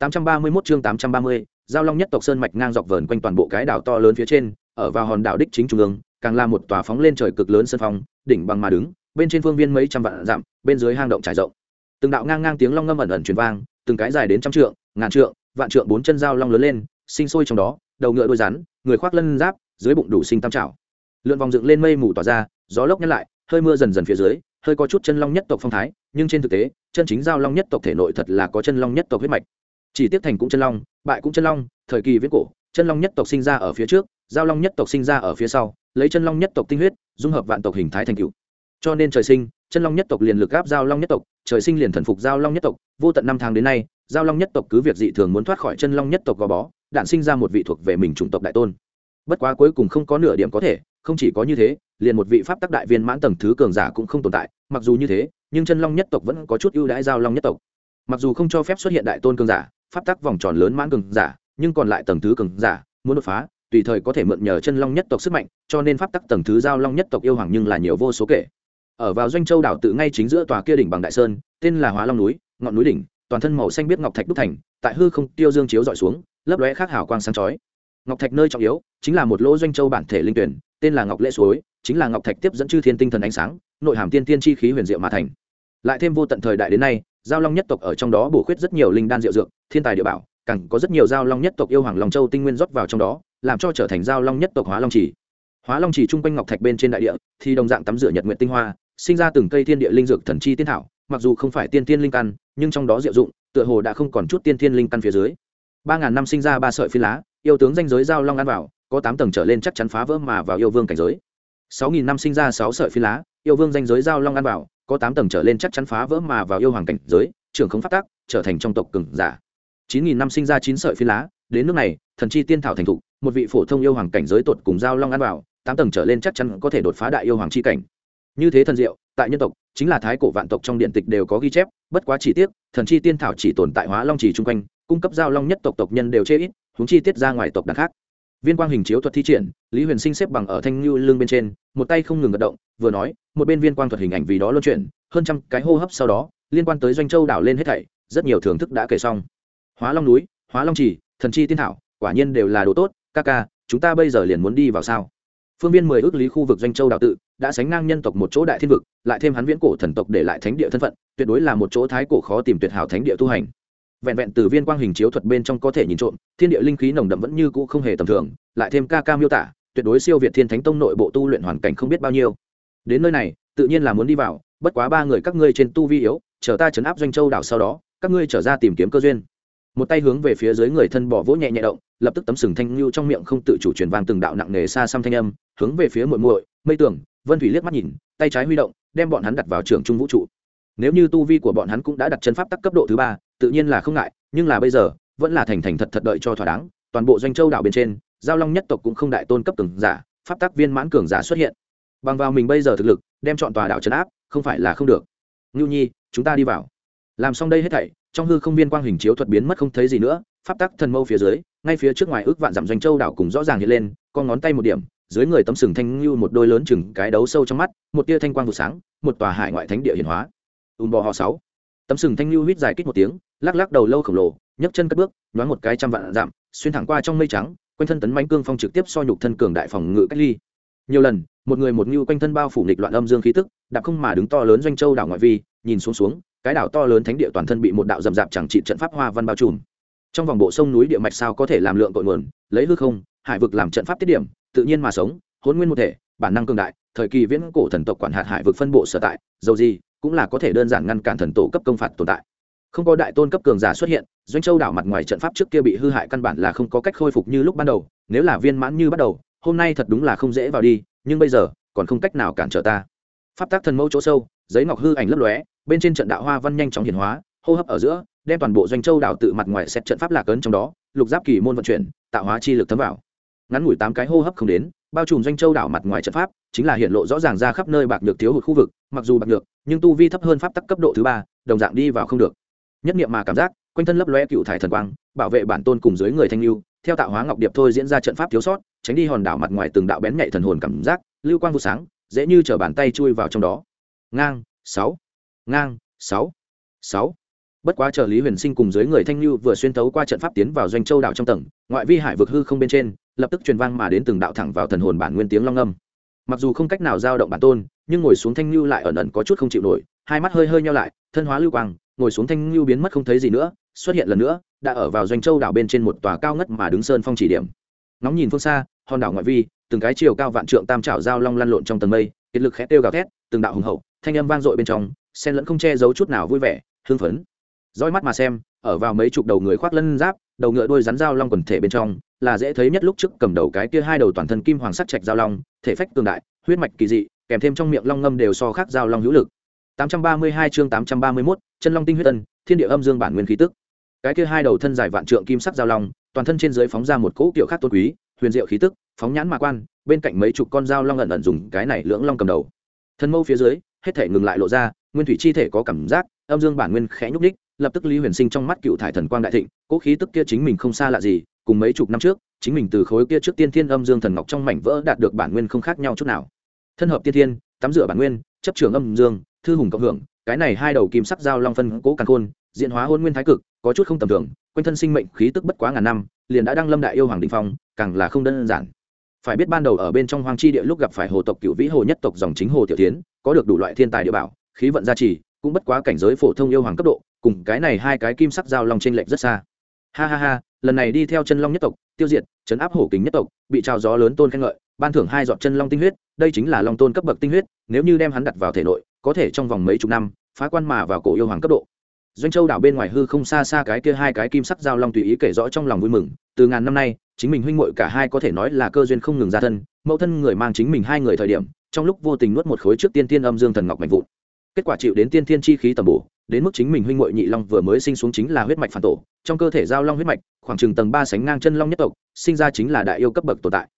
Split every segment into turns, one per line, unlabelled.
831 chương 830, giao long nhất tộc sơn mạch ngang dọc vờn quanh toàn bộ cái đảo to lớn phía trên, ở vào hòn đảo đích chính trung ương, càng là một tòa phóng lên trời cực lớn sơn phong, đỉnh bằng mà đứng, bên trên phương viên mấy trăm vạn dặm, bên dưới hang động trải rộng. Từng đạo ngang ngang tiếng long ngâm ẩn ẩn truyền vang, từng cái dài đến trăm trượng, ngàn trượng, vạn trượng bốn chân giao long lớn lên, sinh sôi trong đó, đầu ngựa đuôi rắn, người khoác lân giáp, dưới bụng đủ sinh tam trảo. Lượn vòng dựng lên mây mù tỏa ra, gió lốc nhăn lại, hơi mưa dần dần phía dưới, hơi có chút chân long nhất tộc phong thái, nhưng trên thực tế, chân chính giao long nhất tộc thể nội thật là có chân long nhất tộc huyết mạch chỉ tiếp thành cũng chân long bại cũng chân long thời kỳ viễn cổ chân long nhất tộc sinh ra ở phía trước giao long nhất tộc sinh ra ở phía sau lấy chân long nhất tộc tinh huyết dung hợp vạn tộc hình thái thành cựu cho nên trời sinh chân long nhất tộc liền lực gáp giao long nhất tộc trời sinh liền thần phục giao long nhất tộc vô tận năm tháng đến nay giao long nhất tộc cứ việc dị thường muốn thoát khỏi chân long nhất tộc gò bó đạn sinh ra một vị thuộc về mình chủng tộc đại tôn bất quá cuối cùng không có nửa điểm có thể không chỉ có như thế liền một vị pháp tắc đại viên mãn tầng thứ cường giả cũng không tồn tại mặc dù như thế nhưng chân long nhất tộc vẫn có chút ưu đãi giao long nhất tộc mặc dù không cho phép xuất hiện đại tôn cường giả pháp tắc vòng tròn lớn mãn cường giả, nhưng còn lại tầng thứ cường giả, muốn đột phá, tùy thời có thể mượn nhờ chân long nhất tộc sức mạnh, cho nên pháp tắc tầng thứ giao long nhất tộc yêu hoàng nhưng là nhiều vô số kể. Ở vào doanh châu đảo tự ngay chính giữa tòa kia đỉnh bằng đại sơn, tên là hóa long núi, ngọn núi đỉnh, toàn thân màu xanh biết ngọc thạch đúc thành, tại hư không tiêu dương chiếu dọi xuống, lấp lóe khác hào quang sáng chói. Ngọc thạch nơi trọng yếu chính là một lỗ doanh châu bản thể linh tuyển, tên là ngọc lễ suối, chính là ngọc thạch tiếp dẫn chư thiên tinh thần ánh sáng, nội hàm tiên tiên chi khí huyền diệu mà thành. Lại thêm vô tận thời đại đến nay giao long nhất tộc ở trong đó bổ khuyết rất nhiều linh đan diệu dược, thiên tài địa bảo, càng có rất nhiều giao long nhất tộc yêu hoàng long châu tinh nguyên rót vào trong đó, làm cho trở thành giao long nhất tộc hóa long chỉ hóa long chỉ chung quanh ngọc thạch bên trên đại địa, thì đồng dạng tắm rửa nhật nguyện tinh hoa, sinh ra từng cây thiên địa linh dược thần chi tiên thảo, mặc dù không phải tiên tiên linh căn, nhưng trong đó diệu dụng, tựa hồ đã không còn chút tiên tiên linh căn phía dưới. Ba ngàn năm sinh ra ba sợi phi lá, yêu tướng danh giới giao long ăn vào, có tám tầng trở lên chắc chắn phá vỡ mà vào yêu vương cảnh giới. Sáu nghìn năm sinh ra sáu sợi phi lá, yêu vương danh giới giao long ăn vào có tám tầng trở lên chắc chắn phá vỡ mà vào yêu hoàng cảnh giới, trưởng không phát tác, trở thành trong tộc cường giả. Chín nghìn năm sinh ra chín sợi phi lá, đến nước này, thần chi tiên thảo thành thục một vị phổ thông yêu hoàng cảnh giới tột cùng giao long ăn vào, tám tầng trở lên chắc chắn có thể đột phá đại yêu hoàng chi cảnh. Như thế thần diệu, tại nhân tộc, chính là thái cổ vạn tộc trong điện tịch đều có ghi chép, bất quá chi tiết thần chi tiên thảo chỉ tồn tại hóa long trì chung quanh, cung cấp giao long nhất tộc tộc nhân đều chê ít húng chi tiết ra ngoài tộc đẳng khác viên quang hình chiếu thuật thi triển, lý huyền sinh xếp bằng ở thanh lưu lưng bên trên, một tay không ngừng gật động, vừa nói, một bên viên quang thuật hình ảnh vì đó luân chuyển, hơn trăm cái hô hấp sau đó, liên quan tới doanh châu đảo lên hết thảy, rất nhiều thưởng thức đã kể xong. Hóa long núi, hóa long trì, thần chi tiên thảo, quả nhiên đều là đồ tốt, ca ca, chúng ta bây giờ liền muốn đi vào sao? Phương viên mười ước lý khu vực doanh châu đảo tự, đã sánh ngang nhân tộc một chỗ đại thiên vực, lại thêm hắn viễn cổ thần tộc để lại thánh địa thân phận, tuyệt đối là một chỗ thái cổ khó tìm tuyệt hảo thánh địa tu hành vẹn vẹn từ viên quang hình chiếu thuật bên trong có thể nhìn trộm, thiên địa linh khí nồng đậm vẫn như cũ không hề tầm thường, lại thêm ca ca miêu tả, tuyệt đối siêu việt thiên thánh tông nội bộ tu luyện hoàn cảnh không biết bao nhiêu. Đến nơi này, tự nhiên là muốn đi vào, bất quá ba người các ngươi trên tu vi yếu, chờ ta chấn áp doanh châu đảo sau đó, các ngươi trở ra tìm kiếm cơ duyên. Một tay hướng về phía dưới người thân bỏ vỗ nhẹ nhẹ động, lập tức tấm sừng thanh lưu trong miệng không tự chủ truyền vang từng đạo nặng nề xa xăm thanh âm, hướng về phía muội muội, mây tưởng vân thủy liếc mắt nhìn, tay trái huy động, đem bọn hắn đặt vào trường trung vũ trụ. Nếu như tu vi của bọn hắn cũng đã đặt chân pháp tắc cấp độ thứ ba tự nhiên là không ngại, nhưng là bây giờ, vẫn là thành thành thật thật đợi cho thỏa đáng, toàn bộ doanh châu đảo bên trên, giao long nhất tộc cũng không đại tôn cấp cường giả, pháp tắc viên mãn cường giả xuất hiện. Bằng vào mình bây giờ thực lực, đem chọn tòa đảo trấn áp, không phải là không được. Ngưu nhi, chúng ta đi vào. Làm xong đây hết thảy, trong hư không viên quang hình chiếu thuật biến mất không thấy gì nữa, pháp tắc thần mâu phía dưới, ngay phía trước ngoài ước vạn dặm doanh châu đảo cùng rõ ràng hiện lên, con ngón tay một điểm, dưới người tấm sừng thanh như một đôi lớn chừng cái đấu sâu trong mắt, một tia thanh quang vụ sáng, một tòa hải ngoại thánh địa hiển hóa. Ùm bò họ sáu. Tấm sừng thanh lưu huýt dài kích một tiếng lắc lắc đầu lâu khổng lồ nhấc chân cất bước nhoáng một cái trăm vạn giảm, xuyên thẳng qua trong mây trắng quanh thân tấn mánh cương phong trực tiếp so nhục thân cường đại phòng ngự cách ly. Nhiều lần một người một ngưu quanh thân bao phủ nghịch loạn âm dương khí tức đạp không mà đứng to lớn doanh châu đảo ngoại vi nhìn xuống xuống cái đảo to lớn thánh địa toàn thân bị một đạo rầm rạp chẳng trị trận pháp hoa văn bao trùm. Trong vòng bộ sông núi địa mạch sao có thể làm lượng cội nguồn lấy hư không hải vực làm trận pháp tiết điểm tự nhiên mà sống hôn nguyên một thể bản năng cường đại thời kỳ viễn cổ thần tộc quản hạt hải vực phân bộ sở tại dầu gì cũng là có thể đơn giản ngăn cản thần tổ cấp công phạt tồn tại không có đại tôn cấp cường giả xuất hiện, doanh châu đảo mặt ngoài trận pháp trước kia bị hư hại căn bản là không có cách khôi phục như lúc ban đầu, nếu là viên mãn như bắt đầu, hôm nay thật đúng là không dễ vào đi, nhưng bây giờ, còn không cách nào cản trở ta. Pháp tác thần mẫu chỗ sâu, giấy ngọc hư ảnh lấp lóe, bên trên trận đạo hoa văn nhanh chóng hiển hóa, hô hấp ở giữa, đem toàn bộ doanh châu đảo tự mặt ngoài xét trận pháp lạc ấn trong đó, lục giáp kỳ môn vận chuyển, tạo hóa chi lực thấm vào. Ngắn ngủi tám cái hô hấp không đến, bao trùm doanh châu đảo mặt ngoài trận pháp, chính là hiện lộ rõ ràng ra khắp nơi bạc nhược thiếu hụt khu vực, mặc dù bạc nhược, nhưng tu vi thấp hơn pháp tắc cấp độ thứ ba, đồng dạng đi vào không được nhất niệm mà cảm giác, quanh thân lấp lóe cựu thải thần quang, bảo vệ bản tôn cùng dưới người thanh lưu, theo tạo hóa ngọc điệp thôi diễn ra trận pháp thiếu sót, tránh đi hòn đảo mặt ngoài từng đạo bén nhạy thần hồn cảm giác, lưu quang vụ sáng, dễ như chở bàn tay chui vào trong đó. Ngang, sáu ngang, sáu sáu. Bất quá chờ lý huyền sinh cùng dưới người thanh lưu vừa xuyên tấu qua trận pháp tiến vào doanh châu đảo trong tầng, ngoại vi hải vực hư không bên trên, lập tức truyền vang mà đến từng đạo thẳng vào thần hồn bản nguyên tiếng long âm. Mặc dù không cách nào giao động bản tôn, nhưng ngồi xuống thanh lưu lại ẩn ẩn có chút không chịu nổi, hai mắt hơi hơi nhau lại, thân hóa lưu quang ngồi xuống thanh lưu biến mất không thấy gì nữa xuất hiện lần nữa đã ở vào doanh châu đảo bên trên một tòa cao ngất mà đứng sơn phong chỉ điểm. Ngóng nhìn phương xa hòn đảo ngoại vi từng cái chiều cao vạn trượng tam trảo giao long lăn lộn trong tầng mây kiệt lực khẽ tiêu gào thét từng đạo hùng hậu thanh âm vang dội bên trong sen lẫn không che giấu chút nào vui vẻ hưng phấn. Roi mắt mà xem ở vào mấy chục đầu người khoác lân giáp đầu ngựa đôi rắn dao long quần thể bên trong là dễ thấy nhất lúc trước cầm đầu cái kia hai đầu toàn thân kim hoàng sắc trạch dao long thể phách tương đại huyết mạch kỳ dị kèm thêm trong miệng long ngâm đều so khác dao long hữu lực. 832 chương 831, chân long tinh huyết tân thiên địa âm dương bản nguyên khí tức. Cái kia hai đầu thân dài vạn trượng kim sắc giao long, toàn thân trên dưới phóng ra một cỗ kiểu khác tôn quý, huyền diệu khí tức, phóng nhãn mà quan, bên cạnh mấy chục con dao long ẩn ẩn dùng cái này lưỡng long cầm đầu. Thân mâu phía dưới, hết thể ngừng lại lộ ra, nguyên thủy chi thể có cảm giác, âm dương bản nguyên khẽ nhúc đích lập tức lý huyền sinh trong mắt cựu thải thần quang đại thịnh, cỗ khí tức kia chính mình không xa lạ gì, cùng mấy chục năm trước, chính mình từ khối kia trước tiên thiên âm dương thần ngọc trong mảnh vỡ đạt được bản nguyên không khác nhau chút nào. Thân hợp tiên thiên, tắm rửa bản nguyên, chấp trường âm dương, thư hùng cộng hưởng cái này hai đầu kim sắc dao long phân cố càng khôn diện hóa hôn nguyên thái cực, có chút không tầm thường, quanh thân sinh mệnh khí tức bất quá ngàn năm, liền đã đăng lâm đại yêu hoàng đình phong, càng là không đơn giản. Phải biết ban đầu ở bên trong hoang chi địa lúc gặp phải hồ tộc cựu vĩ hồ nhất tộc dòng chính hồ tiểu tiến, có được đủ loại thiên tài địa bảo, khí vận gia trì, cũng bất quá cảnh giới phổ thông yêu hoàng cấp độ, cùng cái này hai cái kim sắc dao long trên lệch rất xa ha ha ha, lần này đi theo chân long nhất tộc, tiêu diệt chấn áp hổ kính nhất tộc, bị trào gió lớn tôn khen ngợi, ban thưởng hai giọt chân long tinh huyết, đây chính là long tôn cấp bậc tinh huyết, nếu như đem hắn đặt vào thể nội, có thể trong vòng mấy chục năm, phá quan mà vào cổ yêu hoàng cấp độ. Doanh châu đảo bên ngoài hư không xa xa cái kia hai cái kim sắc giao long tùy ý kể rõ trong lòng vui mừng, từ ngàn năm nay, chính mình huynh muội cả hai có thể nói là cơ duyên không ngừng ra thân, mẫu thân người mang chính mình hai người thời điểm, trong lúc vô tình nuốt một khối trước tiên tiên âm dương thần ngọc mạnh vụn. Kết quả chịu đến tiên thiên chi khí tầm bổ đến mức chính mình huynh muội nhị long vừa mới sinh xuống chính là huyết mạch phản tổ, trong cơ thể giao long huyết mạch, khoảng chừng tầng ba sánh ngang chân long nhất tộc, sinh ra chính là đại yêu cấp bậc tồn tại.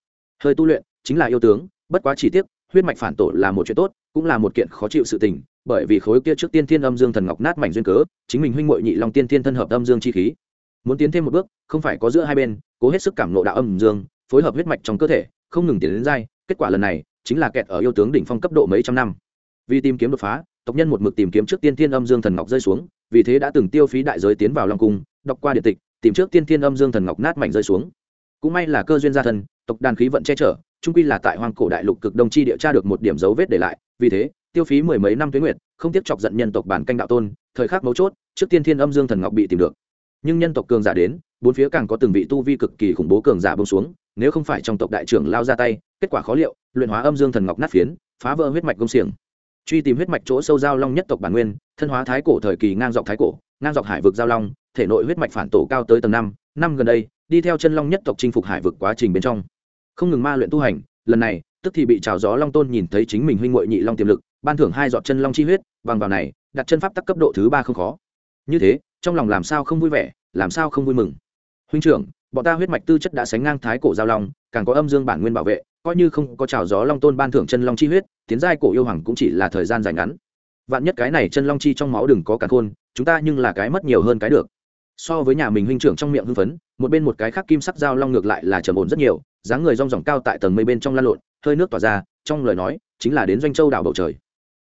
Hơi tu luyện, chính là yêu tướng, bất quá chỉ tiếc, huyết mạch phản tổ là một chuyện tốt, cũng là một kiện khó chịu sự tình, bởi vì khối kia trước tiên thiên âm dương thần ngọc nát mảnh duyên cớ, chính mình huynh muội nhị long tiên thiên thân hợp âm dương chi khí. Muốn tiến thêm một bước, không phải có giữa hai bên, cố hết sức cảm nộ đạo âm dương, phối hợp huyết mạch trong cơ thể, không ngừng tiến đến dai kết quả lần này, chính là kẹt ở yêu tướng đỉnh phong cấp độ mấy trăm năm. Vì tìm kiếm đột phá tộc nhân một mực tìm kiếm trước tiên thiên âm dương thần ngọc rơi xuống, vì thế đã từng tiêu phí đại giới tiến vào long cung, đọc qua điện tịch, tìm trước tiên thiên âm dương thần ngọc nát mảnh rơi xuống. Cũng may là cơ duyên gia thân, tộc đàn khí vận che chở trung quy là tại hoang cổ đại lục cực đông chi địa tra được một điểm dấu vết để lại, vì thế, tiêu phí mười mấy năm tuyến nguyệt, không tiếp chọc giận nhân tộc bản canh đạo tôn, thời khắc mấu chốt, trước tiên thiên âm dương thần ngọc bị tìm được. Nhưng nhân tộc cường giả đến, bốn phía càng có từng vị tu vi cực kỳ khủng bố cường giả bông xuống, nếu không phải trong tộc đại trưởng lao ra tay, kết quả khó liệu, luyện hóa âm dương thần ngọc nát phiến, phá vỡ huyết mạch công xiềng truy tìm huyết mạch chỗ sâu giao long nhất tộc bản nguyên, thân hóa thái cổ thời kỳ ngang dọc thái cổ, ngang dọc hải vực giao long, thể nội huyết mạch phản tổ cao tới tầng năm năm gần đây, đi theo chân long nhất tộc chinh phục hải vực quá trình bên trong. Không ngừng ma luyện tu hành, lần này, tức thì bị trào gió long tôn nhìn thấy chính mình huynh ngội nhị long tiềm lực, ban thưởng hai giọt chân long chi huyết, bằng vào này, đặt chân pháp tắc cấp độ thứ ba không khó. Như thế, trong lòng làm sao không vui vẻ, làm sao không vui mừng? Huynh trưởng, bọn ta huyết mạch tư chất đã sánh ngang thái cổ giao long, càng có âm dương bản nguyên bảo vệ coi như không có trào gió long tôn ban thưởng chân long chi huyết, tiến giai cổ yêu hoàng cũng chỉ là thời gian dài ngắn. Vạn nhất cái này chân long chi trong máu đừng có cả khôn, chúng ta nhưng là cái mất nhiều hơn cái được. So với nhà mình huynh trưởng trong miệng hưng phấn, một bên một cái khác kim sắc dao long ngược lại là trầm ổn rất nhiều, dáng người rong ròng cao tại tầng mây bên trong lan lộn, hơi nước tỏa ra, trong lời nói, chính là đến doanh châu đảo bầu trời.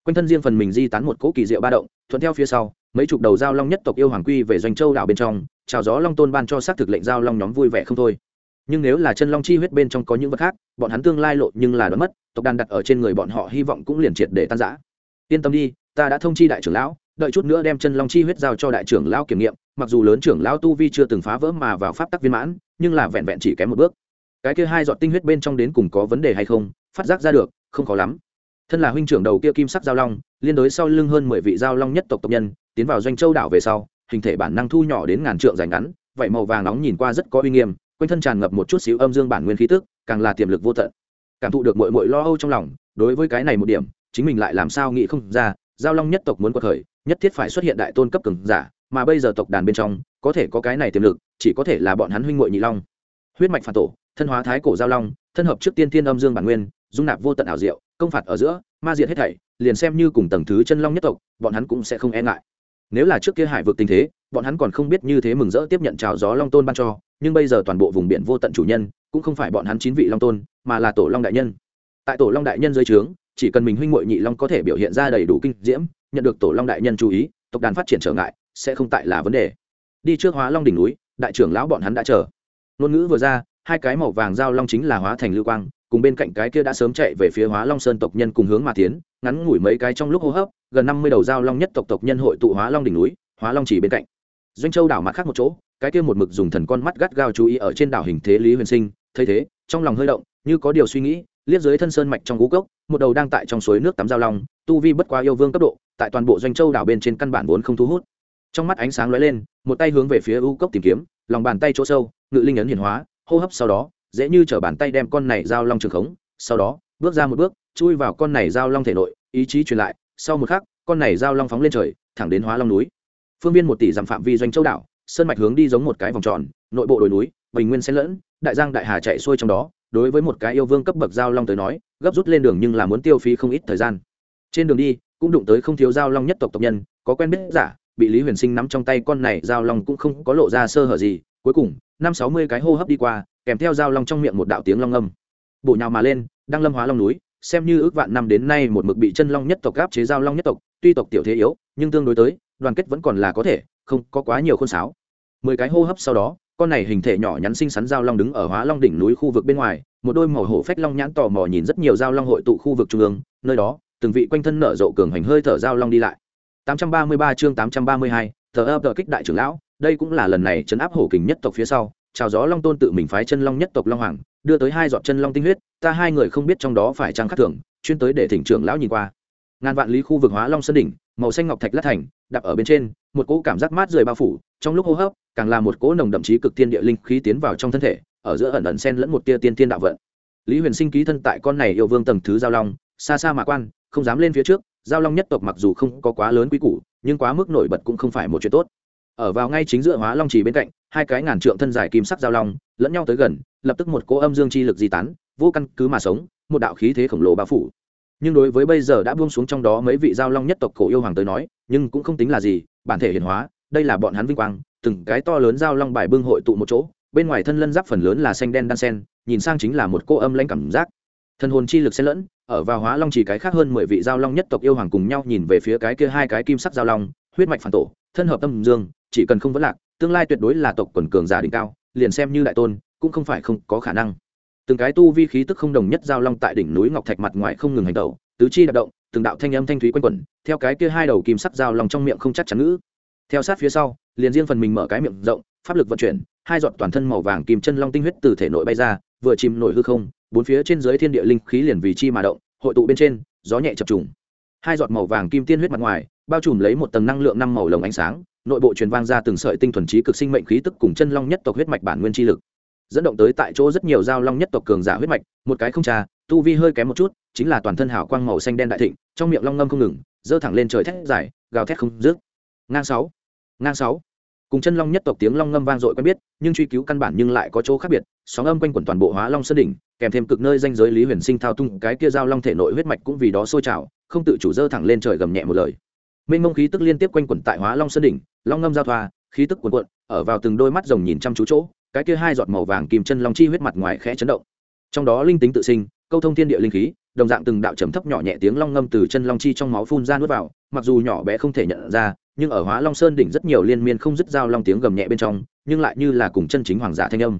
Quanh thân riêng phần mình di tán một cỗ kỳ diệu ba động, thuận theo phía sau, mấy chục đầu dao long nhất tộc yêu hoàng quy về doanh châu đảo bên trong chào gió long tôn ban cho xác thực lệnh dao long nhóm vui vẻ không thôi nhưng nếu là chân long chi huyết bên trong có những vật khác, bọn hắn tương lai lộ nhưng là đoán mất, tộc đàn đặt ở trên người bọn họ hy vọng cũng liền triệt để tan giã yên tâm đi, ta đã thông chi đại trưởng lão, đợi chút nữa đem chân long chi huyết giao cho đại trưởng lão kiểm nghiệm, mặc dù lớn trưởng lão tu vi chưa từng phá vỡ mà vào pháp tắc viên mãn, nhưng là vẹn vẹn chỉ kém một bước. Cái kia hai giọt tinh huyết bên trong đến cùng có vấn đề hay không, phát giác ra được, không khó lắm. Thân là huynh trưởng đầu kia kim sắc giao long, liên đối sau lưng hơn mười vị giao long nhất tộc tộc nhân, tiến vào doanh châu đảo về sau, hình thể bản năng thu nhỏ đến ngàn trượng dài ngắn vậy màu vàng nóng nhìn qua rất có uy nghiêm quanh thân tràn ngập một chút xíu âm dương bản nguyên khí tức, càng là tiềm lực vô tận. Cảm thụ được mội mội lo âu trong lòng, đối với cái này một điểm, chính mình lại làm sao nghĩ không ra, giao long nhất tộc muốn quật khởi, nhất thiết phải xuất hiện đại tôn cấp cường giả, mà bây giờ tộc đàn bên trong, có thể có cái này tiềm lực, chỉ có thể là bọn hắn huynh muội nhị long. Huyết mạch phản tổ, thân hóa thái cổ giao long, thân hợp trước tiên thiên âm dương bản nguyên, dung nạp vô tận ảo diệu, công phạt ở giữa, ma diệt hết thảy, liền xem như cùng tầng thứ chân long nhất tộc, bọn hắn cũng sẽ không e ngại. Nếu là trước kia hải vực tình thế bọn hắn còn không biết như thế mừng rỡ tiếp nhận trào gió long tôn ban cho, nhưng bây giờ toàn bộ vùng biển vô tận chủ nhân, cũng không phải bọn hắn chín vị long tôn, mà là tổ long đại nhân. Tại tổ long đại nhân dưới trướng, chỉ cần mình huynh muội nhị long có thể biểu hiện ra đầy đủ kinh diễm, nhận được tổ long đại nhân chú ý, tộc đàn phát triển trở ngại, sẽ không tại là vấn đề. Đi trước hóa long đỉnh núi, đại trưởng lão bọn hắn đã chờ. Ngôn ngữ vừa ra, hai cái màu vàng giao long chính là hóa thành lưu quang, cùng bên cạnh cái kia đã sớm chạy về phía hóa long sơn tộc nhân cùng hướng mà tiến, ngắn ngủi mấy cái trong lúc hô hấp, gần năm mươi đầu giao long nhất tộc tộc nhân hội tụ hóa long đỉnh núi, hóa long chỉ bên cạnh doanh châu đảo mặt khác một chỗ, cái kia một mực dùng thần con mắt gắt gao chú ý ở trên đảo hình thế lý huyền sinh, thấy thế, trong lòng hơi động, như có điều suy nghĩ, liếc dưới thân sơn mạch trong gú cốc, một đầu đang tại trong suối nước tắm giao long, tu vi bất quá yêu vương cấp độ, tại toàn bộ doanh châu đảo bên trên căn bản vốn không thu hút. Trong mắt ánh sáng lóe lên, một tay hướng về phía u cốc tìm kiếm, lòng bàn tay chỗ sâu, ngự linh ấn hiển hóa, hô hấp sau đó, dễ như chở bàn tay đem con này giao long trường khống, sau đó, bước ra một bước, chui vào con này giao long thể nội, ý chí truyền lại, sau một khắc, con này giao long phóng lên trời, thẳng đến hóa long núi phương viên một tỷ dặm phạm vi doanh châu đảo, sơn mạch hướng đi giống một cái vòng tròn, nội bộ đồi núi bình nguyên xen lẫn, đại giang đại hà chạy xuôi trong đó. Đối với một cái yêu vương cấp bậc giao long tới nói, gấp rút lên đường nhưng là muốn tiêu phí không ít thời gian. Trên đường đi, cũng đụng tới không thiếu giao long nhất tộc tộc nhân, có quen biết giả, bị lý huyền sinh nắm trong tay con này giao long cũng không có lộ ra sơ hở gì. Cuối cùng, năm sáu mươi cái hô hấp đi qua, kèm theo giao long trong miệng một đạo tiếng long âm. Bộ nhào mà lên, đang lâm hóa long núi, xem như ước vạn năm đến nay một mực bị chân long nhất tộc gáp chế giao long nhất tộc, tuy tộc tiểu thế yếu, nhưng tương đối tới đoàn kết vẫn còn là có thể không có quá nhiều khôn sáo. Mười cái hô hấp sau đó con này hình thể nhỏ nhắn xinh xắn giao long đứng ở hóa long đỉnh núi khu vực bên ngoài một đôi màu hổ phách long nhãn tò mò nhìn rất nhiều giao long hội tụ khu vực trung ương nơi đó từng vị quanh thân nở rộ cường hành hơi thở giao long đi lại. 833 chương 832, thờ ấp tờ kích đại trưởng lão đây cũng là lần này chấn áp hổ kình nhất tộc phía sau chào gió long tôn tự mình phái chân long nhất tộc long hoàng đưa tới hai giọt chân long tinh huyết ta hai người không biết trong đó phải trang khắc thưởng chuyên tới để thỉnh trưởng lão nhìn qua. Ngàn vạn lý khu vực hóa long sơn đỉnh màu xanh ngọc thạch lát thành, đạp ở bên trên, một cỗ cảm giác mát rời bao phủ, trong lúc hô hấp, càng là một cỗ nồng đậm chí cực tiên địa linh khí tiến vào trong thân thể, ở giữa ẩn ẩn xen lẫn một tia tiên tiên đạo vận. Lý huyền sinh ký thân tại con này yêu vương tầng thứ giao long, xa xa mà quan, không dám lên phía trước, giao long nhất tộc mặc dù không có quá lớn quý củ, nhưng quá mức nổi bật cũng không phải một chuyện tốt. Ở vào ngay chính giữa hóa long trì bên cạnh, hai cái ngàn trượng thân dài kim sắc giao long, lẫn nhau tới gần, lập tức một cỗ âm dương chi lực di tán, vô căn cứ mà sống, một đạo khí thế khổng lồ bao phủ nhưng đối với bây giờ đã buông xuống trong đó mấy vị giao long nhất tộc cổ yêu hoàng tới nói, nhưng cũng không tính là gì, bản thể hiển hóa, đây là bọn hắn vinh quang, từng cái to lớn giao long bài bưng hội tụ một chỗ, bên ngoài thân lân giáp phần lớn là xanh đen đan sen, nhìn sang chính là một cô âm lãnh cảm giác. Thân hồn chi lực xen lẫn, ở vào hóa long chỉ cái khác hơn mười vị giao long nhất tộc yêu hoàng cùng nhau nhìn về phía cái kia hai cái kim sắc giao long, huyết mạch phản tổ, thân hợp tâm dương, chỉ cần không vấn lạc, tương lai tuyệt đối là tộc quần cường giả đỉnh cao, liền xem như đại tôn, cũng không phải không có khả năng từng cái tu vi khí tức không đồng nhất giao long tại đỉnh núi ngọc thạch mặt ngoài không ngừng hành tẩu, tứ chi đạp động, từng đạo thanh âm thanh thúy quanh quẩn, theo cái kia hai đầu kim sắc giao long trong miệng không chắc chắn ngữ. Theo sát phía sau, liền riêng phần mình mở cái miệng rộng, pháp lực vận chuyển, hai giọt toàn thân màu vàng kim chân long tinh huyết từ thể nội bay ra, vừa chìm nổi hư không, bốn phía trên dưới thiên địa linh khí liền vì chi mà động, hội tụ bên trên, gió nhẹ chập trùng. Hai giọt màu vàng kim tiên huyết mặt ngoài, bao trùm lấy một tầng năng lượng năm màu lồng ánh sáng, nội bộ truyền vang ra từng sợi tinh thuần trí cực sinh mệnh khí tức cùng chân long nhất tộc huyết mạch bản nguyên chi lực dẫn động tới tại chỗ rất nhiều giao long nhất tộc cường giả huyết mạch, một cái không trà, tu vi hơi kém một chút, chính là toàn thân hảo quang màu xanh đen đại thịnh, trong miệng long ngâm không ngừng dơ thẳng lên trời thét dài, gào thét không dứt. Ngang sáu ngang sáu. Cùng chân long nhất tộc tiếng long ngâm vang dội quen biết, nhưng truy cứu căn bản nhưng lại có chỗ khác biệt, sóng âm quanh quẩn toàn bộ hóa long sơn đỉnh, kèm thêm cực nơi danh giới lý huyền sinh thao tung cái kia giao long thể nội huyết mạch cũng vì đó sôi trào, không tự chủ dơ thẳng lên trời gầm nhẹ một lời. Mênh mông khí tức liên tiếp quanh quẩn tại hóa long sơn đỉnh, long ngâm giao thoa, khí tức cuồn cuộn, ở vào từng đôi mắt rồng nhìn chăm chú chỗ cái kia hai giọt màu vàng kim chân long chi huyết mặt ngoài khẽ chấn động. Trong đó linh tính tự sinh, câu thông thiên địa linh khí, đồng dạng từng đạo trầm thấp nhỏ nhẹ tiếng long ngâm từ chân long chi trong máu phun ra nuốt vào, mặc dù nhỏ bé không thể nhận ra, nhưng ở hóa long sơn đỉnh rất nhiều liên miên không dứt giao long tiếng gầm nhẹ bên trong, nhưng lại như là cùng chân chính hoàng giả thanh âm.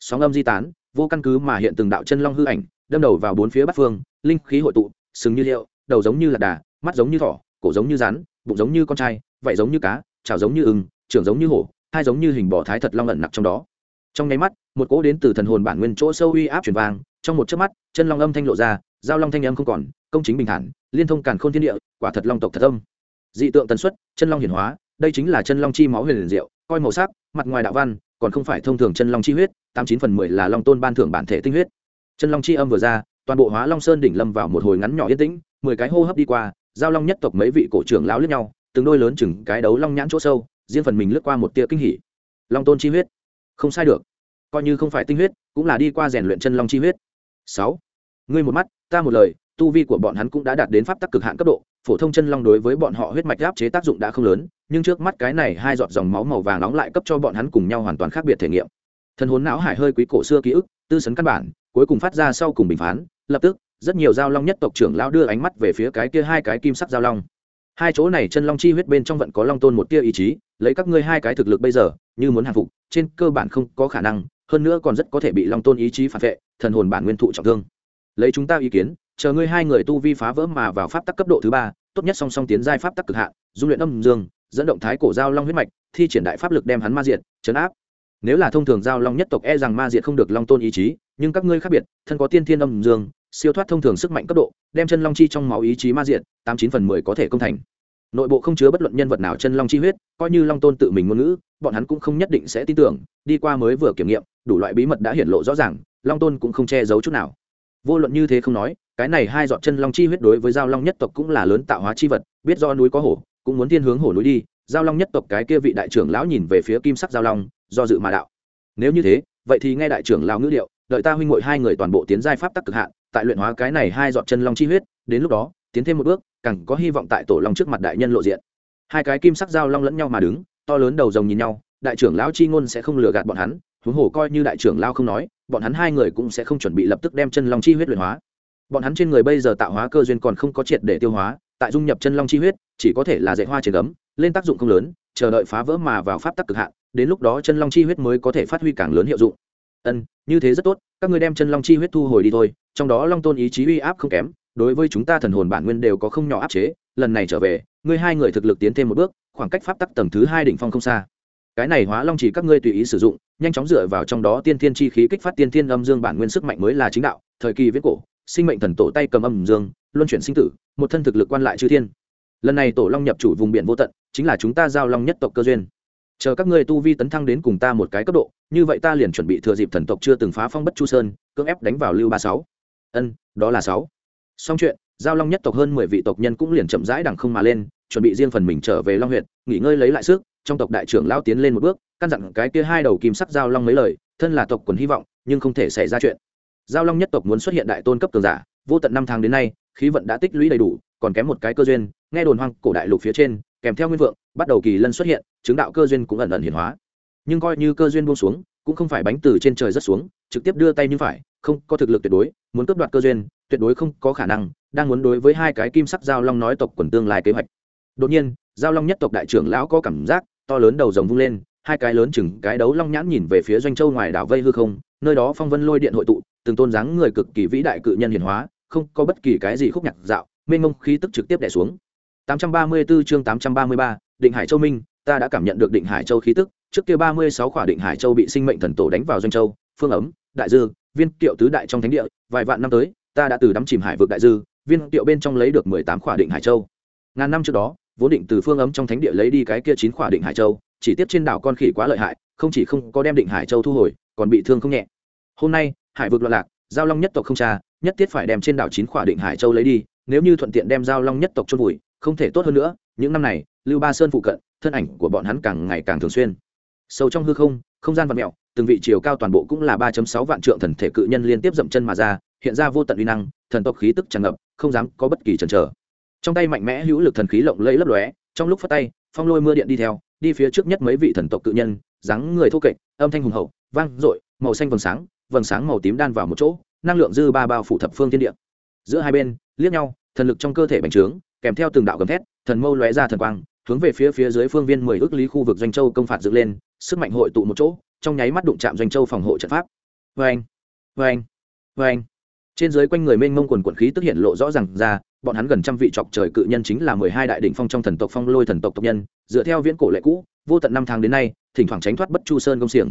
Sóng âm di tán, vô căn cứ mà hiện từng đạo chân long hư ảnh, đâm đầu vào bốn phía bát phương, linh khí hội tụ, sừng như liệu, đầu giống như lạc đà, mắt giống như thỏ, cổ giống như rắn, bụng giống như con trai vậy giống như cá, chảo giống như ưng, trưởng giống như hổ, hai giống như hình bò thái thật long ẩn nặc trong đó trong nháy mắt một cỗ đến từ thần hồn bản nguyên chỗ sâu uy áp chuyển vàng, trong một chớp mắt chân long âm thanh lộ ra giao long thanh âm không còn công chính bình thản liên thông càn khôn thiên địa quả thật long tộc thật âm. Dị tượng tần suất chân long hiển hóa đây chính là chân long chi máu huyền diệu coi màu sắc mặt ngoài đạo văn còn không phải thông thường chân long chi huyết tám chín phần mười là long tôn ban thưởng bản thể tinh huyết. Chân long chi âm vừa ra toàn bộ hóa long sơn đỉnh lâm vào một hồi ngắn nhỏ yên tĩnh mười cái hô hấp đi qua giao long nhất tộc mấy vị cổ trưởng lão lướt nhau từng đôi lớn chừng cái đấu long nhãn chỗ sâu riêng phần mình lướt qua một tia kinh hỉ. Long tôn chi huyết không sai được. Coi như không phải tinh huyết, cũng là đi qua rèn luyện chân long chi huyết. Sáu. Ngươi một mắt, ta một lời, tu vi của bọn hắn cũng đã đạt đến pháp tắc cực hạn cấp độ, phổ thông chân long đối với bọn họ huyết mạch áp chế tác dụng đã không lớn, nhưng trước mắt cái này hai giọt dòng máu màu vàng nóng lại cấp cho bọn hắn cùng nhau hoàn toàn khác biệt thể nghiệm. Thân hồn não hải hơi quý cổ xưa ký ức, tư sấn căn bản, cuối cùng phát ra sau cùng bình phán, lập tức, rất nhiều giao long nhất tộc trưởng lão đưa ánh mắt về phía cái kia hai cái kim sắc giao long hai chỗ này chân long chi huyết bên trong vẫn có long tôn một tia ý chí, lấy các ngươi hai cái thực lực bây giờ, như muốn hàng phục, trên cơ bản không có khả năng, hơn nữa còn rất có thể bị long tôn ý chí phản vệ, thần hồn bản nguyên thụ trọng thương. Lấy chúng ta ý kiến, chờ ngươi hai người tu vi phá vỡ mà vào pháp tắc cấp độ thứ ba, tốt nhất song song tiến giai pháp tắc cực hạn, dung luyện âm dương, dẫn động thái cổ giao long huyết mạch, thi triển đại pháp lực đem hắn ma diệt, chấn áp. Nếu là thông thường giao long nhất tộc e rằng ma diệt không được long tôn ý chí, nhưng các ngươi khác biệt, thân có tiên thiên âm dương siêu thoát thông thường sức mạnh cấp độ đem chân long chi trong máu ý chí ma diện, tám chín phần mười có thể công thành. Nội bộ không chứa bất luận nhân vật nào chân long chi huyết coi như long tôn tự mình ngôn ngữ bọn hắn cũng không nhất định sẽ tin tưởng đi qua mới vừa kiểm nghiệm đủ loại bí mật đã hiển lộ rõ ràng long tôn cũng không che giấu chút nào. Vô luận như thế không nói cái này hai dọn chân long chi huyết đối với giao long nhất tộc cũng là lớn tạo hóa chi vật biết do núi có hổ cũng muốn thiên hướng hổ núi đi giao long nhất tộc cái kia vị đại trưởng lão nhìn về phía kim sắc giao long do dự mà đạo. Nếu như thế vậy thì nghe đại trưởng lão ngữ điệu đợi ta huynh muội hai người toàn bộ tiến giai pháp tắc cực hạn, tại luyện hóa cái này hai giọt chân long chi huyết, đến lúc đó, tiến thêm một bước, càng có hy vọng tại tổ long trước mặt đại nhân lộ diện. Hai cái kim sắc giao long lẫn nhau mà đứng, to lớn đầu rồng nhìn nhau, đại trưởng lão chi ngôn sẽ không lừa gạt bọn hắn, huống hồ coi như đại trưởng lão không nói, bọn hắn hai người cũng sẽ không chuẩn bị lập tức đem chân long chi huyết luyện hóa. Bọn hắn trên người bây giờ tạo hóa cơ duyên còn không có triệt để tiêu hóa, tại dung nhập chân long chi huyết, chỉ có thể là dạy hoa trên gấm, lên tác dụng không lớn, chờ đợi phá vỡ mà vào pháp tắc cực hạn, đến lúc đó chân long chi huyết mới có thể phát huy càng lớn hiệu dụng ân, như thế rất tốt, các ngươi đem chân long chi huyết thu hồi đi thôi, trong đó long tôn ý chí uy áp không kém, đối với chúng ta thần hồn bản nguyên đều có không nhỏ áp chế, lần này trở về, ngươi hai người thực lực tiến thêm một bước, khoảng cách pháp tắc tầng thứ hai đỉnh phong không xa. Cái này hóa long chỉ các ngươi tùy ý sử dụng, nhanh chóng dựa vào trong đó tiên thiên chi khí kích phát tiên thiên âm dương bản nguyên sức mạnh mới là chính đạo, thời kỳ viết cổ, sinh mệnh thần tổ tay cầm âm dương, luân chuyển sinh tử, một thân thực lực quan lại chư thiên. Lần này tổ long nhập chủ vùng biển vô tận, chính là chúng ta giao long nhất tộc cơ duyên chờ các ngươi tu vi tấn thăng đến cùng ta một cái cấp độ, như vậy ta liền chuẩn bị thừa dịp thần tộc chưa từng phá phong bất chu sơn, cưỡng ép đánh vào lưu ba sáu. Ân, đó là sáu. Xong chuyện, giao long nhất tộc hơn mười vị tộc nhân cũng liền chậm rãi đằng không mà lên, chuẩn bị riêng phần mình trở về long huyện nghỉ ngơi lấy lại sức, trong tộc đại trưởng lao tiến lên một bước, căn dặn cái kia hai đầu kim sắc giao long mấy lời, thân là tộc quần hy vọng, nhưng không thể xảy ra chuyện. Giao long nhất tộc muốn xuất hiện đại tôn cấp cường giả, vô tận năm tháng đến nay, khí vận đã tích lũy đầy đủ, còn kém một cái cơ duyên, nghe đồn hoang cổ đại lục phía trên, kèm theo nguyên vượng bắt đầu kỳ lân xuất hiện chứng đạo cơ duyên cũng ẩn ẩn hiển hóa. Nhưng coi như cơ duyên buông xuống cũng không phải bánh từ trên trời rất xuống trực tiếp đưa tay như phải không có thực lực tuyệt đối muốn cướp đoạt cơ duyên tuyệt đối không có khả năng đang muốn đối với hai cái kim sắc giao long nói tộc quần tương lai kế hoạch. Đột nhiên giao long nhất tộc đại trưởng lão có cảm giác to lớn đầu rồng vung lên hai cái lớn chừng cái đấu long nhãn nhìn về phía doanh châu ngoài đảo vây hư không nơi đó phong vân lôi điện hội tụ từng tôn dáng người cực kỳ vĩ đại cự nhân hiển hóa không có bất kỳ cái gì khúc nhạc dạo mênh mông khí tức trực tiếp đẻ xuống. 834 chương 833, Định Hải Châu Minh, ta đã cảm nhận được Định Hải Châu khí tức, trước kia 36 khỏa Định Hải Châu bị sinh mệnh thần tổ đánh vào doanh châu, phương ấm, đại dư, viên tiệu tứ đại trong thánh địa, vài vạn năm tới, ta đã từ đắm chìm hải vực đại dư, viên tiệu bên trong lấy được 18 khỏa Định Hải Châu. Ngàn năm trước đó, vốn định từ phương ấm trong thánh địa lấy đi cái kia chín khỏa Định Hải Châu, chỉ tiếp trên đảo con khỉ quá lợi hại, không chỉ không có đem Định Hải Châu thu hồi, còn bị thương không nhẹ. Hôm nay, hải vực loạn lạc, giao long nhất tộc không cha, nhất thiết phải đem trên đảo chín khỏa Định Hải Châu lấy đi, nếu như thuận tiện đem giao long nhất tộc chôn vùi, không thể tốt hơn nữa những năm này lưu ba sơn phụ cận, thân ảnh của bọn hắn càng ngày càng thường xuyên. Sâu trong hư không không gian vật mẹo từng vị chiều cao toàn bộ cũng là ba sáu vạn trượng thần thể cự nhân liên tiếp dậm chân mà ra, hiện ra vô tận uy năng, thần tộc khí tức tràn ngập, không dám có bất kỳ chần chờ. Trong tay mạnh mẽ hữu lực thần khí lộng lẫy lấp lóe, trong lúc phát tay, phong lôi mưa điện đi theo, đi phía trước nhất mấy vị thần tộc cự nhân, dáng người thô kệch, âm thanh hùng hậu, vang dội, màu xanh vầng sáng vầng sáng màu tím đan vào một chỗ, năng lượng dư ba bao phủ thập phương thiên địa. Giữa hai bên, liếc nhau, thần lực trong cơ thể bành trướng, kèm theo từng đạo gầm thét, thần mâu lóe ra thần quang hướng về phía phía dưới phương viên mười ước lý khu vực doanh châu công phạt dựng lên, sức mạnh hội tụ một chỗ, trong nháy mắt đụng chạm doanh châu phòng hộ trận pháp. Vê anh vê anh vê anh trên dưới quanh người mênh mông quần quần khí tức hiện lộ rõ ràng ra, bọn hắn gần trăm vị chọc trời cự nhân chính là mười hai đại đỉnh phong trong thần tộc phong lôi thần tộc tộc nhân, dựa theo viễn cổ lệ cũ, vô tận năm tháng đến nay, thỉnh thoảng tránh thoát bất chu sơn công xiềng.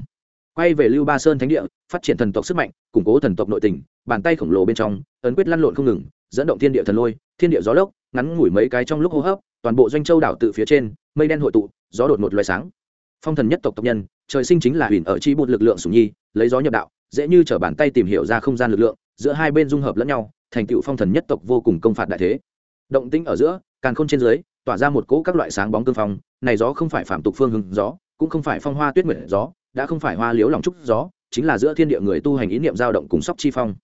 Quay về lưu ba sơn thánh địa, phát triển thần tộc sức mạnh, củng cố thần tộc nội tình, bàn tay khổng lồ bên trong, ấn quyết lăn lộn không ngừng, dẫn động thiên địa thần lôi, thiên địa gió lốc, ngắn ngủi mấy cái trong lúc hô hấp toàn bộ doanh châu đảo tự phía trên, mây đen hội tụ, gió đột một loài sáng. Phong thần nhất tộc tộc nhân, trời sinh chính là huyền ở chi bụt lực lượng sủng nhi, lấy gió nhập đạo, dễ như trở bàn tay tìm hiểu ra không gian lực lượng, giữa hai bên dung hợp lẫn nhau, thành tựu phong thần nhất tộc vô cùng công phạt đại thế. Động tĩnh ở giữa, càn khôn trên dưới, tỏa ra một cỗ các loại sáng bóng tương phong, này gió không phải phạm tục phương hưng gió, cũng không phải phong hoa tuyết nguyện gió, đã không phải hoa liếu lòng trúc gió, chính là giữa thiên địa người tu hành ý niệm dao động cùng sóc chi phong.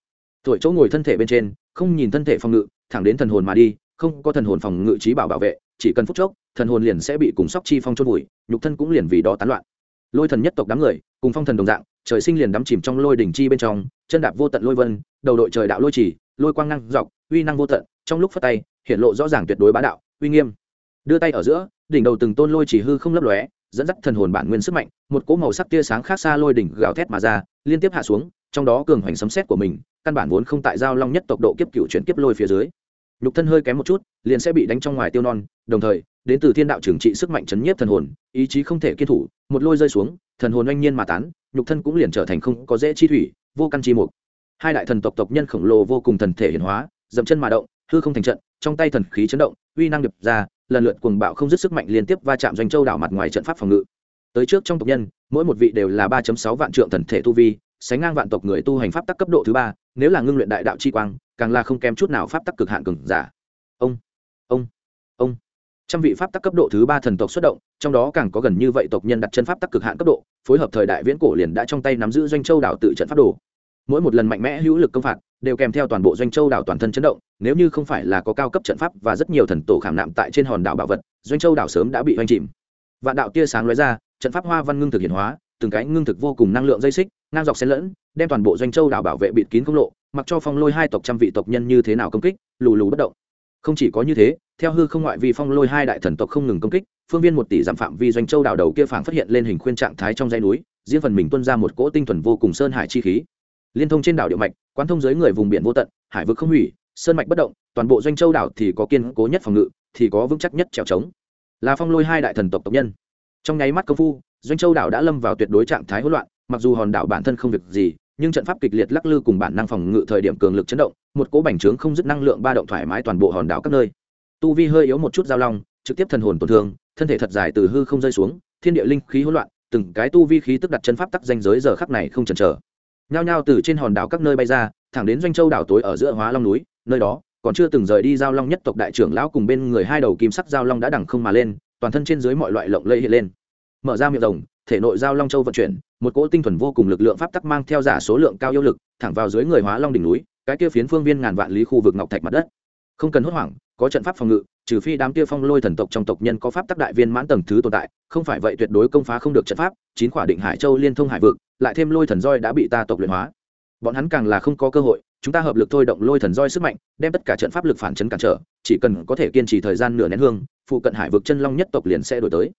Tuổi chỗ ngồi thân thể bên trên, không nhìn thân thể phòng ngự, thẳng đến thần hồn mà đi, không có thần hồn phòng ngự trí bảo bảo vệ chỉ cần phút chốc, thần hồn liền sẽ bị cùng sóc chi phong trôn vùi, nhục thân cũng liền vì đó tán loạn. Lôi thần nhất tộc đám người, cùng phong thần đồng dạng, trời sinh liền đắm chìm trong lôi đỉnh chi bên trong, chân đạp vô tận lôi vân, đầu đội trời đạo lôi chỉ, lôi quang năng dọc, uy năng vô tận, trong lúc phát tay, hiện lộ rõ ràng tuyệt đối bá đạo, uy nghiêm. Đưa tay ở giữa, đỉnh đầu từng tôn lôi chỉ hư không lấp lóe, dẫn dắt thần hồn bản nguyên sức mạnh, một cỗ màu sắc tia sáng khác xa lôi đỉnh gào thét mà ra, liên tiếp hạ xuống, trong đó cường hoành sấm xét của mình, căn bản vốn không tại giao long nhất tộc độ kiếp cựu chuyển kiếp lôi phía dưới. Nhục thân hơi kém một chút liền sẽ bị đánh trong ngoài tiêu non, đồng thời, đến từ thiên đạo trưởng trị sức mạnh chấn nhiếp thần hồn, ý chí không thể kiên thủ, một lôi rơi xuống, thần hồn oanh nhiên mà tán, nhục thân cũng liền trở thành không có dễ chi thủy, vô căn chi mục. Hai đại thần tộc tộc nhân khổng lồ vô cùng thần thể hiển hóa, dậm chân mà động, hư không thành trận, trong tay thần khí chấn động, uy năng điệp ra, lần lượt cuồng bạo không dứt sức mạnh liên tiếp va chạm doanh châu đảo mặt ngoài trận pháp phòng ngự. Tới trước trong tộc nhân, mỗi một vị đều là ba sáu vạn trượng thần thể tu vi, sánh ngang vạn tộc người tu hành pháp tắc cấp độ thứ ba, nếu là ngưng luyện đại đạo chi quang, càng là không kém chút nào pháp tắc cực hạn cường giả. Ông ông ông. Trăm vị pháp tắc cấp độ thứ ba thần tộc xuất động, trong đó càng có gần như vậy tộc nhân đặt chân pháp tắc cực hạn cấp độ, phối hợp thời đại viễn cổ liền đã trong tay nắm giữ doanh châu đảo tự trận pháp đồ. Mỗi một lần mạnh mẽ hữu lực công phạt, đều kèm theo toàn bộ doanh châu đảo toàn thân chấn động, nếu như không phải là có cao cấp trận pháp và rất nhiều thần tổ khảm nạm tại trên hòn đảo bảo vật, doanh châu đảo sớm đã bị oanh chìm. Vạn đạo tia sáng lóe ra, trận pháp hoa văn ngưng thực hiện hóa, từng cái ngưng thực vô cùng năng lượng dây xích, ngang dọc xen lẫn, đem toàn bộ doanh châu đảo bảo vệ bịt kín công lộ, mặc cho phong lôi hai tộc trăm vị tộc nhân như thế nào công kích, lù lù bất động không chỉ có như thế, theo hư không ngoại vi phong lôi hai đại thần tộc không ngừng công kích, phương viên một tỷ giảm phạm vi doanh châu đảo đầu kia phảng phát hiện lên hình khuyên trạng thái trong dãy núi, riêng phần mình tuân ra một cỗ tinh thuần vô cùng sơn hải chi khí. Liên thông trên đảo địa mạch, quán thông dưới người vùng biển vô tận, hải vực không hủy, sơn mạch bất động, toàn bộ doanh châu đảo thì có kiên cố nhất phòng ngự, thì có vững chắc nhất trèo trống. Là phong lôi hai đại thần tộc tộc nhân. Trong nháy mắt công phu, doanh châu đảo đã lâm vào tuyệt đối trạng thái hỗn loạn, mặc dù hòn đảo bản thân không việc gì nhưng trận pháp kịch liệt lắc lư cùng bản năng phòng ngự thời điểm cường lực chấn động, một cỗ bành trướng không dứt năng lượng ba động thoải mái toàn bộ hòn đảo các nơi. Tu vi hơi yếu một chút giao long, trực tiếp thần hồn tổn thương, thân thể thật dài từ hư không rơi xuống, thiên địa linh khí hỗn loạn, từng cái tu vi khí tức đặt chân pháp tắc danh giới giờ khắc này không chần chờ. Nhao nhao từ trên hòn đảo các nơi bay ra, thẳng đến doanh châu đảo tối ở giữa hóa long núi, nơi đó, còn chưa từng rời đi giao long nhất tộc đại trưởng lão cùng bên người hai đầu kim sắc giao long đã đằng không mà lên, toàn thân trên dưới mọi loại lộng lẫy hiện lên. Mở ra miệng rồng thể nội giao long châu vận chuyển, một cỗ tinh thuần vô cùng lực lượng pháp tắc mang theo giả số lượng cao yêu lực, thẳng vào dưới người hóa long đỉnh núi, cái kia phiến phương viên ngàn vạn lý khu vực ngọc thạch mặt đất. Không cần hốt hoảng, có trận pháp phòng ngự, trừ phi đám kia phong lôi thần tộc trong tộc nhân có pháp tắc đại viên mãn tầng thứ tồn tại, không phải vậy tuyệt đối công phá không được trận pháp, chín khỏa định hải châu liên thông hải vực, lại thêm lôi thần roi đã bị ta tộc luyện hóa. Bọn hắn càng là không có cơ hội, chúng ta hợp lực thôi động lôi thần roi sức mạnh, đem tất cả trận pháp lực phản chấn cản trở, chỉ cần có thể kiên trì thời gian nửa nén hương, phụ cận hải vực chân long nhất tộc liền sẽ đổi tới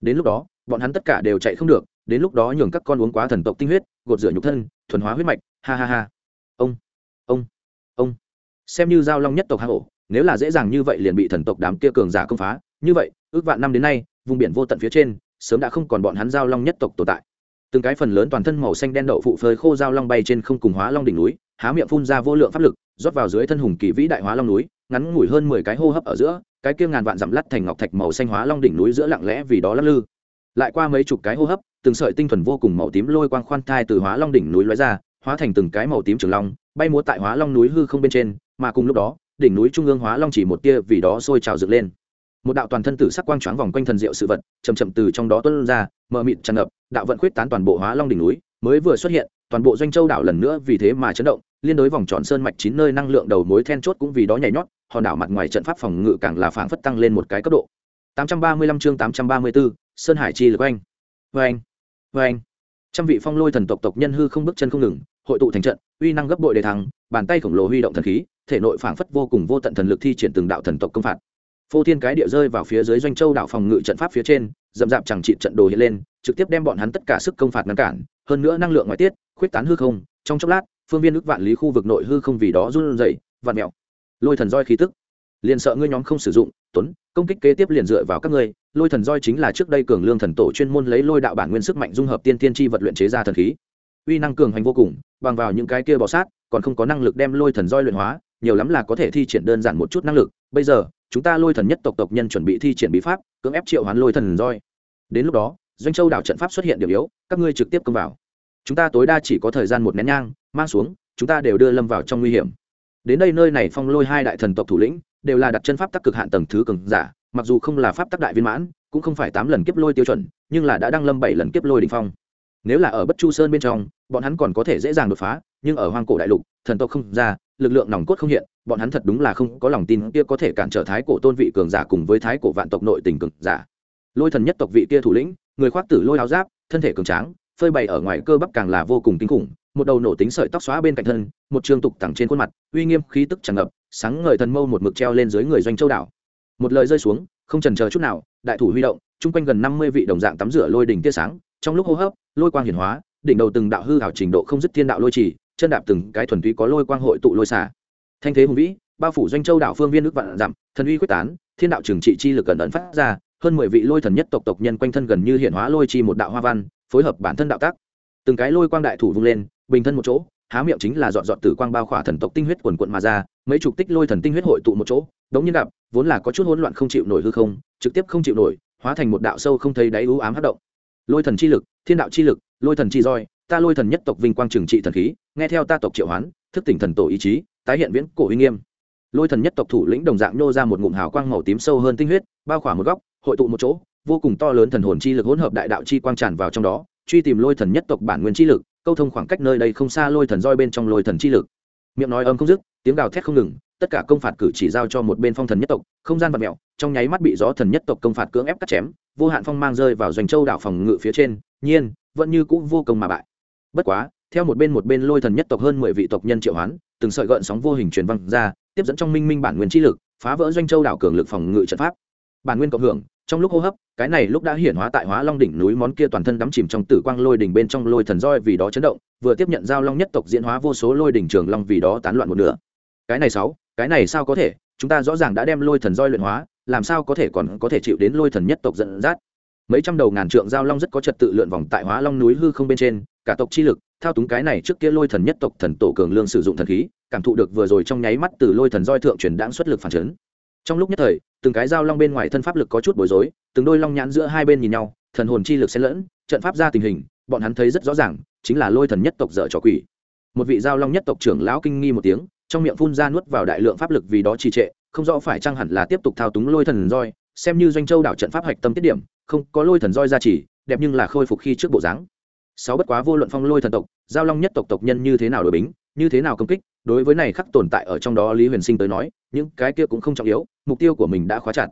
đến lúc đó, bọn hắn tất cả đều chạy không được, đến lúc đó nhường các con uống quá thần tộc tinh huyết, gột rửa nhục thân, thuần hóa huyết mạch, ha ha ha. Ông ông ông. Xem như giao long nhất tộc hạ hổ nếu là dễ dàng như vậy liền bị thần tộc đám kia cường giả công phá. Như vậy, ước vạn năm đến nay, vùng biển vô tận phía trên, sớm đã không còn bọn hắn giao long nhất tộc tồn tại. Từng cái phần lớn toàn thân màu xanh đen đậu phụ phơi khô giao long bay trên không cùng hóa long đỉnh núi, há miệng phun ra vô lượng pháp lực, rót vào dưới thân hùng kỳ vĩ đại hóa long núi ngắn ngủi hơn mười cái hô hấp ở giữa, cái kia ngàn vạn dặm lắt thành ngọc thạch màu xanh hóa long đỉnh núi giữa lặng lẽ vì đó lắc lư. Lại qua mấy chục cái hô hấp, từng sợi tinh thuần vô cùng màu tím lôi quang khoan thai từ hóa long đỉnh núi lóe ra, hóa thành từng cái màu tím trường long, bay múa tại hóa long núi hư không bên trên, mà cùng lúc đó, đỉnh núi trung ương hóa long chỉ một tia vì đó sôi trào dựng lên. Một đạo toàn thân tử sắc quang choáng vòng quanh thần diệu sự vật chầm chậm từ trong đó tuôn ra, mờ mịt tràn ngập, đạo vận khuyết tán toàn bộ hóa long đỉnh núi, mới vừa xuất hiện, toàn bộ doanh châu đảo lần nữa vì thế mà chấn động, liên đối vòng tròn sơn mạch chín nơi năng lượng đầu mối then chốt cũng vì đó nhảy nhót hòn đảo mặt ngoài trận pháp phòng ngự càng là phảng phất tăng lên một cái cấp độ. 835 chương 834, sơn hải chi lực oanh. Oanh oanh. Trăm vị phong lôi thần tộc tộc nhân hư không bước chân không ngừng hội tụ thành trận uy năng gấp bội đề thắng bàn tay khổng lồ huy động thần khí thể nội phảng phất vô cùng vô tận thần lực thi triển từng đạo thần tộc công phạt. Phô thiên cái địa rơi vào phía dưới doanh châu đảo phòng ngự trận pháp phía trên dậm dạp chẳng trị trận đồ hiện lên trực tiếp đem bọn hắn tất cả sức công phạt ngăn cản hơn nữa năng lượng ngoại tiết khuyết tán hư không trong chốc lát phương viên ước vạn lý khu vực nội hư không vì đó run rẩy vạn mèo lôi thần roi khí tức. Liền sợ ngươi nhóm không sử dụng, tuấn, công kích kế tiếp liền dựa vào các ngươi. Lôi thần roi chính là trước đây cường lương thần tổ chuyên môn lấy lôi đạo bản nguyên sức mạnh dung hợp tiên tiên chi vật luyện chế ra thần khí. Uy năng cường hành vô cùng, bằng vào những cái kia bọ sát, còn không có năng lực đem lôi thần roi luyện hóa, nhiều lắm là có thể thi triển đơn giản một chút năng lực. Bây giờ, chúng ta lôi thần nhất tộc tộc nhân chuẩn bị thi triển bí pháp, cưỡng ép triệu hoán lôi thần roi. Đến lúc đó, doanh châu đảo trận pháp xuất hiện điểm yếu, các ngươi trực tiếp công vào. Chúng ta tối đa chỉ có thời gian một nén nhang, mang xuống, chúng ta đều đưa lâm vào trong nguy hiểm đến đây nơi này phong lôi hai đại thần tộc thủ lĩnh đều là đặt chân pháp tắc cực hạn tầng thứ cường giả, mặc dù không là pháp tắc đại viên mãn, cũng không phải tám lần kiếp lôi tiêu chuẩn, nhưng là đã đăng lâm bảy lần kiếp lôi đình phong. Nếu là ở bất chu sơn bên trong, bọn hắn còn có thể dễ dàng đột phá, nhưng ở hoang cổ đại lục, thần tộc không ra, lực lượng nòng cốt không hiện, bọn hắn thật đúng là không có lòng tin kia có thể cản trở thái cổ tôn vị cường giả cùng với thái cổ vạn tộc nội tình cường giả. Lôi thần nhất tộc vị kia thủ lĩnh, người khoác tử lôi áo giáp, thân thể cường tráng, phơi bày ở ngoài cơ bắp càng là vô cùng kinh khủng một đầu nổ tính sợi tóc xóa bên cạnh thân, một trường tục tẳng trên khuôn mặt, uy nghiêm khí tức tràn ngập, sáng ngời thần mâu một mực treo lên dưới người doanh châu đảo. Một lời rơi xuống, không trần chờ chút nào, đại thủ huy động, chung quanh gần năm mươi vị đồng dạng tắm rửa lôi đỉnh tia sáng, trong lúc hô hấp, lôi quang hiển hóa, đỉnh đầu từng đạo hư hảo trình độ không dứt thiên đạo lôi trì, chân đạp từng cái thuần túy có lôi quang hội tụ lôi xả. Thanh thế hùng vĩ, bao phủ doanh châu đảo phương viên nước vạn dặm, thần uy quyết tán, thiên đạo trừng trị chi lực gần ẩn phát ra, hơn mười vị lôi thần nhất tộc tộc nhân quanh thân gần như hiện hóa lôi chi một đạo hoa văn, phối hợp bản thân đạo tác. Từng cái lôi quang đại thủ vung lên bình thân một chỗ, há miệng chính là dọn dọn tử quang bao khỏa thần tộc tinh huyết quần quận mà ra, mấy chục tích lôi thần tinh huyết hội tụ một chỗ, đống nhiên đạp vốn là có chút hỗn loạn không chịu nổi hư không, trực tiếp không chịu nổi, hóa thành một đạo sâu không thấy đáy u ám hấp động. Lôi thần chi lực, thiên đạo chi lực, lôi thần chi roi, ta lôi thần nhất tộc vinh quang trừng trị thần khí, nghe theo ta tộc triệu hoán, thức tỉnh thần tổ ý chí, tái hiện viễn cổ uy nghiêm. Lôi thần nhất tộc thủ lĩnh đồng dạng nhô ra một ngụm hào quang màu tím sâu hơn tinh huyết, bao khỏa một góc, hội tụ một chỗ, vô cùng to lớn thần hồn chi lực hỗn hợp đại đạo chi quang tràn vào trong đó, truy tìm lôi thần nhất tộc bản nguyên chi lực câu thông khoảng cách nơi đây không xa lôi thần roi bên trong lôi thần chi lực. Miệng nói âm không dứt, tiếng gào thét không ngừng, tất cả công phạt cử chỉ giao cho một bên phong thần nhất tộc, không gian vật mẹo trong nháy mắt bị gió thần nhất tộc công phạt cưỡng ép cắt chém, vô hạn phong mang rơi vào doanh châu đảo phòng ngự phía trên, nhiên, vẫn như cũ vô công mà bại. Bất quá, theo một bên một bên lôi thần nhất tộc hơn mười vị tộc nhân triệu hoán, từng sợi gợn sóng vô hình truyền văng ra, tiếp dẫn trong minh minh bản nguyên chi lực, phá vỡ doanh châu đảo cường lực phòng ngự trận pháp. Bản nguyên cộng hưởng trong lúc hô hấp, cái này lúc đã hiển hóa tại hóa long đỉnh núi món kia toàn thân đắm chìm trong tử quang lôi đỉnh bên trong lôi thần roi vì đó chấn động, vừa tiếp nhận giao long nhất tộc diễn hóa vô số lôi đỉnh trường long vì đó tán loạn một nửa. Cái này sáu, cái này sao có thể? Chúng ta rõ ràng đã đem lôi thần roi luyện hóa, làm sao có thể còn có thể chịu đến lôi thần nhất tộc dẫn dắt? Mấy trăm đầu ngàn trượng giao long rất có trật tự lượn vòng tại hóa long núi hư không bên trên, cả tộc chi lực, thao túng cái này trước kia lôi thần nhất tộc thần tổ cường lương sử dụng thần khí, cảm thụ được vừa rồi trong nháy mắt từ lôi thần roi thượng truyền đãng xuất lực phản chấn trong lúc nhất thời, từng cái dao long bên ngoài thân pháp lực có chút bối rối, từng đôi long nhãn giữa hai bên nhìn nhau, thần hồn chi lực xen lẫn, trận pháp ra tình hình, bọn hắn thấy rất rõ ràng, chính là lôi thần nhất tộc dở trò quỷ. Một vị giao long nhất tộc trưởng lão kinh nghi một tiếng, trong miệng phun ra nuốt vào đại lượng pháp lực vì đó trì trệ, không rõ phải chăng hẳn là tiếp tục thao túng lôi thần roi, xem như doanh châu đảo trận pháp hạch tâm tiết điểm, không có lôi thần roi ra chỉ đẹp nhưng là khôi phục khi trước bộ dáng. Sáu bất quá vô luận phong lôi thần tộc, giao long nhất tộc tộc nhân như thế nào đổi bính, như thế nào công kích, đối với này khắc tồn tại ở trong đó lý huyền sinh tới nói những cái kia cũng không trọng yếu, mục tiêu của mình đã khóa chặt.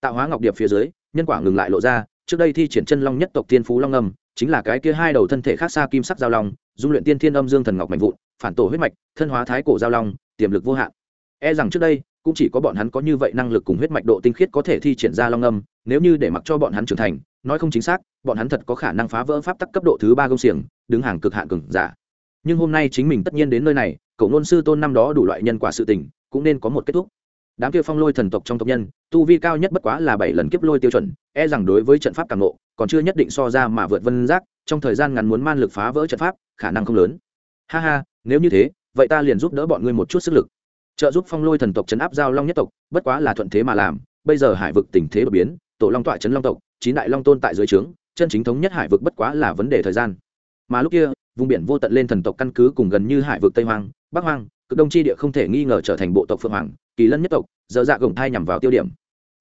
Tạo hóa ngọc điệp phía dưới, nhân quả ngừng lại lộ ra, trước đây thi triển chân long nhất tộc tiên phú long âm, chính là cái kia hai đầu thân thể khác xa kim sắc giao long, dung luyện tiên thiên âm dương thần ngọc mạnh vụn, phản tổ huyết mạch, thân hóa thái cổ giao long, tiềm lực vô hạn. E rằng trước đây, cũng chỉ có bọn hắn có như vậy năng lực cùng huyết mạch độ tinh khiết có thể thi triển ra long âm, nếu như để mặc cho bọn hắn trưởng thành, nói không chính xác, bọn hắn thật có khả năng phá vỡ pháp tắc cấp độ thứ ba công xiềng, đứng hàng cực hạn cường giả. Nhưng hôm nay chính mình tất nhiên đến nơi này cậu ngôn sư tôn năm đó đủ loại nhân quả sự tình cũng nên có một kết thúc. Đám kia phong lôi thần tộc trong tộc nhân, tu vi cao nhất bất quá là bảy lần kiếp lôi tiêu chuẩn e rằng đối với trận pháp càng nộ còn chưa nhất định so ra mà vượt vân giác, trong thời gian ngắn muốn man lực phá vỡ trận pháp, khả năng không lớn. Ha ha, nếu như thế, vậy ta liền giúp đỡ bọn ngươi một chút sức lực. Trợ giúp phong lôi thần tộc chấn áp giao long nhất tộc, bất quá là thuận thế mà làm, bây giờ hải vực tình thế đột biến, tổ long tọa chấn long tộc, chín đại long tôn tại dưới trướng, chân chính thống nhất hải vực bất quá là vấn đề thời gian. Mà lúc kia, vùng biển vô tận lên thần tộc căn cứ cùng gần như hải vực tây hoang, bắc hoang cực đông chi địa không thể nghi ngờ trở thành bộ tộc phượng hoàng, kỳ lân nhất tộc, giờ dạ gồng thai nhằm vào tiêu điểm.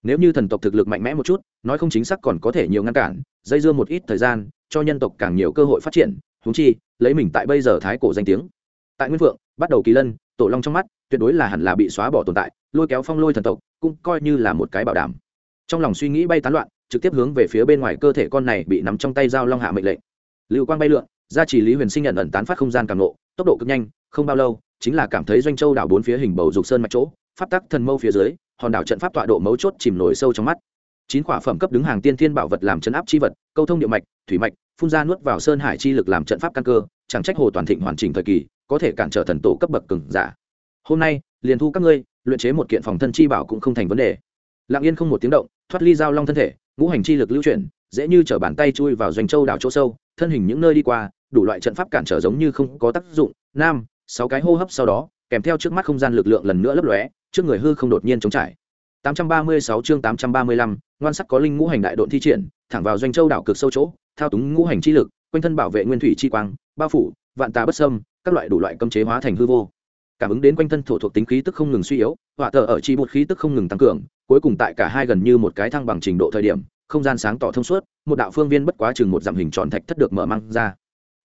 Nếu như thần tộc thực lực mạnh mẽ một chút, nói không chính xác còn có thể nhiều ngăn cản, dây dưa một ít thời gian, cho nhân tộc càng nhiều cơ hội phát triển húng chi, lấy mình tại bây giờ thái cổ danh tiếng. Tại nguyên vượng bắt đầu kỳ lân, tổ long trong mắt, tuyệt đối là hẳn là bị xóa bỏ tồn tại, lôi kéo phong lôi thần tộc, cũng coi như là một cái bảo đảm. Trong lòng suy nghĩ bay tán loạn, trực tiếp hướng về phía bên ngoài cơ thể con này bị nắm trong tay dao long hạ mệnh lệnh. Lưu quang bay lượn, gia trì lý huyền sinh nhận ẩn tán phát không gian càng nộ tốc độ cực nhanh, không bao lâu chính là cảm thấy doanh châu đảo bốn phía hình bầu dục sơn mạch chỗ, pháp tắc thần mâu phía dưới, hòn đảo trận pháp tọa độ mấu chốt chìm nổi sâu trong mắt. Chín quả phẩm cấp đứng hàng tiên thiên bảo vật làm chấn áp chi vật, câu thông địa mạch, thủy mạch, phun ra nuốt vào sơn hải chi lực làm trận pháp căn cơ, chẳng trách hồ toàn thịnh hoàn chỉnh thời kỳ, có thể cản trở thần tổ cấp bậc cứng giả. Hôm nay, liền thu các ngươi, luyện chế một kiện phòng thân chi bảo cũng không thành vấn đề. Lặng yên không một tiếng động, thoát ly giao long thân thể, ngũ hành chi lực lưu chuyển, dễ như chở bàn tay chui vào doanh châu đảo chỗ sâu, thân hình những nơi đi qua, đủ loại trận pháp cản trở giống như không có tác dụng. Nam sáu cái hô hấp sau đó kèm theo trước mắt không gian lực lượng lần nữa lấp lóe trước người hư không đột nhiên chống trải. 836 chương 835, ngoan sắc có linh ngũ hành đại độn thi triển thẳng vào doanh châu đảo cực sâu chỗ thao túng ngũ hành chi lực quanh thân bảo vệ nguyên thủy chi quang bao phủ vạn tà bất sâm các loại đủ loại cấm chế hóa thành hư vô. Cảm ứng đến quanh thân thổ thuộc tính khí tức không ngừng suy yếu hỏa thở ở chi một khí tức không ngừng tăng cường cuối cùng tại cả hai gần như một cái thăng bằng trình độ thời điểm không gian sáng tỏ thông suốt một đạo phương viên bất quá chừng một dặm hình tròn thạch thất được mở mang ra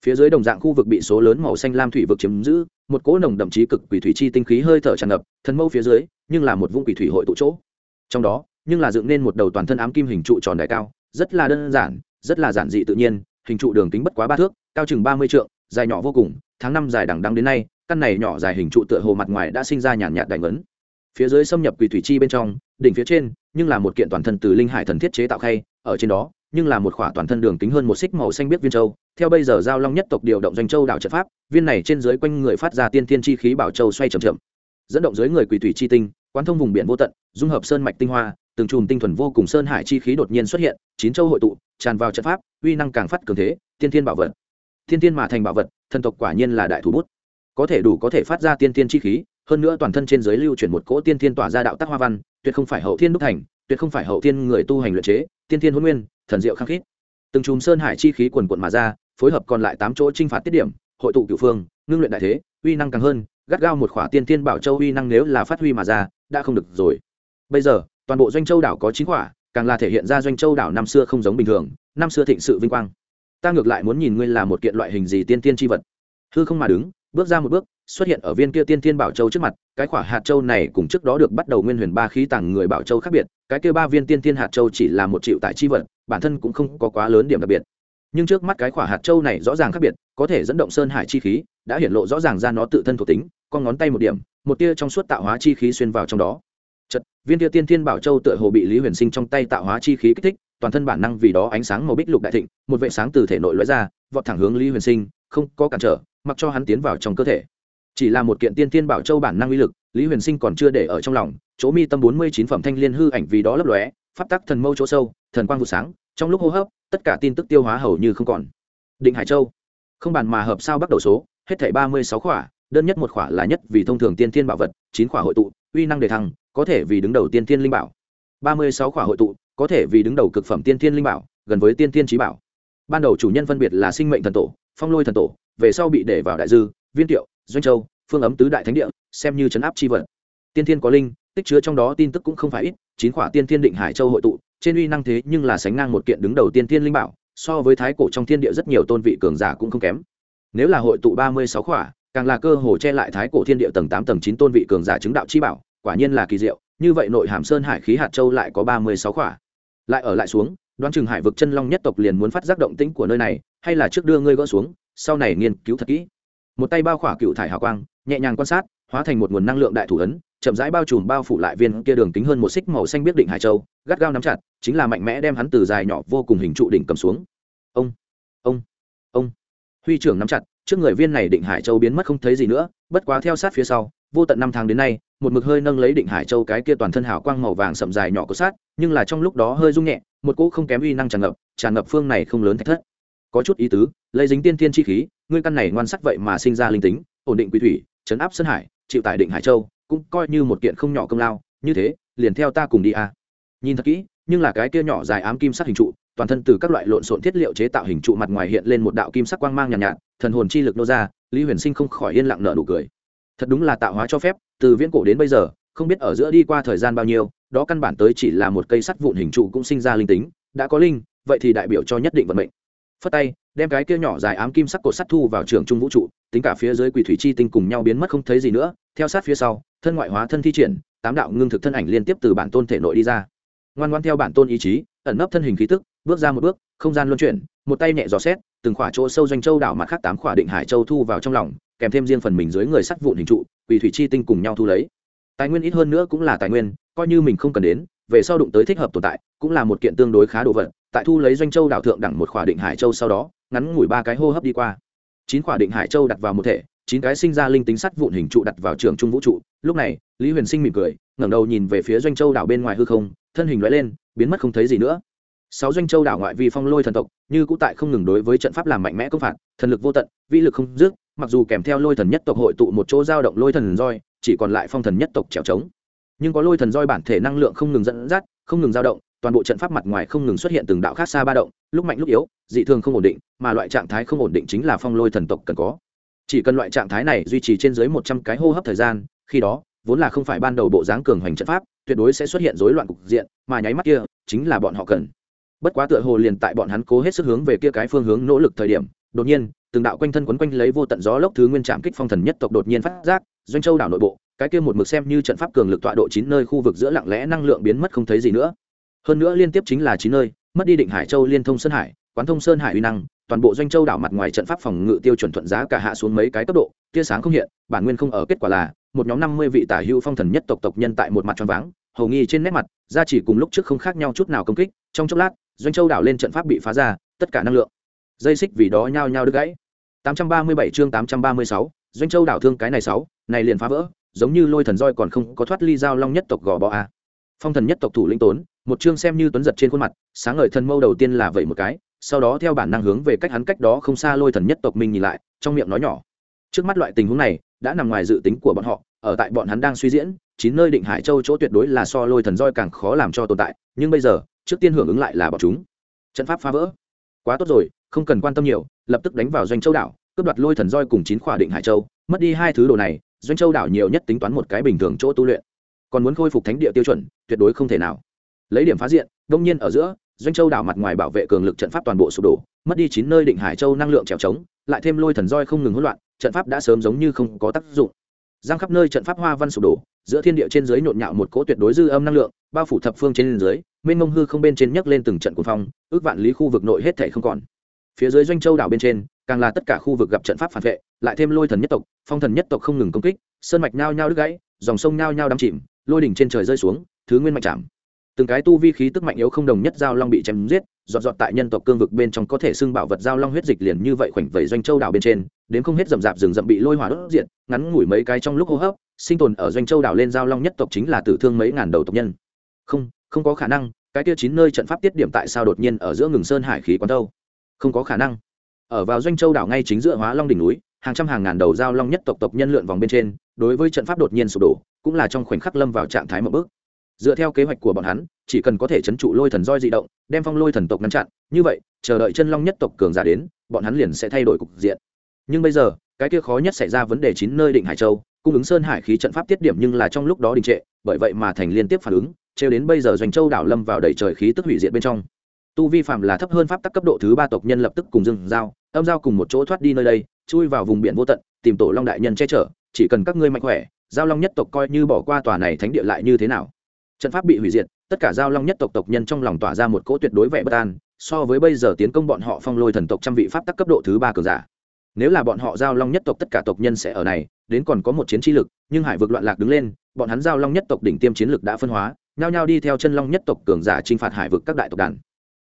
phía dưới đồng dạng khu vực bị số lớn màu xanh lam thủy vực chiếm giữ, một cỗ nồng đậm chí cực quỷ thủy chi tinh khí hơi thở tràn ngập, thần mâu phía dưới, nhưng là một vũng quỷ thủy hội tụ chỗ. Trong đó, nhưng là dựng nên một đầu toàn thân ám kim hình trụ tròn đại cao, rất là đơn giản, rất là giản dị tự nhiên, hình trụ đường kính bất quá ba thước, cao chừng ba mươi trượng, dài nhỏ vô cùng, tháng năm dài đằng đăng đến nay, căn này nhỏ dài hình trụ tựa hồ mặt ngoài đã sinh ra nhàn nhạt đại ngấn. Phía dưới xâm nhập quỷ thủy chi bên trong, đỉnh phía trên, nhưng là một kiện toàn thân từ linh hải thần thiết chế tạo khay, ở trên đó nhưng là một khỏa toàn thân đường kính hơn một xích màu xanh biết viên châu. Theo bây giờ giao long nhất tộc điều động doanh châu đảo trận pháp, viên này trên dưới quanh người phát ra tiên thiên chi khí bảo châu xoay chậm chậm, dẫn động dưới người quỳ thủy chi tinh, quán thông vùng biển vô tận, dung hợp sơn mạch tinh hoa, từng chùm tinh thuần vô cùng sơn hải chi khí đột nhiên xuất hiện, chín châu hội tụ, tràn vào trận pháp, uy năng càng phát cường thế, tiên thiên bảo vật. Tiên thiên mà thành bảo vật, thần tộc quả nhiên là đại thủ bút. Có thể đủ có thể phát ra tiên thiên chi khí, hơn nữa toàn thân trên giới lưu chuyển một cỗ tiên thiên tỏa ra đạo tác hoa văn, tuyệt không phải hậu thiên đúc thành, tuyệt không phải hậu thiên người tu hành luyện chế, tiên thiên huấn nguyên thần diệu khăng khít. Từng chùm sơn hải chi khí quần quận mà ra, phối hợp còn lại tám chỗ t r i n h phạt tiết điểm, hội tụ cựu phương, ngưng luyện đại thế, uy năng càng hơn, gắt gao một khỏa tiên thiên bảo châu uy năng nếu là phát huy mà ra, đã không được rồi. Bây giờ, toàn bộ doanh châu đảo có chín khỏa, càng là thể hiện ra doanh châu đảo năm xưa không giống bình thường, năm xưa thịnh sự vinh quang. Ta ngược lại muốn nhìn ngươi là một kiện loại hình gì tiên tiên tri vật. Hư không mà đứng, bước ra một bước, xuất hiện ở viên kia tiên thiên bảo châu trước mặt, cái khỏa hạt châu này cùng trước đó được bắt đầu nguyên huyền ba khí tàng người bảo châu khác biệt, cái kia ba viên tiên thiên hạt châu chỉ là một triệu tại chi vật bản thân cũng không có quá lớn điểm đặc biệt. Nhưng trước mắt cái quả hạt châu này rõ ràng khác biệt, có thể dẫn động sơn hải chi khí, đã hiện lộ rõ ràng ra nó tự thân thuộc tính, con ngón tay một điểm, một tia trong suốt tạo hóa chi khí xuyên vào trong đó. Chật viên tia tiên thiên bảo châu tựa hồ bị lý huyền sinh trong tay tạo hóa chi khí kích thích, toàn thân bản năng vì đó ánh sáng màu bích lục đại thịnh, một vệ sáng từ thể nội lóe ra, vọt thẳng hướng lý huyền sinh, không có cản trở, mặc cho hắn tiến vào trong cơ thể. Chỉ là một kiện tiên thiên bảo châu bản năng uy lực, lý huyền sinh còn chưa để ở trong lòng, chỗ mi tâm bốn mươi chín phẩm thanh liên hư ảnh vì đó lấp lóe, pháp tắc thần mâu chỗ sâu thần quang vụ sáng, trong lúc hô hấp, tất cả tin tức tiêu hóa hầu như không còn. Định hải châu, không bàn mà hợp sao bắt đầu số, hết thảy ba mươi sáu khỏa, đơn nhất một khỏa là nhất vì thông thường tiên thiên bảo vật, chín khỏa hội tụ, uy năng đề thăng, có thể vì đứng đầu tiên thiên linh bảo. ba mươi sáu khỏa hội tụ, có thể vì đứng đầu cực phẩm tiên thiên linh bảo, gần với tiên thiên trí bảo. Ban đầu chủ nhân phân biệt là sinh mệnh thần tổ, phong lôi thần tổ, về sau bị để vào đại dư, viên tiệu, doanh châu, phương ấm tứ đại thánh địa, xem như chấn áp c h i vật. Tiên thiên có linh, tích chứa trong đó tin tức cũng không phải ít, chín khỏa tiên thiên định hải châu hội tụ trên uy năng thế nhưng là sánh ngang một kiện đứng đầu tiên thiên linh bảo, so với thái cổ trong thiên địa rất nhiều tôn vị cường giả cũng không kém. Nếu là hội tụ ba mươi sáu khỏa, càng là cơ hồ che lại thái cổ thiên địa tầng tám, tầng chín tôn vị cường giả chứng đạo chi bảo, quả nhiên là kỳ diệu, như vậy nội hàm sơn hải khí hạt châu lại có ba mươi sáu khỏa. Lại ở lại xuống, đoán chừng hải vực chân long nhất tộc liền muốn phát giác động tĩnh của nơi này, hay là trước đưa ngươi gỡ xuống, sau này nghiên cứu thật kỹ. Một tay bao khỏa cựu thải hào quang, nhẹ nhàng quan sát hóa thành một nguồn năng lượng đại thủ ấn, chậm rãi bao trùm bao phủ lại viên kia đường kính hơn một xích màu xanh biết định hải châu, gắt gao nắm chặt, chính là mạnh mẽ đem hắn từ dài nhỏ vô cùng hình trụ đỉnh cầm xuống. Ông ông ông. Huy trưởng nắm chặt, trước người viên này định hải châu biến mất không thấy gì nữa, bất quá theo sát phía sau, vô tận năm tháng đến nay, một mực hơi nâng lấy định hải châu cái kia toàn thân hào quang màu vàng sậm dài nhỏ có sát, nhưng là trong lúc đó hơi rung nhẹ, một cỗ không kém uy năng tràn ngập tràn ngập phương này không lớn thách thất. Có chút ý tứ, lấy dính tiên thiên chi khí, ngươi căn này ngoan sắc vậy mà sinh ra linh tính, ổn định quỷ thủy, chấn áp sơn hải chịu tại định hải châu cũng coi như một kiện không nhỏ công lao như thế liền theo ta cùng đi a à. nhìn thật kỹ nhưng là cái kia nhỏ dài ám kim sắc hình trụ toàn thân từ các loại lộn xộn thiết liệu chế tạo hình trụ mặt ngoài hiện lên một đạo kim sắc quang mang nhàn nhạt, nhạt thần hồn chi lực nô ra lý huyền sinh không khỏi yên lặng nở nụ cười thật đúng là tạo hóa cho phép từ viễn cổ đến bây giờ không biết ở giữa đi qua thời gian bao nhiêu đó căn bản tới chỉ là một cây sắt vụn hình trụ cũng sinh ra linh tính đã có linh vậy thì đại biểu cho nhất định vận mệnh phất tay đem cái kia nhỏ dài ám kim sắc cột sắt thu vào trường trung vũ trụ, tính cả phía dưới quỷ thủy chi tinh cùng nhau biến mất không thấy gì nữa. Theo sát phía sau, thân ngoại hóa thân thi triển, tám đạo ngưng thực thân ảnh liên tiếp từ bản tôn thể nội đi ra. Ngoan ngoan theo bản tôn ý chí, ẩn nấp thân hình khí tức, bước ra một bước, không gian luân chuyển, một tay nhẹ dò xét, từng khỏa chỗ sâu doanh châu đảo mặt khác tám khỏa định hải châu thu vào trong lòng, kèm thêm riêng phần mình dưới người sắt vụn hình trụ, quỷ thủy chi tinh cùng nhau thu lấy. Tài nguyên ít hơn nữa cũng là tài nguyên, coi như mình không cần đến, về sau đụng tới thích hợp tồn tại, cũng là một kiện tương đối khá đồ vật. Tại thu lấy doanh châu đảo thượng đẳng một khỏa định hải châu sau đó ngắn ngủi ba cái hô hấp đi qua. Chín khỏa định hải châu đặt vào một thể, chín cái sinh ra linh tính sắt vụn hình trụ đặt vào trường trung vũ trụ. Lúc này, lý huyền sinh mỉm cười, ngẩng đầu nhìn về phía doanh châu đảo bên ngoài hư không, thân hình loại lên, biến mất không thấy gì nữa. Sáu doanh châu đảo ngoại vi phong lôi thần tộc, như cũ tại không ngừng đối với trận pháp làm mạnh mẽ công phạt, thần lực vô tận vĩ lực không dứt, mặc dù kèm theo lôi thần nhất tộc hội tụ một chỗ giao động lôi thần roi, chỉ còn lại phong thần nhất tộc trèo trống. Nhưng có lôi thần roi bản thể năng lượng không ngừng dẫn dắt, không ngừng dao động toàn bộ trận pháp mặt ngoài không ngừng xuất hiện từng đạo khác xa ba động, lúc mạnh lúc yếu, dị thường không ổn định, mà loại trạng thái không ổn định chính là phong lôi thần tộc cần có. Chỉ cần loại trạng thái này duy trì trên dưới một trăm cái hô hấp thời gian, khi đó, vốn là không phải ban đầu bộ dáng cường hoành trận pháp, tuyệt đối sẽ xuất hiện rối loạn cục diện, mà nháy mắt kia, chính là bọn họ cần. Bất quá tựa hồ liền tại bọn hắn cố hết sức hướng về kia cái phương hướng nỗ lực thời điểm, đột nhiên, từng đạo quanh thân quấn quanh lấy vô tận gió lốc thứ nguyên trạm kích phong thần nhất tộc đột nhiên phát giác, doanh châu đảo nội bộ, cái kia một mực xem như trận pháp cường lực tọa độ chín nơi khu vực giữa lặng lẽ năng lượng biến mất không thấy gì nữa hơn nữa liên tiếp chính là chín nơi mất đi định hải châu liên thông sơn hải quán thông sơn hải uy năng toàn bộ doanh châu đảo mặt ngoài trận pháp phòng ngự tiêu chuẩn thuận giá cả hạ xuống mấy cái cấp độ tia sáng không hiện bản nguyên không ở kết quả là một nhóm năm mươi vị tả hữu phong thần nhất tộc tộc nhân tại một mặt tròn váng hầu nghi trên nét mặt ra chỉ cùng lúc trước không khác nhau chút nào công kích trong chốc lát doanh châu đảo lên trận pháp bị phá ra tất cả năng lượng dây xích vì đó nhao nhao đứt gãy. 837 chương 836, doanh châu đảo thương cái này sáu này liền phá vỡ giống như lôi thần roi còn không có thoát ly giao long nhất tộc gò bò a. Phong thần nhất tộc thủ lĩnh tốn một chương xem như tuấn giật trên khuôn mặt, sáng ngời thần mâu đầu tiên là vậy một cái, sau đó theo bản năng hướng về cách hắn cách đó không xa lôi thần nhất tộc mình nhìn lại, trong miệng nói nhỏ. Trước mắt loại tình huống này, đã nằm ngoài dự tính của bọn họ, ở tại bọn hắn đang suy diễn, chín nơi định hải châu chỗ tuyệt đối là so lôi thần roi càng khó làm cho tồn tại, nhưng bây giờ, trước tiên hưởng ứng lại là bọn chúng. Trận pháp phá vỡ. Quá tốt rồi, không cần quan tâm nhiều, lập tức đánh vào doanh châu đảo, cướp đoạt lôi thần roi cùng chín khỏa định hải châu, mất đi hai thứ đồ này, doanh châu đảo nhiều nhất tính toán một cái bình thường chỗ tu luyện. Còn muốn khôi phục thánh địa tiêu chuẩn, tuyệt đối không thể nào lấy điểm phá diện, đông nhiên ở giữa, doanh châu đảo mặt ngoài bảo vệ cường lực trận pháp toàn bộ sụp đổ, mất đi chín nơi định hải châu năng lượng trèo trống, lại thêm lôi thần roi không ngừng hỗn loạn, trận pháp đã sớm giống như không có tác dụng. Giang khắp nơi trận pháp hoa văn sụp đổ, giữa thiên địa trên dưới nhộn nhạo một cỗ tuyệt đối dư âm năng lượng, bao phủ thập phương trên dưới, mênh mông hư không bên trên nhấc lên từng trận cuồng phong, ước vạn lý khu vực nội hết thể không còn. Phía dưới doanh châu đảo bên trên, càng là tất cả khu vực gặp trận pháp phản vệ, lại thêm lôi thần nhất tộc, phong thần nhất tộc không ngừng công kích, sơn mạch nhao nhao đứt gãy, dòng sông nhao nhao đắm chìm, lôi đỉnh trên trời rơi xuống, thứ nguyên mạch chạm từng cái tu vi khí tức mạnh yếu không đồng nhất giao long bị chém giết dọn dọn tại nhân tộc cương vực bên trong có thể xưng bảo vật giao long huyết dịch liền như vậy khoảnh vẩy doanh châu đảo bên trên, đến không hết rậm rạp rừng rậm bị lôi hỏa đốt diện ngắn ngủi mấy cái trong lúc hô hấp, sinh tồn ở doanh châu đảo lên giao long nhất tộc chính là tử thương mấy ngàn đầu tộc nhân. Không không có khả năng, cái kia chín nơi trận pháp tiết điểm tại sao đột nhiên ở giữa ngừng sơn hải khí quán đâu? Không có khả năng. Ở vào doanh châu đảo ngay chính giữa hóa long đỉnh núi, hàng trăm hàng ngàn đầu giao long nhất tộc tộc nhân lượn vòng bên trên, đối với trận pháp đột nhiên sụp đổ, cũng là trong khoảnh khắc lâm vào trạng thái một bước dựa theo kế hoạch của bọn hắn, chỉ cần có thể chấn trụ lôi thần roi dị động, đem phong lôi thần tộc ngăn chặn, như vậy, chờ đợi chân long nhất tộc cường giả đến, bọn hắn liền sẽ thay đổi cục diện. Nhưng bây giờ, cái kia khó nhất xảy ra vấn đề chín nơi định hải châu, cung ứng sơn hải khí trận pháp tiết điểm nhưng là trong lúc đó đình trệ, bởi vậy mà thành liên tiếp phản ứng, trêu đến bây giờ doanh châu đảo lâm vào đầy trời khí tức hủy diệt bên trong. Tu vi phạm là thấp hơn pháp tắc cấp độ thứ ba tộc nhân lập tức cùng dừng dao âm giao cùng một chỗ thoát đi nơi đây, chui vào vùng biển vô tận, tìm tổ long đại nhân che chở, chỉ cần các ngươi mạnh khỏe, giao long nhất tộc coi như bỏ qua tòa này thánh địa lại như thế nào? Trận pháp bị hủy diệt, tất cả giao long nhất tộc tộc nhân trong lòng tỏa ra một cỗ tuyệt đối vẻ bất an, so với bây giờ tiến công bọn họ phong lôi thần tộc trăm vị pháp tắc cấp độ thứ ba cường giả. Nếu là bọn họ giao long nhất tộc tất cả tộc nhân sẽ ở này, đến còn có một chiến trí lực, nhưng hải vực loạn lạc đứng lên, bọn hắn giao long nhất tộc đỉnh tiêm chiến lực đã phân hóa, nhao nhao đi theo chân long nhất tộc cường giả t r i n h phạt hải vực các đại tộc đàn.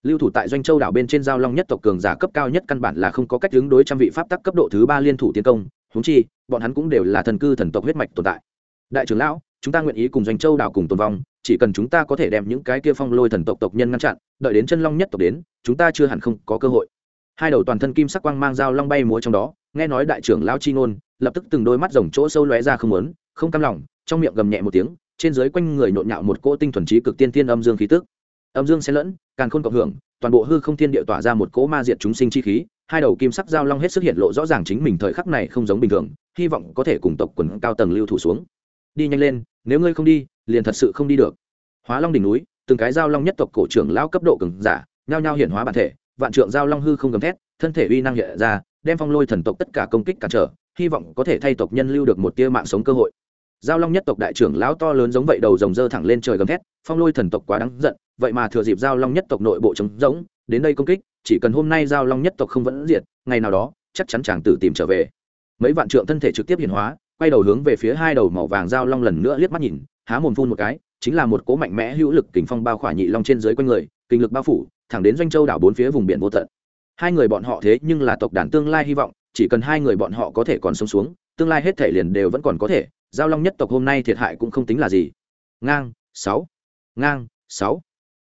Lưu thủ tại doanh châu đảo bên trên giao long nhất tộc cường giả cấp cao nhất căn bản là không có cách ứng đối trăm vị pháp tắc cấp độ thứ ba liên thủ tiến công húng chi, bọn hắn cũng đều là thần cư thần tộc huyết mạch tồn tại. Đại trưởng lão, chúng ta nguyện ý cùng doanh châu đảo cùng tồn vong chỉ cần chúng ta có thể đem những cái kia phong lôi thần tộc tộc nhân ngăn chặn, đợi đến chân long nhất tộc đến, chúng ta chưa hẳn không có cơ hội. Hai đầu toàn thân kim sắc quang mang dao long bay múa trong đó, nghe nói đại trưởng lão chi ngôn, lập tức từng đôi mắt rồng chỗ sâu lóe ra không muốn, không cam lòng, trong miệng gầm nhẹ một tiếng, trên dưới quanh người nhộn nhạo một cỗ tinh thuần trí cực tiên tiên âm dương khí tức. Âm dương xen lẫn, càng khôn cộng hưởng, toàn bộ hư không thiên địa tỏa ra một cỗ ma diệt chúng sinh chi khí, hai đầu kim sắc giao long hết sức hiện lộ rõ ràng chính mình thời khắc này không giống bình thường, hy vọng có thể cùng tộc quần cao tầng lưu thủ xuống. Đi nhanh lên, nếu ngươi không đi liền thật sự không đi được. Hóa long đỉnh núi, từng cái giao long nhất tộc cổ trưởng lao cấp độ cường giả, nhao nhao hiển hóa bản thể, vạn trượng giao long hư không gầm thét, thân thể uy năng hiện ra, đem phong lôi thần tộc tất cả công kích cản trở, hy vọng có thể thay tộc nhân lưu được một tia mạng sống cơ hội. Giao long nhất tộc đại trưởng lão to lớn giống vậy đầu rồng dơ thẳng lên trời gầm thét, phong lôi thần tộc quá đáng giận, vậy mà thừa dịp giao long nhất tộc nội bộ trống rỗng, đến đây công kích, chỉ cần hôm nay giao long nhất tộc không vẫn diệt, ngày nào đó, chắc chắn chàng tử tìm trở về. Mấy vạn trượng thân thể trực tiếp hiển hóa, quay đầu hướng về phía hai đầu màu vàng giao long lần nữa liếc mắt nhìn há mồm phun một cái, chính là một cỗ mạnh mẽ hữu lực kình phong bao khỏa nhị long trên dưới quanh người kinh lực bao phủ, thẳng đến doanh châu đảo bốn phía vùng biển vô tận. Hai người bọn họ thế nhưng là tộc đàn tương lai hy vọng, chỉ cần hai người bọn họ có thể còn sống xuống, tương lai hết thể liền đều vẫn còn có thể, giao long nhất tộc hôm nay thiệt hại cũng không tính là gì. Ngang, sáu ngang, sáu.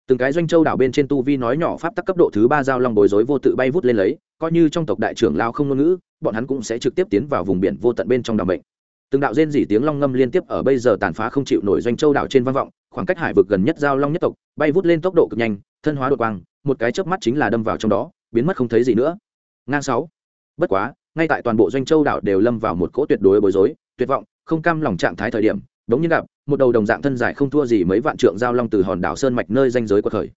Từng cái doanh châu đảo bên trên tu vi nói nhỏ pháp tắc cấp độ thứ ba giao long bối rối vô tự bay vút lên lấy, coi như trong tộc đại trưởng lao không ngôn ngữ, bọn hắn cũng sẽ trực tiếp tiến vào vùng biển vô tận bên trong đảo bệnh từng đạo rên dỉ tiếng long ngâm liên tiếp ở bây giờ tàn phá không chịu nổi doanh châu đảo trên vang vọng, khoảng cách hải vực gần nhất giao long nhất tộc, bay vút lên tốc độ cực nhanh, thân hóa đột quang, một cái chớp mắt chính là đâm vào trong đó, biến mất không thấy gì nữa. Ngang sáu. Bất quá, ngay tại toàn bộ doanh châu đảo đều lâm vào một cỗ tuyệt đối bối rối, tuyệt vọng, không cam lòng trạng thái thời điểm, đống nhiên gặp, một đầu đồng dạng thân dài không thua gì mấy vạn trượng giao long từ hòn đảo sơn mạch nơi danh giới của khởi.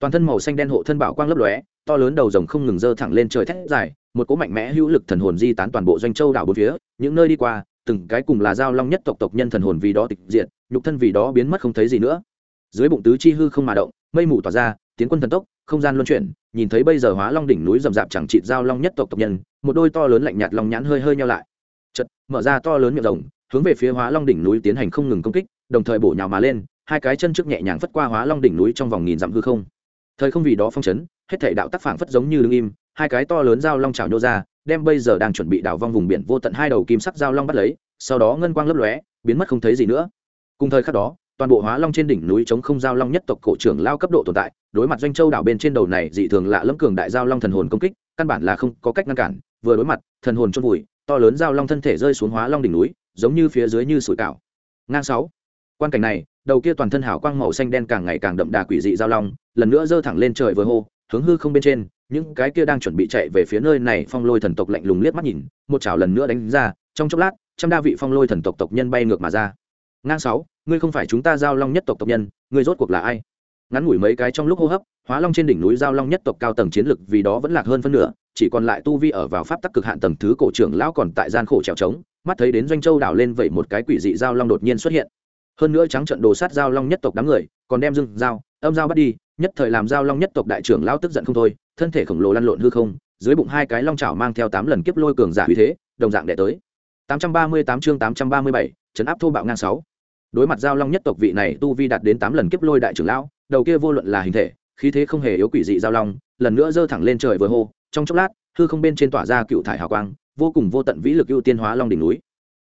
Toàn thân màu xanh đen hộ thân bảo quang lấp lóe, to lớn đầu rồng không ngừng dơ thẳng lên trời thét dài, một cỗ mạnh mẽ hữu lực thần hồn di tán toàn bộ doanh châu đảo bốn phía, những nơi đi qua từng cái cùng là giao long nhất tộc tộc nhân thần hồn vì đó tịch diệt, nhục thân vì đó biến mất không thấy gì nữa. Dưới bụng tứ chi hư không mà động, mây mù tỏa ra, tiến quân thần tốc, không gian luân chuyển, nhìn thấy bây giờ hóa long đỉnh núi rậm rạp chẳng trị giao long nhất tộc tộc nhân, một đôi to lớn lạnh nhạt long nhãn hơi hơi nhau lại. Chật mở ra to lớn miệng rồng, hướng về phía hóa long đỉnh núi tiến hành không ngừng công kích, đồng thời bổ nhào mà lên, hai cái chân trước nhẹ nhàng phất qua hóa long đỉnh núi trong vòng nghìn dặm hư không. Thời không vì đó phong chấn, hết thể đạo tác phản phất giống như đứng im, hai cái to lớn dao long chảo nhô ra đem bây giờ đang chuẩn bị đảo vong vùng biển vô tận hai đầu kim sắc dao long bắt lấy, sau đó ngân quang lấp lóe, biến mất không thấy gì nữa. Cùng thời khắc đó, toàn bộ hóa long trên đỉnh núi chống không giao long nhất tộc cổ trưởng lao cấp độ tồn tại, đối mặt doanh châu đảo bên trên đầu này dị thường lạ lẫm cường đại giao long thần hồn công kích, căn bản là không có cách ngăn cản, vừa đối mặt, thần hồn chôn vùi, to lớn giao long thân thể rơi xuống hóa long đỉnh núi, giống như phía dưới như sủi cảo. Ngang sáu. Quan cảnh này, đầu kia toàn thân hào quang màu xanh đen càng ngày càng đậm đà quỷ dị giao long, lần nữa giơ thẳng lên trời vừa hô hướng hư không bên trên, những cái kia đang chuẩn bị chạy về phía nơi này phong lôi thần tộc lạnh lùng liếc mắt nhìn, một chảo lần nữa đánh ra, trong chốc lát, trăm đa vị phong lôi thần tộc tộc nhân bay ngược mà ra. Ngang sáu, ngươi không phải chúng ta giao long nhất tộc tộc nhân, ngươi rốt cuộc là ai? Ngắn ngủi mấy cái trong lúc hô hấp, hóa long trên đỉnh núi giao long nhất tộc cao tầng chiến lực vì đó vẫn lạc hơn phân nửa, chỉ còn lại tu vi ở vào pháp tắc cực hạn tầng thứ cổ trưởng lão còn tại gian khổ trèo trống, mắt thấy đến doanh châu đảo lên vậy một cái quỷ dị giao long đột nhiên xuất hiện. Hơn nữa trắng trận đồ sát giao long nhất tộc đám người, còn đem dưng dao âm dao bắt đi nhất thời làm giao long nhất tộc đại trưởng lao tức giận không thôi thân thể khổng lồ lăn lộn hư không dưới bụng hai cái long chảo mang theo tám lần kiếp lôi cường giả uy thế đồng dạng đệ tới. 838 chương 837, trấn áp thô bạo ngang 6. đối mặt giao long nhất tộc vị này tu vi đạt đến tám lần kiếp lôi đại trưởng lão đầu kia vô luận là hình thể khí thế không hề yếu quỷ dị giao long lần nữa giơ thẳng lên trời vừa hô trong chốc lát hư không bên trên tỏa ra cựu thải hào quang vô cùng vô tận vĩ lực ưu tiên hóa long đỉnh núi.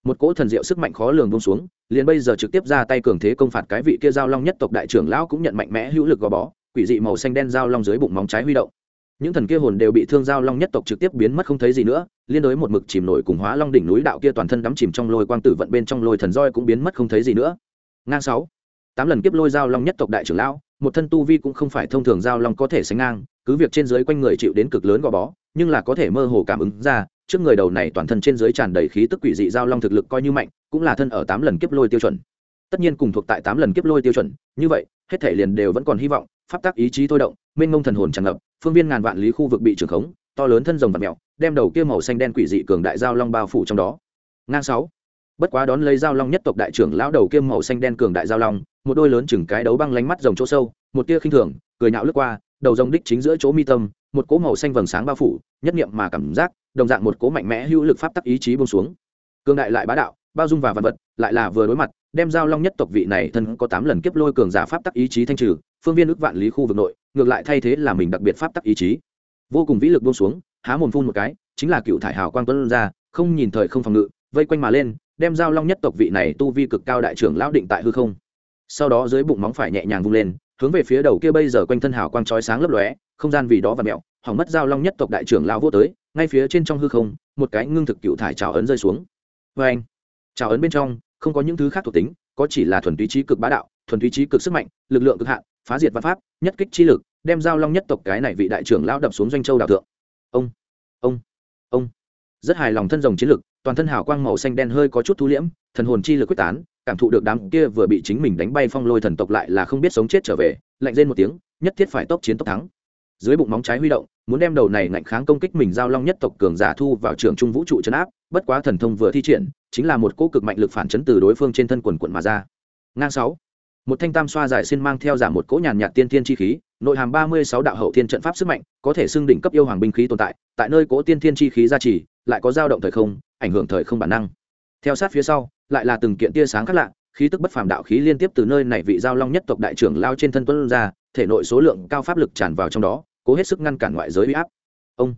Một cỗ thần diệu sức mạnh khó lường bông xuống liền bây giờ trực tiếp ra tay cường thế công phạt cái vị kia giao long nhất tộc đại trưởng lão cũng nhận mạnh mẽ hữu lực gò bó quỷ dị màu xanh đen dao long dưới bụng móng trái huy động. Những thần kia hồn đều bị thương dao long nhất tộc trực tiếp biến mất không thấy gì nữa, liên đối một mực chìm nổi cùng hóa long đỉnh núi đạo kia toàn thân đắm chìm trong lôi quang tử vận bên trong lôi thần roi cũng biến mất không thấy gì nữa. Ngang sáu, tám lần kiếp lôi dao long nhất tộc đại trưởng lão, một thân tu vi cũng không phải thông thường dao long có thể sánh ngang, cứ việc trên dưới quanh người chịu đến cực lớn gò bó, nhưng là có thể mơ hồ cảm ứng ra, trước người đầu này toàn thân trên dưới tràn đầy khí tức quỷ dị giao long thực lực coi như mạnh, cũng là thân ở tám lần kiếp lôi tiêu chuẩn. Tất nhiên cùng thuộc tại tám lần kiếp lôi tiêu chuẩn, như vậy hết thể liền đều vẫn còn hy vọng, pháp tắc ý chí thôi động, mênh mông thần hồn tràn ngập, phương viên ngàn vạn lý khu vực bị trường khống, to lớn thân rồng và mèo, đem đầu kia màu xanh đen quỷ dị cường đại giao long bao phủ trong đó. Ngang sáu. Bất quá đón lấy giao long nhất tộc đại trưởng lão đầu kia màu xanh đen cường đại giao long, một đôi lớn chừng cái đấu băng lánh mắt rồng chỗ sâu, một tia khinh thường, cười nhạo lướt qua, đầu rồng đích chính giữa chỗ mi tâm, một cỗ màu xanh vầng sáng bao phủ, nhất niệm mà cảm giác, đồng dạng một cỗ mạnh mẽ hữu lực pháp tắc ý chí buông xuống. Cường đại lại bá đạo, bao dung và vật vật, lại là vừa đối mặt đem giao long nhất tộc vị này thân có tám lần kiếp lôi cường giả pháp tắc ý chí thanh trừ, phương viên ước vạn lý khu vực nội, ngược lại thay thế là mình đặc biệt pháp tắc ý chí. Vô cùng vĩ lực buông xuống, há mồm phun một cái, chính là cựu thải hào quang tuấn ra, không nhìn thời không phòng ngự, vây quanh mà lên, đem giao long nhất tộc vị này tu vi cực cao đại trưởng lão định tại hư không. Sau đó dưới bụng móng phải nhẹ nhàng vung lên, hướng về phía đầu kia bây giờ quanh thân hào quang chói sáng lấp lóe, không gian vì đó và mẹo hỏng mất giao long nhất tộc đại trưởng lão vô tới, ngay phía trên trong hư không, một cái ngưng thực cựu thải trào ấn rơi xuống. Vê anh trào ấn bên trong không có những thứ khác thuộc tính, có chỉ là thuần túy trí cực bá đạo, thuần túy trí cực sức mạnh, lực lượng cực hạn, phá diệt văn pháp, nhất kích chi lực, đem giao long nhất tộc cái này vị đại trưởng lão đập xuống doanh châu đảo thượng. Ông ông ông. Rất hài lòng thân rồng chiến lực, toàn thân hào quang màu xanh đen hơi có chút thu liễm, thần hồn chi lực quyết tán, cảm thụ được đám kia vừa bị chính mình đánh bay phong lôi thần tộc lại là không biết sống chết trở về, lạnh lên một tiếng, nhất thiết phải tốc chiến tốc thắng. Dưới bụng móng trái huy động, muốn đem đầu này ngạnh kháng công kích mình giao long nhất tộc cường giả thu vào trường trung vũ trụ chấn áp, bất quá thần thông vừa thi triển chính là một cỗ cực mạnh lực phản chấn từ đối phương trên thân quần quận mà ra. Ngang sáu. Một thanh tam xoa giải xin mang theo giả một cỗ nhàn nhạt tiên thiên chi khí, nội hàm ba mươi sáu đạo hậu thiên trận pháp sức mạnh, có thể xưng đỉnh cấp yêu hoàng binh khí tồn tại tại nơi cỗ tiên thiên chi khí gia trì, lại có dao động thời không, ảnh hưởng thời không bản năng. Theo sát phía sau, lại là từng kiện tia sáng khác lạ, khí tức bất phàm đạo khí liên tiếp từ nơi này vị giao long nhất tộc đại trưởng lao trên thân tuấn ra, thể nội số lượng cao pháp lực tràn vào trong đó, cố hết sức ngăn cản ngoại giới uy áp. Ông,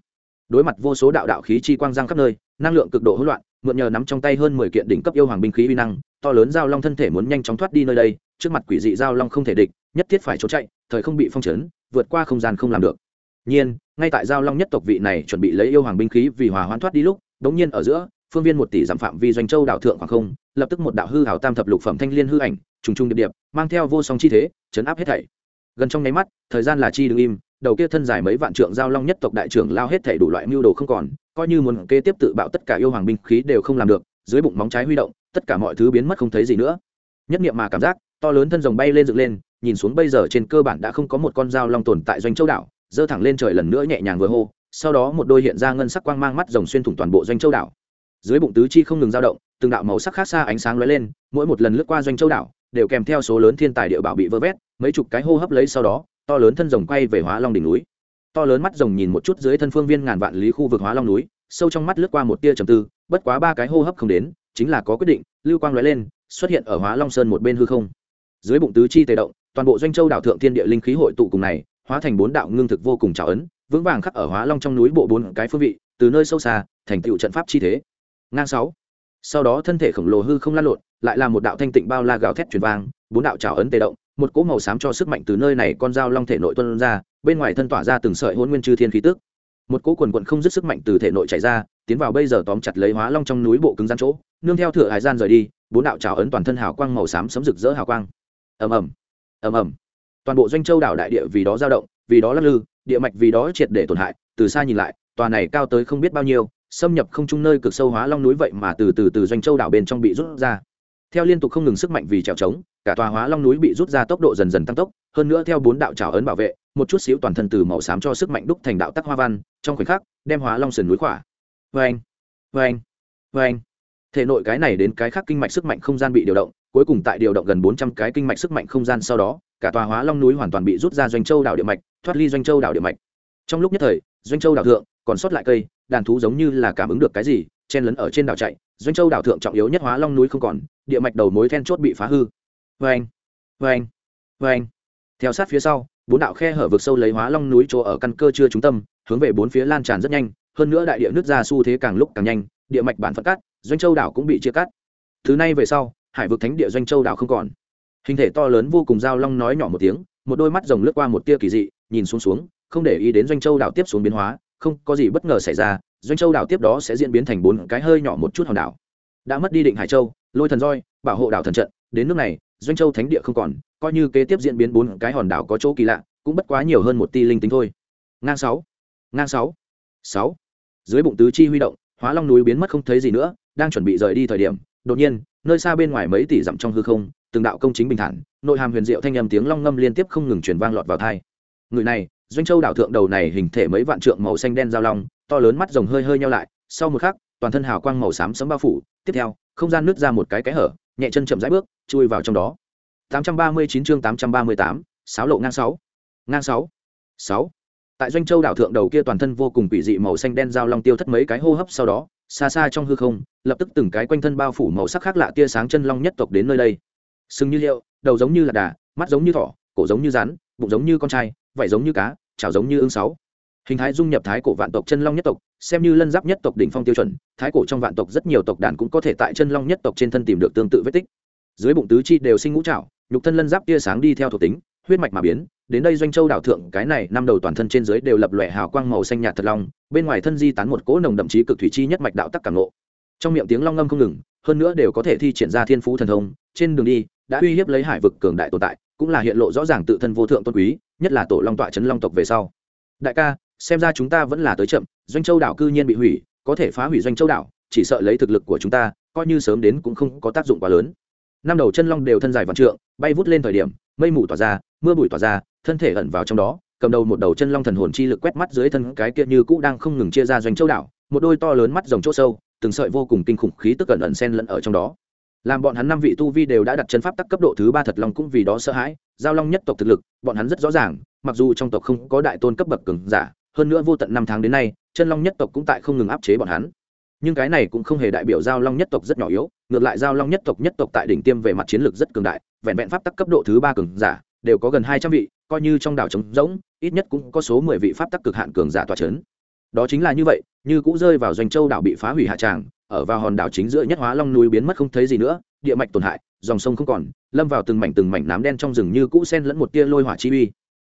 đối mặt vô số đạo đạo khí chi quang giang khắp nơi, năng lượng cực độ hỗn loạn mượn nhờ nắm trong tay hơn mười kiện đỉnh cấp yêu hoàng binh khí uy năng, to lớn giao long thân thể muốn nhanh chóng thoát đi nơi đây, trước mặt quỷ dị giao long không thể địch, nhất thiết phải trốn chạy, thời không bị phong trấn vượt qua không gian không làm được. Nhiên, ngay tại giao long nhất tộc vị này chuẩn bị lấy yêu hoàng binh khí vì hòa hoãn thoát đi lúc, đống nhiên ở giữa, phương viên một tỷ giảm phạm vi doanh châu đảo thượng khoảng không, lập tức một đạo hư hảo tam thập lục phẩm thanh liên hư ảnh, trùng trùng điệp điệp, mang theo vô song chi thế, chấn áp hết thảy. Gần trong nháy mắt, thời gian là chi đứng im đầu kia thân dài mấy vạn trượng giao long nhất tộc đại trưởng lao hết thể đủ loại mưu đồ không còn, coi như muốn kế tiếp tự bạo tất cả yêu hoàng binh khí đều không làm được, dưới bụng móng trái huy động, tất cả mọi thứ biến mất không thấy gì nữa. Nhất niệm mà cảm giác, to lớn thân rồng bay lên dựng lên, nhìn xuống bây giờ trên cơ bản đã không có một con dao long tồn tại doanh châu đảo, giơ thẳng lên trời lần nữa nhẹ nhàng vừa hô, sau đó một đôi hiện ra ngân sắc quang mang mắt rồng xuyên thủng toàn bộ doanh châu đảo. Dưới bụng tứ chi không ngừng dao động, từng đạo màu sắc khác xa ánh sáng lóe lên, mỗi một lần lướt qua doanh châu đảo, đều kèm theo số lớn thiên tài địa bảo bị vơ vét, mấy chục cái hô hấp lấy sau đó to lớn thân rồng quay về hóa long đỉnh núi. To lớn mắt rồng nhìn một chút dưới thân phương viên ngàn vạn lý khu vực hóa long núi, sâu trong mắt lướt qua một tia trầm tư, bất quá ba cái hô hấp không đến, chính là có quyết định, lưu quang lóe lên, xuất hiện ở hóa long sơn một bên hư không. Dưới bụng tứ chi tề động, toàn bộ doanh châu đảo thượng thiên địa linh khí hội tụ cùng này, hóa thành bốn đạo ngưng thực vô cùng trào ấn, vững vàng khắc ở hóa long trong núi bộ bốn cái phương vị, từ nơi sâu xa, thành tựu trận pháp chi thế. Ngang sáu. Sau đó thân thể khổng lồ hư không lan lộn, lại là một đạo thanh tịnh bao la gào thét truyền vang, bốn đạo trào ấn tề động một cỗ màu xám cho sức mạnh từ nơi này con dao long thể nội tuân ra, bên ngoài thân tỏa ra từng sợi hôn nguyên chư thiên khí tức. Một cỗ quần quận không dứt sức mạnh từ thể nội chảy ra, tiến vào bây giờ tóm chặt lấy hóa long trong núi bộ cứng gian chỗ, nương theo thửa hải gian rời đi, bốn đạo trào ấn toàn thân hào quang màu xám sấm rực rỡ hào quang. Ầm ầm ầm ầm. Toàn bộ doanh châu đảo đại địa vì đó dao động, vì đó lắc lư, địa mạch vì đó triệt để tổn hại, từ xa nhìn lại, tòa này cao tới không biết bao nhiêu, xâm nhập không trung nơi cực sâu hóa long núi vậy mà từ từ từ doanh châu đảo bên trong bị rút ra theo liên tục không ngừng sức mạnh vì trèo trống, cả tòa hóa long núi bị rút ra tốc độ dần dần tăng tốc, hơn nữa theo bốn đạo trào ấn bảo vệ, một chút xíu toàn thân từ màu xám cho sức mạnh đúc thành đạo tắc hoa văn, trong khoảnh khắc, đem hóa long sườn núi khỏa. Vê anh vê anh vê anh thể nội cái này đến cái khác kinh mạch sức mạnh không gian bị điều động, cuối cùng tại điều động gần bốn trăm cái kinh mạch sức mạnh không gian sau đó, cả tòa hóa long núi hoàn toàn bị rút ra doanh châu đảo địa mạch, thoát ly doanh châu đảo địa mạch. Trong lúc nhất thời, doanh châu đảo thượng, còn sót lại cây, đàn thú giống như là cảm ứng được cái gì chen lấn ở trên đảo chạy, doanh châu đảo thượng trọng yếu nhất hóa long núi không còn, địa mạch đầu mối then chốt bị phá hư. Vê anh vê anh vê anh theo sát phía sau, bốn đạo khe hở vực sâu lấy hóa long núi chỗ ở căn cơ chưa trúng tâm, hướng về bốn phía lan tràn rất nhanh, hơn nữa đại địa nước ra xu thế càng lúc càng nhanh, địa mạch bản phận cắt doanh châu đảo cũng bị chia cắt. Thứ này về sau, hải vực thánh địa doanh châu đảo không còn. Hình thể to lớn vô cùng giao long nói nhỏ một tiếng, một đôi mắt rồng lướt qua một tia kỳ dị, nhìn xuống xuống, không để ý đến doanh châu đảo tiếp xuống biến hóa không có gì bất ngờ xảy ra, doanh châu đảo tiếp đó sẽ diễn biến thành bốn cái hơi nhỏ một chút hòn đảo. Đã mất đi định hải châu, lôi thần roi, bảo hộ đảo thần trận, đến nước này, doanh châu thánh địa không còn, coi như kế tiếp diễn biến bốn cái hòn đảo có chỗ kỳ lạ, cũng bất quá nhiều hơn một ti linh tính thôi. Ngang sáu ngang sáu sáu. Dưới bụng tứ chi huy động, hóa long núi biến mất không thấy gì nữa, đang chuẩn bị rời đi thời điểm, đột nhiên, nơi xa bên ngoài mấy tỷ dặm trong hư không, từng đạo công chính bình thản, nội hàm huyền diệu thanh âm tiếng long ngâm liên tiếp không ngừng truyền vang lọt vào thai người này doanh châu đảo thượng đầu này hình thể mấy vạn trượng màu xanh đen giao long to lớn mắt rồng hơi hơi nhau lại sau một khắc toàn thân hào quang màu xám sấm bao phủ tiếp theo không gian nứt ra một cái cái hở nhẹ chân chậm rãi bước chui vào trong đó 839 chương 838, sáo lộ ngang 6. Ngang 6. 6. Tại Doanh Châu đảo thượng đầu kia toàn thân vô cùng quỷ dị màu xanh đen giao long tiêu thất mấy cái hô hấp sau đó, xa xa trong hư không, lập tức từng cái quanh thân bao phủ màu sắc khác lạ tia sáng chân long nhất tộc đến nơi đây. Sừng như liệu, đầu giống như là đà, mắt giống như thỏ, cổ giống như rắn, bụng giống như con trai, vảy giống như cá, chảo giống như ưng sáu. Hình thái dung nhập thái cổ vạn tộc chân long nhất tộc, xem như lân giáp nhất tộc đỉnh phong tiêu chuẩn, thái cổ trong vạn tộc rất nhiều tộc đàn cũng có thể tại chân long nhất tộc trên thân tìm được tương tự vết tích. Dưới bụng tứ chi đều sinh ngũ trảo, nhục thân lân giáp tia sáng đi theo thuộc tính huyết mạch mà biến đến đây doanh châu đảo thượng cái này năm đầu toàn thân trên dưới đều lập lòe hào quang màu xanh nhạt thật long bên ngoài thân di tán một cỗ nồng đậm chí cực thủy chi nhất mạch đạo tắc cảm ngộ trong miệng tiếng long ngâm không ngừng hơn nữa đều có thể thi triển ra thiên phú thần thông trên đường đi đã uy hiếp lấy hải vực cường đại tồn tại cũng là hiện lộ rõ ràng tự thân vô thượng tôn quý nhất là tổ long tọa chấn long tộc về sau. Đại ca, xem ra chúng ta vẫn là tới chậm, doanh châu đảo cư nhiên bị hủy, có thể phá hủy doanh châu đảo, chỉ sợ lấy thực lực của chúng ta, coi như sớm đến cũng không có tác dụng quá lớn. Năm đầu chân long đều thân dài vạn trượng, bay vút lên thời điểm, mây mù tỏa ra, mưa bụi tỏa ra, thân thể ẩn vào trong đó, cầm đầu một đầu chân long thần hồn chi lực quét mắt dưới thân cái kia như cũ đang không ngừng chia ra doanh châu đảo, một đôi to lớn mắt rồng chỗ sâu, từng sợi vô cùng kinh khủng khí tức ẩn ẩn xen lẫn ở trong đó làm bọn hắn năm vị tu vi đều đã đặt chân pháp tắc cấp độ thứ ba thật long cũng vì đó sợ hãi, giao long nhất tộc thực lực, bọn hắn rất rõ ràng, mặc dù trong tộc không có đại tôn cấp bậc cường giả, hơn nữa vô tận năm tháng đến nay, chân long nhất tộc cũng tại không ngừng áp chế bọn hắn. Nhưng cái này cũng không hề đại biểu giao long nhất tộc rất nhỏ yếu, ngược lại giao long nhất tộc nhất tộc tại đỉnh tiêm về mặt chiến lược rất cường đại, vẹn vẹn pháp tắc cấp độ thứ ba cường giả, đều có gần hai trăm vị, coi như trong đảo trống rỗng, ít nhất cũng có số mười vị pháp tắc cực hạn cường giả tòa c h ấ n đó chính là như vậy, như cũng rơi vào doanh châu đảo bị phá hủy hạ tràng ở vào hòn đảo chính giữa nhất hóa long núi biến mất không thấy gì nữa, địa mạch tổn hại, dòng sông không còn, lâm vào từng mảnh từng mảnh nám đen trong rừng như cũ sen lẫn một tia lôi hỏa chi uy.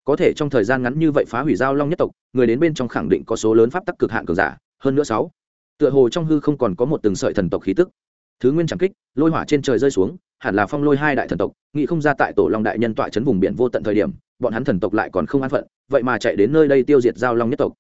Có thể trong thời gian ngắn như vậy phá hủy giao long nhất tộc, người đến bên trong khẳng định có số lớn pháp tắc cực hạn cường giả, hơn nữa sáu. Tựa hồ trong hư không còn có một từng sợi thần tộc khí tức. Thứ nguyên chẳng kích, lôi hỏa trên trời rơi xuống, hẳn là phong lôi hai đại thần tộc, nghĩ không ra tại tổ long đại nhân tọa chấn vùng biển vô tận thời điểm, bọn hắn thần tộc lại còn không an phận, vậy mà chạy đến nơi đây tiêu diệt giao long nhất tộc.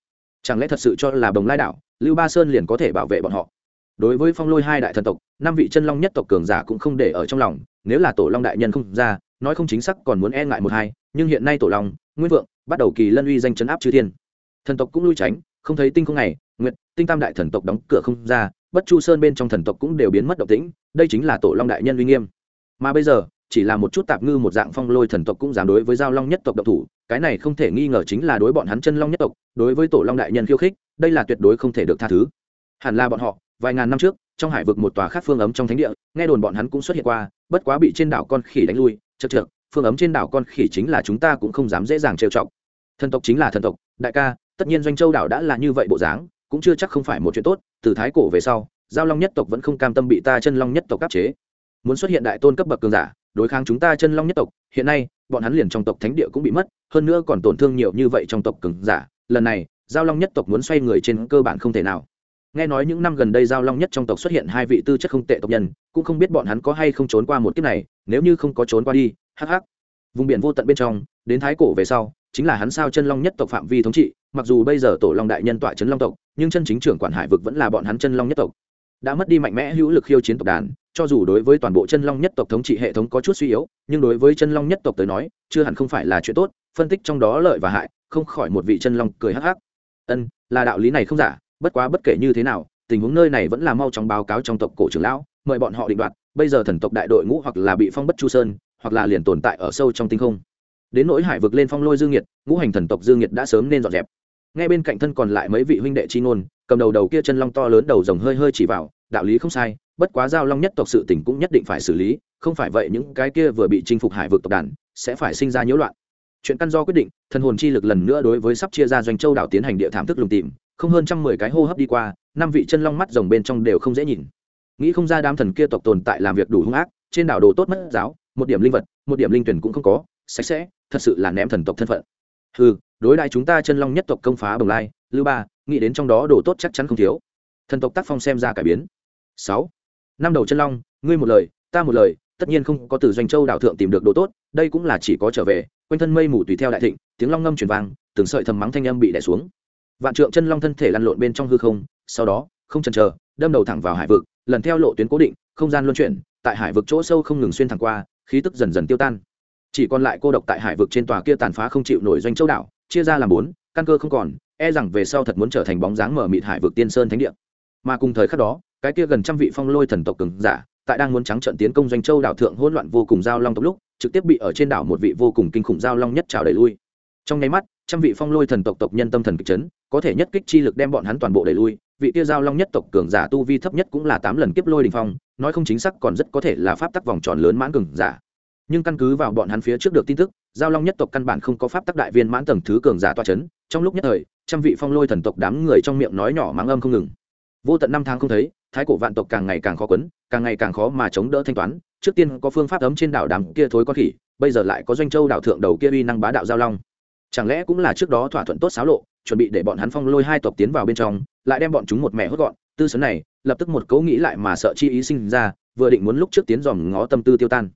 Chẳng lẽ thật sự cho là bồng lai đảo, lưu ba sơn liền có thể bảo vệ bọn họ? Đối với phong lôi hai đại thần tộc, năm vị chân long nhất tộc cường giả cũng không để ở trong lòng, nếu là tổ long đại nhân không ra, nói không chính xác còn muốn e ngại một hai, nhưng hiện nay tổ long, nguyên vượng, bắt đầu kỳ lân uy danh chấn áp chư thiên. Thần tộc cũng lui tránh, không thấy tinh không ngày nguyệt, tinh tam đại thần tộc đóng cửa không ra, bất chu sơn bên trong thần tộc cũng đều biến mất động tĩnh, đây chính là tổ long đại nhân uy nghiêm. Mà bây giờ, chỉ là một chút tạp ngư một dạng phong lôi thần tộc cũng dám đối với giao long nhất tộc độc thủ, cái này không thể nghi ngờ chính là đối bọn hắn chân long nhất tộc, đối với tổ long đại nhân khiêu khích, đây là tuyệt đối không thể được tha thứ. Hẳn là bọn họ vài ngàn năm trước, trong hải vực một tòa khác phương ấm trong thánh địa, nghe đồn bọn hắn cũng xuất hiện qua, bất quá bị trên đảo con khỉ đánh lui, chật trượt phương ấm trên đảo con khỉ chính là chúng ta cũng không dám dễ dàng trêu chọc. Thần tộc chính là thần tộc, đại ca, tất nhiên doanh châu đảo đã là như vậy bộ dáng, cũng chưa chắc không phải một chuyện tốt, từ thái cổ về sau, giao long nhất tộc vẫn không cam tâm bị ta chân long nhất tộc áp chế. Muốn xuất hiện đại tôn cấp bậc cường giả, đối kháng chúng ta chân long nhất tộc, hiện nay, bọn hắn liền trong tộc thánh địa cũng bị mất, hơn nữa còn tổn thương nhiều như vậy trong tộc cường giả. Lần này, giao long nhất tộc muốn xoay người trên cơ bản không thể nào nghe nói những năm gần đây giao long nhất trong tộc xuất hiện hai vị tư chất không tệ tộc nhân, cũng không biết bọn hắn có hay không trốn qua một kiếp này, nếu như không có trốn qua đi, hắc hắc. Vùng biển vô tận bên trong, đến thái cổ về sau, chính là hắn sao chân long nhất tộc phạm vi thống trị, mặc dù bây giờ tổ long đại nhân tọa chân long tộc, nhưng chân chính trưởng quản hải vực vẫn là bọn hắn chân long nhất tộc. Đã mất đi mạnh mẽ hữu lực khiêu chiến tộc đàn, cho dù đối với toàn bộ chân long nhất tộc thống trị hệ thống có chút suy yếu, nhưng đối với chân long nhất tộc tới nói, chưa hẳn không phải là chuyện tốt, phân tích trong đó lợi và hại, không khỏi một vị chân long cười hắc hắc. Ân, là đạo lý này không giả bất quá bất kể như thế nào, tình huống nơi này vẫn là mau chóng báo cáo trong tộc cổ trưởng lão, mời bọn họ định đoạt, bây giờ thần tộc đại đội ngũ hoặc là bị phong bất chu sơn, hoặc là liền tồn tại ở sâu trong tinh không. Đến nỗi hải vực lên phong lôi dương nhiệt, ngũ hành thần tộc dương nhiệt đã sớm nên dọn dẹp. Ngay bên cạnh thân còn lại mấy vị huynh đệ chi ngôn, cầm đầu đầu kia chân long to lớn đầu rồng hơi hơi chỉ vào, đạo lý không sai, bất quá giao long nhất tộc sự tỉnh cũng nhất định phải xử lý, không phải vậy những cái kia vừa bị chinh phục hải vực tộc đàn, sẽ phải sinh ra nhiễu loạn. Chuyện căn do quyết định, thần hồn chi lực lần nữa đối với sắp chia ra doanh châu đảo tiến hành địa thảm thức lùng tìm không hơn trăm mười cái hô hấp đi qua, năm vị chân long mắt rồng bên trong đều không dễ nhìn. Nghĩ không ra đám thần kia tộc tồn tại làm việc đủ hung ác, trên đảo đồ tốt mất giáo, một điểm linh vật, một điểm linh tuyển cũng không có, sạch sẽ, thật sự là ném thần tộc thân phận. Ừ đối đại chúng ta chân long nhất tộc công phá bồng lai, lưu ba, nghĩ đến trong đó đồ tốt chắc chắn không thiếu. Thần tộc tác phong xem ra cải biến. Sáu, năm đầu chân long, ngươi một lời, ta một lời, tất nhiên không có từ doanh châu đảo thượng tìm được đồ tốt, đây cũng là chỉ có trở về, quanh thân mây mù tùy theo đại thịnh, tiếng long ngâm truyền vang, từng sợi thầm mắng thanh âm bị đè xuống vạn trượng chân long thân thể lăn lộn bên trong hư không, sau đó, không chần chờ, đâm đầu thẳng vào hải vực, lần theo lộ tuyến cố định, không gian luân chuyển, tại hải vực chỗ sâu không ngừng xuyên thẳng qua, khí tức dần dần tiêu tan. Chỉ còn lại cô độc tại hải vực trên tòa kia tàn phá không chịu nổi doanh châu đảo, chia ra làm bốn, căn cơ không còn e rằng về sau thật muốn trở thành bóng dáng mở mịt hải vực tiên sơn thánh địa. Mà cùng thời khắc đó, cái kia gần trăm vị phong lôi thần tộc cường giả, tại đang muốn trắng trận tiến công doanh châu đảo thượng hỗn loạn vô cùng giao long tộc lúc, trực tiếp bị ở trên đảo một vị vô cùng kinh khủng giao long nhất trào đẩy lui. Trong nháy mắt trăm vị phong lôi thần tộc tộc nhân tâm thần kịch chấn, có thể nhất kích chi lực đem bọn hắn toàn bộ đẩy lui. Vị kia giao long nhất tộc cường giả tu vi thấp nhất cũng là tám lần kiếp lôi đình phong, nói không chính xác còn rất có thể là pháp tắc vòng tròn lớn mãn cường giả. Nhưng căn cứ vào bọn hắn phía trước được tin tức, giao long nhất tộc căn bản không có pháp tắc đại viên mãn tầng thứ cường giả toa chấn. trong lúc nhất thời, trăm vị phong lôi thần tộc đám người trong miệng nói nhỏ mắng âm không ngừng. Vô tận năm tháng không thấy, thái cổ vạn tộc càng ngày càng khó quấn, càng ngày càng khó mà chống đỡ thanh toán. Trước tiên có phương pháp ấm trên đảo đám kia thối con khỉ, bây giờ lại có doanh châu đảo thượng đầu kia uy năng bá đạo giao long chẳng lẽ cũng là trước đó thỏa thuận tốt xáo lộ chuẩn bị để bọn hắn phong lôi hai tộc tiến vào bên trong lại đem bọn chúng một mẹ hốt gọn tư sấn này lập tức một cấu nghĩ lại mà sợ chi ý sinh ra vừa định muốn lúc trước tiến dòm ngó tâm tư tiêu tan.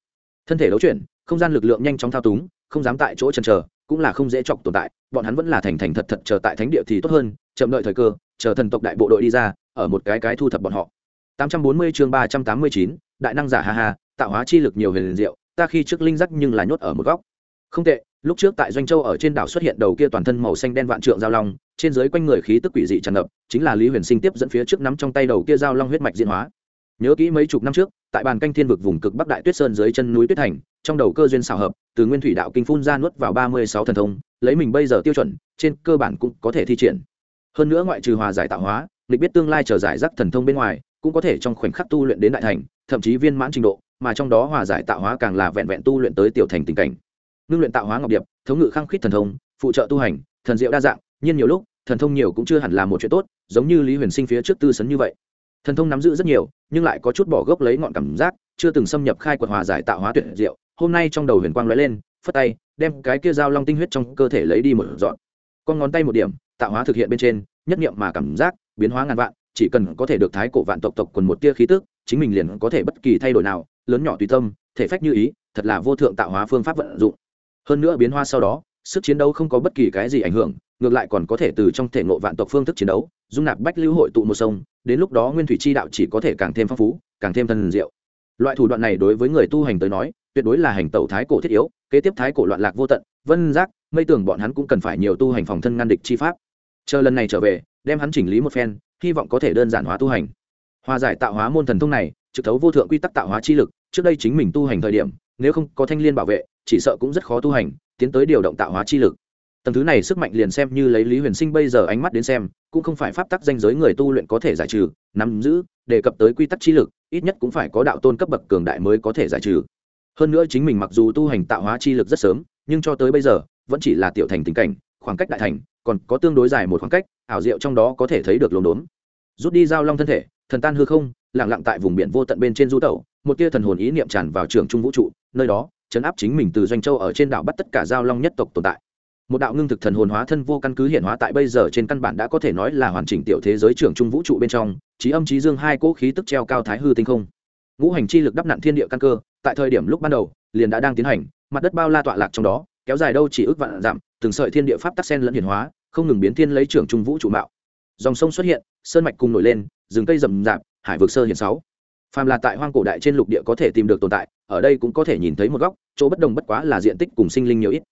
Thân thể đấu chuyển không gian lực lượng nhanh chóng thao túng không dám tại chỗ chần chờ cũng là không dễ chọc tồn tại bọn hắn vẫn là thành thành thật thật chờ tại thánh địa thì tốt hơn chậm đợi thời cơ chờ thần tộc đại bộ đội đi ra ở một cái cái thu thập bọn họ. 840 chương 389, đại năng giả ha ha tạo hóa chi lực nhiều huyền diệu ta khi trước linh giác nhưng là nhốt ở một góc. Không tệ lúc trước tại doanh châu ở trên đảo xuất hiện đầu kia toàn thân màu xanh đen vạn trượng giao long, trên dưới quanh người khí tức quỷ dị tràn ngập, chính là lý huyền sinh tiếp dẫn phía trước nắm trong tay đầu kia giao long huyết mạch diễn hóa. Nhớ kỹ mấy chục năm trước, tại bàn canh thiên vực vùng cực bắc đại tuyết sơn dưới chân núi tuyết thành, trong đầu cơ duyên xảo hợp, từ nguyên thủy đạo kinh phun ra nuốt vào ba mươi sáu thần thông, lấy mình bây giờ tiêu chuẩn, trên cơ bản cũng có thể thi triển. Hơn nữa ngoại trừ hòa giải tạo hóa lịch biết tương lai trở giải rác thần thông bên ngoài, cũng có thể trong khoảnh khắc tu luyện đến đại thành, thậm chí viên mãn trình độ, mà trong đó hòa giải tạo hóa càng là vẹn vẹn tu luyện tới tiểu thành tình cảnh ngưng luyện tạo hóa ngọc điệp, thống ngự khăng khít thần thông, phụ trợ tu hành, thần diệu đa dạng, nhiên nhiều lúc, thần thông nhiều cũng chưa hẳn là một chuyện tốt, giống như lý huyền sinh phía trước tư sấn như vậy. Thần thông nắm giữ rất nhiều, nhưng lại có chút bỏ gốc lấy ngọn cảm giác, chưa từng xâm nhập khai quật hòa giải tạo hóa tuyệt diệu. Hôm nay trong đầu huyền quang lóe lên, phất tay, đem cái kia dao long tinh huyết trong cơ thể lấy đi một dọn. Con ngón tay một điểm, tạo hóa thực hiện bên trên, nhất niệm mà cảm giác, biến hóa ngàn vạn, chỉ cần có thể được thái cổ vạn tộc tộc quần một tia khí tức, chính mình liền có thể bất kỳ thay đổi nào, lớn nhỏ tùy tâm, thể phách như ý, thật là vô thượng tạo hóa phương pháp vận dụng hơn nữa biến hóa sau đó, sức chiến đấu không có bất kỳ cái gì ảnh hưởng, ngược lại còn có thể từ trong thể ngộ vạn tộc phương thức chiến đấu, dung nạp bách lưu hội tụ một sông, đến lúc đó nguyên thủy chi đạo chỉ có thể càng thêm phong phú, càng thêm thần diệu. Loại thủ đoạn này đối với người tu hành tới nói, tuyệt đối là hành tẩu thái cổ thiết yếu, kế tiếp thái cổ loạn lạc vô tận, vân giác, mây tưởng bọn hắn cũng cần phải nhiều tu hành phòng thân ngăn địch chi pháp. Chờ lần này trở về, đem hắn chỉnh lý một phen, hy vọng có thể đơn giản hóa tu hành. Hòa giải tạo hóa môn thần thông này, trực thấu vô thượng quy tắc tạo hóa chi lực, trước đây chính mình tu hành thời điểm, nếu không có thanh liên bảo vệ chỉ sợ cũng rất khó tu hành, tiến tới điều động tạo hóa chi lực. Tầng thứ này sức mạnh liền xem như lấy lý huyền sinh bây giờ ánh mắt đến xem, cũng không phải pháp tắc danh giới người tu luyện có thể giải trừ, nắm giữ, đề cập tới quy tắc chi lực, ít nhất cũng phải có đạo tôn cấp bậc cường đại mới có thể giải trừ. Hơn nữa chính mình mặc dù tu hành tạo hóa chi lực rất sớm, nhưng cho tới bây giờ, vẫn chỉ là tiểu thành tình cảnh, khoảng cách đại thành, còn có tương đối dài một khoảng cách, ảo diệu trong đó có thể thấy được lồn đốn. Rút đi giao long thân thể, thần tan hư không lẳng lặng tại vùng biển vô tận bên trên du tẩu, một tia thần hồn ý niệm tràn vào trường trung vũ trụ, nơi đó chấn áp chính mình từ doanh châu ở trên đảo bắt tất cả giao long nhất tộc tồn tại. Một đạo ngưng thực thần hồn hóa thân vô căn cứ hiện hóa tại bây giờ trên căn bản đã có thể nói là hoàn chỉnh tiểu thế giới trưởng trung vũ trụ bên trong, trí âm trí dương hai cỗ khí tức treo cao thái hư tinh không. Ngũ hành chi lực đắp nặn thiên địa căn cơ, tại thời điểm lúc ban đầu, liền đã đang tiến hành, mặt đất bao la tọa lạc trong đó, kéo dài đâu chỉ ước vạn giảm từng sợi thiên địa pháp tắc sen lẫn hiển hóa, không ngừng biến thiên lấy trưởng trung vũ trụ mạo. Dòng sông xuất hiện, sơn mạch cùng nổi lên, rừng cây rậm rạp, hải vực sơ hiện sáu phàm là tại hoang cổ đại trên lục địa có thể tìm được tồn tại, ở đây cũng có thể nhìn thấy một góc, chỗ bất đồng bất quá là diện tích cùng sinh linh nhiều ít.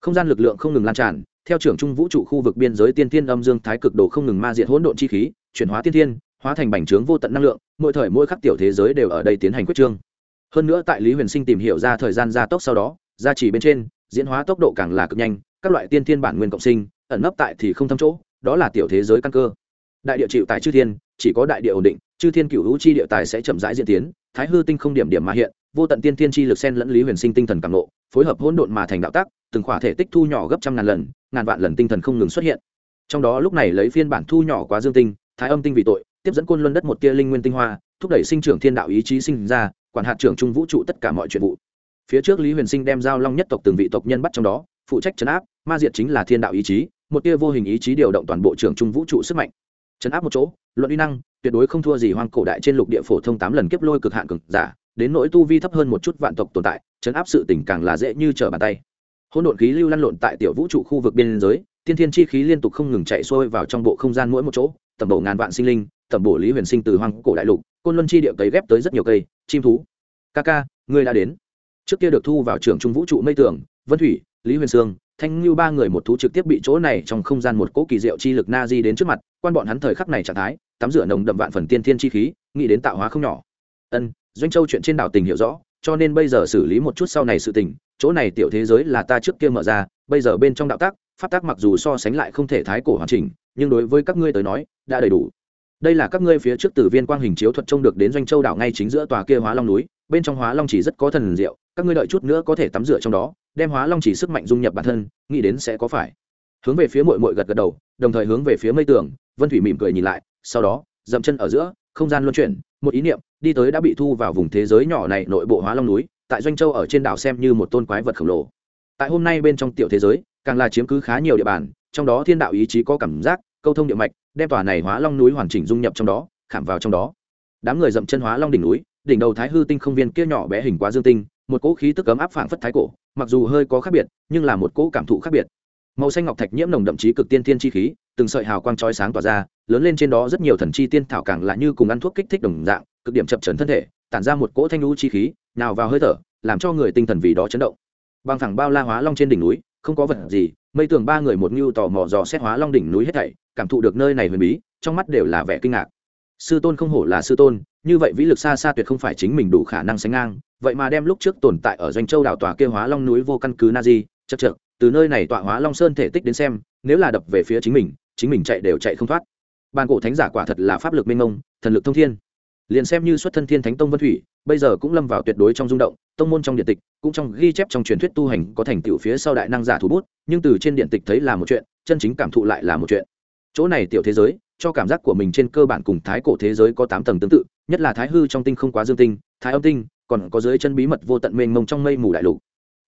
Không gian lực lượng không ngừng lan tràn, theo trưởng trung vũ trụ khu vực biên giới tiên thiên âm dương thái cực đồ không ngừng ma diện hỗn độn chi khí, chuyển hóa tiên thiên, hóa thành bành trướng vô tận năng lượng, mỗi thời mỗi khắc tiểu thế giới đều ở đây tiến hành quyết trương. Hơn nữa tại lý huyền sinh tìm hiểu ra thời gian gia tốc sau đó, gia chỉ bên trên, diễn hóa tốc độ càng là cực nhanh, các loại tiên thiên bản nguyên cộng sinh, ẩn nấp tại thì không thâm chỗ, đó là tiểu thế giới căn cơ. Đại địa chịu tại chư thiên chỉ có đại địa ổn định, chư thiên cựu hữu chi địa tài sẽ chậm rãi diễn tiến, thái hư tinh không điểm điểm mà hiện, vô tận tiên thiên chi lực sen lẫn lý huyền sinh tinh thần càng nộ phối hợp hỗn độn mà thành đạo tác, từng khỏa thể tích thu nhỏ gấp trăm ngàn lần, ngàn vạn lần tinh thần không ngừng xuất hiện. Trong đó lúc này lấy phiên bản thu nhỏ quá dương tinh, thái âm tinh vì tội, tiếp dẫn côn luân đất một tia linh nguyên tinh hoa, thúc đẩy sinh trưởng thiên đạo ý chí sinh ra, quản hạt trưởng trung vũ trụ tất cả mọi chuyện vụ. Phía trước lý huyền sinh đem giao long nhất tộc từng vị tộc nhân bắt trong đó, phụ trách chấn áp, ma diệt chính là thiên đạo ý chí, một tia vô hình ý chí điều động toàn bộ trưởng trung vũ trụ sức mạnh chấn áp một chỗ, luận uy năng, tuyệt đối không thua gì hoang cổ đại trên lục địa phổ thông tám lần kiếp lôi cực hạn cực giả, đến nỗi tu vi thấp hơn một chút vạn tộc tồn tại, chấn áp sự tình càng là dễ như trở bàn tay. Hỗn độn khí lưu lăn lộn tại tiểu vũ trụ khu vực biên giới, tiên thiên chi khí liên tục không ngừng chạy xuôi vào trong bộ không gian mỗi một chỗ, tầm bổ ngàn vạn sinh linh, tầm bổ lý huyền sinh từ hoang cổ đại lục, côn luân chi địa cấy ghép tới rất nhiều cây, chim thú. Ca ca ngươi đã đến. Trước kia được thu vào trường trung vũ trụ mây tường, vân thủy, lý huyền sương thanh như ba người một thú trực tiếp bị chỗ này trong không gian một cỗ kỳ diệu chi lực na di đến trước mặt, quan bọn hắn thời khắc này trạng thái, tắm rửa nồng đậm vạn phần tiên thiên chi khí, nghĩ đến tạo hóa không nhỏ. Ân, doanh châu chuyện trên đảo tình hiểu rõ, cho nên bây giờ xử lý một chút sau này sự tình, chỗ này tiểu thế giới là ta trước kia mở ra, bây giờ bên trong đạo tác, pháp tác mặc dù so sánh lại không thể thái cổ hoàn chỉnh, nhưng đối với các ngươi tới nói, đã đầy đủ. Đây là các ngươi phía trước từ viên quang hình chiếu thuật trông được đến doanh châu đảo ngay chính giữa tòa kia hóa long núi, bên trong hóa long chỉ rất có thần diệu, các ngươi đợi chút nữa có thể tắm rửa trong đó đem hóa long chỉ sức mạnh dung nhập bản thân, nghĩ đến sẽ có phải. Hướng về phía mội mội gật gật đầu, đồng thời hướng về phía mây tường, vân thủy mỉm cười nhìn lại, sau đó, dậm chân ở giữa, không gian luân chuyển, một ý niệm, đi tới đã bị thu vào vùng thế giới nhỏ này nội bộ hóa long núi, tại doanh châu ở trên đảo xem như một tôn quái vật khổng lồ. Tại hôm nay bên trong tiểu thế giới, càng là chiếm cứ khá nhiều địa bàn, trong đó thiên đạo ý chí có cảm giác, câu thông địa mạch, đem tòa này hóa long núi hoàn chỉnh dung nhập trong đó, khảm vào trong đó. Đám người dậm chân hóa long đỉnh núi, đỉnh đầu thái hư tinh không viên kia nhỏ bé hình quá dương tinh, một cỗ khí tức cấm áp phảng phất thái cổ mặc dù hơi có khác biệt, nhưng là một cỗ cảm thụ khác biệt. Màu xanh ngọc thạch nhiễm nồng đậm chí cực tiên thiên chi khí, từng sợi hào quang chói sáng tỏa ra, lớn lên trên đó rất nhiều thần chi tiên thảo càng là như cùng ăn thuốc kích thích đồng dạng, cực điểm chập chấn thân thể, tản ra một cỗ thanh lũ chi khí, nào vào hơi thở, làm cho người tinh thần vì đó chấn động. Bằng thẳng bao la hóa long trên đỉnh núi, không có vật gì, mây tường ba người một ngưu tò mò dò xét hóa long đỉnh núi hết thảy, cảm thụ được nơi này huyền bí, trong mắt đều là vẻ kinh ngạc sư tôn không hổ là sư tôn, như vậy vĩ lực xa xa tuyệt không phải chính mình đủ khả năng sánh ngang. Vậy mà đem lúc trước tồn tại ở doanh châu đảo tòa kia hóa long núi vô căn cứ na di, chật chật từ nơi này tọa hóa long sơn thể tích đến xem, nếu là đập về phía chính mình chính mình chạy đều chạy không thoát. Bàn cổ thánh giả quả thật là pháp lực minh mông, thần lực thông thiên. Liền xem như xuất thân thiên thánh tông vân thủy, bây giờ cũng lâm vào tuyệt đối trong rung động, tông môn trong điện tịch, cũng trong ghi chép trong truyền thuyết tu hành có thành tựu phía sau đại năng giả thủ bút, nhưng từ trên điện tịch thấy là một chuyện, chân chính cảm thụ lại là một chuyện chỗ này tiểu thế giới cho cảm giác của mình trên cơ bản cùng thái cổ thế giới có tám tầng tương tự nhất là thái hư trong tinh không quá dương tinh thái âm tinh còn có dưới chân bí mật vô tận mênh mông trong mây mù đại lục.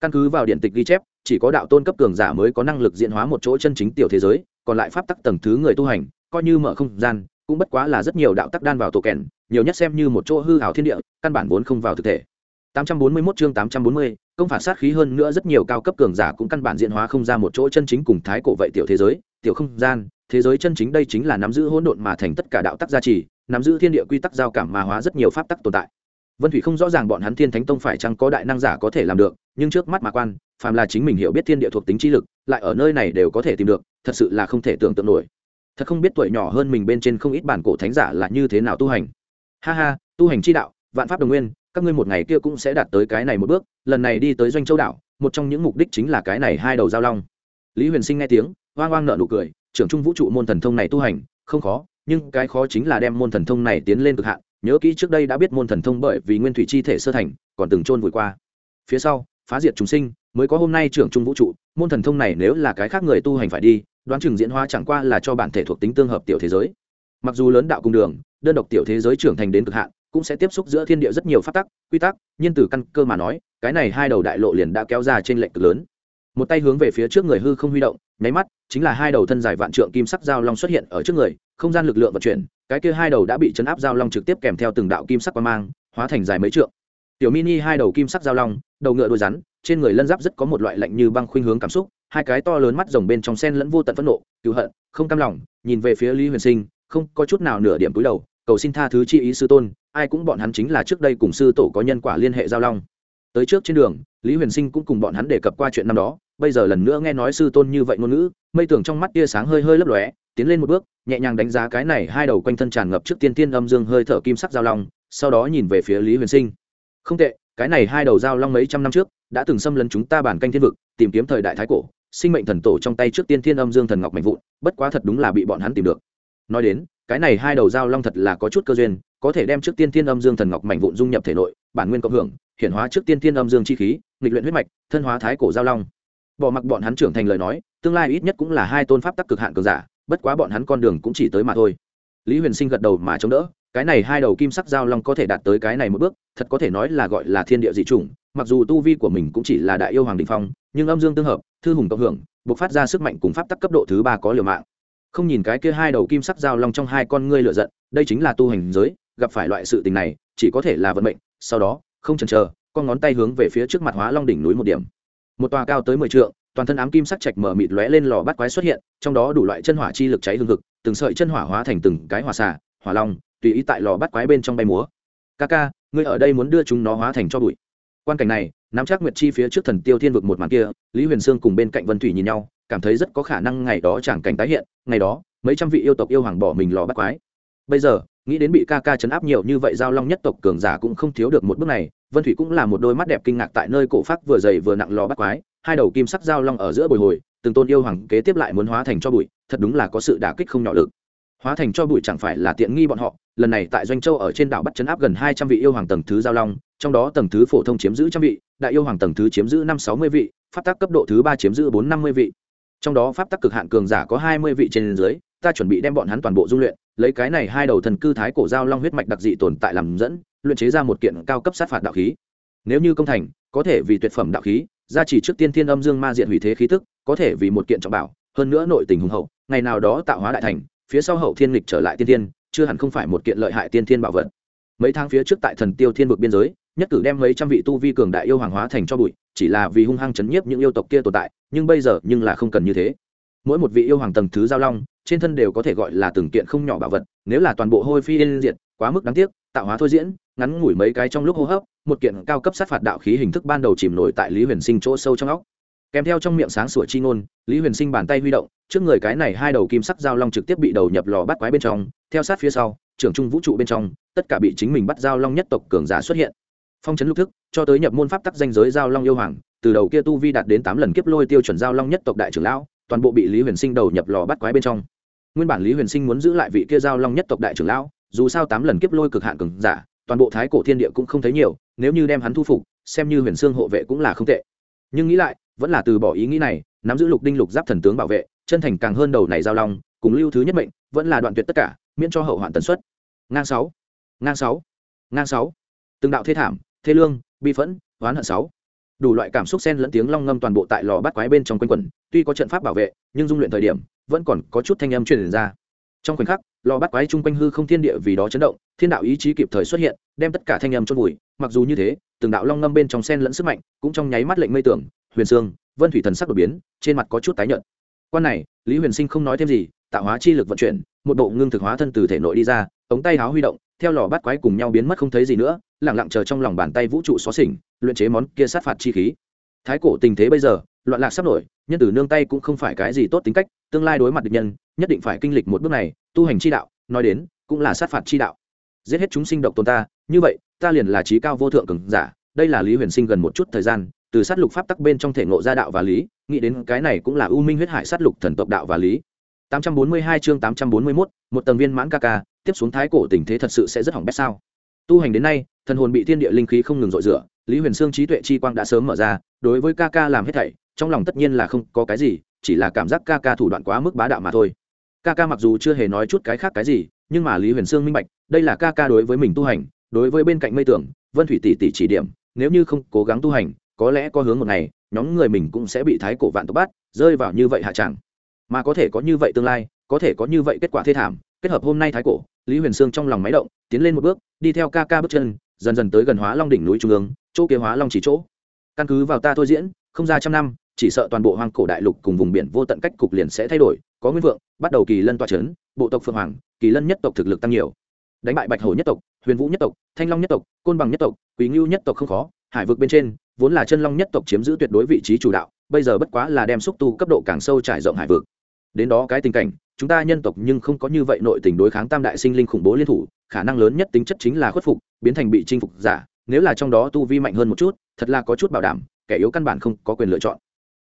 Căn cứ vào điện tịch ghi chép chỉ có đạo tôn cấp cường giả mới có năng lực diễn hóa một chỗ chân chính tiểu thế giới còn lại pháp tắc tầng thứ người tu hành coi như mở không gian cũng bất quá là rất nhiều đạo tắc đan vào tổ kèn nhiều nhất xem như một chỗ hư hào thiên địa căn bản vốn không vào thực thể. 841 chương 840, công phản sát khí hơn nữa rất nhiều cao cấp cường giả cũng căn bản diễn hóa không ra một chỗ chân chính cùng thái cổ vậy tiểu thế giới tiểu không gian thế giới chân chính đây chính là nắm giữ hỗn độn mà thành tất cả đạo tắc gia trì, nắm giữ thiên địa quy tắc giao cảm mà hóa rất nhiều pháp tắc tồn tại. Vân thủy không rõ ràng bọn hắn thiên thánh tông phải chăng có đại năng giả có thể làm được, nhưng trước mắt mà quan, phàm là chính mình hiểu biết thiên địa thuộc tính trí lực, lại ở nơi này đều có thể tìm được, thật sự là không thể tưởng tượng nổi. Thật không biết tuổi nhỏ hơn mình bên trên không ít bản cổ thánh giả là như thế nào tu hành. Ha ha, tu hành chi đạo, vạn pháp đồng nguyên, các ngươi một ngày kia cũng sẽ đạt tới cái này một bước, lần này đi tới doanh châu đảo, một trong những mục đích chính là cái này hai đầu giao long. Lý huyền sinh nghe tiếng oang oang nợ nụ cười trưởng trung vũ trụ môn thần thông này tu hành, không khó, nhưng cái khó chính là đem môn thần thông này tiến lên cực hạn. Nhớ kỹ trước đây đã biết môn thần thông bởi vì nguyên thủy chi thể sơ thành, còn từng chôn vùi qua. Phía sau, phá diệt chúng sinh, mới có hôm nay trưởng trung vũ trụ, môn thần thông này nếu là cái khác người tu hành phải đi, đoán chừng diễn hóa chẳng qua là cho bản thể thuộc tính tương hợp tiểu thế giới. Mặc dù lớn đạo cung đường, đơn độc tiểu thế giới trưởng thành đến cực hạn, cũng sẽ tiếp xúc giữa thiên địa rất nhiều phát tắc, quy tắc, nhưng từ căn cơ mà nói, cái này hai đầu đại lộ liền đã kéo ra trên lệnh cực lớn một tay hướng về phía trước người hư không huy động, nháy mắt, chính là hai đầu thân dài vạn trượng kim sắc giao long xuất hiện ở trước người, không gian lực lượng vận chuyển, cái kia hai đầu đã bị chấn áp giao long trực tiếp kèm theo từng đạo kim sắc qua mang, hóa thành dài mấy trượng. Tiểu mini hai đầu kim sắc giao long, đầu ngựa đuôi rắn, trên người lân giáp rất có một loại lạnh như băng khuynh hướng cảm xúc, hai cái to lớn mắt rồng bên trong sen lẫn vô tận phẫn nộ cứu hận, không cam lòng, nhìn về phía lý huyền sinh, không có chút nào nửa điểm túi đầu, cầu xin tha thứ chi ý sư tôn, ai cũng bọn hắn chính là trước đây cùng sư tổ có nhân quả liên hệ giao long. Tới trước trên đường, lý huyền sinh cũng cùng bọn hắn đề cập qua chuyện năm đó bây giờ lần nữa nghe nói sư tôn như vậy ngôn ngữ, mây tưởng trong mắt tia sáng hơi hơi lấp lóe, tiến lên một bước, nhẹ nhàng đánh giá cái này hai đầu quanh thân tràn ngập trước tiên tiên âm dương hơi thở kim sắc giao long, sau đó nhìn về phía lý huyền sinh. Không tệ, cái này hai đầu giao long mấy trăm năm trước, đã từng xâm lấn chúng ta bản canh thiên vực, tìm kiếm thời đại thái cổ, sinh mệnh thần tổ trong tay trước tiên thiên âm dương thần ngọc mạnh vụn, bất quá thật đúng là bị bọn hắn tìm được. Nói đến, cái này hai đầu giao long thật là có chút cơ duyên, có thể đem trước tiên thiên âm dương thần ngọc mạnh vụn dung nhập thể nội, bản nguyên cộng hưởng hiện hóa trước tiên thiên âm dương chi khí, nghịch luyện huyết mạch, thân hóa thái cổ giao long bỏ mặc bọn hắn trưởng thành lời nói, tương lai ít nhất cũng là hai tôn pháp tắc cực hạn cường giả, bất quá bọn hắn con đường cũng chỉ tới mà thôi. Lý huyền sinh gật đầu mà chống đỡ, cái này hai đầu kim sắc giao long có thể đạt tới cái này một bước, thật có thể nói là gọi là thiên địa dị chủng, mặc dù tu vi của mình cũng chỉ là đại yêu hoàng đình phong, nhưng âm dương tương hợp, thư hùng cộng hưởng buộc phát ra sức mạnh cùng pháp tắc cấp độ thứ ba có liều mạng. Không nhìn cái kia hai đầu kim sắc giao long trong hai con ngươi lựa giận, đây chính là tu hành giới, gặp phải loại sự tình này, chỉ có thể là vận mệnh, sau đó, không chần chờ, con ngón tay hướng về phía trước mặt hóa long đỉnh núi một điểm một tòa cao tới mười trượng, toàn thân ám kim sắc chạch mở mịt lóe lên lò bắt quái xuất hiện, trong đó đủ loại chân hỏa chi lực cháy hương thực từng sợi chân hỏa hóa thành từng cái hỏa xả hỏa long, tùy ý tại lò bắt quái bên trong bay múa. Ca ca, ngươi ở đây muốn đưa chúng nó hóa thành cho bụi. Quan cảnh này, nắm chắc nguyệt chi phía trước thần tiêu thiên vực một màn kia, lý huyền sương cùng bên cạnh vân thủy nhìn nhau, cảm thấy rất có khả năng ngày đó chẳng cảnh tái hiện, ngày đó, mấy trăm vị yêu tộc yêu hoàng bỏ mình lò bắt quái. Bây giờ, nghĩ đến bị ca ca chấn áp nhiều như vậy giao long nhất tộc cường giả cũng không thiếu được một bước này vân thủy cũng là một đôi mắt đẹp kinh ngạc tại nơi cổ phát vừa dày vừa nặng lò bắt quái, hai đầu kim sắc giao long ở giữa bồi hồi, từng tôn yêu hoàng kế tiếp lại muốn hóa thành cho bụi, thật đúng là có sự đả kích không nhỏ lực. Hóa thành cho bụi chẳng phải là tiện nghi bọn họ, lần này tại doanh châu ở trên đảo bắt chấn áp gần hai trăm vị yêu hoàng tầng thứ giao long, trong đó tầng thứ phổ thông chiếm giữ trăm vị, đại yêu hoàng tầng thứ chiếm giữ năm sáu mươi vị, pháp tắc cấp độ thứ ba chiếm giữ bốn năm mươi vị. Trong đó pháp tắc cực hạn cường giả có hai mươi vị trên dưới, ta chuẩn bị đem bọn hắn toàn bộ dung luyện, lấy cái này hai đầu thần cư thái cổ giao long huyết mạch đặc dị tồn tại làm dẫn luyện chế ra một kiện cao cấp sát phạt đạo khí. Nếu như công thành, có thể vì tuyệt phẩm đạo khí, gia chỉ trước tiên thiên âm dương ma diện hủy thế khí tức, có thể vì một kiện trọng bảo, hơn nữa nội tình hùng hậu, ngày nào đó tạo hóa đại thành, phía sau hậu thiên lịch trở lại tiên thiên, chưa hẳn không phải một kiện lợi hại tiên thiên bảo vật. Mấy tháng phía trước tại thần tiêu thiên vực biên giới, nhất cử đem mấy trăm vị tu vi cường đại yêu hoàng hóa thành cho bụi, chỉ là vì hung hăng chấn nhiếp những yêu tộc kia tồn tại, nhưng bây giờ nhưng là không cần như thế. Mỗi một vị yêu hoàng tầng thứ giao long, trên thân đều có thể gọi là từng kiện không nhỏ bảo vật, nếu là toàn bộ hôi phi yên diệt, quá mức đáng tiếc tạo hóa thôi diễn, ngắn ngủi mấy cái trong lúc hô hấp, một kiện cao cấp sát phạt đạo khí hình thức ban đầu chìm nổi tại lý huyền sinh chỗ sâu trong óc. Kèm theo trong miệng sáng sủa chi ngôn, lý huyền sinh bàn tay huy động, trước người cái này hai đầu kim sắc giao long trực tiếp bị đầu nhập lò bắt quái bên trong, theo sát phía sau, trưởng trung vũ trụ bên trong, tất cả bị chính mình bắt giao long nhất tộc cường giả xuất hiện. Phong trấn lục thức, cho tới nhập môn pháp tắc danh giới giao long yêu hoàng, từ đầu kia tu vi đạt đến tám lần kiếp lôi tiêu chuẩn giao long nhất tộc đại trưởng lão, toàn bộ bị lý huyền sinh đầu nhập lò bắt quái bên trong. Nguyên bản lý huyền sinh muốn giữ lại vị kia giao long nhất tộc đại trưởng lão dù sao tám lần kiếp lôi cực hạn cường giả, toàn bộ thái cổ thiên địa cũng không thấy nhiều, nếu như đem hắn thu phục, xem như huyền xương hộ vệ cũng là không tệ. Nhưng nghĩ lại, vẫn là từ bỏ ý nghĩ này, nắm giữ lục đinh lục giáp thần tướng bảo vệ, chân thành càng hơn đầu này giao long, cùng lưu thứ nhất mệnh, vẫn là đoạn tuyệt tất cả, miễn cho hậu hoạn tần suất. Ngang sáu ngang sáu ngang sáu. Từng đạo thế thảm thế lương, bi phẫn, oán hận sáu. Đủ loại cảm xúc xen lẫn tiếng long ngâm toàn bộ tại lò bắt quái bên trong quanh quẩn, tuy có trận pháp bảo vệ, nhưng dung luyện thời điểm, vẫn còn có chút thanh âm truyền ra. Trong khoảnh khắc lò bắt quái chung quanh hư không thiên địa vì đó chấn động, thiên đạo ý chí kịp thời xuất hiện, đem tất cả thanh âm chôn vùi. Mặc dù như thế, từng đạo long ngâm bên trong sen lẫn sức mạnh, cũng trong nháy mắt lệnh mây tưởng huyền sương vân thủy thần sắc đột biến, trên mặt có chút tái nhợt. Quan này, lý huyền sinh không nói thêm gì, tạo hóa chi lực vận chuyển, một bộ ngưng thực hóa thân từ thể nội đi ra, ống tay háo huy động, theo lò bắt quái cùng nhau biến mất không thấy gì nữa lẳng lặng chờ trong lòng bàn tay vũ trụ xóa xỉnh luyện chế món kia sát phạt chi khí. Thái cổ tình thế bây giờ, loạn lạc sắp nổi, nhân tử nương tay cũng không phải cái gì tốt tính cách, tương lai đối mặt địch nhân, nhất định phải kinh lịch một bước này tu hành chi đạo nói đến cũng là sát phạt chi đạo. Giết hết chúng sinh độc tồn ta như vậy ta liền là trí cao vô thượng cường giả đây là lý huyền sinh gần một chút thời gian từ sát lục pháp tắc bên trong thể ngộ ra đạo và lý nghĩ đến cái này cũng là ưu minh huyết hải sát lục thần tộc đạo và lý. 842 chương 841, một tầng viên mãn ca ca tiếp xuống thái cổ tình thế thật sự sẽ rất hỏng bét sao? Tu hành đến nay thần hồn bị thiên địa linh khí không ngừng dội rửa lý huyền sương trí tuệ chi quang đã sớm mở ra đối với ca ca làm hết thảy trong lòng tất nhiên là không có cái gì chỉ là cảm giác ca ca thủ đoạn quá mức bá đạo mà thôi ca ca mặc dù chưa hề nói chút cái khác cái gì, nhưng mà lý huyền sương minh bạch, đây là ca ca đối với mình tu hành, đối với bên cạnh mây tưởng, vân thủy tỷ tỷ chỉ điểm, nếu như không cố gắng tu hành, có lẽ có hướng một ngày, nhóm người mình cũng sẽ bị thái cổ vạn tộc bắt, rơi vào như vậy hạ chẳng mà có thể có như vậy tương lai, có thể có như vậy kết quả thê thảm, kết hợp hôm nay thái cổ, lý huyền sương trong lòng máy động, tiến lên một bước, đi theo ca ca bước chân, dần dần tới gần hóa long đỉnh núi trung ương, chỗ kia hóa long chỉ chỗ. Căn cứ vào ta thôi diễn, không ra trăm năm chỉ sợ toàn bộ hoang cổ đại lục cùng vùng biển vô tận cách cục liền sẽ thay đổi. Có nguyên vượng, bắt đầu kỳ lân toa c bộ tộc phượng hoàng, kỳ lân nhất tộc thực lực tăng nhiều. Đánh bại bạch hổ nhất tộc, huyền vũ nhất tộc, thanh long nhất tộc, côn bằng nhất tộc, quý ngưu nhất tộc không khó. Hải vực bên trên, vốn là chân long nhất tộc chiếm giữ tuyệt đối vị trí chủ đạo, bây giờ bất quá là đem xúc tu cấp độ càng sâu trải rộng hải vực. Đến đó cái tình cảnh, chúng ta nhân tộc nhưng không có như vậy nội tình đối kháng tam đại sinh linh khủng bố liên thủ, khả năng lớn nhất tính chất chính là khuất phục, biến thành bị chinh phục giả. Nếu là trong đó tu vi mạnh hơn một chút, thật là có chút bảo đảm, kẻ yếu căn bản không có quyền lựa chọn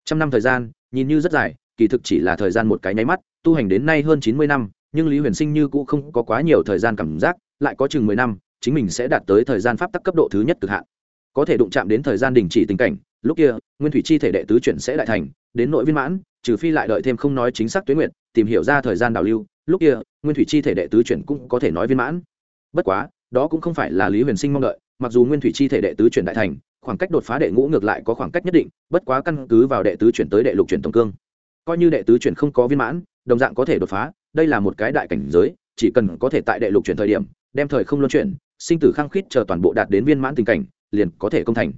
trăm năm thời gian, nhìn như rất dài, kỳ thực chỉ là thời gian một cái nháy mắt, tu hành đến nay hơn chín mươi năm, nhưng lý huyền sinh như cũ không có quá nhiều thời gian cảm giác, lại có chừng mười năm, chính mình sẽ đạt tới thời gian pháp tắc cấp độ thứ nhất cực hạn. Có thể đụng chạm đến thời gian đình chỉ tình cảnh, lúc kia, nguyên thủy chi thể đệ tứ chuyển sẽ đại thành, đến nội viên mãn, trừ phi lại đợi thêm không nói chính xác tuyến nguyện tìm hiểu ra thời gian đào lưu, lúc kia, nguyên thủy chi thể đệ tứ chuyển cũng có thể nói viên mãn. Bất quá, đó cũng không phải là lý huyền sinh mong đợi, mặc dù nguyên thủy chi thể đệ tứ chuyển đại thành khoảng cách đột phá đệ ngũ ngược lại có khoảng cách nhất định, bất quá căn cứ vào đệ tứ chuyển tới đệ lục chuyển tổng cương. Coi như đệ tứ chuyển không có viên mãn, đồng dạng có thể đột phá, đây là một cái đại cảnh giới, chỉ cần có thể tại đệ lục chuyển thời điểm, đem thời không luân chuyển, sinh tử khăng khít chờ toàn bộ đạt đến viên mãn tình cảnh, liền có thể công thành.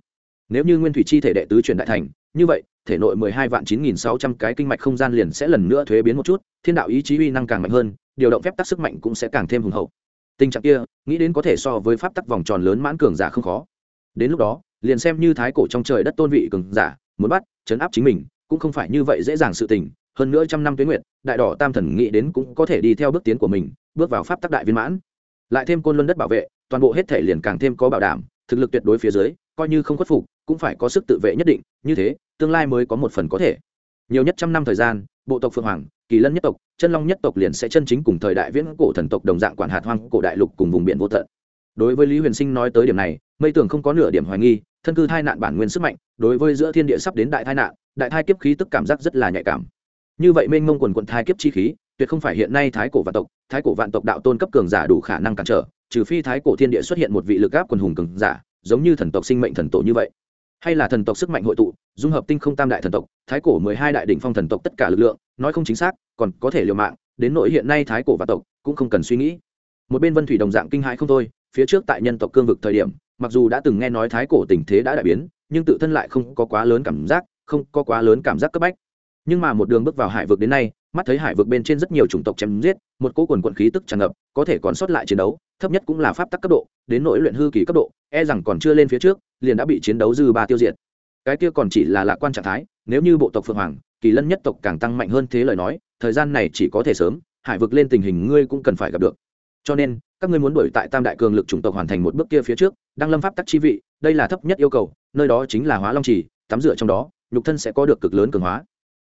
Nếu như nguyên thủy chi thể đệ tứ chuyển đại thành, như vậy, thể nội mười hai vạn chín nghìn sáu trăm cái kinh mạch không gian liền sẽ lần nữa thuế biến một chút, thiên đạo ý chí uy năng càng mạnh hơn, điều động phép tắc sức mạnh cũng sẽ càng thêm hùng hậu. Tình trạng kia, nghĩ đến có thể so với pháp tắc vòng tròn lớn mãn cường giả không khó. Đến lúc đó liền xem như thái cổ trong trời đất tôn vị cường giả, muốn bắt, chấn áp chính mình, cũng không phải như vậy dễ dàng sự tình. Hơn nữa trăm năm tuyến nguyện đại đỏ tam thần nghĩ đến cũng có thể đi theo bước tiến của mình, bước vào pháp tắc đại viên mãn. Lại thêm côn luân đất bảo vệ, toàn bộ hết thể liền càng thêm có bảo đảm, thực lực tuyệt đối phía dưới, coi như không khuất phục, cũng phải có sức tự vệ nhất định, như thế, tương lai mới có một phần có thể. Nhiều nhất trăm năm thời gian, bộ tộc phượng hoàng, kỳ lân nhất tộc, chân long nhất tộc liền sẽ chân chính cùng thời đại viễn cổ thần tộc đồng dạng quản hạt hoang cổ đại lục cùng vùng biển vô tận. Đối với lý huyền sinh nói tới điểm này, mây tưởng không có nửa điểm hoài nghi thân cư thai nạn bản nguyên sức mạnh, đối với giữa thiên địa sắp đến đại thai nạn, đại thai kiếp khí tức cảm giác rất là nhạy cảm. Như vậy mênh mông quần quận thai kiếp chi khí, tuyệt không phải hiện nay thái cổ vạn tộc, thái cổ vạn tộc đạo tôn cấp cường giả đủ khả năng cản trở, trừ phi thái cổ thiên địa xuất hiện một vị lực áp quần hùng cường giả, giống như thần tộc sinh mệnh thần tổ như vậy. Hay là thần tộc sức mạnh hội tụ, dung hợp tinh không tam đại thần tộc, thái cổ mười hai đại đ ỉ n h phong thần tộc tất cả lực lượng, nói không chính xác, còn có thể liều mạng, đến nỗi hiện nay thái cổ và tộc cũng không cần suy nghĩ. Một bên vân thủy đồng dạng kinh hãi không thôi, phía trước tại nhân tộc cương vực thời điểm mặc dù đã từng nghe nói thái cổ tình thế đã đại biến, nhưng tự thân lại không có quá lớn cảm giác, không có quá lớn cảm giác cấp bách. Nhưng mà một đường bước vào hải vực đến nay, mắt thấy hải vực bên trên rất nhiều chủng tộc chém giết, một cỗ quần quận khí tức tràn ngập, có thể còn sót lại chiến đấu, thấp nhất cũng là pháp tắc cấp độ, đến nỗi luyện hư kỳ cấp độ e rằng còn chưa lên phía trước, liền đã bị chiến đấu dư ba tiêu diệt. Cái kia còn chỉ là lạc quan trạng thái, nếu như bộ tộc phượng hoàng, kỳ lân nhất tộc càng tăng mạnh hơn thế lời nói, thời gian này chỉ có thể sớm, hải vực lên tình hình ngươi cũng cần phải gặp được. Cho nên các ngươi muốn đuổi tại tam đại cường lực chủng tộc hoàn thành một bước kia phía trước đang lâm pháp tắc chi vị, đây là thấp nhất yêu cầu, nơi đó chính là hóa long trì, tắm rửa trong đó, nhục thân sẽ có được cực lớn cường hóa.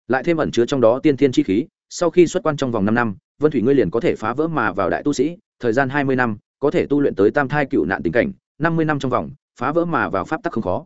Lại thêm ẩn chứa trong đó tiên thiên chi khí, sau khi xuất quan trong vòng năm năm, vân thủy ngươi liền có thể phá vỡ mà vào đại tu sĩ, thời gian hai mươi năm, có thể tu luyện tới tam thai cựu nạn tình cảnh, năm mươi năm trong vòng, phá vỡ mà vào pháp tắc không khó.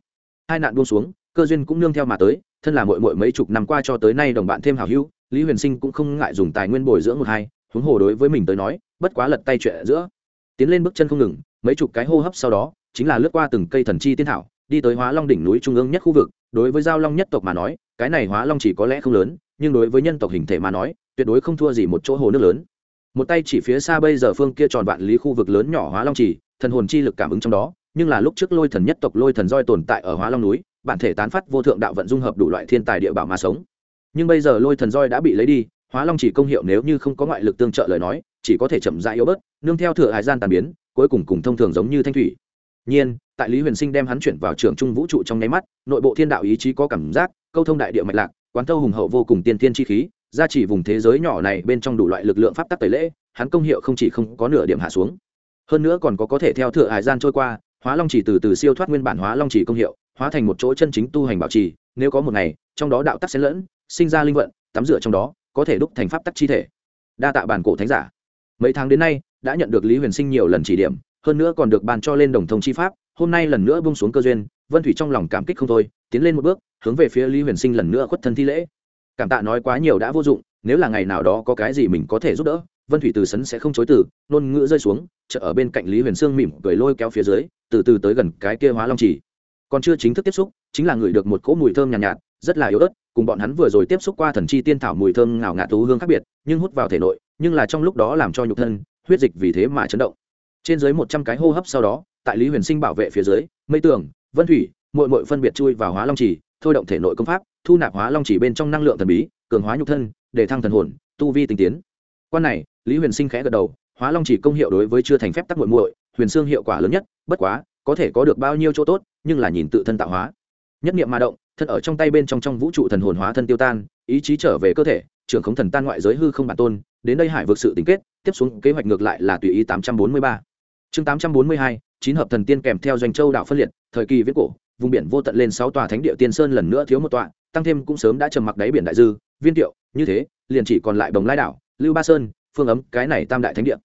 Hai nạn buông xuống, cơ duyên cũng nương theo mà tới, thân là mội mội mấy chục năm qua cho tới nay đồng bạn thêm hào hữu, lý huyền sinh cũng không ngại dùng tài nguyên bồi dưỡng một hai, huống hồ đối với mình tới nói, bất quá lật tay chuyện giữa tiến lên bước chân không ngừng, mấy chục cái hô hấp sau đó, chính là lướt qua từng cây thần chi tiên thảo, đi tới hóa long đỉnh núi trung ương nhất khu vực. Đối với giao long nhất tộc mà nói, cái này hóa long chỉ có lẽ không lớn, nhưng đối với nhân tộc hình thể mà nói, tuyệt đối không thua gì một chỗ hồ nước lớn. Một tay chỉ phía xa bây giờ phương kia tròn vạn lý khu vực lớn nhỏ hóa long chỉ, thần hồn chi lực cảm ứng trong đó, nhưng là lúc trước lôi thần nhất tộc lôi thần roi tồn tại ở hóa long núi, bản thể tán phát vô thượng đạo vận dung hợp đủ loại thiên tài địa bảo mà sống. Nhưng bây giờ lôi thần roi đã bị lấy đi, hóa long chỉ công hiệu nếu như không có ngoại lực tương trợ lời nói chỉ có thể chậm rãi yếu bớt, nương theo thừa hải gian tàn biến, cuối cùng cùng thông thường giống như thanh thủy. Nhiên, tại lý huyền sinh đem hắn chuyển vào trường trung vũ trụ trong nháy mắt, nội bộ thiên đạo ý chí có cảm giác, câu thông đại địa mạch lạc, quán thâu hùng hậu vô cùng tiên tiên chi khí, gia chỉ vùng thế giới nhỏ này bên trong đủ loại lực lượng pháp tắc tẩy lễ, hắn công hiệu không chỉ không có nửa điểm hạ xuống. Hơn nữa còn có có thể theo thừa hải gian trôi qua, hóa long chỉ từ từ siêu thoát nguyên bản hóa long chỉ công hiệu, hóa thành một chỗ chân chính tu hành bảo trì, nếu có một ngày, trong đó đạo tắc xen lẫn, sinh ra linh vận, tắm rửa trong đó, có thể đúc thành pháp tắc chi thể. Đa tạ bản cổ thánh giả mấy tháng đến nay đã nhận được lý huyền sinh nhiều lần chỉ điểm hơn nữa còn được bàn cho lên đồng thông chi pháp hôm nay lần nữa bung xuống cơ duyên vân thủy trong lòng cảm kích không thôi tiến lên một bước hướng về phía lý huyền sinh lần nữa khuất thân thi lễ. Cảm tạ nói quá nhiều đã vô dụng nếu là ngày nào đó có cái gì mình có thể giúp đỡ vân thủy từ sấn sẽ không chối từ nôn ngữ rơi xuống chợ ở bên cạnh lý huyền sương mỉm cười lôi kéo phía dưới từ từ tới gần cái kia hóa long chỉ còn chưa chính thức tiếp xúc chính là ngửi được một cỗ mùi thơm nhàn nhạt, nhạt rất là yếu ớt cùng bọn hắn vừa rồi tiếp xúc qua thần chi tiên thảo mùi thơm ngào ngạt thú hương khác biệt, nhưng hút vào thể nội, nhưng là trong lúc đó làm cho nhục thân, huyết dịch vì thế mà chấn động. Trên dưới một trăm cái hô hấp sau đó, tại lý huyền sinh bảo vệ phía dưới, mây tường, vân thủy mội mội phân biệt chui vào hóa long trì, thôi động thể nội công pháp, thu nạp hóa long trì bên trong năng lượng thần bí, cường hóa nhục thân, để thăng thần hồn, tu vi tinh tiến. Quan này, lý huyền sinh khẽ gật đầu, hóa long Chỉ công hiệu đối với chưa thành phép tắc muội muội, huyền xương hiệu quả lớn nhất, bất quá, có thể có được bao nhiêu chỗ tốt, nhưng là nhìn tự thân tạo hóa. Nhất niệm mà động thân ở trong tay bên trong trong vũ trụ thần hồn hóa thân tiêu tan, ý chí trở về cơ thể, trưởng khống thần tan ngoại giới hư không bản tôn, đến đây hải vượt sự tính kết, tiếp xuống kế hoạch ngược lại là tùy ý tám trăm bốn mươi ba. Chương tám trăm bốn mươi hai, chín hợp thần tiên kèm theo doanh châu đạo phân liệt, thời kỳ viết cổ, vùng biển vô tận lên sáu tòa thánh địa tiên sơn lần nữa thiếu một tọa, tăng thêm cũng sớm đã trầm mặc đáy biển đại dư, viên tiệu, như thế, liền chỉ còn lại đồng lai đảo, lưu ba sơn, phương ấm, cái này tam đại thánh địa.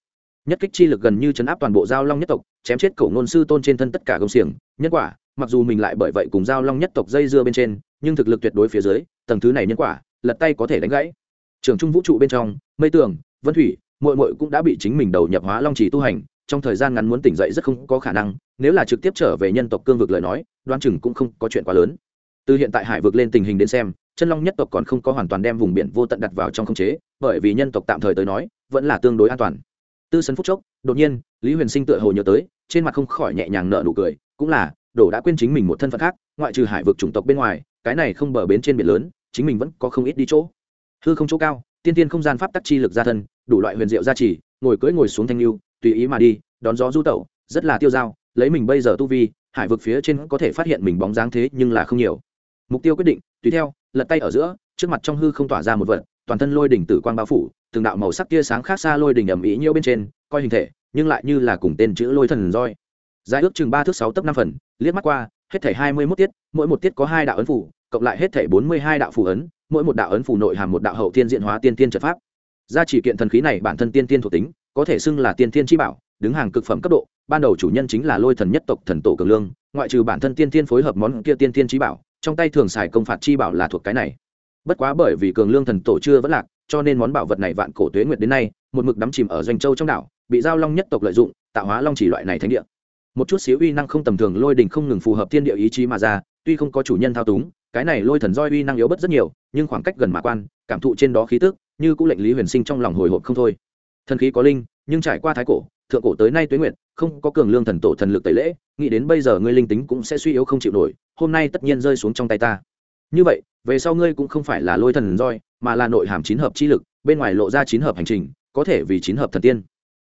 Nhất kích chi lực gần như chấn áp toàn bộ giao long nhất tộc, chém chết cổ ngôn sư tôn trên thân tất cả công xiềng, nhân quả mặc dù mình lại bởi vậy cùng giao long nhất tộc dây dưa bên trên, nhưng thực lực tuyệt đối phía dưới, tầng thứ này nhân quả, lật tay có thể đánh gãy. Trường trung vũ trụ bên trong, mây tường, vân thủy mội mội cũng đã bị chính mình đầu nhập hóa long trì tu hành, trong thời gian ngắn muốn tỉnh dậy rất không có khả năng, nếu là trực tiếp trở về nhân tộc cương vực lời nói đoan chừng cũng không có chuyện quá lớn. Từ hiện tại hải vực lên tình hình đến xem, chân long nhất tộc còn không có hoàn toàn đem vùng biển vô tận đặt vào trong khống chế, bởi vì nhân tộc tạm thời tới nói, vẫn là tương đối an toàn. Tư sấn phúc chốc, đột nhiên, lý huyền sinh tựa hồ nhớ tới, trên mặt không khỏi nhẹ nhàng nợ nụ cười, cũng là đổ đã quên chính mình một thân phận khác, ngoại trừ hải vực chủng tộc bên ngoài, cái này không bờ bến trên biển lớn, chính mình vẫn có không ít đi chỗ. Hư không chỗ cao, tiên tiên không gian pháp tắc chi lực gia thân, đủ loại huyền diệu gia trì, ngồi cưỡi ngồi xuống thanh lưu, tùy ý mà đi, đón gió du tẩu, rất là tiêu dao, lấy mình bây giờ tu vi, hải vực phía trên có thể phát hiện mình bóng dáng thế nhưng là không nhiều. Mục tiêu quyết định, tùy theo, lật tay ở giữa, trước mặt trong hư không tỏa ra một vật, toàn thân lôi đỉnh tử quang bao phủ, từng đạo màu sắc tia sáng khác xa lôi đỉnh ẩm ý nhiễu bên trên, coi hình thể, nhưng lại như là cùng tên chữ lôi thần roi dài ước chừng ba thước sáu tấp năm phần, liếc mắt qua, hết thể hai mươi mốt tiết, mỗi một tiết có hai đạo ấn phủ, cộng lại hết thể bốn mươi hai đạo phủ ấn, mỗi một đạo ấn phủ nội hàm một đạo hậu tiên diện hóa tiên tiên trật pháp. Gia chỉ kiện thần khí này bản thân tiên tiên thuộc tính, có thể xưng là tiên tiên chi bảo, đứng hàng cực phẩm cấp độ, ban đầu chủ nhân chính là lôi thần nhất tộc thần tổ cường lương, ngoại trừ bản thân tiên tiên phối hợp món kia tiên tiên chi bảo, trong tay thường xài công phạt chi bảo là thuộc cái này. Bất quá bởi vì cường lương thần tổ chưa vẫn lạc, cho nên món bảo vật này vạn cổ tuế nguyệt đến nay, một mực đắm chìm ở doanh châu trong đảo, bị giao long nhất tộc lợi dụng, tạo hóa long chỉ loại này thánh địa một chút xíu uy năng không tầm thường lôi đình không ngừng phù hợp thiên địa ý chí mà ra, tuy không có chủ nhân thao túng, cái này lôi thần roi uy năng yếu bất rất nhiều, nhưng khoảng cách gần mã quan, cảm thụ trên đó khí tức, như cũng lệnh lý huyền sinh trong lòng hồi hộp không thôi. Thần khí có linh, nhưng trải qua thái cổ, thượng cổ tới nay tuế nguyệt, không có cường lương thần tổ thần lực tẩy lễ, nghĩ đến bây giờ ngươi linh tính cũng sẽ suy yếu không chịu nổi, hôm nay tất nhiên rơi xuống trong tay ta. Như vậy, về sau ngươi cũng không phải là lôi thần roi, mà là nội hàm chín hợp chi lực, bên ngoài lộ ra chín hợp hành trình, có thể vì chín hợp thần tiên.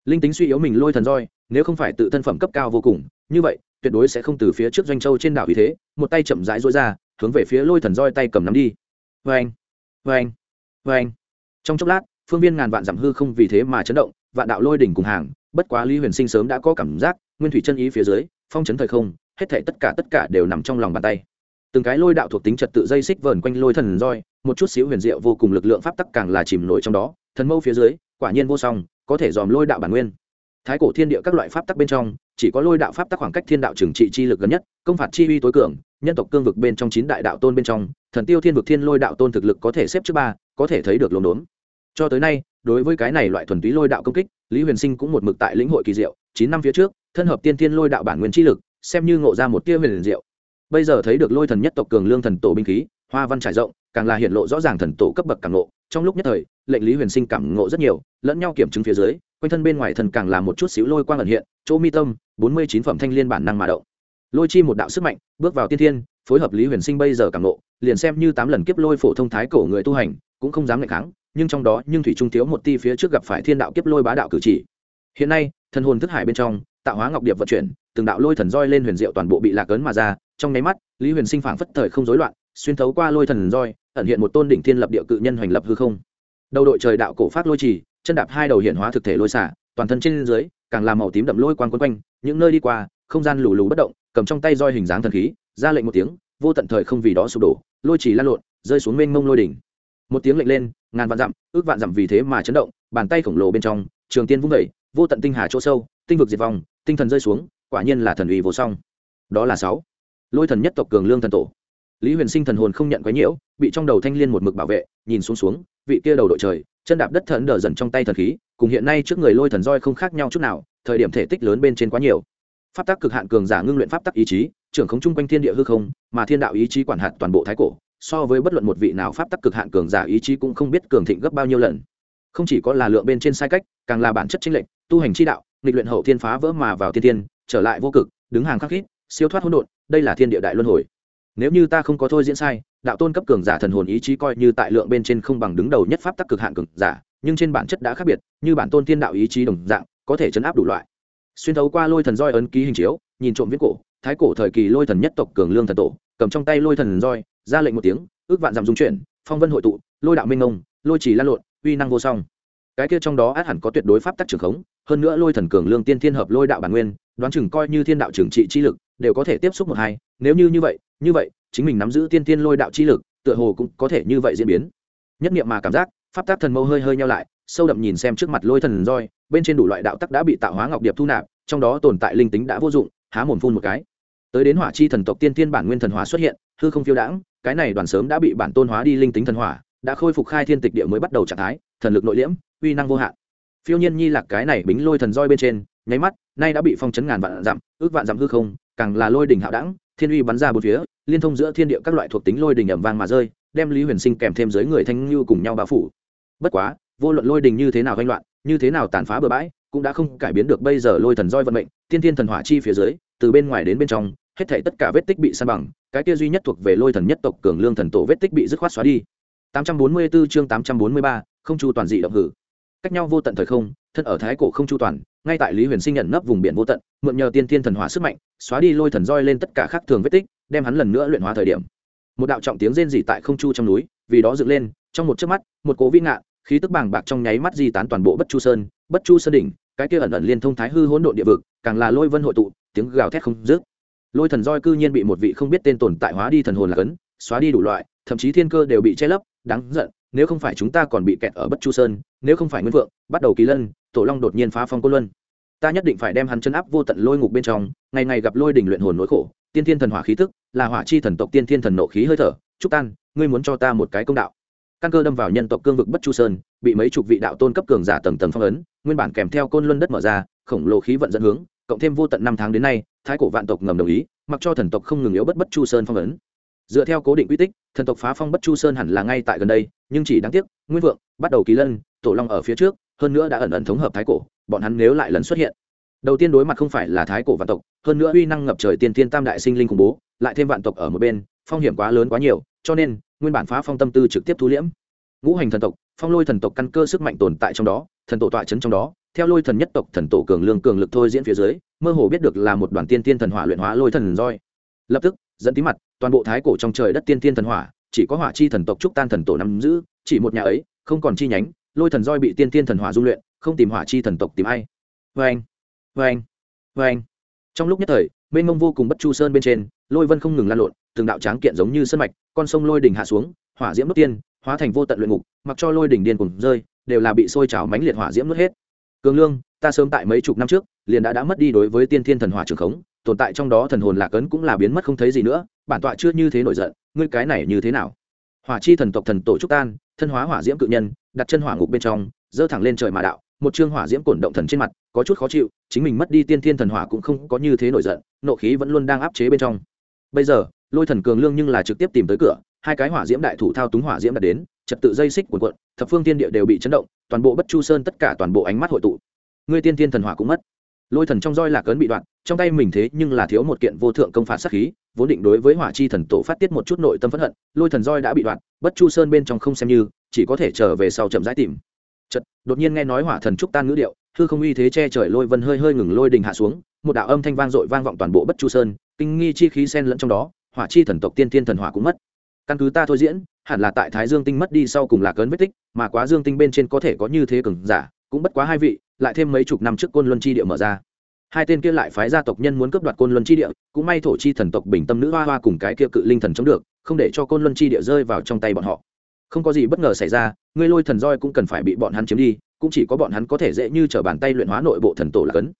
Linh tính suy yếu mình lôi thần roi nếu không phải tự thân phẩm cấp cao vô cùng, như vậy, tuyệt đối sẽ không từ phía trước doanh châu trên đảo vì thế, một tay chậm rãi rối ra, hướng về phía lôi thần roi tay cầm nắm đi. Vê anh vê anh vê anh trong chốc lát, phương viên ngàn vạn giảm hư không vì thế mà chấn động, vạn đạo lôi đỉnh cùng hàng, bất quá lý huyền sinh sớm đã có cảm giác, nguyên thủy chân ý phía dưới, phong chấn thời không, hết thể tất cả tất cả đều nằm trong lòng bàn tay. Từng cái lôi đạo thuộc tính trật tự dây xích vờn quanh lôi thần roi, một chút xíu huyền diệu vô cùng lực lượng pháp tắc càng là chìm nổi trong đó, thần mâu phía dưới, quả nhiên vô song, có thể dòm lôi đạo bản nguyên thái cổ thiên địa các loại pháp tắc bên trong, chỉ có lôi đạo pháp tắc khoảng cách thiên đạo trừng trị chi lực gần nhất, công phạt chi uy tối cường, nhân tộc cương vực bên trong chín đại đạo tôn bên trong, thần tiêu thiên vực thiên lôi đạo tôn thực lực có thể xếp trước ba, có thể thấy được lồn đốn cho tới nay, đối với cái này loại thuần túy lôi đạo công kích, lý huyền sinh cũng một mực tại lĩnh hội kỳ diệu, chín năm phía trước, thân hợp tiên thiên lôi đạo bản nguyên chi lực, xem như ngộ ra một tia huyền diệu. Bây giờ thấy được lôi thần nhất tộc cường lương thần tổ binh khí, hoa văn trải rộng, càng là hiện lộ rõ ràng thần tổ cấp bậc càng ngộ. Trong lúc nhất thời, lệnh lý huyền sinh cảm ngộ rất nhiều, lẫn nhau kiểm chứng phía dưới quanh thân bên ngoài thần càng là một chút xíu lôi quang ẩn hiện, chỗ mi tâm, bốn mươi chín phẩm thanh liên bản năng mà động. Lôi chi một đạo sức mạnh, bước vào tiên thiên, phối hợp lý huyền sinh bây giờ càng ngộ, liền xem như tám lần kiếp lôi phổ thông thái cổ người tu hành, cũng không dám ngạch kháng, nhưng trong đó nhưng thủy trung thiếu một ti phía trước gặp phải thiên đạo kiếp lôi bá đạo cử chỉ. Hiện nay, thần hồn thức hải bên trong, tạo hóa ngọc điệp vận chuyển, từng đạo lôi thần roi lên huyền diệu toàn bộ bị lạc ấn mà ra, trong nháy mắt, lý huyền sinh phảng phất thời không rối loạn, xuyên thấu qua lôi thần roi, ẩn hiện một tôn đỉnh thiên lập địa cự nhân hoành lập hư không. Đầu đội trời đạo cổ phát lôi trì chân đạp hai đầu hiện hóa thực thể lôi xả, toàn thân trên dưới, càng làm màu tím đậm lôi quang quấn quanh, những nơi đi qua, không gian lù lù bất động, cầm trong tay roi hình dáng thần khí, ra lệnh một tiếng, vô tận thời không vì đó sụp đổ, lôi chỉ lan lộn, rơi xuống mênh mông lôi đỉnh. Một tiếng lệnh lên, ngàn vạn dặm, ước vạn dặm vì thế mà chấn động, bàn tay khổng lồ bên trong, trường tiên vung vẩy vô tận tinh hà chỗ sâu, tinh vực diệt vong, tinh thần rơi xuống, quả nhiên là thần uy vô song. Đó là sáu. Lôi thần nhất tộc cường lương thần tổ. Lý huyền sinh thần hồn không nhận quấy nhiễu, bị trong đầu thanh liên một mực bảo vệ, nhìn xuống xuống, vị kia đầu đội trời chân đạp đất thần đờ dần trong tay thần khí, cùng hiện nay trước người lôi thần roi không khác nhau chút nào, thời điểm thể tích lớn bên trên quá nhiều. Pháp tắc cực hạn cường giả ngưng luyện pháp tắc ý chí, trưởng khống chung quanh thiên địa hư không, mà thiên đạo ý chí quản hạt toàn bộ thái cổ, so với bất luận một vị nào pháp tắc cực hạn cường giả ý chí cũng không biết cường thịnh gấp bao nhiêu lần. Không chỉ có là lượng bên trên sai cách, càng là bản chất chính lệnh tu hành chi đạo, nghịch luyện hậu thiên phá vỡ mà vào thiên tiên trở lại vô cực, đứng hàng khắc khít, siêu thoát hỗn độn, đây là thiên địa đại luân hồi. Nếu như ta không có thôi diễn sai đạo tôn cấp cường giả thần hồn ý chí coi như tại lượng bên trên không bằng đứng đầu nhất pháp tắc cực hạn cường giả, nhưng trên bản chất đã khác biệt, như bản tôn thiên đạo ý chí đồng dạng, có thể chấn áp đủ loại. Xuyên thấu qua lôi thần roi ấn ký hình chiếu, nhìn trộm viết cổ, thái cổ thời kỳ lôi thần nhất tộc cường lương thần tổ, cầm trong tay lôi thần roi, ra lệnh một tiếng, ước vạn dặm dung chuyển, phong vân hội tụ, lôi đạo minh ông, lôi chỉ lan lộn, uy năng vô song. Cái kia trong đó át hẳn có tuyệt đối pháp tắc trường khống, hơn nữa lôi thần cường lương tiên thiên hợp lôi đạo bản nguyên, đoán chừng coi như thiên đạo trường trị chi lực, đều có thể tiếp xúc một hai, nếu như như vậy như vậy chính mình nắm giữ tiên tiên lôi đạo chi lực, tựa hồ cũng có thể như vậy diễn biến. Nhất niệm mà cảm giác, pháp tắc thần mâu hơi hơi nhau lại, sâu đậm nhìn xem trước mặt lôi thần roi, bên trên đủ loại đạo tắc đã bị tạo hóa ngọc điệp thu nạp, trong đó tồn tại linh tính đã vô dụng, há mồm phun một cái. Tới đến hỏa chi thần tộc tiên tiên bản nguyên thần hóa xuất hiện, hư không phiêu đãng, cái này đoàn sớm đã bị bản tôn hóa đi linh tính thần hỏa, đã khôi phục khai thiên tịch địa mới bắt đầu trạng thái, thần lực nội liễm, uy năng vô hạn. Phiêu nhiên nhi lạc cái này bính lôi thần roi bên trên, nháy mắt, nay đã bị phong chấn ngàn vạn dặm, ước vạn dặm hư không, càng là lôi đỉnh hạo đẳng thiên uy bắn ra bốn phía liên thông giữa thiên địa các loại thuộc tính lôi đình ẩm vang mà rơi đem lý huyền sinh kèm thêm dưới người thanh lưu cùng nhau bao phủ. Bất quá vô luận lôi đình như thế nào gây loạn như thế nào tàn phá bừa bãi cũng đã không cải biến được bây giờ lôi thần roi vận mệnh tiên thiên thần hỏa chi phía dưới từ bên ngoài đến bên trong hết thảy tất cả vết tích bị san bằng cái kia duy nhất thuộc về lôi thần nhất tộc cường lương thần tổ vết tích bị dứt khoát xóa đi. 844 chương 843, không chu toàn dị động hử cách nhau vô tận thời không, thân ở thái cổ không chu toàn, ngay tại lý huyền sinh nhận nấp vùng biển vô tận, mượn nhờ tiên thiên thần hỏa sức mạnh, xóa đi lôi thần roi lên tất cả khác thường vết tích, đem hắn lần nữa luyện hóa thời điểm. Một đạo trọng tiếng rên rỉ tại không chu trong núi, vì đó dựng lên, trong một chớp mắt, một cố vi ngạ, khí tức bàng bạc trong nháy mắt di tán toàn bộ bất chu sơn, bất chu sơn đỉnh, cái kia ẩn ẩn liên thông thái hư hỗn độn địa vực, càng là lôi vân hội tụ, tiếng gào thét không dứt. Lôi thần roi cư nhiên bị một vị không biết tên tồn tại hóa đi thần hồn là cấn, xóa đi đủ loại, thậm chí thiên cơ đều bị che lấp, đáng giận nếu không phải chúng ta còn bị kẹt ở bất chu sơn, nếu không phải nguyên vượng, bắt đầu kỳ lân, tổ long đột nhiên phá phong cô luân. Ta nhất định phải đem hắn chân áp vô tận lôi ngục bên trong, ngày ngày gặp lôi đỉnh luyện hồn nỗi khổ, tiên thiên thần hỏa khí tức, là hỏa chi thần tộc tiên thiên thần nộ khí hơi thở. Trúc tan ngươi muốn cho ta một cái công đạo. Căn cơ đâm vào nhân tộc cương vực bất chu sơn, bị mấy chục vị đạo tôn cấp cường giả tầng tầng phong ấn, nguyên bản kèm theo côn luân đất mở ra, khổng lồ khí vận dẫn hướng, cộng thêm vô tận năm tháng đến nay, thái cổ vạn tộc ngầm đồng ý, mặc cho thần tộc không ngừng yếu bất bất chu sơn phong ấn dựa theo cố định quy tích, thần tộc phá phong bất chu sơn hẳn là ngay tại gần đây, nhưng chỉ đáng tiếc, nguyên vượng, bắt đầu kỳ lân, tổ long ở phía trước, hơn nữa đã ẩn ẩn thống hợp thái cổ, bọn hắn nếu lại lần xuất hiện. Đầu tiên đối mặt không phải là thái cổ vạn tộc, hơn nữa uy năng ngập trời tiên tiên tam đại sinh linh khủng bố, lại thêm vạn tộc ở một bên, phong hiểm quá lớn quá nhiều, cho nên, nguyên bản phá phong tâm tư trực tiếp thu liễm. Ngũ hành thần tộc, phong lôi thần tộc căn cơ sức mạnh tồn tại trong đó, thần tổ tọa chấn trong đó, theo lôi thần nhất tộc thần tổ cường lương cường lực thôi diễn phía dưới, mơ hồ biết được là một đoàn tiên tiên thần hỏa luyện hóa lôi thần roi. Lập tức, dẫn tí mặt toàn bộ thái cổ trong trời đất tiên tiên thần hỏa, chỉ có hỏa chi thần tộc trúc tan thần tổ nắm giữ, chỉ một nhà ấy, không còn chi nhánh, lôi thần roi bị tiên tiên thần hỏa dung luyện, không tìm hỏa chi thần tộc tìm ai. Vê anh vê anh vê anh trong lúc nhất thời, mênh mông vô cùng bất chu sơn bên trên, lôi vân không ngừng lan lộn, từng đạo tráng kiện giống như sân mạch, con sông lôi đỉnh hạ xuống, hỏa diễm nước tiên, hóa thành vô tận luyện ngục, mặc cho lôi đỉnh điên cùng rơi, đều là bị sôi trào mánh liệt hỏa diễm nước hết. Cường lương, ta sớm tại mấy chục năm trước, liền đã đã mất đi đối với tiên thiên thần hỏa trường khống tồn tại trong đó thần hồn lạc ấn cũng là biến mất không thấy gì nữa, bản tọa chưa như thế nổi giận, ngươi cái này như thế nào? Hỏa chi thần tộc thần tổ trúc tan, thân hóa hỏa diễm cự nhân, đặt chân hỏa ngục bên trong dơ thẳng lên trời mà đạo, một chương hỏa diễm cổn động thần trên mặt, có chút khó chịu, chính mình mất đi tiên thiên thần hỏa cũng không có như thế nổi giận, nộ khí vẫn luôn đang áp chế bên trong. Bây giờ, lôi thần cường lương nhưng là trực tiếp tìm tới cửa, hai cái hỏa diễm đại thủ thao túng hỏa diễm đặt đến, trật tự dây xích của quận thập phương tiên địa đều bị chấn động, toàn bộ bất chu sơn tất cả toàn bộ ánh mắt hội tụ. Ngươi tiên thiên thần hỏa cũng mất. Lôi thần trong roi lạc ấn bị đoạn trong tay mình thế nhưng là thiếu một kiện vô thượng công phạt sát khí, vốn định đối với hỏa chi thần tổ phát tiết một chút nội tâm phẫn hận, lôi thần roi đã bị đoạn, bất chu sơn bên trong không xem như, chỉ có thể trở về sau chậm rãi tìm. Chật đột nhiên nghe nói hỏa thần trúc tan ngữ điệu thư không uy thế che trời lôi vân hơi hơi ngừng lôi đình hạ xuống, một đạo âm thanh vang dội vang vọng toàn bộ bất chu sơn, kinh nghi chi khí sen lẫn trong đó, hỏa chi thần tộc tiên thiên thần hỏa cũng mất. Căn cứ ta thôi diễn, hẳn là tại thái dương tinh mất đi sau cùng là cấn vết tích, mà quá dương tinh bên trên có thể có như thế cường giả, cũng bất quá hai vị, lại thêm mấy chục năm trước côn luân chi địa mở ra hai tên kia lại phái gia tộc nhân muốn cướp đoạt côn luân chi địa, cũng may thổ chi thần tộc bình tâm nữ hoa hoa cùng cái kia cự linh thần chống được, không để cho côn luân chi địa rơi vào trong tay bọn họ. Không có gì bất ngờ xảy ra ngươi lôi thần roi cũng cần phải bị bọn hắn chiếm đi, cũng chỉ có bọn hắn có thể dễ như t r ở bàn tay luyện hóa nội bộ thần tổ là cấn.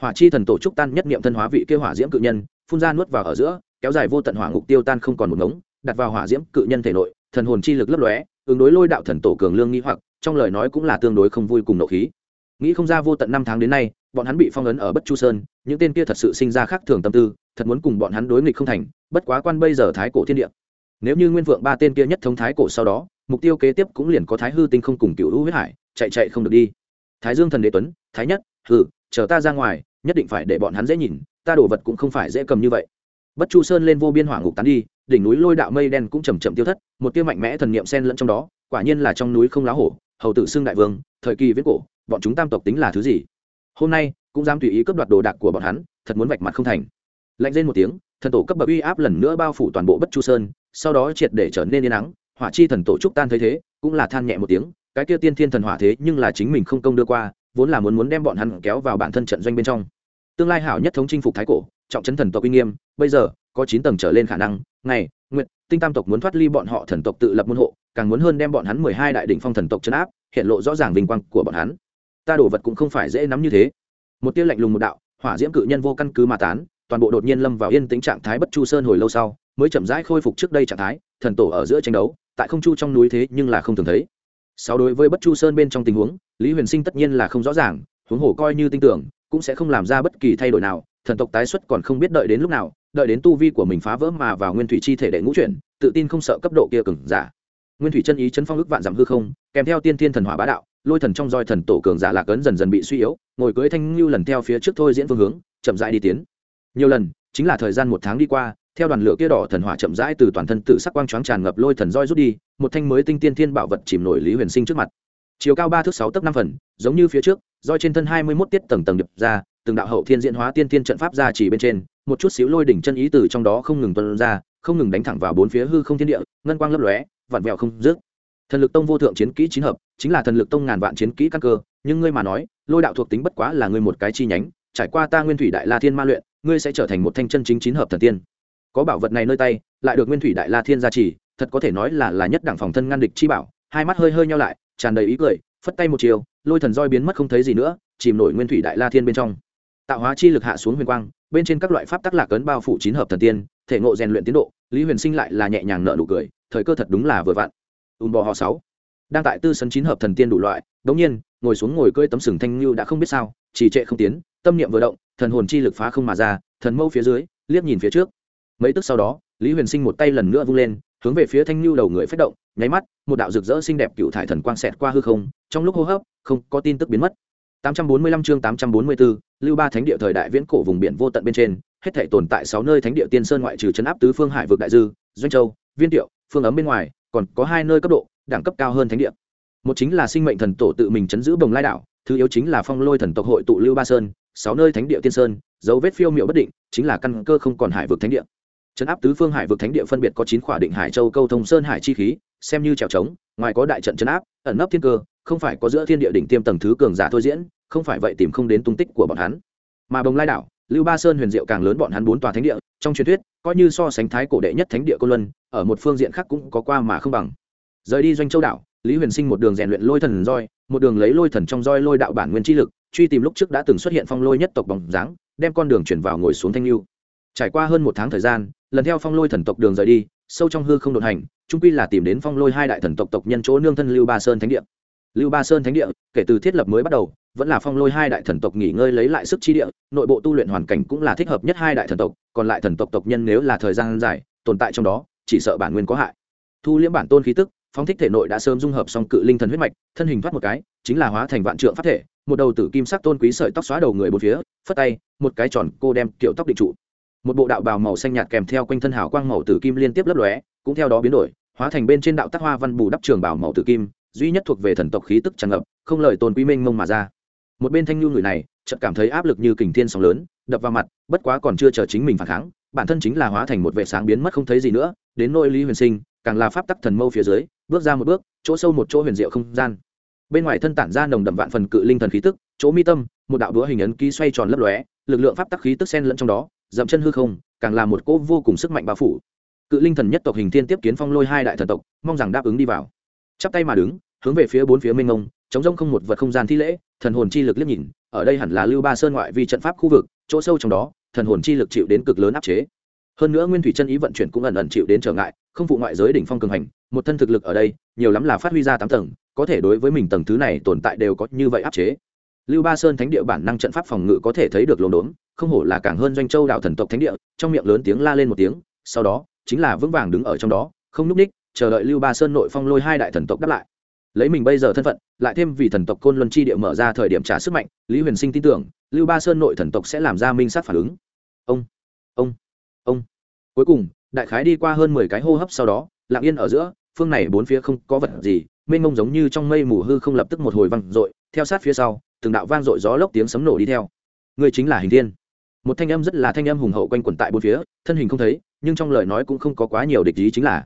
Hỏa chi thần tổ trúc tan nhất niệm thân hóa vị kia hỏa diễm cự nhân, phun ra nuốt vào ở giữa, kéo dài vô tận hỏa ngục tiêu tan không còn một ngống, đặt vào hỏa diễm cự nhân thể nội, thần hồn chi lực lấp lóe, ứng đối lôi đạo thần tổ cường lương nghi hoặc, trong lời nói cũng là tương đối không vui cùng nộ khí nghĩ không ra vô tận năm tháng đến nay, bọn hắn bị phong ấn ở bất chu sơn, những tên kia thật sự sinh ra khác thường tâm tư, thật muốn cùng bọn hắn đối nghịch không thành, bất quá quan bây giờ thái cổ thiên địa. Nếu như nguyên vượng ba tên kia nhất thống thái cổ sau đó, mục tiêu kế tiếp cũng liền có thái hư tinh không cùng cựu hữu huyết hải, chạy chạy không được đi. Thái dương thần đế tuấn, thái nhất, hừ, chờ ta ra ngoài, nhất định phải để bọn hắn dễ nhìn, ta đổ vật cũng không phải dễ cầm như vậy. Bất chu sơn lên vô biên hỏa ngục tán đi, đỉnh núi lôi đạo mây đen cũng chầm chậm tiêu thất, một tiêu mạnh mẽ thần niệm sen lẫn trong đó, quả nhiên là trong núi không lá hổ hầu tử xưng đại vương, thời kỳ viết cổ, bọn chúng tam tộc tính là thứ gì? Hôm nay, cũng dám tùy ý cướp đoạt đồ đạc của bọn hắn, thật muốn vạch mặt không thành. Lạnh lên một tiếng, thần tổ cấp bậc uy áp lần nữa bao phủ toàn bộ bất chu sơn, sau đó triệt để trở nên yên nắng hỏa chi thần tổ trúc tan thấy thế, cũng là than nhẹ một tiếng, cái kia tiên thiên thần hỏa thế nhưng là chính mình không công đưa qua, vốn là muốn muốn đem bọn hắn kéo vào bản thân trận doanh bên trong. Tương lai hảo nhất thống chinh phục thái cổ, trọng chấn thần tộc uy nghiêm, bây giờ, có chín tầng trở lên khả năng, ngày nguyện tinh tam tộc muốn thoát ly bọn họ thần tộc tự lập môn hộ, càng muốn hơn đem bọn hắn mười hai đại đỉnh phong thần tộc chấn áp, hiện lộ rõ ràng vinh quang của bọn hắn. Ta đổ vật cũng không phải dễ nắm như thế. Một tia lạnh lùng một đạo, hỏa diễm cự nhân vô căn cứ mà tán, toàn bộ đột nhiên lâm vào yên tĩnh trạng thái bất chu sơn hồi lâu sau, mới chậm rãi khôi phục trước đây trạng thái, thần tổ ở giữa tranh đấu, tại không chu trong núi thế nhưng là không thường thấy. Sau đối với bất chu sơn bên trong tình huống, lý huyền sinh tất nhiên là không rõ ràng, huống hồ coi như tin tưởng, cũng sẽ không làm ra bất kỳ thay đổi nào, thần tộc tái xuất còn không biết đợi đến lúc nào đợi đến tu vi của mình phá vỡ mà vào nguyên thủy chi thể đệ ngũ chuyển, tự tin không sợ cấp độ kia cường giả. Nguyên thủy chân ý chấn phong ức vạn giảm hư không, kèm theo tiên thiên thần hỏa bá đạo, lôi thần trong roi thần tổ cường giả lạc ấn dần dần bị suy yếu, ngồi cưới thanh lưu lần theo phía trước thôi diễn phương hướng, chậm rãi đi tiến. Nhiều lần, chính là thời gian một tháng đi qua, theo đoàn lửa kia đỏ thần hỏa chậm rãi từ toàn thân tự sắc quang choáng tràn ngập lôi thần roi rút đi, một thanh mới tinh tiên thiên bảo vật chìm nổi lý huyền sinh trước mặt. Chiều cao ba thước sáu tấc năm phần, giống như phía trước, roi trên thân hai mươi mốt tiết tầng tầng đập ra, từng đạo hậu thiên diễn hóa tiên tiên trận pháp ra chỉ bên trên một chút xíu lôi đỉnh chân ý từ trong đó không ngừng tuân ra, không ngừng đánh thẳng vào bốn phía hư không thiên địa, ngân quang lấp lóe, vặn vẹo không dứt. Thần lực tông vô thượng chiến kỹ chín hợp, chính là thần lực tông ngàn vạn chiến kỹ căn cơ, nhưng ngươi mà nói, lôi đạo thuộc tính bất quá là ngươi một cái chi nhánh, trải qua ta nguyên thủy đại la thiên ma luyện, ngươi sẽ trở thành một thanh chân chính chín hợp thần tiên. Có bảo vật này nơi tay, lại được nguyên thủy đại la thiên gia trì, thật có thể nói là là nhất đẳng phòng thân ngăn địch chi bảo. Hai mắt hơi hơi nhau lại, tràn đầy ý cười, phất tay một chiều, lôi thần roi biến mất không thấy gì nữa, chìm nổi nguyên thủy đại la thiên bên trong. Tạo hóa chi lực hạ xuống huyền quang bên trên các loại pháp tắc lạc ấn bao phủ chín hợp thần tiên, thể ngộ rèn luyện tiến độ, lý huyền sinh lại là nhẹ nhàng nợ nụ cười, thời cơ thật đúng là vừa vặn. Ùn bò họ sáu. Đang tại tư sân chín hợp thần tiên đủ loại, đống nhiên, ngồi xuống ngồi cơi tấm sừng thanh lưu đã không biết sao chỉ trệ không tiến, tâm niệm vừa động, thần hồn chi lực phá không mà ra, thần mâu phía dưới, liếc nhìn phía trước. Mấy tức sau đó, lý huyền sinh một tay lần nữa vung lên, hướng về phía thanh lưu đầu người phách động, nháy mắt, một đạo rực rỡ xinh đẹp cựu thải thần quang xẹt qua hư không, trong lúc hô hấp, không có tin tức biến mất. 845 chương 844, Lưu Ba Thánh địa thời đại viễn cổ vùng biển vô tận bên trên, hết thảy tồn tại 6 nơi thánh địa tiên sơn ngoại trừ trấn áp tứ phương hải vực đại dư, Doanh Châu, Viên Tiệu, phương ấm bên ngoài, còn có hai nơi cấp độ, đẳng cấp cao hơn thánh địa. Một chính là sinh mệnh thần tổ tự mình Trấn giữ Bồng Lai đảo, thứ yếu chính là Phong Lôi thần tộc hội tụ Lưu Ba Sơn, 6 nơi thánh địa tiên sơn, dấu vết phiêu miệu bất định, chính là căn cơ không còn hải vực thánh địa. Trấn áp tứ phương hải vực thánh địa phân biệt có 9 khỏa định hải châu câu thông sơn hải chi khí, xem như trèo trống, ngoài có đại trận trấn áp, ẩn nấp thiên cơ, không phải có giữa thiên địa đỉnh tiêm tầng thứ cường giả thôi diễn, không phải vậy tìm không đến tung tích của bọn hắn. Mà bồng lai đảo lưu ba sơn huyền diệu càng lớn bọn hắn bốn tòa thánh địa trong truyền thuyết coi như so sánh thái cổ đệ nhất thánh địa cô luân ở một phương diện khác cũng có qua mà không bằng. Rời đi doanh châu đảo lý huyền sinh một đường rèn luyện lôi thần roi một đường lấy lôi thần trong roi lôi đạo bản nguyên chi lực truy tìm lúc trước đã từng xuất hiện phong lôi nhất tộc bóng dáng đem con đường chuyển vào ngồi xuống thanh lưu. Trải qua hơn một tháng thời gian lần theo phong lôi thần tộc đường rời đi sâu trong hư không đột hành trung quy là tìm đến phong lôi hai đại thần tộc tộc nhân chỗ nương thân lưu ba sơn thánh địa lưu ba sơn thánh địa, kể từ thiết lập mới bắt đầu, vẫn là phong lôi hai đại thần tộc nghỉ ngơi lấy lại sức chi địa, nội bộ tu luyện hoàn cảnh cũng là thích hợp nhất hai đại thần tộc, còn lại thần tộc tộc nhân nếu là thời gian dài, tồn tại trong đó, chỉ sợ bản nguyên có hại. Thu liễm bản tôn khí tức phong thích thể nội đã sớm dung hợp xong cự linh thần huyết mạch, thân hình thoát một cái, chính là hóa thành vạn trượng pháp thể, một đầu tử kim sắc tôn quý sợi tóc xóa đầu người bốn phía, phất tay, một cái tròn cô đem kiểu tóc định trụ. Một bộ đạo bào màu xanh nhạt kèm theo quanh thân hào quang màu tử kim liên tiếp lấp lóe, cũng theo đó biến đổi, hóa thành bên trên đạo tác hoa văn bù đắp trường bảo màu tử kim duy nhất thuộc về thần tộc khí tức tràn ngập, không lời tôn quý minh mông mà ra. Một bên thanh nhu người này, chợt cảm thấy áp lực như kình thiên sóng lớn, đập vào mặt, bất quá còn chưa chờ chính mình phản kháng, bản thân chính là hóa thành một vệ sáng biến mất không thấy gì nữa, đến nỗi lý huyền sinh, càng là pháp tắc thần mâu phía dưới, bước ra một bước, chỗ sâu một chỗ huyền diệu không gian. Bên ngoài thân tản ra nồng đậm vạn phần cự linh thần khí tức, chỗ mi tâm, một đạo đũa hình ấn ký xoay tròn lấp lóe, lực lượng pháp tắc khí tức sen lẫn trong đó, dậm chân hư không, càng là một cỗ vô cùng sức mạnh bao phủ. Cự linh thần nhất tộc hình thiên tiếp kiến phong lôi hai đại thần tộc, mong rằng đáp ứng đi vào. Chắp tay mà đứng hướng về phía bốn phía mênh mông chống rông không một vật không gian thi lễ, thần hồn chi lực liếc nhìn, ở đây hẳn là lưu ba sơn ngoại vi trận pháp khu vực, chỗ sâu trong đó, thần hồn chi lực chịu đến cực lớn áp chế. Hơn nữa nguyên thủy chân ý vận chuyển cũng ẩn ẩn chịu đến trở ngại, không phụ ngoại giới đỉnh phong cường hành, một thân thực lực ở đây, nhiều lắm là phát huy ra tám tầng, có thể đối với mình tầng thứ này tồn tại đều có như vậy áp chế. Lưu ba sơn thánh địa bản năng trận pháp phòng ngự có thể thấy được lồn đốn, không hổ là càng hơn doanh châu đạo thần tộc thánh địa, trong miệng lớn tiếng la lên một tiếng, sau đó, chính là vững vàng đứng ở trong đó, không núp ních, chờ đợi lưu ba sơn nội phong lôi hai đại thần tộc đáp lại lấy mình bây giờ thân phận, lại thêm vì thần tộc côn luân chi địa mở ra thời điểm trả sức mạnh, lý huyền sinh tin tưởng, lưu ba sơn nội thần tộc sẽ làm ra minh sát phản ứng. Ông ông ông. Cuối cùng, đại khái đi qua hơn mười cái hô hấp sau đó, lặng yên ở giữa, phương này bốn phía không có vật gì, mênh mông giống như trong mây mù hư không lập tức một hồi văng r theo sát phía sau, từng đạo vang dội gió lốc tiếng sấm nổ đi theo. Người chính là hình thiên. Một thanh âm rất là thanh âm hùng hậu quanh quẩn tại bốn phía, thân hình không thấy, nhưng trong lời nói cũng không có quá nhiều địch ý chính là.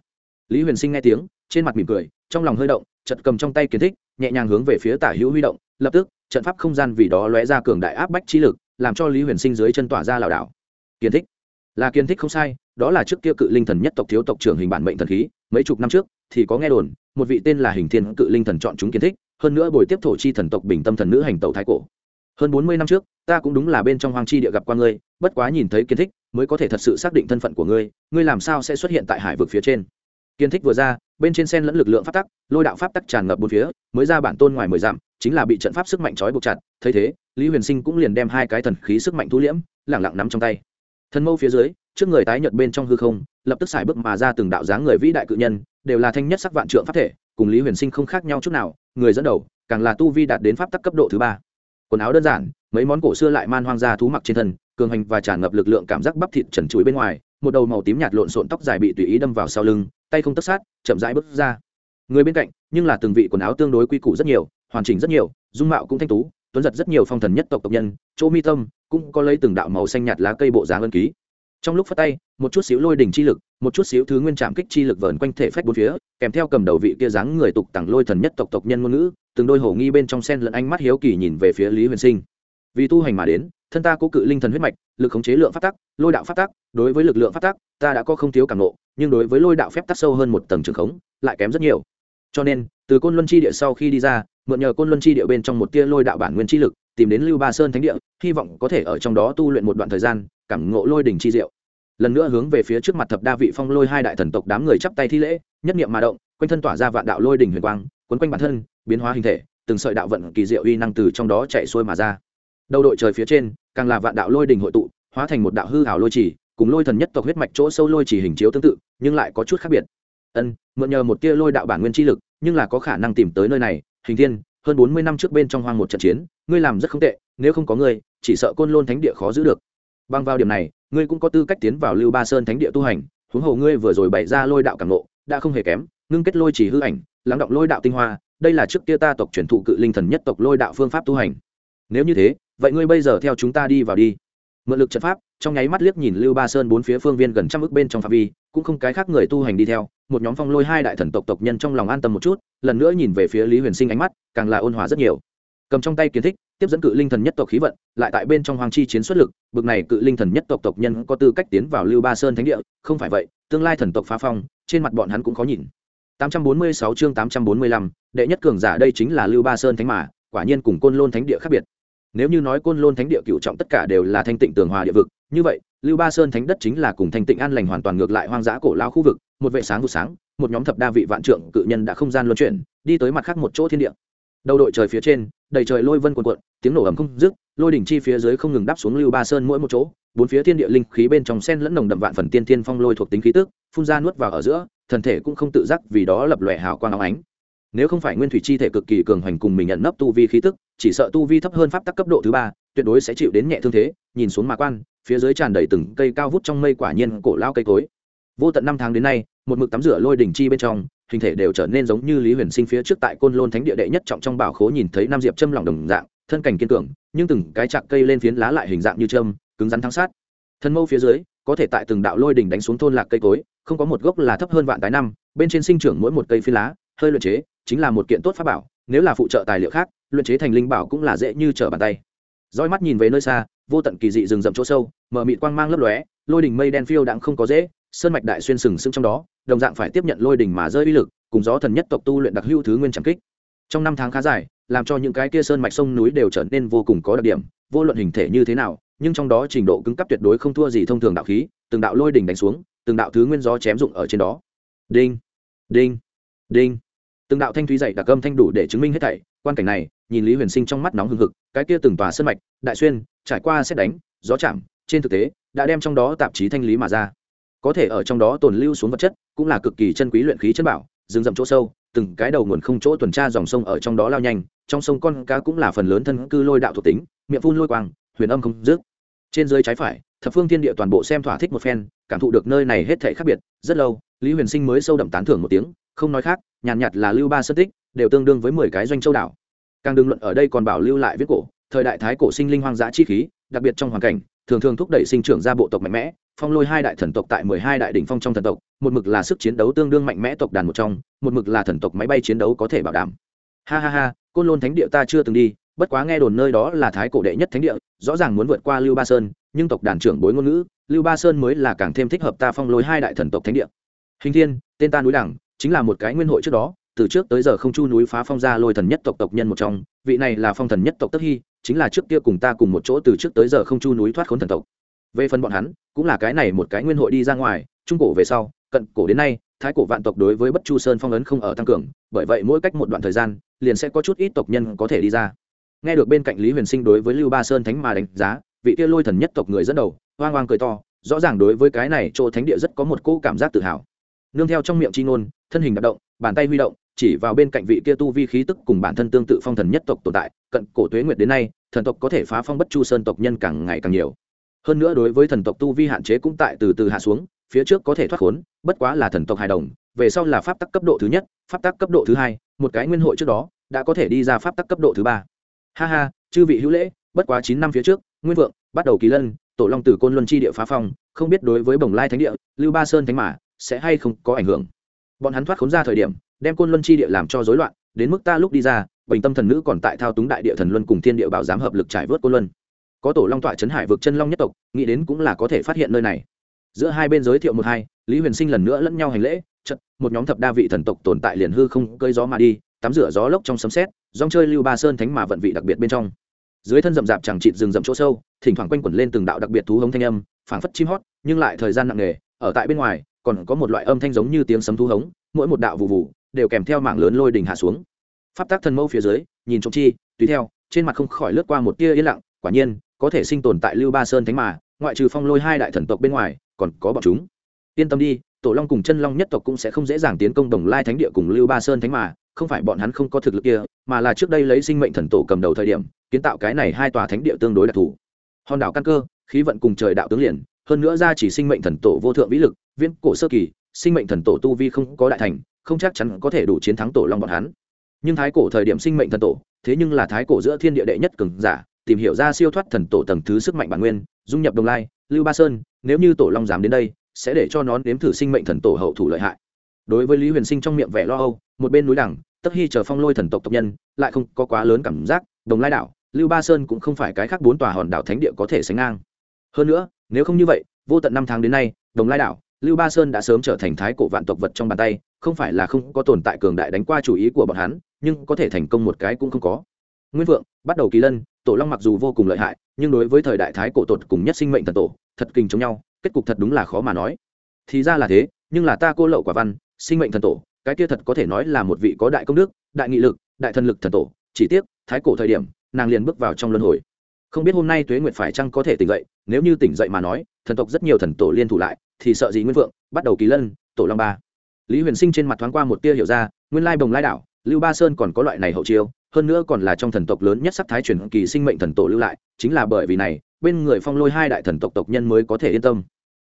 Lý huyền sinh nghe tiếng, trên mặt mỉm cười, trong lòng hơi động chật cầm trong tay kiến thích, nhẹ nhàng hướng về phía tả hữu huy động, lập tức, trận pháp không gian vì đó lóe ra cường đại áp bách trí lực, làm cho lý huyền sinh dưới chân tỏa ra lảo đảo. Kiến thích. Là kiến thích không sai, đó là trước kia cự linh thần nhất tộc thiếu tộc trưởng hình bản mệnh thần khí, mấy chục năm trước, thì có nghe đồn, một vị tên là hình thiên cự linh thần chọn chúng kiến thích, hơn nữa buổi tiếp thổ chi thần tộc bình tâm thần nữ hành tẩu thái cổ. Hơn bốn mươi năm trước, ta cũng đúng là bên trong hoang chi địa gặp qua ngươi, bất quá nhìn thấy kiến thích, mới có thể thật sự xác định thân phận của ngươi ngươi làm sao sẽ xuất hiện tại hải vực phía trên? Kiến thích vừa ra, bên trên sen lẫn lực lượng pháp tắc, lôi đạo pháp tắc tràn ngập bốn phía, mới ra bản tôn ngoài mười dặm, chính là bị trận pháp sức mạnh trói buộc chặt. Thấy thế, lý huyền sinh cũng liền đem hai cái thần khí sức mạnh thu liễm, lẳng lặng nắm trong tay. Thân mâu phía dưới, trước người tái nhợt bên trong hư không, lập tức xài bước mà ra từng đạo dáng người vĩ đại cự nhân, đều là thanh nhất sắc vạn trượng pháp thể, cùng lý huyền sinh không khác nhau chút nào, người dẫn đầu, càng là tu vi đạt đến pháp tắc cấp độ thứ ba. Quần áo đơn giản, mấy món cổ xưa lại man hoang ra thú mặc trên thân, cường hành và tràn ngập lực lượng cảm giác bắp thịt trần chuối bên ngoài một đầu màu tím nhạt lộn xộn tóc dài bị tùy ý đâm vào sau lưng, tay không tất sát, chậm rãi bước ra. Người bên cạnh, nhưng là từng vị quần áo tương đối quy củ rất nhiều, hoàn chỉnh rất nhiều, dung mạo cũng thanh tú, tuấn giật rất nhiều phong thần nhất tộc tộc nhân, chỗ mi tâm cũng có lấy từng đạo màu xanh nhạt lá cây bộ dáng ân ký. Trong lúc phát tay, một chút xíu lôi đỉnh chi lực, một chút xíu thứ nguyên trạm kích chi lực vờn quanh thể phách bốn phía, kèm theo cầm đầu vị kia dáng người tục tặng lôi thần nhất tộc tộc nhân ngôn ngữ, từng đôi hổ nghi bên trong sen lẫn ánh mắt hiếu kỳ nhìn về phía lý huyền sinh. Vì tu hành mà đến thân ta cố cự linh thần huyết mạch, lực khống chế lượng phát tắc, lôi đạo phát tắc, đối với lực lượng phát tắc, ta đã có không thiếu cảm nộ nhưng đối với lôi đạo phép tắc sâu hơn một tầng trường khống, lại kém rất nhiều. Cho nên, từ côn luân chi địa sau khi đi ra, mượn nhờ côn luân chi địa bên trong một tia lôi đạo bản nguyên chi lực, tìm đến lưu ba sơn thánh địa, hy vọng có thể ở trong đó tu luyện một đoạn thời gian, cảm ngộ lôi đỉnh chi diệu. Lần nữa hướng về phía trước mặt thập đa vị phong lôi hai đại thần tộc đám người chắp tay thi lễ, nhất niệm mà động, quanh thân tỏa ra vạn đạo lôi đỉnh huyền quang quấn quanh bản thân, biến hóa hình thể, từng sợi đạo vận kỳ diệu uy năng từ trong đó chạy xuôi mà ra đầu đội trời phía trên, càng là vạn đạo lôi đỉnh hội tụ, hóa thành một đạo hư hảo lôi chỉ cùng lôi thần nhất tộc huyết mạch chỗ sâu lôi chỉ hình chiếu tương tự, nhưng lại có chút khác biệt. Ân, mượn nhờ một tia lôi đạo bản nguyên chi lực, nhưng là có khả năng tìm tới nơi này. Hình thiên, hơn bốn mươi năm trước bên trong hoang một trận chiến, ngươi làm rất không tệ, nếu không có ngươi, chỉ sợ côn lôn thánh địa khó giữ được. Bằng vào điểm này, ngươi cũng có tư cách tiến vào lưu ba sơn thánh địa tu hành, huống hồ ngươi vừa rồi bày ra lôi đạo cảm nộ đã không hề kém, ngưng kết lôi chỉ hư ảnh, lắng động lôi đạo tinh hoa, đây là trước kia ta tộc truyền thụ cự linh thần nhất tộc lôi đạo phương pháp tu hành. Nếu như thế vậy ngươi bây giờ theo chúng ta đi vào đi. Mượn lực trận pháp trong nháy mắt liếc nhìn lưu ba sơn bốn phía phương viên gần trăm ước bên trong phạm vi cũng không cái khác người tu hành đi theo một nhóm phong lôi hai đại thần tộc tộc nhân trong lòng an tâm một chút lần nữa nhìn về phía lý huyền sinh ánh mắt càng là ôn hòa rất nhiều. Cầm trong tay kiến thích tiếp dẫn cự linh thần nhất tộc khí vận lại tại bên trong hoàng chi chiến xuất lực bực này cự linh thần nhất tộc tộc nhân có tư cách tiến vào lưu ba sơn thánh địa không phải vậy tương lai thần tộc phá phong trên mặt bọn hắn cũng khó nhìn. 846 chương 845, đệ nhất cường giả đây chính là lưu ba sơn thánh mà quả nhiên cùng côn lôn thánh địa khác biệt nếu như nói côn lôn thánh địa cựu trọng tất cả đều là thanh tịnh tường hòa địa vực, như vậy, lưu ba sơn thánh đất chính là cùng thanh tịnh an lành hoàn toàn ngược lại hoang dã cổ lao khu vực, một vệ sáng vụ sáng, một nhóm thập đa vị vạn trượng cự nhân đã không gian luân chuyển, đi tới mặt khác một chỗ thiên địa. Đầu đội trời phía trên, đầy trời lôi vân quần quận tiếng nổ ầm không dứt, lôi đỉnh chi phía dưới không ngừng đáp xuống lưu ba sơn mỗi một chỗ, bốn phía thiên địa linh khí bên trong sen lẫn nồng đậm vạn phần tiên thiên phong lôi thuộc tính khí tức, phun ra nuốt vào ở giữa thần thể cũng không tự giác vì đó lập lòe hào quang óng ánh nếu không phải nguyên thủy chi thể cực kỳ cường hoành cùng mình nhận nấp tu vi khí tức, chỉ sợ tu vi thấp hơn pháp tắc cấp độ thứ ba, tuyệt đối sẽ chịu đến nhẹ thương thế, nhìn xuống mà quan, phía dưới tràn đầy từng cây cao vút trong mây quả nhiên cổ lao cây cối. Vô tận năm tháng đến nay, một mực tắm rửa lôi đỉnh chi bên trong, hình thể đều trở nên giống như lý huyền sinh phía trước tại côn lôn thánh địa đệ nhất trọng trong bảo khố nhìn thấy nam diệp châm lỏng đồng dạng, thân cảnh kiên cường, nhưng từng cái chạc cây lên phiến lá lại hình dạng như châm, cứng rắn thắng sát. Thân mâu phía dưới, có thể tại từng đạo lôi đỉnh đánh xuống thôn lạc cây cối, không có một gốc là thấp hơn vạn tái năm, bên trên sinh trưởng mỗi một cây phi lá, hơi luyện chế chính là một kiện tốt pháp bảo, nếu là phụ trợ tài liệu khác, luyện chế thành linh bảo cũng là dễ như trở bàn tay. Roi mắt nhìn về nơi xa, vô tận kỳ dị rừng rậm chỗ sâu, mở mịt quang mang lấp lóe, lôi đỉnh mây đen phiêu đãng không có dễ, sơn mạch đại xuyên sừng sững trong đó, đồng dạng phải tiếp nhận lôi đỉnh mà rơi uy lực, cùng gió thần nhất tộc tu luyện đặc hữu thứ nguyên trầm kích. Trong năm tháng khá dài, làm cho những cái kia sơn mạch sông núi đều trở nên vô cùng có đặc điểm, vô luận hình thể như thế nào, nhưng trong đó trình độ cứng cấp tuyệt đối không thua gì thông thường đạo khí, từng đạo lôi đỉnh đánh xuống, từng đạo thứ nguyên gió chém dụng ở trên đó. Đinh đinh đinh từng đạo thanh thúy dậy đặc âm thanh đủ để chứng minh hết thảy, quan cảnh này, nhìn lý huyền sinh trong mắt nóng hừng hực, cái kia từng tòa sân mạch, đại xuyên, trải qua xét đánh, gió chạm, trên thực tế, đã đem trong đó tạp chí thanh lý mà ra. Có thể ở trong đó tồn lưu xuống vật chất, cũng là cực kỳ chân quý luyện khí chân bảo, rừng rậm chỗ sâu, từng cái đầu nguồn không chỗ tuần tra dòng sông ở trong đó lao nhanh, trong sông con cá cũng là phần lớn thân cư lôi đạo thuộc tính, miệng phun lôi quang, huyền âm không dứt. Trên dưới trái phải, thập phương thiên địa toàn bộ xem thỏa thích một phen, cảm thụ được nơi này hết thể khác biệt, rất lâu, lý huyền sinh mới sâu đậm tán thưởng một tiếng, không nói khác nhàn nhạt, nhạt là lưu ba Sơ tích đều tương đương với mười cái doanh châu đảo. Càng đừng luận ở đây còn bảo lưu lại viết cổ thời đại thái cổ sinh linh hoang dã chi khí đặc biệt trong hoàn cảnh thường thường thúc đẩy sinh trưởng ra bộ tộc mạnh mẽ phong lôi hai đại thần tộc tại mười hai đại đỉnh phong trong thần tộc một mực là sức chiến đấu tương đương mạnh mẽ tộc đàn một trong một mực là thần tộc máy bay chiến đấu có thể bảo đảm. Ha ha ha côn lôn thánh địa ta chưa từng đi bất quá nghe đồn nơi đó là thái cổ đệ nhất thánh địa rõ ràng muốn vượt qua lưu ba sơn nhưng tộc đàn trưởng bối ngôn ngữ lưu ba sơn mới là càng thêm thích hợp ta phong lôi hai đại thần tộc thánh địa. Hình thiên tên ta núi đẳng chính là một cái nguyên hội trước đó, từ trước tới giờ không chu núi phá phong ra lôi thần nhất tộc tộc nhân một trong, vị này là phong thần nhất tộc tất hy, chính là trước kia cùng ta cùng một chỗ từ trước tới giờ không chu núi thoát khốn thần tộc. Về phần bọn hắn, cũng là cái này một cái nguyên hội đi ra ngoài, trung cổ về sau, cận cổ đến nay, thái cổ vạn tộc đối với bất chu sơn phong ấn không ở tăng cường, bởi vậy mỗi cách một đoạn thời gian, liền sẽ có chút ít tộc nhân có thể đi ra. Nghe được bên cạnh lý huyền sinh đối với lưu ba sơn thánh mà đánh giá, vị kia lôi thần nhất tộc người dẫn đầu, hoang hoang cười to, rõ ràng đối với cái này chỗ thánh địa rất có một cỗ cảm giác tự hào. Nương theo trong miệng chi ngôn thân hình đ động, bàn tay huy động, chỉ vào bên cạnh vị kia tu vi khí tức cùng bản thân tương tự phong thần nhất tộc tồn tại, cận cổ tuế nguyệt đến nay, thần tộc có thể phá phong bất chu sơn tộc nhân càng ngày càng nhiều. Hơn nữa đối với thần tộc tu vi hạn chế cũng tại từ từ hạ xuống, phía trước có thể thoát khốn, bất quá là thần tộc hài đồng, về sau là pháp tắc cấp độ thứ nhất, pháp tắc cấp độ thứ hai, một cái nguyên hội trước đó, đã có thể đi ra pháp tắc cấp độ thứ ba. Ha ha, chư vị hữu lễ, bất quá chín năm phía trước, nguyên vượng, bắt đầu kỳ lân, tổ long tử côn luân chi địa phá phong, không biết đối với bồng lai thánh địa, lưu ba sơn thánh mã, sẽ hay không có ảnh hưởng bọn hắn thoát khốn ra thời điểm, đem côn luân chi địa làm cho rối loạn, đến mức ta lúc đi ra, bình tâm thần nữ còn tại thao túng đại địa thần luân cùng thiên địa bảo giám hợp lực trải vớt côn luân. Có tổ long tọa trấn hải vực chân long nhất tộc, nghĩ đến cũng là có thể phát hiện nơi này. Giữa hai bên giới thiệu một hai, lý huyền sinh lần nữa lẫn nhau hành lễ trận một nhóm thập đa vị thần tộc tồn tại liền hư không cơi gió mà đi, tắm rửa gió lốc trong sấm xét dòng chơi lưu ba sơn thánh mà vận vị đặc biệt bên trong. Dưới thân rậm rạp chẳng chịt rừng rậm chỗ sâu, thỉnh thoảng quanh quẩn lên từng đạo đặc biệt thú hống thanh âm, phảng phất chim hót, nhưng lại thời gian nặng nề, ở tại bên ngoài còn có một loại âm thanh giống như tiếng sấm thu hống, mỗi một đạo vụ vụ đều kèm theo mảng lớn lôi đình hạ xuống. Pháp tác thần mâu phía dưới, nhìn trộm chi, tùy theo, trên mặt không khỏi lướt qua một tia yên lặng, quả nhiên, có thể sinh tồn tại lưu ba sơn thánh mà, ngoại trừ phong lôi hai đại thần tộc bên ngoài, còn có bọn chúng. Yên tâm đi, tổ long cùng chân long nhất tộc cũng sẽ không dễ dàng tiến công đồng lai thánh địa cùng lưu ba sơn thánh mà, không phải bọn hắn không có thực lực kia, mà là trước đây lấy sinh mệnh thần tổ cầm đầu thời điểm, kiến tạo cái này hai tòa thánh địa tương đối đặc thù. Hòn đảo căn cơ, khí vận cùng trời đạo tướng liền, hơn nữa ra chỉ sinh mệnh thần tổ vô thượng vĩ lực viễn cổ sơ kỳ, sinh mệnh thần tổ tu vi không có đại thành, không chắc chắn có thể đủ chiến thắng tổ long bọn hắn. Nhưng thái cổ thời điểm sinh mệnh thần tổ, thế nhưng là thái cổ giữa thiên địa đệ nhất cường giả, tìm hiểu ra siêu thoát thần tổ tầng thứ sức mạnh bản nguyên, dung nhập đồng lai, lưu ba sơn, nếu như tổ long dám đến đây, sẽ để cho nó nếm thử sinh mệnh thần tổ hậu thủ lợi hại. Đối với lý huyền sinh trong miệng vẻ lo âu, một bên núi đẳng tất hy chờ phong lôi thần tộc tộc nhân, lại không có quá lớn cảm giác, đồng lai đảo, lưu ba sơn cũng không phải cái khác bốn tòa hòn đảo thánh địa có thể sánh ngang. Hơn nữa, nếu không như vậy, vô tận năm tháng đến nay, đồng lai đảo lưu ba sơn đã sớm trở thành thái cổ vạn tộc vật trong bàn tay, không phải là không có tồn tại cường đại đánh qua chủ ý của bọn hắn, nhưng có thể thành công một cái cũng không có. Nguyên vượng, bắt đầu kỳ lân, tổ long mặc dù vô cùng lợi hại, nhưng đối với thời đại thái cổ tột cùng nhất sinh mệnh thần tổ, thật kinh chống nhau, kết cục thật đúng là khó mà nói. Thì ra là thế, nhưng là ta cô lậu quả văn, sinh mệnh thần tổ, cái kia thật có thể nói là một vị có đại công đức, đại nghị lực, đại thần lực thần tổ, chỉ tiếc, thái cổ thời điểm, nàng liền bước vào trong luân hồi. Không biết hôm nay tuế nguyệt phải chăng có thể tỉnh dậy, nếu như tỉnh dậy mà nói, thần tộc rất nhiều thần tổ liên thủ lại thì sợ gì nguyên vượng bắt đầu kỳ lân, tổ long ba. Lý huyền sinh trên mặt thoáng qua một tia hiểu ra, nguyên lai bồng lai đảo, lưu ba sơn còn có loại này hậu chiêu, hơn nữa còn là trong thần tộc lớn nhất sắc thái truyền kỳ sinh mệnh thần tổ lưu lại, chính là bởi vì này, bên người phong lôi hai đại thần tộc tộc nhân mới có thể yên tâm.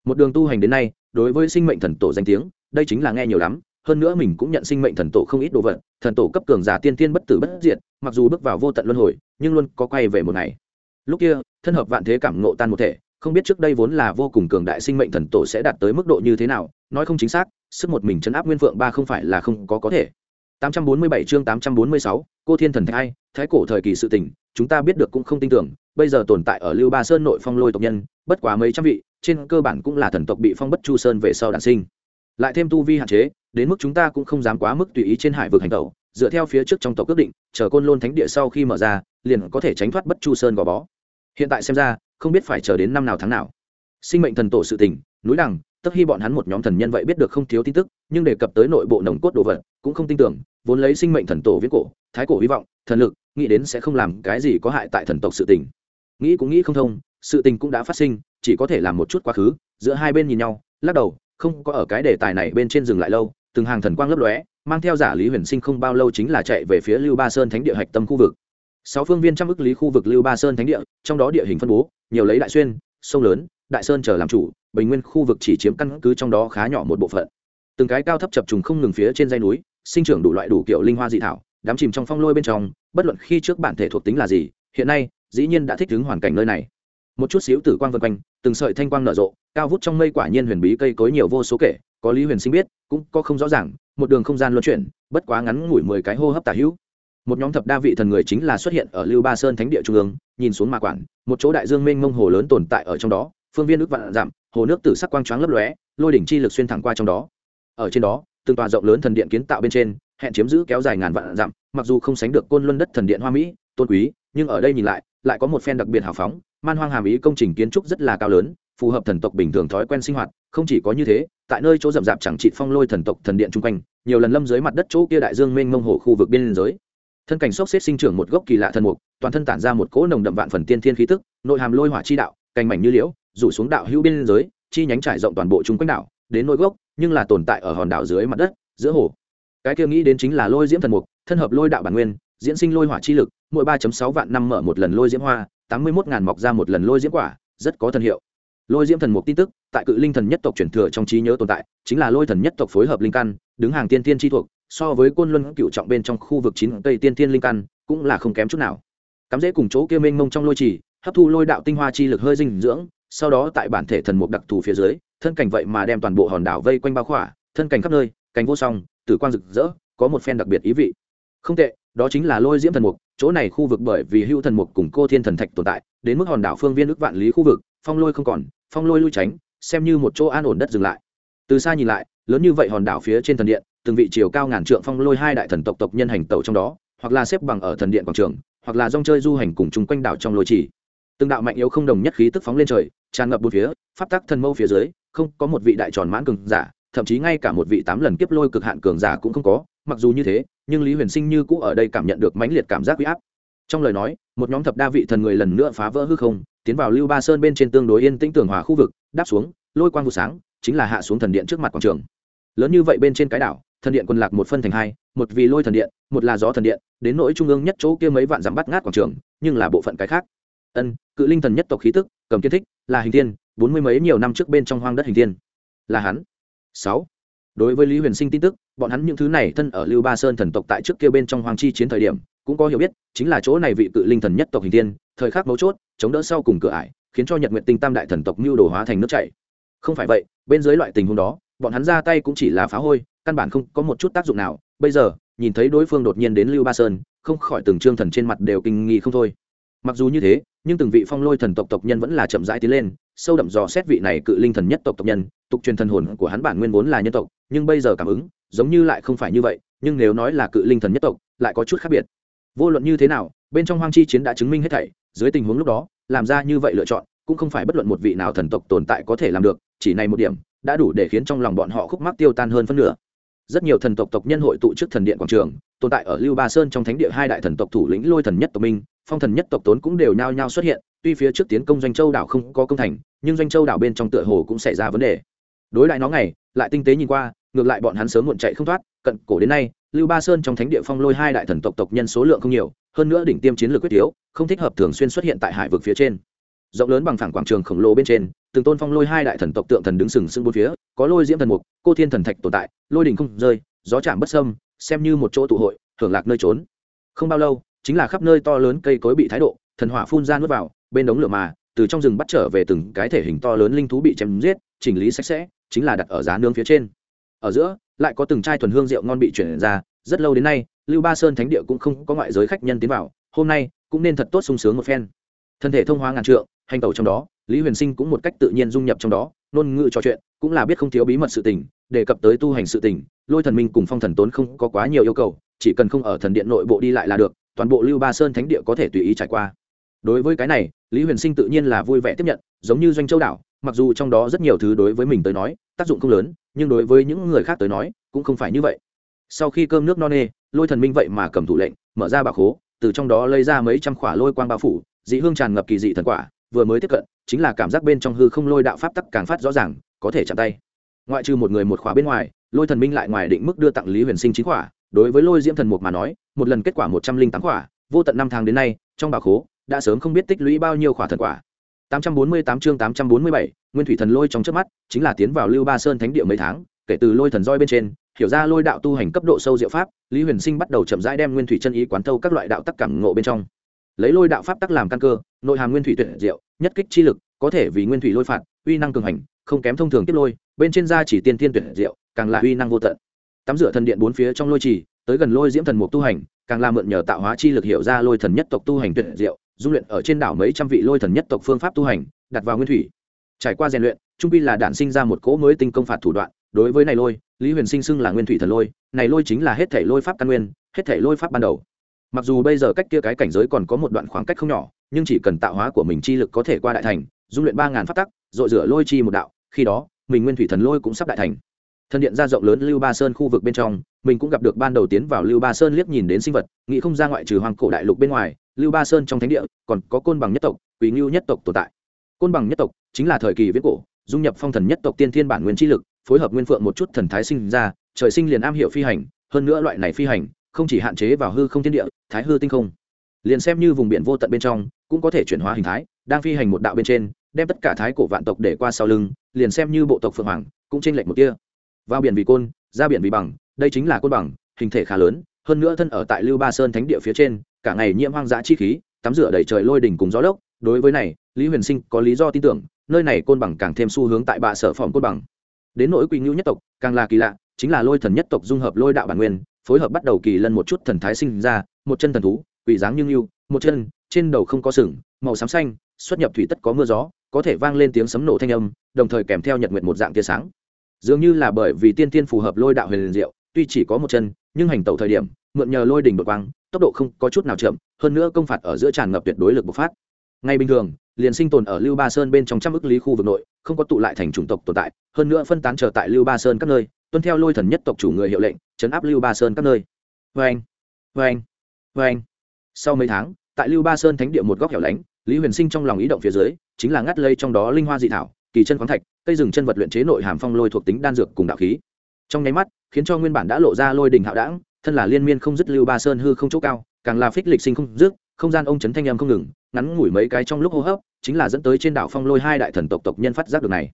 Một đường tu hành đến nay, đối với sinh mệnh thần tổ danh tiếng, đây chính là nghe nhiều lắm, hơn nữa mình cũng nhận sinh mệnh thần tổ không ít đồ vật, thần tổ cấp cường giả tiên tiên bất tử bất diệt, mặc dù bước vào vô tận luân hồi, nhưng luôn có quay về một ngày. Lúc kia, thân hợp vạn thế cảm ngộ tan một thể không biết trước đây vốn là vô cùng cường đại sinh mệnh thần tổ sẽ đạt tới mức độ như thế nào nói không chính xác sức một mình chấn áp nguyên vượng ba không phải là không có có thể. 847 chương 846, cô thiên thần thái thái cổ thời kỳ sự tình chúng ta biết được cũng không tin tưởng bây giờ tồn tại ở lưu ba sơn nội phong lôi tộc nhân bất quá mấy trăm vị trên cơ bản cũng là thần tộc bị phong bất chu sơn về sau đản sinh. Lại thêm tu vi hạn chế đến mức chúng ta cũng không dám quá mức tùy ý trên hải vực hành tẩu dựa theo phía trước trong tộc quyết định chờ côn lôn thánh địa sau khi mở ra liền có thể tránh thoát bất chu sơn gò bó. Hiện tại xem ra không biết phải chờ đến năm nào tháng nào. Sinh mệnh thần tổ sự tình, núi đằng, tất hy bọn hắn một nhóm thần nhân vậy biết được không thiếu tin tức, nhưng đề cập tới nội bộ nồng cốt đồ vật, cũng không tin tưởng, vốn lấy sinh mệnh thần tổ viết cổ, thái cổ hy vọng, thần lực, nghĩ đến sẽ không làm cái gì có hại tại thần tộc sự tình. Nghĩ cũng nghĩ không thông, sự tình cũng đã phát sinh, chỉ có thể làm một chút quá khứ, giữa hai bên nhìn nhau, lắc đầu, không có ở cái đề tài này bên trên dừng lại lâu, từng hàng thần quang lấp lóe, mang theo giả lý huyền sinh không bao lâu chính là chạy về phía lưu ba sơn thánh địa hạch tâm khu vực. Sáu phương viên trăm ức lý khu vực lưu ba sơn thánh địa, trong đó địa hình phân bố nhiều lấy đại xuyên, sông lớn, đại sơn chờ làm chủ, bình nguyên khu vực chỉ chiếm căn cứ trong đó khá nhỏ một bộ phận. Từng cái cao thấp chập trùng không ngừng phía trên dây núi, sinh trưởng đủ loại đủ kiểu linh hoa dị thảo, đám chìm trong phong lôi bên trong, bất luận khi trước bản thể thuộc tính là gì, hiện nay, dĩ nhiên đã thích ứng hoàn cảnh nơi này. Một chút xíu tử quang vân quanh, từng sợi thanh quang nở rộ, cao vút trong mây quả nhiên huyền bí cây cối nhiều vô số kể, có lý huyền sinh biết, cũng có không rõ ràng, một đường không gian luân chuyển, bất quá ngắn ngủi mười cái hô hấp tả hữu một nhóm thập đa vị thần người chính là xuất hiện ở lưu ba sơn thánh địa trung ương, nhìn xuống mà quản, một chỗ đại dương mênh mông hồ lớn tồn tại ở trong đó, phương viên ước vạn giảm, hồ nước tử sắc quang choáng lấp lóe, lôi đỉnh chi lực xuyên thẳng qua trong đó. Ở trên đó, từng tòa rộng lớn thần điện kiến tạo bên trên, hẹn chiếm giữ kéo dài ngàn vạn dặm, mặc dù không sánh được côn luân đất thần điện hoa mỹ, tôn quý, nhưng ở đây nhìn lại lại có một phen đặc biệt hào phóng, man hoang hàm ý công trình kiến trúc rất là cao lớn, phù hợp thần tộc bình thường thói quen sinh hoạt, không chỉ có như thế, tại nơi chỗ rậm rạp chẳng trị phong lôi thần tộc thần điện chung quanh, nhiều lần lâm dưới mặt đất chỗ kia đại dương mênh mông hồ khu vực biên giới thân cảnh sốc xếp sinh trưởng một gốc kỳ lạ thần mục, toàn thân tản ra một cỗ nồng đậm vạn phần tiên thiên khí tức, nội hàm lôi hỏa chi đạo, cành mảnh như liễu, rủ xuống đạo hữu biên giới chi nhánh trải rộng toàn bộ chung quanh đảo, đến nội gốc, nhưng là tồn tại ở hòn đảo dưới mặt đất, giữa hồ. Cái kia nghĩ đến chính là lôi diễm thần mục, thân hợp lôi đạo bản nguyên, diễn sinh lôi hỏa chi lực, mỗi ba sáu vạn năm mở một lần lôi diễm hoa, tám mươi một ngàn mọc ra một lần lôi diễm quả, rất có thần hiệu. Lôi diễm thần mục tin tức, tại cự linh thần nhất tộc truyền thừa trong trí nhớ tồn tại, chính là lôi thần nhất tộc phối hợp linh căn, đứng hàng tiên tiên tri thuộc so với côn luân cựu trọng bên trong khu vực chín cây tiên thiên linh căn, cũng là không kém chút nào. Cắm dễ cùng chỗ kia mênh mông trong lôi trì, hấp thu lôi đạo tinh hoa chi lực hơi dinh dưỡng, sau đó tại bản thể thần mục đặc thù phía dưới, thân cảnh vậy mà đem toàn bộ hòn đảo vây quanh bao khỏa, thân cảnh khắp nơi cánh vô song, tử quang rực rỡ, có một phen đặc biệt ý vị. Không tệ, đó chính là lôi diễm thần mục, chỗ này khu vực bởi vì hưu thần mục cùng cô thiên thần thạch tồn tại, đến mức hòn đảo phương viên ước vạn lý khu vực, phong lôi không còn, phong lôi lui tránh, xem như một chỗ an ổn đất dừng lại. Từ xa nhìn lại, lớn như vậy hòn đảo phía trên thần điện từng vị chiều cao ngàn trượng phong lôi hai đại thần tộc tộc nhân hành tẩu trong đó, hoặc là xếp bằng ở thần điện quảng trường, hoặc là rong chơi du hành cùng chung quanh đảo trong lôi trì. Từng đạo mạnh yếu không đồng nhất khí tức phóng lên trời, tràn ngập bốn phía, pháp tắc thần mâu phía dưới, không có một vị đại tròn mãn cường giả, thậm chí ngay cả một vị tám lần kiếp lôi cực hạn cường giả cũng không có, mặc dù như thế, nhưng lý huyền sinh như cũ ở đây cảm nhận được mãnh liệt cảm giác huy áp. Trong lời nói, một nhóm thập đa vị thần người lần nữa phá vỡ hư không, tiến vào lưu ba sơn bên trên tương đối yên tĩnh tường hòa khu vực, đáp xuống, lôi quang vụ sáng, chính là hạ xuống thần điện trước mặt quảng trường. Lớn như vậy bên trên cái đảo thần điện quân lạc một phân thành hai, một vì lôi thần điện, một là gió thần điện, đến nỗi trung ương nhất chỗ kia mấy vạn dặm bắt ngát quảng trường, nhưng là bộ phận cái khác. Ân, cự linh thần nhất tộc khí tức, cầm kiến thích, là hình thiên, bốn mươi mấy nhiều năm trước bên trong hoang đất hình thiên. Là hắn. Sáu. Đối với lý huyền sinh tin tức, bọn hắn những thứ này thân ở lưu ba sơn thần tộc tại trước kia bên trong hoàng chi chiến thời điểm, cũng có hiểu biết, chính là chỗ này vị cự linh thần nhất tộc hình thiên, thời khắc mấu chốt, chống đỡ sau cùng cửa ải, khiến cho nhật nguyện tinh tam đại thần tộc mưu đồ hóa thành nước chảy. Không phải vậy, bên dưới loại tình huống đó, bọn hắn ra tay cũng chỉ là phá hôi căn bản không có một chút tác dụng nào. Bây giờ, nhìn thấy đối phương đột nhiên đến lưu ba sơn, không khỏi từng trương thần trên mặt đều kinh nghi không thôi. Mặc dù như thế, nhưng từng vị phong lôi thần tộc tộc nhân vẫn là chậm rãi tiến lên, sâu đậm dò xét vị này cự linh thần nhất tộc tộc nhân, tục truyền thần hồn của hắn bản nguyên vốn là nhân tộc, nhưng bây giờ cảm ứng, giống như lại không phải như vậy, nhưng nếu nói là cự linh thần nhất tộc, lại có chút khác biệt. Vô luận như thế nào, bên trong hoang chi chiến đã chứng minh hết thảy, dưới tình huống lúc đó, làm ra như vậy lựa chọn, cũng không phải bất luận một vị nào thần tộc tồn tại có thể làm được, chỉ này một điểm, đã đủ để khiến trong lòng bọn họ khúc mắc tiêu tan hơn phân nửa rất nhiều thần tộc tộc nhân hội tụ trước thần điện quảng trường, tồn tại ở lưu ba sơn trong thánh địa hai đại thần tộc thủ lĩnh lôi thần nhất tộc minh, phong thần nhất tộc tốn cũng đều nhao nhao xuất hiện, tuy phía trước tiến công doanh châu đảo không có công thành, nhưng doanh châu đảo bên trong tựa hồ cũng xảy ra vấn đề. Đối lại nó ngày lại tinh tế nhìn qua, ngược lại bọn hắn sớm muộn chạy không thoát, cận cổ đến nay, lưu ba sơn trong thánh địa phong lôi hai đại thần tộc tộc nhân số lượng không nhiều, hơn nữa đỉnh tiêm chiến lược quyết yếu, không thích hợp thường xuyên xuất hiện tại hải vực phía trên. Rộng lớn bằng phẳng quảng trường khổng lồ bên trên, từng tôn phong lôi hai đại thần tộc tượng thần đứng sừng sững bốn phía có lôi diễm thần mục, cô thiên thần thạch tồn tại, lôi đình không rơi, gió chạm bất sâm, xem như một chỗ tụ hội hưởng lạc nơi trốn. Không bao lâu, chính là khắp nơi to lớn cây cối bị thái độ, thần hỏa phun ra nuốt vào, bên đống lửa mà, từ trong rừng bắt trở về từng cái thể hình to lớn linh thú bị chém giết, chỉnh lý sạch sẽ, chính là đặt ở giá nướng phía trên. Ở giữa, lại có từng chai thuần hương rượu ngon bị chuyển ra, rất lâu đến nay, lưu ba sơn thánh địa cũng không có ngoại giới khách nhân tiến vào, hôm nay, cũng nên thật tốt sung sướng một phen. Thân thể thông hóa ngàn trượng, hành tẩu trong đó lý huyền sinh cũng một cách tự nhiên dung nhập trong đó, ngôn ngữ trò chuyện cũng là biết không thiếu bí mật sự tình, đề cập tới tu hành sự tình, lôi thần minh cùng phong thần tốn không có quá nhiều yêu cầu, chỉ cần không ở thần điện nội bộ đi lại là được, toàn bộ lưu ba sơn thánh địa có thể tùy ý trải qua. Đối với cái này, lý huyền sinh tự nhiên là vui vẻ tiếp nhận, giống như doanh châu đảo, mặc dù trong đó rất nhiều thứ đối với mình tới nói, tác dụng không lớn, nhưng đối với những người khác tới nói, cũng không phải như vậy. Sau khi cơm nước no nê, lôi thần minh vậy mà cầm thủ lệnh, mở ra bà khố, từ trong đó lấy ra mấy trăm khỏa lôi quang bao phủ, dị hương tràn ngập kỳ dị thần quả, vừa mới tiếp cận chính là cảm giác bên trong hư không lôi đạo pháp tắc càng phát rõ ràng có thể chạm tay. Ngoại trừ một người một khỏa bên ngoài lôi thần minh lại ngoài định mức đưa tặng lý huyền sinh chín khỏa. Đối với lôi diễm thần mục mà nói một lần kết quả một trăm linh tám khỏa vô tận năm tháng đến nay trong bà khố đã sớm không biết tích lũy bao nhiêu khỏa thần quả. 848 chương 847, Nguyên Thủy Thần Lôi trong chớp mắt, chính là tiến vào Lưu Ba Sơn Thánh địa mấy tháng, kể từ Lôi Thần roi bên trên, hiểu ra lôi đạo tu hành cấp độ sâu diệu pháp, Lý Huyền Sinh bắt đầu chậm rãi đem Nguyên Thủy chân ý quán thâu các loại đạo tắc cảm ngộ bên trong. Lấy lôi đạo pháp tắc làm căn cơ, nội hàm Nguyên Thủy tuyệt diệu, nhất kích chi lực, có thể vì Nguyên Thủy lôi phạt, uy năng cường hành, không kém thông thường tiếp lôi, bên trên da chỉ tiên tiên tuyệt diệu, càng là uy năng vô tận. Tắm rửa thần điện bốn phía trong lôi trì, tới gần lôi diễm thần mục tu hành, càng là mượn nhờ tạo hóa chi lực hiểu ra lôi thần nhất tộc tu hành tuyệt diệu, dung luyện ở trên đảo mấy trăm vị lôi thần nhất tộc phương pháp tu hành đặt vào nguyên thủy trải qua rèn luyện trung pi là đản sinh ra một cỗ mới tinh công phạt thủ đoạn đối với này lôi lý huyền sinh xưng là nguyên thủy thần lôi này lôi chính là hết thể lôi pháp căn nguyên hết thể lôi pháp ban đầu mặc dù bây giờ cách kia cái cảnh giới còn có một đoạn khoảng cách không nhỏ, nhưng chỉ cần tạo hóa của mình chi lực có thể qua đại thành, dung luyện ba ngàn phát tắc dội rửa lôi chi một đạo, khi đó, mình nguyên thủy thần lôi cũng sắp đại thành. Thân điện ra rộng lớn lưu ba sơn khu vực bên trong, mình cũng gặp được ban đầu tiến vào lưu ba sơn liếc nhìn đến sinh vật, nghĩ không ra ngoại trừ hoàng cổ đại lục bên ngoài, lưu ba sơn trong thánh địa, còn có côn bằng nhất tộc quý ngưu nhất tộc tồn tại. Côn bằng nhất tộc chính là thời kỳ viễn cổ, dung nhập phong thần nhất tộc tiên thiên bản nguyên chi lực, phối hợp nguyên phượng một chút thần thái sinh ra, trời sinh liền am hiểu phi hành, hơn nữa loại này phi hành không chỉ hạn chế vào hư không thiên địa, thái hư tinh không. Liền xem như vùng biển vô tận bên trong, cũng có thể chuyển hóa hình thái, đang phi hành một đạo bên trên, đem tất cả thái cổ vạn tộc để qua sau lưng, liền xem như bộ tộc phượng hoàng, cũng chênh lệch một kia vào biển vì côn, ra biển vì bằng, đây chính là côn bằng, hình thể khá lớn, hơn nữa thân ở tại lưu ba sơn thánh địa phía trên, cả ngày nhiễm hoang dã chi khí, tắm rửa đầy trời lôi đỉnh cùng gió lốc. Đối với này, lý huyền sinh có lý do tin tưởng, nơi này côn bằng càng thêm xu hướng tại bạ sở phòng côn bằng. Đến nỗi quỳ ngưu nhất tộc, càng là kỳ lạ, chính là lôi thần nhất tộc dung hợp lôi đạo bản nguyên phối hợp bắt đầu kỳ lân một chút thần thái sinh ra, một chân thần thú, quỷ dáng như ngưu, một chân, trên đầu không có sừng, màu xám xanh, xuất nhập thủy tất có mưa gió, có thể vang lên tiếng sấm nổ thanh âm, đồng thời kèm theo nhật nguyện một dạng tia sáng. Dường như là bởi vì tiên tiên phù hợp lôi đạo huyền diệu, tuy chỉ có một chân, nhưng hành tẩu thời điểm, mượn nhờ lôi đỉnh đột quang, tốc độ không có chút nào chậm, hơn nữa công phạt ở giữa tràn ngập tuyệt đối lực bộc phát. Ngay bình thường, liền sinh tồn ở lưu ba sơn bên trong trăm ức lý khu vực nội, không có tụ lại thành chủng tộc tồn tại, hơn nữa phân tán trở tại lưu ba sơn các nơi tuân theo lôi thần nhất tộc chủ người hiệu lệnh, chấn áp lưu ba sơn các nơi. Vê anh vê anh vê anh. Sau mấy tháng, tại lưu ba sơn thánh địa một góc hẻo lánh, lý huyền sinh trong lòng ý động phía dưới, chính là ngắt lây trong đó linh hoa dị thảo, kỳ chân khoáng thạch, cây rừng chân vật luyện chế nội hàm phong lôi thuộc tính đan dược cùng đạo khí. Trong nháy mắt, khiến cho nguyên bản đã lộ ra lôi đình hạo đảng thân là liên miên không dứt lưu ba sơn hư không chỗ cao, càng là phích lịch sinh không dứt, không gian ông chấn thanh âm không ngừng, ngắn ngủi mấy cái trong lúc hô hấp, chính là dẫn tới trên đảo phong lôi hai đại thần tộc tộc nhân phát giác được này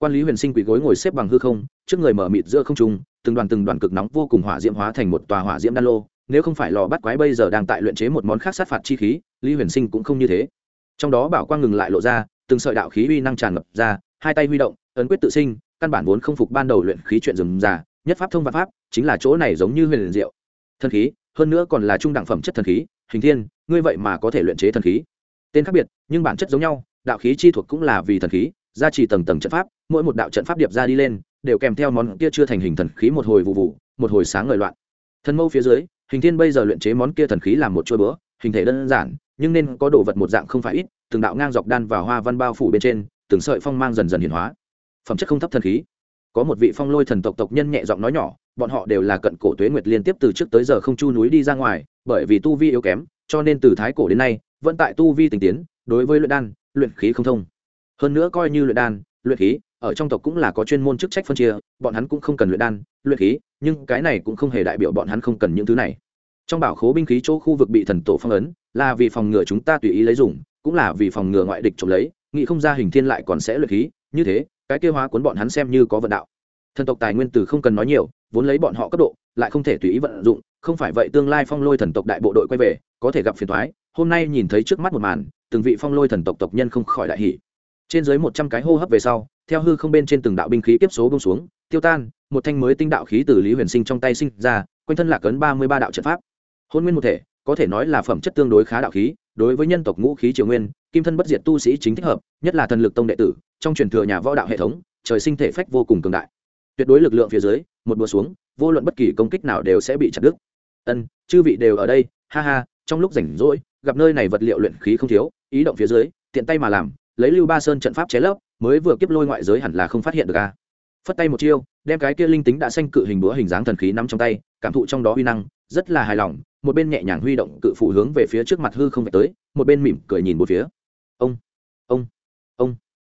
quan lý huyền sinh quỳ gối ngồi xếp bằng hư không, trước người mở mịt giữa không trung, từng đoàn từng đoàn cực nóng vô cùng hỏa diễm hóa thành một tòa hỏa diễm đan lô. Nếu không phải lò bắt quái bây giờ đang tại luyện chế một món khác sát phạt chi khí, lý huyền sinh cũng không như thế. Trong đó bảo quang ngừng lại lộ ra, từng sợi đạo khí uy năng tràn ngập ra, hai tay huy động, ấn quyết tự sinh, căn bản vốn không phục ban đầu luyện khí chuyện rừng già nhất pháp thông văn pháp, chính là chỗ này giống như huyền diệu. Thần khí, hơn nữa còn là trung đẳng phẩm chất thần khí, hình thiên, ngươi vậy mà có thể luyện chế thần khí. Tên khác biệt, nhưng bản chất giống nhau, đạo khí chi thuộc cũng là vì thần khí, gia trì tầng tầng trận pháp mỗi một đạo trận pháp điệp ra đi lên, đều kèm theo món kia chưa thành hình thần khí một hồi vụ vụ, một hồi sáng ngời loạn. Thần mâu phía dưới, hình thiên bây giờ luyện chế món kia thần khí làm một chuôi bữa, hình thể đơn giản, nhưng nên có đồ vật một dạng không phải ít, từng đạo ngang dọc đan và hoa văn bao phủ bên trên, từng sợi phong mang dần dần hiển hóa. Phẩm chất không thấp thần khí. Có một vị phong lôi thần tộc tộc nhân nhẹ giọng nói nhỏ, bọn họ đều là cận cổ tuế nguyệt liên tiếp từ trước tới giờ không chu núi đi ra ngoài, bởi vì tu vi yếu kém, cho nên từ thái cổ đến nay, vẫn tại tu vi tình tiến, đối với luyện đan, luyện khí không thông. Hơn nữa coi như luyện đan, luyện khí ở trong tộc cũng là có chuyên môn chức trách phân chia, bọn hắn cũng không cần luyện đan, luyện khí, nhưng cái này cũng không hề đại biểu bọn hắn không cần những thứ này. Trong bảo khố binh khí chỗ khu vực bị thần tổ phong ấn, là vì phòng ngừa chúng ta tùy ý lấy dùng, cũng là vì phòng ngừa ngoại địch trộm lấy, nghĩ không ra hình thiên lại còn sẽ luyện khí, như thế, cái kia hóa cuốn bọn hắn xem như có vận đạo. Thần tộc tài nguyên từ không cần nói nhiều, vốn lấy bọn họ cấp độ, lại không thể tùy ý vận dụng, không phải vậy tương lai phong lôi thần tộc đại bộ đội quay về, có thể gặp phiền thoái hôm nay nhìn thấy trước mắt một màn, từng vị phong lôi thần tộc tộc nhân không khỏi đại hỷ trên dưới một trăm cái hô hấp về sau theo hư không bên trên từng đạo binh khí tiếp số bông xuống, tiêu tan, một thanh mới tinh đạo khí từ lý huyền sinh trong tay sinh ra, quanh thân lạc ấn ba mươi ba đạo trận pháp. Hôn nguyên một thể, có thể nói là phẩm chất tương đối khá đạo khí, đối với nhân tộc ngũ khí triều nguyên, kim thân bất diệt tu sĩ chính thích hợp, nhất là thần lực tông đệ tử, trong truyền thừa nhà võ đạo hệ thống, trời sinh thể phách vô cùng cường đại. Tuyệt đối lực lượng phía dưới, một búa xuống, vô luận bất kỳ công kích nào đều sẽ bị chặt đứt. Ân, chư vị đều ở đây, ha ha, trong lúc rảnh rỗi, gặp nơi này vật liệu luyện khí không thiếu, ý động phía dưới, tiện tay mà làm, lấy lưu ba sơn trận pháp chế lấp mới vừa kiếp lôi ngoại giới hẳn là không phát hiện được a. Phất tay một chiêu, đem cái kia linh tính đã xanh cự hình búa hình dáng thần khí nắm trong tay, cảm thụ trong đó uy năng, rất là hài lòng, một bên nhẹ nhàng huy động cự phủ hướng về phía trước mặt hư không phải tới, một bên mỉm cười nhìn một phía. Ông ông ông.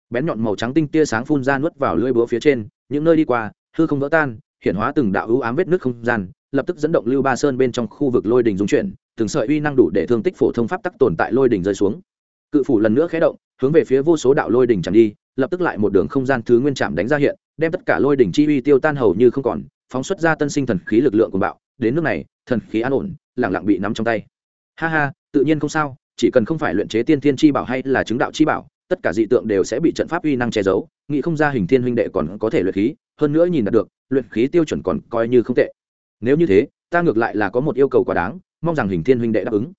Bén nhọn màu trắng tinh tia sáng phun ra nuốt vào lưỡi búa phía trên, những nơi đi qua, hư không vỡ tan hiện hóa từng đạo ưu ám vết nước không gian, lập tức dẫn động lưu ba sơn bên trong khu vực lôi đình dung chuyển, từng sợi uy năng đủ để thương tích phổ thông pháp tắc tồn tại lôi đình rơi xuống cự phủ lần nữa khé động, hướng về phía vô số đạo lôi đình chạm đi, lập tức lại một đường không gian thứ nguyên chạm đánh ra hiện, đem tất cả lôi đỉnh chi uy tiêu tan hầu như không còn, phóng xuất ra tân sinh thần khí lực lượng của bạo. Đến nước này, thần khí an ổn lẳng lặng bị nắm trong tay. Ha ha, tự nhiên không sao, chỉ cần không phải luyện chế tiên thiên chi bảo hay là chứng đạo chi bảo, tất cả dị tượng đều sẽ bị trận pháp uy năng che giấu, nghĩ không ra hình thiên huynh đệ còn có thể luyện khí, hơn nữa nhìn đạt được, luyện khí tiêu chuẩn còn coi như không tệ. Nếu như thế, ta ngược lại là có một yêu cầu quá đáng, mong rằng hình thiên huynh đệ đáp ứng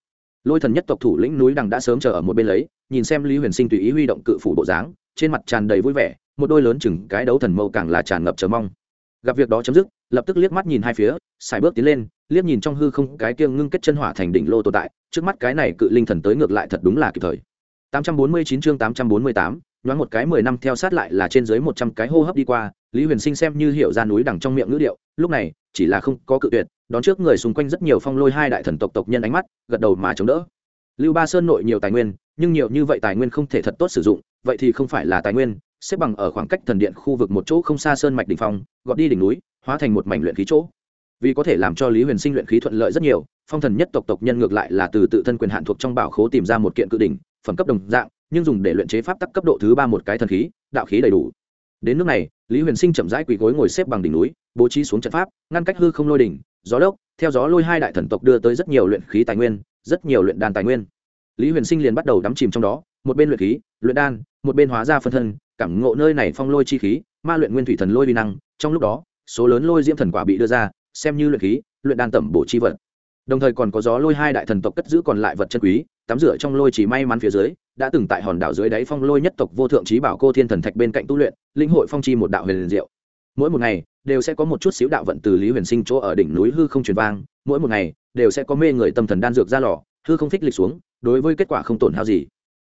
lôi thần nhất tộc thủ lĩnh núi đằng đã sớm chờ ở một bên lấy nhìn xem lý huyền sinh tùy ý huy động cự phủ bộ dáng trên mặt tràn đầy vui vẻ một đôi lớn chừng cái đấu thần mâu càng là tràn ngập chờ mong. Gặp việc đó chấm dứt lập tức liếc mắt nhìn hai phía xài bước tiến lên liếc nhìn trong hư không cái kia ngưng kết chân hỏa thành đỉnh lô tồn tại trước mắt cái này cự linh thần tới ngược lại thật đúng là kịp thời. 849 chương 848, nhoáng một cái mười năm theo sát lại là trên dưới một trăm cái hô hấp đi qua, Lý Huyền Sinh xem như hiểu ra núi đằng trong miệng ngữ điệu, lúc này, chỉ là không có cự tuyệt, đón trước người xung quanh rất nhiều phong lôi hai đại thần tộc tộc nhân ánh mắt, gật đầu mà chống đỡ. Lưu Ba Sơn nội nhiều tài nguyên, nhưng nhiều như vậy tài nguyên không thể thật tốt sử dụng, vậy thì không phải là tài nguyên, xếp bằng ở khoảng cách thần điện khu vực một chỗ không xa sơn mạch đỉnh phong, gọt đi đỉnh núi, hóa thành một mảnh luyện khí chỗ. Vì có thể làm cho Lý Huyền Sinh luyện khí thuận lợi rất nhiều, phong thần nhất tộc tộc nhân ngược lại là từ tự thân quyền hạn thuộc trong bảo khố tìm ra một kiện cự đỉnh, phẩm cấp đồng dạng, nhưng dùng để luyện chế pháp tắc cấp độ thứ ba một cái thần khí, đạo khí đầy đủ. Đến nước này, lý huyền sinh chậm rãi quỳ gối ngồi xếp bằng đỉnh núi, bố trí xuống trận pháp, ngăn cách hư không lôi đỉnh, gió lốc, theo gió lôi hai đại thần tộc đưa tới rất nhiều luyện khí tài nguyên, rất nhiều luyện đan tài nguyên. Lý huyền sinh liền bắt đầu đắm chìm trong đó, một bên luyện khí, luyện đan, một bên hóa ra phân thân, cảm ngộ nơi này phong lôi chi khí, ma luyện nguyên thủy thần lôi vi năng, trong lúc đó, số lớn lôi diễm thần quả bị đưa ra, xem như luyện khí, luyện đan tẩm bổ chi vật. Đồng thời còn có gió lôi hai đại thần tộc cất giữ còn lại vật chân quý, tắm rửa trong lôi chỉ may mắn phía dưới đã từng tại hòn đảo dưới đáy phong lôi nhất tộc vô thượng trí bảo cô thiên thần thạch bên cạnh tu luyện, linh hội phong chi một đạo huyền diệu. Mỗi một ngày, đều sẽ có một chút xíu đạo vận từ lý huyền sinh chỗ ở đỉnh núi hư không truyền vang, mỗi một ngày, đều sẽ có mê người tâm thần đan dược ra lò, hư không thích lịch xuống, đối với kết quả không tổn hao gì.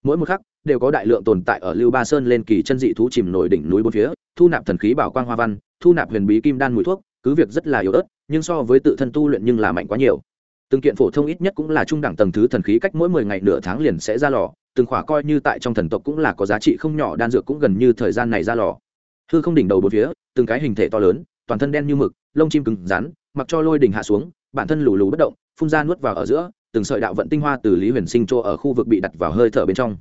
Mỗi một khắc, đều có đại lượng tồn tại ở lưu ba sơn lên kỳ chân dị thú chìm nổi đỉnh núi bốn phía, thu nạp thần khí bảo quang hoa văn, thu nạp huyền bí kim đan mùi thuốc, cứ việc rất là yếu ớt, nhưng so với tự thân tu luyện nhưng là mạnh quá nhiều. Từng kiện phổ thông ít nhất cũng là trung đẳng tầng thứ thần khí cách mỗi mười ngày nửa tháng liền sẽ ra lò từng khỏa coi như tại trong thần tộc cũng là có giá trị không nhỏ, đan dược cũng gần như thời gian này ra lò. Hư không đỉnh đầu bốn phía, từng cái hình thể to lớn, toàn thân đen như mực, lông chim cứng rắn, mặc cho lôi đỉnh hạ xuống, bản thân lù lù bất động, phun ra nuốt vào ở giữa, từng sợi đạo vận tinh hoa từ lý huyền sinh chỗ ở khu vực bị đặt vào hơi thở bên trong.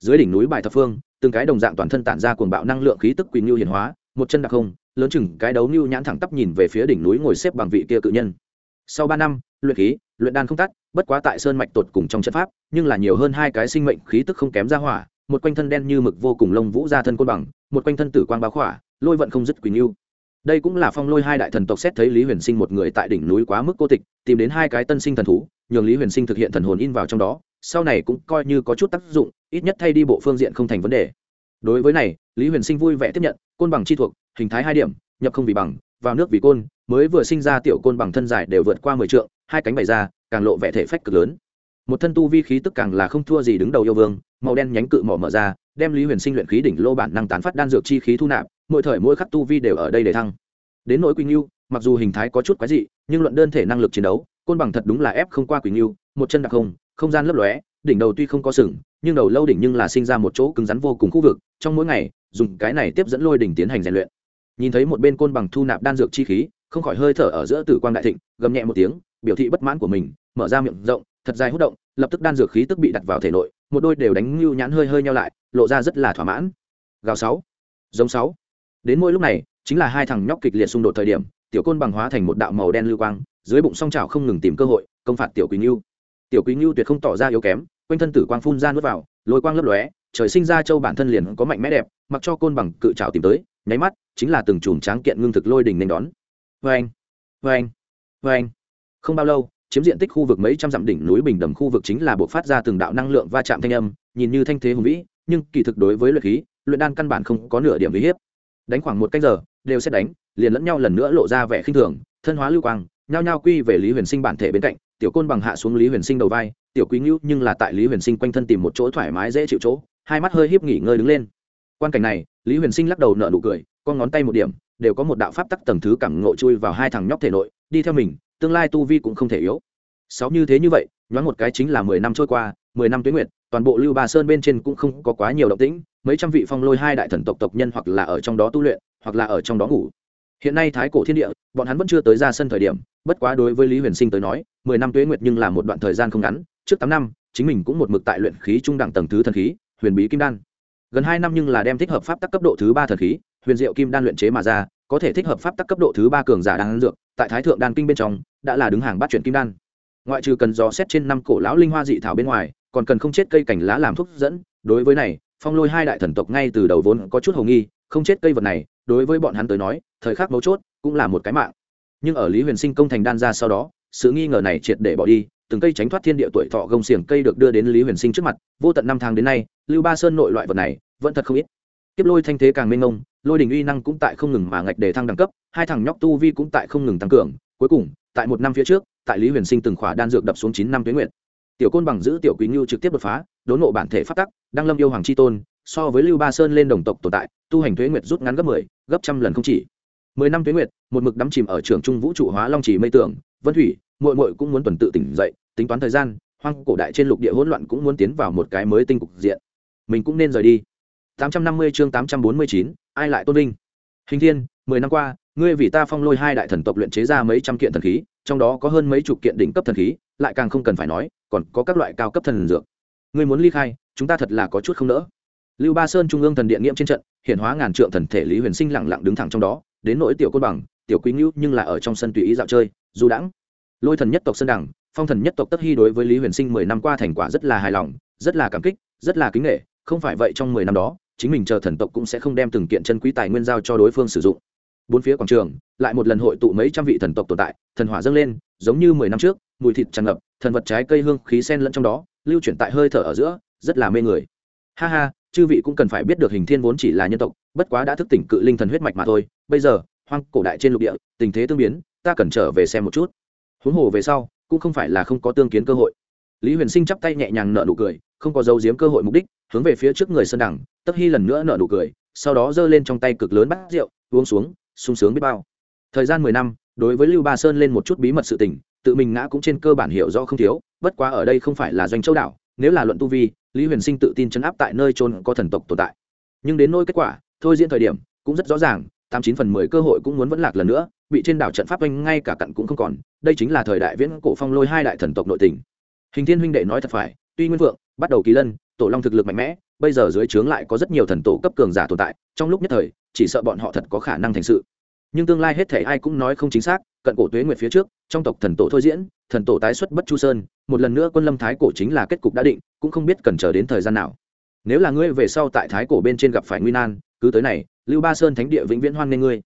Dưới đỉnh núi bài thập phương, từng cái đồng dạng toàn thân tản ra cuồng bạo năng lượng khí tức quỳnh lưu hiền hóa, một chân đặc không lớn chừng cái đấu lưu nhãn thẳng tắp nhìn về phía đỉnh núi ngồi xếp bằng vị kia cự nhân. Sau ba năm, luyện khí, luyện đan không tắt bất quá tại sơn mạch tột cùng trong trận pháp, nhưng là nhiều hơn hai cái sinh mệnh khí tức không kém ra hỏa, một quanh thân đen như mực vô cùng lông vũ ra thân côn bằng, một quanh thân tử quang báo khỏa, lôi vận không dứt quỳnh yêu đây cũng là phong lôi hai đại thần tộc xét thấy lý huyền sinh một người tại đỉnh núi quá mức cô tịch, tìm đến hai cái tân sinh thần thú, nhường lý huyền sinh thực hiện thần hồn in vào trong đó, sau này cũng coi như có chút tác dụng, ít nhất thay đi bộ phương diện không thành vấn đề. Đối với này, lý huyền sinh vui vẻ tiếp nhận, côn bằng chi thuộc, hình thái hai điểm, nhập không vì bằng, vào nước vì côn, mới vừa sinh ra tiểu côn bằng thân dài đều vượt qua mười trượng, hai cánh bày ra càng lộ vẻ thể phách cực lớn. Một thân tu vi khí tức càng là không thua gì đứng đầu yêu vương, màu đen nhánh cự mỏ mở ra, đem lý huyền sinh luyện khí đỉnh lô bản năng tán phát đan dược chi khí thu nạp, mỗi thời mỗi khắc tu vi đều ở đây để thăng. Đến nỗi quỳnh lưu mặc dù hình thái có chút quái dị, nhưng luận đơn thể năng lực chiến đấu, côn bằng thật đúng là ép không qua quỳnh lưu một chân đặc không không gian lấp lóe, đỉnh đầu tuy không có sừng, nhưng đầu lâu đỉnh nhưng là sinh ra một chỗ cứng rắn vô cùng khu vực, trong mỗi ngày, dùng cái này tiếp dẫn lôi đỉnh tiến hành rèn luyện. Nhìn thấy một bên côn bằng thu nạp đan dược chi khí không khỏi hơi thở ở giữa tử quang đại thịnh, gầm nhẹ một tiếng, biểu thị bất mãn của mình, mở ra miệng rộng, thật dài hút động, lập tức đan dược khí tức bị đặt vào thể nội, một đôi đều đánh lưu nhãn hơi hơi nhau lại, lộ ra rất là thỏa mãn. Gào sáu, giống sáu. Đến mỗi lúc này, chính là hai thằng nhóc kịch liệt xung đột thời điểm, tiểu côn bằng hóa thành một đạo màu đen lưu quang, dưới bụng song trào không ngừng tìm cơ hội, công phạt tiểu quý ngưu. Tiểu quý ngưu tuyệt không tỏ ra yếu kém, quanh thân tử quang phun ra nuốt vào, lôi quang lấp lóe, trời sinh ra châu bản thân liền có mạnh mẽ đẹp, mặc cho côn bằng cự trào tìm tới, nháy mắt, chính là từng chùm tráng kiện ngưng thực lôi đình nên đón vê anh vê anh vê anh. Không bao lâu, chiếm diện tích khu vực mấy trăm dặm đỉnh núi bình đầm khu vực chính là buộc phát ra từng đạo năng lượng va chạm thanh âm, nhìn như thanh thế hùng vĩ, nhưng kỳ thực đối với luyện khí, luyện đan căn bản không có nửa điểm uy hiếp. Đánh khoảng một canh giờ, đều sẽ đánh, liền lẫn nhau lần nữa lộ ra vẻ khinh thường, thân hóa lưu quang, nhao nhao quy về lý huyền sinh bản thể bên cạnh, tiểu côn bằng hạ xuống lý huyền sinh đầu vai, tiểu quý ngưu nhưng là tại lý huyền sinh quanh thân tìm một chỗ thoải mái dễ chịu chỗ, hai mắt hơi hiếp nghỉ ngơi đứng lên. Quan cảnh này, lý huyền sinh lắc đầu nợ nụ cười, con ngón tay một điểm đều có một đạo pháp tắc tầng thứ cảm ngộ chui vào hai thằng nhóc thể nội, đi theo mình, tương lai tu vi cũng không thể yếu. Sáu như thế như vậy, nhoáng một cái chính là mười năm trôi qua, mười năm tuyến nguyệt, toàn bộ lưu ba sơn bên trên cũng không có quá nhiều động tĩnh, mấy trăm vị phong lôi hai đại thần tộc tộc nhân hoặc là ở trong đó tu luyện, hoặc là ở trong đó ngủ. Hiện nay thái cổ thiên địa, bọn hắn vẫn chưa tới ra sân thời điểm, bất quá đối với lý huyền sinh tới nói, mười năm tuế nguyệt nhưng là một đoạn thời gian không ngắn, trước tám năm, chính mình cũng một mực tại luyện khí trung đẳng tầng thứ thần khí, huyền bí kim đan. Gần hai năm nhưng là đem thích hợp pháp tắc cấp độ thứ ba thần khí huyền diệu kim đan luyện chế mà ra, có thể thích hợp pháp tắc cấp độ thứ ba cường giả đan dược, tại thái thượng đan kinh bên trong, đã là đứng hàng bắt chuyển kim đan. Ngoại trừ cần dò xét trên năm cổ lão linh hoa dị thảo bên ngoài, còn cần không chết cây cảnh lá làm thuốc dẫn. Đối với này, phong lôi hai đại thần tộc ngay từ đầu vốn có chút hầu nghi, không chết cây vật này, đối với bọn hắn tới nói, thời khắc mấu chốt cũng là một cái mạng. Nhưng ở lý huyền sinh công thành đan ra sau đó, sự nghi ngờ này triệt để bỏ đi, từng cây tránh thoát thiên địa tuổi thọ gông xiềng cây được đưa đến lý huyền sinh trước mặt, vô tận năm tháng đến nay, lưu ba sơn nội loại vật này, vẫn thật không ít kiếp lôi thanh thế càng mênh mông lôi đình uy năng cũng tại không ngừng mà ngạch để thăng đẳng cấp hai thằng nhóc tu vi cũng tại không ngừng tăng cường. Cuối cùng tại một năm phía trước tại lý huyền sinh từng khỏa đan dược đập xuống chín năm tuyến nguyện tiểu côn bằng giữ tiểu quý ngưu trực tiếp đột phá đốn ngộ bản thể phát tắc đăng lâm yêu hoàng c h i tôn so với lưu ba sơn lên đồng tộc tồn tại tu hành thuế nguyệt rút ngắn gấp mười 10, gấp trăm lần không chỉ. Mười năm thuế nguyệt một mực đắm chìm ở trường trung vũ trụ hóa long chỉ mây tưởng vân thủy muội muội cũng muốn tuần tự tỉnh dậy tính toán thời gian hoang cổ đại trên lục địa hỗn loạn cũng muốn tiến vào một cái mới tinh cục diện. Mình cũng nên rời đi. 850 chương 849, ai lại tôn vinh? Hình thiên mười năm qua ngươi vì ta phong lôi hai đại thần tộc luyện chế ra mấy trăm kiện thần khí trong đó có hơn mấy chục kiện đỉnh cấp thần khí lại càng không cần phải nói còn có các loại cao cấp thần dược. Ngươi muốn ly khai chúng ta thật là có chút không nỡ. Lưu ba sơn trung ương thần điện nghiệm trên trận hiện hóa ngàn trượng thần thể lý huyền sinh lặng lặng đứng thẳng trong đó đến nỗi tiểu côn bằng tiểu quý ngưu nhưng là ở trong sân tùy ý dạo chơi dù đãng. Lôi thần nhất tộc sơn đẳng phong thần nhất tộc tất hy đối với lý huyền sinh mười năm qua thành quả rất là hài lòng rất là cảm kích rất là kính nể không phải vậy trong mười năm đó chính mình chờ thần tộc cũng sẽ không đem từng kiện chân quý tài nguyên giao cho đối phương sử dụng. Bốn phía quảng trường, lại một lần hội tụ mấy trăm vị thần tộc tồn tại, thần hỏa dâng lên, giống như mười năm trước, mùi thịt tràn ngập, thần vật trái cây hương khí sen lẫn trong đó, lưu chuyển tại hơi thở ở giữa, rất là mê người. Ha ha, chư vị cũng cần phải biết được hình thiên vốn chỉ là nhân tộc, bất quá đã thức tỉnh cự linh thần huyết mạch mà thôi. Bây giờ, hoang cổ đại trên lục địa, tình thế tương biến, ta cần trở về xem một chút. Huống hồ về sau, cũng không phải là không có tương kiến cơ hội. Lý huyền sinh chắp tay nhẹ nhàng nợ nụ cười, không có dấu giếm cơ hội mục đích hướng về phía trước người sơn đẳng, tất hy lần nữa nở nụ cười, sau đó giơ lên trong tay cực lớn bát rượu, uống xuống, sung sướng biết bao. Thời gian mười năm, đối với lưu ba sơn lên một chút bí mật sự tình, tự mình ngã cũng trên cơ bản hiểu rõ không thiếu, bất quá ở đây không phải là doanh châu đảo, nếu là luận tu vi, lý huyền sinh tự tin chấn áp tại nơi trôn có thần tộc tồn tại. Nhưng đến nôi kết quả, thôi diễn thời điểm, cũng rất rõ ràng, tám chín phần mười cơ hội cũng muốn vẫn lạc lần nữa, bị trên đảo trận pháp oanh ngay cả cặn cũng không còn, đây chính là thời đại viễn cổ phong lôi hai đại thần tộc nội tình. Hình thiên huynh đệ nói thật phải, tuy nguyên vượng, bắt đầu kỳ lân tổ long thực lực mạnh mẽ, bây giờ dưới trướng lại có rất nhiều thần tổ cấp cường giả tồn tại, trong lúc nhất thời, chỉ sợ bọn họ thật có khả năng thành sự. Nhưng tương lai hết thể ai cũng nói không chính xác, cận cổ tuế nguyệt phía trước, trong tộc thần tổ thôi diễn, thần tổ tái xuất bất chu sơn, một lần nữa quân lâm thái cổ chính là kết cục đã định, cũng không biết cần chờ đến thời gian nào. Nếu là ngươi về sau tại thái cổ bên trên gặp phải nguy nan, cứ tới này, lưu ba sơn thánh địa vĩnh viễn hoan nghê ngươi.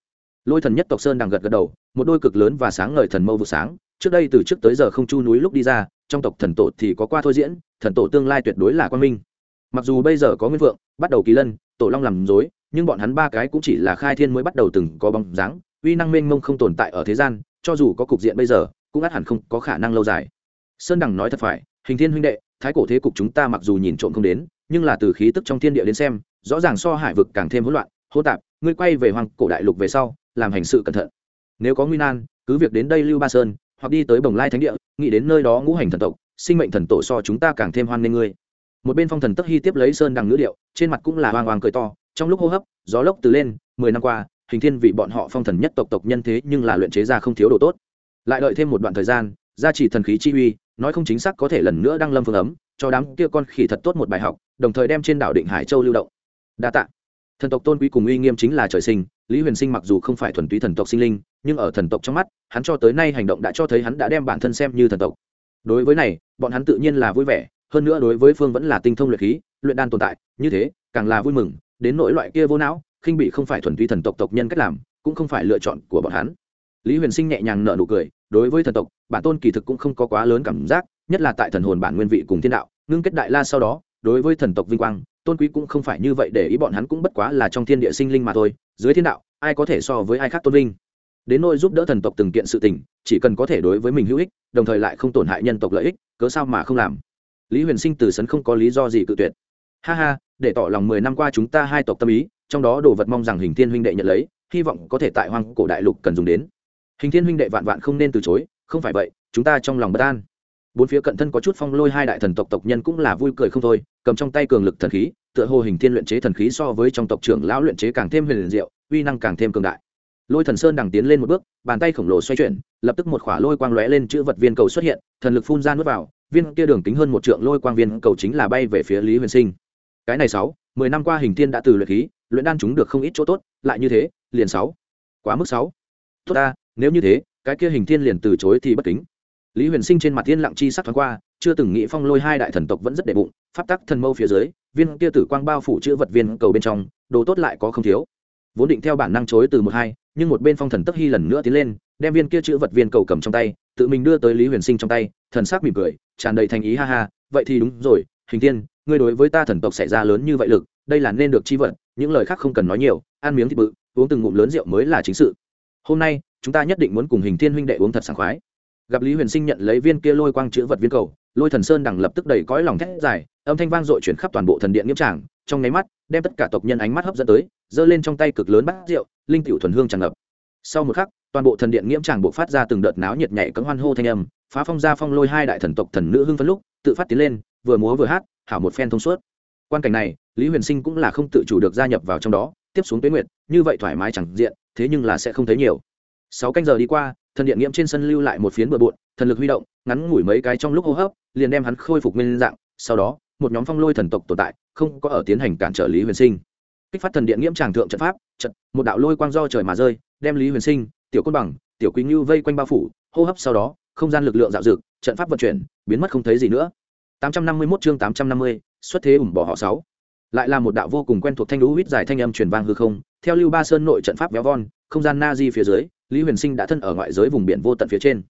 Lôi thần nhất tộc sơn đang gật gật đầu, một đôi cực lớn và sáng ngời thần mâu vụ sáng, trước đây từ trước tới giờ không chu núi lúc đi ra trong tộc thần tổ thì có qua thôi diễn, thần tổ tương lai tuyệt đối là quan minh. Mặc dù bây giờ có nguyên vượng, bắt đầu kỳ lân, tổ long làm dối nhưng bọn hắn ba cái cũng chỉ là khai thiên mới bắt đầu từng có bóng dáng, uy năng mênh mông không tồn tại ở thế gian, cho dù có cục diện bây giờ, cũng ắt hẳn không có khả năng lâu dài. Sơn đằng nói thật phải, hình thiên huynh đệ, thái cổ thế cục chúng ta mặc dù nhìn trộm không đến, nhưng là từ khí tức trong thiên địa đến xem, rõ ràng so hải vực càng thêm hỗn loạn, hô tạp, ngươi quay về hoàng cổ đại lục về sau, làm hành sự cẩn thận. Nếu có nguy nan, cứ việc đến đây lưu ba sơn hoặc đi tới bồng lai thánh địa, nghĩ đến nơi đó ngũ hành thần tộc, sinh mệnh thần tổ so chúng ta càng thêm hoan nghênh ngươi. Một bên phong thần tức hy tiếp lấy sơn đằng ngữ điệu, trên mặt cũng là hoang hoàng cười to, trong lúc hô hấp, gió lốc từ lên, mười năm qua, hình thiên vị bọn họ phong thần nhất tộc tộc nhân thế nhưng là luyện chế ra không thiếu đồ tốt. Lại đợi thêm một đoạn thời gian, gia trì thần khí chi uy, nói không chính xác có thể lần nữa đăng lâm phương ấm, cho đám kia con khỉ thật tốt một bài học, đồng thời đem trên đảo định hải châu lưu động. Đa tạ. Thần tộc tôn quý cùng uy nghiêm chính là trời sinh, lý huyền sinh mặc dù không phải thuần túy thần tộc sinh linh nhưng ở thần tộc trong mắt, hắn cho tới nay hành động đã cho thấy hắn đã đem bản thân xem như thần tộc. Đối với này, bọn hắn tự nhiên là vui vẻ, hơn nữa đối với phương vẫn là tinh thông luyện khí, luyện đan tồn tại, như thế, càng là vui mừng, đến nỗi loại kia vô não, khinh bị không phải thuần túy thần tộc tộc nhân cách làm, cũng không phải lựa chọn của bọn hắn. Lý huyền sinh nhẹ nhàng nở nụ cười, đối với thần tộc, bản tôn kỳ thực cũng không có quá lớn cảm giác, nhất là tại thần hồn bản nguyên vị cùng thiên đạo, ngưng kết đại la sau đó, đối với thần tộc vinh quang, tôn quý cũng không phải như vậy để ý bọn hắn cũng bất quá là trong thiên địa sinh linh mà thôi, dưới thiên đạo, ai có thể so với ai khác tôn vinh? Đến nôi giúp đỡ thần tộc từng kiện sự tình, chỉ cần có thể đối với mình hữu ích, đồng thời lại không tổn hại nhân tộc lợi ích, cớ sao mà không làm? Lý huyền sinh từ sấn không có lý do gì cự tuyệt. Ha ha, để tỏ lòng mười năm qua chúng ta hai tộc tâm ý, trong đó đồ vật mong rằng hình thiên huynh đệ nhận lấy, hy vọng có thể tại hoang cổ đại lục cần dùng đến. Hình thiên huynh đệ vạn vạn không nên từ chối, không phải vậy, chúng ta trong lòng bất an. Bốn phía cận thân có chút phong lôi hai đại thần tộc tộc nhân cũng là vui cười không thôi, cầm trong tay cường lực thần khí, tựa hồ hình thiên luyện chế thần khí so với trong tộc trưởng lão luyện chế càng thêm huyền diệu, uy năng càng thêm cường đại lôi thần sơn đằng tiến lên một bước, bàn tay khổng lồ xoay chuyển, lập tức một khỏa lôi quang lóe lên chữ vật viên cầu xuất hiện, thần lực phun ra nuốt vào, viên kia đường kính hơn một trượng lôi quang viên cầu chính là bay về phía lý huyền sinh. Cái này sáu, mười năm qua hình thiên đã từ luyện khí, luyện đan chúng được không ít chỗ tốt, lại như thế, liền sáu. Quá mức sáu. Tốt ta, nếu như thế, cái kia hình thiên liền từ chối thì bất kính. Lý huyền sinh trên mặt thiên lặng chi sắc thoáng qua, chưa từng nghĩ phong lôi hai đại thần tộc vẫn rất đệ bụng, pháp tắc thần mâu phía dưới, viên kia tử quang bao phủ chữ vật viên cầu bên trong, đồ tốt lại có không thiếu vốn định theo bản năng chối từ một hai, nhưng một bên phong thần tức hy lần nữa tiến lên, đem viên kia chữ vật viên cầu cầm trong tay, tự mình đưa tới lý huyền sinh trong tay, thần sắc mỉm cười, tràn đầy thành ý, ha ha, vậy thì đúng rồi, hình tiên, ngươi đối với ta thần tộc xảy ra lớn như vậy lực, đây là nên được chi vật, những lời khác không cần nói nhiều, ăn miếng thịt bự, uống từng ngụm lớn rượu mới là chính sự. Hôm nay, chúng ta nhất định muốn cùng hình thiên huynh đệ uống thật sảng khoái. Gặp lý huyền sinh nhận lấy viên kia lôi quang chữ vật viên cầu, lôi thần sơn đằng lập tức đầy cõi lòng thét dài âm thanh vang dội chuyển khắp toàn bộ thần điện nghiêm tràng, trong nháy mắt, đem tất cả tộc nhân ánh mắt hấp dẫn tới, giơ lên trong tay cực lớn bát rượu, linh tiểu thuần hương tràn ngập. Sau một khắc, toàn bộ thần điện nghiễm tràng buộc phát ra từng đợt náo nhiệt nhảy cấm hoan hô thanh âm, phá phong ra phong lôi hai đại thần tộc thần nữ hưng phấn lúc, tự phát tiến lên, vừa múa vừa hát, hảo một phen thông suốt. Quan cảnh này, lý huyền sinh cũng là không tự chủ được gia nhập vào trong đó, tiếp xuống tuyến nguyệt, như vậy thoải mái chẳng diện, thế nhưng là sẽ không thấy nhiều. Sáu canh giờ đi qua, thần điện nghiễm trên sân lưu lại một phiến bừa bộn, thần lực huy động, ngắn ngủi mấy cái trong lúc hô hấp, liền đem hắn khôi phục nguyên dạng, sau đó một nhóm phong lôi thần tộc tồn tại không có ở tiến hành cản trở lý huyền sinh. Kích phát thần điện nghiễm tràng thượng trận pháp trận một đạo lôi quang do trời mà rơi đem lý huyền sinh tiểu côn bằng tiểu quý ngưu vây quanh bao phủ hô hấp sau đó không gian lực lượng dạo dực trận pháp vận chuyển biến mất không thấy gì nữa. 851 chương 850, xuất thế ủng bỏ họ sáu. Lại là một đạo vô cùng quen thuộc thanh lũ huýt dài thanh âm truyền vang hư không theo lưu ba sơn nội trận pháp véo von không gian na di phía dưới lý huyền sinh đã thân ở ngoại giới vùng biển vô tận phía trên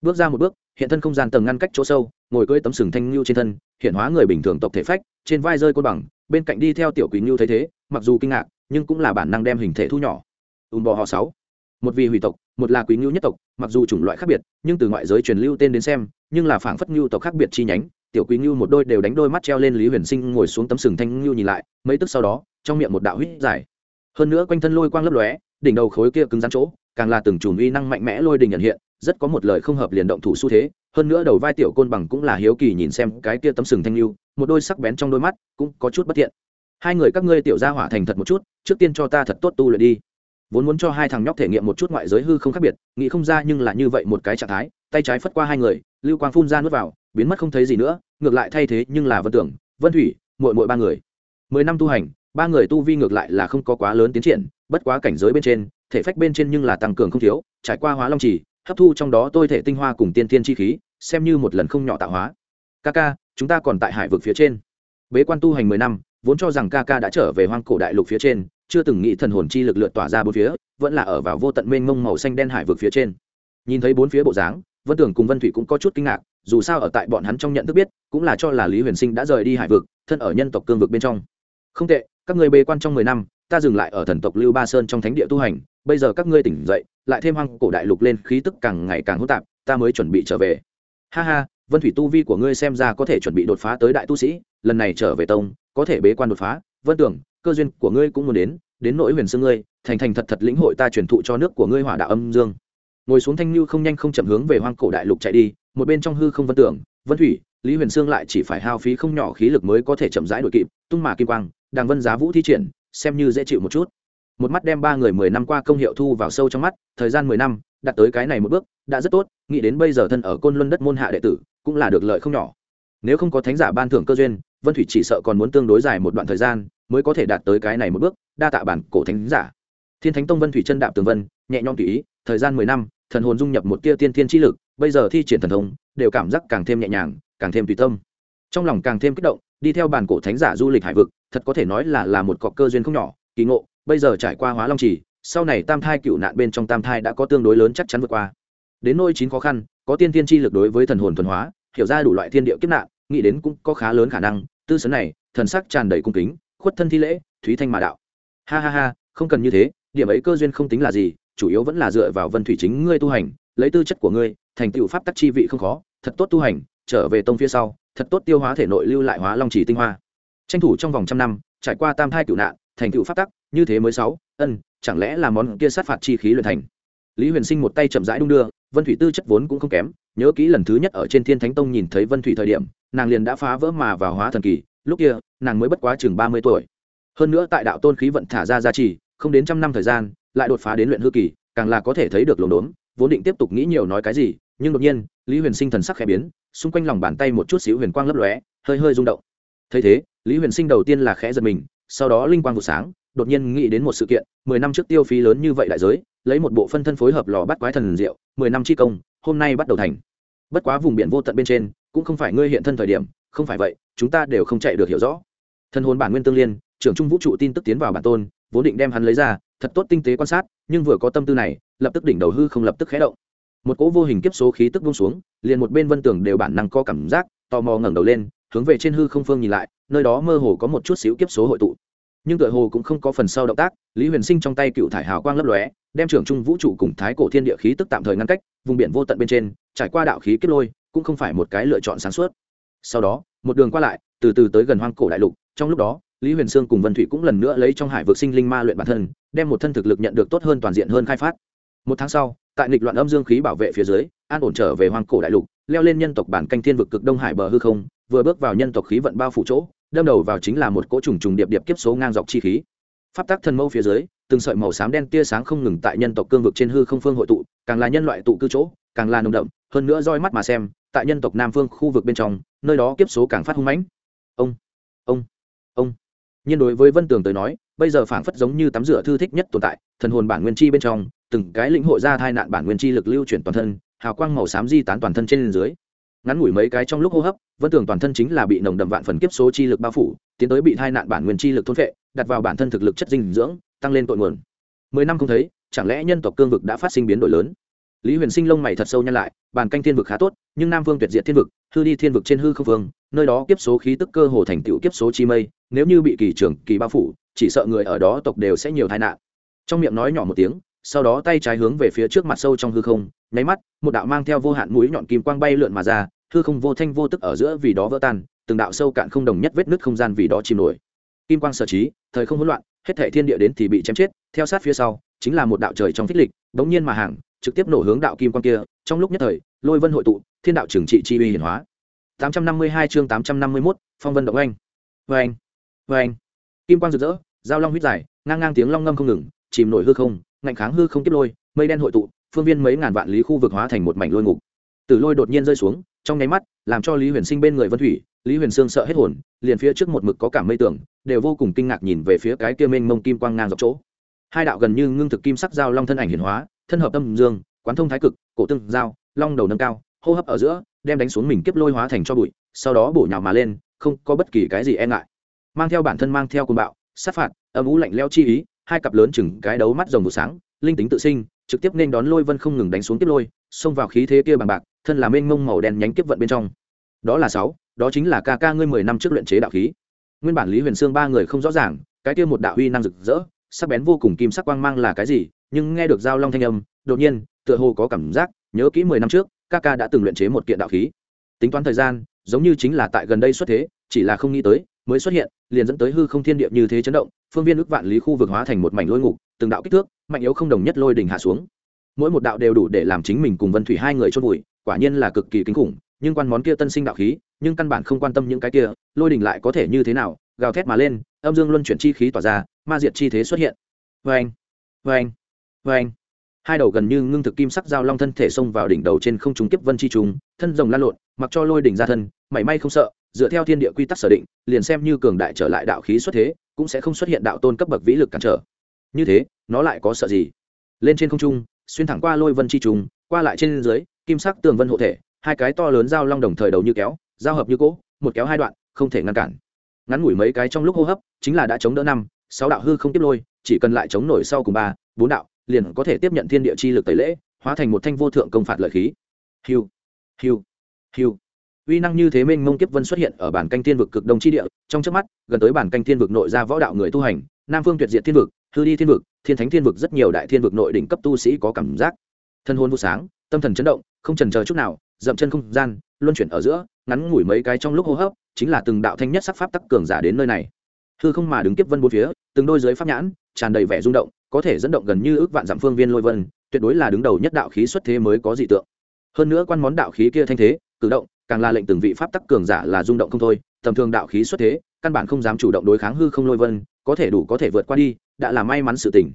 bước ra một bước, hiện thân không gian tầng ngăn cách chỗ sâu, ngồi cưỡi tấm sừng thanh lưu trên thân, hiện hóa người bình thường tộc thể phách, trên vai rơi côn bằng, bên cạnh đi theo tiểu quý lưu thấy thế, mặc dù kinh ngạc, nhưng cũng là bản năng đem hình thể thu nhỏ. Ùm bò họ sáu. Một vì hủy tộc, một là quý ngưu nhất tộc, mặc dù chủng loại khác biệt, nhưng từ ngoại giới truyền lưu tên đến xem, nhưng là phảng phất ngưu tộc khác biệt chi nhánh, tiểu quý ngưu một đôi đều đánh đôi mắt treo lên lý huyền sinh ngồi xuống tấm sừng thanh ngưu nhìn lại, mấy tức sau đó, trong miệng một đạo huyết dài. Hơn nữa quanh thân lôi quang lấp lóe, đỉnh đầu khối kia cứng rắn chỗ, càng là từng chùm uy năng mạnh mẽ lôi đình nhận hiện rất có một lời không hợp liền động thủ xu thế, hơn nữa đầu vai tiểu côn bằng cũng là hiếu kỳ nhìn xem cái kia tấm sừng thanh lưu, một đôi sắc bén trong đôi mắt cũng có chút bất thiện. Hai người các ngươi tiểu gia hỏa thành thật một chút, trước tiên cho ta thật tốt tu luyện đi. Vốn muốn cho hai thằng nhóc thể nghiệm một chút ngoại giới hư không khác biệt, nghĩ không ra nhưng là như vậy một cái trạng thái, tay trái phất qua hai người, lưu quang phun ra nuốt vào, biến mất không thấy gì nữa, ngược lại thay thế nhưng là vân tưởng, vân thủy mội mội ba người. Mười năm tu hành, ba người tu vi ngược lại là không có quá lớn tiến triển, bất quá cảnh giới bên trên, thể phách bên trên nhưng là tăng cường không thiếu, trải qua hóa long trì hấp thu trong đó tôi thể tinh hoa cùng tiên thiên chi khí, xem như một lần không nhỏ tạo hóa. Ca ca chúng ta còn tại hải vực phía trên. Bế quan tu hành mười năm, vốn cho rằng ca ca đã trở về hoang cổ đại lục phía trên, chưa từng nghĩ thần hồn chi lực lượt tỏa ra bốn phía, vẫn là ở vào vô tận mênh mông màu xanh đen hải vực phía trên. Nhìn thấy bốn phía bộ dáng, vân tưởng cùng vân thủy cũng có chút kinh ngạc, dù sao ở tại bọn hắn trong nhận thức biết, cũng là cho là lý huyền sinh đã rời đi hải vực, thân ở nhân tộc cương vực bên trong. Không tệ, các người bế quan trong mười năm, ta dừng lại ở thần tộc lưu ba sơn trong thánh địa tu hành, bây giờ các ngươi tỉnh dậy lại thêm hoang cổ đại lục lên, khí tức càng ngày càng hỗn tạp, ta mới chuẩn bị trở về. Ha ha, vân thủy tu vi của ngươi xem ra có thể chuẩn bị đột phá tới đại tu sĩ, lần này trở về tông, có thể bế quan đột phá. Vân tưởng, cơ duyên của ngươi cũng muốn đến đến nỗi huyền xương ngươi, thành thành thật thật lĩnh hội ta truyền thụ cho nước của ngươi hỏa đạo âm dương. Ngồi xuống thanh lưu không nhanh không chậm hướng về hoang cổ đại lục chạy đi, một bên trong hư không vân tưởng, vân thủy, lý huyền sương lại chỉ phải hao phí không nhỏ khí lực mới có thể chậm rãi đội kịp, tung mà kim quang, đàng vân giá vũ thi triển, xem như dễ chịu một chút một mắt đem ba người mười năm qua công hiệu thu vào sâu trong mắt, thời gian mười năm, đạt tới cái này một bước, đã rất tốt, nghĩ đến bây giờ thân ở côn luân đất môn hạ đệ tử, cũng là được lợi không nhỏ. Nếu không có thánh giả ban thưởng cơ duyên, vân thủy chỉ sợ còn muốn tương đối dài một đoạn thời gian mới có thể đạt tới cái này một bước, đa tạ bản cổ thánh giả. Thiên thánh tông vân thủy chân đạp tường vân, nhẹ nhõm tùy ý, thời gian mười năm, thần hồn dung nhập một tia tiên thiên chi lực, bây giờ thi triển thần thông, đều cảm giác càng thêm nhẹ nhàng, càng thêm tùy tâm. Trong lòng càng thêm kích động, đi theo bản cổ thánh giả du lịch hải vực, thật có thể nói là là một cọc cơ duyên không nhỏ, kỳ ngộ bây giờ trải qua hóa long trì, sau này tam thai cựu nạn bên trong tam thai đã có tương đối lớn chắc chắn vượt qua. Đến nôi chín khó khăn, có tiên thiên chi lực đối với thần hồn thuần hóa, hiểu ra đủ loại thiên địa kiếp nạn, nghĩ đến cũng có khá lớn khả năng, tư sấn này, thần sắc tràn đầy cung kính, khuất thân thi lễ, thúy thanh mà đạo. Ha ha ha, không cần như thế, điểm ấy cơ duyên không tính là gì, chủ yếu vẫn là dựa vào vân thủy chính ngươi tu hành, lấy tư chất của ngươi, thành tựu pháp tắc chi vị không khó, thật tốt tu hành, trở về tông phía sau, thật tốt tiêu hóa thể nội lưu lại hóa long chỉ tinh hoa. Tranh thủ trong vòng trăm năm, trải qua tam thai cựu nạn, thành tựu pháp tắc như thế mới sáu, ân, chẳng lẽ là món kia sát phạt chi khí luyện thành? Lý huyền sinh một tay chậm rãi đung đưa, vân thủy tư chất vốn cũng không kém, nhớ kỹ lần thứ nhất ở trên thiên thánh tông nhìn thấy vân thủy thời điểm, nàng liền đã phá vỡ mà vào hóa thần kỳ, lúc kia, nàng mới bất quá chừng ba mươi tuổi. Hơn nữa tại đạo tôn khí vận thả ra gia trì, không đến trăm năm thời gian, lại đột phá đến luyện hư kỳ, càng là có thể thấy được lồn đốn, vốn định tiếp tục nghĩ nhiều nói cái gì, nhưng đột nhiên, lý huyền sinh thần sắc khẽ biến, xung quanh lòng bàn tay một chút xíu huyền quang lấp lóe, hơi hơi rung động. Thấy thế, lý huyền sinh đầu tiên là khẽ giật mình, sau đó linh quang vụ sáng đột nhiên nghĩ đến một sự kiện mười năm trước tiêu phí lớn như vậy đại giới lấy một bộ phân thân phối hợp lò bắt quái thần rượu, mười năm chi công hôm nay bắt đầu thành. Bất quá vùng biển vô tận bên trên cũng không phải ngươi hiện thân thời điểm không phải vậy chúng ta đều không chạy được hiểu rõ. Thân hồn bản nguyên tương liên trưởng trung vũ trụ tin tức tiến vào bản tôn vốn định đem hắn lấy ra thật tốt tinh tế quan sát nhưng vừa có tâm tư này lập tức đỉnh đầu hư không lập tức khé động. Một cỗ vô hình kiếp số khí tức buông xuống liền một bên vân tường đều bản năng có cảm giác tò mò ngẩng đầu lên hướng về trên hư không phương nhìn lại nơi đó mơ hồ có một chút xíu kiếp số hội tụ nhưng tựa hồ cũng không có phần sau động tác, lý huyền sinh trong tay cựu thải hào quang lấp lóe, đem trưởng trung vũ trụ cùng thái cổ thiên địa khí tức tạm thời ngăn cách, vùng biển vô tận bên trên, trải qua đạo khí kết lôi, cũng không phải một cái lựa chọn sáng suốt. Sau đó, một đường qua lại, từ từ tới gần hoang cổ đại lục, trong lúc đó, lý huyền sương cùng vân thủy cũng lần nữa lấy trong hải vực sinh linh ma luyện bản thân, đem một thân thực lực nhận được tốt hơn toàn diện hơn khai phát. Một tháng sau, tại nghịch loạn âm dương khí bảo vệ phía dưới, an ổn trở về hoang cổ đại lục, leo lên nhân tộc bản canh thiên vực cực đông hải bờ hư không, vừa bước vào nhân tộc khí vận bao phủ chỗ đâm đầu vào chính là một cỗ trùng trùng điệp điệp kiếp số ngang dọc chi khí. Pháp tắc thần mâu phía dưới, từng sợi màu xám đen tia sáng không ngừng tại nhân tộc cương vực trên hư không phương hội tụ, càng là nhân loại tụ cư chỗ, càng là nồng đậm, hơn nữa roi mắt mà xem, tại nhân tộc nam phương khu vực bên trong, nơi đó kiếp số càng phát hung mãnh. Ông ông ông. Nhưng đối với vân tường tới nói, bây giờ phảng phất giống như tắm rửa thư thích nhất tồn tại, thần hồn bản nguyên chi bên trong, từng cái lĩnh hội ra thai nạn bản nguyên chi lực lưu chuyển toàn thân, hào quang màu xám di tán toàn thân trên dưới ngắn ngủi mấy cái trong lúc hô hấp, vân tường toàn thân chính là bị nồng đậm vạn phần kiếp số chi lực bao phủ, tiến tới bị thai nạn bản nguyên chi lực thôn vệ đặt vào bản thân thực lực chất dinh dưỡng, tăng lên tội nguồn. Mười năm không thấy, chẳng lẽ nhân tộc cương vực đã phát sinh biến đổi lớn? Lý huyền sinh lông mày thật sâu nhăn lại, bàn canh thiên vực khá tốt, nhưng nam vương tuyệt diệt thiên vực, hư đi thiên vực trên hư không vương, nơi đó kiếp số khí tức cơ hồ thành tựu kiếp số chi mây, nếu như bị kỳ trưởng kỳ bao phủ, chỉ sợ người ở đó tộc đều sẽ nhiều tai nạn. Trong miệng nói nhỏ một tiếng sau đó tay trái hướng về phía trước mặt sâu trong hư không nháy mắt một đạo mang theo vô hạn mũi nhọn kim quang bay lượn mà ra hư không vô thanh vô tức ở giữa vì đó vỡ tan từng đạo sâu cạn không đồng nhất vết nứt không gian vì đó chìm nổi. Kim quang sở trí thời không hỗn loạn hết thảy thiên địa đến thì bị chém chết theo sát phía sau chính là một đạo trời trong thích lịch bỗng nhiên mà hàng trực tiếp nổ hướng đạo kim quang kia trong lúc nhất thời lôi vân hội tụ thiên đạo trừng trị chi uy hiển hóa. 852 chương 851, phong vân động anh vê anh vê anh kim quang rực rỡ giao long huyết dài ngang ngang tiếng long ngâm không ngừng chìm nổi hư không ngạnh kháng hư không tiếp lôi, mây đen hội tụ, phương viên mấy ngàn vạn lý khu vực hóa thành một mảnh lôi ngục. Từ lôi đột nhiên rơi xuống, trong nháy mắt, làm cho lý huyền sinh bên người vân thủy, lý huyền sương sợ hết hồn, liền phía trước một mực có cảm mây tưởng đều vô cùng kinh ngạc nhìn về phía cái kia mênh mông kim quang ngang dọc chỗ. Hai đạo gần như ngưng thực kim sắc giao long thân ảnh hiển hóa, thân hợp tâm dương, quán thông thái cực, cổ tương giao, long đầu nâng cao, hô hấp ở giữa, đem đánh xuống mình kiếp lôi hóa thành cho bụi, sau đó bổ nhào mà lên, không có bất kỳ cái gì e ngại. Mang theo bản thân mang theo côn bạo, sát phạt, âm ú lạnh leo chi ý hai cặp lớn chừng cái đấu mắt rồng vụ sáng, linh tính tự sinh, trực tiếp nên đón lôi vân không ngừng đánh xuống tiếp lôi, xông vào khí thế kia bằng bạc, thân là mênh mông màu đen nhánh kiếp vận bên trong. Đó là sáu, đó chính là ca ca ngươi mười năm trước luyện chế đạo khí. Nguyên bản lý huyền sương ba người không rõ ràng, cái kia một đạo uy năng rực rỡ, sắc bén vô cùng kim sắc quang mang là cái gì, nhưng nghe được giao long thanh âm, đột nhiên, tựa hồ có cảm giác, nhớ kỹ mười năm trước, ca ca đã từng luyện chế một kiện đạo khí. Tính toán thời gian, giống như chính là tại gần đây xuất thế, chỉ là không nghĩ tới mới xuất hiện, liền dẫn tới hư không thiên địa như thế chấn động, phương viên ước vạn lý khu vực hóa thành một mảnh lôi ngục, từng đạo kích thước, mạnh yếu không đồng nhất lôi đỉnh hạ xuống. Mỗi một đạo đều đủ để làm chính mình cùng vân thủy hai người chôn vùi, quả nhiên là cực kỳ kinh khủng, nhưng quan món kia tân sinh đạo khí, nhưng căn bản không quan tâm những cái kia, lôi đỉnh lại có thể như thế nào, gào thét mà lên, âm dương luân chuyển chi khí tỏa ra, ma diệt chi thế xuất hiện. Vê anh vê anh vê anh hai đầu gần như ngưng thực kim sắc dao long thân thể xông vào đỉnh đầu trên không trúng kiếp vân chi trùng, thân rồng lan lộn, mặc cho lôi đỉnh ra thân, mảy may không sợ dựa theo thiên địa quy tắc sở định, liền xem như cường đại trở lại đạo khí xuất thế, cũng sẽ không xuất hiện đạo tôn cấp bậc vĩ lực cản trở. Như thế, nó lại có sợ gì? Lên trên không trung, xuyên thẳng qua lôi vân chi trùng, qua lại trên dưới, kim sắc tường vân hộ thể, hai cái to lớn dao long đồng thời đầu như kéo, giao hợp như cỗ, một kéo hai đoạn, không thể ngăn cản. Ngắn ngủi mấy cái trong lúc hô hấp, chính là đã chống đỡ năm, sáu đạo hư không tiếp lôi, chỉ cần lại chống nổi sau cùng ba, bốn đạo, liền có thể tiếp nhận thiên địa chi lực tẩy lễ, hóa thành một thanh vô thượng công phạt lợi khí. Hiu hiu hiu uy năng như thế minh mông kiếp vân xuất hiện ở bản canh thiên vực cực đông chi địa, trong trước mắt, gần tới bản canh thiên vực nội ra võ đạo người tu hành, nam phương tuyệt diệt thiên vực, hư đi thiên vực, thiên thánh thiên vực, rất nhiều đại thiên vực nội đỉnh cấp tu sĩ có cảm giác. Thân hôn vụ sáng, tâm thần chấn động, không trần chờ chút nào, dậm chân không gian, luân chuyển ở giữa, ngắn ngủi mấy cái trong lúc hô hấp, chính là từng đạo thanh nhất sắc pháp tắc cường giả đến nơi này. Hư không mà đứng kiếp vân bốn phía, từng đôi dưới pháp nhãn, tràn đầy vẻ rung động, có thể dẫn động gần như ước vạn dặm phương viên lôi vân, tuyệt đối là đứng đầu nhất đạo khí xuất thế mới có dị tượng. Hơn nữa quan món đạo khí kia thanh thế cử động, càng là lệnh từng vị pháp tắc cường giả là rung động không thôi, tầm thường đạo khí xuất thế, căn bản không dám chủ động đối kháng hư không lôi vân, có thể đủ có thể vượt qua đi, đã là may mắn sự tình.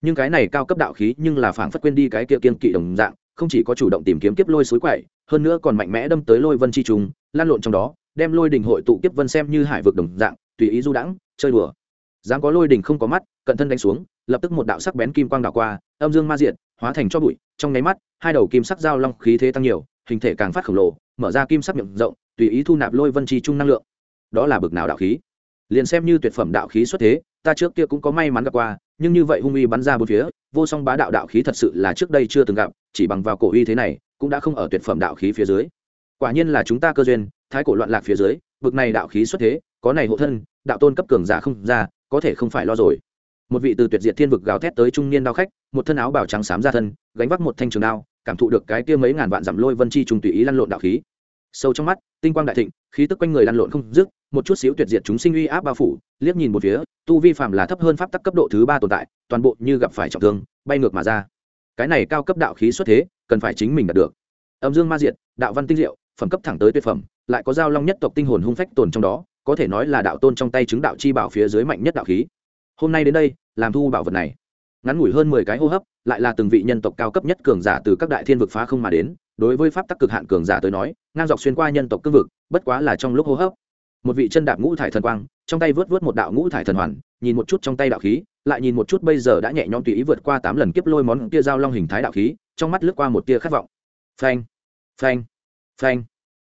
Nhưng cái này cao cấp đạo khí nhưng là phảng phất quên đi cái kia kiên kỵ đồng dạng, không chỉ có chủ động tìm kiếm kiếp lôi suối quậy, hơn nữa còn mạnh mẽ đâm tới lôi vân chi trùng, lan lộn trong đó, đem lôi đình hội tụ kiếp vân xem như hải vực đồng dạng, tùy ý du đãng, chơi đùa. Dám có lôi đình không có mắt, cận thân đánh xuống, lập tức một đạo sắc bén kim quang đảo qua, âm dương ma diện hóa thành cho bụi, trong nháy mắt, hai đầu kim sắc dao long khí thế tăng nhiều hình thể càng phát khổng lồ, mở ra kim sắc miệng rộng, tùy ý thu nạp lôi vân chi trung năng lượng. Đó là bực nào đạo khí? Liền xem như tuyệt phẩm đạo khí xuất thế, ta trước kia cũng có may mắn gặp qua, nhưng như vậy hung uy bắn ra bốn phía, vô song bá đạo đạo khí thật sự là trước đây chưa từng gặp, chỉ bằng vào cổ uy thế này, cũng đã không ở tuyệt phẩm đạo khí phía dưới. Quả nhiên là chúng ta cơ duyên, thái cổ loạn lạc phía dưới, bực này đạo khí xuất thế, có này hộ thân, đạo tôn cấp cường giả không ra, có thể không phải lo rồi. Một vị từ tuyệt diệt thiên vực gào thét tới trung niên đao khách, một thân áo bào trắng xám ra thân, gánh vác một thanh trường đao cảm thụ được cái kia mấy ngàn vạn dặm lôi vân chi trùng tùy ý lăn lộn đạo khí. Sâu trong mắt, tinh quang đại thịnh, khí tức quanh người lăn lộn không dứt, một chút xíu tuyệt diệt chúng sinh uy áp bao phủ, liếc nhìn một phía, tu vi phạm là thấp hơn pháp tắc cấp độ thứ ba tồn tại, toàn bộ như gặp phải trọng thương, bay ngược mà ra. Cái này cao cấp đạo khí xuất thế, cần phải chính mình đạt được. Âm dương ma diệt, đạo văn tinh diệu, phẩm cấp thẳng tới tuyệt phẩm, lại có giao long nhất tộc tinh hồn hung phách tồn trong đó, có thể nói là đạo tôn trong tay chứng đạo chi bảo phía dưới mạnh nhất đạo khí. Hôm nay đến đây, làm thu bảo vật này ngắn ngủi hơn mười cái hô hấp, lại là từng vị nhân tộc cao cấp nhất cường giả từ các đại thiên vực phá không mà đến, đối với pháp tắc cực hạn cường giả tới nói, ngang dọc xuyên qua nhân tộc cương vực, bất quá là trong lúc hô hấp. Một vị chân đạp ngũ thải thần quang, trong tay vớt vớt một đạo ngũ thải thần hoàn, nhìn một chút trong tay đạo khí, lại nhìn một chút bây giờ đã nhẹ nhõm tùy ý vượt qua tám lần kiếp lôi món tia dao long hình thái đạo khí, trong mắt lướt qua một tia khát vọng. Phanh phanh phanh.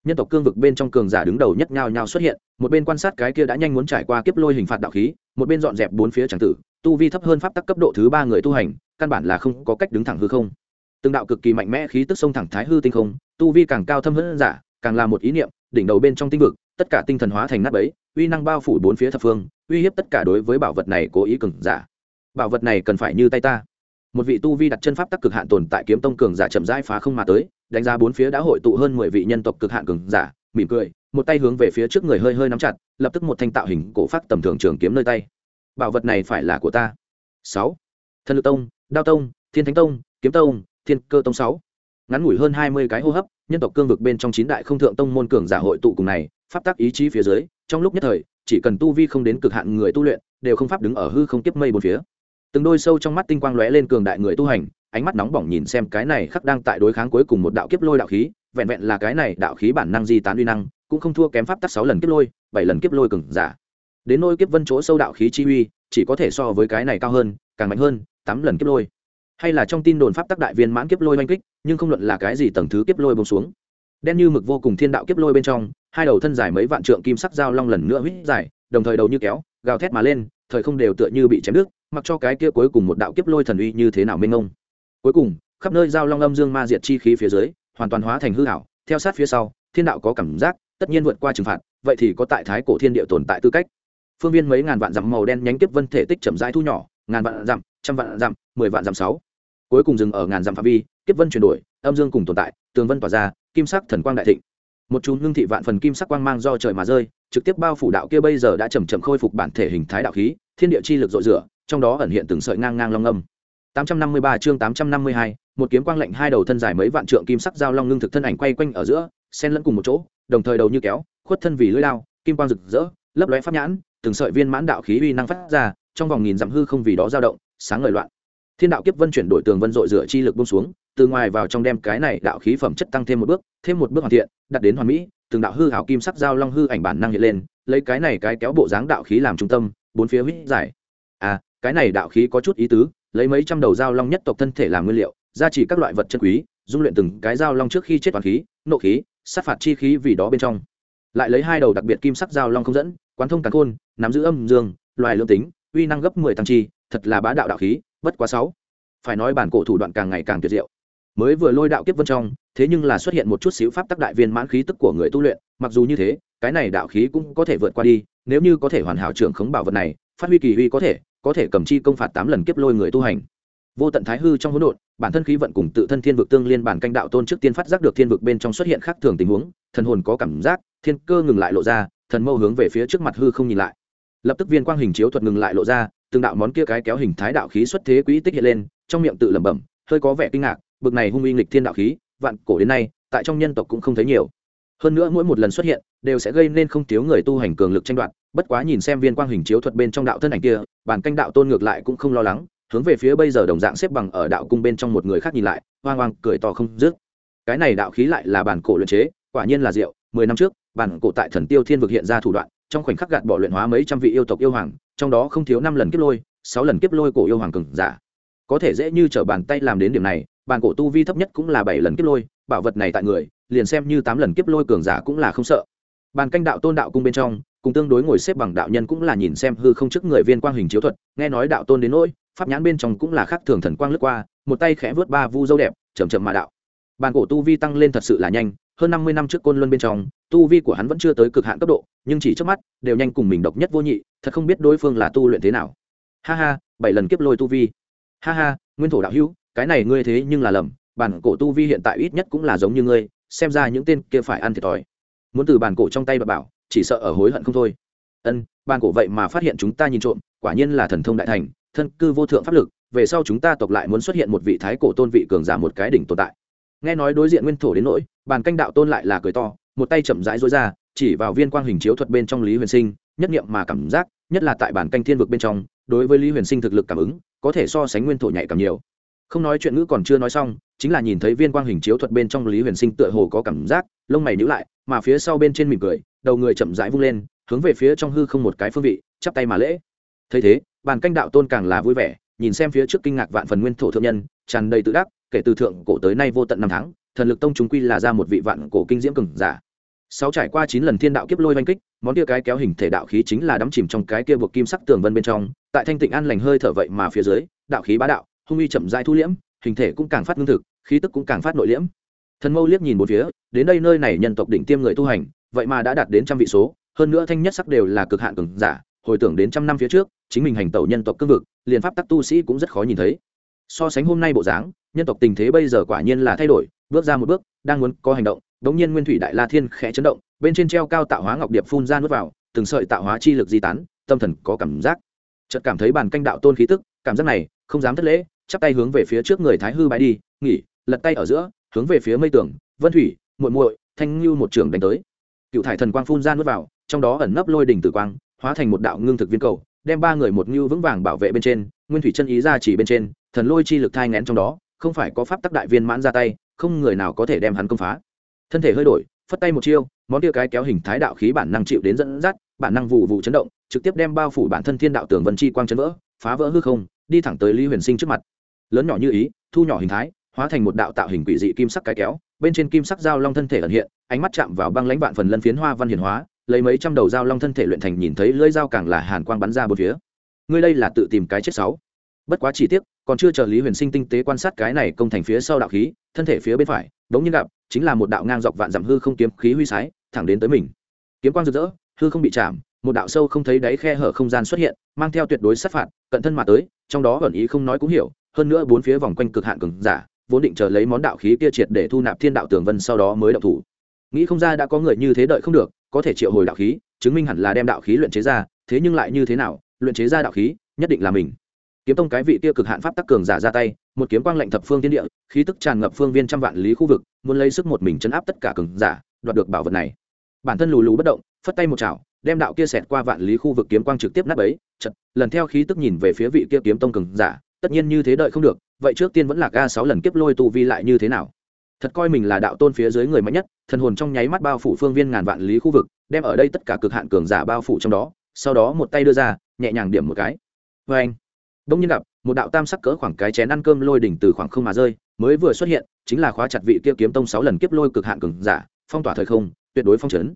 Nhân tộc cương vực bên trong cường giả đứng đầu nhất nhau nhau xuất hiện, một bên quan sát cái kia đã nhanh muốn trải qua kiếp lôi hình phạt đạo khí, một bên dọn dẹp bốn phía tràng tử tu vi thấp hơn pháp tắc cấp độ thứ ba người tu hành, căn bản là không có cách đứng thẳng hư không. Từng đạo cực kỳ mạnh mẽ khí tức sông thẳng thái hư tinh không, tu vi càng cao thâm hơn giả, càng là một ý niệm, đỉnh đầu bên trong tinh vực, tất cả tinh thần hóa thành nát bấy, uy năng bao phủ bốn phía thập phương, uy hiếp tất cả đối với bảo vật này cố ý cường giả. Bảo vật này cần phải như tay ta. Một vị tu vi đặt chân pháp tắc cực hạn tồn tại kiếm tông cường giả chậm rãi phá không mà tới, đánh giá bốn phía đã hội tụ hơn mười vị nhân tộc cực hạn cường giả, mỉm cười, một tay hướng về phía trước người hơi hơi nắm chặt, lập tức một thanh tạo hình cổ phát tầm thường trường kiếm nơi tay bảo vật này phải là của ta. Sáu. Thần lực tông, đao tông, thiên thánh tông, kiếm tông, thiên cơ tông sáu. Ngắn ngủi hơn hai mươi cái hô hấp, nhân tộc cương vực bên trong chín đại không thượng tông môn cường giả hội tụ cùng này, pháp tắc ý chí phía dưới, trong lúc nhất thời, chỉ cần tu vi không đến cực hạn người tu luyện, đều không pháp đứng ở hư không tiếp mây bốn phía. Từng đôi sâu trong mắt tinh quang lóe lên cường đại người tu hành, ánh mắt nóng bỏng nhìn xem cái này khắc đang tại đối kháng cuối cùng một đạo kiếp lôi đạo khí, vẹn vẹn là cái này đạo khí bản năng di tán uy năng, cũng không thua kém pháp tắc sáu lần kiếp lôi, bảy lần kiếp lôi cường giả đến nôi kiếp vân chỗ sâu đạo khí chi uy, chỉ có thể so với cái này cao hơn, càng mạnh hơn, tám lần kiếp lôi. Hay là trong tin đồn pháp tắc đại viên mãn kiếp lôi oanh kích, nhưng không luận là cái gì tầng thứ kiếp lôi bông xuống. Đen như mực vô cùng thiên đạo kiếp lôi bên trong, hai đầu thân dài mấy vạn trượng kim sắc dao long lần nữa huýt dài, đồng thời đầu như kéo, gào thét mà lên, thời không đều tựa như bị chém đứt, mặc cho cái kia cuối cùng một đạo kiếp lôi thần uy như thế nào mênh ngông cuối cùng, khắp nơi dao long âm dương ma diệt chi khí phía dưới, hoàn toàn hóa thành hư hảo theo sát phía sau, thiên đạo có cảm giác, tất nhiên vượt qua trừng phạt, vậy thì có tại thái cổ thiên địa tồn tại tư cách phương viên mấy ngàn vạn dặm màu đen nhánh kiếp vân thể tích chậm rãi thu nhỏ ngàn vạn dặm trăm vạn dặm mười vạn dặm sáu. Cuối cùng dừng ở ngàn dặm phạm vi kiếp vân chuyển đổi âm dương cùng tồn tại tường vân tỏa ra kim sắc thần quang đại thịnh. Một chú ngưng thị vạn phần kim sắc quang mang do trời mà rơi trực tiếp bao phủ đạo kia bây giờ đã chầm chậm khôi phục bản thể hình thái đạo khí thiên địa chi lực rội rửa trong đó ẩn hiện từng sợi ngang ngang long âm. 853 chương 852, một kiếm quang lệnh hai đầu thân dài mấy vạn trượng kim sắc giao long ngưng thực thân ảnh quay quanh ở giữa xen lẫn cùng một chỗ đồng thời đầu như kéo khuất thân vì lưỡi lao kim quang rực rỡ lấp lóe pháp nhãn từng sợi viên mãn đạo khí uy năng phát ra, trong vòng nghìn dặm hư không vì đó dao động, sáng ngời loạn. Thiên đạo kiếp vân chuyển đổi tường vân dội rửa chi lực bông xuống, từ ngoài vào trong đem cái này đạo khí phẩm chất tăng thêm một bước, thêm một bước hoàn thiện, đặt đến hoàn mỹ, từng đạo hư hảo kim sắc giao long hư ảnh bản năng hiện lên, lấy cái này cái kéo bộ dáng đạo khí làm trung tâm, bốn phía huyết giải. À cái này đạo khí có chút ý tứ, lấy mấy trăm đầu giao long nhất tộc thân thể làm nguyên liệu, gia trì các loại vật chân quý, dung luyện từng cái giao long trước khi chết toàn khí, nộ khí, sát phạt chi khí vì đó bên trong. Lại lấy hai đầu đặc biệt kim sắc giao long không dẫn quán thông càn khôn, nắm giữ âm dương, loài lương tính, uy năng gấp mười tăng chi, thật là bá đạo đạo khí, bất quá sáu. Phải nói bản cổ thủ đoạn càng ngày càng tuyệt diệu. Mới vừa lôi đạo kiếp vân trong, thế nhưng là xuất hiện một chút xíu pháp tắc đại viên mãn khí tức của người tu luyện, mặc dù như thế, cái này đạo khí cũng có thể vượt qua đi, nếu như có thể hoàn hảo trưởng khống bảo vật này, phát huy kỳ huy có thể có thể cầm chi công phạt tám lần kiếp lôi người tu hành. Vô tận thái hư trong hỗn độn, bản thân khí vận cùng tự thân thiên vực tương liên bản canh đạo tôn trước tiên phát giác được thiên vực bên trong xuất hiện khác thường tình huống, thần hồn có cảm giác, thiên cơ ngừng lại lộ ra thần mâu hướng về phía trước mặt hư không nhìn lại. Lập tức viên quang hình chiếu thuật ngừng lại lộ ra, từng đạo món kia cái kéo hình thái đạo khí xuất thế quỹ tích hiện lên, trong miệng tự lẩm bẩm, hơi có vẻ kinh ngạc, bực này hung uy nghịch thiên đạo khí, vạn cổ đến nay, tại trong nhân tộc cũng không thấy nhiều. Hơn nữa mỗi một lần xuất hiện, đều sẽ gây nên không thiếu người tu hành cường lực tranh đoạt, bất quá nhìn xem viên quang hình chiếu thuật bên trong đạo thân ảnh kia, bản canh đạo tôn ngược lại cũng không lo lắng, hướng về phía bây giờ đồng dạng xếp bằng ở đạo cung bên trong một người khác nhìn lại, hoang hoang, cười to không dứt. Cái này đạo khí lại là bản cổ luyện chế, quả nhiên là diệu, mười năm trước bản cổ tại thần tiêu thiên vực hiện ra thủ đoạn, trong khoảnh khắc gạt bỏ luyện hóa mấy trăm vị yêu tộc yêu hoàng, trong đó không thiếu năm lần kiếp lôi, sáu lần kiếp lôi cổ yêu hoàng cường giả. Có thể dễ như trở bàn tay làm đến điểm này, bản cổ tu vi thấp nhất cũng là bảy lần kiếp lôi, bảo vật này tại người, liền xem như tám lần kiếp lôi cường giả cũng là không sợ. Bàn canh đạo tôn đạo cung bên trong, cùng tương đối ngồi xếp bằng đạo nhân cũng là nhìn xem hư không trước người viên quang hình chiếu thuật, nghe nói đạo tôn đến nỗi, pháp nhãn bên trong cũng là khác thường thần quang lướt qua, một tay khẽ vớt ba vu dâu đẹp chầm chậm mà đạo. Bàn cổ tu vi tăng lên thật sự là nhanh hơn năm mươi năm trước côn luân bên trong, tu vi của hắn vẫn chưa tới cực hạn cấp độ, nhưng chỉ trước mắt, đều nhanh cùng mình độc nhất vô nhị, thật không biết đối phương là tu luyện thế nào. Ha ha, bảy lần kiếp lôi tu vi. Ha ha, nguyên thổ đạo hữu, cái này ngươi thế nhưng là lầm, bản cổ tu vi hiện tại ít nhất cũng là giống như ngươi, xem ra những tên kia phải ăn thiệt thòi. Muốn từ bản cổ trong tay bà bảo, chỉ sợ ở hối hận không thôi. Ân, bản cổ vậy mà phát hiện chúng ta nhìn trộm, quả nhiên là thần thông đại thành, thân cư vô thượng pháp lực, về sau chúng ta tộc lại muốn xuất hiện một vị thái cổ tôn vị cường giả một cái đỉnh tồn tại nghe nói đối diện nguyên thổ đến nỗi, bàn canh đạo tôn lại là cười to, một tay chậm rãi rối ra, chỉ vào viên quang hình chiếu thuật bên trong lý huyền sinh, nhất nghiệm mà cảm giác, nhất là tại bản canh thiên vực bên trong, đối với lý huyền sinh thực lực cảm ứng, có thể so sánh nguyên thổ nhạy cảm nhiều. Không nói chuyện ngữ còn chưa nói xong, chính là nhìn thấy viên quang hình chiếu thuật bên trong lý huyền sinh tựa hồ có cảm giác, lông mày nhữ lại, mà phía sau bên trên mỉm cười, đầu người chậm rãi vung lên, hướng về phía trong hư không một cái phương vị, chắp tay mà lễ. Thấy thế, bàn canh đạo tôn càng là vui vẻ, nhìn xem phía trước kinh ngạc vạn phần nguyên thổ thượng nhân, tràn đầy tự đắc kể từ thượng cổ tới nay vô tận năm tháng, thần lực tông chúng quy là ra một vị vạn cổ kinh diễm cường giả. Sáu trải qua chín lần thiên đạo kiếp lôi oanh kích, món kia cái kéo hình thể đạo khí chính là đắm chìm trong cái kia buộc kim sắc tường vân bên trong, tại thanh tịnh an lành hơi thở vậy mà phía dưới, đạo khí bá đạo, hung uy chậm dai thu liễm, hình thể cũng càng phát ngưng thực, khí tức cũng càng phát nội liễm. Thần mâu liếc nhìn một phía, đến đây nơi này nhân tộc đỉnh tiêm người tu hành, vậy mà đã đạt đến trăm vị số, hơn nữa thanh nhất sắc đều là cực hạn cường giả, hồi tưởng đến trăm năm phía trước, chính mình hành tẩu nhân tộc cương vực, liền pháp tắc tu sĩ cũng rất khó nhìn thấy. So sánh hôm nay bộ dáng nhân tộc tình thế bây giờ quả nhiên là thay đổi, bước ra một bước, đang muốn có hành động, đống nhiên nguyên thủy đại la thiên khẽ chấn động, bên trên treo cao tạo hóa ngọc điệp phun ra nuốt vào, từng sợi tạo hóa chi lực di tán, tâm thần có cảm giác. Chợt cảm thấy bàn canh đạo tôn khí tức, cảm giác này, không dám thất lễ, chắp tay hướng về phía trước người thái hư bãi đi, nghỉ, lật tay ở giữa, hướng về phía mây tường, vân thủy, muội muội, thanh lưu một trường đánh tới. Cựu thải thần quang phun ra nuốt vào, trong đó ẩn nấp lôi đỉnh tử quang, hóa thành một đạo ngưng thực viên cầu, đem ba người một ngưu vững vàng bảo vệ bên trên, nguyên thủy chân ý ra chỉ bên trên, thần lôi chi lực thai ngén trong đó không phải có pháp tắc đại viên mãn ra tay, không người nào có thể đem hắn công phá. Thân thể hơi đổi, phất tay một chiêu, món tia cái kéo hình thái đạo khí bản năng chịu đến dẫn dắt, bản năng vụ vụ chấn động, trực tiếp đem bao phủ bản thân thiên đạo tường vân chi quang chấn vỡ, phá vỡ hư không, đi thẳng tới lý huyền sinh trước mặt. Lớn nhỏ như ý, thu nhỏ hình thái, hóa thành một đạo tạo hình quỷ dị kim sắc cái kéo, bên trên kim sắc dao long thân thể ẩn hiện, ánh mắt chạm vào băng lãnh vạn phần lân phiến hoa văn hiển hóa, lấy mấy trăm đầu dao long thân thể luyện thành nhìn thấy lưỡi dao càng là hàn quang bắn ra bốn phía. Ngươi đây là tự tìm cái chết sáu. Bất quá chi tiết còn chưa chờ lý huyền sinh tinh tế quan sát cái này công thành phía sau đạo khí, thân thể phía bên phải, đống như gặp, chính là một đạo ngang dọc vạn dặm hư không kiếm khí huy sái, thẳng đến tới mình. Kiếm quang rực rỡ, hư không bị chạm, một đạo sâu không thấy đáy khe hở không gian xuất hiện, mang theo tuyệt đối sát phạt, cận thân mà tới, trong đó ẩn ý không nói cũng hiểu, hơn nữa bốn phía vòng quanh cực hạn cường giả, vốn định chờ lấy món đạo khí kia triệt để thu nạp thiên đạo tường vân sau đó mới động thủ. Nghĩ không ra đã có người như thế đợi không được, có thể triệu hồi đạo khí, chứng minh hẳn là đem đạo khí luyện chế ra, thế nhưng lại như thế nào, luyện chế ra đạo khí, nhất định là mình kiếm tông cái vị kia cực hạn pháp tắc cường giả ra tay, một kiếm quang lệnh thập phương tiên địa, khí tức tràn ngập phương viên trăm vạn lý khu vực, muốn lấy sức một mình chấn áp tất cả cường giả, đoạt được bảo vật này. Bản thân lù lù bất động, phất tay một chảo, đem đạo kia xẹt qua vạn lý khu vực kiếm quang trực tiếp nát ấy chật, lần theo khí tức nhìn về phía vị kia kiếm tông cường giả, tất nhiên như thế đợi không được, vậy trước tiên vẫn là ga sáu lần kiếp lôi tu vi lại như thế nào? Thật coi mình là đạo tôn phía dưới người mạnh nhất, thần hồn trong nháy mắt bao phủ phương viên ngàn vạn lý khu vực, đem ở đây tất cả cực hạn cường giả bao phủ trong đó, sau đó một tay đưa ra, nhẹ nhàng điểm một cái. Vê anh đông nhiên gặp, một đạo tam sắc cỡ khoảng cái chén ăn cơm lôi đỉnh từ khoảng không mà rơi, mới vừa xuất hiện, chính là khóa chặt vị kia kiếm tông sáu lần kiếp lôi cực hạn cường giả, phong tỏa thời không, tuyệt đối phong chấn.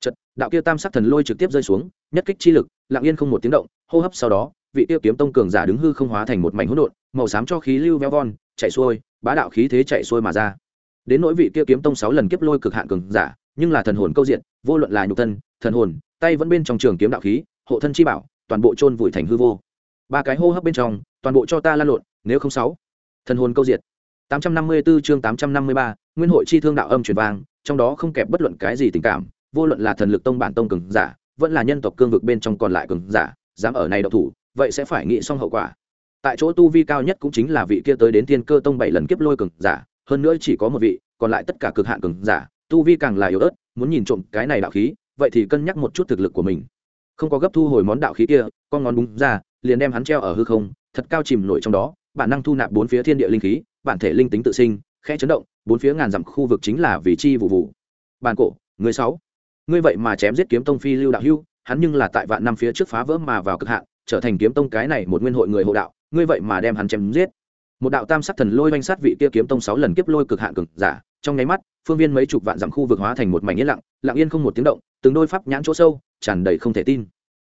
Chật đạo kia tam sắc thần lôi trực tiếp rơi xuống, nhất kích chi lực, lặng yên không một tiếng động, hô hấp sau đó, vị kia kiếm tông cường giả đứng hư không hóa thành một mảnh hỗn độn, màu xám cho khí lưu veo von, chạy xuôi, bá đạo khí thế chạy xuôi mà ra. Đến nỗi vị kia kiếm tông sáu lần kiếp lôi cực hạn cường giả, nhưng là thần hồn câu diện, vô luận là nhục thân, thần hồn, tay vẫn bên trong trường kiếm đạo khí, hộ thân chi bảo, toàn bộ chôn vùi thành hư vô ba cái hô hấp bên trong toàn bộ cho ta lan lộn nếu không sáu. Thần hồn câu diệt. 854 chương 853, nguyên hội chi thương đạo âm truyền vang trong đó không kẹp bất luận cái gì tình cảm vô luận là thần lực tông bản tông cường giả vẫn là nhân tộc cương vực bên trong còn lại cường giả dám ở này độc thủ vậy sẽ phải nghĩ xong hậu quả. Tại chỗ tu vi cao nhất cũng chính là vị kia tới đến thiên cơ tông bảy lần kiếp lôi cường giả hơn nữa chỉ có một vị còn lại tất cả cực hạn cường giả tu vi càng là yếu ớt muốn nhìn trộm cái này đạo khí vậy thì cân nhắc một chút thực lực của mình. Không có gấp thu hồi món đạo khí kia con ngón búng ra liền đem hắn treo ở hư không, thật cao chìm nổi trong đó, bản năng thu nạp bốn phía thiên địa linh khí, bản thể linh tính tự sinh, khẽ chấn động, bốn phía ngàn dặm khu vực chính là vị chi vụ vụ. Bàn cổ, người sáu. Ngươi vậy mà chém giết kiếm tông phi lưu đạo hưu, hắn nhưng là tại vạn năm phía trước phá vỡ mà vào cực hạn, trở thành kiếm tông cái này một nguyên hội người hộ đạo, ngươi vậy mà đem hắn chém giết. Một đạo tam sắc thần lôi oanh sát vị kia kiếm tông sáu lần kiếp lôi cực hạn cực giả, trong nháy mắt, phương viên mấy chục vạn dặm khu vực hóa thành một mảnh yên lặng lặng yên không một tiếng động, từng đôi pháp nhãn chỗ sâu, tràn đầy không thể tin.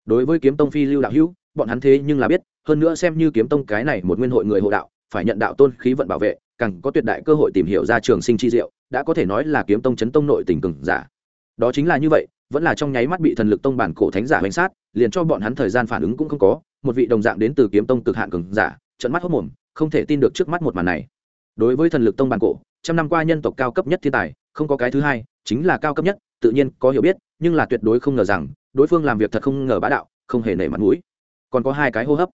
Đối với kiếm tông phi lưu đạo hữu bọn hắn thế nhưng là biết, hơn nữa xem như kiếm tông cái này một nguyên hội người hộ đạo, phải nhận đạo tôn khí vận bảo vệ, càng có tuyệt đại cơ hội tìm hiểu ra trường sinh chi diệu, đã có thể nói là kiếm tông chấn tông nội tình cường giả. Đó chính là như vậy, vẫn là trong nháy mắt bị thần lực tông bản cổ thánh giả bánh sát, liền cho bọn hắn thời gian phản ứng cũng không có, một vị đồng dạng đến từ kiếm tông cực hạn cường giả trận mắt hốc mồm, không thể tin được trước mắt một màn này. Đối với thần lực tông bản cổ, trăm năm qua nhân tộc cao cấp nhất thiên tài, không có cái thứ hai, chính là cao cấp nhất, tự nhiên có hiểu biết, nhưng là tuyệt đối không ngờ rằng, đối phương làm việc thật không ngờ bá đạo, không hề nể mặt mũi còn có hai cái hô hấp.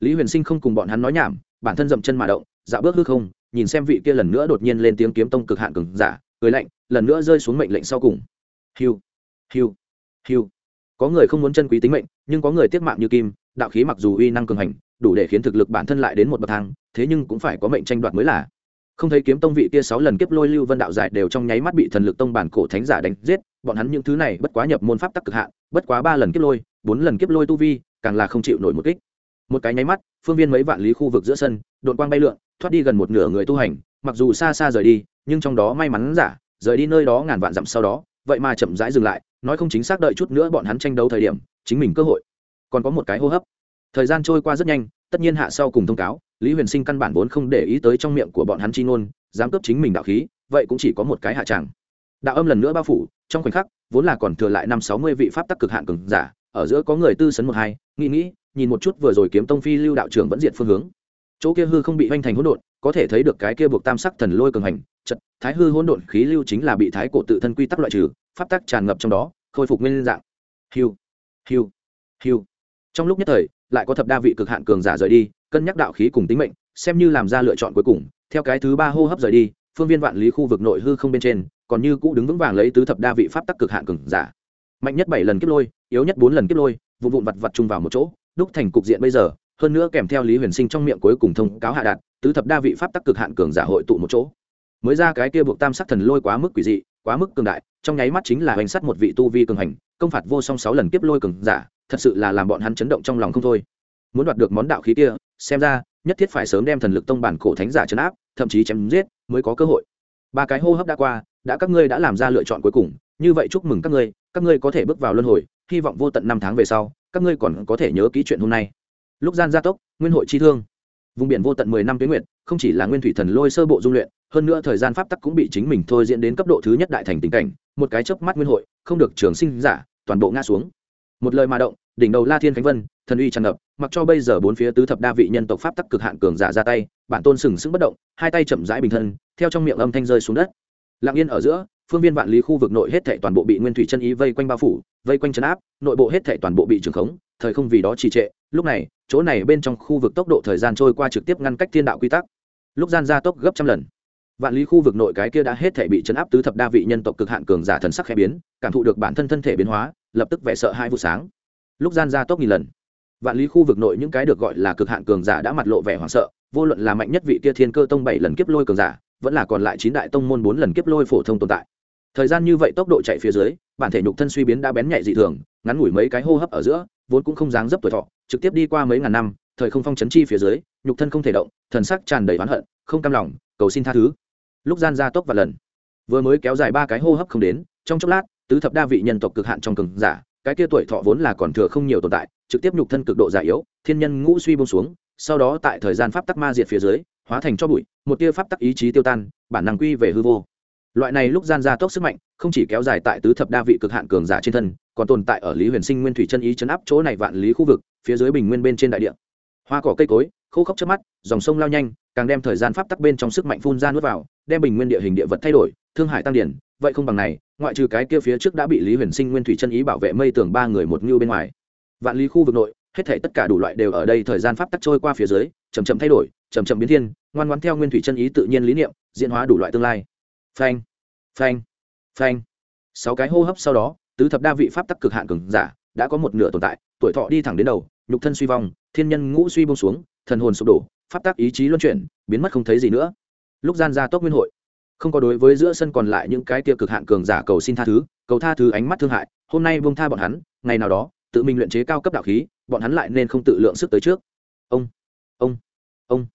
Lý huyền sinh không cùng bọn hắn nói nhảm, bản thân dậm chân mà động dạo bước hư không, nhìn xem vị kia lần nữa đột nhiên lên tiếng kiếm tông cực hạn cường giả, cười lạnh, lần nữa rơi xuống mệnh lệnh sau cùng. Hiu hiu hiu. Có người không muốn chân quý tính mệnh, nhưng có người tiết mạng như kim, đạo khí mặc dù uy năng cường hành, đủ để khiến thực lực bản thân lại đến một bậc thang, thế nhưng cũng phải có mệnh tranh đoạt mới là. Không thấy kiếm tông vị kia sáu lần kiếp lôi lưu vân đạo giải đều trong nháy mắt bị thần lực tông bản cổ thánh giả đánh giết, bọn hắn những thứ này bất quá nhập môn pháp tắc cực hạn, bất quá ba lần kiếp lôi, bốn lần kiếp lôi tu vi càng là không chịu nổi một kích. Một cái nháy mắt, phương viên mấy vạn lý khu vực giữa sân đội quang bay lượn, thoát đi gần một nửa người tu hành, mặc dù xa xa rời đi, nhưng trong đó may mắn giả, rời đi nơi đó ngàn vạn dặm sau đó, vậy mà chậm rãi dừng lại, nói không chính xác đợi chút nữa bọn hắn tranh đấu thời điểm, chính mình cơ hội. Còn có một cái hô hấp. Thời gian trôi qua rất nhanh, tất nhiên hạ sau cùng thông cáo, lý huyền sinh căn bản vốn không để ý tới trong miệng của bọn hắn chi ngôn, dám cướp chính mình đạo khí, vậy cũng chỉ có một cái hạ tràng. Đạo âm lần nữa bao phủ, trong khoảnh khắc, vốn là còn thừa lại năm sáu mươi vị pháp tắc cực hạn cường giả ở giữa có người tư sấn một hai, nghĩ nghĩ, nhìn một chút vừa rồi kiếm tông phi lưu đạo trưởng vẫn diện phương hướng. Chỗ kia hư không bị hoành thành hỗn độn, có thể thấy được cái kia buộc tam sắc thần lôi cường hành, chật, thái hư hỗn độn khí lưu chính là bị thái cổ tự thân quy tắc loại trừ, pháp tắc tràn ngập trong đó, khôi phục nguyên dạng. Hiu hiu hiu. Trong lúc nhất thời, lại có thập đa vị cực hạn cường giả rời đi, cân nhắc đạo khí cùng tính mệnh, xem như làm ra lựa chọn cuối cùng, theo cái thứ ba hô hấp rời đi, phương viên vạn lý khu vực nội hư không bên trên, còn như cũ đứng vững vàng lấy tứ thập đa vị pháp tắc cực hạn cường giả. Mạnh nhất bảy lần kiếp lôi yếu nhất bốn lần kiếp lôi, vụn vụn vặt vặt chung vào một chỗ, đúc thành cục diện bây giờ, hơn nữa kèm theo lý huyền sinh trong miệng cuối cùng thông cáo hạ đạt, tứ thập đa vị pháp tắc cực hạn cường giả hội tụ một chỗ. Mới ra cái kia buộc tam sắc thần lôi quá mức quỷ dị, quá mức cường đại, trong nháy mắt chính là hoành sắt một vị tu vi cường hành, công phạt vô song sáu lần kiếp lôi cường giả, thật sự là làm bọn hắn chấn động trong lòng không thôi. Muốn đoạt được món đạo khí kia, xem ra, nhất thiết phải sớm đem thần lực tông bản cổ thánh giả chấn áp, thậm chí chém giết, mới có cơ hội. Ba cái hô hấp đã qua, đã các ngươi đã làm ra lựa chọn cuối cùng, như vậy chúc mừng các ngươi các ngươi có thể bước vào luân hồi hy vọng vô tận năm tháng về sau, các ngươi còn có thể nhớ ký chuyện hôm nay. Lúc gian gia tốc, nguyên hội chi thương. Vùng biển vô tận mười năm tuyến nguyện không chỉ là nguyên thủy thần lôi sơ bộ dung luyện, hơn nữa thời gian pháp tắc cũng bị chính mình thôi diễn đến cấp độ thứ nhất đại thành tình cảnh, một cái chớp mắt nguyên hội, không được trường sinh giả, toàn bộ ngã xuống. Một lời mà động, đỉnh đầu la thiên khánh vân, thần uy tràn ngập, mặc cho bây giờ bốn phía tứ thập đa vị nhân tộc pháp tắc cực hạn cường giả ra tay, bản tôn sừng sững bất động, hai tay chậm rãi bình thân, theo trong miệng âm thanh rơi xuống đất. Lặng yên ở giữa phương viên vạn lý khu vực nội hết thệ toàn bộ bị nguyên thủy chân ý vây quanh bao phủ, vây quanh chấn áp, nội bộ hết thệ toàn bộ bị trừng khống, thời không vì đó trì trệ. Lúc này, chỗ này bên trong khu vực tốc độ thời gian trôi qua trực tiếp ngăn cách thiên đạo quy tắc. Lúc gian gia tốc gấp trăm lần. Vạn lý khu vực nội cái kia đã hết thể bị chấn áp tứ thập đa vị nhân tộc cực hạn cường giả thần sắc khẽ biến, cảm thụ được bản thân thân thể biến hóa, lập tức vẻ sợ hai vụ sáng. Lúc gian gia tốc nghìn lần. Vạn lý khu vực nội những cái được gọi là cực hạn cường giả đã mặt lộ vẻ hoảng sợ, vô luận là mạnh nhất vị kia thiên cơ tông bảy lần kiếp lôi cường giả, vẫn là còn lại chín đại tông môn bốn lần kiếp lôi phổ thông tồn tại thời gian như vậy tốc độ chạy phía dưới, bản thể nhục thân suy biến đã bén nhạy dị thường, ngắn ngủi mấy cái hô hấp ở giữa, vốn cũng không dáng dấp tuổi thọ, trực tiếp đi qua mấy ngàn năm, thời không phong chấn chi phía dưới, nhục thân không thể động, thần sắc tràn đầy oán hận, không cam lòng, cầu xin tha thứ. Lúc gian gia tốc và lần, vừa mới kéo dài ba cái hô hấp không đến, trong chốc lát, tứ thập đa vị nhân tộc cực hạn trong cường giả, cái kia tuổi thọ vốn là còn thừa không nhiều tồn tại, trực tiếp nhục thân cực độ già yếu, thiên nhân ngũ suy bông xuống, sau đó tại thời gian pháp tắc ma diệt phía dưới, hóa thành cho bụi, một tia pháp tắc ý chí tiêu tan, bản năng quy về hư vô loại này lúc gian ra tốc sức mạnh, không chỉ kéo dài tại tứ thập đa vị cực hạn cường giả trên thân, còn tồn tại ở lý huyền sinh nguyên thủy chân ý chấn áp chỗ này vạn lý khu vực, phía dưới bình nguyên bên trên đại địa. Hoa cỏ cây cối, khô khốc trước mắt, dòng sông lao nhanh, càng đem thời gian pháp tắc bên trong sức mạnh phun ra nuốt vào, đem bình nguyên địa hình địa vật thay đổi, thương hải tăng điển. Vậy không bằng này, ngoại trừ cái kia phía trước đã bị lý huyền sinh nguyên thủy chân ý bảo vệ mây tường ba người một ngưu bên ngoài. Vạn lý khu vực nội, hết thể tất cả đủ loại đều ở đây thời gian pháp tắc trôi qua phía dưới chầm chậm thay đổi chầm chậm biến thiên, ngoan ngoan theo nguyên thủy chân ý tự nhiên lý niệm, diễn hóa đủ loại tương lai phanh. Phanh. Phanh. Sáu cái hô hấp sau đó, tứ thập đa vị pháp tắc cực hạn cường giả, đã có một nửa tồn tại, tuổi thọ đi thẳng đến đầu, nhục thân suy vong, thiên nhân ngũ suy bông xuống, thần hồn sụp đổ, pháp tắc ý chí luân chuyển, biến mất không thấy gì nữa. Lúc gian ra tốc nguyên hội, không có đối với giữa sân còn lại những cái tia cực hạn cường giả cầu xin tha thứ, cầu tha thứ ánh mắt thương hại, hôm nay buông tha bọn hắn, ngày nào đó, tự mình luyện chế cao cấp đạo khí, bọn hắn lại nên không tự lượng sức tới trước. Ông. Ông. Ông.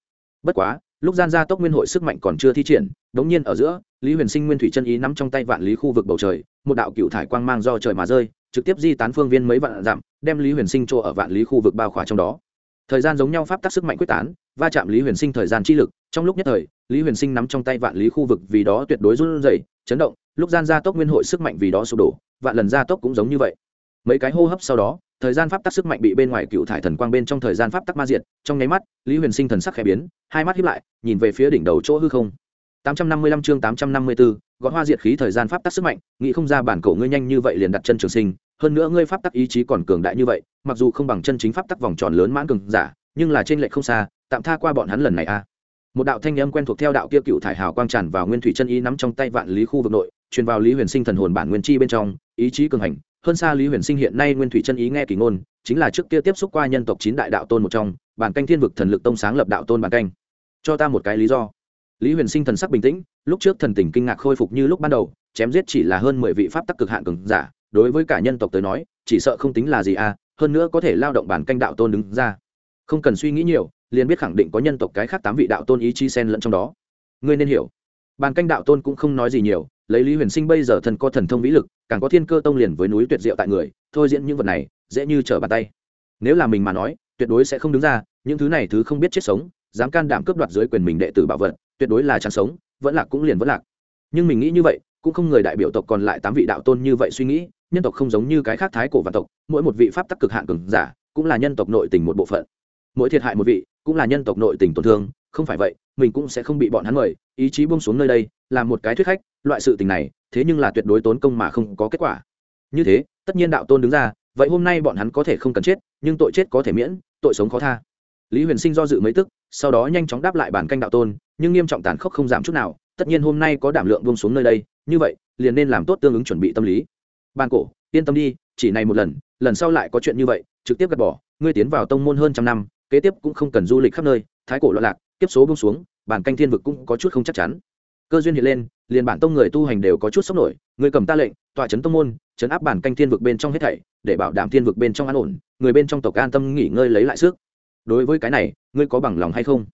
Bất quá lúc gian gia tốc nguyên hội sức mạnh còn chưa thi triển, đống nhiên ở giữa, lý huyền sinh nguyên thủy chân ý nắm trong tay vạn lý khu vực bầu trời, một đạo cựu thải quang mang do trời mà rơi, trực tiếp di tán phương viên mấy vạn dặm, đem lý huyền sinh chỗ ở vạn lý khu vực bao khỏa trong đó. Thời gian giống nhau pháp tác sức mạnh quyết tán, va chạm lý huyền sinh thời gian chi lực, trong lúc nhất thời, lý huyền sinh nắm trong tay vạn lý khu vực vì đó tuyệt đối run rẩy, chấn động, lúc gian gia tốc nguyên hội sức mạnh vì đó sụp đổ, vạn lần gia tốc cũng giống như vậy. Mấy cái hô hấp sau đó thời gian pháp tắc sức mạnh bị bên ngoài cựu thải thần quang bên trong thời gian pháp tắc ma diệt trong nháy mắt lý huyền sinh thần sắc khẽ biến hai mắt hiếp lại nhìn về phía đỉnh đầu chỗ hư không. 855 chương 854, gõ hoa diệt khí thời gian pháp tắc sức mạnh nghĩ không ra bản cổ ngươi nhanh như vậy liền đặt chân trường sinh hơn nữa ngươi pháp tắc ý chí còn cường đại như vậy mặc dù không bằng chân chính pháp tắc vòng tròn lớn mãn cường giả nhưng là trên lệch không xa tạm tha qua bọn hắn lần này a. Một đạo thanh âm quen thuộc theo đạo kia cựu thải hào quang tràn vào nguyên thủy chân ý nắm trong tay vạn lý khu vực nội truyền vào lý huyền sinh thần hồn bản nguyên chi bên trong, ý chí cường hành. Hơn xa lý huyền sinh hiện nay nguyên thủy chân ý nghe kỳ ngôn, chính là trước kia tiếp xúc qua nhân tộc chín đại đạo tôn một trong, bản canh thiên vực thần lực tông sáng lập đạo tôn bản canh. Cho ta một cái lý do. Lý huyền sinh thần sắc bình tĩnh, lúc trước thần tình kinh ngạc khôi phục như lúc ban đầu, chém giết chỉ là hơn mười vị pháp tắc cực hạn cường giả, đối với cả nhân tộc tới nói, chỉ sợ không tính là gì à hơn nữa có thể lao động bản canh đạo tôn đứng ra. Không cần suy nghĩ nhiều, liền biết khẳng định có nhân tộc cái khác tám vị đạo tôn ý chí sen lẫn trong đó. Ngươi nên hiểu bàn canh đạo tôn cũng không nói gì nhiều, lấy lý huyền sinh bây giờ thần có thần thông vĩ lực, càng có thiên cơ tông liền với núi tuyệt diệu tại người, thôi diễn những vật này, dễ như trở bàn tay. Nếu là mình mà nói, tuyệt đối sẽ không đứng ra, những thứ này thứ không biết chết sống, dám can đảm cướp đoạt dưới quyền mình đệ tử bảo vật, tuyệt đối là chẳng sống, vẫn lạc cũng liền vẫn lạc. Nhưng mình nghĩ như vậy, cũng không người đại biểu tộc còn lại tám vị đạo tôn như vậy suy nghĩ, nhân tộc không giống như cái khác thái cổ vạn tộc, mỗi một vị pháp tắc cực hạn cường giả, cũng là nhân tộc nội tình một bộ phận. Mỗi thiệt hại một vị, cũng là nhân tộc nội tình tổn thương không phải vậy, mình cũng sẽ không bị bọn hắn mời, ý chí buông xuống nơi đây là một cái thuyết khách, loại sự tình này, thế nhưng là tuyệt đối tốn công mà không có kết quả. Như thế, tất nhiên đạo tôn đứng ra, vậy hôm nay bọn hắn có thể không cần chết, nhưng tội chết có thể miễn, tội sống khó tha. Lý huyền sinh do dự mấy tức, sau đó nhanh chóng đáp lại bản canh đạo tôn, nhưng nghiêm trọng tàn khốc không giảm chút nào, tất nhiên hôm nay có đảm lượng buông xuống nơi đây, như vậy, liền nên làm tốt tương ứng chuẩn bị tâm lý. Ban cổ, yên tâm đi, chỉ này một lần lần sau lại có chuyện như vậy, trực tiếp gạt bỏ, ngươi tiến vào tông môn hơn trăm năm, kế tiếp cũng không cần du lịch khắp nơi, thái cổ loạn lạc Kiếp số bông xuống, bản canh thiên vực cũng có chút không chắc chắn. Cơ duyên hiện lên, liền bản tông người tu hành đều có chút sốc nổi, người cầm ta lệnh, tọa trấn tông môn trấn áp bản canh thiên vực bên trong hết thảy, để bảo đảm thiên vực bên trong an ổn, người bên trong tộc an tâm nghỉ ngơi lấy lại sức. Đối với cái này, ngươi có bằng lòng hay không?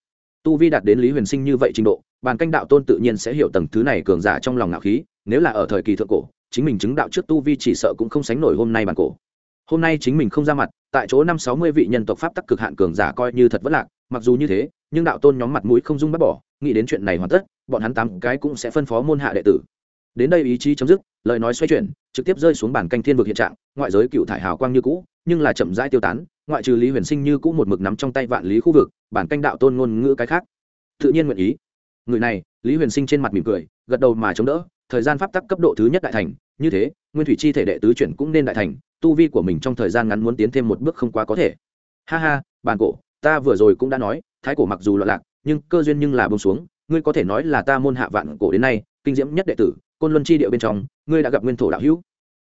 Tu vi đạt đến lý huyền sinh như vậy trình độ, bản canh đạo tôn tự nhiên sẽ hiểu tầng thứ này cường giả trong lòng ngạo khí, nếu là ở thời kỳ thượng cổ, chính mình chứng đạo trước tu vi chỉ sợ cũng không sánh nổi hôm nay bản cổ. Hôm nay chính mình không ra mặt, tại chỗ năm sáu mươi vị nhân tộc pháp tắc cực hạn cường giả coi như thật vất lạc mặc dù như thế, nhưng đạo tôn nhóm mặt mũi không dung bắt bỏ, nghĩ đến chuyện này hoàn tất, bọn hắn tám cái cũng sẽ phân phó môn hạ đệ tử. Đến đây ý chí chấm dứt, lời nói xoay chuyển, trực tiếp rơi xuống bản canh thiên vực hiện trạng, ngoại giới cựu thải hào quang như cũ, nhưng là chậm rãi tiêu tán, ngoại trừ lý huyền sinh như cũ một mực nắm trong tay vạn lý khu vực, bản canh đạo tôn ngôn ngữ cái khác. Tự nhiên nguyện ý. Người này, lý huyền sinh trên mặt mỉm cười, gật đầu mà chống đỡ, thời gian pháp tắc cấp độ thứ nhất đại thành, như thế, nguyên thủy chi thể đệ tứ chuyển cũng nên đại thành, tu vi của mình trong thời gian ngắn muốn tiến thêm một bước không quá có thể. Ha ha bàn cổ ta vừa rồi cũng đã nói, thái cổ mặc dù loạn lạc, nhưng cơ duyên nhưng là bông xuống. Ngươi có thể nói là ta môn hạ vạn cổ đến nay, kinh diễm nhất đệ tử, côn luân chi địa bên trong, ngươi đã gặp nguyên thổ đạo hữu.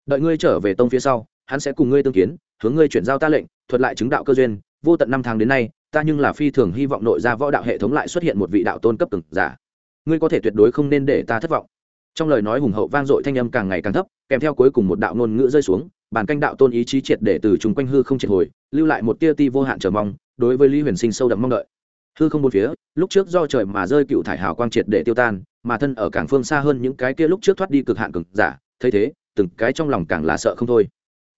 Đợi ngươi trở về tông phía sau, hắn sẽ cùng ngươi tương kiến, hướng ngươi chuyển giao ta lệnh, thuật lại chứng đạo cơ duyên. Vô tận năm tháng đến nay, ta nhưng là phi thường hy vọng nội ra võ đạo hệ thống lại xuất hiện một vị đạo tôn cấp từng giả. Ngươi có thể tuyệt đối không nên để ta thất vọng. Trong lời nói hùng hậu vang dội thanh âm càng ngày càng thấp, kèm theo cuối cùng một đạo ngôn ngữ rơi xuống bản canh đạo tôn ý chí triệt để từ chung quanh hư không triệt hồi, lưu lại một tia ti vô hạn chờ mong đối với lý huyền sinh sâu đậm mong đợi. Hư không bốn phía, lúc trước do trời mà rơi cựu thải hào quang triệt để tiêu tan, mà thân ở cảng phương xa hơn những cái kia lúc trước thoát đi cực hạn cực giả, thấy thế, từng cái trong lòng càng là sợ không thôi.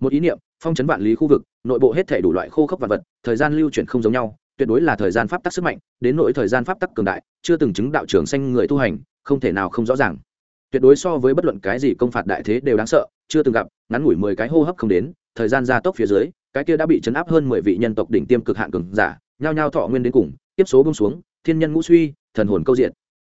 Một ý niệm, phong chấn vạn lý khu vực, nội bộ hết thể đủ loại khô khốc vật vật, thời gian lưu chuyển không giống nhau, tuyệt đối là thời gian pháp tắc sức mạnh, đến nỗi thời gian pháp tắc cường đại, chưa từng chứng đạo trưởng xanh người tu hành, không thể nào không rõ ràng. Tuyệt đối so với bất luận cái gì công phạt đại thế đều đáng sợ, chưa từng gặp, ngắn ngủi mười cái hô hấp không đến, thời gian gia tốc phía dưới cái kia đã bị chấn áp hơn mười vị nhân tộc đỉnh tiêm cực hạn cường giả, nhao nhao thọ nguyên đến cùng tiếp số bông xuống, thiên nhân ngũ suy, thần hồn câu diện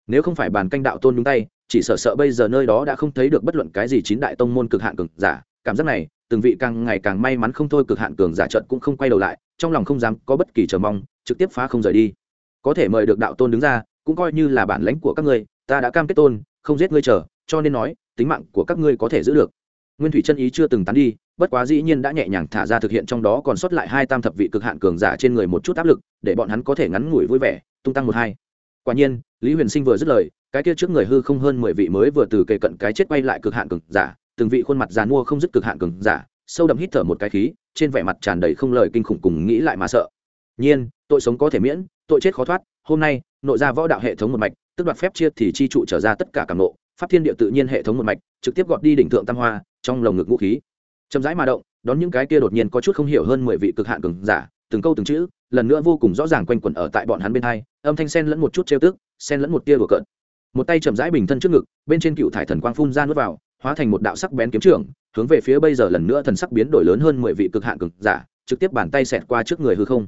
nếu không phải bàn canh đạo tôn nhúng tay, chỉ sợ sợ bây giờ nơi đó đã không thấy được bất luận cái gì chín đại tông môn cực hạn cường giả. Cảm giác này, từng vị càng ngày càng may mắn không thôi cực hạn cường giả trận cũng không quay đầu lại, trong lòng không dám có bất kỳ chờ mong, trực tiếp phá không rời đi. Có thể mời được đạo tôn đứng ra, cũng coi như là bản lãnh của các ngươi, ta đã cam kết tôn, không giết ngươi chờ, cho nên nói, tính mạng của các ngươi có thể giữ được. Nguyên thủy chân ý chưa từng tán đi bất quá dĩ nhiên đã nhẹ nhàng thả ra thực hiện trong đó còn sót lại hai tam thập vị cực hạn cường giả trên người một chút áp lực, để bọn hắn có thể ngắn ngủi vui vẻ, tung tăng một hai. Quả nhiên, lý huyền sinh vừa dứt lời, cái kia trước người hư không hơn mười vị mới vừa từ kề cận cái chết quay lại cực hạn cường giả, từng vị khuôn mặt giàn mua không dứt cực hạn cường giả, sâu đậm hít thở một cái khí, trên vẻ mặt tràn đầy không lời kinh khủng cùng nghĩ lại mà sợ. Nhiên, tội sống có thể miễn, tội chết khó thoát, hôm nay, nội ra võ đạo hệ thống một mạch, tức đoạt phép chia thì chi trụ trở ra tất cả cảm nộ, pháp thiên địa tự nhiên hệ thống một mạch, trực tiếp gọt đi đỉnh thượng tam hoa, trong lồng ngực vũ khí chậm rãi mà động, đón những cái kia đột nhiên có chút không hiểu hơn mười vị cực hạn cường giả, từng câu từng chữ, lần nữa vô cùng rõ ràng quanh quẩn ở tại bọn hắn bên hai, âm thanh sen lẫn một chút trêu tức sen lẫn một tia đùa cợt. Một tay chậm rãi bình thân trước ngực, bên trên cựu thải thần quang phun ra nuốt vào, hóa thành một đạo sắc bén kiếm trưởng, hướng về phía bây giờ lần nữa thần sắc biến đổi lớn hơn mười vị cực hạn cường giả, trực tiếp bàn tay xẹt qua trước người hư không.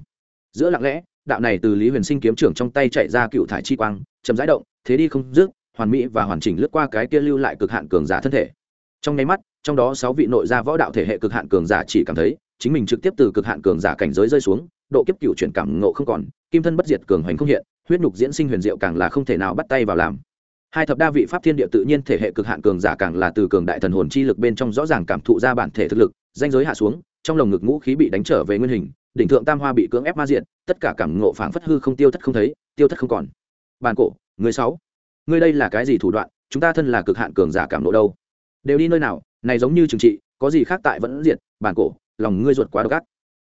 Giữa lặng lẽ, đạo này từ lý huyền sinh kiếm trưởng trong tay chạy ra cựu thải chi quang, chậm rãi động, thế đi không dứt, hoàn mỹ và hoàn chỉnh lướt qua cái kia lưu lại cực hạn cường giả thân thể. Trong nháy mắt trong đó sáu vị nội gia võ đạo thể hệ cực hạn cường giả chỉ cảm thấy, chính mình trực tiếp từ cực hạn cường giả cảnh giới rơi xuống, độ kiếp cựu chuyển cảm ngộ không còn, kim thân bất diệt cường hoành không hiện, huyết nhục diễn sinh huyền diệu càng là không thể nào bắt tay vào làm. Hai thập đa vị pháp thiên địa tự nhiên thể hệ cực hạn cường giả càng là từ cường đại thần hồn chi lực bên trong rõ ràng cảm thụ ra bản thể thực lực danh giới hạ xuống, trong lồng ngực ngũ khí bị đánh trở về nguyên hình, đỉnh thượng tam hoa bị cưỡng ép ma diện tất cả cảm ngộ phảng phất hư không tiêu thất không thấy, tiêu thất không còn. Bàn cổ, người sáu. Ngươi đây là cái gì thủ đoạn? Chúng ta thân là cực hạn cường giả cảm nộ đâu? Đều đi nơi nào? Này giống như trừng trị, có gì khác tại vẫn diệt bàn cổ, lòng ngươi ruột quá độc ác.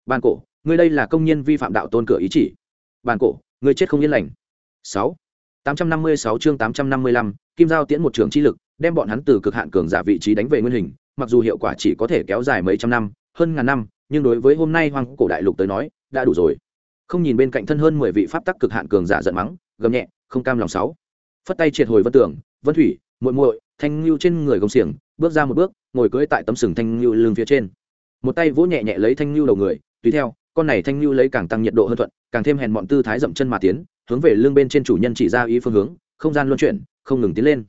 Bàn cổ, ngươi đây là công nhân vi phạm đạo tôn cửa ý chỉ. Bàn cổ, ngươi chết không yên lành. Sáu. Tám trăm năm mươi sáu chương tám trăm năm mươi lăm, kim giao tiễn một trường chi lực, đem bọn hắn từ cực hạn cường giả vị trí đánh về nguyên hình, mặc dù hiệu quả chỉ có thể kéo dài mấy trăm năm, hơn ngàn năm, nhưng đối với hôm nay hoàng cổ đại lục tới nói, đã đủ rồi. Không nhìn bên cạnh thân hơn mười vị pháp tắc cực hạn cường giả giận mắng, gầm nhẹ, không cam lòng sáu. Phất tay triệt hồi vân tưởng vân thủy, muội muội, thanh lưu trên người gồng xiềng, bước ra một bước ngồi cưỡi tại tấm sừng thanh lưu lưng phía trên. Một tay vỗ nhẹ nhẹ lấy thanh lưu đầu người, tùy theo, con này thanh lưu lấy càng tăng nhiệt độ hơn thuận, càng thêm hèn mọn tư thái dậm chân mà tiến, hướng về lưng bên trên chủ nhân chỉ ra ý phương hướng, không gian luân chuyển, không ngừng tiến lên.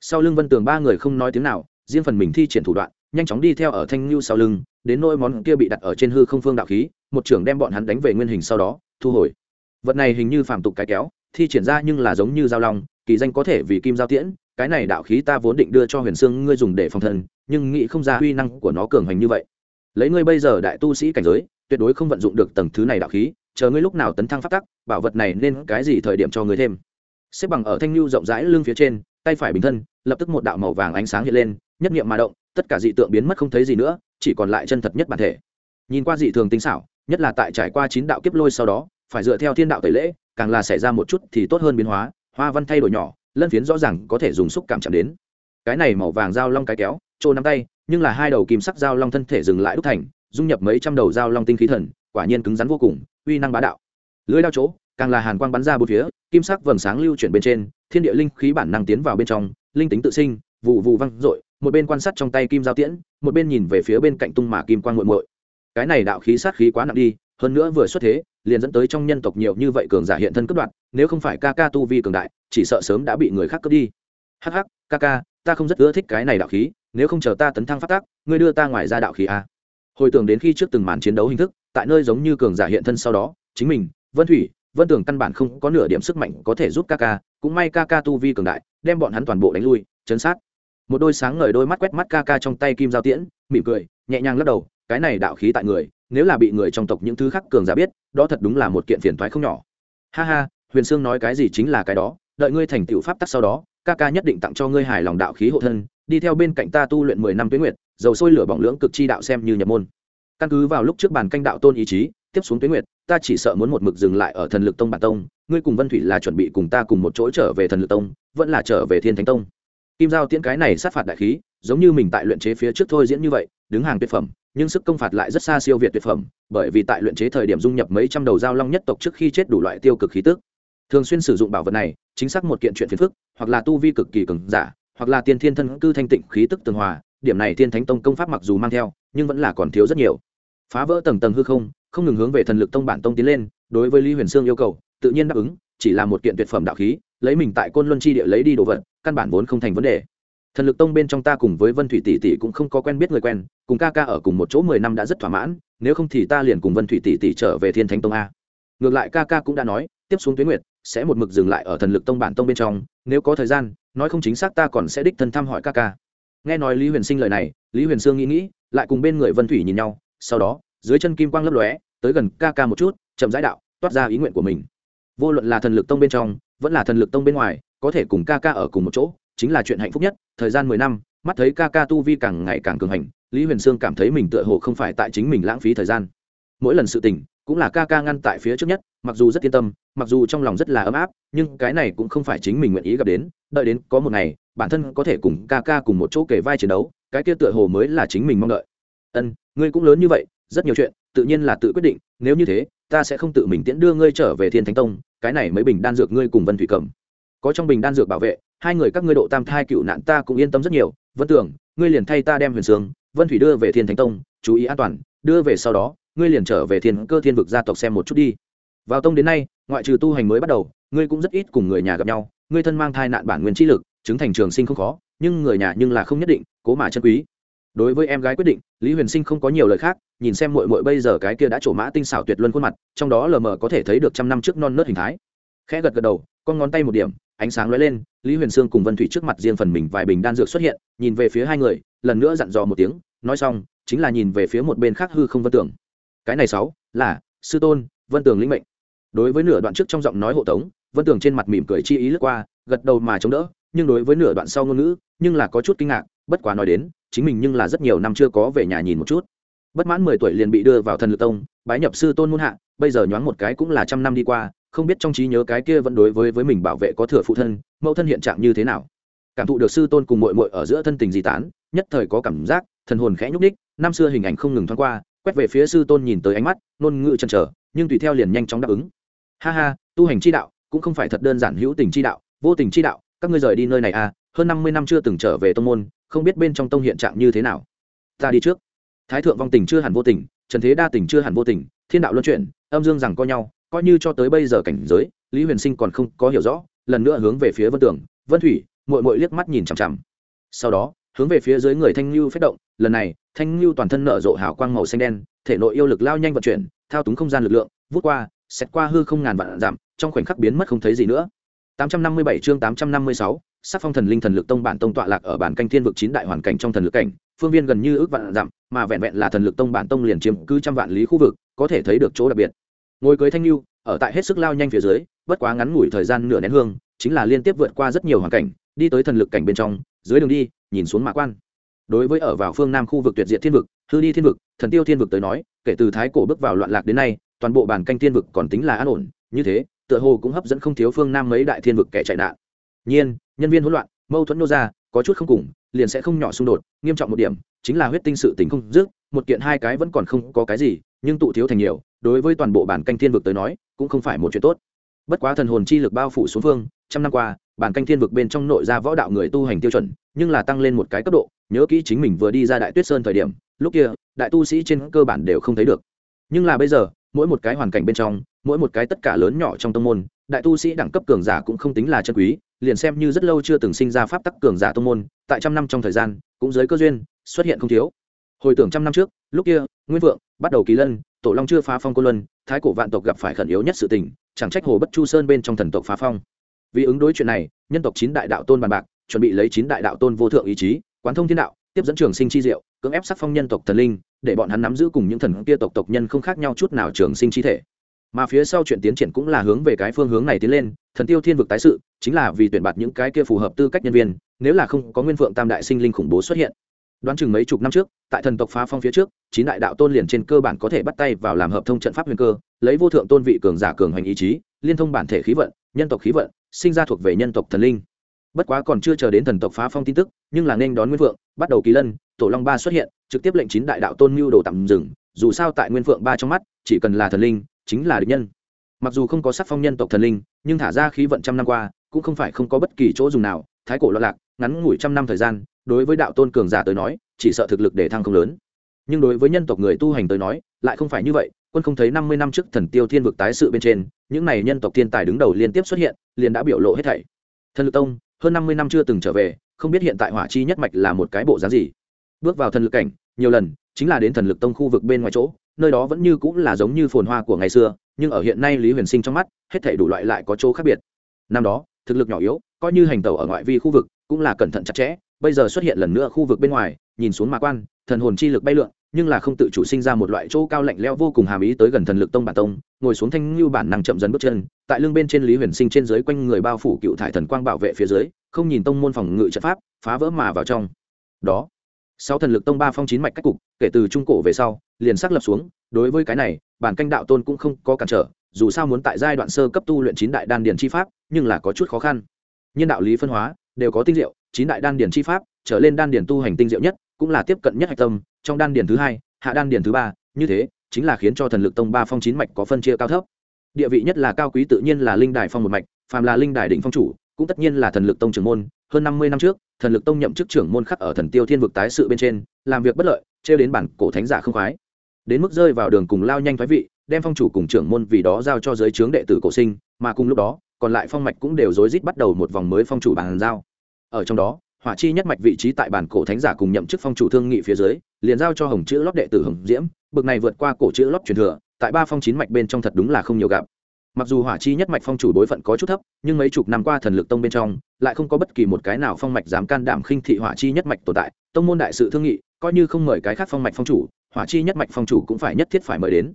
Sau lưng vân tường ba người không nói tiếng nào, riêng phần mình thi triển thủ đoạn, nhanh chóng đi theo ở thanh lưu sau lưng, đến nỗi món kia bị đặt ở trên hư không phương đạo khí, một trưởng đem bọn hắn đánh về nguyên hình sau đó, thu hồi. Vật này hình như phạm tục cái kéo, thi triển ra nhưng là giống như dao long, kỳ danh có thể vì kim giao tiễn cái này đạo khí ta vốn định đưa cho huyền sương ngươi dùng để phòng thân, nhưng nghĩ không ra uy năng của nó cường hành như vậy. Lấy ngươi bây giờ đại tu sĩ cảnh giới, tuyệt đối không vận dụng được tầng thứ này đạo khí, chờ ngươi lúc nào tấn thăng phát tắc, bảo vật này nên cái gì thời điểm cho ngươi thêm. Xếp bằng ở thanh lưu rộng rãi lưng phía trên, tay phải bình thân, lập tức một đạo màu vàng ánh sáng hiện lên, nhất nghiệm mà động, tất cả dị tượng biến mất không thấy gì nữa, chỉ còn lại chân thật nhất bản thể. Nhìn qua dị thường tinh xảo, nhất là tại trải qua chín đạo kiếp lôi sau đó, phải dựa theo thiên đạo tẩy lễ, càng là xảy ra một chút thì tốt hơn biến hóa, hoa văn thay đổi nhỏ lân phiến rõ ràng có thể dùng xúc cảm chạm đến. Cái này màu vàng dao long cái kéo, trô nắm tay, nhưng là hai đầu kim sắc dao long thân thể dừng lại đúc thành, dung nhập mấy trăm đầu dao long tinh khí thần, quả nhiên cứng rắn vô cùng, uy năng bá đạo. Lưới đao chỗ, càng là hàn quang bắn ra bốn phía, kim sắc vầng sáng lưu chuyển bên trên, thiên địa linh khí bản năng tiến vào bên trong, linh tính tự sinh, vụ vụ văng dội, một bên quan sát trong tay kim giao tiễn, một bên nhìn về phía bên cạnh tung mà kim quang muội muội. Cái này đạo khí sát khí quá nặng đi, hơn nữa vừa xuất thế liền dẫn tới trong nhân tộc nhiều như vậy cường giả hiện thân cướp đoạt, nếu không phải ca ca tu vi cường đại, chỉ sợ sớm đã bị người khác cướp đi. Hắc hắc, ca ca, ta không rất ưa thích cái này đạo khí, nếu không chờ ta tấn thăng phát tác, ngươi đưa ta ngoài ra đạo khí a hồi tưởng đến khi trước từng màn chiến đấu hình thức, tại nơi giống như cường giả hiện thân sau đó, chính mình, vân thủy, vân tưởng căn bản không có nửa điểm sức mạnh có thể giúp ca ca, cũng may ca ca tu vi cường đại, đem bọn hắn toàn bộ đánh lui, chấn sát. Một đôi sáng ngời đôi mắt quét mắt ca ca trong tay kim giao tiễn, mỉm cười, nhẹ nhàng lắc đầu cái này đạo khí tại người, nếu là bị người trong tộc những thứ khác cường giả biết, đó thật đúng là một kiện phiền thoái không nhỏ. Ha ha, huyền sương nói cái gì chính là cái đó, đợi ngươi thành tựu pháp tắc sau đó, ca ca nhất định tặng cho ngươi hài lòng đạo khí hộ thân, đi theo bên cạnh ta tu luyện mười năm tuyến nguyệt, dầu sôi lửa bỏng lưỡng cực chi đạo xem như nhập môn. Căn cứ vào lúc trước bàn canh đạo tôn ý chí, tiếp xuống tuyến nguyệt, ta chỉ sợ muốn một mực dừng lại ở thần lực tông bản tông, ngươi cùng vân thủy là chuẩn bị cùng ta cùng một chỗ trở về thần lực tông, vẫn là trở về thiên thánh tông. Kim giao tiễn cái này sát phạt đại khí, giống như mình tại luyện chế phía trước thôi diễn như vậy đứng hàng tuyệt phẩm, nhưng sức công phạt lại rất xa siêu việt tuyệt phẩm, bởi vì tại luyện chế thời điểm dung nhập mấy trăm đầu dao long nhất tộc trước khi chết đủ loại tiêu cực khí tức. Thường xuyên sử dụng bảo vật này, chính xác một kiện chuyện phiền phức, hoặc là tu vi cực kỳ cường giả, hoặc là tiên thiên thân cư thanh tịnh khí tức tường hòa, điểm này thiên thánh tông công pháp mặc dù mang theo, nhưng vẫn là còn thiếu rất nhiều. Phá vỡ tầng tầng hư không không ngừng hướng về thần lực tông bản tông tiến lên, đối với lý huyền sương yêu cầu, tự nhiên đáp ứng, chỉ là một kiện tuyệt phẩm đạo khí, lấy mình tại côn luân chi địa lấy đi đồ vật, căn bản vốn không thành vấn đề thần lực tông bên trong ta cùng với vân thủy tỷ tỷ cũng không có quen biết người quen, cùng ca ca ở cùng một chỗ mười năm đã rất thỏa mãn, nếu không thì ta liền cùng vân thủy tỷ tỷ trở về thiên thánh tông a. Ngược lại ca ca cũng đã nói, tiếp xuống tuyến nguyệt sẽ một mực dừng lại ở thần lực tông bản tông bên trong, nếu có thời gian, nói không chính xác ta còn sẽ đích thân thăm hỏi ca ca. Nghe nói lý huyền sinh lời này, lý huyền sương nghĩ nghĩ, lại cùng bên người vân thủy nhìn nhau, sau đó, dưới chân kim quang lấp lóe, tới gần ca ca một chút, chậm rãi đạo, toát ra ý nguyện của mình. Vô luận là thần lực tông bên trong, vẫn là thần lực tông bên ngoài, có thể cùng ca ca ở cùng một chỗ chính là chuyện hạnh phúc nhất, thời gian mười năm, mắt thấy ca ca tu vi càng ngày càng cường hành, lý huyền sương cảm thấy mình tựa hồ không phải tại chính mình lãng phí thời gian. Mỗi lần sự tình, cũng là ca ca ngăn tại phía trước nhất, mặc dù rất yên tâm, mặc dù trong lòng rất là ấm áp, nhưng cái này cũng không phải chính mình nguyện ý gặp đến, đợi đến có một ngày, bản thân có thể cùng ca ca cùng một chỗ kể vai chiến đấu, cái kia tựa hồ mới là chính mình mong đợi. Ân, ngươi cũng lớn như vậy, rất nhiều chuyện, tự nhiên là tự quyết định, nếu như thế, ta sẽ không tự mình tiễn đưa ngươi trở về thiên thánh tông, cái này mấy bình đan dược ngươi cùng vân thủy cầm có trong bình đan dược bảo vệ, hai người các ngươi độ tam thai cựu nạn ta cũng yên tâm rất nhiều. Vân tưởng, ngươi liền thay ta đem huyền sướng vân thủy đưa về thiên thánh tông, chú ý an toàn, đưa về sau đó, ngươi liền trở về thiên cơ thiên vực gia tộc xem một chút đi. Vào tông đến nay, ngoại trừ tu hành mới bắt đầu, ngươi cũng rất ít cùng người nhà gặp nhau. Ngươi thân mang thai nạn bản nguyên trí lực, chứng thành trường sinh không khó, nhưng người nhà nhưng là không nhất định, cố mà chân quý. Đối với em gái quyết định, lý huyền sinh không có nhiều lời khác, nhìn xem mội mội bây giờ cái kia đã trổ mã tinh xảo tuyệt luân khuôn mặt, trong đó lờ mờ có thể thấy được trăm năm trước non nớt hình thái. Khẽ gật gật đầu, con ngón tay một điểm ánh sáng lóe lên, lý huyền sương cùng vân thủy trước mặt riêng phần mình vài bình đan dược xuất hiện, nhìn về phía hai người, lần nữa dặn dò một tiếng, nói xong, chính là nhìn về phía một bên khác hư không vân tưởng. Cái này sáu, là, sư tôn, vân tường lĩnh mệnh. Đối với nửa đoạn trước trong giọng nói hộ tống, vân tường trên mặt mỉm cười chi ý lướt qua, gật đầu mà chống đỡ, nhưng đối với nửa đoạn sau ngôn ngữ, nhưng là có chút kinh ngạc, bất quá nói đến, chính mình nhưng là rất nhiều năm chưa có về nhà nhìn một chút. Bất mãn mười tuổi liền bị đưa vào thần lực tông, bái nhập sư tôn muôn hạ, bây giờ nhoáng một cái cũng là trăm năm đi qua không biết trong trí nhớ cái kia vẫn đối với với mình bảo vệ có thừa phụ thân, mẫu thân hiện trạng như thế nào. Cảm thụ được sư tôn cùng mội mội ở giữa thân tình di tán, nhất thời có cảm giác, thần hồn khẽ nhúc ních năm xưa hình ảnh không ngừng thoáng qua, quét về phía sư tôn nhìn tới ánh mắt nôn ngự chần chờ, nhưng tùy theo liền nhanh chóng đáp ứng. Ha ha, tu hành chi đạo, cũng không phải thật đơn giản hữu tình chi đạo, vô tình chi đạo, các ngươi rời đi nơi này à hơn năm mươi năm chưa từng trở về tông môn, không biết bên trong tông hiện trạng như thế nào. Ta đi trước. Thái thượng vong tình chưa hẳn vô tình, trần thế đa tình chưa hẳn vô tình, thiên đạo luân chuyển, âm dương rằng co nhau coi như cho tới bây giờ cảnh giới lý huyền sinh còn không có hiểu rõ lần nữa hướng về phía vân tường vân thủy mội mội liếc mắt nhìn chằm chằm. Sau đó hướng về phía dưới người thanh lưu phết động lần này thanh lưu toàn thân nở rộ hào quang màu xanh đen thể nội yêu lực lao nhanh vận chuyển thao túng không gian lực lượng vút qua xét qua hư không ngàn vạn giảm trong khoảnh khắc biến mất không thấy gì nữa. 857 chương 856, sắc phong thần linh thần lực tông bản tông tọa lạc ở bản canh thiên vực chín đại hoàn cảnh trong thần lực cảnh phương viên gần như ước vạn dặm mà vẹn vẹn là thần lực tông bản tông liền chiếm cứ trăm vạn lý khu vực có thể thấy được chỗ đặc biệt ngồi cưới thanh lưu ở tại hết sức lao nhanh phía dưới, bất quá ngắn ngủi thời gian nửa nén hương, chính là liên tiếp vượt qua rất nhiều hoàn cảnh, đi tới thần lực cảnh bên trong, dưới đường đi, nhìn xuống mã quan. Đối với ở vào phương nam khu vực tuyệt diệt thiên vực, hư đi thiên vực, thần tiêu thiên vực tới nói, kể từ thái cổ bước vào loạn lạc đến nay, toàn bộ bản canh thiên vực còn tính là an ổn, như thế, tựa hồ cũng hấp dẫn không thiếu phương nam mấy đại thiên vực kẻ chạy nạn. Nhiên, nhân viên hỗn loạn, mâu thuẫn nô ra, có chút không cùng, liền sẽ không nhỏ xung đột, nghiêm trọng một điểm, chính là huyết tinh sự tình không dứt, một kiện hai cái vẫn còn không có cái gì, nhưng tụ thiếu thành nhiều đối với toàn bộ bản canh thiên vực tới nói, cũng không phải một chuyện tốt. Bất quá thần hồn chi lực bao phủ xuống phương trăm năm qua, bản canh thiên vực bên trong nội ra võ đạo người tu hành tiêu chuẩn, nhưng là tăng lên một cái cấp độ, nhớ kỹ chính mình vừa đi ra đại tuyết sơn thời điểm, lúc kia, đại tu sĩ trên cơ bản đều không thấy được. Nhưng là bây giờ, mỗi một cái hoàn cảnh bên trong, mỗi một cái tất cả lớn nhỏ trong tông môn, đại tu sĩ đẳng cấp cường giả cũng không tính là chân quý, liền xem như rất lâu chưa từng sinh ra pháp tắc cường giả tông môn, tại trăm năm trong thời gian, cũng giới cơ duyên, xuất hiện không thiếu. Hồi tưởng trăm năm trước, lúc kia, nguyên vượng, bắt đầu kỳ lân tổ long chưa phá phong cô luân, thái cổ vạn tộc gặp phải khẩn yếu nhất sự tình, chẳng trách hồ bất chu sơn bên trong thần tộc phá phong. Vì ứng đối chuyện này, nhân tộc chín đại đạo tôn bàn bạc, chuẩn bị lấy chín đại đạo tôn vô thượng ý chí, quán thông thiên đạo, tiếp dẫn trường sinh chi diệu, cưỡng ép sắc phong nhân tộc thần linh, để bọn hắn nắm giữ cùng những thần kia tộc tộc nhân không khác nhau chút nào trường sinh chi thể. Mà phía sau chuyện tiến triển cũng là hướng về cái phương hướng này tiến lên, thần tiêu thiên vực tái sự, chính là vì tuyển bạt những cái kia phù hợp tư cách nhân viên, nếu là không có nguyên phượng tam đại sinh linh khủng bố xuất hiện đoán chừng mấy chục năm trước, tại thần tộc phá phong phía trước, chín đại đạo tôn liền trên cơ bản có thể bắt tay vào làm hợp thông trận pháp huyền cơ, lấy vô thượng tôn vị cường giả cường hành ý chí, liên thông bản thể khí vận, nhân tộc khí vận, sinh ra thuộc về nhân tộc thần linh. Bất quá còn chưa chờ đến thần tộc phá phong tin tức, nhưng là nên đón nguyên vượng bắt đầu kỳ lân, tổ long ba xuất hiện, trực tiếp lệnh chín đại đạo tôn mưu đồ tạm dừng, dù sao tại nguyên vượng ba trong mắt, chỉ cần là thần linh, chính là địch nhân. Mặc dù không có sắc phong nhân tộc thần linh, nhưng thả ra khí vận trăm năm qua, cũng không phải không có bất kỳ chỗ dùng nào, thái cổ loạn lạc, ngắn ngủi trăm năm thời gian đối với đạo tôn cường giả tới nói, chỉ sợ thực lực để thăng không lớn. Nhưng đối với nhân tộc người tu hành tới nói, lại không phải như vậy, quân không thấy năm mươi năm trước thần tiêu thiên vực tái sự bên trên, những này nhân tộc thiên tài đứng đầu liên tiếp xuất hiện, liền đã biểu lộ hết thảy. Thần lực tông, hơn năm mươi năm chưa từng trở về, không biết hiện tại hỏa chi nhất mạch là một cái bộ dáng gì. Bước vào thần lực cảnh, nhiều lần, chính là đến thần lực tông khu vực bên ngoài chỗ, nơi đó vẫn như cũng là giống như phồn hoa của ngày xưa, nhưng ở hiện nay lý huyền sinh trong mắt, hết thảy đủ loại lại có chỗ khác biệt. Năm đó, thực lực nhỏ yếu, coi như hành tẩu ở ngoại vi khu vực, cũng là cẩn thận chặt chẽ bây giờ xuất hiện lần nữa khu vực bên ngoài, nhìn xuống mà quan, thần hồn chi lực bay lượn, nhưng là không tự chủ sinh ra một loại chỗ cao lạnh leo vô cùng hàm ý tới gần thần lực tông bản tông, ngồi xuống thanh lưu bản năng chậm dần bước chân, tại lưng bên trên lý huyền sinh trên dưới quanh người bao phủ cựu thải thần quang bảo vệ phía dưới, không nhìn tông môn phòng ngự trận pháp, phá vỡ mà vào trong. Đó, sáu thần lực tông ba phong chín mạch cách cục, kể từ trung cổ về sau, liền xác lập xuống, đối với cái này, bản canh đạo tôn cũng không có cản trở, dù sao muốn tại giai đoạn sơ cấp tu luyện chín đại đan điền chi pháp, nhưng là có chút khó khăn. Nhân đạo lý phân hóa, đều có tinh diệu chín đại đan điền chi pháp, trở lên đan điền tu hành tinh diệu nhất, cũng là tiếp cận nhất hạch tâm, trong đan điền thứ hai, hạ đan điền thứ ba, như thế, chính là khiến cho thần lực tông ba phong chín mạch có phân chia cao thấp. Địa vị nhất là cao quý tự nhiên là linh đài phong một mạch, phàm là linh đài định phong chủ, cũng tất nhiên là thần lực tông trưởng môn. Hơn năm mươi năm trước, thần lực tông nhậm chức trưởng môn khắc ở thần tiêu thiên vực tái sự bên trên, làm việc bất lợi, trêu đến bản cổ thánh giả không khoái. Đến mức rơi vào đường cùng lao nhanh thoái vị, đem phong chủ cùng trưởng môn vì đó giao cho giới trướng đệ tử cổ sinh, mà cùng lúc đó, còn lại phong mạch cũng đều rối rít bắt đầu một vòng mới phong chủ bàn giao ở trong đó, hỏa chi nhất mạch vị trí tại bản cổ thánh giả cùng nhậm chức phong chủ thương nghị phía dưới, liền giao cho hồng chữ lót đệ tử hồng diễm, bực này vượt qua cổ chữ lót truyền thừa, tại ba phong chín mạch bên trong thật đúng là không nhiều gặp. Mặc dù hỏa chi nhất mạch phong chủ đối phận có chút thấp, nhưng mấy chục năm qua thần lực tông bên trong, lại không có bất kỳ một cái nào phong mạch dám can đảm khinh thị hỏa chi nhất mạch tồn tại, tông môn đại sự thương nghị, coi như không mời cái khác phong mạch phong chủ, hỏa chi nhất mạch phong chủ cũng phải nhất thiết phải mời đến.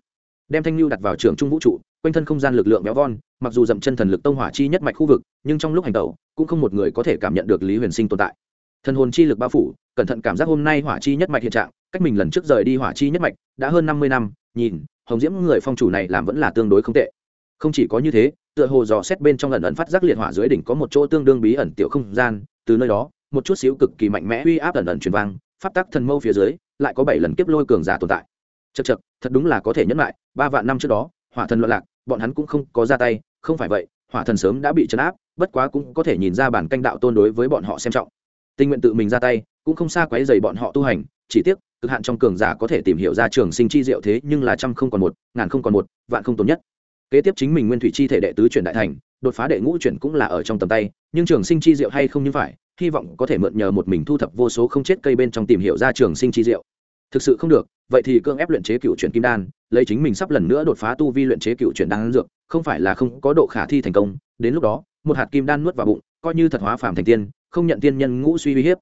Đem thanh lưu đặt vào trường trung vũ trụ quanh thân không gian lực lượng béo von, mặc dù dậm chân thần lực tông hỏa chi nhất mạch khu vực, nhưng trong lúc hành tẩu, cũng không một người có thể cảm nhận được lý huyền sinh tồn tại. Thần hồn chi lực bao phủ, cẩn thận cảm giác hôm nay hỏa chi nhất mạch hiện trạng, cách mình lần trước rời đi hỏa chi nhất mạch đã hơn năm mươi năm, nhìn, hồng diễm người phong chủ này làm vẫn là tương đối không tệ. Không chỉ có như thế, tựa hồ dò xét bên trong lần ẩn phát giác liệt hỏa dưới đỉnh có một chỗ tương đương bí ẩn tiểu không gian, từ nơi đó, một chút xíu cực kỳ mạnh mẽ uy áp ẩn ẩn truyền vang, pháp tắc thần mâu phía dưới, lại có bảy lần kiếp lôi cường giả tồn tại. Chật chật thật đúng là có thể nhấn lại, ba vạn năm trước đó, hỏa thần loạn lạc bọn hắn cũng không có ra tay, không phải vậy, hỏa thần sớm đã bị chấn áp, bất quá cũng có thể nhìn ra bản canh đạo tôn đối với bọn họ xem trọng. Tình nguyện tự mình ra tay, cũng không xa quấy dày bọn họ tu hành, chỉ tiếc, cực hạn trong cường giả có thể tìm hiểu ra trường sinh chi diệu thế, nhưng là trăm không còn một, ngàn không còn một, vạn không tồn nhất. Kế tiếp chính mình nguyên thủy chi thể đệ tứ chuyển đại thành, đột phá đệ ngũ chuyển cũng là ở trong tầm tay, nhưng trường sinh chi diệu hay không như phải, hy vọng có thể mượn nhờ một mình thu thập vô số không chết cây bên trong tìm hiểu ra trường sinh chi diệu thực sự không được, vậy thì cưỡng ép luyện chế cựu chuyển kim đan, lấy chính mình sắp lần nữa đột phá tu vi luyện chế cựu chuyển đan dược, không phải là không có độ khả thi thành công, đến lúc đó, một hạt kim đan nuốt vào bụng, coi như thật hóa phàm thành tiên, không nhận tiên nhân ngũ suy uy hiếp.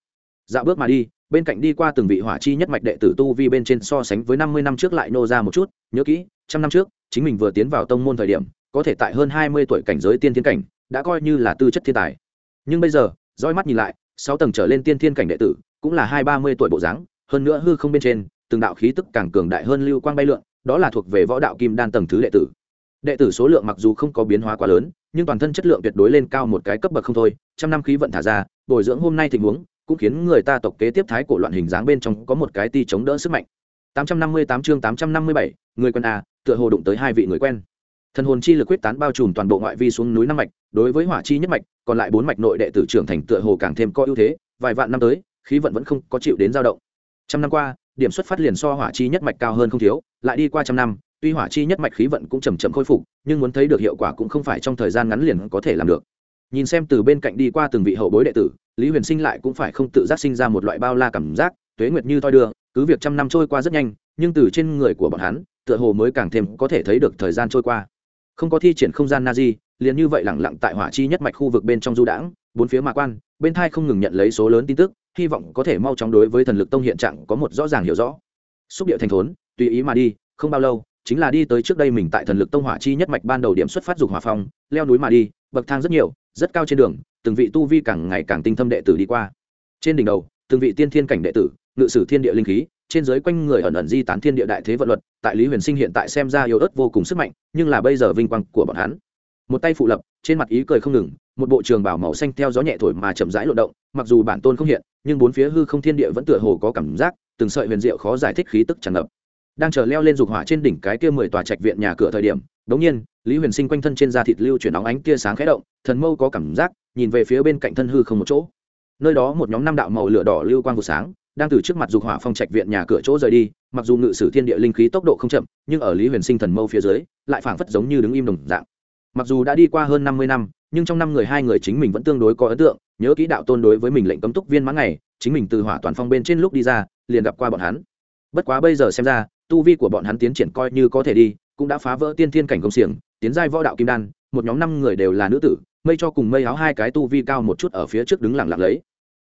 Dạo bước mà đi, bên cạnh đi qua từng vị hỏa chi nhất mạch đệ tử tu vi bên trên so sánh với năm mươi năm trước lại nô ra một chút, nhớ kỹ, trăm năm trước, chính mình vừa tiến vào tông môn thời điểm, có thể tại hơn hai mươi tuổi cảnh giới tiên thiên cảnh, đã coi như là tư chất thiên tài. Nhưng bây giờ, roi mắt nhìn lại, sáu tầng trở lên tiên thiên cảnh đệ tử, cũng là hai ba mươi tuổi bộ dáng hơn nữa hư không bên trên từng đạo khí tức càng cường đại hơn lưu quang bay lượn đó là thuộc về võ đạo kim đan tầng thứ đệ tử. Đệ tử số lượng mặc dù không có biến hóa quá lớn nhưng toàn thân chất lượng tuyệt đối lên cao một cái cấp bậc không thôi trăm năm khí vận thả ra bồi dưỡng hôm nay tình huống cũng khiến người ta tộc kế tiếp thái cổ loạn hình dáng bên trong có một cái ti chống đỡ sức mạnh. 858 chương 857, người quân a tựa hồ đụng tới hai vị người quen. Thần hồn chi lực quyết tán bao trùm toàn bộ ngoại vi xuống núi năm mạch đối với hỏa chi nhất mạch còn lại bốn mạch nội đệ tử trưởng thành tựa hồ càng thêm có ưu thế vài vạn năm tới khí vận vẫn không có chịu đến dao động trăm năm qua, điểm xuất phát liền so hỏa chi nhất mạch cao hơn không thiếu, lại đi qua trăm năm, tuy hỏa chi nhất mạch khí vận cũng chầm chậm khôi phục, nhưng muốn thấy được hiệu quả cũng không phải trong thời gian ngắn liền có thể làm được. Nhìn xem từ bên cạnh đi qua từng vị hậu bối đệ tử, lý huyền sinh lại cũng phải không tự giác sinh ra một loại bao la cảm giác, tuế nguyệt như thoi đưa, cứ việc trăm năm trôi qua rất nhanh, nhưng từ trên người của bọn hắn, tựa hồ mới càng thêm có thể thấy được thời gian trôi qua. Không có thi triển không gian na di liền như vậy lẳng lặng tại hỏa chi nhất mạch khu vực bên trong du đãng, bốn phía mạ quan, bên thai không ngừng nhận lấy số lớn tin tức hy vọng có thể mau chóng đối với thần lực tông hiện trạng có một rõ ràng hiểu rõ. Xúc điệu thành thốn, tùy ý mà đi, không bao lâu, chính là đi tới trước đây mình tại thần lực tông hỏa chi nhất mạch ban đầu điểm xuất phát dục hỏa phong, leo núi mà đi, bậc thang rất nhiều, rất cao trên đường, từng vị tu vi càng ngày càng tinh thâm đệ tử đi qua. Trên đỉnh đầu, từng vị tiên thiên cảnh đệ tử, ngự sử thiên địa linh khí, trên dưới quanh người ẩn ẩn di tán thiên địa đại thế vận luật, tại lý huyền sinh hiện tại xem ra yếu ớt vô cùng sức mạnh, nhưng là bây giờ vinh quang của bọn hắn. Một tay phụ lập, trên mặt ý cười không ngừng một bộ trường bảo màu xanh theo gió nhẹ thổi mà chậm rãi lộ động, mặc dù bản tôn không hiện, nhưng bốn phía hư không thiên địa vẫn tựa hồ có cảm giác, từng sợi huyền diệu khó giải thích khí tức tràn ngập. Đang chờ leo lên dục hỏa trên đỉnh cái kia mười tòa trạch viện nhà cửa thời điểm, đống nhiên, lý huyền sinh quanh thân trên da thịt lưu chuyển óng ánh tia sáng khẽ động, thần mâu có cảm giác, nhìn về phía bên cạnh thân hư không một chỗ. Nơi đó một nhóm năm đạo màu lửa đỏ lưu quang vụ sáng, đang từ trước mặt dục hỏa phong trạch viện nhà cửa chỗ rời đi, mặc dù ngự sử thiên địa linh khí tốc độ không chậm, nhưng ở lý huyền sinh thần mâu phía dưới, lại phảng phất giống như đứng im đồng dạng. Mặc dù đã đi qua hơn năm mươi năm nhưng trong năm người hai người chính mình vẫn tương đối có ấn tượng, nhớ kỹ đạo tôn đối với mình lệnh cấm túc viên mãn ngày, chính mình từ hỏa toàn phong bên trên lúc đi ra, liền gặp qua bọn hắn. Bất quá bây giờ xem ra, tu vi của bọn hắn tiến triển coi như có thể đi, cũng đã phá vỡ tiên thiên cảnh công xiềng, tiến giai võ đạo kim đan, một nhóm năm người đều là nữ tử, mây cho cùng mây áo hai cái tu vi cao một chút ở phía trước đứng lặng lặng lấy.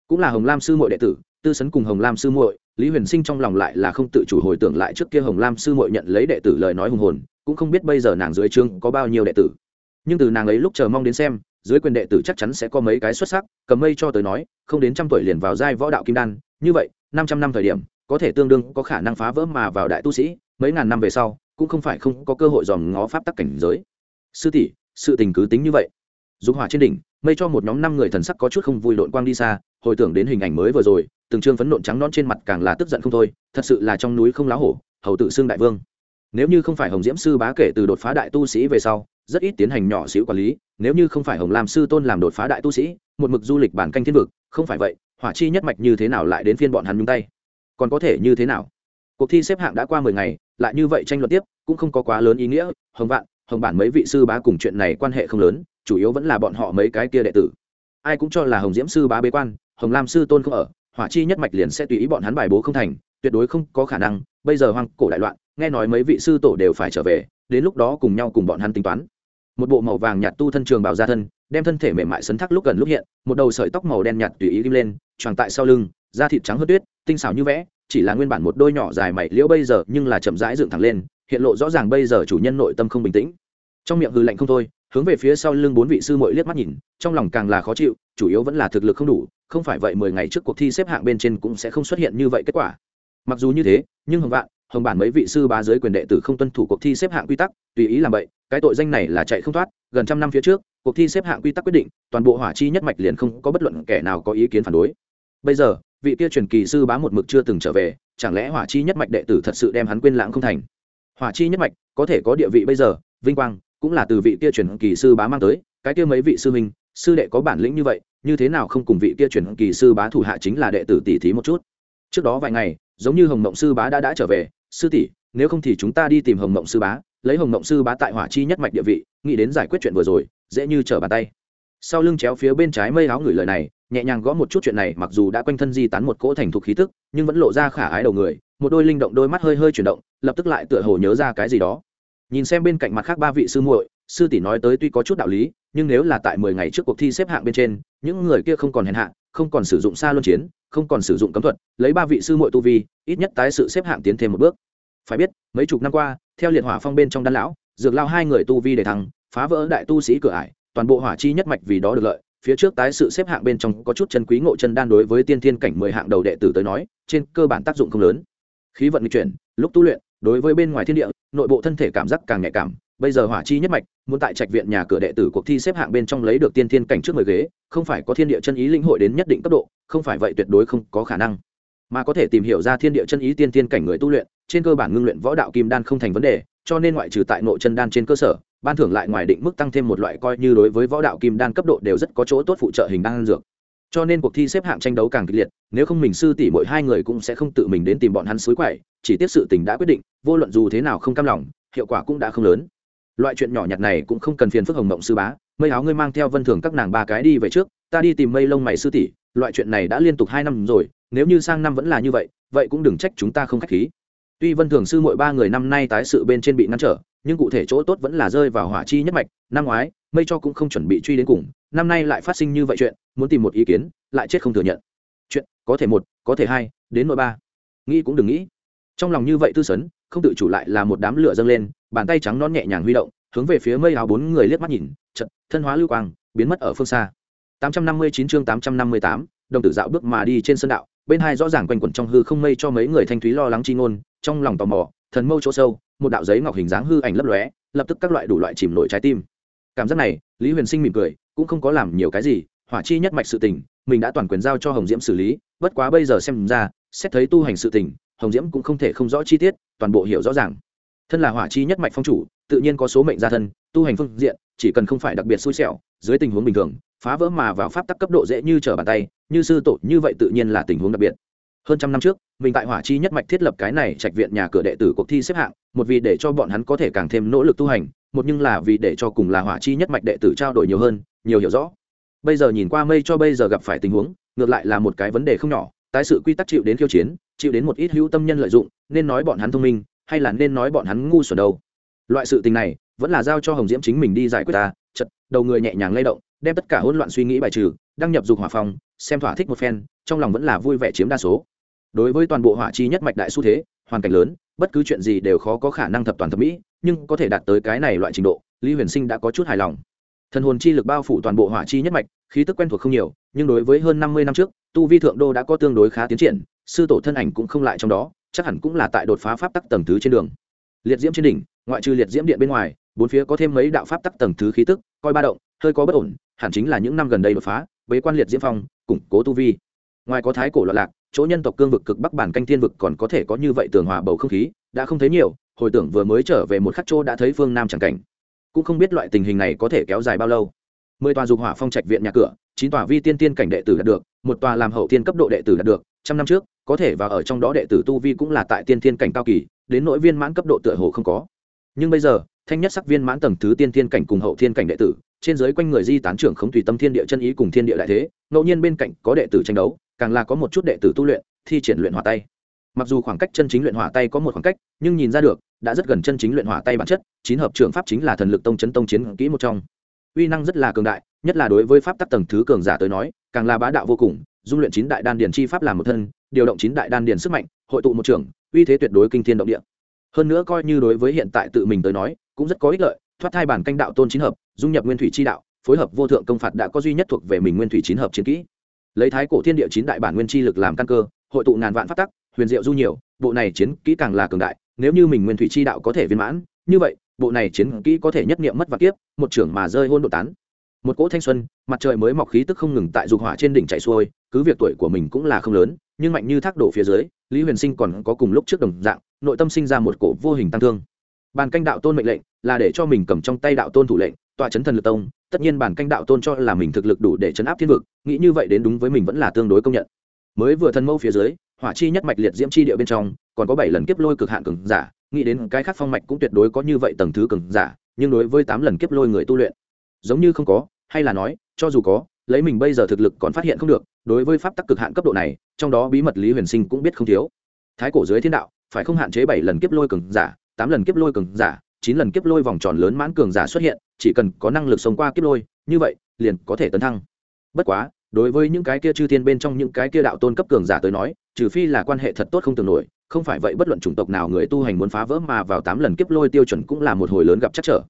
Cũng là hồng lam sư muội đệ tử, tư sấn cùng hồng lam sư muội, lý huyền sinh trong lòng lại là không tự chủ hồi tưởng lại trước kia hồng lam sư muội nhận lấy đệ tử lời nói hùng hồn, cũng không biết bây giờ nàng dưới trương có bao nhiêu đệ tử nhưng từ nàng ấy lúc chờ mong đến xem, dưới quyền đệ tử chắc chắn sẽ có mấy cái xuất sắc, cầm mây cho tới nói, không đến trăm tuổi liền vào giai võ đạo kim đan. Như vậy, năm trăm năm thời điểm, có thể tương đương, có khả năng phá vỡ mà vào đại tu sĩ, mấy ngàn năm về sau, cũng không phải không có cơ hội dòm ngó pháp tắc cảnh giới. Sư tỷ, sự tình cứ tính như vậy. Dục hỏa trên đỉnh, mây cho một nhóm năm người thần sắc có chút không vui lộn quang đi xa, hồi tưởng đến hình ảnh mới vừa rồi, từng trương phấn nộn trắng non trên mặt càng là tức giận không thôi, thật sự là trong núi không lá hổ, hầu tự xương đại vương. Nếu như không phải hồng diễm sư bá kể từ đột phá đại tu sĩ về sau rất ít tiến hành nhỏ xíu quản lý, nếu như không phải hồng lam sư tôn làm đột phá đại tu sĩ, một mực du lịch bản canh thiên vực, không phải vậy, hỏa chi nhất mạch như thế nào lại đến phiên bọn hắn nhúng tay? Còn có thể như thế nào? Cuộc thi xếp hạng đã qua mười ngày, lại như vậy tranh luận tiếp, cũng không có quá lớn ý nghĩa. Hồng vạn, hồng bản mấy vị sư bá cùng chuyện này quan hệ không lớn, chủ yếu vẫn là bọn họ mấy cái kia đệ tử. Ai cũng cho là hồng diễm sư bá bế quan, hồng lam sư tôn không ở, hỏa chi nhất mạch liền sẽ tùy ý bọn hắn bài bố không thành, tuyệt đối không có khả năng. Bây giờ hoang cổ đại loạn, nghe nói mấy vị sư tổ đều phải trở về, đến lúc đó cùng nhau cùng bọn hắn tính toán một bộ màu vàng nhạt tu thân trường bào ra thân, đem thân thể mềm mại sấn thác lúc gần lúc hiện, một đầu sợi tóc màu đen nhạt tùy ý ghim lên tròn tại sau lưng, da thịt trắng hớt tuyết, tinh xảo như vẽ, chỉ là nguyên bản một đôi nhỏ dài mày liễu bây giờ nhưng là chậm rãi dựng thẳng lên, hiện lộ rõ ràng bây giờ chủ nhân nội tâm không bình tĩnh. Trong miệng hư lạnh không thôi, hướng về phía sau lưng bốn vị sư mội liếc mắt nhìn, trong lòng càng là khó chịu, chủ yếu vẫn là thực lực không đủ, không phải vậy mười ngày trước cuộc thi xếp hạng bên trên cũng sẽ không xuất hiện như vậy kết quả. Mặc dù như thế, nhưng hồng vạn, hồng bản mấy vị sư bá giới quyền đệ tử không tuân thủ cuộc thi xếp hạng quy tắc, tùy ý làm vậy cái tội danh này là chạy không thoát, gần trăm năm phía trước, cuộc thi xếp hạng quy tắc quyết định, toàn bộ hỏa chi nhất mạch liền không có bất luận kẻ nào có ý kiến phản đối. Bây giờ, vị kia truyền kỳ sư bá một mực chưa từng trở về, chẳng lẽ hỏa chi nhất mạch đệ tử thật sự đem hắn quên lãng không thành? Hỏa chi nhất mạch, có thể có địa vị bây giờ, vinh quang, cũng là từ vị kia truyền kỳ sư bá mang tới, cái kia mấy vị sư huynh, sư đệ có bản lĩnh như vậy, như thế nào không cùng vị kia truyền kỳ sư bá thủ hạ chính là đệ tử tỷ thí một chút? Trước đó vài ngày, giống như hồng mộng sư bá đã đã trở về, sư tỷ nếu không thì chúng ta đi tìm hồng mộng sư bá, lấy hồng mộng sư bá tại hỏa chi nhất mạch địa vị, nghĩ đến giải quyết chuyện vừa rồi, dễ như trở bàn tay. Sau lưng chéo phía bên trái mây áo ngửi lời này, nhẹ nhàng gõ một chút chuyện này, mặc dù đã quanh thân di tán một cỗ thành thục khí tức, nhưng vẫn lộ ra khả ái đầu người, một đôi linh động đôi mắt hơi hơi chuyển động, lập tức lại tựa hồ nhớ ra cái gì đó. Nhìn xem bên cạnh mặt khác ba vị sư muội, sư tỷ nói tới tuy có chút đạo lý, nhưng nếu là tại mười ngày trước cuộc thi xếp hạng bên trên, những người kia không còn hèn hạ, không còn sử dụng xa luân chiến, không còn sử dụng cấm thuật, lấy ba vị sư muội tu vi, ít nhất tái sự xếp hạng tiến thêm một bước phải biết, mấy chục năm qua, theo liệt hỏa phong bên trong đan lão, dược lao hai người tu vi để thắng phá vỡ đại tu sĩ cửa ải, toàn bộ hỏa chi nhất mạch vì đó được lợi. Phía trước tái sự xếp hạng bên trong có chút chân quý ngộ chân đan đối với tiên thiên cảnh mười hạng đầu đệ tử tới nói, trên cơ bản tác dụng không lớn. Khí vận di chuyển, lúc tu luyện, đối với bên ngoài thiên địa, nội bộ thân thể cảm giác càng nhạy cảm. Bây giờ hỏa chi nhất mạch, muốn tại trạch viện nhà cửa đệ tử cuộc thi xếp hạng bên trong lấy được tiên thiên cảnh trước mười ghế, không phải có thiên địa chân ý linh hội đến nhất định cấp độ, không phải vậy tuyệt đối không có khả năng mà có thể tìm hiểu ra thiên địa chân ý tiên tiên cảnh người tu luyện, trên cơ bản ngưng luyện võ đạo kim đan không thành vấn đề, cho nên ngoại trừ tại nội chân đan trên cơ sở, ban thưởng lại ngoài định mức tăng thêm một loại coi như đối với võ đạo kim đan cấp độ đều rất có chỗ tốt phụ trợ hình đan dược. Cho nên cuộc thi xếp hạng tranh đấu càng kịch liệt, nếu không mình sư tỷ mỗi hai người cũng sẽ không tự mình đến tìm bọn hắn suối quậy, chỉ tiếp sự tình đã quyết định, vô luận dù thế nào không cam lòng, hiệu quả cũng đã không lớn. Loại chuyện nhỏ nhặt này cũng không cần phiền phức hồng mộng sư bá, mây áo ngươi mang theo vân thường các nàng ba cái đi về trước, ta đi tìm mây lông mày sư tỷ, loại chuyện này đã liên tục hai năm rồi nếu như sang năm vẫn là như vậy vậy cũng đừng trách chúng ta không k h á c h khí. Tuy vân thường sư mỗi ba người năm nay tái sự bên trên bị ngăn trở nhưng cụ thể chỗ tốt vẫn là rơi vào hỏa chi nhất mạch năm ngoái mây cho cũng không chuẩn bị truy đến cùng năm nay lại phát sinh như vậy chuyện muốn tìm một ý kiến lại chết không thừa nhận. Chuyện có thể một có thể hai đến nội ba. Nghĩ cũng đừng nghĩ. Trong lòng như vậy tư sấn không tự chủ lại là một đám lửa dâng lên bàn tay trắng non nhẹ nhàng huy động hướng về phía mây áo bốn người liếc mắt nhìn trận thân hóa lưu quang biến mất ở phương xa. 859 chương 858, đồng tử dạo bước mà đi trên sân đạo bên hai rõ ràng quanh quẩn trong hư không mây cho mấy người thanh thúy lo lắng chi ngôn, trong lòng tò mò, thần mâu chỗ sâu, một đạo giấy ngọc hình dáng hư ảnh lấp lóe, lập tức các loại đủ loại chìm nổi trái tim. Cảm giác này, lý huyền sinh mỉm cười, cũng không có làm nhiều cái gì, hỏa chi nhất mạch sự tình, mình đã toàn quyền giao cho hồng diễm xử lý, bất quá bây giờ xem ra, xét thấy tu hành sự tình, hồng diễm cũng không thể không rõ chi tiết, toàn bộ hiểu rõ ràng. Thân là hỏa chi nhất mạch phong chủ, tự nhiên có số mệnh gia thân, tu hành phương diện, chỉ cần không phải đặc biệt xui xẻo, dưới tình huống bình thường, phá vỡ mà vào pháp tắc cấp độ dễ như trở bàn tay như sư tổ như vậy tự nhiên là tình huống đặc biệt. Hơn trăm năm trước, mình tại hỏa chi nhất mạch thiết lập cái này trạch viện nhà cửa đệ tử cuộc thi xếp hạng, một vì để cho bọn hắn có thể càng thêm nỗ lực tu hành, một nhưng là vì để cho cùng là hỏa chi nhất mạch đệ tử trao đổi nhiều hơn, nhiều hiểu rõ. Bây giờ nhìn qua mây cho bây giờ gặp phải tình huống, ngược lại là một cái vấn đề không nhỏ, tái sự quy tắc chịu đến khiêu chiến, chịu đến một ít hữu tâm nhân lợi dụng, nên nói bọn hắn thông minh, hay là nên nói bọn hắn ngu xuẩn đâu. Loại sự tình này, vẫn là giao cho hồng diễm chính mình đi giải quyết ta, chật, đầu người nhẹ nhàng lay động đem tất cả hỗn loạn suy nghĩ bài trừ, đăng nhập dục hỏa phòng, xem thỏa thích một phen, trong lòng vẫn là vui vẻ chiếm đa số. Đối với toàn bộ hỏa chi nhất mạch đại xu thế, hoàn cảnh lớn, bất cứ chuyện gì đều khó có khả năng thập toàn thẩm mỹ, nhưng có thể đạt tới cái này loại trình độ, lý huyền sinh đã có chút hài lòng. Thần hồn chi lực bao phủ toàn bộ hỏa chi nhất mạch, khí tức quen thuộc không nhiều, nhưng đối với hơn năm mươi năm trước, tu vi thượng đô đã có tương đối khá tiến triển, sư tổ thân ảnh cũng không lại trong đó, chắc hẳn cũng là tại đột phá pháp tắc tầng thứ trên đường. Liệt diễm trên đỉnh, ngoại trừ liệt diễm điện bên ngoài, bốn phía có thêm mấy đạo pháp tắc tầng thứ khí tức, coi ba động, hơi có bất ổn hẳn chính là những năm gần đây đột phá, bế quan liệt diễm phong, củng cố tu vi. Ngoài có thái cổ loạn lạc, chỗ nhân tộc cương vực cực bắc bản canh thiên vực còn có thể có như vậy tường hòa bầu không khí, đã không thấy nhiều, hồi tưởng vừa mới trở về một khắc chỗ đã thấy phương nam chẳng cảnh. Cũng không biết loại tình hình này có thể kéo dài bao lâu. Mười tòa dục hỏa phong trạch viện nhà cửa, chín tòa vi tiên tiên cảnh đệ tử đạt được, một tòa làm hậu tiên cấp độ đệ tử đạt được, trăm năm trước, có thể và ở trong đó đệ tử tu vi cũng là tại tiên tiên cảnh cao kỳ, đến nội viên mãn cấp độ tựa hồ không có. Nhưng bây giờ, thanh nhất sắc viên mãn tầng thứ tiên tiên cảnh cùng hậu thiên cảnh đệ tử trên giới quanh người di tán trưởng không tùy tâm thiên địa chân ý cùng thiên địa đại thế, ngẫu nhiên bên cạnh có đệ tử tranh đấu, càng là có một chút đệ tử tu luyện, thi triển luyện hỏa tay. Mặc dù khoảng cách chân chính luyện hỏa tay có một khoảng cách, nhưng nhìn ra được, đã rất gần chân chính luyện hỏa tay bản chất, chín hợp trường pháp chính là thần lực tông chấn tông chiến kỹ một trong. Uy năng rất là cường đại, nhất là đối với pháp tắc tầng thứ cường giả tới nói, càng là bá đạo vô cùng, dung luyện chín đại đan điền chi pháp làm một thân, điều động chín đại đan điền sức mạnh, hội tụ một trường uy thế tuyệt đối kinh thiên động địa. Hơn nữa coi như đối với hiện tại tự mình tới nói, cũng rất có ích lợi thoát thai bản canh đạo tôn chín hợp, dung nhập nguyên thủy chi đạo, phối hợp vô thượng công phạt đã có duy nhất thuộc về mình nguyên thủy chín hợp chiến kỹ. Lấy thái cổ thiên địa chín đại bản nguyên chi lực làm căn cơ, hội tụ ngàn vạn phát tắc, huyền diệu du nhiều, bộ này chiến kỹ càng là cường đại, nếu như mình nguyên thủy chi đạo có thể viên mãn, như vậy, bộ này chiến kỹ có thể nhất niệm mất và kiếp, một trưởng mà rơi hôn độ tán. Một cỗ thanh xuân, mặt trời mới mọc khí tức không ngừng tại dục hỏa trên đỉnh chạy xuôi, cứ việc tuổi của mình cũng là không lớn, nhưng mạnh như thác đổ phía dưới, lý huyền sinh còn có cùng lúc trước đồng dạng, nội tâm sinh ra một cổ vô hình tăng thương. Bàn canh đạo tôn mệnh lệnh là để cho mình cầm trong tay đạo tôn thủ lệnh, tọa chấn thần lực tông, tất nhiên bản canh đạo tôn cho là mình thực lực đủ để chấn áp thiên vực, nghĩ như vậy đến đúng với mình vẫn là tương đối công nhận. Mới vừa thần mâu phía dưới, hỏa chi nhất mạch liệt diễm chi địa bên trong, còn có bảy lần kiếp lôi cực hạn cường giả, nghĩ đến cái khác phong mạch cũng tuyệt đối có như vậy tầng thứ cường giả, nhưng đối với tám lần kiếp lôi người tu luyện, giống như không có, hay là nói, cho dù có, lấy mình bây giờ thực lực còn phát hiện không được, đối với pháp tắc cực hạn cấp độ này, trong đó bí mật lý huyền sinh cũng biết không thiếu. Thái cổ dưới thiên đạo, phải không hạn chế bảy lần kiếp lôi cường giả, tám lần kiếp lôi cường giả chín lần kiếp lôi vòng tròn lớn mãn cường giả xuất hiện, chỉ cần có năng lực sống qua kiếp lôi, như vậy, liền có thể tấn thăng. Bất quá, đối với những cái kia chư thiên bên trong những cái kia đạo tôn cấp cường giả tới nói, trừ phi là quan hệ thật tốt không tưởng nổi, không phải vậy bất luận chủng tộc nào người tu hành muốn phá vỡ mà vào tám lần kiếp lôi tiêu chuẩn cũng là một hồi lớn gặp chắc trở.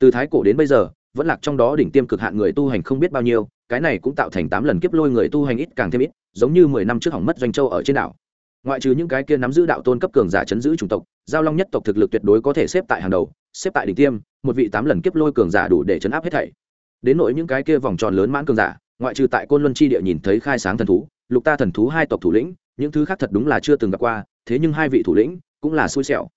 Từ thái cổ đến bây giờ, vẫn lạc trong đó đỉnh tiêm cực hạn người tu hành không biết bao nhiêu, cái này cũng tạo thành tám lần kiếp lôi người tu hành ít càng thêm ít, giống như mười năm trước hỏng mất doanh châu ở trên đảo ngoại trừ những cái kia nắm giữ đạo tôn cấp cường giả chấn giữ chủng tộc, giao long nhất tộc thực lực tuyệt đối có thể xếp tại hàng đầu, xếp tại đỉnh tiêm, một vị tám lần kiếp lôi cường giả đủ để chấn áp hết thảy. Đến nỗi những cái kia vòng tròn lớn mãn cường giả, ngoại trừ tại côn luân chi địa nhìn thấy khai sáng thần thú, lục ta thần thú hai tộc thủ lĩnh, những thứ khác thật đúng là chưa từng gặp qua, thế nhưng hai vị thủ lĩnh cũng là xui xẻo.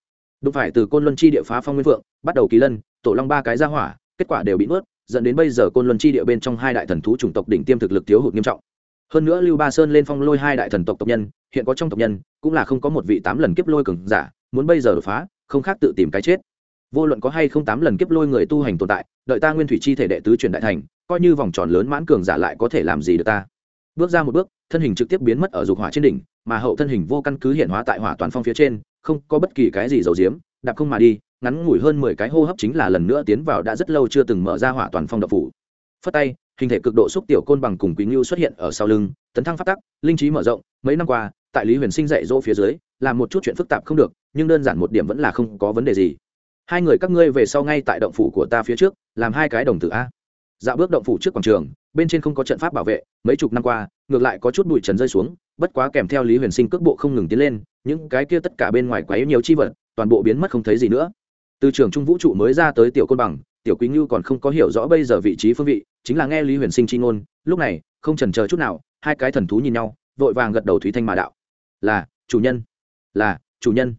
Đúng phải từ côn luân chi địa phá phong nguyên vượng bắt đầu kỳ lân, tổ long ba cái ra hỏa, kết quả đều bị nuốt, dẫn đến bây giờ côn luân chi địa bên trong hai đại thần thú chủng tộc đỉnh tiêm thực lực thiếu hụt nghiêm trọng hơn nữa lưu ba sơn lên phong lôi hai đại thần tộc tộc nhân, hiện có trong tộc nhân, cũng là không có một vị tám lần kiếp lôi cường giả, muốn bây giờ đột phá, không khác tự tìm cái chết. Vô luận có hay không tám lần kiếp lôi người tu hành tồn tại, đợi ta nguyên thủy chi thể đệ tứ truyền đại thành, coi như vòng tròn lớn mãn cường giả lại có thể làm gì được ta? Bước ra một bước, thân hình trực tiếp biến mất ở dục hỏa trên đỉnh, mà hậu thân hình vô căn cứ hiện hóa tại hỏa toàn phong phía trên, không có bất kỳ cái gì dầu diếm, đạp không mà đi, ngắn ngủi hơn mười cái hô hấp chính là lần nữa tiến vào đã rất lâu chưa từng mở ra hỏa toàn phong độc phủ. Phất tay hình thể cực độ xúc tiểu côn bằng cùng quý ngưu xuất hiện ở sau lưng, tấn thăng phát tắc, linh trí mở rộng, mấy năm qua, tại lý huyền sinh dạy dỗ phía dưới, làm một chút chuyện phức tạp không được, nhưng đơn giản một điểm vẫn là không có vấn đề gì. Hai người các ngươi về sau ngay tại động phủ của ta phía trước, làm hai cái đồng tử a. Dạo bước động phủ trước quảng trường, bên trên không có trận pháp bảo vệ, mấy chục năm qua, ngược lại có chút bụi trần rơi xuống, bất quá kèm theo lý huyền sinh cước bộ không ngừng tiến lên, những cái kia tất cả bên ngoài quá yếu nhiều chi vật, toàn bộ biến mất không thấy gì nữa. Từ trường trung vũ trụ mới ra tới tiểu côn bằng tiểu quý ngưu còn không có hiểu rõ bây giờ vị trí phương vị, chính là nghe lý huyền sinh chi ngôn, lúc này, không trần chờ chút nào, hai cái thần thú nhìn nhau, vội vàng gật đầu thúy thanh mà đạo. Là, chủ nhân. Là, chủ nhân.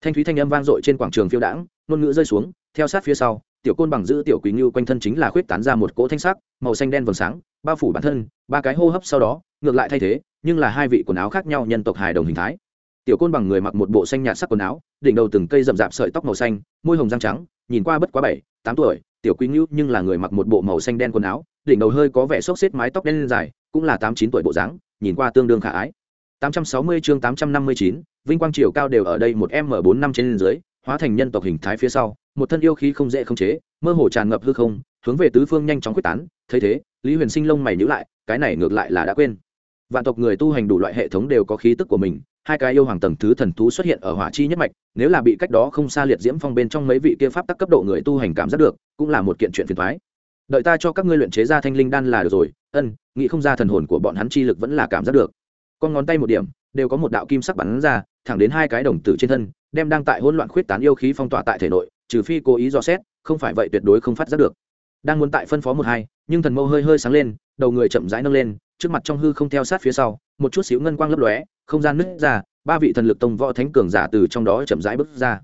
Thanh thúy thanh âm vang dội trên quảng trường phiêu đãng, ngôn ngữ rơi xuống, theo sát phía sau, tiểu côn bằng giữ tiểu quý ngưu quanh thân chính là khuyết tán ra một cỗ thanh sắc, màu xanh đen vầng sáng, bao phủ bản thân, ba cái hô hấp sau đó, ngược lại thay thế, nhưng là hai vị quần áo khác nhau nhân tộc hài đồng hình thái. Tiểu côn bằng người mặc một bộ xanh nhạt sắc quần áo, đỉnh đầu từng cây rậm rạp sợi tóc màu xanh, môi hồng răng trắng, nhìn qua bất quá bảy, tám tuổi tiểu quý ngưu nhưng là người mặc một bộ màu xanh đen quần áo đỉnh đầu hơi có vẻ xốc xếp mái tóc đen dài cũng là tám chín tuổi bộ dáng nhìn qua tương đương khả ái. 860 chương 859, vinh quang chiều cao đều ở đây một m bốn năm trên dưới hóa thành nhân tộc hình thái phía sau một thân yêu khí không dễ không chế mơ hồ tràn ngập hư không hướng về tứ phương nhanh chóng quyết tán thấy thế lý huyền sinh lông mày nhữ lại cái này ngược lại là đã quên. Vạn tộc người tu hành đủ loại hệ thống đều có khí tức của mình hai cái yêu hoàng tầng thứ thần thú xuất hiện ở hỏa chi nhất mạch, nếu là bị cách đó không xa liệt diễm phong bên trong mấy vị kia pháp tắc cấp độ người tu hành cảm giác được, cũng là một kiện chuyện phiền thoái đợi ta cho các ngươi luyện chế ra thanh linh đan là được rồi, ân, nghĩ không ra thần hồn của bọn hắn chi lực vẫn là cảm giác được. Con ngón tay một điểm, đều có một đạo kim sắc bắn ra, thẳng đến hai cái đồng tử trên thân, đem đang tại hỗn loạn khuyết tán yêu khí phong tỏa tại thể nội, trừ phi cố ý dò xét, không phải vậy tuyệt đối không phát giác được. Đang muốn tại phân phó một hai, nhưng thần mâu hơi hơi sáng lên, đầu người chậm rãi nâng lên, trước mặt trong hư không theo sát phía sau, một chút xíu ngân quang lấp lóe không gian nứt ra, ba vị thần lực tông võ thánh cường giả từ trong đó chậm rãi bước ra.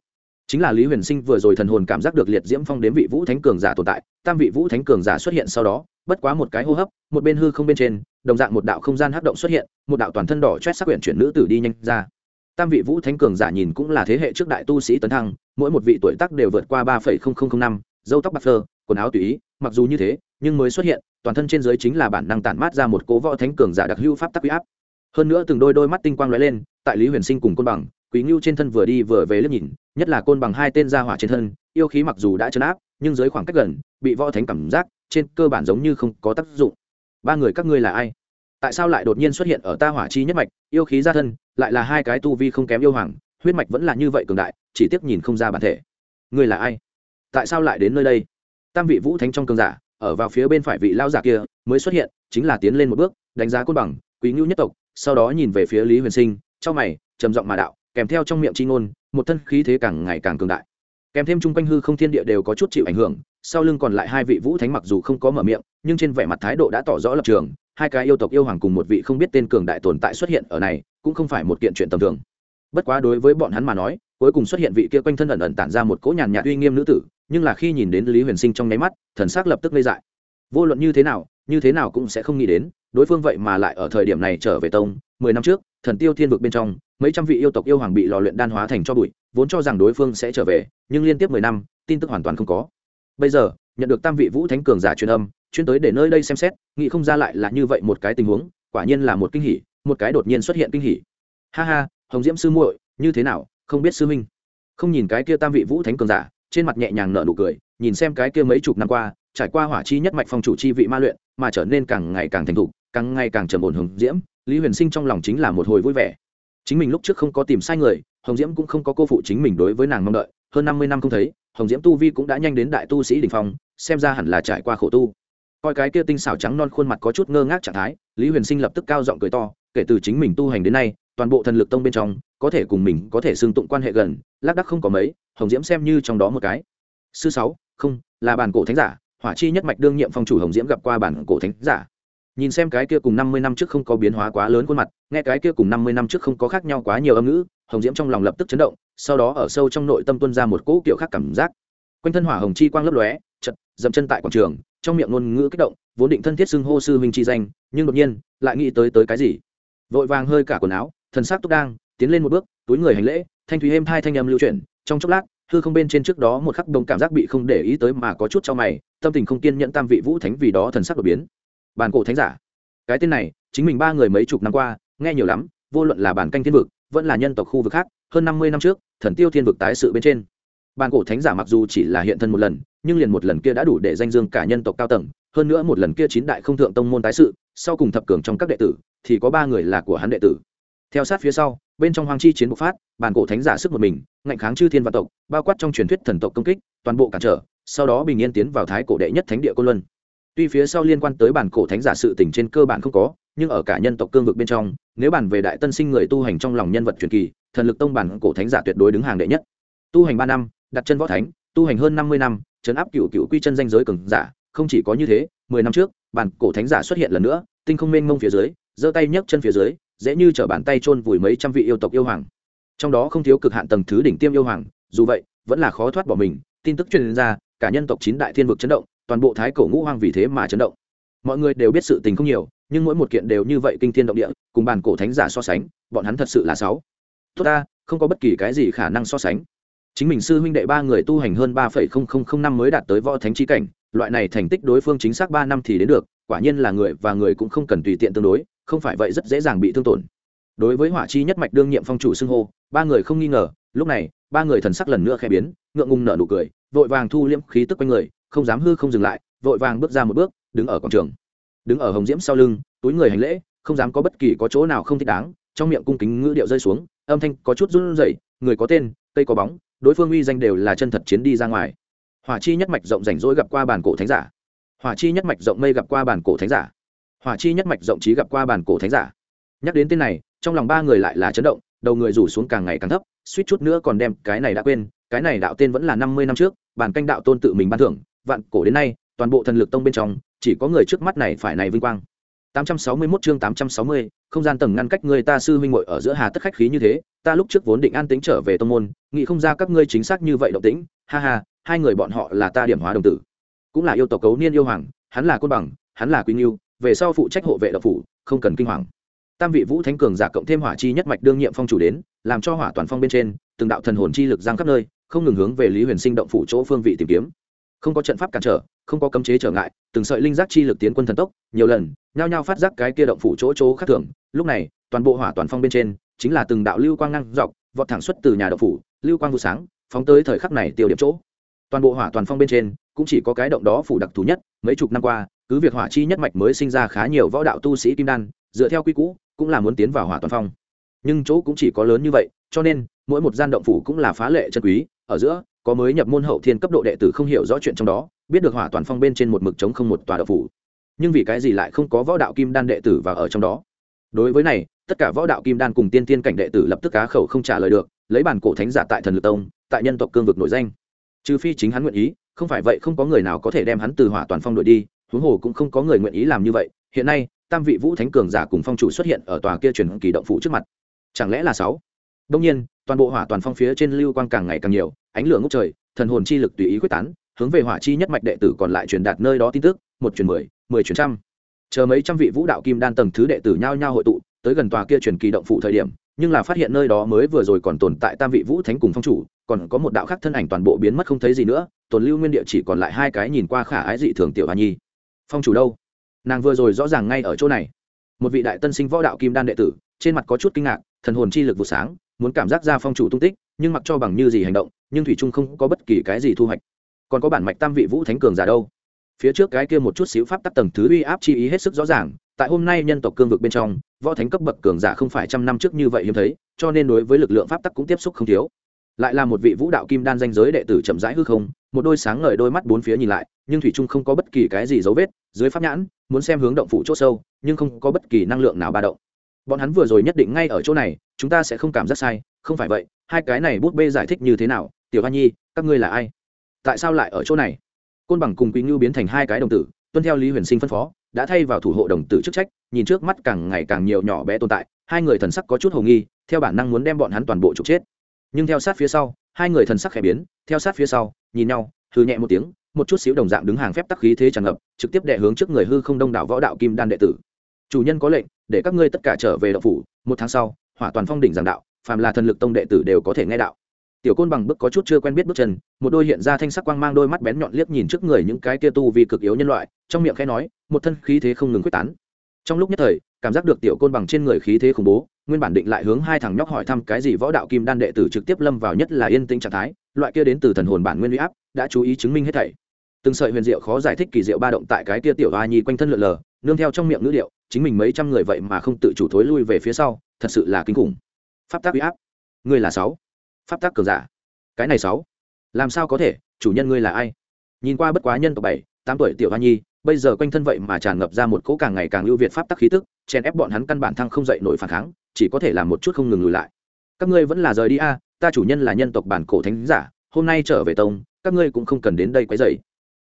Chính là lý huyền sinh vừa rồi thần hồn cảm giác được liệt diễm phong đến vị vũ thánh cường giả tồn tại, tam vị vũ thánh cường giả xuất hiện sau đó, bất quá một cái hô hấp, một bên hư không bên trên, đồng dạng một đạo không gian hắc động xuất hiện, một đạo toàn thân đỏ chét sắc quyển chuyển nữ tử đi nhanh ra. Tam vị vũ thánh cường giả nhìn cũng là thế hệ trước đại tu sĩ tấn thăng, mỗi một vị tuổi tác đều vượt qua ba phẩy không không không năm dâu tóc bạc phơ, quần áo tùy ý, mặc dù như thế, nhưng mới xuất hiện, toàn thân trên dưới chính là bản năng tản mát ra một cố võ thánh cường giả đặc hữu pháp tắc huy áp hơn nữa từng đôi đôi mắt tinh quang lóe lên, tại lý huyền sinh cùng côn bằng, quý ngưu trên thân vừa đi vừa về liếc nhìn, nhất là côn bằng hai tên gia hỏa trên thân, yêu khí mặc dù đã chấn áp, nhưng dưới khoảng cách gần, bị võ thánh cảm giác, trên cơ bản giống như không có tác dụng. Ba người các ngươi là ai? Tại sao lại đột nhiên xuất hiện ở ta hỏa chi nhất mạch, yêu khí gia thân, lại là hai cái tu vi không kém yêu hoàng, huyết mạch vẫn là như vậy cường đại, chỉ tiếc nhìn không ra bản thể. Ngươi là ai? Tại sao lại đến nơi đây? Tam vị vũ thánh trong cường giả, ở vào phía bên phải vị lao giả kia, mới xuất hiện, chính là tiến lên một bước, đánh giá côn bằng, quý ngưu nhất tộc sau đó nhìn về phía lý huyền sinh trong mày, trầm giọng mà đạo, kèm theo trong miệng c h i ngôn, một thân khí thế càng ngày càng cường đại. Kèm thêm chung quanh hư không thiên địa đều có chút chịu ảnh hưởng, sau lưng còn lại hai vị vũ thánh mặc dù không có mở miệng, nhưng trên vẻ mặt thái độ đã tỏ rõ lập trường, hai cái yêu tộc yêu hoàng cùng một vị không biết tên cường đại tồn tại xuất hiện ở này, cũng không phải một kiện chuyện tầm thường. Bất quá đối với bọn hắn mà nói, cuối cùng xuất hiện vị kia quanh thân ẩn ẩn tản ra một cỗ nhàn nhạt uy nghiêm nữ tử, nhưng là khi nhìn đến lý huyền sinh trong nháy mắt, thần s ắ c lập tức lây dại. Vô luận như thế nào, như thế nào cũng sẽ không nghĩ đến đối phương vậy mà lại ở thời điểm này trở về tông, mười năm trước, thần tiêu thiên vực bên trong, mấy trăm vị yêu tộc yêu hoàng bị lò luyện đan hóa thành cho bụi, vốn cho rằng đối phương sẽ trở về, nhưng liên tiếp mười năm, tin tức hoàn toàn không có. Bây giờ, nhận được tam vị vũ thánh cường giả truyền âm, chuyên tới để nơi đây xem xét, nghĩ không ra lại là như vậy một cái tình huống, quả nhiên là một kinh hỉ, một cái đột nhiên xuất hiện kinh hỉ. Ha ha, hồng diễm sư muội, như thế nào, không biết sư minh? Không nhìn cái kia tam vị vũ thánh cường giả, trên mặt nhẹ nhàng nở nụ cười, nhìn xem cái kia mấy chục năm qua, trải qua hỏa chi nhất mạch phong chủ chi vị ma luyện, mà trở nên càng ngày càng thành thục càng ngày càng trầm ổn hồng diễm, lý huyền sinh trong lòng chính là một hồi vui vẻ. Chính mình lúc trước không có tìm sai người, hồng diễm cũng không có cô phụ chính mình đối với nàng mong đợi, hơn năm mươi năm không thấy, hồng diễm tu vi cũng đã nhanh đến đại tu sĩ đình phong, xem ra hẳn là trải qua khổ tu. Coi cái kia tinh xảo trắng non khuôn mặt có chút ngơ ngác trạng thái, lý huyền sinh lập tức cao giọng cười to, kể từ chính mình tu hành đến nay, toàn bộ thần lực tông bên trong, có thể cùng mình có thể xưng tụng quan hệ gần, lác đắc không có mấy, hồng diễm xem như trong đó một cái. Sư sáu, không, là bản cổ thánh giả, hỏa chi nhất mạch đương nhiệm phong chủ hồng diễm gặp qua bản cổ thánh giả nhìn xem cái kia cùng năm mươi năm trước không có biến hóa quá lớn khuôn mặt, nghe cái kia cùng năm mươi năm trước không có khác nhau quá nhiều âm ngữ, hồng diễm trong lòng lập tức chấn động, sau đó ở sâu trong nội tâm tuân ra một cỗ kiểu khác cảm giác. Quanh thân hỏa hồng chi quang lấp lóe, chật, dậm chân tại quảng trường, trong miệng ngôn ngữ kích động, vốn định thân thiết xưng hô sư huynh chi danh, nhưng đột nhiên, lại nghĩ tới tới cái gì. Vội vàng hơi cả quần áo, thần sắc túc đang, tiến lên một bước, túi người hành lễ, thanh thúy êm hai thanh âm lưu chuyển, trong chốc lát, hư không bên trên trước đó một khắc đồng cảm giác bị không để ý tới mà có chút cho mày, tâm tình không kiên nhẫn tam vị vũ thánh vì đó thần sắc đột biến bàn cổ thánh giả. Cái tên này, chính mình ba người mấy chục năm qua, nghe nhiều lắm, vô luận là bản canh thiên vực, vẫn là nhân tộc khu vực khác, hơn năm mươi năm trước, thần tiêu thiên vực tái sự bên trên. Bàn cổ thánh giả mặc dù chỉ là hiện thân một lần, nhưng liền một lần kia đã đủ để danh dương cả nhân tộc cao tầng, hơn nữa một lần kia chín đại không thượng tông môn tái sự, sau cùng thập cường trong các đệ tử, thì có ba người là của hắn đệ tử. Theo sát phía sau, bên trong hoàng chi chiến bộc phát bàn cổ thánh giả sức một mình, ngạnh kháng chư thiên văn tộc, bao quát trong truyền thuyết thần tộc công kích, toàn bộ cản trở, sau đó bình yên tiến vào thái cổ đệ nhất thánh địa côn luân tuy phía sau liên quan tới bản cổ thánh giả sự tình trên cơ bản không có, nhưng ở cả nhân tộc cương vực bên trong, nếu bàn về đại tân sinh người tu hành trong lòng nhân vật truyền kỳ, thần lực tông bản cổ thánh giả tuyệt đối đứng hàng đệ nhất. Tu hành ba năm, đặt chân võ thánh, tu hành hơn năm mươi năm chấn áp cựu cựu quy chân danh giới cường giả, không chỉ có như thế, mười năm trước, bản cổ thánh giả xuất hiện lần nữa, tinh không mênh mông phía dưới, giơ tay nhấc chân phía dưới, dễ như t bàn tay chôn vùi mấy trăm vị yêu tộc yêu hoàng. Trong đó không thiếu cực hạn tầng thứ đỉnh tiêm yêu hoàng, dù vậy, vẫn là khó thoát bỏ mình, tin tức truyền ra, cả nhân tộc chín đại thiên vực chấn động toàn bộ thái cổ ngũ hoang vì thế mà chấn động. Mọi người đều biết sự tình không nhiều, nhưng mỗi một kiện đều như vậy kinh thiên động địa, cùng bàn cổ thánh giả so sánh, bọn hắn thật sự là sáu. Tốt ta, không có bất kỳ cái gì khả năng so sánh. Chính mình sư huynh đệ ba người tu hành hơn ba phẩy không không không năm mới đạt tới võ thánh chi cảnh, loại này thành tích đối phương chính xác ba năm thì đến được, quả nhiên là người và người cũng không cần tùy tiện tương đối, không phải vậy rất dễ dàng bị thương tổn. Đối với hỏa chi nhất mạch đương nhiệm phong chủ xưng hô, ba người không nghi ngờ, lúc này, ba người thần sắc lần nữa khẽ biến, ngượng ngùng nở nụ cười, vội vàng thu liễm khí tức quanh người không dám hư không dừng lại, vội vàng bước ra một bước, đứng ở quảng trường. Đứng ở hồng diễm sau lưng, túi người hành lễ, không dám có bất kỳ có chỗ nào không thích đáng, trong miệng cung kính ngữ điệu rơi xuống, âm thanh có chút run rẩy, người có tên, cây có bóng, đối phương uy danh đều là chân thật chiến đi ra ngoài. Hỏa chi nhất mạch rộng rảnh rỗi gặp qua bản cổ thánh giả. Hỏa chi nhất mạch rộng mây gặp qua bản cổ thánh giả. Hỏa chi nhất mạch rộng trí gặp qua bản cổ thánh giả. Nhắc đến tên này, trong lòng ba người lại là chấn động, đầu người rủ xuống càng ngày càng thấp, suýt chút nữa còn đem cái này đã quên, cái này đạo tên vẫn là năm mươi năm trước, bản canh đạo tôn tự mình ban thưởng vạn cổ đến nay toàn bộ thần lực tông bên trong chỉ có người trước mắt này phải này vinh quang 861 chương 860, không gian tầng ngăn cách người ta sư huynh muội ở giữa hà tất khách khí như thế, ta lúc trước vốn định an tính trở về tông môn, nghĩ không ra các ngươi chính xác như vậy động tĩnh, ha ha, hai người bọn họ là ta điểm hóa đồng tử. Cũng là yêu tộc cấu niên yêu hoàng, hắn là côn bằng, hắn là quý nhu, về sau phụ trách hộ vệ đạo phủ, không cần kinh hoàng. Tam vị vũ thánh cường giả cộng thêm hỏa chi nhất mạch đương nhiệm phong chủ đến, làm cho hỏa toàn phong bên trên, từng đạo thần hồn chi lực giang khắp nơi, không ngừng hướng về Lý Huyền Sinh động phủ chỗ phương vị tìm kiếm. Không có trận pháp cản trở, không có cấm chế trở ngại, từng sợi linh giác chi lực tiến quân thần tốc, nhiều lần, nhao nhao phát giác cái kia động phủ chỗ chỗ khác thường. Lúc này toàn bộ hỏa toàn phong bên trên chính là từng đạo lưu quang năng dọc vọt thẳng xuất từ nhà động phủ lưu quang vụ sáng phóng tới thời khắc này tiêu điểm chỗ. Toàn bộ hỏa toàn phong bên trên cũng chỉ có cái động đó phủ đặc thù nhất mấy chục năm qua cứ việc hỏa chi nhất mạch mới sinh ra khá nhiều võ đạo tu sĩ kim đan dựa theo quy cũ cũng là muốn tiến vào hỏa toàn phong. Nhưng chỗ cũng chỉ có lớn như vậy cho nên mỗi một gian động phủ cũng là phá lệ chân quý ở giữa có mới nhập môn hậu thiên cấp độ đệ tử không hiểu rõ chuyện trong đó, biết được hỏa toàn phong bên trên một mực chống không một tòa đạo phủ. Nhưng vì cái gì lại không có võ đạo kim đan đệ tử vào ở trong đó? Đối với này, tất cả võ đạo kim đan cùng tiên tiên cảnh đệ tử lập tức cá khẩu không trả lời được, lấy bản cổ thánh giả tại thần lực tông, tại nhân tộc cương vực nổi danh. Trừ phi chính hắn nguyện ý, không phải vậy không có người nào có thể đem hắn từ hỏa toàn phong đuổi đi, huống hồ cũng không có người nguyện ý làm như vậy. Hiện nay, tam vị vũ thánh cường giả cùng phong chủ xuất hiện ở tòa kia truyền kỳ động phủ trước mặt. Chẳng lẽ là sáu? Đông nhiên, toàn bộ hỏa toàn phong phía trên lưu quang càng ngày càng nhiều ánh lửa ngốc trời, thần hồn chi lực tùy ý quyết tán, hướng về hỏa chi nhất mạch đệ tử còn lại truyền đạt nơi đó tin tức, một truyền mười mười truyền trăm. Chờ mấy trăm vị vũ đạo kim đan tầng thứ đệ tử nhao nhao hội tụ, tới gần tòa kia truyền kỳ động phụ thời điểm, nhưng là phát hiện nơi đó mới vừa rồi còn tồn tại tam vị vũ thánh cùng phong chủ, còn có một đạo khác thân ảnh toàn bộ biến mất không thấy gì nữa, tồn lưu nguyên địa chỉ còn lại hai cái nhìn qua khả ái dị thường tiểu hà nhi. Phong chủ đâu? Nàng vừa rồi rõ ràng ngay ở chỗ này. Một vị đại tân sinh võ đạo kim đan đệ tử, trên mặt có chút kinh ngạc, thần hồn chi lực vụ sáng, muốn cảm giác ra phong chủ tung tích nhưng mặc cho bằng như gì hành động, nhưng thủy trung không có bất kỳ cái gì thu hoạch. Còn có bản mạch tam vị vũ thánh cường giả đâu? Phía trước cái kia một chút xíu pháp tắc tầng thứ uy áp chi ý hết sức rõ ràng, tại hôm nay nhân tộc cương vực bên trong, võ thánh cấp bậc cường giả không phải trăm năm trước như vậy hiếm thấy, cho nên đối với lực lượng pháp tắc cũng tiếp xúc không thiếu. Lại là một vị vũ đạo kim đan danh giới đệ tử chậm rãi hư không, một đôi sáng ngời đôi mắt bốn phía nhìn lại, nhưng thủy trung không có bất kỳ cái gì dấu vết, dưới pháp nhãn, muốn xem hướng động phủ chỗ sâu, nhưng không có bất kỳ năng lượng nào ba động. Bọn hắn vừa rồi nhất định ngay ở chỗ này chúng ta sẽ không cảm giác sai, không phải vậy, hai cái này bút bê giải thích như thế nào, tiểu hoa nhi, các ngươi là ai? Tại sao lại ở chỗ này? Côn bằng cùng quý ngưu biến thành hai cái đồng tử, tuân theo lý huyền sinh phân phó, đã thay vào thủ hộ đồng tử chức trách, nhìn trước mắt càng ngày càng nhiều nhỏ bé tồn tại, hai người thần sắc có chút hồ nghi, theo bản năng muốn đem bọn hắn toàn bộ trục chết. Nhưng theo sát phía sau, hai người thần sắc khẽ biến, theo sát phía sau, nhìn nhau hư nhẹ một tiếng, một chút xíu đồng dạng đứng hàng phép tắc khí thế tràn ngập, trực tiếp đệ hướng trước người hư không đông đảo võ đạo kim đan đệ tử. Chủ nhân có lệnh, để các ngươi tất cả trở về đạo phủ, một tháng sau hỏa toàn phong đỉnh giảng đạo, phàm là thần lực tông đệ tử đều có thể nghe đạo. Tiểu côn bằng bước có chút chưa quen biết bước chân, một đôi hiện ra thanh sắc quang mang đôi mắt bén nhọn liếc nhìn trước người những cái tia tu vì cực yếu nhân loại, trong miệng khẽ nói, một thân khí thế không ngừng quyết tán. Trong lúc nhất thời, cảm giác được tiểu côn bằng trên người khí thế khủng bố, nguyên bản định lại hướng hai thằng nhóc hỏi thăm cái gì võ đạo kim đan đệ tử trực tiếp lâm vào nhất là yên tĩnh trạng thái, loại kia đến từ thần hồn bản nguyên huy áp, đã chú ý chứng minh hết thảy từng sợi huyền diệu khó giải thích kỳ diệu ba động tại cái tia tiểu hoa nhi quanh thân lượn lờ, nương theo trong miệng ngữ điệu, chính mình mấy trăm người vậy mà không tự chủ thối lui về phía sau, thật sự là kinh khủng. Pháp tác huy áp. Ngươi là sáu. Pháp tác cường giả. Cái này sáu. Làm sao có thể? Chủ nhân ngươi là ai? Nhìn qua bất quá nhân tộc bảy, tám tuổi tiểu hoa nhi, bây giờ quanh thân vậy mà tràn ngập ra một cỗ càng ngày càng ưu việt pháp tắc khí tức, chèn ép bọn hắn căn bản thăng không dậy nổi phản kháng, chỉ có thể làm một chút không ngừng lùi lại. Các ngươi vẫn là rời đi a, ta chủ nhân là nhân tộc bản cổ thánh giả, hôm nay trở về tông, các ngươi cũng không cần đến đây quấy dày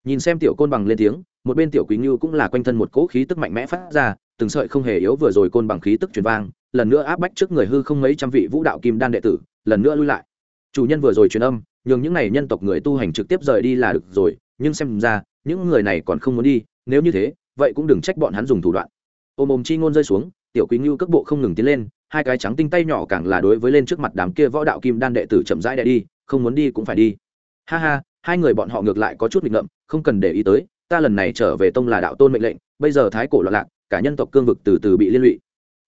nhìn xem tiểu côn bằng lên tiếng, một bên tiểu quý như cũng là quanh thân một cỗ khí tức mạnh mẽ phát ra, từng sợi không hề yếu vừa rồi côn bằng khí tức truyền vang, lần nữa áp bách trước người hư không mấy trăm vị vũ đạo kim đan đệ tử, lần nữa lui lại. Chủ nhân vừa rồi truyền âm, nhường những này nhân tộc người tu hành trực tiếp rời đi là được rồi, nhưng xem ra, những người này còn không muốn đi, nếu như thế, vậy cũng đừng trách bọn hắn dùng thủ đoạn. Ôm ôm chi ngôn rơi xuống, tiểu quý ngưu cước bộ không ngừng tiến lên, hai cái trắng tinh tay nhỏ càng là đối với lên trước mặt đám kia võ đạo kim đan đệ tử chậm rãi đệ đi, không muốn đi cũng phải đi. Ha ha hai người bọn họ ngược lại có chút nghịch ngợm, không cần để ý tới, ta lần này trở về tông là đạo tôn mệnh lệnh, bây giờ thái cổ loạn lạc, cả nhân tộc cương vực từ từ bị liên lụy.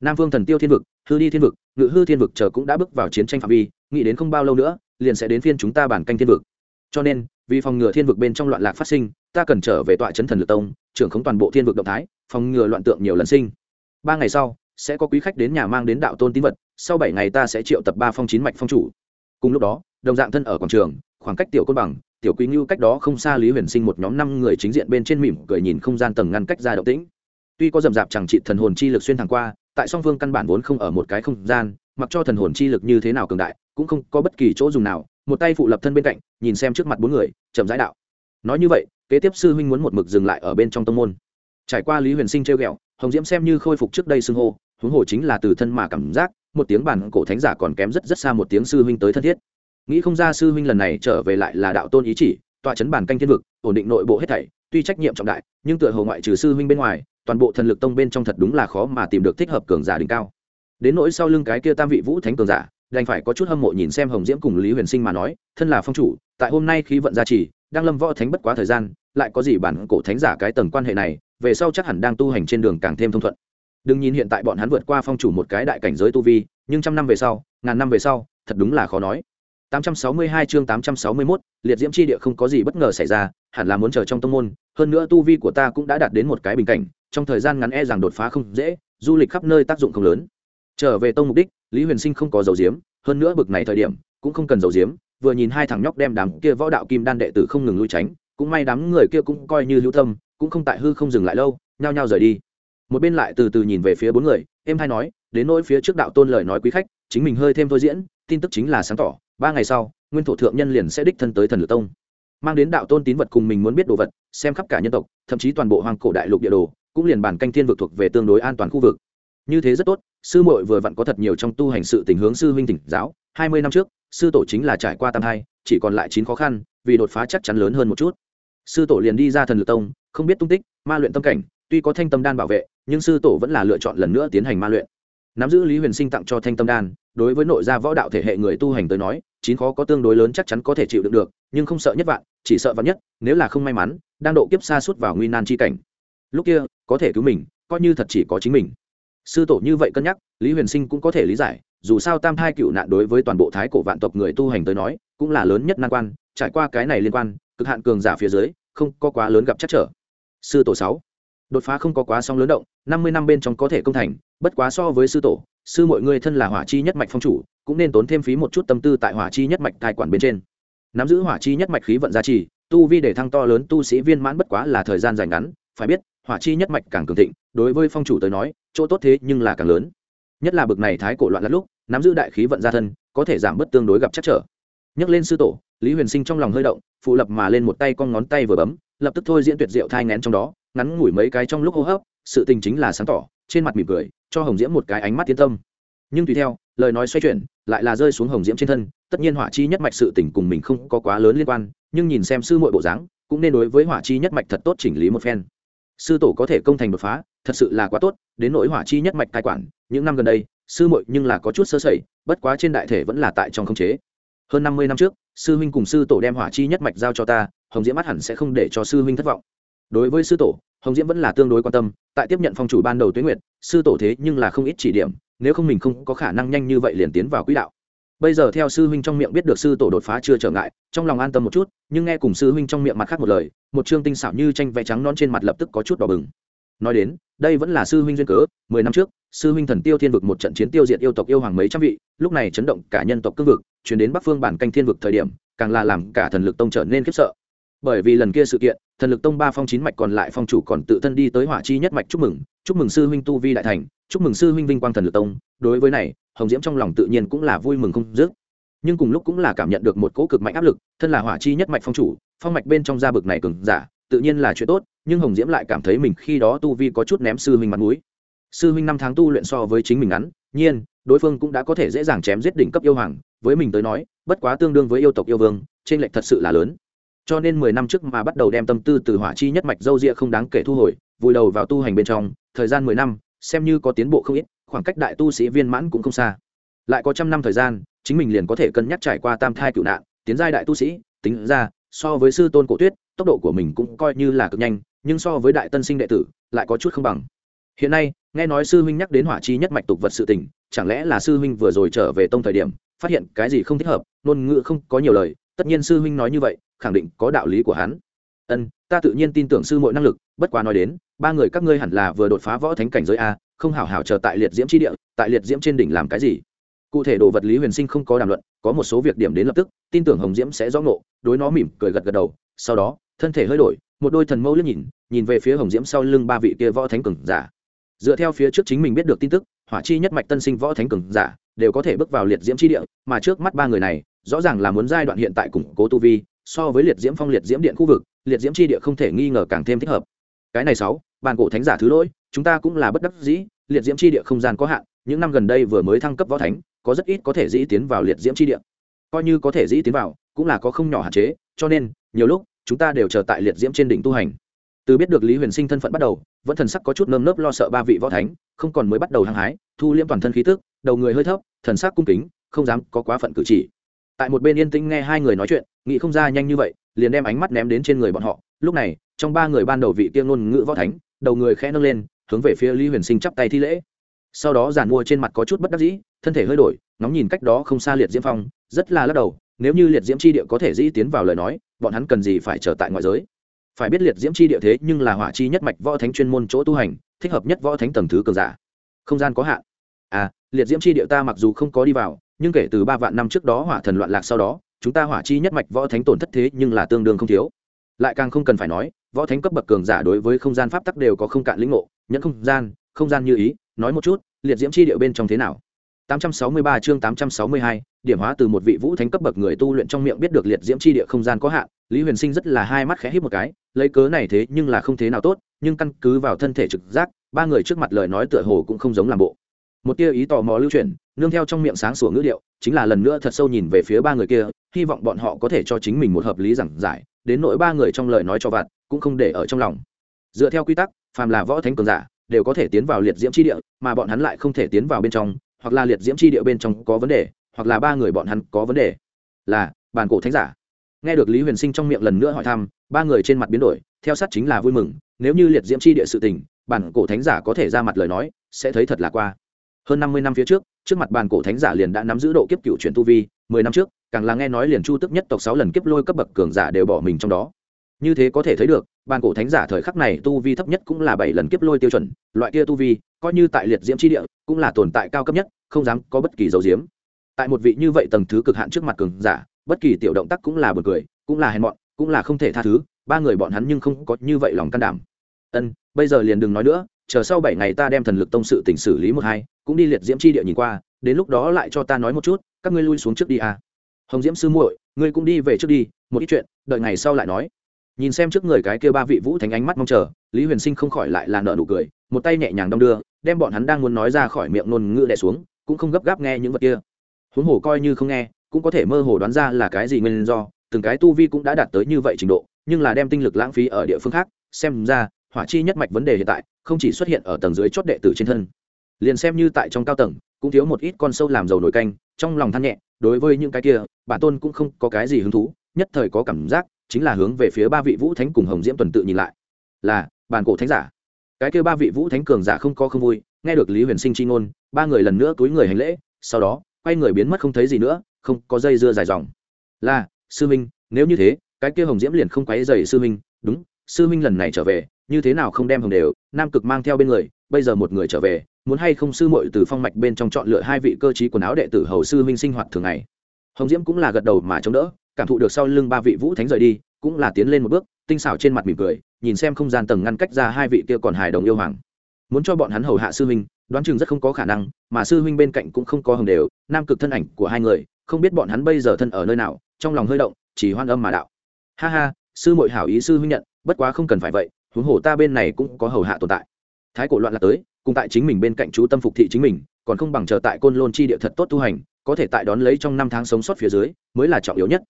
Nam phương thần tiêu thiên vực, hư đi thiên vực, ngự hư thiên vực chờ cũng đã bước vào chiến tranh phạm vi, nghĩ đến không bao lâu nữa, liền sẽ đến phiên chúng ta bản canh thiên vực. Cho nên, vì phòng ngừa thiên vực bên trong loạn lạc phát sinh, ta cần trở về tọa chấn thần lực tông, trưởng khống toàn bộ thiên vực động thái, phòng ngừa loạn tượng nhiều lần sinh. Ba ngày sau, sẽ có quý khách đến nhà mang đến đạo tôn tín vật, sau bảy ngày ta sẽ triệu tập ba phong chín mạch phong chủ. Cùng lúc đó, đồng dạng thân ở quảng trường, khoảng cách tiểu côn bằng tiểu quý ngưu cách đó không xa lý huyền sinh một nhóm năm người chính diện bên trên mỉm cười nhìn không gian tầng ngăn cách ra động tĩnh. Tuy có rầm rạp chẳng trị thần hồn chi lực xuyên thẳng qua, tại song phương căn bản vốn không ở một cái không gian, mặc cho thần hồn chi lực như thế nào cường đại, cũng không có bất kỳ chỗ dùng nào, một tay phụ lập thân bên cạnh, nhìn xem trước mặt bốn người, chậm rãi đạo. Nói như vậy, kế tiếp sư huynh muốn một mực dừng lại ở bên trong tông môn. Trải qua lý huyền sinh trêu ghẹo, hồng diễm xem như khôi phục trước đây xưng hô, huống hồ chính là từ thân mà cảm giác, một tiếng bản cổ thánh giả còn kém rất rất xa một tiếng sư huynh tới thân thiết nghĩ không ra sư huynh lần này trở về lại là đạo tôn ý chỉ, tọa chấn bản canh thiên vực, ổn định nội bộ hết thảy, tuy trách nhiệm trọng đại, nhưng tựa hồ ngoại trừ sư huynh bên ngoài, toàn bộ thần lực tông bên trong thật đúng là khó mà tìm được thích hợp cường giả đỉnh cao. Đến nỗi sau lưng cái kia tam vị vũ thánh cường giả, đành phải có chút hâm mộ nhìn xem hồng diễm cùng lý huyền sinh mà nói, thân là phong chủ, tại hôm nay khí vận gia trì, đang lâm võ thánh bất quá thời gian, lại có gì bản cổ thánh giả cái tầng quan hệ này, về sau chắc hẳn đang tu hành trên đường càng thêm thông thuận. Đừng nhìn hiện tại bọn hắn vượt qua phong chủ một cái đại cảnh giới tu vi, nhưng trăm năm về sau, ngàn năm về sau, thật đúng là khó nói. 862 chương 861, liệt diễm chi địa không có gì bất ngờ xảy ra, hẳn là muốn chờ trong tông môn, hơn nữa tu vi của ta cũng đã đạt đến một cái bình cảnh, trong thời gian ngắn e rằng đột phá không dễ, du lịch khắp nơi tác dụng không lớn. Trở về tông mục đích, Lý Huyền Sinh không có dấu diếm, hơn nữa bực này thời điểm, cũng không cần dấu diếm, vừa nhìn hai thằng nhóc đem đám kia võ đạo kim đan đệ tử không ngừng lui tránh, cũng may đám người kia cũng coi như lưu tâm, cũng không tại hư không dừng lại lâu, nhao nhao rời đi. Một bên lại từ từ nhìn về phía bốn người, em hai nói, đến nỗi phía trước đạo tôn lời nói quý khách, chính mình hơi thêm thôi diễn, tin tức chính là sáng tỏ, ba ngày sau, nguyên thổ thượng nhân liền sẽ đích thân tới thần lửa tông, mang đến đạo tôn tín vật cùng mình muốn biết đồ vật, xem khắp cả nhân tộc, thậm chí toàn bộ hoàng cổ đại lục địa đồ, cũng liền bản canh thiên vực thuộc về tương đối an toàn khu vực. Như thế rất tốt, sư muội vừa vặn có thật nhiều trong tu hành sự tình hướng sư huynh tỉnh giáo, hai mươi năm trước, sư tổ chính là trải qua tam hai chỉ còn lại chín khó khăn, vì đột phá chắc chắn lớn hơn một chút. Sư tổ liền đi ra thần lửa tông, không biết tung tích, ma luyện tâm cảnh, tuy có thanh tâm đan bảo vệ, nhưng sư tổ vẫn là lựa chọn lần nữa tiến hành ma luyện. Nắm giữ lý huyền sinh tặng cho thanh tâm đan, đối với nội gia võ đạo thể hệ người tu hành tới nói chín khó có tương đối lớn chắc chắn có thể chịu đựng được, nhưng không sợ nhất vạn, chỉ sợ vạn nhất, nếu là không may mắn, đang độ kiếp xa suốt vào nguy nan chi cảnh. Lúc kia, có thể cứu mình, coi như thật chỉ có chính mình. Sư tổ như vậy cân nhắc, lý huyền sinh cũng có thể lý giải, dù sao tam thai cựu nạn đối với toàn bộ thái cổ vạn tộc người tu hành tới nói, cũng là lớn nhất nan quan, trải qua cái này liên quan, cực hạn cường giả phía dưới, không có quá lớn gặp chắc trở. Sư tổ sáu, đột phá không có quá song lớn động, năm mươi năm bên trong có thể công thành, bất quá so với sư tổ, sư mọi người thân là hỏa chi nhất mạch phong chủ cũng nên tốn thêm phí một chút tâm tư tại hỏa chi nhất mạch tài quản bên trên. Nắm giữ hỏa chi nhất mạch khí vận gia trì, tu vi để thăng to lớn tu sĩ viên mãn bất quá là thời gian dài ngắn, phải biết, hỏa chi nhất mạch càng cường thịnh, đối với phong chủ tới nói, chỗ tốt thế nhưng là càng lớn. Nhất là bực này thái cổ loạn lắm lúc, nắm giữ đại khí vận gia thân, có thể giảm bớt tương đối gặp chắc trở. Nhắc lên sư tổ, lý huyền sinh trong lòng hơi động, phụ lập mà lên một tay con ngón tay vừa bấm, lập tức thôi diễn tuyệt diệu thai ngén trong đó, ngắn ngủi mấy cái trong lúc hô hấp, sự tình chính là sáng tỏ, trên mặt mỉm cười, cho hồng diễm một cái ánh mắt tiến tâm. Nhưng tùy theo, lời nói xoay chuyển lại là rơi xuống hồng diễm trên thân, tất nhiên hỏa chi nhất mạch sự tình cùng mình không có quá lớn liên quan, nhưng nhìn xem sư muội bộ dáng, cũng nên đối với hỏa chi nhất mạch thật tốt chỉnh lý một phen. Sư tổ có thể công thành đột phá, thật sự là quá tốt, đến nỗi hỏa chi nhất mạch cai quản, những năm gần đây, sư muội nhưng là có chút sơ sẩy, bất quá trên đại thể vẫn là tại trong khống chế. Hơn năm mươi năm trước, sư huynh cùng sư tổ đem hỏa chi nhất mạch giao cho ta, hồng diễm mắt hẳn sẽ không để cho sư huynh thất vọng. Đối với sư tổ, hồng diễm vẫn là tương đối quan tâm tại tiếp nhận phong chủ ban đầu tuyết nguyệt, sư tổ thế nhưng là không ít chỉ điểm, nếu không mình không có khả năng nhanh như vậy liền tiến vào quỹ đạo. Bây giờ theo sư huynh trong miệng biết được sư tổ đột phá chưa trở ngại, trong lòng an tâm một chút, nhưng nghe cùng sư huynh trong miệng mặt khác một lời, một chương tinh xảo như tranh vẽ trắng non trên mặt lập tức có chút đỏ bừng. Nói đến, đây vẫn là sư huynh duyên cớ, mười năm trước, sư huynh thần tiêu thiên vực một trận chiến tiêu diệt yêu tộc yêu hoàng mấy trăm vị, lúc này chấn động cả nhân tộc cương vực, chuyển đến bắc phương bản canh thiên vực thời điểm, càng là làm cả thần lực tông trở nên khiếp sợ bởi vì lần kia sự kiện, thần lực tông ba phong chín mạch còn lại phong chủ còn tự thân đi tới hỏa chi nhất mạch chúc mừng chúc mừng sư huynh tu vi đại thành, chúc mừng sư huynh vinh quang thần lực tông. Đối với này, hồng diễm trong lòng tự nhiên cũng là vui mừng không dứt. Nhưng cùng lúc cũng là cảm nhận được một cỗ cực mạnh áp lực, thân là hỏa chi nhất mạch phong chủ, phong mạch bên trong gia bực này cường giả, tự nhiên là chuyện tốt, nhưng hồng diễm lại cảm thấy mình khi đó tu vi có chút ném sư huynh mặt mũi. Sư huynh năm tháng tu luyện so với chính mình ngắn, nhiên, đối phương cũng đã có thể dễ dàng chém giết đỉnh cấp yêu hoàng, với mình tới nói, bất quá tương đương với yêu tộc yêu vương trên lệch thật sự là lớn cho nên mười năm trước mà bắt đầu đem tâm tư từ hỏa chi nhất mạch dâu ria không đáng kể thu hồi, vùi đầu vào tu hành bên trong, thời gian mười năm, xem như có tiến bộ không ít, khoảng cách đại tu sĩ viên mãn cũng không xa. Lại có trăm năm thời gian, chính mình liền có thể cân nhắc trải qua tam thai cựu nạn, tiến giai đại tu sĩ, tính ra, so với sư tôn cổ tuyết, tốc độ của mình cũng coi như là cực nhanh, nhưng so với đại tân sinh đệ tử, lại có chút không bằng. Hiện nay, nghe nói sư huynh nhắc đến hỏa chi nhất mạch tục vật sự tình, chẳng lẽ là sư huynh vừa rồi trở về tông thời điểm, phát hiện cái gì không thích hợp, ngôn ngữ không có nhiều lời tất nhiên sư huynh nói như vậy, khẳng định có đạo lý của hắn. Ân, ta tự nhiên tin tưởng sư mọi năng lực, bất quá nói đến, ba người các ngươi hẳn là vừa đột phá võ thánh cảnh giới a, không hảo hảo chờ tại liệt diễm chi địa, tại liệt diễm trên đỉnh làm cái gì? Cụ thể đồ vật lý huyền sinh không có đàm luận, có một số việc điểm đến lập tức, tin tưởng hồng diễm sẽ rõ ngộ, đối nó mỉm cười gật gật đầu, sau đó, thân thể hơi đổi, một đôi thần mâu liếc nhìn nhìn về phía hồng diễm sau lưng ba vị kia võ thánh cường giả. Dựa theo phía trước chính mình biết được tin tức, hỏa chi nhất mạch tân sinh võ thánh cường giả, đều có thể bước vào liệt diễm chi địa, mà trước mắt ba người này rõ ràng là muốn giai đoạn hiện tại củng cố tu vi, so với liệt diễm phong liệt diễm điện khu vực, liệt diễm chi địa không thể nghi ngờ càng thêm thích hợp. Cái này sáu bàn cổ thánh giả thứ lỗi, chúng ta cũng là bất đắc dĩ, liệt diễm chi địa không gian có hạn, những năm gần đây vừa mới thăng cấp võ thánh, có rất ít có thể dĩ tiến vào liệt diễm chi địa. Coi như có thể dĩ tiến vào, cũng là có không nhỏ hạn chế, cho nên, nhiều lúc, chúng ta đều chờ tại liệt diễm trên đỉnh tu hành. Từ biết được lý huyền sinh thân phận bắt đầu, vẫn thần sắc có chút nơm nớp lo sợ ba vị võ thánh, không còn mới bắt đầu hăng hái, thu liễm toàn thân khí tức, đầu người hơi thấp, thần sắc cung kính, không dám có quá phận cử chỉ tại một bên yên tĩnh nghe hai người nói chuyện, nghĩ không ra nhanh như vậy, liền đem ánh mắt ném đến trên người bọn họ. Lúc này, trong ba người ban đầu vị tiên ngôn ngữ võ thánh, đầu người khẽ nâng lên, hướng về phía lý huyền sinh chắp tay thi lễ. Sau đó giàn mua trên mặt có chút bất đắc dĩ, thân thể hơi đổi, ngóng nhìn cách đó không xa liệt diễm phong, rất là lắc đầu, nếu như liệt diễm c h i địa có thể dĩ tiến vào lời nói, bọn hắn cần gì phải trở tại ngoại giới? Phải biết liệt diễm c h i địa thế nhưng là hỏa chi nhất mạch võ thánh chuyên môn chỗ tu hành, thích hợp nhất võ thánh tầng thứ cường giả. Không gian có hạn. À liệt diễm c h i địa ta mặc dù không có đi vào nhưng kể từ ba vạn năm trước đó hỏa thần loạn lạc sau đó chúng ta hỏa chi nhất mạch võ thánh tổn thất thế nhưng là tương đương không thiếu lại càng không cần phải nói võ thánh cấp bậc cường giả đối với không gian pháp tắc đều có không cạn lĩnh ngộ nhẫn không gian không gian như ý nói một chút liệt diễm chi địa bên trong thế nào 863 chương 862, điểm hóa từ một vị vũ thánh cấp bậc người tu luyện trong miệng biết được liệt diễm chi địa không gian có hạn, Lý Huyền Sinh rất là hai mắt khẽ híp một cái, lấy cớ này thế nhưng là không thế nào tốt, nhưng căn cứ vào thân thể trực giác, ba người trước mặt lời nói tựa hồ cũng không giống làm bộ. Một tia ý tò mò lưu chuyển, nương theo trong miệng sáng sủa ngữ điệu, chính là lần nữa thật sâu nhìn về phía ba người kia, hy vọng bọn họ có thể cho chính mình một hợp lý giảng giải, đến nỗi ba người trong lời nói cho vặt, cũng không để ở trong lòng. Dựa theo quy tắc, phàm là võ thánh cường giả, đều có thể tiến vào liệt diễm chi địa, mà bọn hắn lại không thể tiến vào bên trong, hoặc là liệt diễm chi địa bên trong có vấn đề hoặc là ba người bọn hắn có vấn đề. Là bàn cổ thánh giả. Nghe được lý huyền sinh trong miệng lần nữa hỏi thăm ba người trên mặt biến đổi theo sát chính là vui mừng nếu như liệt diễm chi địa sự tình bản cổ thánh giả có thể ra mặt lời nói sẽ thấy thật là qua. Hơn năm mươi năm phía trước trước mặt bàn cổ thánh giả liền đã nắm giữ độ kiếp cựu chuyển tu vi, mười năm trước, càng là nghe nói liền chu tức nhất tộc sáu lần kiếp lôi cấp bậc cường giả đều bỏ mình trong đó. Như thế có thể thấy được, bàn cổ thánh giả thời khắc này tu vi thấp nhất cũng là bảy lần kiếp lôi tiêu chuẩn, loại kia tu vi, coi như tại liệt diễm tri địa, cũng là tồn tại cao cấp nhất, không dám có bất kỳ dấu diếm. Tại một vị như vậy tầng thứ cực hạn trước mặt cường giả, bất kỳ tiểu động tác cũng là b u ồ n cười, cũng là hèn mọn, cũng là không thể tha thứ, ba người bọn hắn nhưng không có như vậy lòng can đảm. Ân, bây giờ liền đừng nói nữa chờ sau bảy ngày ta đem thần lực tông sự tỉnh xử lý một hai, cũng đi liệt diễm chi địa nhìn qua, đến lúc đó lại cho ta nói một chút, các ngươi lui xuống trước đi à. hồng diễm sư muội, ngươi cũng đi về trước đi, một ít chuyện, đợi ngày sau lại nói nhìn xem trước người cái kia ba vị vũ thánh ánh mắt mong chờ, lý huyền sinh không khỏi lại là nợ nụ cười, một tay nhẹ nhàng đong đưa, đem bọn hắn đang muốn nói ra khỏi miệng ngôn ngữ đẻ xuống, cũng không gấp gáp nghe những vật kia huống hồ coi như không nghe, cũng có thể mơ hồ đoán ra là cái gì nguyên do, từng cái tu vi cũng đã đạt tới như vậy trình độ, nhưng là đem tinh lực lãng phí ở địa phương khác, xem ra, hỏa chi nhất mạch vấn đề hiện tại không chỉ xuất hiện ở tầng dưới chót đệ tử trên thân, liền xem như tại trong cao tầng, cũng thiếu một ít con sâu làm dầu nổi canh, trong lòng than nhẹ, đối với những cái kia, bản tôn cũng không có cái gì hứng thú, nhất thời có cảm giác, chính là hướng về phía ba vị vũ thánh cùng hồng diễm tuần tự nhìn lại. Là, bản cổ thánh giả. Cái kia ba vị vũ thánh cường giả không có không vui, nghe được lý huyền sinh chi ngôn, ba người lần nữa túi người hành lễ, sau đó, quay người biến mất không thấy gì nữa, không có dây dưa dài dòng. Là, sư minh nếu như thế, cái kia hồng diễm liền không quấy dày sư minh đúng, sư minh lần này trở về như thế nào không đem hồng đều, nam cực mang theo bên người, bây giờ một người trở về, muốn hay không sư muội từ phong mạch bên trong chọn lựa hai vị cơ chí quần áo đệ tử hầu sư minh sinh hoạt thường ngày. Hồng diễm cũng là gật đầu mà chống đỡ, cảm thụ được sau lưng ba vị vũ thánh rời đi, cũng là tiến lên một bước, tinh xảo trên mặt mỉm cười, nhìn xem không gian tầng ngăn cách ra hai vị kia còn hài đồng yêu hoàng. Muốn cho bọn hắn hầu hạ sư huynh, đoán chừng rất không có khả năng, mà sư huynh bên cạnh cũng không có hồng đều, nam cực thân ảnh của hai người, không biết bọn hắn bây giờ thân ở nơi nào, trong lòng hơi động, chỉ hoan âm mà đạo. Ha ha, sư muội hảo ý sư huynh nhận, bất quá không cần phải vậy huống hồ ta bên này cũng có hầu hạ tồn tại. Thái cổ loạn là tới, cùng tại chính mình bên cạnh chú tâm phục thị chính mình, còn không bằng chờ tại côn lôn chi địa thật tốt tu hành, có thể tại đón lấy trong năm tháng sống sót phía dưới, mới là trọng yếu nhất.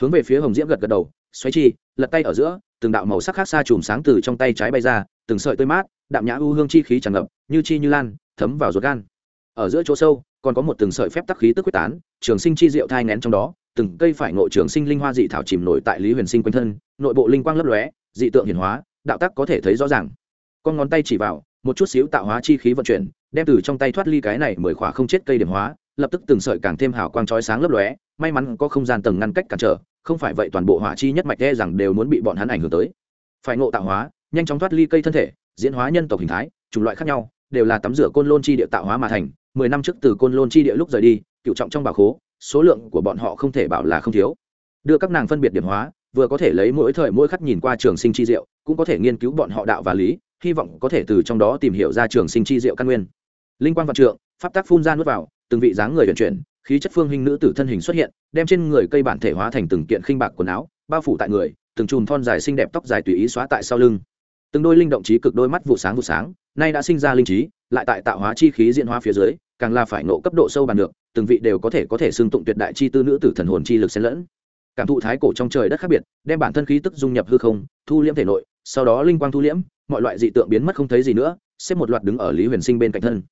Hướng về phía hồng diễm gật gật đầu xoáy chi, lật tay ở giữa, từng đạo màu sắc khác xa chùm sáng từ trong tay trái bay ra, từng sợi tươi mát, đạm nhã u hương chi khí tràn ngập, như chi như lan, thấm vào ruột gan. Ở giữa chỗ sâu, còn có một từng sợi phép tắc khí tức quyết tán, trường sinh chi diệu thai nén trong đó, từng cây phải ngộ trường sinh linh hoa dị thảo chìm nổi tại lý huyền sinh quanh thân, nội bộ linh quang lấp lóe, dị tượng hiển hóa đạo tắc có thể thấy rõ ràng. Con ngón tay chỉ vào, một chút xíu tạo hóa chi khí vận chuyển, đem từ trong tay thoát ly cái này mười khỏa không chết cây điểm hóa, lập tức từng sợi càng thêm hào quang chói sáng lấp lóe, may mắn có không gian tầng ngăn cách cản trở, không phải vậy toàn bộ hỏa chi nhất mạch e rằng đều muốn bị bọn hắn ảnh hưởng tới. Phải ngộ tạo hóa, nhanh chóng thoát ly cây thân thể, diễn hóa nhân tộc hình thái, chủng loại khác nhau, đều là tắm rửa côn lôn chi địa tạo hóa mà thành, mười năm trước từ côn lôn chi địa lúc rời đi, cựu trọng trong bảo khố, số lượng của bọn họ không thể bảo là không thiếu. Đưa các nàng phân biệt điểm hóa vừa có thể lấy mỗi thời mỗi khắc nhìn qua trường sinh chi diệu, cũng có thể nghiên cứu bọn họ đạo và lý, hy vọng có thể từ trong đó tìm hiểu ra trường sinh chi diệu căn nguyên. Linh quan vạn trượng, pháp tác phun ra nuốt vào, từng vị dáng người vận chuyển, khí chất phương hình nữ tử thân hình xuất hiện, đem trên người cây bản thể hóa thành từng kiện khinh bạc quần áo, bao phủ tại người, từng chùm thon dài xinh đẹp tóc dài tùy ý xóa tại sau lưng. Từng đôi linh động trí cực đôi mắt vụ sáng vụ sáng, nay đã sinh ra linh trí, lại tại tạo hóa chi khí diễn hóa phía dưới, càng là phải nộ cấp độ sâu bàn được, từng vị đều có thể có thể xưng tụng tuyệt đại chi tư nữ tử thần hồn chi lực xen lẫn cảm thụ thái cổ trong trời đất khác biệt, đem bản thân khí tức dung nhập hư không, thu liễm thể nội, sau đó linh quang thu liễm, mọi loại dị tượng biến mất không thấy gì nữa, xếp một loạt đứng ở lý huyền sinh bên cạnh thân.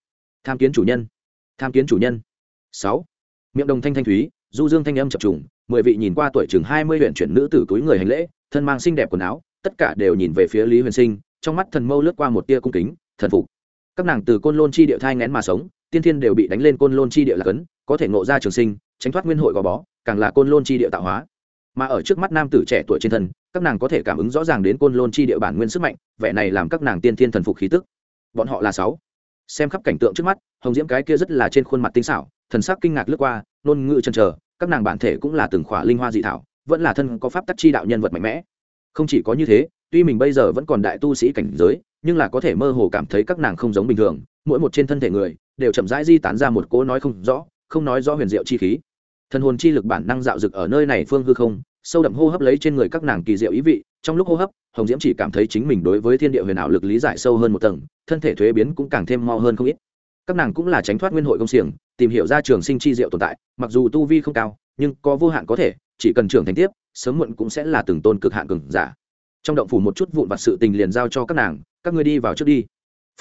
Tham kiến chủ nhân. Tham kiến chủ nhân. Sáu. Miệng đồng thanh thanh thúy, du dương thanh âm chập trùng, mười vị nhìn qua tuổi chừng hai mươi huyện chuyển nữ tử túi người hành lễ, thân mang xinh đẹp quần áo, tất cả đều nhìn về phía lý huyền sinh, trong mắt thần mâu lướt qua một tia cung kính, thần phục. Các nàng từ côn lôn chi địa thai ngén mà sống, tiên thiên đều bị đánh lên côn lôn chi địa là cấn, có thể ngộ ra trường sinh, tránh thoát nguyên hội gò bó, càng là côn lôn chi địa tạo hóa mà ở trước mắt nam tử trẻ tuổi trên thân, các nàng có thể cảm ứng rõ ràng đến côn lôn chi địa bản nguyên sức mạnh, vẻ này làm các nàng tiên thiên thần phục khí tức. Bọn họ là sáu. Xem khắp cảnh tượng trước mắt, hồng diễm cái kia rất là trên khuôn mặt tinh xảo, thần sắc kinh ngạc lướt qua nôn ngự chân chờ, các nàng bản thể cũng là từng khỏa linh hoa dị thảo, vẫn là thân có pháp tắc chi đạo nhân vật mạnh mẽ. Không chỉ có như thế, tuy mình bây giờ vẫn còn đại tu sĩ cảnh giới, nhưng là có thể mơ hồ cảm thấy các nàng không giống bình thường, mỗi một trên thân thể người, đều chậm rãi di tán ra một cỗ nói không rõ, không nói rõ huyền diệu chi khí thần hồn chi lực bản năng dạo dực ở nơi này phương hư không, sâu đậm hô hấp lấy trên người các nàng kỳ diệu ý vị, trong lúc hô hấp, hồng diễm chỉ cảm thấy chính mình đối với thiên địa huyền ảo lực lý giải sâu hơn một tầng, thân thể thuế biến cũng càng thêm mo hơn không ít. Các nàng cũng là tránh thoát nguyên hội công xiềng, tìm hiểu ra trường sinh chi diệu tồn tại, mặc dù tu vi không cao, nhưng có vô hạn có thể, chỉ cần trưởng thành tiếp, sớm muộn cũng sẽ là từng tôn cực hạn cường giả. Trong động phủ một chút vụn vặt sự tình liền giao cho các nàng, các ngươi đi vào trước đi.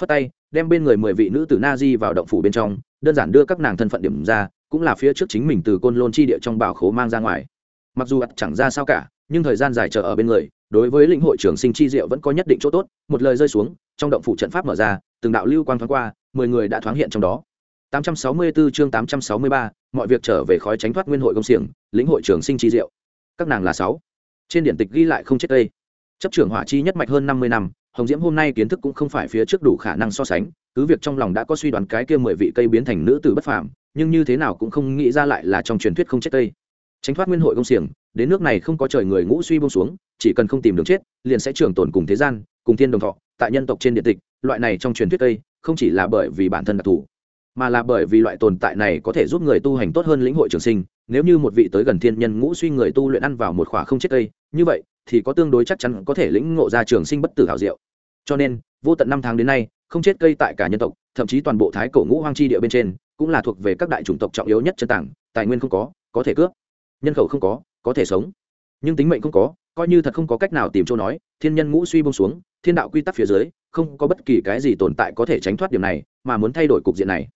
Phất tay, đem bên người mười vị nữ tử na di vào động phủ bên trong, đơn giản đưa các nàng thân phận điểm ra cũng là phía trước chính mình từ côn lôn chi địa trong bảo khố mang ra ngoài. Mặc dù ắt chẳng ra sao cả nhưng thời gian dài chờ ở bên người đối với lĩnh hội trường sinh chi diệu vẫn có nhất định chỗ tốt một lời rơi xuống trong động phủ trận pháp mở ra từng đạo lưu quang thoáng qua mười người đã thoáng hiện trong đó. 864 chương 863, mọi việc trở về khói tránh thoát nguyên hội công xiềng lĩnh hội trường sinh chi diệu. Các nàng là sáu. Trên điển tịch ghi lại không chết đây chấp trưởng hỏa chi nhất mạch hơn năm mươi năm hồng diễm hôm nay kiến thức cũng không phải phía trước đủ khả năng so sánh cứ việc trong lòng đã có suy đoán cái kia mười vị cây biến thành nữ tử bất phàm nhưng như thế nào cũng không nghĩ ra lại là trong truyền thuyết không chết cây tránh thoát nguyên hội công xiềng, đến nước này không có trời người ngũ suy bông xuống, chỉ cần không tìm đường chết, liền sẽ trường tồn cùng thế gian, cùng thiên đồng thọ, tại nhân tộc trên điện tịch, loại này trong truyền thuyết cây không chỉ là bởi vì bản thân đặc thù, mà là bởi vì loại tồn tại này có thể giúp người tu hành tốt hơn lĩnh hội trường sinh. Nếu như một vị tới gần thiên nhân ngũ suy người tu luyện ăn vào một khỏa không chết cây như vậy, thì có tương đối chắc chắn có thể lĩnh ngộ ra trường sinh bất tử hảo diệu. Cho nên, vô tận năm tháng đến nay, không chết cây tại cả nhân tộc, thậm chí toàn bộ thái cổ ngũ hoang chi địa bên trên cũng là thuộc về các đại chủng tộc trọng yếu nhất chân tảng tài nguyên không có có thể cướp. Nhân khẩu không có có thể sống. Nhưng tính mệnh không có, coi như thật không có cách nào tìm chỗ nói, thiên nhân ngũ suy bông xuống, thiên đạo quy tắc phía dưới, không có bất kỳ cái gì tồn tại có thể tránh thoát điểm này, mà muốn thay đổi cục diện này.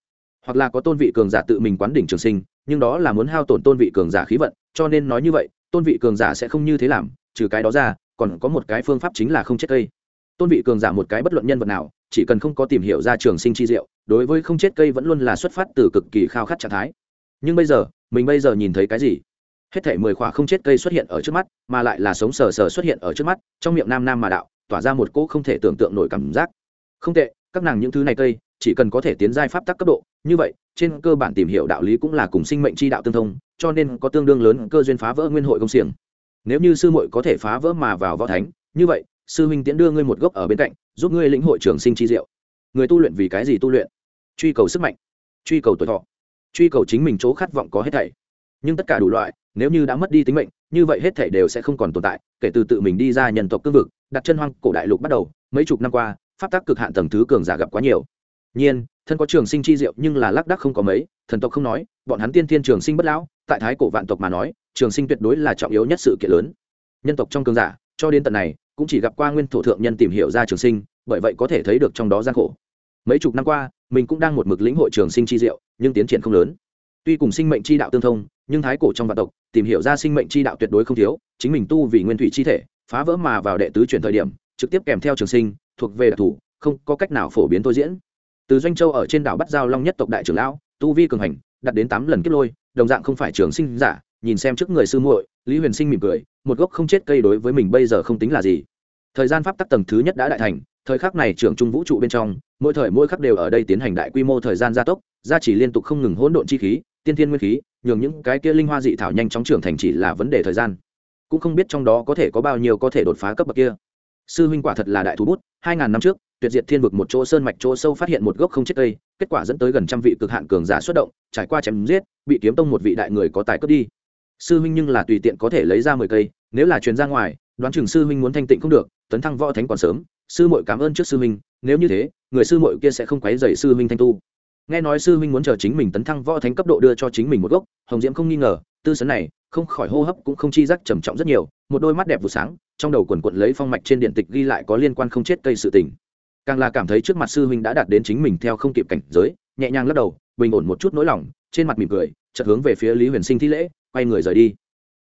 Hoặc là có tôn vị cường giả tự mình quán đỉnh trường sinh, nhưng đó là muốn hao tổn tôn vị cường giả khí vận, cho nên nói như vậy, tôn vị cường giả sẽ không như thế làm, trừ cái đó ra, còn có một cái phương pháp chính là không chết cây. Tôn vị cường giả một cái bất luận nhân vật nào chỉ cần không có tìm hiểu ra trường sinh chi diệu, đối với không chết cây vẫn luôn là xuất phát từ cực kỳ khao khát trạng thái. Nhưng bây giờ, mình bây giờ nhìn thấy cái gì? Hết thể mười khỏa không chết cây xuất hiện ở trước mắt, mà lại là sống sờ sờ xuất hiện ở trước mắt, trong miệng nam nam mà đạo, tỏa ra một cỗ không thể tưởng tượng nổi cảm giác. Không tệ, các nàng những thứ này cây, chỉ cần có thể tiến giai pháp tắc cấp độ, như vậy, trên cơ bản tìm hiểu đạo lý cũng là cùng sinh mệnh chi đạo tương thông, cho nên có tương đương lớn cơ duyên phá vỡ nguyên hội công xiềng. Nếu như sư muội có thể phá vỡ mà vào võ thánh, như vậy, sư huynh tiễn đưa ngươi một gốc ở bên cạnh giúp ngươi lĩnh hội trường sinh chi diệu. Người tu luyện vì cái gì tu luyện? Truy cầu sức mạnh, truy cầu tuổi thọ, truy cầu chính mình chỗ khát vọng có hết thảy. Nhưng tất cả đủ loại, nếu như đã mất đi tính mệnh, như vậy hết thảy đều sẽ không còn tồn tại, kể từ tự mình đi ra nhân tộc cương vực, đặt chân hoang cổ đại lục bắt đầu, mấy chục năm qua, pháp tắc cực hạn tầng thứ cường giả gặp quá nhiều. Nhiên, thân có trường sinh chi diệu nhưng là lác đắc không có mấy, thần tộc không nói, bọn hắn tiên thiên trường sinh bất lão, tại thái cổ vạn tộc mà nói, trường sinh tuyệt đối là trọng yếu nhất sự kiện lớn. Nhân tộc trong cường giả, cho đến tận này cũng chỉ gặp qua nguyên thổ thượng nhân tìm hiểu ra trường sinh, bởi vậy có thể thấy được trong đó gian khổ. Mấy chục năm qua, mình cũng đang một mực lĩnh hội trường sinh chi diệu, nhưng tiến triển không lớn. Tuy cùng sinh mệnh chi đạo tương thông, nhưng thái cổ trong vạn tộc, tìm hiểu ra sinh mệnh chi đạo tuyệt đối không thiếu, chính mình tu vì nguyên thủy chi thể, phá vỡ mà vào đệ tứ chuyển thời điểm, trực tiếp kèm theo trường sinh, thuộc về đặc thù không có cách nào phổ biến tôi diễn. Từ doanh châu ở trên đảo bắt giao long nhất tộc đại trưởng lão, tu vi cường hành, đạt đến tám lần kết lôi, đồng dạng không phải trường sinh giả nhìn xem trước người sư muội, lý huyền sinh mỉm cười, một gốc không chết cây đối với mình bây giờ không tính là gì. Thời gian pháp tắc tầng thứ nhất đã đại thành, thời khắc này trưởng trung vũ trụ bên trong, mỗi thời mỗi khắc đều ở đây tiến hành đại quy mô thời gian gia tốc, gia chỉ liên tục không ngừng hỗn độn chi khí, tiên thiên nguyên khí, nhường những cái kia linh hoa dị thảo nhanh chóng trưởng thành chỉ là vấn đề thời gian. Cũng không biết trong đó có thể có bao nhiêu có thể đột phá cấp bậc kia. Sư huynh quả thật là đại thú bút, hai ngàn năm trước, tuyệt diệt thiên vực một chỗ sơn mạch chỗ sâu phát hiện một gốc không chết cây, kết quả dẫn tới gần trăm vị cực hạn cường giả xuất động, trải qua chém giết, bị kiếm tông một vị đại người có tài cướp đi sư huynh nhưng là tùy tiện có thể lấy ra mười cây, nếu là truyền ra ngoài, đoán chừng sư huynh muốn thanh tịnh không được, tấn thăng võ thánh còn sớm. Sư muội cảm ơn trước sư huynh, nếu như thế, người sư muội kia sẽ không quấy dày sư huynh thanh tu. Nghe nói sư huynh muốn chờ chính mình tấn thăng võ thánh cấp độ đưa cho chính mình một gốc, hồng diễm không nghi ngờ, tư sấn này, không khỏi hô hấp cũng không chi giác trầm trọng rất nhiều, một đôi mắt đẹp vụ sáng, trong đầu quần quận lấy phong mạch trên điện tịch ghi lại có liên quan không chết cây sự tình. Càng là cảm thấy trước mặt sư huynh đã đạt đến chính mình theo không kịp cảnh giới, nhẹ nhàng lắc đầu, bình ổn một chút nỗi lòng, trên mặt mỉm cười, chợt hướng về phía lý huyền sinh thi lễ quay người rời đi.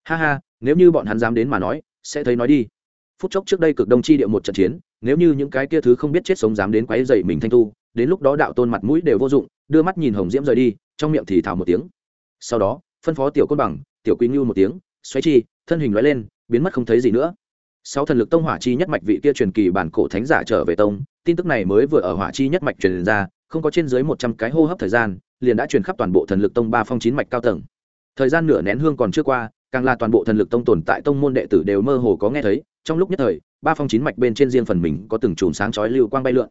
Ha ha, nếu như bọn hắn dám đến mà nói, sẽ thấy nói đi. Phút chốc trước đây cực đông chi địa một trận chiến, nếu như những cái kia thứ không biết chết sống dám đến quấy dậy mình thanh tu, đến lúc đó đạo tôn mặt mũi đều vô dụng, đưa mắt nhìn hồng diễm rời đi, trong miệng thì thào một tiếng. Sau đó, phân phó tiểu côn bằng, tiểu quý ngưu một tiếng, xoáy chi, thân hình loại lên, biến mất không thấy gì nữa. Sáu thần lực tông hỏa chi nhất mạch vị kia truyền kỳ bản cổ thánh giả trở về tông, tin tức này mới vừa ở hỏa chi nhất mạch truyền ra, không có trên dưới một trăm cái hô hấp thời gian, liền đã truyền khắp toàn bộ thần lực tông ba phong chín mạch cao tầng thời gian nửa nén hương còn chưa qua, càng là toàn bộ thần lực tông tồn tại tông môn đệ tử đều mơ hồ có nghe thấy, trong lúc nhất thời, ba phong chín mạch bên trên riêng phần mình có từng chùm sáng chói lưu quang bay lượn.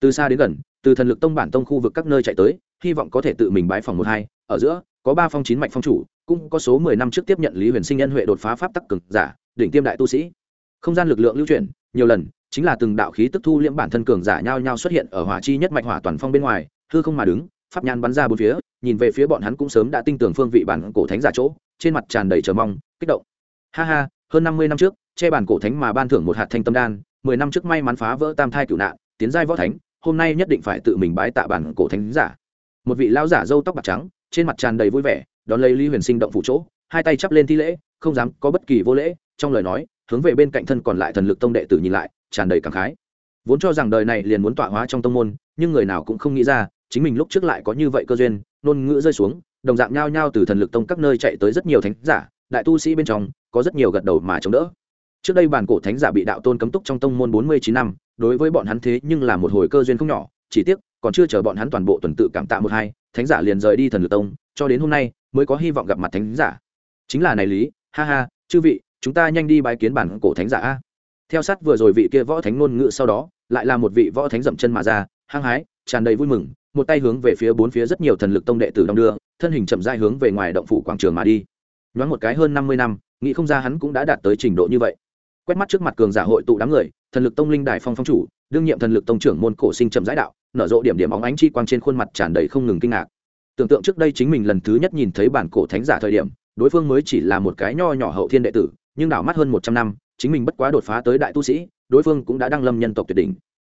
Từ xa đến gần, từ thần lực tông bản tông khu vực các nơi chạy tới, hy vọng có thể tự mình bái phòng một hai, ở giữa, có ba phong chín mạch phong chủ, cũng có số mười năm trước tiếp nhận lý huyền sinh nhân huệ đột phá pháp tắc cực giả, đỉnh tiêm đại tu sĩ. Không gian lực lượng lưu chuyển, nhiều lần, chính là từng đạo khí tức thu liễm bản thân cường giả nhau nhau xuất hiện ở hỏa chi nhất mạch hỏa toàn phong bên ngoài, hư không mà đứng pháp nhan bắn ra bốn phía, nhìn về phía bọn hắn cũng sớm đã tin tưởng phương vị bản cổ thánh giả chỗ, trên mặt tràn đầy chờ mong, kích động. Ha ha, hơn năm mươi năm trước, che bản cổ thánh mà ban thưởng một hạt thanh tâm đan, mười năm trước may mắn phá vỡ tam thai cửu nạn, tiến giai võ thánh, hôm nay nhất định phải tự mình bái tạ bản cổ thánh giả. Một vị lão giả râu tóc bạc trắng, trên mặt tràn đầy vui vẻ, đón lấy lý huyền sinh động phủ chỗ, hai tay chắp lên thi lễ, không dám có bất kỳ vô lễ, trong lời nói, hướng về bên cạnh thân còn lại thần lực tông đệ tử nhìn lại, tràn đầy cảm khái. Vốn cho rằng đời này liền muốn tọa hóa trong tông môn, nhưng người nào cũng không nghĩ ra chính mình lúc trước lại có như vậy cơ duyên, ngôn ngữ rơi xuống, đồng dạng nhao nhao từ thần lực tông các nơi chạy tới rất nhiều thánh giả, đại tu sĩ bên trong, có rất nhiều gật đầu mà chống đỡ. Trước đây bản cổ thánh giả bị đạo tôn cấm túc trong tông môn bốn mươi chín năm, đối với bọn hắn thế nhưng là một hồi cơ duyên không nhỏ, chỉ tiếc, còn chưa chờ bọn hắn toàn bộ tuần tự cảm tạ một hai, thánh giả liền rời đi thần lực tông, cho đến hôm nay, mới có hy vọng gặp mặt thánh giả. Chính là này lý, ha ha, chư vị, chúng ta nhanh đi bái kiến bản cổ thánh giả a. Theo sát vừa rồi vị kia võ thánh ngôn ngữ sau đó, lại là một vị võ thánh dậm chân mà ra, hăng hái, tràn đầy vui mừng một tay hướng về phía bốn phía rất nhiều thần lực tông đệ tử đông đưa, thân hình chậm dai hướng về ngoài động phủ quảng trường mà đi. Nhoáng một cái hơn năm mươi năm, nghĩ không ra hắn cũng đã đạt tới trình độ như vậy. Quét mắt trước mặt cường giả hội tụ đám người, thần lực tông linh đài phong phong chủ, đương nhiệm thần lực tông trưởng môn cổ sinh chậm rãi đạo, nở rộ điểm điểm óng ánh chi quang trên khuôn mặt tràn đầy không ngừng kinh ngạc. Tưởng tượng trước đây chính mình lần thứ nhất nhìn thấy bản cổ thánh giả thời điểm, đối phương mới chỉ là một cái nho nhỏ hậu thiên đệ tử, nhưng đảo mắt hơn một trăm năm, chính mình bất quá đột phá tới đại tu sĩ, đối phương cũng đã đăng lâm nhân tộc tuyệt đỉnh.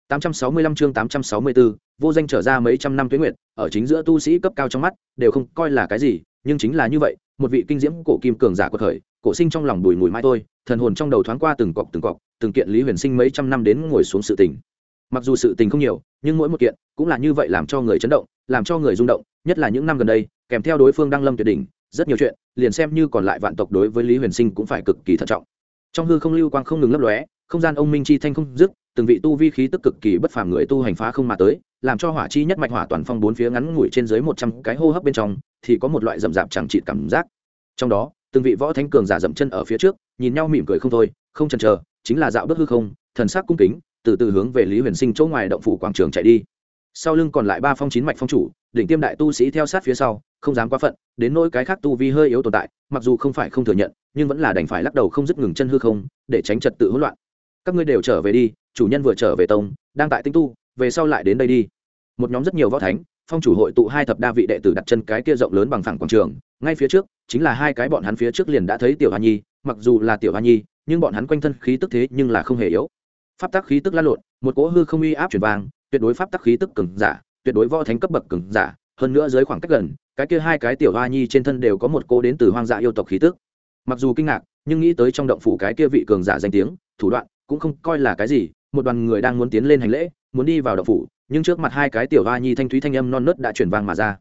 865 chương 864, vô danh trở ra mấy trăm năm tuế nguyệt, ở chính giữa tu sĩ cấp cao trong mắt, đều không coi là cái gì, nhưng chính là như vậy, một vị kinh diễm cổ kim cường giả của thời, cổ sinh trong lòng bùi mùi mai thôi, thần hồn trong đầu thoáng qua từng cọc từng cọc, từng kiện Lý Huyền Sinh mấy trăm năm đến ngồi xuống sự tình. Mặc dù sự tình không nhiều, nhưng mỗi một kiện cũng là như vậy làm cho người chấn động, làm cho người rung động, nhất là những năm gần đây, kèm theo đối phương đăng lâm tuyệt đỉnh, rất nhiều chuyện, liền xem như còn lại vạn tộc đối với Lý Huyền Sinh cũng phải cực kỳ thận trọng. Trong hư không lưu quang không ngừng lấp lóe, không gian ông minh chi thanh không dứt, từng vị tu vi khí tức cực kỳ bất phàm người tu hành phá không mà tới, làm cho hỏa chi nhất mạch hỏa toàn phong bốn phía ngắn ngủi trên dưới một trăm cái hô hấp bên trong, thì có một loại rậm rạp chẳng trị cảm giác. Trong đó, từng vị võ thánh cường giả dậm chân ở phía trước, nhìn nhau mỉm cười không thôi, không chần chờ, chính là dạo bước hư không, thần sắc cung kính, từ từ hướng về lý huyền sinh chỗ ngoài động phủ quảng trường chạy đi. Sau lưng còn lại ba phong chín mạch phong chủ, đỉnh tiêm đại tu sĩ theo sát phía sau, không dám quá phận, đến nỗi cái khác tu vi hơi yếu tồn tại, mặc dù không phải không thừa nhận, nhưng vẫn là đành phải lắc đầu không dứt ngừng chân hư không, để tránh trật tự hỗn loạn các ngươi đều trở về đi, chủ nhân vừa trở về tông, đang tại tinh tu, về sau lại đến đây đi. Một nhóm rất nhiều võ thánh, phong chủ hội tụ hai thập đa vị đệ tử đặt chân cái kia rộng lớn bằng phẳng quảng trường, ngay phía trước, chính là hai cái bọn hắn phía trước liền đã thấy tiểu hoa nhi, mặc dù là tiểu hoa nhi, nhưng bọn hắn quanh thân khí tức thế nhưng là không hề yếu. Pháp tắc khí tức lan lộn, một cỗ hư không uy áp chuyển vang, tuyệt đối pháp tắc khí tức cứng giả, tuyệt đối võ thánh cấp bậc cứng giả, hơn nữa dưới khoảng cách gần, cái kia hai cái tiểu hoa nhi trên thân đều có một cỗ đến từ hoang dã yêu tộc khí tức. Mặc dù kinh ngạc, nhưng nghĩ tới trong động phủ cái kia vị cường giả danh tiếng, thủ đoạn cũng không coi là cái gì, một đoàn người đang muốn tiến lên hành lễ, muốn đi vào đậu phủ, nhưng trước mặt hai cái tiểu hoa nhi thanh thúy thanh âm non nớt đã chuyển vang mà ra.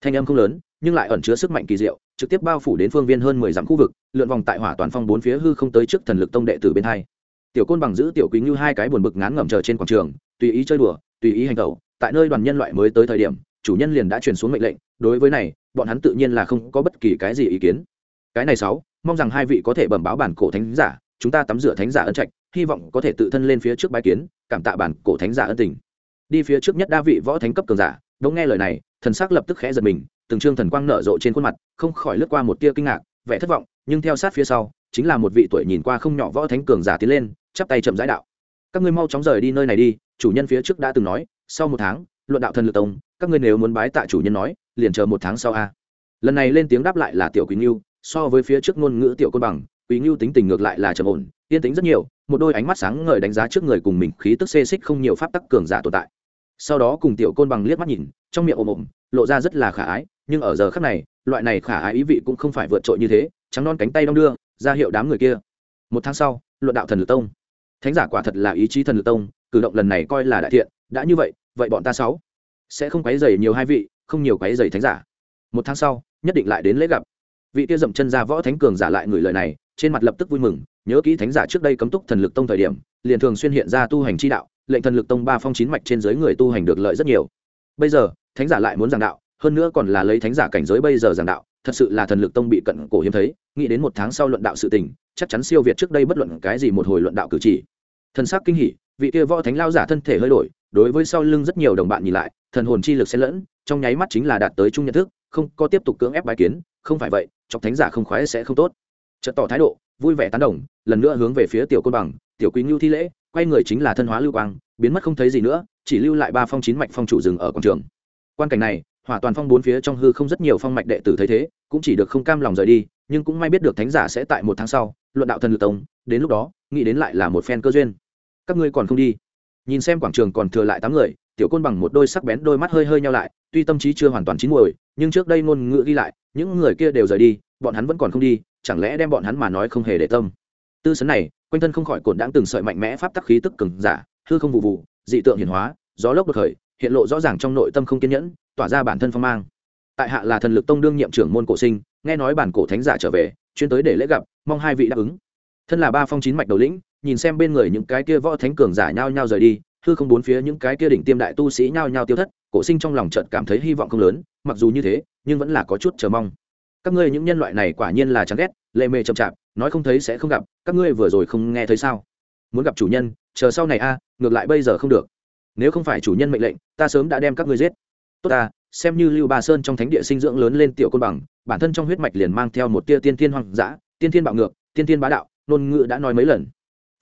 Thanh âm không lớn, nhưng lại ẩn chứa sức mạnh kỳ diệu, trực tiếp bao phủ đến phương viên hơn mười dặm khu vực, lượn vòng tại hỏa toàn phong bốn phía hư không tới trước thần lực tông đệ tử bên hai. Tiểu côn bằng giữ tiểu quý như hai cái buồn bực ngán ngẩm chờ trên quảng trường, tùy ý chơi đùa, tùy ý hành tẩu, tại nơi đoàn nhân loại mới tới thời điểm, chủ nhân liền đã truyền xuống mệnh lệnh, đối với này, bọn hắn tự nhiên là không có bất kỳ cái gì ý kiến. Cái này sáu, mong rằng hai vị có thể bẩm báo bản cổ thánh giả, chúng ta tắm rửa thánh giả ân trạch hy vọng có thể tự thân lên phía trước bái kiến, cảm tạ bản cổ thánh giả ân tình. Đi phía trước nhất đa vị võ thánh cấp cường giả đống nghe lời này, thần sắc lập tức khẽ giật mình, từng trương thần quang nở rộ trên khuôn mặt, không khỏi lướt qua một tia kinh ngạc, vẻ thất vọng, nhưng theo sát phía sau, chính là một vị tuổi nhìn qua không nhỏ võ thánh cường giả tiến lên, chắp tay chậm rãi đạo. Các ngươi mau chóng rời đi nơi này đi, chủ nhân phía trước đã từng nói, sau một tháng, luận đạo thần lực tông, các ngươi nếu muốn bái tạ chủ nhân nói, liền chờ một tháng sau a. Lần này lên tiếng đáp lại là tiểu quý ngưu, so với phía trước ngôn ngữ tiểu côn bằng quý ngưu tính tình ngược lại là trầm ổn yên tính rất nhiều, một đôi ánh mắt sáng ngời đánh giá trước người cùng mình khí tức xê xích không nhiều pháp tắc cường giả tồn tại. Sau đó cùng tiểu côn bằng liếc mắt nhìn, trong miệng ồm ồm, lộ ra rất là khả ái, nhưng ở giờ khắc này, loại này khả ái ý vị cũng không phải vượt trội như thế, trắng non cánh tay đong đưa, ra hiệu đám người kia. Một tháng sau, luận đạo thần lực tông. Thánh giả quả thật là ý chí thần lực tông, cử động lần này coi là đại thiện, đã như vậy vậy bọn ta sáu sẽ không quấy dày nhiều hai vị, không nhiều quấy dày thánh giả. Một tháng sau, nhất định lại đến lễ gặp. Vị kia dậm chân ra võ thánh cường giả lại người lời này, trên mặt lập tức vui mừng nhớ kỹ thánh giả trước đây cấm túc thần lực tông thời điểm, liền thường xuyên hiện ra tu hành chi đạo, lệnh thần lực tông ba phong chín mạch trên giới người tu hành được lợi rất nhiều. Bây giờ, thánh giả lại muốn giảng đạo, hơn nữa còn là lấy thánh giả cảnh giới bây giờ giảng đạo, thật sự là thần lực tông bị cận cổ hiếm thấy, nghĩ đến một tháng sau luận đạo sự tình, chắc chắn siêu việt trước đây bất luận cái gì một hồi luận đạo cử chỉ. Thần sắc kinh hỉ, vị kia võ thánh lao giả thân thể hơi đổi, đối với sau lưng rất nhiều đồng bạn nhìn lại, thần hồn chi lực xen lẫn, trong nháy mắt chính là đạt tới chung nhận thức, không có tiếp tục cưỡng ép bài kiến, không phải vậy, chọc thánh giả không khoái sẽ không tốt. Chợt tỏ thái độ vui vẻ tán đồng, lần nữa hướng về phía tiểu côn bằng, tiểu quý ngưu thi lễ, quay người chính là thân hóa lưu quang, biến mất không thấy gì nữa, chỉ lưu lại ba phong chín mạch phong chủ rừng ở quảng trường. Quan cảnh này, hỏa toàn phong bốn phía trong hư không rất nhiều phong mạch đệ tử thấy thế, cũng chỉ được không cam lòng rời đi, nhưng cũng may biết được thánh giả sẽ tại một tháng sau, luận đạo thần lực tông, đến lúc đó, nghĩ đến lại là một phen cơ duyên. Các ngươi còn không đi? Nhìn xem quảng trường còn thừa lại tám người, tiểu côn bằng một đôi sắc bén đôi mắt hơi hơi nhau lại, tuy tâm trí chưa hoàn toàn chín muồi, nhưng trước đây ngôn ngữ ghi lại, những người kia đều rời đi, bọn hắn vẫn còn không đi chẳng lẽ đem bọn hắn mà nói không hề để tâm? Tư sấn này, quanh thân không khỏi cồn đãng từng sợi mạnh mẽ pháp tắc khí tức cứng giả, hư không vụ vụ, dị tượng hiển hóa, gió lốc đột khởi, hiện lộ rõ ràng trong nội tâm không kiên nhẫn, tỏa ra bản thân phong mang. Tại hạ là thần lực tông đương nhiệm trưởng môn cổ sinh, nghe nói bản cổ thánh giả trở về, chuyên tới để lễ gặp, mong hai vị đáp ứng. Thân là ba phong chín mạch đầu lĩnh, nhìn xem bên người những cái kia võ thánh cường giả nhao nhao rời đi, hư không bốn phía những cái kia đỉnh tiêm đại tu sĩ nhao nhao tiêu thất, cổ sinh trong lòng trận cảm thấy hy vọng không lớn, mặc dù như thế, nhưng vẫn là có chút chờ mong các ngươi những nhân loại này quả nhiên là chán ghét, lệ mề chậm chạp, nói không thấy sẽ không gặp, các ngươi vừa rồi không nghe thấy sao? Muốn gặp chủ nhân, chờ sau này a, ngược lại bây giờ không được. Nếu không phải chủ nhân mệnh lệnh, ta sớm đã đem các ngươi giết. Tốt ta, xem như lưu ba sơn trong thánh địa sinh dưỡng lớn lên tiểu côn bằng, bản thân trong huyết mạch liền mang theo một tia tiên thiên hoang dã, tiên thiên bạo ngược, tiên thiên bá đạo, ngôn ngữ đã nói mấy lần.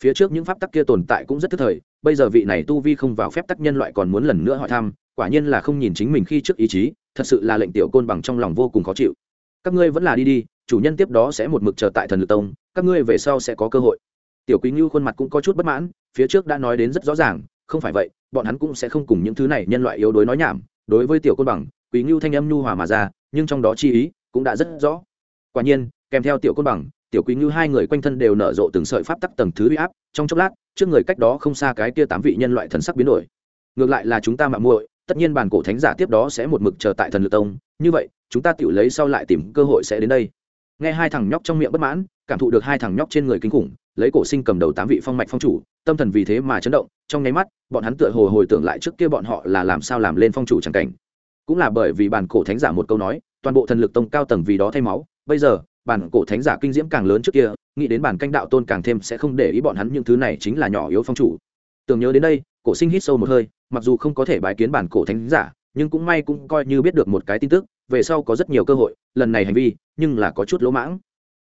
Phía trước những pháp tắc kia tồn tại cũng rất thức thời, bây giờ vị này tu vi không vào phép tắc nhân loại còn muốn lần nữa hỏi thăm, quả nhiên là không nhìn chính mình khi trước ý chí, thật sự là lệnh tiểu côn bằng trong lòng vô cùng khó chịu các ngươi vẫn là đi đi, chủ nhân tiếp đó sẽ một mực chờ tại thần lực tông, các ngươi về sau sẽ có cơ hội. Tiểu quý ngưu khuôn mặt cũng có chút bất mãn, phía trước đã nói đến rất rõ ràng, không phải vậy, bọn hắn cũng sẽ không cùng những thứ này nhân loại yếu đuối nói nhảm, đối với tiểu côn bằng, quý ngưu thanh âm nhu hòa mà ra, nhưng trong đó chi ý cũng đã rất rõ. Quả nhiên, kèm theo tiểu côn bằng, tiểu quý ngưu hai người quanh thân đều nở rộ từng sợi pháp tắc tầng thứ uy áp, trong chốc lát, trước người cách đó không xa cái kia tám vị nhân loại thần sắc biến đổi. Ngược lại là chúng ta mạng muội tất nhiên bản cổ thánh giả tiếp đó sẽ một mực chờ tại thần lực tông, như vậy, chúng ta tự lấy sau lại tìm cơ hội sẽ đến đây. Nghe hai thằng nhóc trong miệng bất mãn, cảm thụ được hai thằng nhóc trên người kinh khủng, lấy cổ sinh cầm đầu tám vị phong mạch phong chủ, tâm thần vì thế mà chấn động, trong nháy mắt, bọn hắn tựa hồ hồi tưởng lại trước kia bọn họ là làm sao làm lên phong chủ chẳng cảnh. Cũng là bởi vì bản cổ thánh giả một câu nói, toàn bộ thần lực tông cao tầng vì đó thay máu, bây giờ, bản cổ thánh giả kinh diễm càng lớn trước kia, nghĩ đến bản canh đạo tôn càng thêm sẽ không để ý bọn hắn những thứ này chính là nhỏ yếu phong chủ. Tưởng nhớ đến đây, cổ sinh hít sâu một hơi mặc dù không có thể bài kiến bản cổ thánh giả nhưng cũng may cũng coi như biết được một cái tin tức về sau có rất nhiều cơ hội lần này hành vi nhưng là có chút lỗ mãng.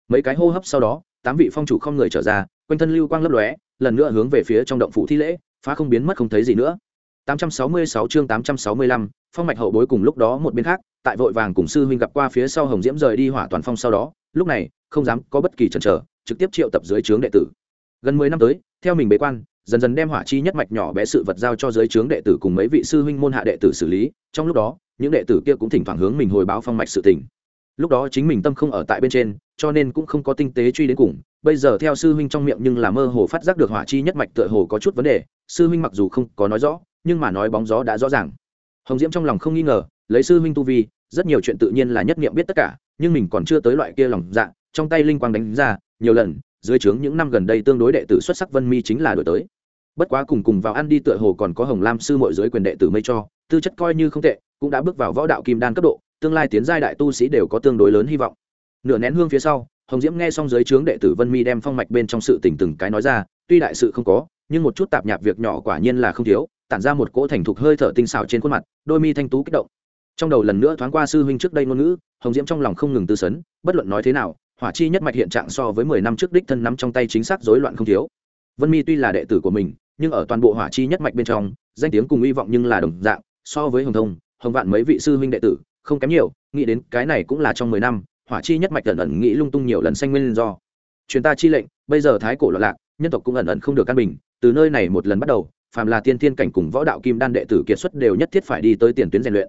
Mấy cái hô hấp sau đó tám vị phong chủ không người trở ra quanh thân lưu quang lấp lóe lần nữa hướng về phía trong động phủ thi lễ phá không biến mất không thấy gì nữa. 866 chương 865, phong mạch hậu bối cùng lúc đó một bên khác tại vội vàng cùng sư huynh gặp qua phía sau hồng diễm rời đi hỏa toàn phong sau đó lúc này không dám có bất kỳ chần chờ trực tiếp triệu tập dưới trướng đệ tử. Gần mười năm tới theo mình bế quan dần dần đem hỏa chi nhất mạch nhỏ bé sự vật giao cho dưới trướng đệ tử cùng mấy vị sư huynh môn hạ đệ tử xử lý. Trong lúc đó, những đệ tử kia cũng thỉnh thoảng hướng mình hồi báo phong mạch sự tình. Lúc đó chính mình tâm không ở tại bên trên, cho nên cũng không có tinh tế truy đến cùng. Bây giờ theo sư huynh trong miệng nhưng là mơ hồ phát giác được hỏa chi nhất mạch tựa hồ có chút vấn đề, sư huynh mặc dù không có nói rõ, nhưng mà nói bóng gió đã rõ ràng. Hồng diễm trong lòng không nghi ngờ, lấy sư huynh tu vi, rất nhiều chuyện tự nhiên là nhất nghiệm biết tất cả, nhưng mình còn chưa tới loại kia lòng dạ trong tay linh quang đánh ra, nhiều lần dưới trướng những năm gần đây tương đối đệ tử xuất sắc vân mi chính là đổi tới. Bất quá cùng cùng vào ăn đi tựa hồ còn có hồng lam sư muội dưới quyền đệ tử mây cho, tư chất coi như không tệ, cũng đã bước vào võ đạo kim đan cấp độ, tương lai tiến giai đại tu sĩ đều có tương đối lớn hy vọng. Nửa nén hương phía sau, hồng diễm nghe xong dưới trướng đệ tử vân mi đem phong mạch bên trong sự tình từng cái nói ra, tuy đại sự không có, nhưng một chút tạp nhạp việc nhỏ quả nhiên là không thiếu, tản ra một cỗ thành thục hơi thở tinh xảo trên khuôn mặt, đôi mi thanh tú kích động. Trong đầu lần nữa thoáng qua sư huynh trước đây ngôn ngữ, hồng diễm trong lòng không ngừng tư sấn, bất luận nói thế nào hỏa chi nhất mạch hiện trạng so với mười năm trước đích thân nắm trong tay chính xác rối loạn không thiếu. Vân mi tuy là đệ tử của mình, nhưng ở toàn bộ hỏa chi nhất mạch bên trong, danh tiếng cùng hy vọng nhưng là đồng dạng, so với hồng thông, hồng vạn mấy vị sư huynh đệ tử, không kém nhiều, nghĩ đến cái này cũng là trong mười năm, hỏa chi nhất mạch ẩn ẩn nghĩ lung tung nhiều lần xanh nguyên do. Truyền ta chi lệnh, bây giờ thái cổ loạn lạc, nhân tộc cũng ẩn ẩn không được căn bình, từ nơi này một lần bắt đầu, phàm là tiên thiên cảnh cùng võ đạo kim đan đệ tử kiệt xuất đều nhất thiết phải đi tới tiền tuyến rèn luyện.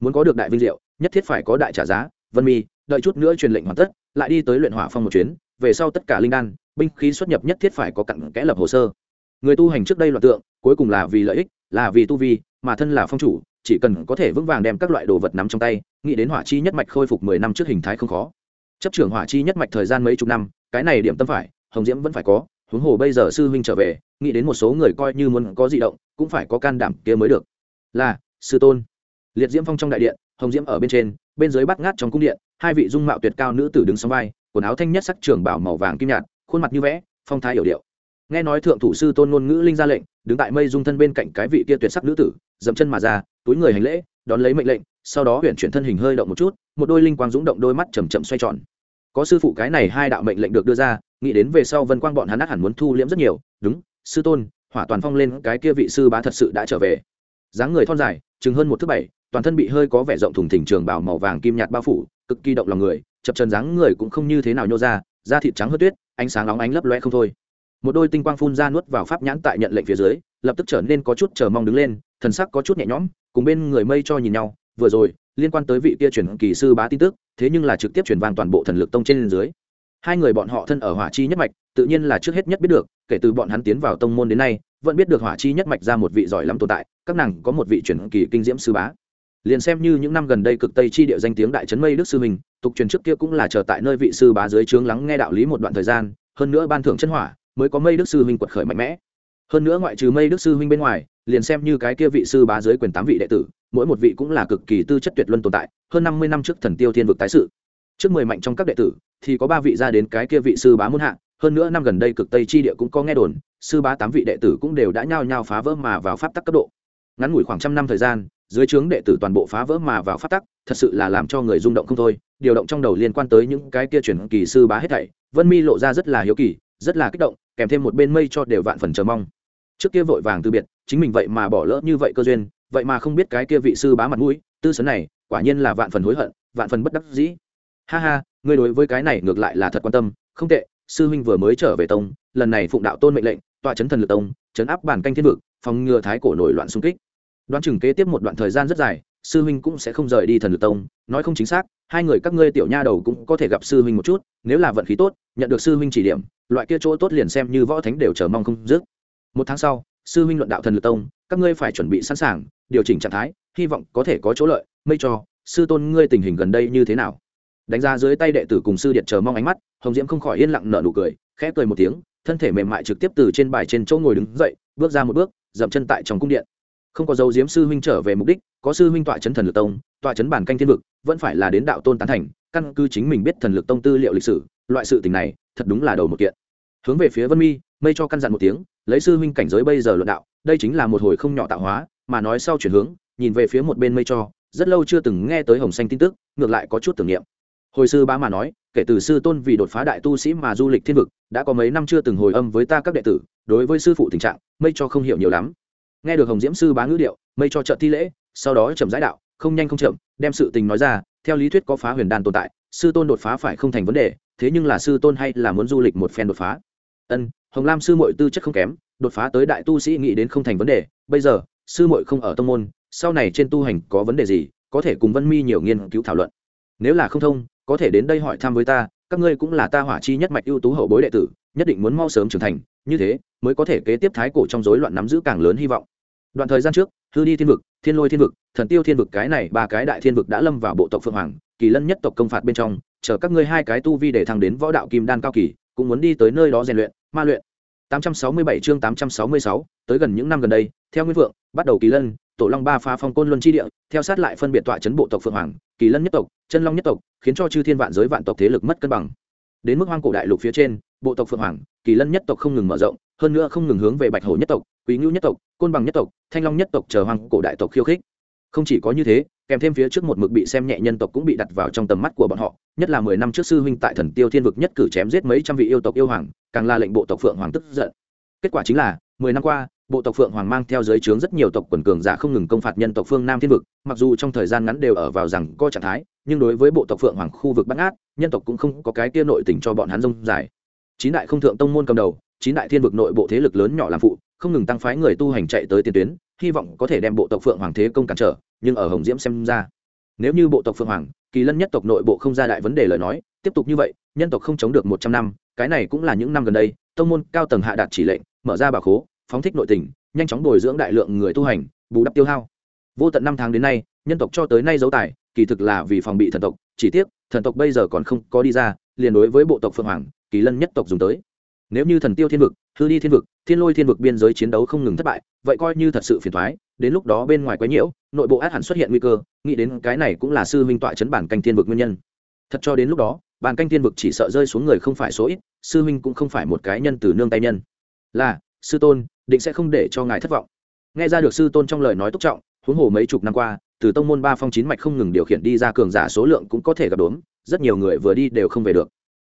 Muốn có được đại vinh diệu, nhất thiết phải có đại trả giá, vân mi, đợi chút nữa truyền lệnh hoàn tất lại đi tới luyện hỏa phong một chuyến, về sau tất cả linh đan, binh khí xuất nhập nhất thiết phải có cặn kẽ lập hồ sơ. Người tu hành trước đây loạn tượng, cuối cùng là vì lợi ích, là vì tu vi, mà thân là phong chủ, chỉ cần có thể vững vàng đem các loại đồ vật nắm trong tay, nghĩ đến hỏa chi nhất mạch khôi phục mười năm trước hình thái không khó. Chấp trưởng hỏa chi nhất mạch thời gian mấy chục năm, cái này điểm tâm phải, hồng diễm vẫn phải có, huống hồ bây giờ sư huynh trở về, nghĩ đến một số người coi như muốn có di động, cũng phải có can đảm kia mới được. Là, sư tôn. Liệt diễm phong trong đại điện hồng diễm ở bên trên, bên dưới bắt ngát trong cung điện, hai vị dung mạo tuyệt cao nữ tử đứng sóng vai, quần áo thanh nhất sắc trường bảo màu vàng kim nhạt, khuôn mặt như vẽ, phong thái hiểu điệu. Nghe nói thượng thủ sư tôn ngôn ngữ linh ra lệnh, đứng tại mây dung thân bên cạnh cái vị kia tuyệt sắc nữ tử, dậm chân mà ra, túi người hành lễ, đón lấy mệnh lệnh, sau đó huyện chuyển thân hình hơi động một chút, một đôi linh quang rúng động đôi mắt chầm chậm xoay tròn. Có sư phụ cái này hai đạo mệnh lệnh được đưa ra, nghĩ đến về sau vân quang bọn hắn ác hẳn muốn thu liễm rất nhiều, đúng, sư tôn, hỏa toàn phong lên, cái kia vị sư bá thật sự đã trở về dáng người thon dài, chừng hơn một thước bảy, toàn thân bị hơi có vẻ rộng thùng thỉnh trường bảo màu vàng kim nhạt bao phủ, cực kỳ động lòng người, chập trần dáng người cũng không như thế nào nhô ra, da thịt trắng hớt tuyết, ánh sáng nóng ánh lấp loe không thôi. Một đôi tinh quang phun ra nuốt vào pháp nhãn tại nhận lệnh phía dưới, lập tức trở nên có chút chờ mong đứng lên, thần sắc có chút nhẹ nhõm, cùng bên người mây cho nhìn nhau, vừa rồi, liên quan tới vị kia chuyển kỳ sư bá tin tức, thế nhưng là trực tiếp chuyển vang toàn bộ thần lực tông trên dưới. Hai người bọn họ thân ở hỏa chi nhất mạch, tự nhiên là trước hết nhất biết được, kể từ bọn hắn tiến vào tông môn đến nay, vẫn biết được hỏa chi nhất mạch ra một vị giỏi lắm tồn tại các nàng có một vị truyền kỳ kinh diễm sư bá. Liền xem như những năm gần đây cực tây chi địa danh tiếng đại trấn mây đức sư mình tục truyền trước kia cũng là chờ tại nơi vị sư bá dưới trướng lắng nghe đạo lý một đoạn thời gian, hơn nữa ban thưởng chân hỏa, mới có mây đức sư huynh quật khởi mạnh mẽ. Hơn nữa ngoại trừ mây đức sư huynh bên ngoài, liền xem như cái kia vị sư bá dưới quyền tám vị đệ tử, mỗi một vị cũng là cực kỳ tư chất tuyệt luân tồn tại, hơn năm mươi năm trước thần tiêu thiên vực tái sự. Trước mười mạnh trong các đệ tử, thì có ba vị ra đến cái kia vị sư bá muôn hạ, hơn nữa năm gần đây cực tây chi địa cũng có nghe đồn, sư bá tám vị đệ tử cũng đều đã nhao nhao phá vỡ mà vào pháp tắc cấp độ ngắn ngủi khoảng trăm năm thời gian, dưới trướng đệ tử toàn bộ phá vỡ mà vào phát tắc, thật sự là làm cho người rung động không thôi, điều động trong đầu liên quan tới những cái kia chuyển kỳ sư bá hết thảy. Vân mi lộ ra rất là hiếu kỳ, rất là kích động, kèm thêm một bên mây cho đều vạn phần chờ mong. Trước kia vội vàng từ biệt, chính mình vậy mà bỏ lỡ như vậy cơ duyên, vậy mà không biết cái kia vị sư bá mặt mũi, tư sấn này, quả nhiên là vạn phần hối hận, vạn phần bất đắc dĩ. Ha ha, ngươi đối với cái này ngược lại là thật quan tâm, không tệ, sư huynh vừa mới trở về tông, lần này phụng đạo tôn mệnh lệnh, tọa chấn thần lực tông, chấn áp bản canh thiên vực, phòng ngừa thái cổ nổi loạn xung kích đoán chừng kế tiếp một đoạn thời gian rất dài, sư huynh cũng sẽ không rời đi thần lực tông. Nói không chính xác, hai người các ngươi tiểu nha đầu cũng có thể gặp sư huynh một chút, nếu là vận khí tốt, nhận được sư huynh chỉ điểm, loại kia chỗ tốt liền xem như võ thánh đều chờ mong không dứt. Một tháng sau, sư huynh luận đạo thần lực tông, các ngươi phải chuẩn bị sẵn sàng, điều chỉnh trạng thái, hy vọng có thể có chỗ lợi, mây cho, sư tôn ngươi tình hình gần đây như thế nào? Đánh ra dưới tay đệ tử cùng sư điện chờ mong ánh mắt, hồng diễm không khỏi yên lặng nở nụ cười, khẽ cười một tiếng, thân thể mềm mại trực tiếp từ trên bài trên chỗ ngồi đứng dậy, bước ra một bước, dậm chân tại trong cung điện không có dấu diếm sư huynh trở về mục đích, có sư huynh tọa chấn thần lực tông, tọa chấn bản canh thiên vực, vẫn phải là đến đạo tôn tán thành, căn cứ chính mình biết thần lực tông tư liệu lịch sử, loại sự tình này, thật đúng là đầu một kiện. Hướng về phía vân mi, mây cho căn dặn một tiếng, lấy sư huynh cảnh giới bây giờ luận đạo, đây chính là một hồi không nhỏ tạo hóa, mà nói sau chuyển hướng, nhìn về phía một bên mây cho, rất lâu chưa từng nghe tới hồng xanh tin tức, ngược lại có chút tưởng niệm. Hồi sư bá mà nói, kể từ sư tôn vì đột phá đại tu sĩ mà du lịch thiên vực, đã có mấy năm chưa từng hồi âm với ta các đệ tử, đối với sư phụ tình trạng, mây cho không hiểu nhiều lắm nghe được hồng diễm sư bá ngữ điệu, mây cho trợ thi lễ, sau đó chậm giải đạo, không nhanh không chậm, đem sự tình nói ra, theo lý thuyết có phá huyền đan tồn tại, sư tôn đột phá phải không thành vấn đề, thế nhưng là sư tôn hay là muốn du lịch một phen đột phá? Ân, hồng lam sư mội tư chất không kém, đột phá tới đại tu sĩ nghĩ đến không thành vấn đề, bây giờ, sư mội không ở tông môn, sau này trên tu hành có vấn đề gì, có thể cùng vân mi nhiều nghiên cứu thảo luận. Nếu là không thông, có thể đến đây hỏi thăm với ta, các ngươi cũng là ta hỏa chi nhất mạch ưu tú hậu bối đệ tử nhất định muốn mau sớm trưởng thành như thế mới có thể kế tiếp thái cổ trong rối loạn nắm giữ càng lớn hy vọng. Đoạn thời gian trước hư đi thiên vực thiên lôi thiên vực thần tiêu thiên vực cái này ba cái đại thiên vực đã lâm vào bộ tộc phượng hoàng kỳ lân nhất tộc công phạt bên trong chờ các ngươi hai cái tu vi để thăng đến võ đạo kim đan cao kỳ cũng muốn đi tới nơi đó rèn luyện ma luyện. 867 chương 866, tới gần những năm gần đây theo nguyên vượng bắt đầu kỳ lân tổ long ba phá phong côn luân chi địa theo sát lại phân biệt tọa chấn bộ tộc phượng hoàng kỳ lân nhất tộc chân long nhất tộc khiến cho chư thiên vạn giới vạn tộc thế lực mất cân bằng đến mức hoang cổ đại lục phía trên, bộ tộc phượng hoàng, kỳ lân nhất tộc không ngừng mở rộng, hơn nữa không ngừng hướng về bạch hổ nhất tộc, quý ngưu nhất tộc, côn bằng nhất tộc, thanh long nhất tộc chờ hoang cổ đại tộc khiêu khích. Không chỉ có như thế, kèm thêm phía trước một mực bị xem nhẹ nhân tộc cũng bị đặt vào trong tầm mắt của bọn họ, nhất là mười năm trước sư huynh tại thần tiêu thiên vực nhất cử chém giết mấy trăm vị yêu tộc yêu hoàng, càng là lệnh bộ tộc phượng hoàng tức giận. Kết quả chính là, mười năm qua bộ tộc phượng hoàng mang theo giới trướng rất nhiều tộc quần cường giả không ngừng công phạt nhân tộc phương nam thiên vực, mặc dù trong thời gian ngắn đều ở vào rằng co trạng thái, nhưng đối với bộ tộc phượng hoàng khu vực bắt ngát, nhân tộc cũng không có cái kia nội tình cho bọn hắn rông dài. Chín đại không thượng tông môn cầm đầu, chín đại thiên vực nội bộ thế lực lớn nhỏ làm phụ, không ngừng tăng phái người tu hành chạy tới tiền tuyến, hy vọng có thể đem bộ tộc phượng hoàng thế công cản trở, nhưng ở hồng diễm xem ra, nếu như bộ tộc phượng hoàng, kỳ lân nhất tộc nội bộ không ra đại vấn đề lời nói, tiếp tục như vậy, nhân tộc không chống được một trăm năm, cái này cũng là những năm gần đây, tông môn cao tầng hạ đạt chỉ lệnh, mở ra bà khố phóng thích nội tình, nhanh chóng bồi dưỡng đại lượng người tu hành, bù đắp tiêu hao. Vô tận năm tháng đến nay, nhân tộc cho tới nay dấu tài, kỳ thực là vì phòng bị thần tộc, chỉ tiếc, thần tộc bây giờ còn không có đi ra, liền đối với bộ tộc phượng hoàng, kỳ lân nhất tộc dùng tới. Nếu như thần tiêu thiên vực, hư đi thiên vực, thiên lôi thiên vực biên giới chiến đấu không ngừng thất bại, vậy coi như thật sự phiền thoái đến lúc đó bên ngoài quái nhiễu, nội bộ át hẳn xuất hiện nguy cơ, nghĩ đến cái này cũng là sư minh tọa chấn bản canh thiên vực nguyên nhân. Thật cho đến lúc đó, bản canh thiên vực chỉ sợ rơi xuống người không phải số ít, sư minh cũng không phải một cái nhân từ nương tay nhân. Là, sư tôn định sẽ không để cho ngài thất vọng. Nghe ra được sư tôn trong lời nói túc trọng, huống hồ mấy chục năm qua, từ tông môn ba phong chín mạch không ngừng điều khiển đi ra cường giả số lượng cũng có thể gặp đốm, rất nhiều người vừa đi đều không về được.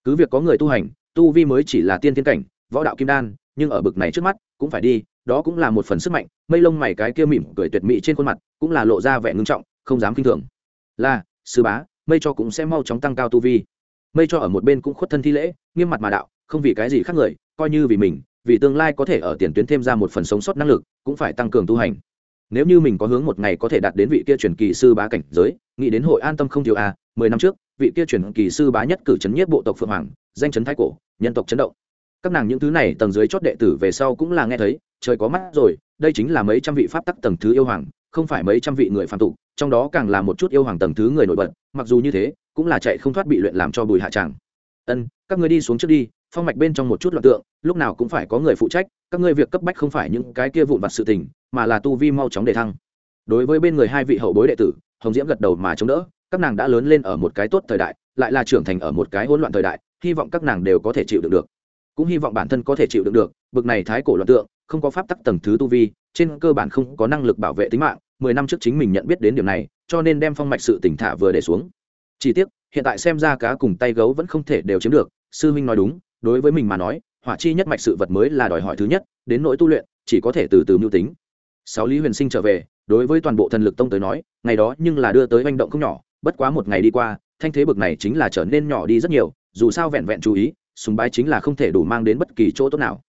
Cứ việc có người tu hành, tu vi mới chỉ là tiên thiên cảnh, võ đạo kim đan, nhưng ở bực này trước mắt, cũng phải đi, đó cũng là một phần sức mạnh, mây lông mày cái kia mỉm cười tuyệt mỹ trên khuôn mặt, cũng là lộ ra vẻ ngưng trọng, không dám kinh thường. Là, sư bá, mây cho cũng sẽ mau chóng tăng cao tu vi. Mây cho ở một bên cũng khuất thân thi lễ, nghiêm mặt mà đạo, không vì cái gì khác người, coi như vì mình vì tương lai có thể ở tiền tuyến thêm ra một phần sống sót năng lực cũng phải tăng cường tu hành. Nếu như mình có hướng một ngày có thể đạt đến vị kia truyền kỳ sư bá cảnh giới nghĩ đến hội an tâm không thiếu a à, mười năm trước vị kia truyền kỳ sư bá nhất cử chấn nhiếp bộ tộc phượng hoàng danh chấn thái cổ nhân tộc chấn động. Các nàng những thứ này tầng dưới chót đệ tử về sau cũng là nghe thấy trời có mắt rồi đây chính là mấy trăm vị pháp tắc tầng thứ yêu hoàng không phải mấy trăm vị người phạm tục trong đó càng là một chút yêu hoàng tầng thứ người nổi bật mặc dù như thế cũng là chạy không thoát bị luyện làm cho bùi hạ tràng. Ân các người đi xuống trước đi phong mạch bên trong một chút loạn tượng, lúc nào cũng phải có người phụ trách, các ngươi việc cấp bách không phải những cái kia vụn vặt sự tình, mà là tu vi mau chóng để thăng. Đối với bên người hai vị hậu bối đệ tử, hồng diễm gật đầu mà chống đỡ, các nàng đã lớn lên ở một cái tốt thời đại, lại là trưởng thành ở một cái hỗn loạn thời đại, hy vọng các nàng đều có thể chịu đựng được. Cũng hy vọng bản thân có thể chịu đựng được, bực này thái cổ loạn tượng, không có pháp tắc tầng thứ tu vi, trên cơ bản không có năng lực bảo vệ tính mạng, mười năm trước chính mình nhận biết đến điểm này, cho nên đem phong mạch sự tỉnh thả vừa để xuống. Chỉ tiếc, hiện tại xem ra cá cùng tay gấu vẫn không thể đều chiếm được, sư huynh nói đúng đối với mình mà nói, hỏa chi nhất mạch sự vật mới là đòi hỏi thứ nhất, đến nỗi tu luyện, chỉ có thể từ từ mưu tính. Sáu lý huyền sinh trở về, đối với toàn bộ thần lực tông tới nói, ngày đó nhưng là đưa tới manh động không nhỏ, bất quá một ngày đi qua, thanh thế bực này chính là trở nên nhỏ đi rất nhiều, dù sao vẹn vẹn chú ý, sùng bái chính là không thể đủ mang đến bất kỳ chỗ tốt nào.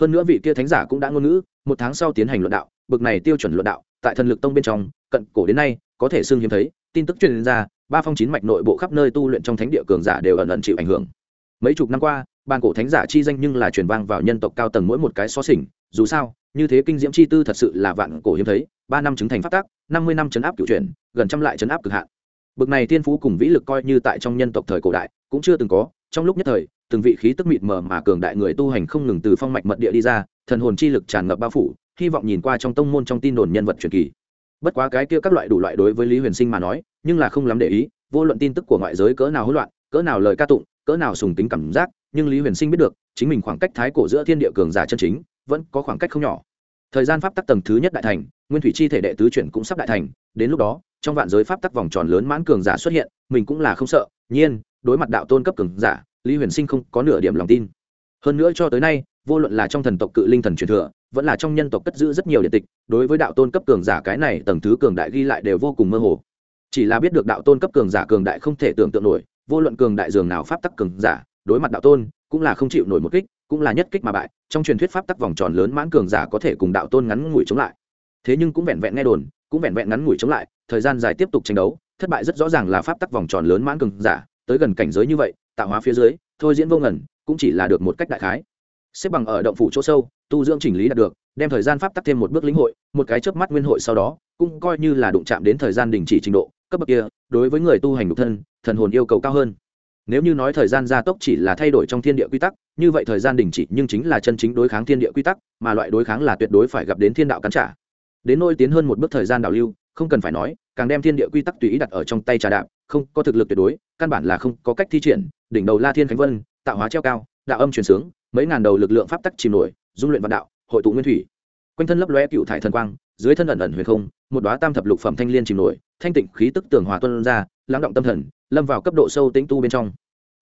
Hơn nữa vị kia thánh giả cũng đã ngôn ngữ, một tháng sau tiến hành luận đạo, bực này tiêu chuẩn luận đạo, tại thần lực tông bên trong, cận cổ đến nay, có thể xưng hiếm thấy, tin tức truyền ra, ba phong chín mạch nội bộ khắp nơi tu luyện trong thánh địa cường giả đều ẩn ẩn chịu ảnh hưởng. Mấy chục năm qua Bàn cổ thánh giả chi danh nhưng là truyền vang vào nhân tộc cao tầng mỗi một cái xó xỉnh, dù sao, như thế kinh diễm chi tư thật sự là vạn cổ hiếm thấy, ba năm chứng thành phát tác năm mươi năm chấn áp cựu chuyển, gần trăm lại chấn áp cực hạn. Bực này tiên phú cùng vĩ lực coi như tại trong nhân tộc thời cổ đại, cũng chưa từng có, trong lúc nhất thời, từng vị khí tức mịt mờ mà cường đại người tu hành không ngừng từ phong mạch mật địa đi ra, thần hồn chi lực tràn ngập bao phủ, hy vọng nhìn qua trong tông môn trong tin đồn nhân vật truyền kỳ. Bất quá cái kia các loại đủ loại đối với lý huyền sinh mà nói, nhưng là không lắm để ý, vô luận tin tức của ngoại giới cỡ nào hỗn loạn, cỡ nào lời ca tụng cỡ nào sùng tính cảm giác, nhưng lý huyền sinh biết được, chính mình khoảng cách thái cổ giữa thiên địa cường giả chân chính, vẫn có khoảng cách không nhỏ. Thời gian pháp tắc tầng thứ nhất đại thành, nguyên thủy chi thể đệ tứ chuyển cũng sắp đại thành, đến lúc đó, trong vạn giới pháp tắc vòng tròn lớn mãn cường giả xuất hiện, mình cũng là không sợ, nhiên, đối mặt đạo tôn cấp cường giả, lý huyền sinh không có nửa điểm lòng tin. Hơn nữa cho tới nay, vô luận là trong thần tộc cự linh thần truyền thừa, vẫn là trong nhân tộc cất giữ rất nhiều điện tịch, đối với đạo tôn cấp cường giả cái này tầng thứ cường đại ghi lại đều vô cùng mơ hồ. Chỉ là biết được đạo tôn cấp cường giả cường đại không thể tưởng tượng nổi vô luận cường đại dường nào pháp tắc cường giả, đối mặt đạo tôn, cũng là không chịu nổi một kích, cũng là nhất kích mà bại. Trong truyền thuyết pháp tắc vòng tròn lớn mãn cường giả có thể cùng đạo tôn ngắn ngủi chống lại. Thế nhưng cũng vẹn vẹn nghe đồn, cũng vẹn vẹn ngắn ngủi chống lại, thời gian dài tiếp tục tranh đấu, thất bại rất rõ ràng là pháp tắc vòng tròn lớn mãn cường giả. Tới gần cảnh giới như vậy, tạo hóa phía dưới, thôi diễn vô ngẩn cũng chỉ là được một cách đại khái. Xếp bằng ở động phủ chỗ sâu, tu dưỡng chỉnh lý đạt được, đem thời gian pháp tắc thêm một bước lĩnh hội, một cái chớp mắt nguyên hội sau đó, cũng coi như là đụng chạm đến thời gian đình chỉ trình độ cấp bậc kia, đối với người tu hành độc thân, thần hồn yêu cầu cao hơn. Nếu như nói thời gian gia tốc chỉ là thay đổi trong thiên địa quy tắc, như vậy thời gian đình chỉ nhưng chính là chân chính đối kháng thiên địa quy tắc, mà loại đối kháng là tuyệt đối phải gặp đến thiên đạo cắn trả. Đến nôi tiến hơn một bước thời gian đảo lưu, không cần phải nói, càng đem thiên địa quy tắc tùy ý đặt ở trong tay trà đạp, không có thực lực tuyệt đối, căn bản là không có cách thi triển, đỉnh đầu la thiên khánh vân, tạo hóa treo cao, đạo âm truyền sướng, mấy ngàn đầu lực lượng pháp tắc chìm nổi, dung luyện vạn đạo, hội tụ nguyên thủy. Quanh thân lấp lóe cựu thải thần quang, dưới thân ẩn ẩn huyền không, một đoá tam thập lục phẩm thanh liên chìm nổi thanh tịnh khí tức tường hòa tuân ra lắng động tâm thần lâm vào cấp độ sâu tĩnh tu bên trong.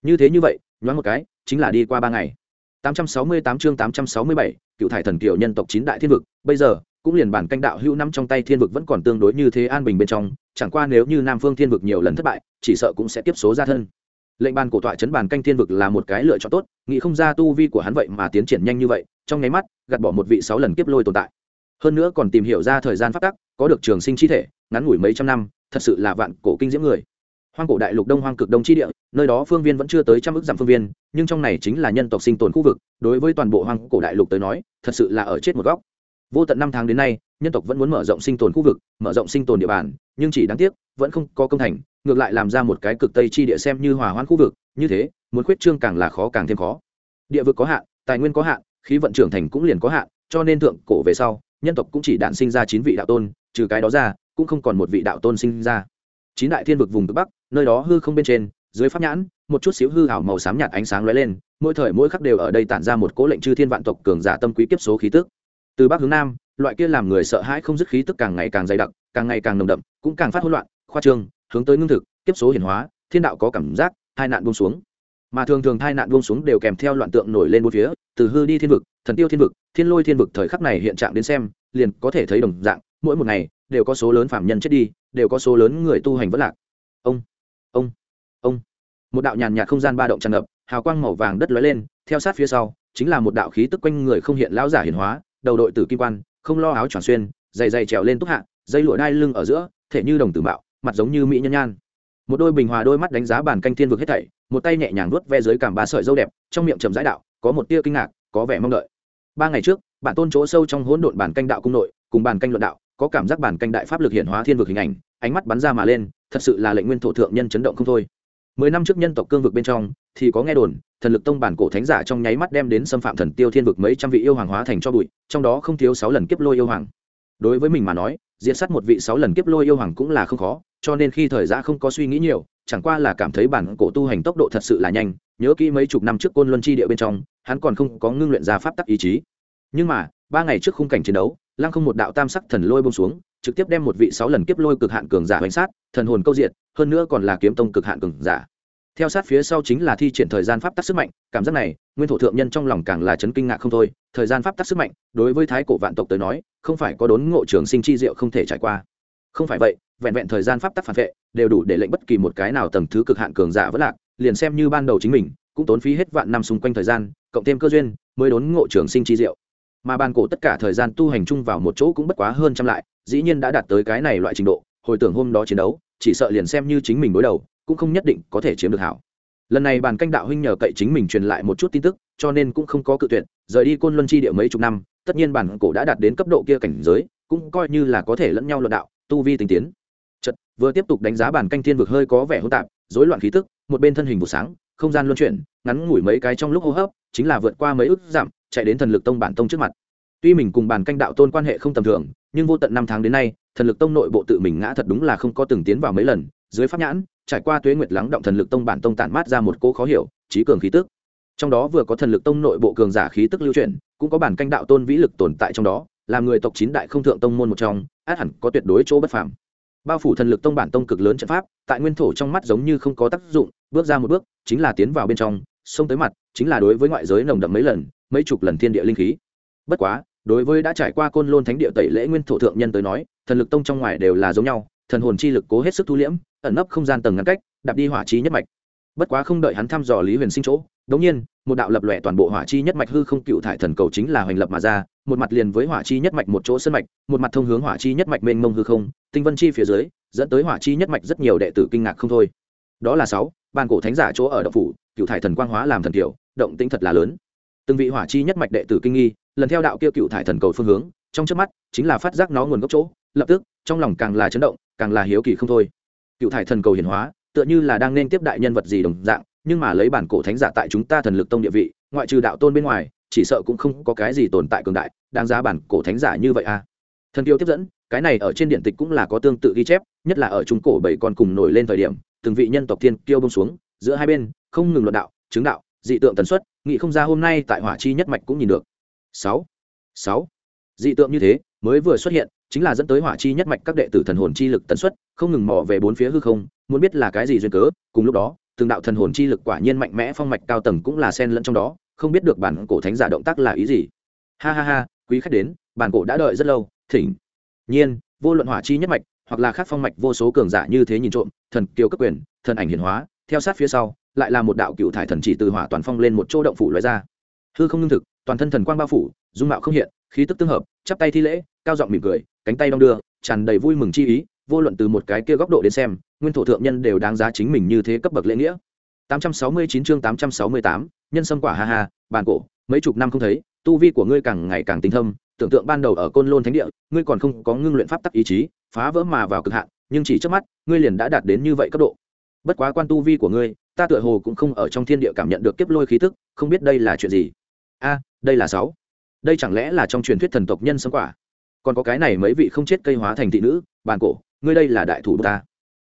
Như thế như vậy nhoáng một cái chính là đi qua ba ngày. 868 chương 867, cựu thải thần kiều nhân tộc chín đại thiên vực. Bây giờ cũng liền bản canh đạo hữu năm trong tay thiên vực vẫn còn tương đối như thế an bình bên trong chẳng qua nếu như nam phương thiên vực nhiều lần thất bại chỉ sợ cũng sẽ tiếp số ra thân. Lệnh bàn cổ tọa chấn bàn canh thiên vực là một cái lựa chọn tốt nghĩ không ra tu vi của hắn vậy mà tiến triển nhanh như vậy trong nháy mắt gạt bỏ một vị sáu lần kiếp lôi tồn tại hơn nữa còn tìm hiểu ra thời gian phát tắc, có được trường sinh chi thể, ngắn ngủi mấy trăm năm, thật sự là vạn cổ kinh diễm người. Hoang cổ đại lục đông hoang cực đông chi địa, nơi đó phương viên vẫn chưa tới trăm ước dặm phương viên, nhưng trong này chính là nhân tộc sinh tồn khu vực, đối với toàn bộ hoang cổ đại lục tới nói, thật sự là ở chết một góc. Vô tận năm tháng đến nay, nhân tộc vẫn muốn mở rộng sinh tồn khu vực, mở rộng sinh tồn địa bàn, nhưng chỉ đáng tiếc, vẫn không có công thành, ngược lại làm ra một cái cực tây chi địa xem như hòa hoãn khu vực, như thế, muốn khuyết trương càng là khó càng thêm khó. Địa vực có hạn, tài nguyên có hạn, khí vận trưởng thành cũng liền có hạn, cho nên thượng cổ về sau nhân tộc cũng chỉ đạn sinh ra chín vị đạo tôn, trừ cái đó ra, cũng không còn một vị đạo tôn sinh ra. Chín đại thiên vực vùng cực bắc, nơi đó hư không bên trên, dưới pháp nhãn, một chút xíu hư hảo màu xám nhạt ánh sáng lóe lên, mỗi thời mỗi khắc đều ở đây tản ra một cố lệnh chư thiên vạn tộc cường giả tâm quý kiếp số khí tức. Từ bắc hướng nam, loại kia làm người sợ hãi không dứt khí tức càng ngày càng dày đặc, càng ngày càng nồng đậm, cũng càng phát hỗn loạn, khoa trương, hướng tới ngưng thực, kiếp số hiển hóa, thiên đạo có cảm giác, hai nạn buông xuống. Mà thường thường hai nạn buông xuống đều kèm theo loạn tượng nổi lên bốn phía, từ hư đi thiên vực thần tiêu thiên vực, thiên lôi thiên vực thời khắc này hiện trạng đến xem, liền có thể thấy đồng dạng, mỗi một ngày, đều có số lớn phạm nhân chết đi, đều có số lớn người tu hành vất lạc. Ông ông ông. Một đạo nhàn nhạt không gian ba động tràn ngập, hào quang màu vàng đất lóe lên, theo sát phía sau, chính là một đạo khí tức quanh người không hiện lão giả hiển hóa, đầu đội tử kim quan, không lo áo tròn xuyên dày dày trèo lên túc hạ, dây lụa đai lưng ở giữa, thể như đồng tử mạo, mặt giống như mỹ nhân nhan. Một đôi bình hòa đôi mắt đánh giá bàn canh thiên vực hết thảy, một tay nhẹ nhàng nuốt ve dưới cảm ba sợi dâu đẹp, trong miệng trầm rãi đạo, có một tia kinh ngạc, có vẻ mong đợi ba ngày trước bản tôn chỗ sâu trong hỗn độn bản canh đạo cung nội, cùng bản canh luận đạo, có cảm giác bản canh đại pháp lực hiện hóa thiên vực hình ảnh, ánh mắt bắn ra mà lên, thật sự là lệnh nguyên thổ thượng nhân chấn động không thôi. Mười năm trước nhân tộc cương vực bên trong, thì có nghe đồn, thần lực tông bản cổ thánh giả trong nháy mắt đem đến xâm phạm thần tiêu thiên vực mấy trăm vị yêu hoàng hóa thành cho bụi, trong đó không thiếu sáu lần kiếp lôi yêu hoàng. Đối với mình mà nói diễn sát một vị sáu lần kiếp lôi yêu hoàng cũng là không khó, cho nên khi thời gian không có suy nghĩ nhiều, chẳng qua là cảm thấy bản cổ tu hành tốc độ thật sự là nhanh, nhớ kỹ mấy chục năm trước côn luân chi địa bên trong hắn còn không có ngưng luyện ra pháp tắc ý chí. Nhưng mà, ba ngày trước khung cảnh chiến đấu, lăng không một đạo tam sắc thần lôi bông xuống, trực tiếp đem một vị sáu lần kiếp lôi cực hạn cường giả bánh sát, thần hồn câu diện hơn nữa còn là kiếm tông cực hạn cường giả. Theo sát phía sau chính là thi triển thời gian pháp tắc sức mạnh, cảm giác này, nguyên thổ thượng nhân trong lòng càng là chấn kinh ngạc không thôi. Thời gian pháp tắc sức mạnh, đối với thái cổ vạn tộc tới nói, không phải có đốn ngộ trường sinh chi diệu không thể trải qua. Không phải vậy, vẹn vẹn thời gian pháp tắc phản vệ, đều đủ để lệnh bất kỳ một cái nào tầng thứ cực hạn cường giả vất lạc, liền xem như ban đầu chính mình cũng tốn phí hết vạn năm xung quanh thời gian, cộng thêm cơ duyên, mới đốn ngộ trường sinh chi diệu. Mà ban cổ tất cả thời gian tu hành chung vào một chỗ cũng bất quá hơn trăm lại, dĩ nhiên đã đạt tới cái này loại trình độ, hồi tưởng hôm đó chiến đấu, chỉ sợ liền xem như chính mình đối đầu, cũng không nhất định có thể chiếm được hảo. Lần này bàn canh đạo huynh nhờ cậy chính mình truyền lại một chút tin tức, cho nên cũng không có cự tuyệt, rời đi côn luân chi địa mấy chục năm, tất nhiên bản cổ đã đạt đến cấp độ kia cảnh giới, cũng coi như là có thể lẫn nhau luận đạo, tu vi tình tiến. Chật vừa tiếp tục đánh giá bản canh thiên vực hơi có vẻ hỗn tạp, rối loạn khí tức, một bên thân hình vụ sáng không gian luân chuyển, ngắn ngủi mấy cái trong lúc hô hấp, chính là vượt qua mấy ước giảm chạy đến thần lực tông bản tông trước mặt. Tuy mình cùng bản canh đạo tôn quan hệ không tầm thường, nhưng vô tận năm tháng đến nay, thần lực tông nội bộ tự mình ngã thật đúng là không có từng tiến vào mấy lần, dưới pháp nhãn, trải qua tuế nguyệt lắng động thần lực tông bản tông tản mát ra một cỗ khó hiểu, trí cường khí tức. Trong đó vừa có thần lực tông nội bộ cường giả khí tức lưu chuyển, cũng có bản canh đạo tôn vĩ lực tồn tại trong đó làm người tộc chín đại không thượng tông môn một trong, át hẳn có tuyệt đối chỗ bất phàm bao phủ thần lực tông bản tông cực lớn trận pháp, tại nguyên thổ trong mắt giống như không có tác dụng, bước ra một bước, chính là tiến vào bên trong, xông tới mặt, chính là đối với ngoại giới nồng đậm mấy lần, mấy chục lần thiên địa linh khí. Bất quá, đối với đã trải qua côn lôn thánh địa tẩy lễ nguyên thổ thượng nhân tới nói, thần lực tông trong ngoài đều là giống nhau, thần hồn chi lực cố hết sức thu liễm, ẩn nấp không gian tầng ngăn cách, đạp đi hỏa chi nhất mạch. Bất quá không đợi hắn thăm dò lý huyền sinh chỗ, đống nhiên, một đạo lập lòe toàn bộ hỏa chi nhất mạch hư không cựu thải thần cầu chính là hoành lập mà ra một mặt liền với hỏa chi nhất mạch một chỗ sân mạch, một mặt thông hướng hỏa chi nhất mạch mênh mông hư không, tinh vân chi phía dưới, dẫn tới hỏa chi nhất mạch rất nhiều đệ tử kinh ngạc không thôi. Đó là sáu, bàn cổ thánh giả chỗ ở động phủ cựu thải thần quang hóa làm thần kiểu, động tĩnh thật là lớn. Từng vị hỏa chi nhất mạch đệ tử kinh nghi, lần theo đạo kia cựu thải thần cầu phương hướng, trong trước mắt, chính là phát giác nó nguồn gốc chỗ, lập tức, trong lòng càng là chấn động, càng là hiếu kỳ không thôi. Cựu thải thần cầu hiển hóa, tựa như là đang nên tiếp đại nhân vật gì đồng dạng, nhưng mà lấy bản cổ thánh giả tại chúng ta thần lực tông địa vị, ngoại trừ đạo tôn bên ngoài chỉ sợ cũng không có cái gì tồn tại cường đại, đáng giá bản cổ thánh giả như vậy à. Thần kiêu tiếp dẫn, cái này ở trên điện tịch cũng là có tương tự ghi chép, nhất là ở trung cổ bảy con cùng nổi lên thời điểm, từng vị nhân tộc thiên kiêu bông xuống, giữa hai bên, không ngừng luận đạo, chứng đạo, dị tượng tần suất, nghị không ra hôm nay tại hỏa chi nhất mạch cũng nhìn được. Sáu sáu. Dị tượng như thế, mới vừa xuất hiện, chính là dẫn tới hỏa chi nhất mạch các đệ tử thần hồn chi lực tần suất, không ngừng mò về bốn phía hư không, muốn biết là cái gì duyên cớ, cùng lúc đó, từng đạo thần hồn chi lực quả nhiên mạnh mẽ phong mạch cao tầng cũng là sen lẫn trong đó không biết được bản cổ thánh giả động tác là ý gì. Ha ha ha quý khách đến bản cổ đã đợi rất lâu thỉnh. Nhiên vô luận hỏa chi nhất mạch hoặc là khác phong mạch vô số cường giả như thế nhìn trộm thần kiều cấp quyền thần ảnh hiển hóa theo sát phía sau lại là một đạo cựu thải thần chỉ từ hỏa toàn phong lên một chỗ động phủ loại ra. Hư không lương thực toàn thân thần quang bao phủ dung mạo không hiện khí tức tương hợp chắp tay thi lễ cao giọng mỉm cười cánh tay đong đưa tràn đầy vui mừng chi ý vô luận từ một cái kia góc độ đến xem nguyên thổ thượng nhân đều đáng giá chính mình như thế cấp bậc lễ nghĩa. 869 chương 868, nhân sâm quả ha ha, bàn cổ, mấy chục năm không thấy, tu vi của ngươi càng ngày càng tinh thâm, tưởng tượng ban đầu ở côn lôn thánh địa, ngươi còn không có ngưng luyện pháp tắc ý chí, phá vỡ mà vào cực hạn, nhưng chỉ trước mắt, ngươi liền đã đạt đến như vậy cấp độ. Bất quá quan tu vi của ngươi, ta tựa hồ cũng không ở trong thiên địa cảm nhận được kiếp lôi khí tức, không biết đây là chuyện gì. A, đây là sáu. Đây chẳng lẽ là trong truyền thuyết thần tộc nhân sâm quả? Còn có cái này mấy vị không chết cây hóa thành thị nữ, bàn cổ, ngươi đây là đại thủ ta.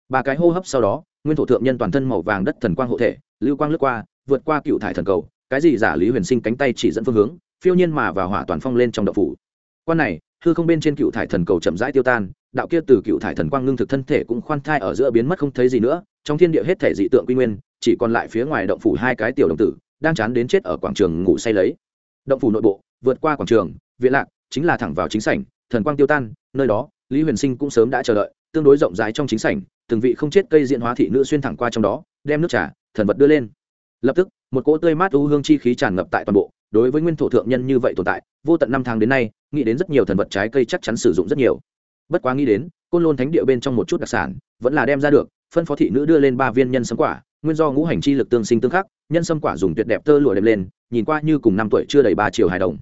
Ba cái hô hấp sau đó, nguyên thổ thượng nhân toàn thân màu vàng đất thần quang hộ thể, lưu quang lướt qua vượt qua cựu thải thần cầu, cái gì giả lý huyền sinh cánh tay chỉ dẫn phương hướng, phiêu nhiên mà vào hỏa toàn phong lên trong đậu phủ. Quan này, hư không bên trên cựu thải thần cầu chậm rãi tiêu tan, đạo kia từ cựu thải thần quang ngưng thực thân thể cũng khoan thai ở giữa biến mất không thấy gì nữa, trong thiên địa hết thể dị tượng quy nguyên, chỉ còn lại phía ngoài động phủ hai cái tiểu đồng tử, đang chán đến chết ở quảng trường ngủ say lấy. Động phủ nội bộ, vượt qua quảng trường, viện lạc, chính là thẳng vào chính sảnh, thần quang tiêu tan, nơi đó, lý huyền sinh cũng sớm đã chờ đợi, tương đối rộng rãi trong chính sảnh, từng vị không chết cây diện hóa thị nữ xuyên thẳng qua trong đó, đem nước trà, thần vật đưa lên lập tức, một cỗ tươi mát u hương chi khí tràn ngập tại toàn bộ, đối với nguyên thổ thượng nhân như vậy tồn tại, vô tận năm tháng đến nay, nghĩ đến rất nhiều thần vật trái cây chắc chắn sử dụng rất nhiều. Bất quá nghĩ đến, côn lôn thánh địa bên trong một chút đặc sản, vẫn là đem ra được, phân phó thị nữ đưa lên ba viên nhân sâm quả, nguyên do ngũ hành chi lực tương sinh tương khắc, nhân sâm quả dùng tuyệt đẹp tơ lụa đẹp lên, nhìn qua như cùng năm tuổi chưa đầy ba triệu hài đồng.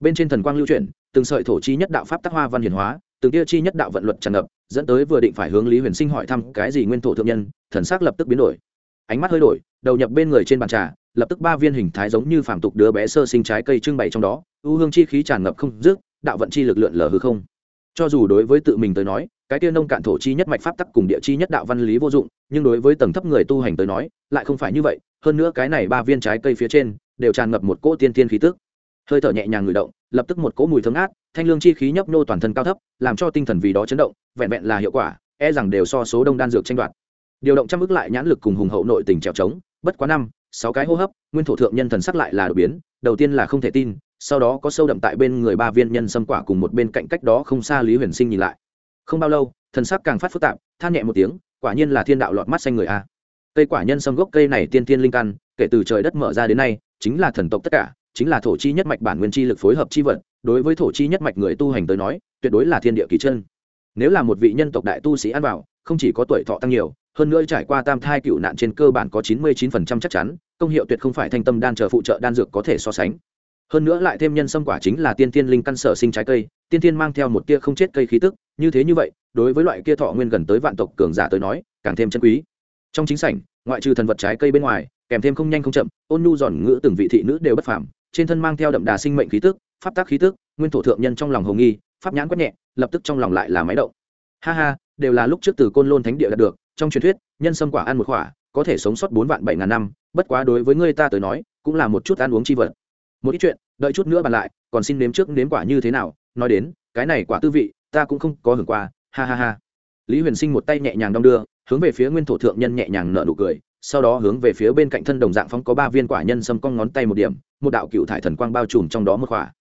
Bên trên thần quang lưu chuyển, từng sợi thổ chi nhất đạo pháp tác hoa văn hiển hóa, từng tia chi nhất đạo vận luật tràn ngập, dẫn tới vừa định phải hướng lý huyền sinh hỏi thăm cái gì nguyên thổ thượng nhân, thần sắc lập tức biến đổi ánh mắt hơi đổi, đầu nhập bên người trên bàn trà, lập tức ba viên hình thái giống như phàm tục đứa bé sơ sinh trái cây trưng bày trong đó, u hương chi khí tràn ngập không dứt, đạo vận chi lực lượn lờ hư không. Cho dù đối với tự mình tới nói, cái tiên nông cạn thổ chi nhất mạch pháp tắc cùng địa chi nhất đạo văn lý vô dụng, nhưng đối với tầng thấp người tu hành tới nói, lại không phải như vậy, hơn nữa cái này ba viên trái cây phía trên, đều tràn ngập một cỗ tiên tiên khí tức. Hơi thở nhẹ nhàng ngửi động, lập tức một cỗ mùi thơm ngát, thanh lương chi khí nhấp nô toàn thân cao thấp, làm cho tinh thần vì đó chấn động, vẹn vẹn là hiệu quả e rằng đều so số đông đan dược tranh đoạt điều động trăm ức lại nhãn lực cùng hùng hậu nội tình trèo trống, bất quá năm, sáu cái hô hấp, nguyên thổ thượng nhân thần sắc lại là đột biến, đầu tiên là không thể tin, sau đó có sâu đậm tại bên người ba viên nhân sâm quả cùng một bên cạnh cách đó không xa lý huyền sinh nhìn lại. Không bao lâu, thần sắc càng phát phức tạp, than nhẹ một tiếng, quả nhiên là thiên đạo lọt mắt xanh người a. Cây quả nhân sâm gốc cây này tiên tiên linh căn, kể từ trời đất mở ra đến nay, chính là thần tộc tất cả, chính là thổ chi nhất mạch bản nguyên chi lực phối hợp chi vật, đối với thổ chi nhất mạch người tu hành tới nói, tuyệt đối là thiên địa kỳ chân. Nếu là một vị nhân tộc đại tu sĩ ăn vào, không chỉ có tuổi thọ tăng nhiều hơn nữa trải qua tam thai cựu nạn trên cơ bản có chín mươi chín phần trăm chắc chắn, công hiệu tuyệt không phải thanh tâm đan chờ phụ trợ đan dược có thể so sánh. Hơn nữa lại thêm nhân sâm quả chính là tiên tiên linh căn sở sinh trái cây, tiên tiên mang theo một tia không chết cây khí tức, như thế như vậy, đối với loại kia thọ nguyên gần tới vạn tộc cường giả tới nói, càng thêm chân quý. Trong chính sảnh, ngoại trừ thần vật trái cây bên ngoài, kèm thêm không nhanh không chậm, ôn nhu giòn ngữ từng vị thị nữ đều bất phàm, trên thân mang theo đậm đà sinh mệnh khí tức, pháp tác khí tức, nguyên thổ thượng nhân trong lòng hồng nghi, pháp nhãn quét nhẹ, lập tức trong lòng lại là máy động. Ha ha, đều là lúc trước từ côn lôn thánh địa đạt được trong truyền thuyết, nhân sâm quả ăn một quả, có thể sống sót bốn vạn bảy ngàn năm, bất quá đối với người ta tới nói, cũng là một chút ăn uống chi vật. Một ít chuyện, đợi chút nữa bàn lại, còn xin nếm trước nếm quả như thế nào, nói đến, cái này quả tư vị, ta cũng không có hưởng qua, ha ha ha. Lý huyền sinh một tay nhẹ nhàng đong đưa, hướng về phía nguyên thổ thượng nhân nhẹ nhàng nở nụ cười, sau đó hướng về phía bên cạnh thân đồng dạng phóng có ba viên quả nhân sâm cong ngón tay một điểm, một đạo cựu thải thần quang bao trùm trong đó một quả.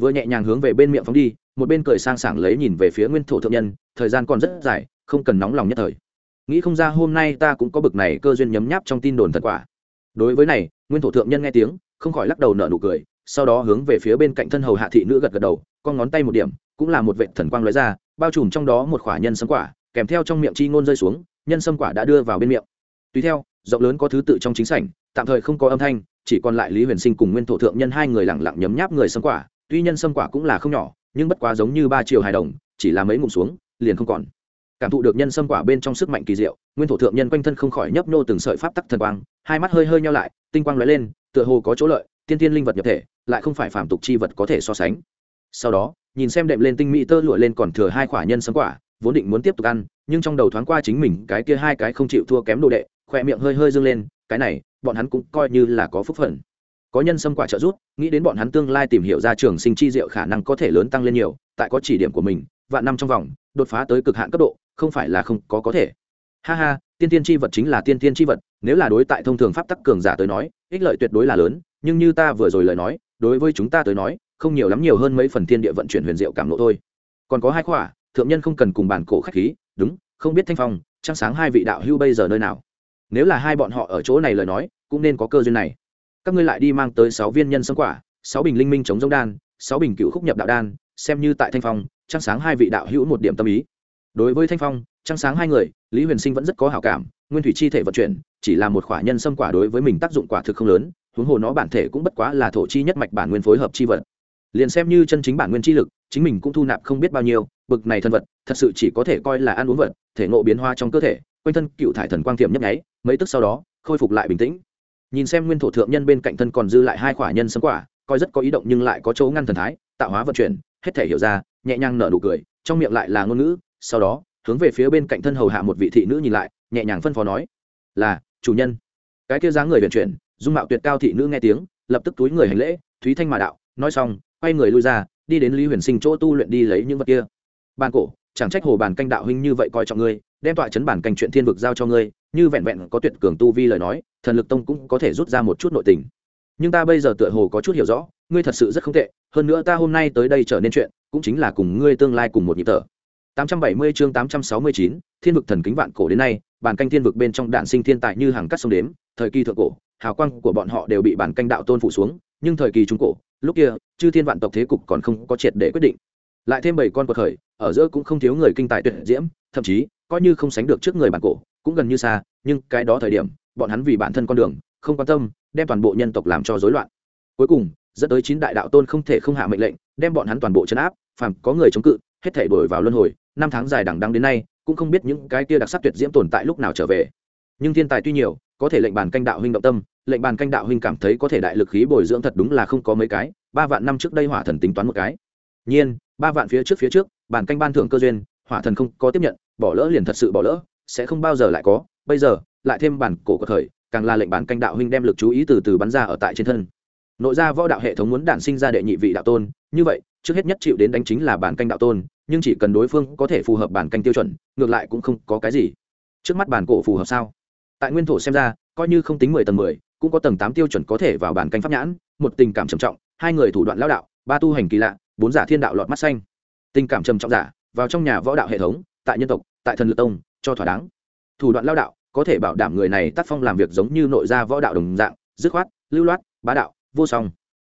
Vừa nhẹ nhàng hướng về bên miệng phóng đi, một bên cười sang sảng lấy nhìn về phía nguyên thổ thượng nhân, thời gian còn rất dài, không cần nóng lòng nhất thời nghĩ không ra hôm nay ta cũng có bực này cơ duyên nhấm nháp trong tin đồn thật quả. Đối với này, nguyên thổ thượng nhân nghe tiếng, không khỏi lắc đầu nở nụ cười, sau đó hướng về phía bên cạnh thân hầu hạ thị nữ gật gật đầu, con ngón tay một điểm, cũng là một vệ thần quang lóe ra, bao trùm trong đó một khỏa nhân sâm quả, kèm theo trong miệng chi ngôn rơi xuống, nhân sâm quả đã đưa vào bên miệng. Tùy theo, rộng lớn có thứ tự trong chính sảnh, tạm thời không có âm thanh, chỉ còn lại lý huyền sinh cùng nguyên thổ thượng nhân hai người lẳng lặng nhấm nháp người sâm quả, tuy nhân sâm quả cũng là không nhỏ, nhưng bất quá giống như ba triệu hài đồng, chỉ là mấy ngụm xuống, liền không còn cảm thụ được nhân sâm quả bên trong sức mạnh kỳ diệu, nguyên thổ thượng nhân quanh thân không khỏi nhấp nô từng sợi pháp tắc thần quang, hai mắt hơi hơi nhau lại, tinh quang lóe lên, tựa hồ có chỗ lợi, tiên tiên linh vật nhập thể, lại không phải phàm tục chi vật có thể so sánh. Sau đó, nhìn xem đệm lên tinh mỹ tơ lụa lên còn thừa hai quả nhân sâm quả, vốn định muốn tiếp tục ăn, nhưng trong đầu thoáng qua chính mình, cái kia hai cái không chịu thua kém đồ đệ, khỏe miệng hơi hơi dâng lên, cái này, bọn hắn cũng coi như là có phúc phận. Có nhân sâm quả trợ giúp, nghĩ đến bọn hắn tương lai tìm hiểu ra trường sinh chi diệu khả năng có thể lớn tăng lên nhiều, tại có chỉ điểm của mình, vạn năm trong vòng, đột phá tới cực hạn cấp độ không phải là không có có thể. Ha ha, tiên tiên chi vật chính là tiên tiên chi vật, nếu là đối tại thông thường pháp tắc cường giả tới nói, ích lợi tuyệt đối là lớn, nhưng như ta vừa rồi lời nói, đối với chúng ta tới nói, không nhiều lắm nhiều hơn mấy phần thiên địa vận chuyển huyền diệu cảm lộ thôi. Còn có hai khỏa, thượng nhân không cần cùng bản cổ khách khí, đúng, không biết thanh phong, trăng sáng hai vị đạo hưu bây giờ nơi nào. Nếu là hai bọn họ ở chỗ này lời nói, cũng nên có cơ duyên này. Các ngươi lại đi mang tới sáu viên nhân sâm quả, sáu bình linh minh chống giống đan, sáu bình cựu khúc nhập đạo đan, xem như tại thanh phong, trăng sáng hai vị đạo hữu một điểm tâm ý đối với thanh phong, trăng sáng hai người, lý huyền sinh vẫn rất có hảo cảm, nguyên thủy chi thể vận chuyển, chỉ là một khỏa nhân sâm quả đối với mình tác dụng quả thực không lớn, huống hồ nó bản thể cũng bất quá là thổ chi nhất mạch bản nguyên phối hợp chi vật. Liền xem như chân chính bản nguyên chi lực, chính mình cũng thu nạp không biết bao nhiêu, bực này thân vật, thật sự chỉ có thể coi là ăn uống vật, thể ngộ biến hóa trong cơ thể, quanh thân cựu thải thần quang tiệm nhấp nháy, mấy tức sau đó, khôi phục lại bình tĩnh. Nhìn xem nguyên thổ thượng nhân bên cạnh thân còn dư lại hai khỏa nhân sấm quả, coi rất có ý động nhưng lại có chỗ ngăn thần thái, tạo hóa vận chuyển, hết thể hiểu ra, nhẹ nhàng nở nụ cười, trong miệng lại là ngôn ngữ sau đó, hướng về phía bên cạnh thân hầu hạ một vị thị nữ nhìn lại, nhẹ nhàng phân phó nói, là, chủ nhân. Cái kia dáng người vận chuyển, dung mạo tuyệt cao thị nữ nghe tiếng, lập tức túi người hành lễ, thúy thanh mà đạo, nói xong, quay người lui ra, đi đến lý huyền sinh chỗ tu luyện đi lấy những vật kia. Ban cổ, chẳng trách hồ bàn canh đạo huynh như vậy coi trọng ngươi, đem tọa chấn bản canh chuyện thiên vực giao cho ngươi, như vẹn vẹn có tuyệt cường tu vi lời nói, thần lực tông cũng có thể rút ra một chút nội tình. Nhưng ta bây giờ tựa hồ có chút hiểu rõ, ngươi thật sự rất không tệ, hơn nữa ta hôm nay tới đây trở nên chuyện, cũng chính là cùng ngươi tương lai cùng một nhịp thở. 870 chương 869, thiên vực thần kính vạn cổ đến nay bản canh thiên vực bên trong đạn sinh thiên tài như hàng cắt sông đếm thời kỳ thượng cổ hào quang của bọn họ đều bị bản canh đạo tôn phụ xuống nhưng thời kỳ trung cổ lúc kia chư thiên vạn tộc thế cục còn không có triệt để quyết định. Lại thêm bảy con quật khởi ở giữa cũng không thiếu người kinh tài tuyệt diễm thậm chí coi như không sánh được trước người bản cổ cũng gần như xa nhưng cái đó thời điểm bọn hắn vì bản thân con đường không quan tâm đem toàn bộ nhân tộc làm cho rối loạn. Cuối cùng dẫn tới chín đại đạo tôn không thể không hạ mệnh lệnh đem bọn hắn toàn bộ trấn áp phàm có người chống cự hết thảy đổi vào luân hồi năm tháng dài đằng đăng đến nay, cũng không biết những cái kia đặc sắc tuyệt diễm tồn tại lúc nào trở về. Nhưng thiên tài tuy nhiều, có thể lệnh bàn canh đạo huynh động tâm, lệnh bàn canh đạo huynh cảm thấy có thể đại lực khí bồi dưỡng thật đúng là không có mấy cái, ba vạn năm trước đây hỏa thần tính toán một cái. Nhiên, ba vạn phía trước phía trước bàn canh ban thưởng cơ duyên, hỏa thần không có tiếp nhận, bỏ lỡ liền thật sự bỏ lỡ, sẽ không bao giờ lại có. Bây giờ, lại thêm bản cổ của thời, càng là lệnh bản canh đạo huynh đem lực chú ý từ từ bắn ra ở tại trên thân. Nội ra võ đạo hệ thống muốn đản sinh ra đệ nhị vị đạo tôn, như vậy, trước hết nhất chịu đến đánh chính là bản canh đạo tôn nhưng chỉ cần đối phương có thể phù hợp bản canh tiêu chuẩn, ngược lại cũng không có cái gì. Trước mắt bản cổ phù hợp sao? Tại nguyên thổ xem ra, coi như không tính mười tầng mười, cũng có tầng tám tiêu chuẩn có thể vào bản canh pháp nhãn, một tình cảm trầm trọng, hai người thủ đoạn lao đạo, ba tu hành kỳ lạ, bốn giả thiên đạo lọt mắt xanh. Tình cảm trầm trọng giả, vào trong nhà võ đạo hệ thống, tại nhân tộc, tại thần lực tông, cho thỏa đáng. Thủ đoạn lao đạo, có thể bảo đảm người này tác phong làm việc giống như nội gia võ đạo đồng dạng, dứt khoát, lưu loát, bá đạo, vô song.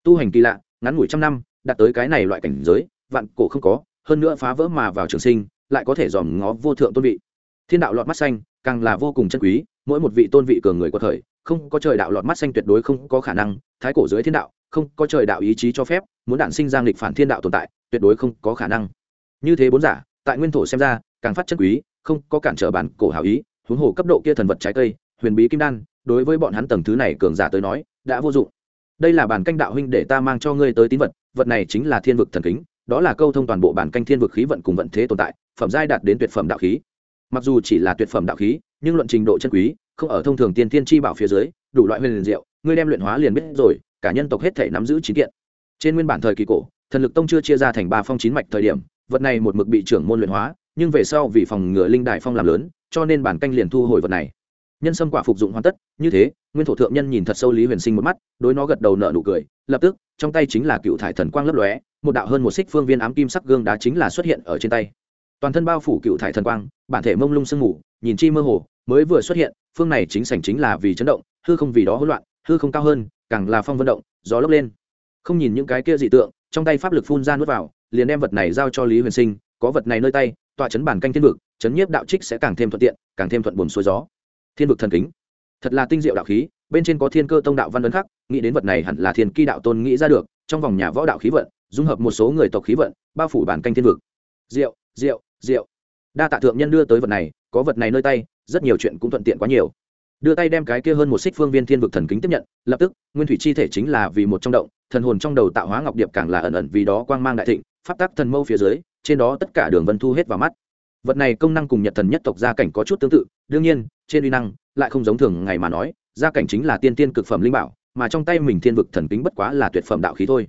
Tu hành kỳ lạ, ngắn ngủi trăm năm, đạt tới cái này loại cảnh giới, vạn cổ không có hơn nữa phá vỡ mà vào trường sinh, lại có thể dòm ngó vô thượng tôn vị. Thiên đạo lọt mắt xanh, càng là vô cùng chân quý, mỗi một vị tôn vị cường người có thời không có trời đạo lọt mắt xanh tuyệt đối không có khả năng, thái cổ dưới thiên đạo, không có trời đạo ý chí cho phép, muốn đản sinh giang lịch phản thiên đạo tồn tại, tuyệt đối không có khả năng. Như thế bốn giả, tại nguyên thổ xem ra, càng phát chân quý, không có cản trở bản cổ hảo ý, huống hồ cấp độ kia thần vật trái cây, huyền bí kim đan, đối với bọn hắn tầng thứ này cường giả tới nói, đã vô dụng. Đây là bản canh đạo huynh để ta mang cho ngươi tới tín vật vật này chính là thiên vực thần kính đó là câu thông toàn bộ bản canh thiên vực khí vận cùng vận thế tồn tại, phẩm giai đạt đến tuyệt phẩm đạo khí. Mặc dù chỉ là tuyệt phẩm đạo khí, nhưng luận trình độ chân quý, không ở thông thường tiên thiên chi bảo phía dưới, đủ loại huyền liền diệu, ngươi đem luyện hóa liền biết rồi, cả nhân tộc hết thể nắm giữ chín kiện. Trên nguyên bản thời kỳ cổ, thần lực tông chưa chia ra thành ba phong chín mạch thời điểm, vật này một mực bị trưởng môn luyện hóa, nhưng về sau vì phòng ngừa linh đại phong làm lớn, cho nên bản canh liền thu hồi vật này nhân sâm quả phục dụng hoàn tất, như thế, nguyên thổ thượng nhân nhìn thật sâu lý huyền sinh một mắt, đối nó gật đầu nợ nụ cười, lập tức, trong tay chính là cựu thải thần quang lấp lóe, một đạo hơn một xích phương viên ám kim sắc gương đá chính là xuất hiện ở trên tay. Toàn thân bao phủ cựu thải thần quang, bản thể mông lung sương mù, nhìn chi mơ hồ, mới vừa xuất hiện, phương này chính sảnh chính là vì chấn động, hư không vì đó hỗn loạn, hư không cao hơn, càng là phong vận động, gió lốc lên. Không nhìn những cái kia dị tượng, trong tay pháp lực phun ra nuốt vào, liền đem vật này giao cho lý huyền sinh, có vật này nơi tay, tọa chấn bản canh thiên vực, chấn nhiếp đạo trích sẽ càng thêm thuận tiện, càng thêm thuận buồn xuôi gió thiên vực thần kính. Thật là tinh diệu đạo khí, bên trên có thiên cơ tông đạo văn ấn khắc, nghĩ đến vật này hẳn là thiên kỳ đạo tôn nghĩ ra được, trong vòng nhà võ đạo khí vận, dung hợp một số người tộc khí vận, bao phủ bản canh thiên vực. Diệu diệu diệu. Đa tạ thượng nhân đưa tới vật này, có vật này nơi tay, rất nhiều chuyện cũng thuận tiện quá nhiều. Đưa tay đem cái kia hơn một xích phương viên thiên vực thần kính tiếp nhận, lập tức, nguyên thủy chi thể chính là vì một trong động, thần hồn trong đầu tạo hóa ngọc điệp càng là ẩn ẩn vì đó quang mang đại thịnh, pháp tắc thần mâu phía dưới, trên đó tất cả đường vân thu hết vào mắt vật này công năng cùng nhật thần nhất tộc gia cảnh có chút tương tự, đương nhiên, trên uy năng lại không giống thường ngày mà nói, gia cảnh chính là tiên tiên cực phẩm linh bảo, mà trong tay mình thiên vực thần kính bất quá là tuyệt phẩm đạo khí thôi.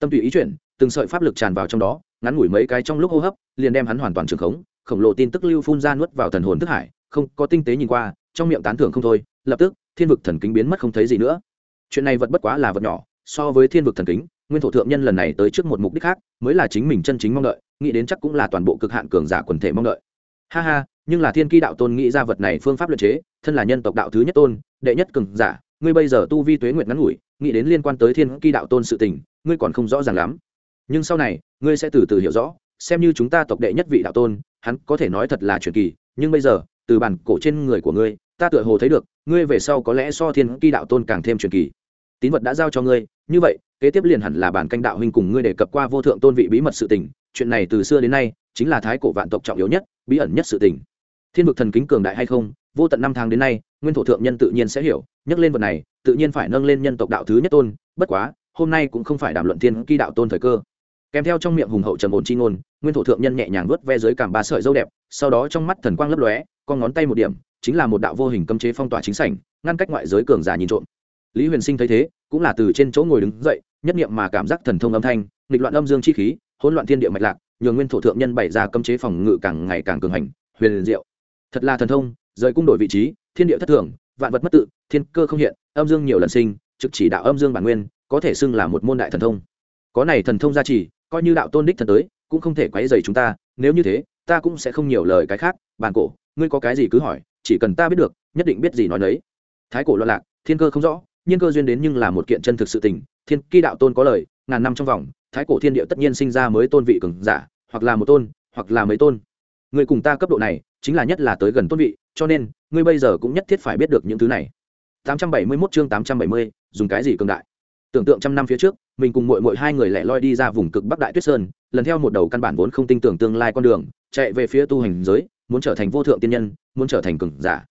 Tâm tùy ý chuyển, từng sợi pháp lực tràn vào trong đó, ngắn ngủi mấy cái trong lúc hô hấp, liền đem hắn hoàn toàn trường khống, khổng lồ tin tức lưu phun ra nuốt vào thần hồn thức hải, không có tinh tế nhìn qua, trong miệng tán thưởng không thôi, lập tức, thiên vực thần kính biến mất không thấy gì nữa. Chuyện này vật bất quá là vật nhỏ, so với thiên vực thần kính nguyên thổ thượng nhân lần này tới trước một mục đích khác, mới là chính mình chân chính mong đợi, nghĩ đến chắc cũng là toàn bộ cực hạn cường giả quần thể mong đợi. Ha ha, nhưng là thiên ki đạo tôn nghĩ ra vật này phương pháp luật chế, thân là nhân tộc đạo thứ nhất tôn, đệ nhất cường giả, ngươi bây giờ tu vi tuế nguyệt ngắn ngủi, nghĩ đến liên quan tới thiên ki đạo tôn sự tình, ngươi còn không rõ ràng lắm. Nhưng sau này, ngươi sẽ từ từ hiểu rõ, xem như chúng ta tộc đệ nhất vị đạo tôn, hắn có thể nói thật là truyền kỳ, nhưng bây giờ, từ bản cổ trên người của ngươi, ta tựa hồ thấy được, ngươi về sau có lẽ so thiên ki đạo tôn càng thêm truyền kỳ. Tín vật đã giao cho ngươi như vậy, kế tiếp liền hẳn là bản canh đạo huynh cùng ngươi đề cập qua vô thượng tôn vị bí mật sự tình, chuyện này từ xưa đến nay, chính là thái cổ vạn tộc trọng yếu nhất, bí ẩn nhất sự tình. Thiên vực thần kính cường đại hay không, vô tận năm tháng đến nay, nguyên thổ thượng nhân tự nhiên sẽ hiểu, nhắc lên vật này, tự nhiên phải nâng lên nhân tộc đạo thứ nhất tôn, bất quá, hôm nay cũng không phải đàm luận thiên kỳ đạo tôn thời cơ. Kèm theo trong miệng hùng hậu trầm ổn chi ngôn, nguyên thổ thượng nhân nhẹ nhàng vớt ve dưới cảm ba sợi dâu đẹp, sau đó trong mắt thần quang lấp lóe, con ngón tay một điểm, chính là một đạo vô hình cấm chế phong tỏa chính sảnh, ngăn cách ngoại giới cường giả nhìn trộm. Lý huyền sinh thấy thế cũng là từ trên chỗ ngồi đứng dậy, nhất niệm mà cảm giác thần thông âm thanh, nghịch loạn âm dương chi khí, hỗn loạn thiên địa mạch lạc, nhường nguyên thổ thượng nhân bày ra cấm chế phòng ngự càng ngày càng cường hành, huyền diệu. Thật là thần thông, rời cung đổi vị trí, thiên địa thất thường, vạn vật mất tự, thiên cơ không hiện, âm dương nhiều lần sinh, trực chỉ đạo âm dương bản nguyên, có thể xưng là một môn đại thần thông. Có này thần thông gia trì, coi như đạo tôn đích thần tới, cũng không thể quấy dày chúng ta, nếu như thế, ta cũng sẽ không nhiều lời cái khác bàn cổ, ngươi có cái gì cứ hỏi, chỉ cần ta biết được, nhất định biết gì nói đấy thái cổ loạn lạc, thiên cơ không rõ nhưng cơ duyên đến nhưng là một kiện chân thực sự tình thiên kỳ đạo tôn có lời ngàn năm trong vòng thái cổ thiên địa tất nhiên sinh ra mới tôn vị cường giả hoặc là một tôn hoặc là mấy tôn. Người cùng ta cấp độ này chính là nhất là tới gần tôn vị cho nên ngươi bây giờ cũng nhất thiết phải biết được những thứ này. 871 chương 870, dùng cái gì cường đại? Tưởng tượng trăm năm phía trước mình cùng muội muội hai người lẻ loi đi ra vùng cực bắc đại tuyết sơn lần theo một đầu căn bản vốn không tin tưởng tương lai con đường chạy về phía tu hành giới muốn trở thành vô thượng tiên nhân muốn trở thành cường giả.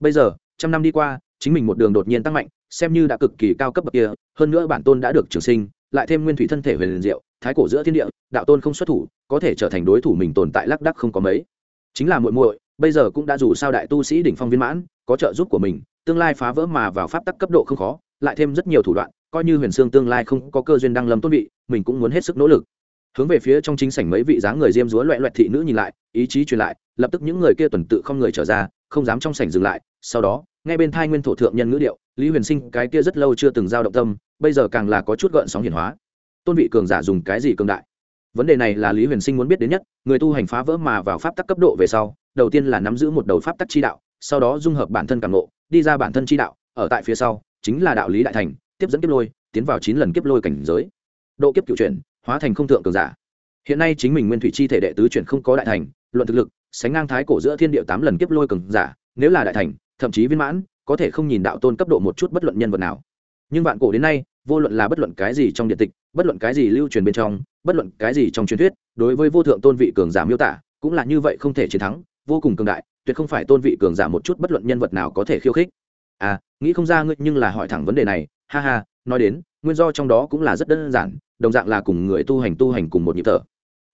Bây giờ trăm năm đi qua chính mình một đường đột nhiên tăng mạnh xem như đã cực kỳ cao cấp bậc kia, hơn nữa bản tôn đã được trường sinh, lại thêm nguyên thủy thân thể về liền diệu, thái cổ giữa thiên địa, đạo tôn không xuất thủ, có thể trở thành đối thủ mình tồn tại lác đắc không có mấy. Chính là muội muội, bây giờ cũng đã dù sao đại tu sĩ đỉnh phong viên mãn, có trợ giúp của mình, tương lai phá vỡ mà vào pháp tắc cấp độ không khó, lại thêm rất nhiều thủ đoạn, coi như huyền xương tương lai không có cơ duyên đăng lâm tôn vị, mình cũng muốn hết sức nỗ lực. Hướng về phía trong chính sảnh mấy vị dáng người diêm dúa loẹ loẹt thị nữ nhìn lại, ý chí truyền lại, lập tức những người kia tuần tự không người trở ra, không dám trong sảnh dừng lại, sau đó nghe bên thai nguyên thổ thượng nhân ngữ điệu, lý huyền sinh cái kia rất lâu chưa từng giao động tâm, bây giờ càng là có chút gợn sóng hiển hóa. Tôn vị cường giả dùng cái gì cường đại? Vấn đề này là lý huyền sinh muốn biết đến nhất, người tu hành phá vỡ mà vào pháp tắc cấp độ về sau, đầu tiên là nắm giữ một đầu pháp tắc chi đạo, sau đó dung hợp bản thân càng ngộ, đi ra bản thân chi đạo, ở tại phía sau, chính là đạo lý đại thành, tiếp dẫn kiếp lôi, tiến vào chín lần kiếp lôi cảnh giới. Độ kiếp cựu chuyển, hóa thành không thượng cường giả. Hiện nay chính mình nguyên thủy chi thể đệ tứ chuyển không có đại thành, luận thực lực, sánh ngang thái cổ giữa thiên địa tám lần kiếp lôi cường giả, nếu là đại thành thậm chí viên mãn, có thể không nhìn đạo tôn cấp độ một chút bất luận nhân vật nào. Nhưng vạn cổ đến nay, vô luận là bất luận cái gì trong điện tịch, bất luận cái gì lưu truyền bên trong, bất luận cái gì trong truyền thuyết, đối với vô thượng tôn vị cường giả miêu tả, cũng là như vậy không thể chiến thắng, vô cùng cường đại, tuyệt không phải tôn vị cường giả một chút bất luận nhân vật nào có thể khiêu khích. À nghĩ không ra ngươi nhưng là hỏi thẳng vấn đề này, ha ha, nói đến, nguyên do trong đó cũng là rất đơn giản, đồng dạng là cùng người tu hành tu hành cùng một nhịp thở.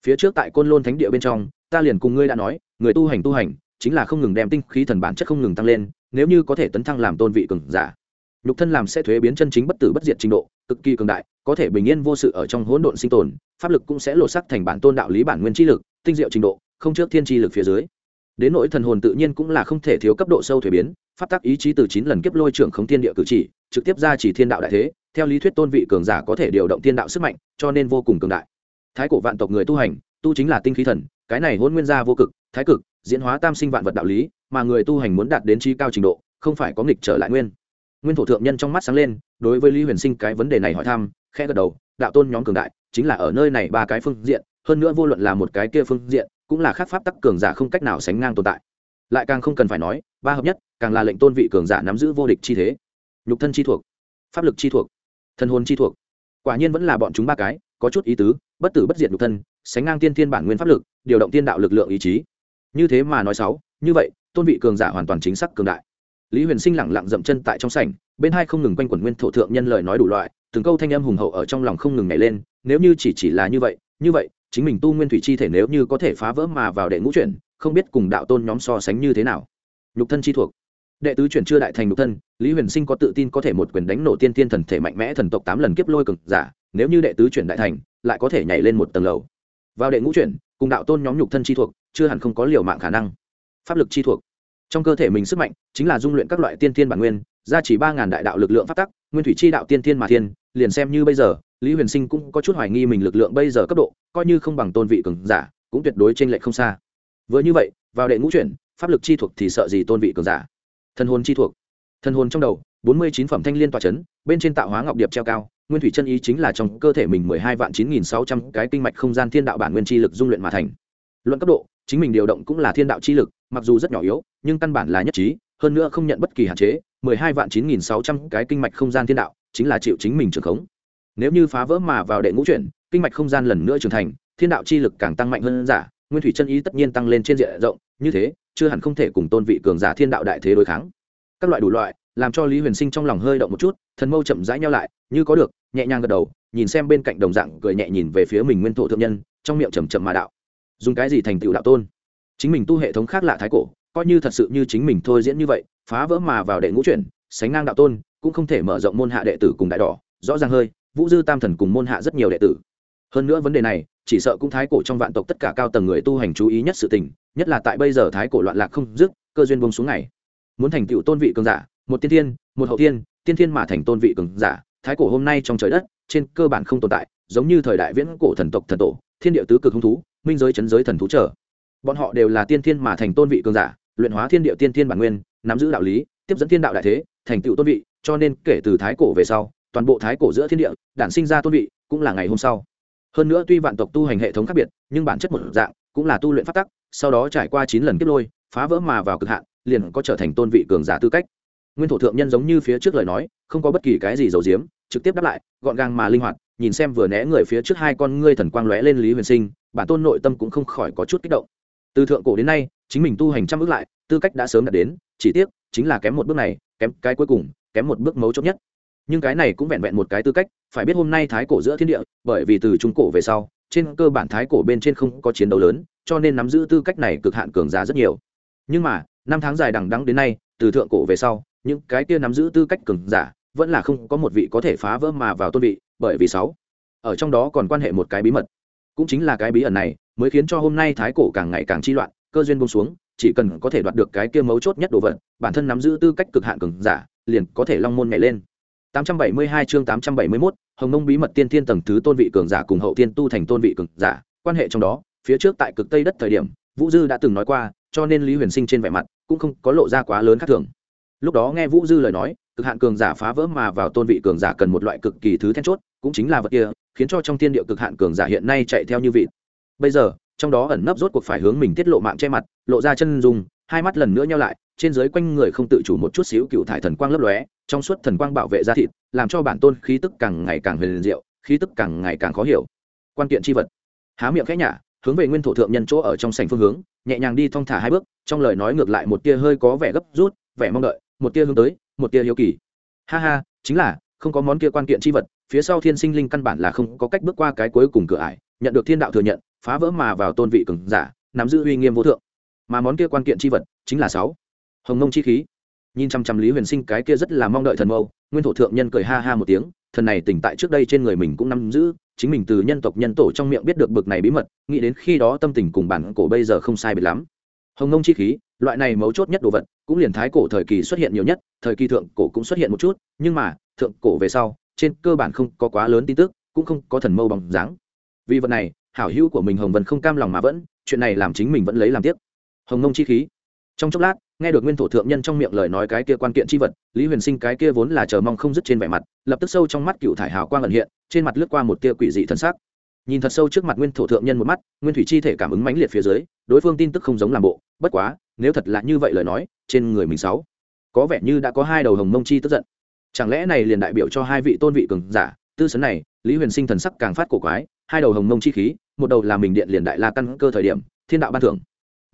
Phía trước tại côn lôn thánh địa bên trong, ta liền cùng ngươi đã nói, người tu hành tu hành chính là không ngừng đem tinh khí thần bản chất không ngừng tăng lên, nếu như có thể tấn thăng làm tôn vị cường giả, nhục thân làm sẽ thuế biến chân chính bất tử bất diệt trình độ, cực kỳ cường đại, có thể bình yên vô sự ở trong hỗn độn sinh tồn, pháp lực cũng sẽ lột sắc thành bản tôn đạo lý bản nguyên chi lực, tinh diệu trình độ, không trước thiên tri lực phía dưới. Đến nỗi thần hồn tự nhiên cũng là không thể thiếu cấp độ sâu thuế biến phát tác ý chí từ chín lần kiếp lôi trưởng khống thiên địa cử chỉ, trực tiếp ra chỉ thiên đạo đại thế, theo lý thuyết tôn vị cường giả có thể điều động thiên đạo sức mạnh, cho nên vô cùng cường đại. Thái cổ vạn tộc người tu hành, tu chính là tinh khí thần, cái này hôn nguyên gia vô cực, thái cực diễn hóa tam sinh vạn vật đạo lý, mà người tu hành muốn đạt đến trí cao trình độ, không phải có nghịch trở lại nguyên. Nguyên thổ thượng nhân trong mắt sáng lên, đối với lý huyền sinh cái vấn đề này hỏi thăm khe gật đầu, đạo tôn nhóm cường đại, chính là ở nơi này ba cái phương diện, hơn nữa vô luận là một cái kia phương diện, cũng là khác pháp tắc cường giả không cách nào sánh ngang tồn tại. Lại càng không cần phải nói, ba hợp nhất, càng là lệnh tôn vị cường giả nắm giữ vô địch chi thế. Nhục thân chi thuộc, pháp lực chi thuộc thân hồn chi thuộc. Quả nhiên vẫn là bọn chúng ba cái, có chút ý tứ, bất tử bất diệt nhục thân, sánh ngang tiên thiên bản nguyên pháp lực, điều động tiên đạo lực lượng ý chí như thế mà nói sáu như vậy, tôn vị cường giả hoàn toàn chính xác cường đại. Lý huyền sinh lẳng lặng dậm chân tại trong sảnh, bên hai không ngừng quanh quẩn nguyên thổ thượng nhân lời nói đủ loại, từng câu thanh âm hùng hậu ở trong lòng không ngừng nhảy lên, nếu như chỉ chỉ là như vậy như vậy, chính mình tu nguyên thủy chi thể nếu như có thể phá vỡ mà vào đệ ngũ chuyển, không biết cùng đạo tôn nhóm so sánh như thế nào. Nhục thân chi thuộc. Đệ tứ chuyển chưa đại thành nhục thân, lý huyền sinh có tự tin có thể một quyền đánh nổ tiên tiên thần thể mạnh mẽ thần tộc tám lần kiếp lôi cực giả, nếu như đệ tứ chuyển đại thành, lại có thể nhảy lên một tầng lầu. Vào đệ ngũ chuyển, cùng đạo tôn nhóm nhục thân chi thuộc chưa hẳn không có liều mạng khả năng. Pháp lực chi thuộc. Trong cơ thể mình sức mạnh chính là dung luyện các loại tiên thiên bản nguyên, gia chỉ ba ngàn đại đạo lực lượng pháp tắc, nguyên thủy chi đạo tiên thiên mà thiên, liền xem như bây giờ, lý huyền sinh cũng có chút hoài nghi mình lực lượng bây giờ cấp độ, coi như không bằng tôn vị cường giả, cũng tuyệt đối t r ê n lệch không xa. Vừa như vậy, vào đệ ngũ chuyển, pháp lực chi thuộc thì sợ gì tôn vị cường giả? Thân hồn chi thuộc. Thân hồn trong đầu, bốn mươi chín phẩm thanh liên tòa c h ấ n bên trên tạo hóa ngọc điệp treo cao, nguyên thủy chân ý chính là trong cơ thể mình mười hai vạn chín nghìn sáu trăm cái kinh mạch không gian thiên đạo bản nguyên chi lực dung luyện mà thành. Luận cấp độ chính mình điều động cũng là thiên đạo chi lực, mặc dù rất nhỏ yếu, nhưng căn bản là nhất trí, hơn nữa không nhận bất kỳ hạn chế, mười hai vạn chín nghìn sáu trăm cái kinh mạch không gian thiên đạo, chính là chịu chính mình trường khống. Nếu như phá vỡ mà vào đệ ngũ chuyển, kinh mạch không gian lần nữa trưởng thành, thiên đạo chi lực càng tăng mạnh hơn giả, nguyên thủy chân ý tất nhiên tăng lên trên diện rộng, như thế, chưa hẳn không thể cùng tôn vị cường giả thiên đạo đại thế đối kháng. Các loại đủ loại, làm cho lý huyền sinh trong lòng hơi động một chút, thần mâu chậm rãi nhau lại, như có được, nhẹ nhàng gật đầu, nhìn xem bên cạnh đồng dạng cười nhẹ nhìn về phía mình nguyên thổ thượng nhân, trong miệng chầm chậm mà đạo dùng cái gì thành tựu đạo tôn? Chính mình tu hệ thống khác lạ thái cổ, coi như thật sự như chính mình thôi diễn như vậy, phá vỡ mà vào đệ ngũ chuyển, sánh ngang đạo tôn, cũng không thể mở rộng môn hạ đệ tử cùng đại đỏ. Rõ ràng hơi, vũ dư tam thần cùng môn hạ rất nhiều đệ tử. Hơn nữa vấn đề này, chỉ sợ cũng thái cổ trong vạn tộc tất cả cao tầng người tu hành chú ý nhất sự tình, nhất là tại bây giờ thái cổ loạn lạc không dứt, cơ duyên bông xuống này muốn thành tựu tôn vị cường giả, một tiên thiên, một hậu tiên tiên thiên mà thành tôn vị cường giả, thái cổ hôm nay trong trời đất, trên cơ bản không tồn tại, giống như thời đại viễn cổ thần tộc thần tổ, thiên địa tứ cực hung thú minh giới chấn giới thần thú trở. Bọn họ đều là tiên thiên mà thành tôn vị cường giả, luyện hóa thiên địa tiên thiên bản nguyên, nắm giữ đạo lý, tiếp dẫn thiên đạo đại thế, thành tựu tôn vị, cho nên kể từ thái cổ về sau, toàn bộ thái cổ giữa thiên địa, đản sinh ra tôn vị, cũng là ngày hôm sau. Hơn nữa tuy vạn tộc tu hành hệ thống khác biệt, nhưng bản chất một dạng, cũng là tu luyện phát tắc, sau đó trải qua chín lần kiếp lôi, phá vỡ mà vào cực hạn, liền có trở thành tôn vị cường giả tư cách. Nguyên thổ thượng nhân giống như phía trước lời nói, không có bất kỳ cái gì giấu diếm trực tiếp đáp lại, gọn gàng mà linh hoạt, nhìn xem vừa né người phía trước hai con ngươi thần quang lóe lên lý huyền sinh bản tôn nội tâm cũng không khỏi có chút kích động. Từ thượng cổ đến nay, chính mình tu hành trăm bước lại, tư cách đã sớm đạt đến, chỉ tiếc, chính là kém một bước này, kém cái cuối cùng, kém một bước mấu chốt nhất. Nhưng cái này cũng vẹn vẹn một cái tư cách, phải biết hôm nay thái cổ giữa thiên địa, bởi vì từ trung cổ về sau, trên cơ bản thái cổ bên trên không có chiến đấu lớn, cho nên nắm giữ tư cách này cực hạn cường giá rất nhiều. Nhưng mà, năm tháng dài đằng đắng đến nay, từ thượng cổ về sau, những cái kia nắm giữ tư cách cường giả, vẫn là không có một vị có thể phá vỡ mà vào tôn vị, bởi vì sáu. Ở trong đó còn quan hệ một cái bí mật cũng chính là cái bí ẩn này mới khiến cho hôm nay thái cổ càng ngày càng chi loạn cơ duyên bông xuống chỉ cần có thể đoạt được cái kia mấu chốt nhất đồ vật bản thân nắm giữ tư cách cực hạn cường giả liền có thể long môn nhảy lên 872 chương 871, Hồng Nông bí mật tiên thiên tầng thứ tôn vị cường giả cùng hậu tiên tu thành tôn vị cường giả, quan hệ trong đó, phía trước tại cực tây đất thời điểm, Vũ Dư đã từng nói qua, cho nên Lý Huyền Sinh trên vẻ mặt cũng không có lộ ra quá lớn khác thường. Lúc đó nghe Vũ Dư lời nói, cực hạn cường giả phá vỡ mà vào tôn vị cường giả cần một loại cực kỳ thứ then chốt, cũng chính là vật kia, khiến cho trong thiên địa cực hạn cường giả hiện nay chạy theo như vị. Bây giờ, trong đó ẩn nấp rốt cuộc phải hướng mình tiết lộ mạng che mặt, lộ ra chân dung, hai mắt lần nữa nheo lại, trên dưới quanh người không tự chủ một chút xíu cựu thải thần quang lấp lóe trong suốt thần quang bảo vệ ra thịt làm cho bản tôn khí tức càng ngày càng huyền diệu khí tức càng ngày càng khó hiểu. Quan kiện c h i vật. Há miệng khẽ nhả hướng về nguyên thổ thượng nhân chỗ ở trong sảnh phương hướng nhẹ nhàng đi thong thả hai bước trong lời nói ngược lại một tia hơi có vẻ gấp rút vẻ mong đợi một tia hướng tới một tia hiếu kỳ. Ha ha chính là không có món kia quan kiện c h i vật phía sau thiên sinh linh căn bản là không có cách bước qua cái cuối cùng cửa ải, nhận được thiên đạo thừa nhận, phá vỡ mà vào tôn vị cường giả, nắm giữ uy nghiêm vô thượng. Mà món kia quan kiện c h i vật chính là sáu. Hồng mông chi khí. Nhìn chăm chăm lý huyền sinh cái kia rất là mong đợi thần mâu, nguyên thổ thượng nhân cười ha ha một tiếng, thần này tỉnh tại trước đây trên người mình cũng nắm giữ, chính mình từ nhân tộc nhân tổ trong miệng biết được bực này bí mật, nghĩ đến khi đó tâm tình cùng bản cổ bây giờ không sai biệt lắm. Hồng ngông chi khí, loại này mấu chốt nhất đồ vật, cũng liền thái cổ thời kỳ xuất hiện nhiều nhất, thời kỳ thượng cổ cũng xuất hiện một chút, nhưng mà, thượng cổ về sau trên cơ bản không có quá lớn tin tức, cũng không có thần mâu bằng dáng. Vì vật này, hảo hữu của mình hồng vân không cam lòng mà vẫn, chuyện này làm chính mình vẫn lấy làm tiếc. Hồng ngông chi khí. Trong chốc lát, nghe được nguyên thổ thượng nhân trong miệng lời nói cái kia quan kiện chi vật, lý huyền sinh cái kia vốn là chờ mong không dứt trên vẻ mặt, lập tức sâu trong mắt cựu thải hào quang ẩn hiện, trên mặt lướt qua một tia quỷ dị thân sắc. Nhìn thật sâu trước mặt nguyên thổ thượng nhân một mắt, nguyên thủy chi thể cảm ứng mãnh liệt phía dưới, đối phương tin tức không giống làm bộ, bất quá, nếu thật là như vậy lời nói, trên người mình sáu, có vẻ như đã có hai đầu hồng mông chi tức giận chẳng lẽ này liền đại biểu cho hai vị tôn vị cường giả? Tư sấn này, lý huyền sinh thần sắc càng phát cổ quái, hai đầu hồng mông chi khí, một đầu là mình điện liền đại la căn cơ thời điểm, thiên đạo ban thưởng.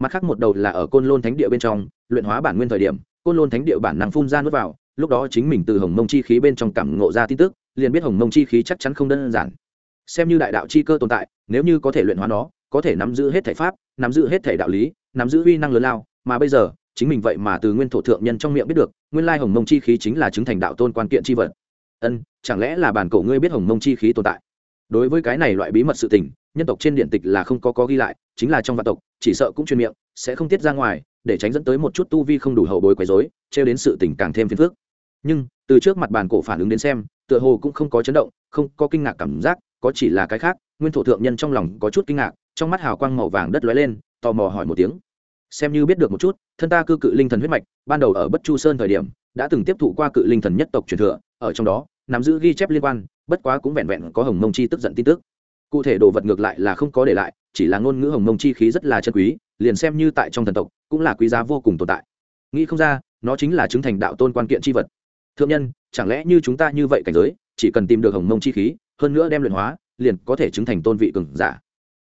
Mặt khác một đầu là ở côn lôn thánh địa bên trong, luyện hóa bản nguyên thời điểm, côn lôn thánh địa bản năng phun ra nước vào, lúc đó chính mình từ hồng mông chi khí bên trong cảm ngộ ra tin tức, liền biết hồng mông chi khí chắc chắn không đơn giản. Xem như đại đạo chi cơ tồn tại, nếu như có thể luyện hóa nó, có thể nắm giữ hết thể pháp, nắm giữ hết thể đạo lý, nắm giữ uy năng lớn lao, mà bây giờ chính mình vậy mà từ nguyên thổ thượng nhân trong miệng biết được, nguyên lai hồng mông chi khí chính là chứng thành đạo tôn quan kiện chi vật. Ân, chẳng lẽ là bản cổ ngươi biết hồng mông chi khí tồn tại? Đối với cái này loại bí mật sự tình, nhân tộc trên điện tịch là không có có ghi lại, chính là trong vạn tộc, chỉ sợ cũng chuyên miệng, sẽ không tiết ra ngoài, để tránh dẫn tới một chút tu vi không đủ hậu bối quấy rối, trêu đến sự tình càng thêm phiền phức. Nhưng, từ trước mặt bàn cổ phản ứng đến xem, tựa hồ cũng không có chấn động, không có kinh ngạc cảm giác, có chỉ là cái khác, nguyên thổ thượng nhân trong lòng có chút kinh ngạc, trong mắt hào quang màu vàng đất lóe lên, tò mò hỏi một tiếng xem như biết được một chút, thân ta cư cự linh thần huyết mạch, ban đầu ở bất chu sơn thời điểm, đã từng tiếp thụ qua cự linh thần nhất tộc truyền thừa, ở trong đó, nắm giữ ghi chép liên quan, bất quá cũng vẹn vẹn có hồng mông chi tức giận tin tức. Cụ thể đồ vật ngược lại là không có để lại, chỉ là ngôn ngữ hồng mông chi khí rất là chân quý, liền xem như tại trong thần tộc, cũng là quý giá vô cùng tồn tại. Nghĩ không ra, nó chính là chứng thành đạo tôn quan kiện chi vật. Thượng nhân, chẳng lẽ như chúng ta như vậy cảnh giới, chỉ cần tìm được hồng mông chi khí, hơn nữa đem luyện hóa, liền có thể chứng thành tôn vị cường giả.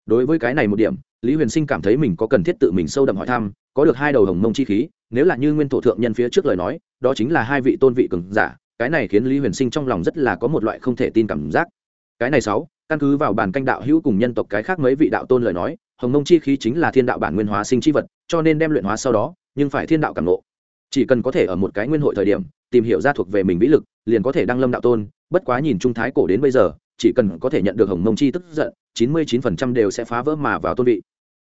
Đối với cái này một điểm lý huyền sinh cảm thấy mình có cần thiết tự mình sâu đậm hỏi thăm, có được hai đầu hồng mông chi khí, nếu là như nguyên thổ thượng nhân phía trước lời nói, đó chính là hai vị tôn vị cường giả, cái này khiến lý huyền sinh trong lòng rất là có một loại không thể tin cảm giác. Cái này sáu, căn cứ vào bản canh đạo hữu cùng nhân tộc cái khác mấy vị đạo tôn lời nói, hồng mông chi khí chính là thiên đạo bản nguyên hóa sinh chi vật, cho nên đem luyện hóa sau đó, nhưng phải thiên đạo cảm nộ chỉ cần có thể ở một cái nguyên hội thời điểm, tìm hiểu ra thuộc về mình vĩ lực, liền có thể đăng lâm đạo tôn, bất quá nhìn trung thái cổ đến bây giờ, chỉ cần có thể nhận được hồng mông chi tức giận, chín mươi chín phần trăm đều sẽ phá vỡ mà vào tôn vị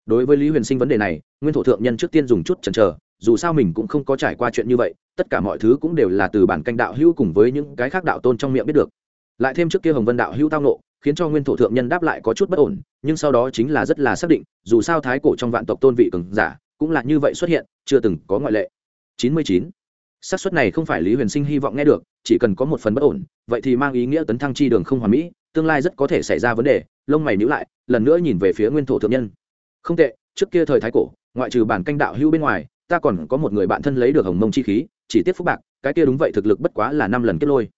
đối với lý huyền sinh vấn đề này, nguyên thổ thượng nhân trước tiên dùng chút chần chờ, dù sao mình cũng không có trải qua chuyện như vậy, tất cả mọi thứ cũng đều là từ bản canh đạo hữu cùng với những cái khác đạo tôn trong miệng biết được. Lại thêm trước kia hồng vân đạo hữu tao nộ khiến cho nguyên thổ thượng nhân đáp lại có chút bất ổn, nhưng sau đó chính là rất là xác định, dù sao thái cổ trong vạn tộc tôn vị cường giả, cũng là như vậy xuất hiện, chưa từng có ngoại lệ. Chín mươi chín. Xác suất này không phải lý huyền sinh hy vọng nghe được, chỉ cần có một phần bất ổn, vậy thì mang ý nghĩa tấn thăng chi đường không hoàn mỹ, tương lai rất có thể xảy ra vấn đề, lông mày nhữ lại, lần nữa nhìn về phía nguyên thổ thượng nhân không tệ, trước kia thời thái cổ, ngoại trừ bản canh đạo hữu bên ngoài, ta còn có một người bạn thân lấy được hồng mông chi khí, chỉ tiếp phúc bạc, cái kia đúng vậy thực lực bất quá là năm lần kết lôi.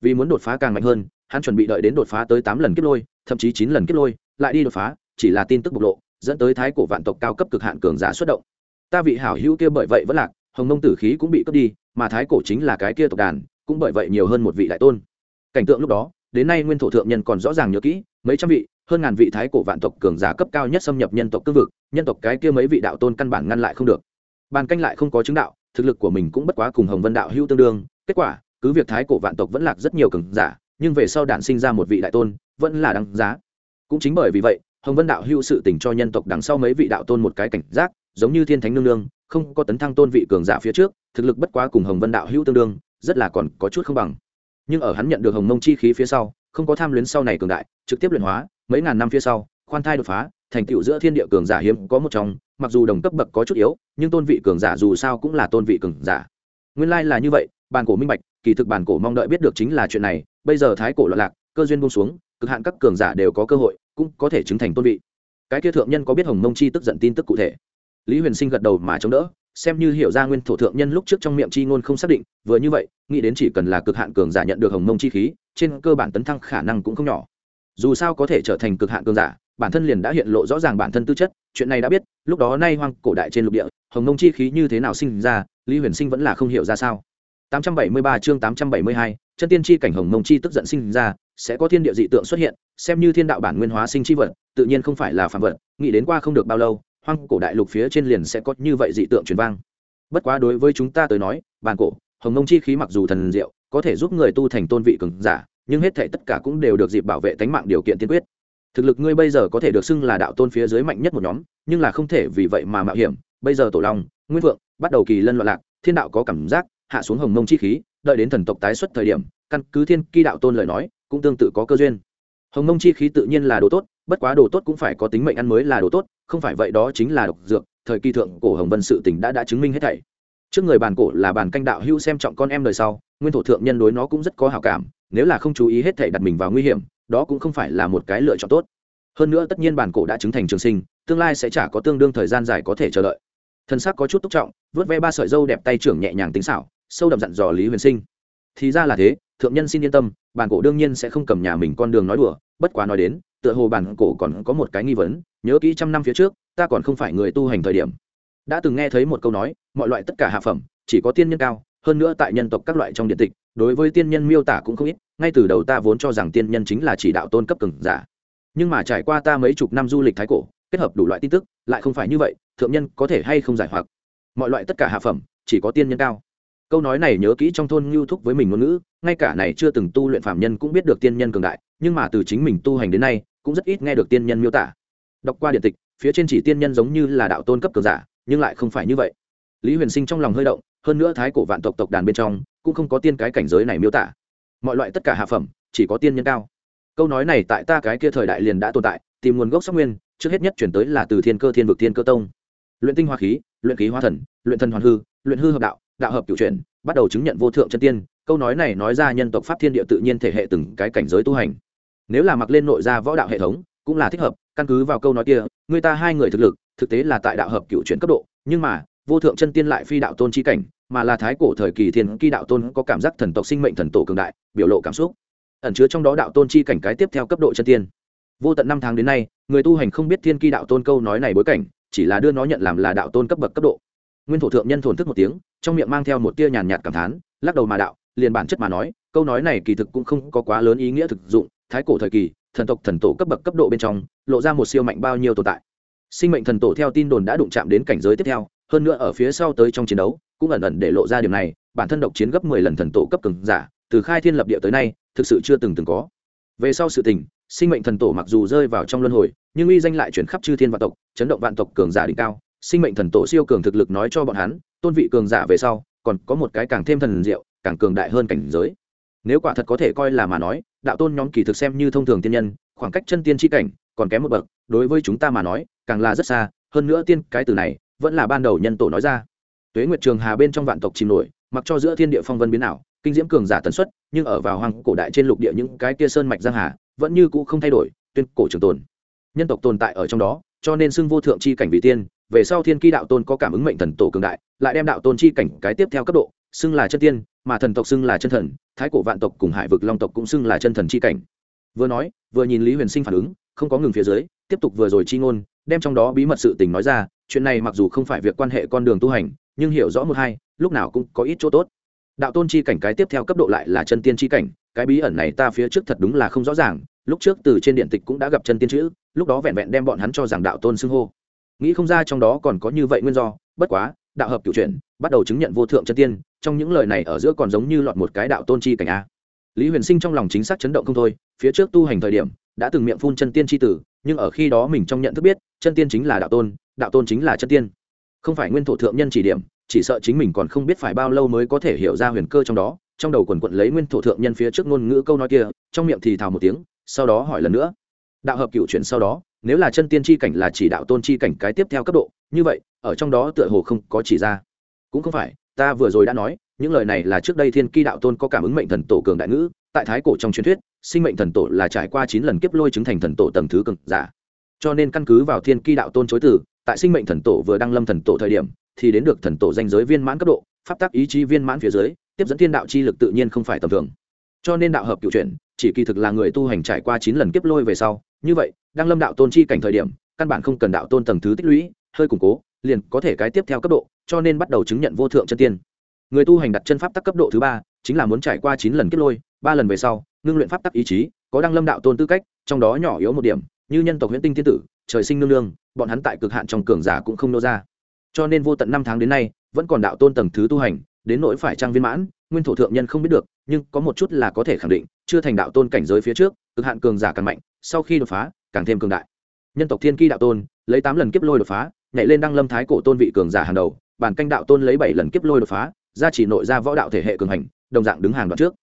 Vì muốn đột phá càng mạnh hơn, hắn chuẩn bị đợi đến đột phá tới tám lần kết lôi, thậm chí chín lần kết lôi, lại đi đột phá, chỉ là tin tức bộc lộ, dẫn tới thái cổ vạn tộc cao cấp cực hạn cường giả xuất động. Ta vị hảo hữu kia bởi vậy vẫn lạc, hồng mông tử khí cũng bị cướp đi, mà thái cổ chính là cái kia tộc đàn, cũng bởi vậy nhiều hơn một vị đại tôn. Cảnh tượng lúc đó, đến nay nguyên thổ thượng nhân còn rõ ràng nhớ kỹ, mấy trăm vị hơn ngàn vị thái cổ vạn tộc cường giả cấp cao nhất xâm nhập nhân tộc cương vực, nhân tộc cái kia mấy vị đạo tôn căn bản ngăn lại không được. Bàn canh lại không có chứng đạo, thực lực của mình cũng bất quá cùng hồng vân đạo hữu tương đương, kết quả, cứ việc thái cổ vạn tộc vẫn lạc rất nhiều cường giả, nhưng về sau đản sinh ra một vị đại tôn, vẫn là đáng giá. Cũng chính bởi vì vậy, hồng vân đạo hữu sự tình cho nhân tộc đằng sau mấy vị đạo tôn một cái cảnh giác, giống như thiên thánh nương nương, không có tấn thăng tôn vị cường giả phía trước, thực lực bất quá cùng hồng vân đạo hữu tương đương, rất là còn có chút không bằng. Nhưng ở hắn nhận được hồng mông chi khí phía sau, không có tham luyến sau này cường đại, trực tiếp luyện hóa mấy ngàn năm phía sau, khoan thai đột phá, thành tựu giữa thiên địa cường giả hiếm có một trong, mặc dù đồng cấp bậc có chút yếu, nhưng tôn vị cường giả dù sao cũng là tôn vị cường giả. Nguyên lai là như vậy bàn cổ minh bạch, kỳ thực bàn cổ mong đợi biết được chính là chuyện này, bây giờ thái cổ loạn lạc, cơ duyên buông xuống, cực hạn các cường giả đều có cơ hội, cũng có thể chứng thành tôn vị. Cái kia thượng nhân có biết hồng mông chi tức giận tin tức cụ thể? Lý huyền sinh gật đầu mà chống đỡ, xem như hiểu ra nguyên thổ thượng nhân lúc trước trong miệng chi ngôn không xác định, vừa như vậy, nghĩ đến chỉ cần là cực hạn cường giả nhận được hồng mông chi khí, trên cơ bản tấn thăng khả năng cũng không nhỏ dù sao có thể trở thành cực hạn cường giả bản thân liền đã hiện lộ rõ ràng bản thân tư chất chuyện này đã biết lúc đó nay hoang cổ đại trên lục địa hồng Nông chi khí như thế nào sinh ra lý huyền sinh vẫn là không hiểu ra sao. 873 chương 872, chân tiên chi cảnh hồng mông chi tức giận sinh ra sẽ có thiên địa dị tượng xuất hiện xem như thiên đạo bản nguyên hóa sinh chi vật tự nhiên không phải là phàm vật nghĩ đến qua không được bao lâu hoang cổ đại lục phía trên liền sẽ có như vậy dị tượng truyền vang. Bất quá đối với chúng ta tới nói bản cổ hồng mông chi khí mặc dù thần diệu có thể giúp người tu thành tôn vị cường giả nhưng hết thảy tất cả cũng đều được dịp bảo vệ tánh mạng điều kiện tiên quyết. Thực lực ngươi bây giờ có thể được xưng là đạo tôn phía dưới mạnh nhất một nhóm, nhưng là không thể vì vậy mà mạo hiểm. Bây giờ tổ long, nguyên vượng bắt đầu kỳ lân loạn lạc, thiên đạo có cảm giác, hạ xuống hồng mông chi khí, đợi đến thần tộc tái xuất thời điểm, căn cứ thiên kỳ đạo tôn lời nói, cũng tương tự có cơ duyên. Hồng mông chi khí tự nhiên là đồ tốt, bất quá đồ tốt cũng phải có tính mệnh ăn mới là đồ tốt, không phải vậy đó chính là độc dược, thời kỳ thượng cổ hồng vân sự tỉnh đã đã chứng minh hết thảy. Trước người bàn cổ là bàn canh đạo hữu xem trọng con em đời sau, nguyên thổ thượng nhân đối nó cũng rất có hảo cảm nếu là không chú ý hết thảy đặt mình vào nguy hiểm, đó cũng không phải là một cái lựa chọn tốt. Hơn nữa tất nhiên bản cổ đã chứng thành trường sinh, tương lai sẽ chả có tương đương thời gian dài có thể chờ đợi. Thân xác có chút túc trọng, vớt ve ba sợi dâu đẹp tay trưởng nhẹ nhàng tính xảo, sâu đậm dặn dò lý huyền sinh. Thì ra là thế, thượng nhân xin yên tâm, bản cổ đương nhiên sẽ không cầm nhà mình con đường nói đùa, bất quá nói đến, tựa hồ bản cổ còn có một cái nghi vấn, nhớ kỹ trăm năm phía trước, ta còn không phải người tu hành thời điểm. Đã từng nghe thấy một câu nói, mọi loại tất cả hạ phẩm, chỉ có tiên nhân cao hơn nữa tại nhân tộc các loại trong điện tịch, đối với tiên nhân miêu tả cũng không ít, ngay từ đầu ta vốn cho rằng tiên nhân chính là chỉ đạo tôn cấp cường giả. Nhưng mà trải qua ta mấy chục năm du lịch thái cổ, kết hợp đủ loại tin tức, lại không phải như vậy, thượng nhân có thể hay không giải hoặc. Mọi loại tất cả hạ phẩm, chỉ có tiên nhân cao. Câu nói này nhớ kỹ trong thôn ngưu thúc với mình ngôn ngữ, ngay cả này chưa từng tu luyện phạm nhân cũng biết được tiên nhân cường đại, nhưng mà từ chính mình tu hành đến nay, cũng rất ít nghe được tiên nhân miêu tả. Đọc qua điện tịch, phía trên chỉ tiên nhân giống như là đạo tôn cấp cường giả, nhưng lại không phải như vậy. Lý huyền sinh trong lòng hơi động hơn nữa thái cổ vạn tộc tộc đàn bên trong cũng không có tiên cái cảnh giới này miêu tả. Mọi loại tất cả hạ phẩm chỉ có tiên nhân cao. Câu nói này tại ta cái kia thời đại liền đã tồn tại, tìm nguồn gốc sắc nguyên, trước hết nhất chuyển tới là từ thiên cơ thiên vực thiên cơ tông. Luyện tinh hoa khí, luyện khí hoa thần, luyện thân hoàn hư, luyện hư hợp đạo đạo hợp cựu chuyển, bắt đầu chứng nhận vô thượng chân tiên. Câu nói này nói ra nhân tộc pháp thiên địa tự nhiên thể hệ từng cái cảnh giới tu hành. Nếu là mặc lên nội ra võ đạo hệ thống, cũng là thích hợp, căn cứ vào câu nói kia, người ta hai người thực lực, thực tế là tại đạo hợp cựu chuyển cấp độ, nhưng mà vô thượng chân tiên lại phi đạo tôn chi cảnh, mà là thái cổ thời kỳ thiên kỳ đạo tôn có cảm giác thần tộc sinh mệnh thần tổ cường đại, biểu lộ cảm xúc. Ẩn chứa trong đó đạo tôn chi cảnh cái tiếp theo cấp độ chân tiên. Vô tận năm tháng đến nay, người tu hành không biết thiên kỳ đạo tôn câu nói này bối cảnh, chỉ là đưa nó nhận làm là đạo tôn cấp bậc cấp độ. Nguyên thổ thượng nhân thổn thức một tiếng, trong miệng mang theo một tia nhàn nhạt cảm thán, lắc đầu mà đạo, liền bản chất mà nói, câu nói này kỳ thực cũng không có quá lớn ý nghĩa thực dụng, thái cổ thời kỳ, thần tộc thần tổ cấp bậc cấp độ bên trong, lộ ra một siêu mạnh bao nhiêu tồn tại. Sinh mệnh thần tổ theo tin đồn đã đụng chạm đến cảnh giới tiếp theo hơn nữa ở phía sau tới trong chiến đấu, cũng ẩn ẩn để lộ ra điểm này, bản thân độc chiến gấp mười lần thần tổ cấp cường giả, từ khai thiên lập địa tới nay, thực sự chưa từng từng có. Về sau sự tình, sinh mệnh thần tổ mặc dù rơi vào trong luân hồi, nhưng uy danh lại chuyển khắp chư thiên vạn tộc, chấn động vạn tộc cường giả đỉnh cao. Sinh mệnh thần tổ siêu cường thực lực nói cho bọn hắn, tôn vị cường giả về sau, còn có một cái càng thêm thần diệu, càng cường đại hơn cảnh giới. Nếu quả thật có thể coi là mà nói, đạo tôn nhóm kỳ thực xem như thông thường tiên nhân, khoảng cách chân tiên tri cảnh còn kém một bậc, đối với chúng ta mà nói, càng là rất xa, hơn nữa tiên, cái từ này vẫn là ban đầu nhân tổ nói ra. Tuế nguyệt trường hà bên trong vạn tộc chìm nổi, mặc cho giữa thiên địa phong vân biến ảo, kinh diễm cường giả tần suất, nhưng ở vào hoàng cổ đại trên lục địa những cái kia sơn mạch giang hà, vẫn như cũ không thay đổi, tuyên cổ trường tồn. Nhân tộc tồn tại ở trong đó, cho nên xưng vô thượng chi cảnh vị tiên, về sau thiên ki đạo tôn có cảm ứng mệnh thần tổ cường đại, lại đem đạo tôn chi cảnh cái tiếp theo cấp độ, xưng là chân tiên, mà thần tộc xưng là chân thần, thái cổ vạn tộc cùng hải vực long tộc cũng xưng là chân thần chi cảnh. Vừa nói, vừa nhìn lý huyền sinh phản ứng, không có ngừng phía dưới, tiếp tục vừa rồi chi ngôn đem trong đó bí mật sự tình nói ra, chuyện này mặc dù không phải việc quan hệ con đường tu hành, nhưng hiểu rõ một hai, lúc nào cũng có ít chỗ tốt. Đạo tôn chi cảnh cái tiếp theo cấp độ lại là chân tiên chi cảnh, cái bí ẩn này ta phía trước thật đúng là không rõ ràng, lúc trước từ trên điện tịch cũng đã gặp chân tiên chữ, lúc đó vẹn vẹn đem bọn hắn cho rằng đạo tôn xưng hô. Nghĩ không ra trong đó còn có như vậy nguyên do, bất quá, đạo hợp cựu chuyển, bắt đầu chứng nhận vô thượng chân tiên, trong những lời này ở giữa còn giống như lọt một cái đạo tôn chi cảnh a. Lý huyền sinh trong lòng chính xác chấn động không thôi, phía trước tu hành thời điểm, đã từng miệng phun chân tiên chi tử nhưng ở khi đó mình trong nhận thức biết, chân tiên chính là đạo tôn đạo tôn chính là chân tiên. Không phải nguyên thổ thượng nhân chỉ điểm, chỉ sợ chính mình còn không biết phải bao lâu mới có thể hiểu ra huyền cơ trong đó. Trong đầu quần quận lấy nguyên thổ thượng nhân phía trước ngôn ngữ câu nói kia, trong miệng thì thào một tiếng, sau đó hỏi lần nữa. Đạo hợp cựu chuyển sau đó, nếu là chân tiên chi cảnh là chỉ đạo tôn chi cảnh cái tiếp theo cấp độ, như vậy, ở trong đó tựa hồ không có chỉ ra. Cũng không phải, ta vừa rồi đã nói, những lời này là trước đây thiên ki đạo tôn có cảm ứng mệnh thần tổ cường đại ngữ tại thái cổ trong truyền thuyết sinh mệnh thần tổ là trải qua chín lần kiếp lôi chứng thành thần tổ tầng thứ cực giả. Cho nên căn cứ vào thiên ki đạo tôn chối tử, tại sinh mệnh thần tổ vừa đăng lâm thần tổ thời điểm thì đến được thần tổ danh giới viên mãn cấp độ pháp tắc ý chí viên mãn phía dưới tiếp dẫn thiên đạo chi lực tự nhiên không phải tầm thường. Cho nên đạo hợp cựu chuyển chỉ kỳ thực là người tu hành trải qua chín lần kiếp lôi về sau như vậy đang lâm đạo tôn chi cảnh thời điểm căn bản không cần đạo tôn tầng thứ tích lũy hơi củng cố liền có thể cái tiếp theo cấp độ cho nên bắt đầu chứng nhận vô thượng chân tiên. Người tu hành đặt chân pháp tắc cấp độ thứ ba chính là muốn trải qua chín lần kiếp lôi ba lần về sau, ngưng luyện pháp tắc ý chí, có đăng lâm đạo tôn tư cách, trong đó nhỏ yếu một điểm, như nhân tộc huyễn tinh thiên tử, trời sinh nương nương, bọn hắn tại cực hạn trong cường giả cũng không nô ra. Cho nên vô tận năm tháng đến nay, vẫn còn đạo tôn tầng thứ tu hành, đến nỗi phải trang viên mãn, nguyên thổ thượng nhân không biết được, nhưng có một chút là có thể khẳng định, chưa thành đạo tôn cảnh giới phía trước, cực hạn cường giả càng mạnh, sau khi đột phá, càng thêm cường đại. Nhân tộc thiên kỳ đạo tôn, lấy tám lần kiếp lôi đột phá, nhảy lên đăng lâm thái cổ tôn vị cường giả hàng đầu, bản canh đạo tôn lấy bảy lần kiếp lôi đột phá, gia chỉ nội ra võ đạo thể hệ cường hành, đồng dạng đứng hàng đoạn trước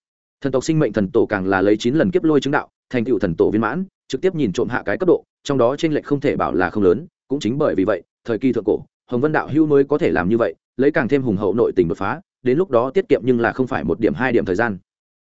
thần tộc sinh mệnh thần tổ càng là lấy chín lần kiếp lôi chứng đạo, thành tựu thần tổ viên mãn, trực tiếp nhìn trộm hạ cái cấp độ, trong đó trên lệch không thể bảo là không lớn, cũng chính bởi vì vậy, thời kỳ thượng cổ, hồng vân đạo hưu mới có thể làm như vậy, lấy càng thêm hùng hậu nội tình đột phá, đến lúc đó tiết kiệm nhưng là không phải một điểm hai điểm thời gian.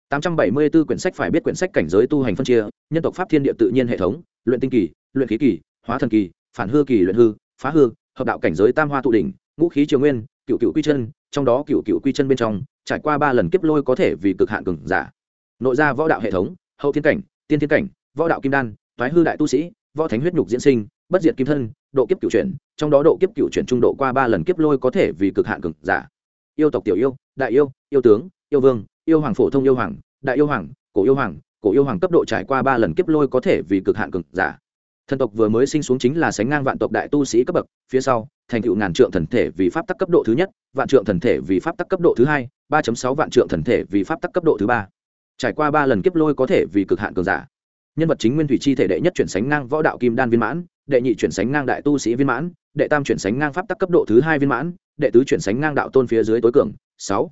874 quyển sách phải biết quyển sách cảnh giới tu hành phân chia, nhân tộc pháp thiên địa tự nhiên hệ thống, luyện tinh kỳ, luyện khí kỳ, hóa thần kỳ, phản hư kỳ luyện hư, phá hư, hợp đạo cảnh giới tam hoa tụ đỉnh, ngũ khí triều nguyên, cựu cựu quy chân, trong đó cựu cựu quy chân bên trong trải qua ba lần kiếp lôi có thể vì cực hạn cường giả. Nội ra võ đạo hệ thống, hậu thiên cảnh, tiên thiên cảnh, võ đạo kim đan, thoái hư đại tu sĩ, võ thánh huyết nhục diễn sinh, bất diệt kim thân, độ kiếp cựu chuyển, trong đó độ kiếp cựu chuyển trung độ qua ba lần kiếp lôi có thể vì cực hạn cường giả. Yêu tộc tiểu yêu, đại yêu yêu tướng, yêu vương, yêu hoàng phổ thông yêu hoàng, đại yêu hoàng, cổ yêu hoàng, cổ yêu hoàng cấp độ trải qua ba lần kiếp lôi có thể vì cực hạn cường giả thần tộc vừa mới sinh xuống chính là sánh ngang vạn tộc đại tu sĩ cấp bậc, phía sau, thành tựu ngàn trượng thần thể vì pháp tắc cấp độ thứ nhất, vạn trượng thần thể vì pháp tắc cấp độ thứ hai, ba sáu vạn trượng thần thể vì pháp tắc cấp độ thứ ba. Trải qua ba lần kiếp lôi có thể vì cực hạn cường giả. Nhân vật chính nguyên thủy chi thể đệ nhất chuyển sánh ngang võ đạo kim đan viên mãn, đệ nhị chuyển sánh ngang đại tu sĩ viên mãn, đệ tam chuyển sánh ngang pháp tắc cấp độ thứ hai viên mãn, đệ tứ chuyển sánh ngang đạo tôn phía dưới tối cường. Sáu.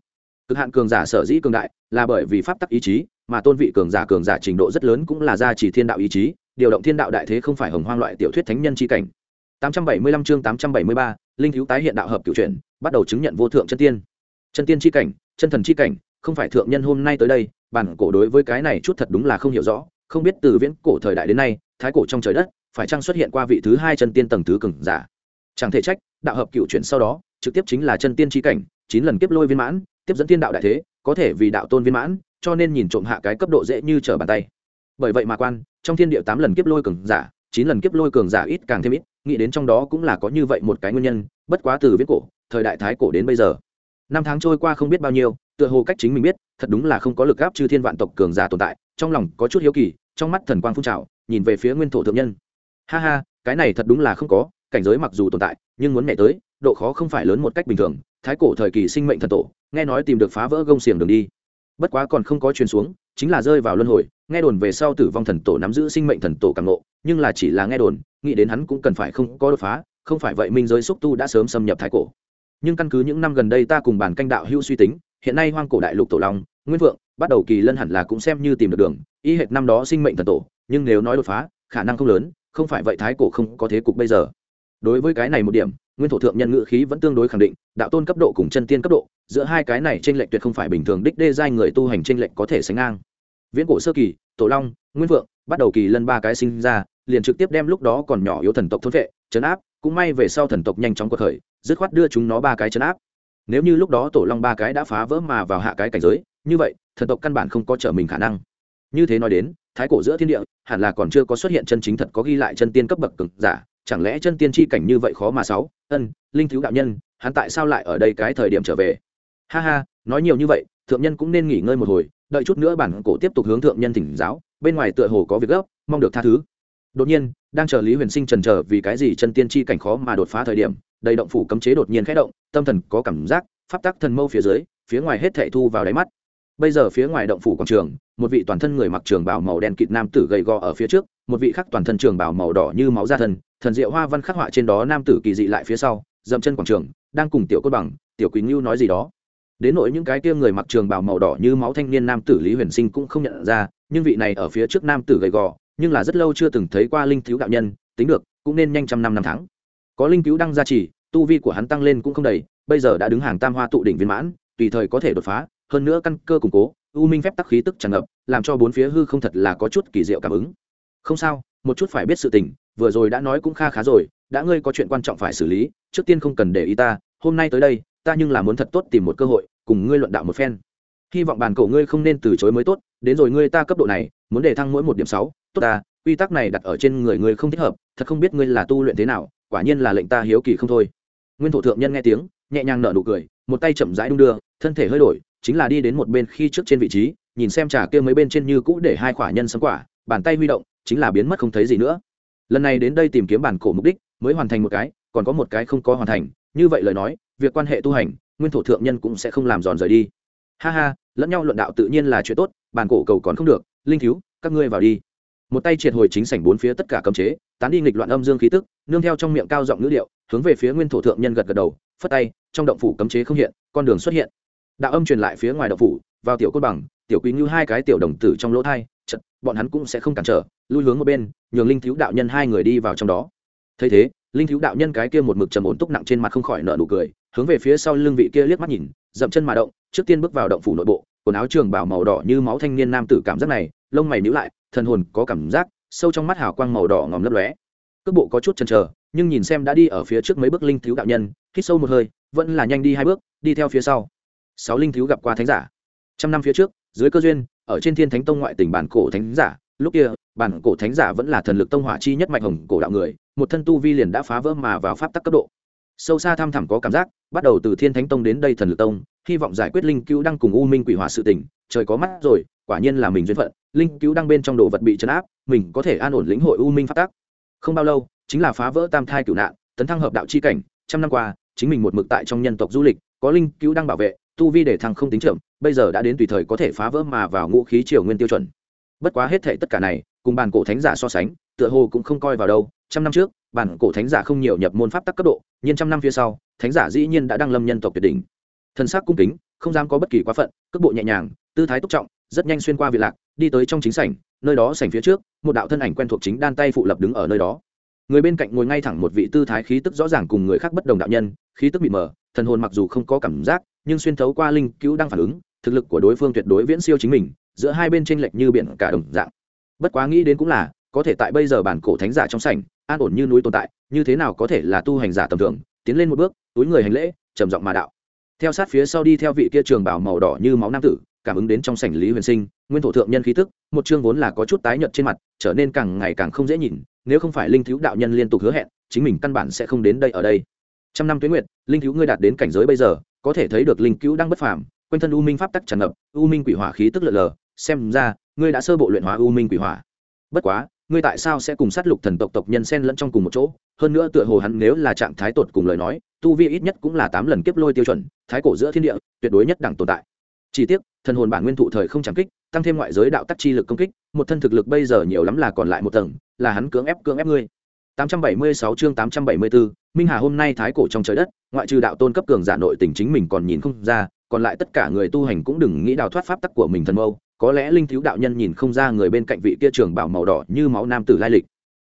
Cực hạn cường giả sở dĩ cường đại là bởi vì pháp tắc ý chí, mà tôn vị cường giả cường giả trình độ rất lớn cũng là gia trì thiên đạo ý chí điều động thiên đạo đại thế không phải hồng hoang loại tiểu thuyết thánh nhân chi cảnh. 875 chương 873, linh thiếu tái hiện đạo hợp cửu chuyển bắt đầu chứng nhận vô thượng chân tiên. Chân tiên chi cảnh chân thần chi cảnh không phải thượng nhân hôm nay tới đây bản cổ đối với cái này chút thật đúng là không hiểu rõ không biết từ viễn cổ thời đại đến nay thái cổ trong trời đất phải chăng xuất hiện qua vị thứ hai chân tiên tầng thứ cường giả? Chẳng thể trách đạo hợp cựu chuyển sau đó trực tiếp chính là chân tiên tri cảnh chín lần kiếp lôi viên mãn tiếp dẫn tiên đạo đại thế có thể vì đạo tôn viên mãn cho nên nhìn trộm hạ cái cấp độ dễ như trở bàn tay bởi vậy mà quan, trong thiên địa tám lần kiếp lôi cường giả, chín lần kiếp lôi cường giả ít càng thêm ít, nghĩ đến trong đó cũng là có như vậy một cái nguyên nhân, bất quá từ viết cổ, thời đại thái cổ đến bây giờ. Năm tháng trôi qua không biết bao nhiêu, tựa hồ cách chính mình biết, thật đúng là không có lực gáp chư thiên vạn tộc cường giả tồn tại, trong lòng có chút hiếu kỳ, trong mắt thần quang phun trào, nhìn về phía nguyên thổ thượng nhân. Ha ha, cái này thật đúng là không có, cảnh giới mặc dù tồn tại, nhưng muốn nhảy tới, độ khó không phải lớn một cách bình thường, thái cổ thời kỳ sinh mệnh thần tổ, nghe nói tìm được phá vỡ gông xiềng đường đi. Bất quá còn không có truyền xuống chính là rơi vào luân hồi, nghe đồn về sau tử vong thần tổ nắm giữ sinh mệnh thần tổ càng ngộ, nhưng là chỉ là nghe đồn, nghĩ đến hắn cũng cần phải không có đột phá, không phải vậy minh giới xúc tu đã sớm xâm nhập thái cổ. Nhưng căn cứ những năm gần đây ta cùng bản canh đạo hữu suy tính, hiện nay hoang cổ đại lục tổ long, nguyên vượng, bắt đầu kỳ lân hẳn là cũng xem như tìm được đường, y hệt năm đó sinh mệnh thần tổ, nhưng nếu nói đột phá, khả năng không lớn, không phải vậy thái cổ không có thế cục bây giờ. Đối với cái này một điểm nguyên thổ thượng nhân ngữ khí vẫn tương đối khẳng định, đạo tôn cấp độ cùng chân tiên cấp độ, giữa hai cái này trên lệnh tuyệt không phải bình thường đích đê giai người tu hành trên lệnh có thể sánh ngang. Viễn cổ sơ kỳ, tổ long, nguyên vượng, bắt đầu kỳ lân ba cái sinh ra, liền trực tiếp đem lúc đó còn nhỏ yếu thần tộc thôn vệ chấn áp, cũng may về sau thần tộc nhanh chóng cuộc khởi, dứt khoát đưa chúng nó ba cái chấn áp. Nếu như lúc đó tổ long ba cái đã phá vỡ mà vào hạ cái cảnh giới, như vậy, thần tộc căn bản không có trở mình khả năng. Như thế nói đến, thái cổ giữa thiên địa, hẳn là còn chưa có xuất hiện chân chính thật có ghi lại chân tiên cấp bậc cực giả chẳng lẽ chân tiên tri cảnh như vậy khó mà sáu? Ân, linh thiếu đạo nhân, hắn tại sao lại ở đây cái thời điểm trở về? Ha ha, nói nhiều như vậy, thượng nhân cũng nên nghỉ ngơi một hồi, đợi chút nữa bản cổ tiếp tục hướng thượng nhân thỉnh giáo, bên ngoài tựa hồ có việc gấp, mong được tha thứ. Đột nhiên, đang chờ lý huyền sinh trần trờ vì cái gì chân tiên tri cảnh khó mà đột phá thời điểm, đầy động phủ cấm chế đột nhiên khẽ động, tâm thần có cảm giác, pháp tắc thần mâu phía dưới, phía ngoài hết thệ thu vào đáy mắt. Bây giờ phía ngoài động phủ quảng trường, một vị toàn thân người mặc trường bào màu đen kịt nam tử gầy gò ở phía trước, một vị khác toàn thân trường bào màu đỏ như máu da thân thần diệu hoa văn khắc họa trên đó nam tử kỳ dị lại phía sau, dậm chân quảng trường, đang cùng tiểu cốt bằng, tiểu quỳnh ngưu nói gì đó. Đến nỗi những cái kia người mặc trường bào màu đỏ như máu thanh niên nam tử lý huyền sinh cũng không nhận ra, nhưng vị này ở phía trước nam tử gầy gò, nhưng là rất lâu chưa từng thấy qua linh thiếu đạo nhân, tính được, cũng nên nhanh trăm năm năm tháng. Có linh cứu đăng gia trì, tu vi của hắn tăng lên cũng không đầy, bây giờ đã đứng hàng tam hoa tụ đỉnh viên mãn, tùy thời có thể đột phá, hơn nữa căn cơ củng cố, u minh phép tắc khí tức tràn ngập, làm cho bốn phía hư không thật là có chút kỳ diệu cảm ứng. Không sao, một chút phải biết sự tình vừa rồi đã nói cũng kha khá rồi, đã ngươi có chuyện quan trọng phải xử lý, trước tiên không cần để ý ta, hôm nay tới đây, ta nhưng là muốn thật tốt tìm một cơ hội, cùng ngươi luận đạo một phen. Hy vọng bàn cổ ngươi không nên từ chối mới tốt, đến rồi ngươi ta cấp độ này, muốn để thăng mỗi một điểm sáu, tốt ta, quy tắc này đặt ở trên người ngươi không thích hợp, thật không biết ngươi là tu luyện thế nào, quả nhiên là lệnh ta hiếu kỳ không thôi. Nguyên thổ thượng nhân nghe tiếng, nhẹ nhàng nở nụ cười, một tay chậm rãi đung đưa, thân thể hơi đổi, chính là đi đến một bên khi trước trên vị trí, nhìn xem trà kia mấy bên trên như cũ để hai quả nhân sấm quả, bàn tay huy động, chính là biến mất không thấy gì nữa lần này đến đây tìm kiếm bản cổ mục đích, mới hoàn thành một cái, còn có một cái không có hoàn thành, như vậy lời nói, việc quan hệ tu hành, nguyên thổ thượng nhân cũng sẽ không làm giòn rời đi. Ha ha, lẫn nhau luận đạo tự nhiên là chuyện tốt, bản cổ cầu còn không được, linh thiếu các ngươi vào đi. Một tay triệt hồi chính sảnh bốn phía tất cả cấm chế, tán đi nghịch loạn âm dương khí tức, nương theo trong miệng cao giọng ngữ điệu, hướng về phía nguyên thổ thượng nhân gật gật đầu, phất tay, trong động phủ cấm chế không hiện, con đường xuất hiện. Đạo âm truyền lại phía ngoài động phủ, vào tiểu cốt bằng, tiểu quý như hai cái tiểu đồng tử trong lỗ thai bọn hắn cũng sẽ không cản trở, lui hướng một bên, nhường linh thiếu đạo nhân hai người đi vào trong đó. Thấy thế, linh thiếu đạo nhân cái kia một mực trầm ổn túc nặng trên mặt không khỏi nợ nụ cười, hướng về phía sau lưng vị kia liếc mắt nhìn, dậm chân mà động, trước tiên bước vào động phủ nội bộ, quần áo trường bảo màu đỏ như máu thanh niên nam tử cảm giác này, lông mày nhíu lại, thần hồn có cảm giác, sâu trong mắt hào quang màu đỏ ngòm lấp lóe. Cước bộ có chút chần chờ, nhưng nhìn xem đã đi ở phía trước mấy bước linh thiếu đạo nhân, hít sâu một hơi, vẫn là nhanh đi hai bước, đi theo phía sau. Sáu linh thiếu gặp qua thánh giả. Trăm năm phía trước, dưới cơ duyên ở trên thiên thánh tông ngoại tỉnh bản cổ thánh giả, lúc kia, bản cổ thánh giả vẫn là thần lực tông hỏa chi nhất mạnh hồng cổ đạo người, một thân tu vi liền đã phá vỡ mà vào pháp tắc cấp độ. Sâu xa thăm thẳm có cảm giác, bắt đầu từ thiên thánh tông đến đây thần lực tông, hy vọng giải quyết linh cứu đang cùng u minh quỷ hỏa sự tình, trời có mắt rồi, quả nhiên là mình duyên phận, linh cứu đang bên trong đồ vật bị chấn áp, mình có thể an ổn lĩnh hội u minh pháp tắc. Không bao lâu, chính là phá vỡ tam thai cửu nạn, tấn thăng hợp đạo chi cảnh, trăm năm qua, chính mình một mực tại trong nhân tộc du lịch, có linh cứu đang bảo vệ tu vi để thăng không tính chậm, bây giờ đã đến tùy thời có thể phá vỡ mà vào ngũ khí triều nguyên tiêu chuẩn. Bất quá hết thảy tất cả này, cùng bàn cổ thánh giả so sánh, tựa hồ cũng không coi vào đâu. Trăm năm trước, bản cổ thánh giả không nhiều nhập môn pháp tắc cấp độ, nhưng trăm năm phía sau, thánh giả dĩ nhiên đã đăng lâm nhân tộc tuyệt đỉnh. Thân xác cung kính, không dám có bất kỳ quá phận, cước bộ nhẹ nhàng, tư thái túc trọng, rất nhanh xuyên qua vị lạc, đi tới trong chính sảnh, nơi đó sảnh phía trước, một đạo thân ảnh quen thuộc chính đan tay phụ lập đứng ở nơi đó. Người bên cạnh ngồi ngay thẳng một vị tư thái khí tức rõ ràng cùng người khác bất đồng đạo nhân, khí tức bị mờ, thần hồn mặc dù không có cảm giác nhưng xuyên thấu qua linh cứu đang phản ứng, thực lực của đối phương tuyệt đối viễn siêu chính mình, giữa hai bên tranh lệch như biển cả đồng dạng. Bất quá nghĩ đến cũng là, có thể tại bây giờ bản cổ thánh giả trong sảnh, an ổn như núi tồn tại, như thế nào có thể là tu hành giả tầm thường, tiến lên một bước, túi người hành lễ, trầm giọng mà đạo. Theo sát phía sau đi theo vị kia trường bảo màu đỏ như máu nam tử, cảm ứng đến trong sảnh lý huyền sinh, nguyên thổ thượng nhân khí tức, một chương vốn là có chút tái nhợt trên mặt, trở nên càng ngày càng không dễ nhìn, nếu không phải linh thiếu đạo nhân liên tục hứa hẹn, chính mình căn bản sẽ không đến đây ở đây. Trăm năm tuyến nguyệt, linh thiếu ngươi đạt đến cảnh giới bây giờ có thể thấy được linh cứu đang bất phàm quanh thân u minh pháp tắc tràn ngập u minh quỷ hỏa khí tức lờ lờ xem ra ngươi đã sơ bộ luyện hóa u minh quỷ hỏa. Bất quá ngươi tại sao sẽ cùng sát lục thần tộc tộc nhân xen lẫn trong cùng một chỗ? Hơn nữa tựa hồ hắn nếu là trạng thái tột cùng lời nói tu vi ít nhất cũng là tám lần kiếp lôi tiêu chuẩn thái cổ giữa thiên địa tuyệt đối nhất đẳng tồn tại. Chỉ tiếc thần hồn bản nguyên thụ thời không chẳng kích tăng thêm ngoại giới đạo tắc chi lực công kích một thân thực lực bây giờ nhiều lắm là còn lại một tầng là hắn cưỡng ép cưỡng ép ngươi. 876 chương 874, Minh Hà hôm nay thái cổ trong trời đất, ngoại trừ đạo tôn cấp cường giả nội tình chính mình còn nhìn không ra, còn lại tất cả người tu hành cũng đừng nghĩ đào thoát pháp tắc của mình thần mâu, có lẽ linh thiếu đạo nhân nhìn không ra người bên cạnh vị kia trường bảo màu đỏ như máu nam tử lai lịch.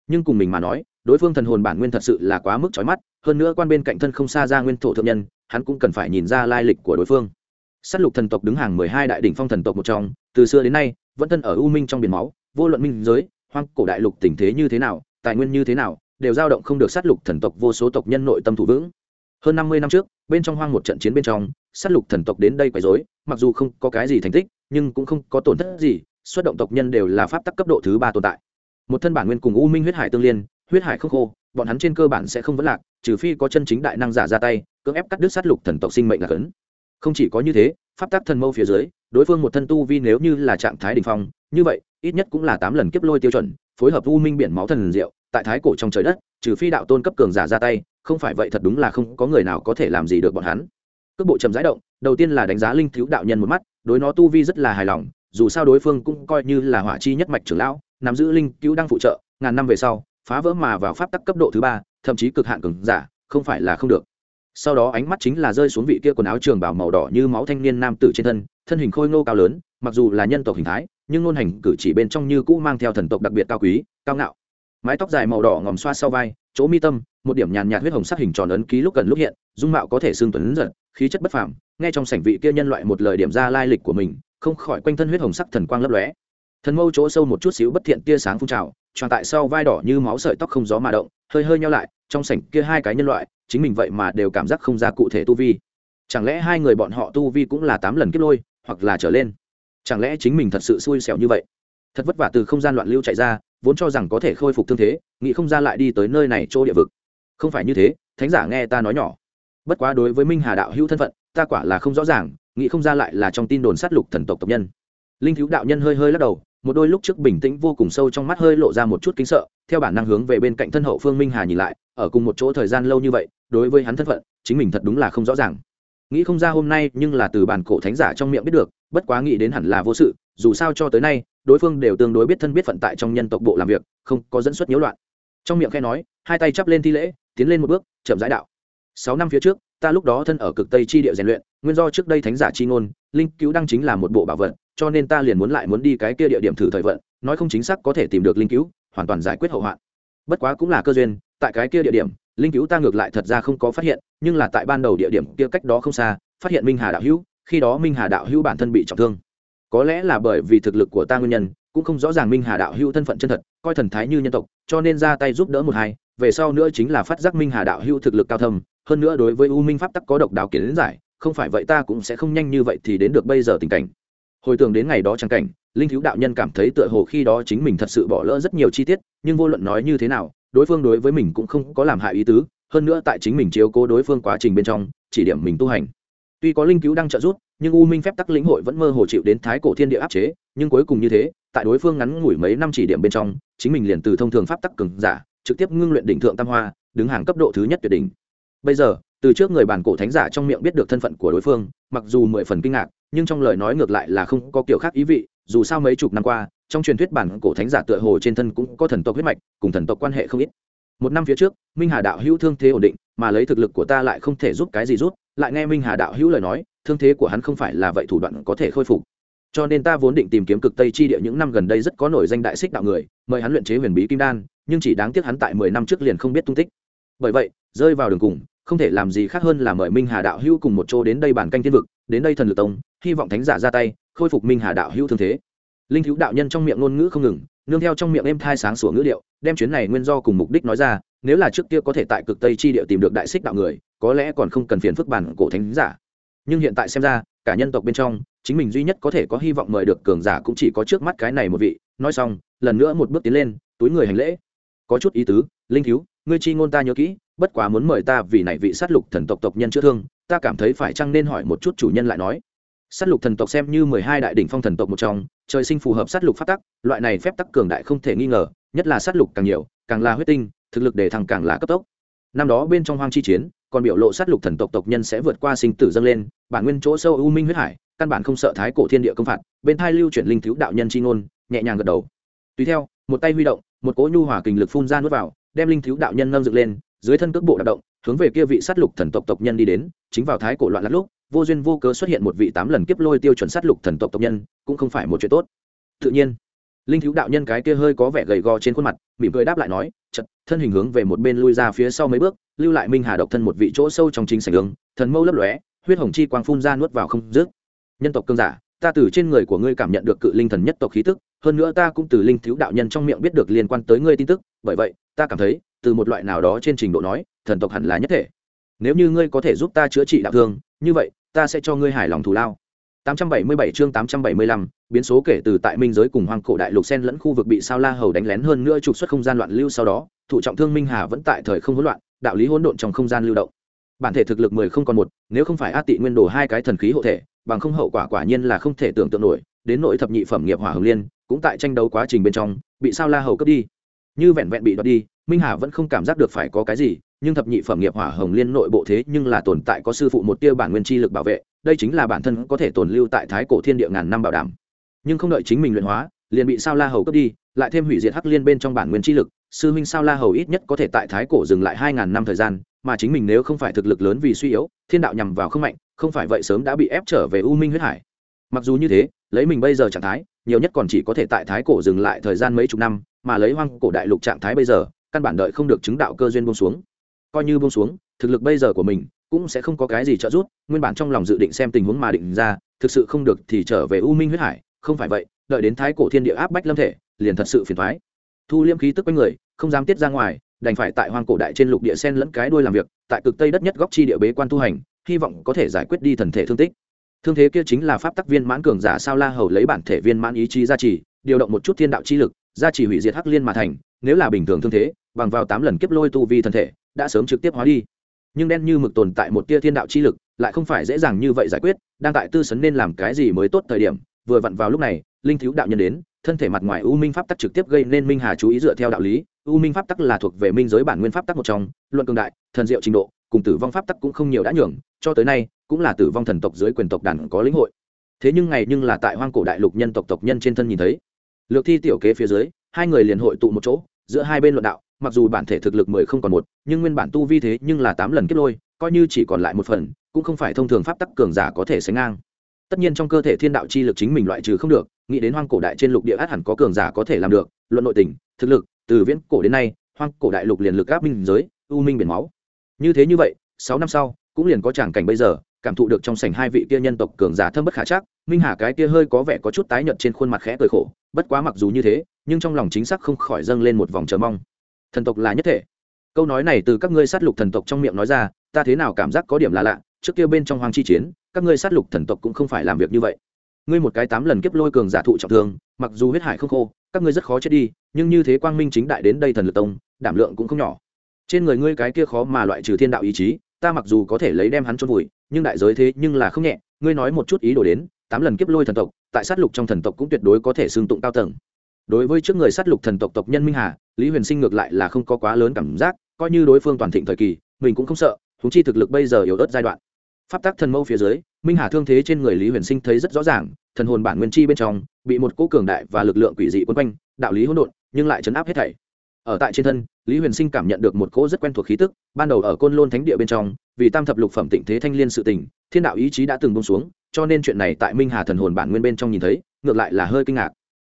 Nhưng cùng mình mà nói, đối phương thần hồn bản nguyên thật sự là quá mức chói mắt, hơn nữa quan bên cạnh thân không xa ra nguyên thổ thượng nhân, hắn cũng cần phải nhìn ra lai lịch của đối phương. Sát lục thần tộc đứng hàng 12 đại đỉnh phong thần tộc một trong, từ xưa đến nay, vẫn thân ở u minh trong biển máu, vô luận minh giới, hoang cổ đại lục tình thế như thế nào, tài nguyên như thế nào, đều dao động không được sát lục thần tộc vô số tộc nhân nội tâm thủ vững. Hơn năm mươi năm trước, bên trong hoang một trận chiến bên trong, sát lục thần tộc đến đây quấy rối, mặc dù không có cái gì thành tích, nhưng cũng không có tổn thất gì, xuất động tộc nhân đều là pháp tắc cấp độ thứ ba tồn tại. Một thân bản nguyên cùng u minh huyết hải tương liên, huyết hải không khô, bọn hắn trên cơ bản sẽ không vấn lạc, trừ phi có chân chính đại năng giả ra tay, cưỡng ép cắt đứt sát lục thần tộc sinh mệnh là cấn. Không chỉ có như thế, pháp tắc thần mâu phía dưới, đối phương một thân tu vi nếu như là trạng thái đỉnh phong, như vậy, ít nhất cũng là tám lần kiếp lôi tiêu chuẩn, phối hợp u minh biển máu thần diệu tại thái cổ trong trời đất, trừ phi đạo tôn cấp cường giả ra tay, không phải vậy thật đúng là không có người nào có thể làm gì được bọn hắn. Cước bộ trầm rãi động, đầu tiên là đánh giá linh thiếu đạo nhân một mắt, đối nó tu vi rất là hài lòng, dù sao đối phương cũng coi như là hỏa chi nhất mạch trưởng lão, nắm giữ linh cứu đang phụ trợ, ngàn năm về sau, phá vỡ mà vào pháp tắc cấp độ thứ ba, thậm chí cực hạn cường giả, không phải là không được. Sau đó ánh mắt chính là rơi xuống vị kia quần áo trường bảo màu đỏ như máu thanh niên nam tử trên thân thân hình khôi ngô cao lớn, mặc dù là nhân tộc hình thái, nhưng ngôn hành cử chỉ bên trong như cũ mang theo thần tộc đặc biệt cao quý, cao ngạo mái tóc dài màu đỏ ngòm xoa sau vai, chỗ mi tâm, một điểm nhàn nhạt huyết hồng sắc hình tròn ấn ký lúc gần lúc hiện, dung mạo có thể xương tuấn giật, khí chất bất phàm, nghe trong sảnh vị kia nhân loại một lời điểm ra lai lịch của mình, không khỏi quanh thân huyết hồng sắc thần quang lấp lóe. Thần mâu chỗ sâu một chút xíu bất thiện tia sáng phun trào, tròn tại sau vai đỏ như máu sợi tóc không gió mà động, hơi hơi nhau lại, trong sảnh kia hai cái nhân loại, chính mình vậy mà đều cảm giác không ra cụ thể tu vi. Chẳng lẽ hai người bọn họ tu vi cũng là tám lần kết lôi, hoặc là trở lên? Chẳng lẽ chính mình thật sự xui xẻo như vậy? Thật vất vả từ không gian loạn lưu chạy ra vốn cho rằng có thể khôi phục thương thế, nghĩ không ra lại đi tới nơi này chỗ địa vực. Không phải như thế, thánh giả nghe ta nói nhỏ. Bất quá đối với minh hà đạo hữu thân phận, ta quả là không rõ ràng, nghĩ không ra lại là trong tin đồn sát lục thần tộc tộc nhân. Linh thiếu đạo nhân hơi hơi lắc đầu, một đôi lúc trước bình tĩnh vô cùng sâu trong mắt hơi lộ ra một chút kính sợ, theo bản năng hướng về bên cạnh thân hậu phương minh hà nhìn lại, ở cùng một chỗ thời gian lâu như vậy, đối với hắn thân phận, chính mình thật đúng là không rõ ràng. Nghĩ không ra hôm nay nhưng là từ bản cổ thánh giả trong miệng biết được, bất quá nghĩ đến hẳn là vô sự, dù sao cho tới nay đối phương đều tương đối biết thân biết phận tại trong nhân tộc bộ làm việc, không có dẫn xuất nhiễu loạn. Trong miệng khe nói, hai tay chắp lên thi lễ, tiến lên một bước, chậm giải đạo. Sáu năm phía trước, ta lúc đó thân ở cực tây chi địa rèn luyện, nguyên do trước đây thánh giả chi ngôn, linh cứu đăng chính là một bộ bảo vật, cho nên ta liền muốn lại muốn đi cái kia địa điểm thử thời vận, nói không chính xác có thể tìm được linh cứu, hoàn toàn giải quyết hậu hoạn. Bất quá cũng là cơ duyên, tại cái kia địa điểm, linh cứu ta ngược lại thật ra không có phát hiện, nhưng là tại ban đầu địa điểm kia cách đó không xa, phát hiện minh hà đạo hữu, khi đó minh hà đạo hữu bản thân bị trọng thương có lẽ là bởi vì thực lực của ta nguyên nhân, cũng không rõ ràng minh hà đạo hữu thân phận chân thật, coi thần thái như nhân tộc, cho nên ra tay giúp đỡ một hai, về sau nữa chính là phát giác minh hà đạo hữu thực lực cao thâm, hơn nữa đối với u minh pháp tắc có độc đáo kiến giải, không phải vậy ta cũng sẽ không nhanh như vậy thì đến được bây giờ tình cảnh. Hồi tưởng đến ngày đó trang cảnh, linh thiếu đạo nhân cảm thấy tựa hồ khi đó chính mình thật sự bỏ lỡ rất nhiều chi tiết, nhưng vô luận nói như thế nào, đối phương đối với mình cũng không có làm hại ý tứ, hơn nữa tại chính mình chiếu cố đối phương quá trình bên trong, chỉ điểm mình tu hành tuy có linh cứu đang trợ giúp, nhưng u minh phép tắc lĩnh hội vẫn mơ hồ chịu đến thái cổ thiên địa áp chế, nhưng cuối cùng như thế, tại đối phương ngắn ngủi mấy năm chỉ điểm bên trong, chính mình liền từ thông thường pháp tắc cường giả, trực tiếp ngưng luyện đỉnh thượng tam hoa, đứng hàng cấp độ thứ nhất tuyệt đỉnh. Bây giờ, từ trước người bản cổ thánh giả trong miệng biết được thân phận của đối phương, mặc dù mười phần kinh ngạc, nhưng trong lời nói ngược lại là không có kiểu khác ý vị, dù sao mấy chục năm qua, trong truyền thuyết bản cổ thánh giả tựa hồ trên thân cũng có thần tộc huyết mạch, cùng thần tộc quan hệ không ít. Một năm phía trước, minh hà đạo hữu thương thế ổn định, mà lấy thực lực của ta lại không thể giúp cái gì rút lại nghe minh hà đạo hữu lời nói thương thế của hắn không phải là vậy thủ đoạn có thể khôi phục. Cho nên ta vốn định tìm kiếm cực tây chi địa những năm gần đây rất có nổi danh đại xích đạo người mời hắn luyện chế huyền bí kim đan nhưng chỉ đáng tiếc hắn tại mười năm trước liền không biết tung tích. Bởi vậy rơi vào đường cùng không thể làm gì khác hơn là mời minh hà đạo hữu cùng một chỗ đến đây bản canh thiên vực đến đây thần lực tông hy vọng thánh giả ra tay khôi phục minh hà đạo hữu thương thế. Linh thiếu đạo nhân trong miệng ngôn ngữ không ngừng nương theo trong miệng êm thai sáng sủa ngữ liệu, đem chuyến này nguyên do cùng mục đích nói ra nếu là trước kia có thể tại cực tây chi địa tìm được đại xích đạo người, có lẽ còn không cần phiền phức bản cổ thánh giả. Nhưng hiện tại xem ra, cả nhân tộc bên trong, chính mình duy nhất có thể có hy vọng mời được cường giả cũng chỉ có trước mắt cái này một vị. Nói xong, lần nữa một bước tiến lên, túi người hành lễ. Có chút ý tứ, linh thiếu, ngươi chi ngôn ta nhớ kỹ, bất quá muốn mời ta vì này vị sát lục thần tộc tộc nhân chữa thương, ta cảm thấy phải chăng nên hỏi một chút chủ nhân lại nói. Sát lục thần tộc xem như mười hai đại đỉnh phong thần tộc một trong, trời sinh phù hợp sát lục phát tắc, loại này phép tắc cường đại không thể nghi ngờ, nhất là sát lục càng nhiều, càng là huyết tinh thực lực để thằng càng là cấp tốc. Năm đó bên trong hoang chi chiến, còn biểu lộ sát lục thần tộc tộc nhân sẽ vượt qua sinh tử dâng lên, bản nguyên chỗ sâu u minh huyết hải, căn bản không sợ thái cổ thiên địa công phạt, bên thai lưu chuyển linh thiếu đạo nhân chi ngôn, nhẹ nhàng gật đầu. Tùy theo, một tay huy động, một cỗ nhu hỏa kình lực phun ra nuốt vào, đem linh thiếu đạo nhân nâng dựng lên, dưới thân cước bộ đạp động, hướng về kia vị sát lục thần tộc tộc nhân đi đến, chính vào thái cổ loạn lát lúc, vô duyên vô cớ xuất hiện một vị tám lần kiếp lôi tiêu chuẩn sát lục thần tộc tộc nhân, cũng không phải một chuyện tốt. Tự nhiên linh thiếu đạo nhân cái kia hơi có vẻ gầy gò trên khuôn mặt, mỉm cười đáp lại nói chật thân hình hướng về một bên lui ra phía sau mấy bước, lưu lại minh hà độc thân một vị chỗ sâu trong chính sảnh đường, thần mâu lấp lóe, huyết hồng chi quang phun ra nuốt vào không dứt. Nhân tộc cương giả, ta từ trên người của ngươi cảm nhận được cự linh thần nhất tộc khí tức, hơn nữa ta cũng từ linh thiếu đạo nhân trong miệng biết được liên quan tới ngươi tin tức, bởi vậy, ta cảm thấy, từ một loại nào đó trên trình độ nói, thần tộc hẳn là nhất thể. Nếu như ngươi có thể giúp ta chữa trị đạo thương, như vậy, ta sẽ cho ngươi hài lòng thù lao. 877 chương 875, biến số kể từ tại minh giới cùng hoang cổ đại lục sen lẫn khu vực bị sao la hầu đánh lén hơn nữa trục xuất không gian loạn lưu sau đó thủ trọng thương minh hà vẫn tại thời không hỗn loạn đạo lý hỗn độn trong không gian lưu động. Bản thể thực lực mười không còn một nếu không phải a tị nguyên đồ hai cái thần khí hộ thể bằng không hậu quả quả nhiên là không thể tưởng tượng nổi đến nội thập nhị phẩm nghiệp hỏa hồng liên cũng tại tranh đấu quá trình bên trong bị sao la hầu cướp đi. Như vẹn vẹn bị đoạt đi minh hà vẫn không cảm giác được phải có cái gì nhưng thập nhị phẩm nghiệp hỏa hồng liên nội bộ thế nhưng là tồn tại có sư phụ một tia bản nguyên chi lực bảo vệ đây chính là bản thân có thể tồn lưu tại thái cổ thiên địa ngàn năm bảo đảm. Nhưng không đợi chính mình luyện hóa, liền bị sao la hầu cướp đi, lại thêm hủy diệt hắc liên bên trong bản nguyên chi lực, sư minh sao la hầu ít nhất có thể tại thái cổ dừng lại hai ngàn năm thời gian, mà chính mình nếu không phải thực lực lớn vì suy yếu, thiên đạo nhằm vào không mạnh, không phải vậy sớm đã bị ép trở về u minh huyết hải. Mặc dù như thế, lấy mình bây giờ trạng thái, nhiều nhất còn chỉ có thể tại thái cổ dừng lại thời gian mấy chục năm, mà lấy hoang cổ đại lục trạng thái bây giờ, căn bản đợi không được chứng đạo cơ duyên buông xuống. Coi như buông xuống, thực lực bây giờ của mình cũng sẽ không có cái gì trợ giúp, nguyên bản trong lòng dự định xem tình huống mà định ra, thực sự không được thì trở về u minh huyết hải, không phải vậy, đợi đến thái cổ thiên địa áp bách lâm thể, liền thật sự phiền thoái thu liêm khí tức quanh người, không dám tiết ra ngoài, đành phải tại hoang cổ đại trên lục địa sen lẫn cái đuôi làm việc, tại cực tây đất nhất góc chi địa bế quan tu hành, hy vọng có thể giải quyết đi thần thể thương tích. Thương thế kia chính là pháp tắc viên mãn cường giả sao la hầu lấy bản thể viên mãn ý chí gia trì, điều động một chút thiên đạo chi lực, gia trì hủy diệt hắc liên mà thành, nếu là bình thường thương thế, bằng vào tám lần kiếp lôi tu vi thần thể, đã sớm trực tiếp hóa đi nhưng đen như mực tồn tại một tia thiên đạo chi lực, lại không phải dễ dàng như vậy giải quyết, đang tại tư sấn nên làm cái gì mới tốt thời điểm, vừa vặn vào lúc này, linh thiếu đạo nhân đến, thân thể mặt ngoài u minh pháp tắc trực tiếp gây nên minh hà chú ý dựa theo đạo lý, u minh pháp tắc là thuộc về minh giới bản nguyên pháp tắc một trong, luận cường đại, thần diệu trình độ, cùng tử vong pháp tắc cũng không nhiều đã nhường, cho tới nay, cũng là tử vong thần tộc dưới quyền tộc đàn có lĩnh hội. Thế nhưng ngày nhưng là tại hoang cổ đại lục nhân tộc tộc nhân trên thân nhìn thấy. Lược thi tiểu kế phía dưới, hai người liền hội tụ một chỗ, giữa hai bên luận đạo mặc dù bản thể thực lực mười không còn một, nhưng nguyên bản tu vi thế nhưng là tám lần kết lôi, coi như chỉ còn lại một phần, cũng không phải thông thường pháp tắc cường giả có thể sánh ngang. Tất nhiên trong cơ thể thiên đạo chi lực chính mình loại trừ không được, nghĩ đến hoang cổ đại trên lục địa át hẳn có cường giả có thể làm được, luận nội tình, thực lực, từ viễn cổ đến nay, hoang cổ đại lục liền lực áp minh giới, u minh biển máu. Như thế như vậy, sáu năm sau, cũng liền có tràng cảnh bây giờ, cảm thụ được trong sảnh hai vị kia nhân tộc cường giả thâm bất khả chắc, minh hà cái kia hơi có vẻ có chút tái nhợt trên khuôn mặt khẽ cười khổ, bất quá mặc dù như thế, nhưng trong lòng chính xác không khỏi dâng lên một vòng chờ mong thần tộc là nhất thể. Câu nói này từ các ngươi sát lục thần tộc trong miệng nói ra, ta thế nào cảm giác có điểm là lạ, trước kia bên trong hoàng chi chiến, các ngươi sát lục thần tộc cũng không phải làm việc như vậy. Ngươi một cái tám lần kiếp lôi cường giả thụ trọng thương, mặc dù huyết hải không khô, các ngươi rất khó chết đi, nhưng như thế quang minh chính đại đến đây thần lực tông, đảm lượng cũng không nhỏ. Trên người ngươi cái kia khó mà loại trừ thiên đạo ý chí, ta mặc dù có thể lấy đem hắn chôn vùi, nhưng đại giới thế nhưng là không nhẹ. Ngươi nói một chút ý đồ đến, tám lần kiếp lôi thần tộc, tại sát lục trong thần tộc cũng tuyệt đối có thể xương tụng cao tầng đối với trước người sát lục thần tộc tộc nhân minh hà, lý huyền sinh ngược lại là không có quá lớn cảm giác, coi như đối phương toàn thịnh thời kỳ, mình cũng không sợ thúng chi thực lực bây giờ yếu ớt giai đoạn. Pháp tắc thần mâu phía dưới, minh hà thương thế trên người lý huyền sinh thấy rất rõ ràng, thần hồn bản nguyên chi bên trong, bị một cỗ cường đại và lực lượng quỷ dị quân quanh, đạo lý hỗn độn, nhưng lại chấn áp hết thảy. Ở tại trên thân, lý huyền sinh cảm nhận được một cỗ rất quen thuộc khí tức, ban đầu ở côn lôn thánh địa bên trong, vì tam thập lục phẩm tịnh thế thanh liên sự tình, thiên đạo ý chí đã từng bông xuống, cho nên chuyện này tại minh hà thần hồn bản nguyên bên trong nhìn thấy, ngược lại là hơi kinh ngạc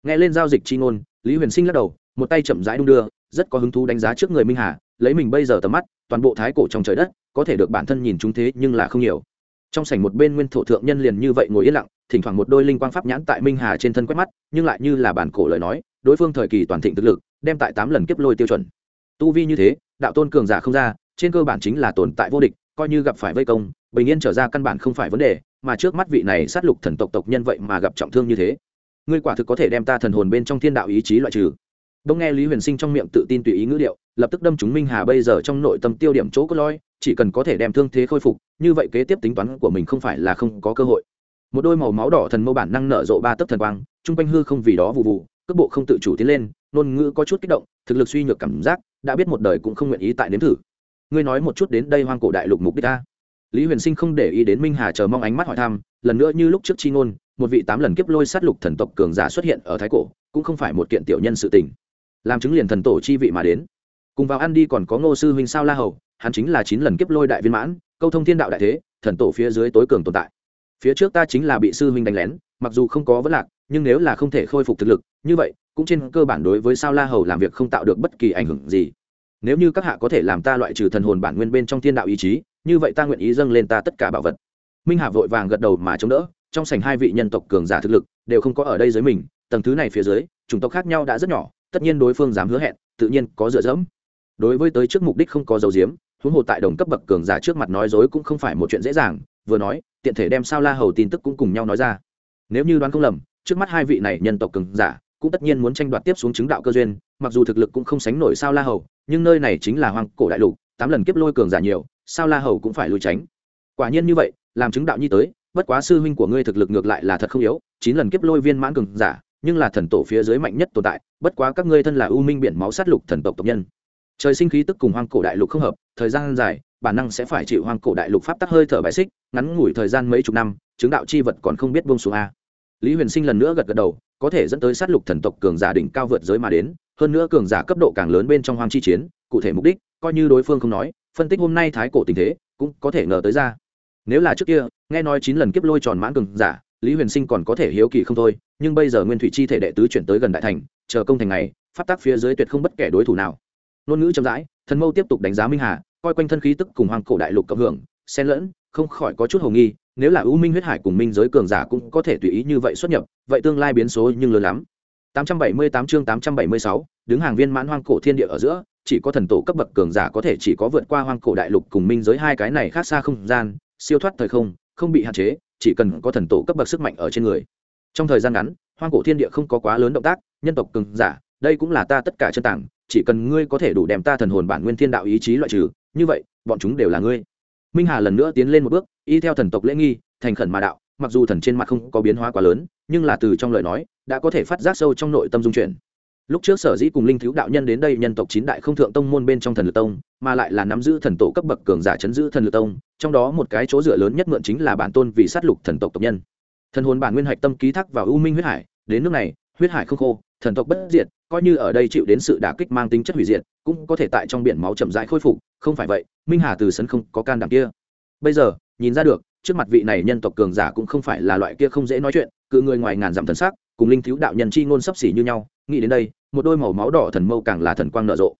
nghe lên giao dịch chi ngôn, lý huyền sinh lắc đầu, một tay chậm rãi đung đưa, rất có hứng thú đánh giá trước người minh hà, lấy mình bây giờ tầm mắt, toàn bộ thái cổ trong trời đất, có thể được bản thân nhìn chúng thế nhưng là không nhiều. Trong sảnh một bên nguyên thổ thượng nhân liền như vậy ngồi yên lặng, thỉnh thoảng một đôi linh quang pháp nhãn tại minh hà trên thân quét mắt, nhưng lại như là bản cổ lời nói, đối phương thời kỳ toàn thịnh thực lực, đem tại tám lần kiếp lôi tiêu chuẩn. Tu vi như thế, đạo tôn cường giả không ra, trên cơ bản chính là tồn tại vô địch, coi như gặp phải vây công, bình yên trở ra căn bản không phải vấn đề, mà trước mắt vị này sát lục thần tộc tộc nhân vậy mà gặp trọng thương như thế ngươi quả thực có thể đem ta thần hồn bên trong thiên đạo ý chí loại trừ. Đông nghe lý huyền sinh trong miệng tự tin tùy ý ngữ điệu, lập tức đâm chúng minh hà bây giờ trong nội tâm tiêu điểm chỗ có lõi, chỉ cần có thể đem thương thế khôi phục, như vậy kế tiếp tính toán của mình không phải là không có cơ hội. Một đôi màu máu đỏ thần mâu bản năng nở rộ ba tấc thần quang, chung quanh hư không vì đó vụ vụ, cước bộ không tự chủ tiến lên, ngôn ngữ có chút kích động, thực lực suy nhược cảm giác, đã biết một đời cũng không nguyện ý tại nếm thử. Ngươi nói một chút đến đây hoang cổ đại lục mục đích ta lý huyền sinh không để ý đến minh hà chờ mong ánh mắt hỏi thăm, lần nữa như lúc trước chi ngôn, một vị tám lần kiếp lôi sát lục thần tộc cường giả xuất hiện ở thái cổ, cũng không phải một kiện tiểu nhân sự tình. Làm chứng liền thần tổ chi vị mà đến. Cùng vào ăn đi còn có ngô sư huynh sao la hầu, hắn chính là chín lần kiếp lôi đại viên mãn, câu thông thiên đạo đại thế, thần tổ phía dưới tối cường tồn tại. Phía trước ta chính là bị sư huynh đánh lén, mặc dù không có vấn lạc, nhưng nếu là không thể khôi phục thực lực, như vậy, cũng trên cơ bản đối với sao la hầu làm việc không tạo được bất kỳ ảnh hưởng gì. Nếu như các hạ có thể làm ta loại trừ thần hồn bản nguyên bên trong thiên đạo ý chí như vậy ta nguyện ý dâng lên ta tất cả bảo vật. Minh Hà vội vàng gật đầu mà chống đỡ, trong sảnh hai vị nhân tộc cường giả thực lực đều không có ở đây dưới mình, tầng thứ này phía dưới, chủng tộc khác nhau đã rất nhỏ, tất nhiên đối phương dám hứa hẹn, tự nhiên có dựa dẫm. Đối với tới trước mục đích không có dấu diếm, huống hồ tại đồng cấp bậc cường giả trước mặt nói dối cũng không phải một chuyện dễ dàng, vừa nói, tiện thể đem sao la hầu tin tức cũng cùng nhau nói ra. Nếu như đoán không lầm, trước mắt hai vị này nhân tộc cường giả cũng tất nhiên muốn tranh đoạt tiếp xuống chứng đạo cơ duyên, mặc dù thực lực cũng không sánh nổi sao la hầu, nhưng nơi này chính là hoang cổ đại lục, tám lần kiếp lôi cường giả nhiều sao la hầu cũng phải lùi tránh. Quả nhiên như vậy, làm chứng đạo nhi tới, bất quá sư huynh của ngươi thực lực ngược lại là thật không yếu, chín lần kiếp lôi viên mãn cường giả, nhưng là thần tổ phía dưới mạnh nhất tồn tại, bất quá các ngươi thân là u minh biển máu sát lục thần tộc tộc nhân. Trời sinh khí tức cùng hoang cổ đại lục không hợp, thời gian dài, bản năng sẽ phải chịu hoang cổ đại lục pháp tắc hơi thở bại xích, ngắn ngủi thời gian mấy chục năm, chứng đạo chi vật còn không biết buông xuống a. Lý huyền sinh lần nữa gật gật đầu, có thể dẫn tới sát lục thần tộc cường giả đỉnh cao vượt giới mà đến, hơn nữa cường giả cấp độ càng lớn bên trong hoang chi chiến, cụ thể mục đích, coi như đối phương không nói phân tích hôm nay thái cổ tình thế cũng có thể ngờ tới ra. Nếu là trước kia nghe nói chín lần kiếp lôi tròn mãn cường giả lý huyền sinh còn có thể hiếu kỳ không thôi nhưng bây giờ nguyên thủy chi thể đệ tứ chuyển tới gần đại thành chờ công thành này phát tác phía dưới tuyệt không bất kể đối thủ nào. Ngôn ngữ chậm rãi thần mâu tiếp tục đánh giá minh hà coi quanh thân khí tức cùng hoàng cổ đại lục cộng hưởng xen lẫn không khỏi có chút hồ nghi nếu là ưu minh huyết hải cùng minh giới cường giả cũng có thể tùy ý như vậy xuất nhập vậy tương lai biến số nhưng lớn lắm. 878 chương 876, đứng hàng viên mãn hoang cổ thiên địa ở giữa chỉ có thần tổ cấp bậc cường giả có thể chỉ có vượt qua hoang cổ đại lục cùng minh giới hai cái này khác xa không gian, siêu thoát thời không không bị hạn chế, chỉ cần có thần tổ cấp bậc sức mạnh ở trên người. Trong thời gian ngắn, hoang cổ thiên địa không có quá lớn động tác, nhân tộc cường giả, đây cũng là ta tất cả chân tảng, chỉ cần ngươi có thể đủ đem ta thần hồn bản nguyên thiên đạo ý chí loại trừ, như vậy, bọn chúng đều là ngươi. Minh hà lần nữa tiến lên một bước, y theo thần tộc lễ nghi, thành khẩn mà đạo, mặc dù thần trên mặt không có biến hóa quá lớn, nhưng là từ trong lời nói, đã có thể phát giác sâu trong nội tâm dung chuyển lúc trước sở dĩ cùng linh thiếu đạo nhân đến đây, nhân tộc chín đại không thượng tông môn bên trong thần lực tông, mà lại là nắm giữ thần tổ cấp bậc cường giả chấn giữ thần lực tông, trong đó một cái chỗ dựa lớn nhất mượn chính là bản tôn vì sát lục thần tộc tộc nhân. Thần hồn bản nguyên hạch tâm ký thác vào u minh huyết hải, đến nước này, huyết hải không khô, thần tộc bất diệt, coi như ở đây chịu đến sự đả kích mang tính chất hủy diệt, cũng có thể tại trong biển máu chậm rãi khôi phục, không phải vậy, minh hà từ sấn không có can đảm kia. Bây giờ, nhìn ra được, trước mặt vị này nhân tộc cường giả cũng không phải là loại kia không dễ nói chuyện cự người ngoài ngàn dặm thần sắc, cùng linh thiếu đạo nhân chi ngôn sắp xỉ như nhau, nghĩ đến đây một đôi màu máu đỏ thần mâu càng là thần quang nở rộ.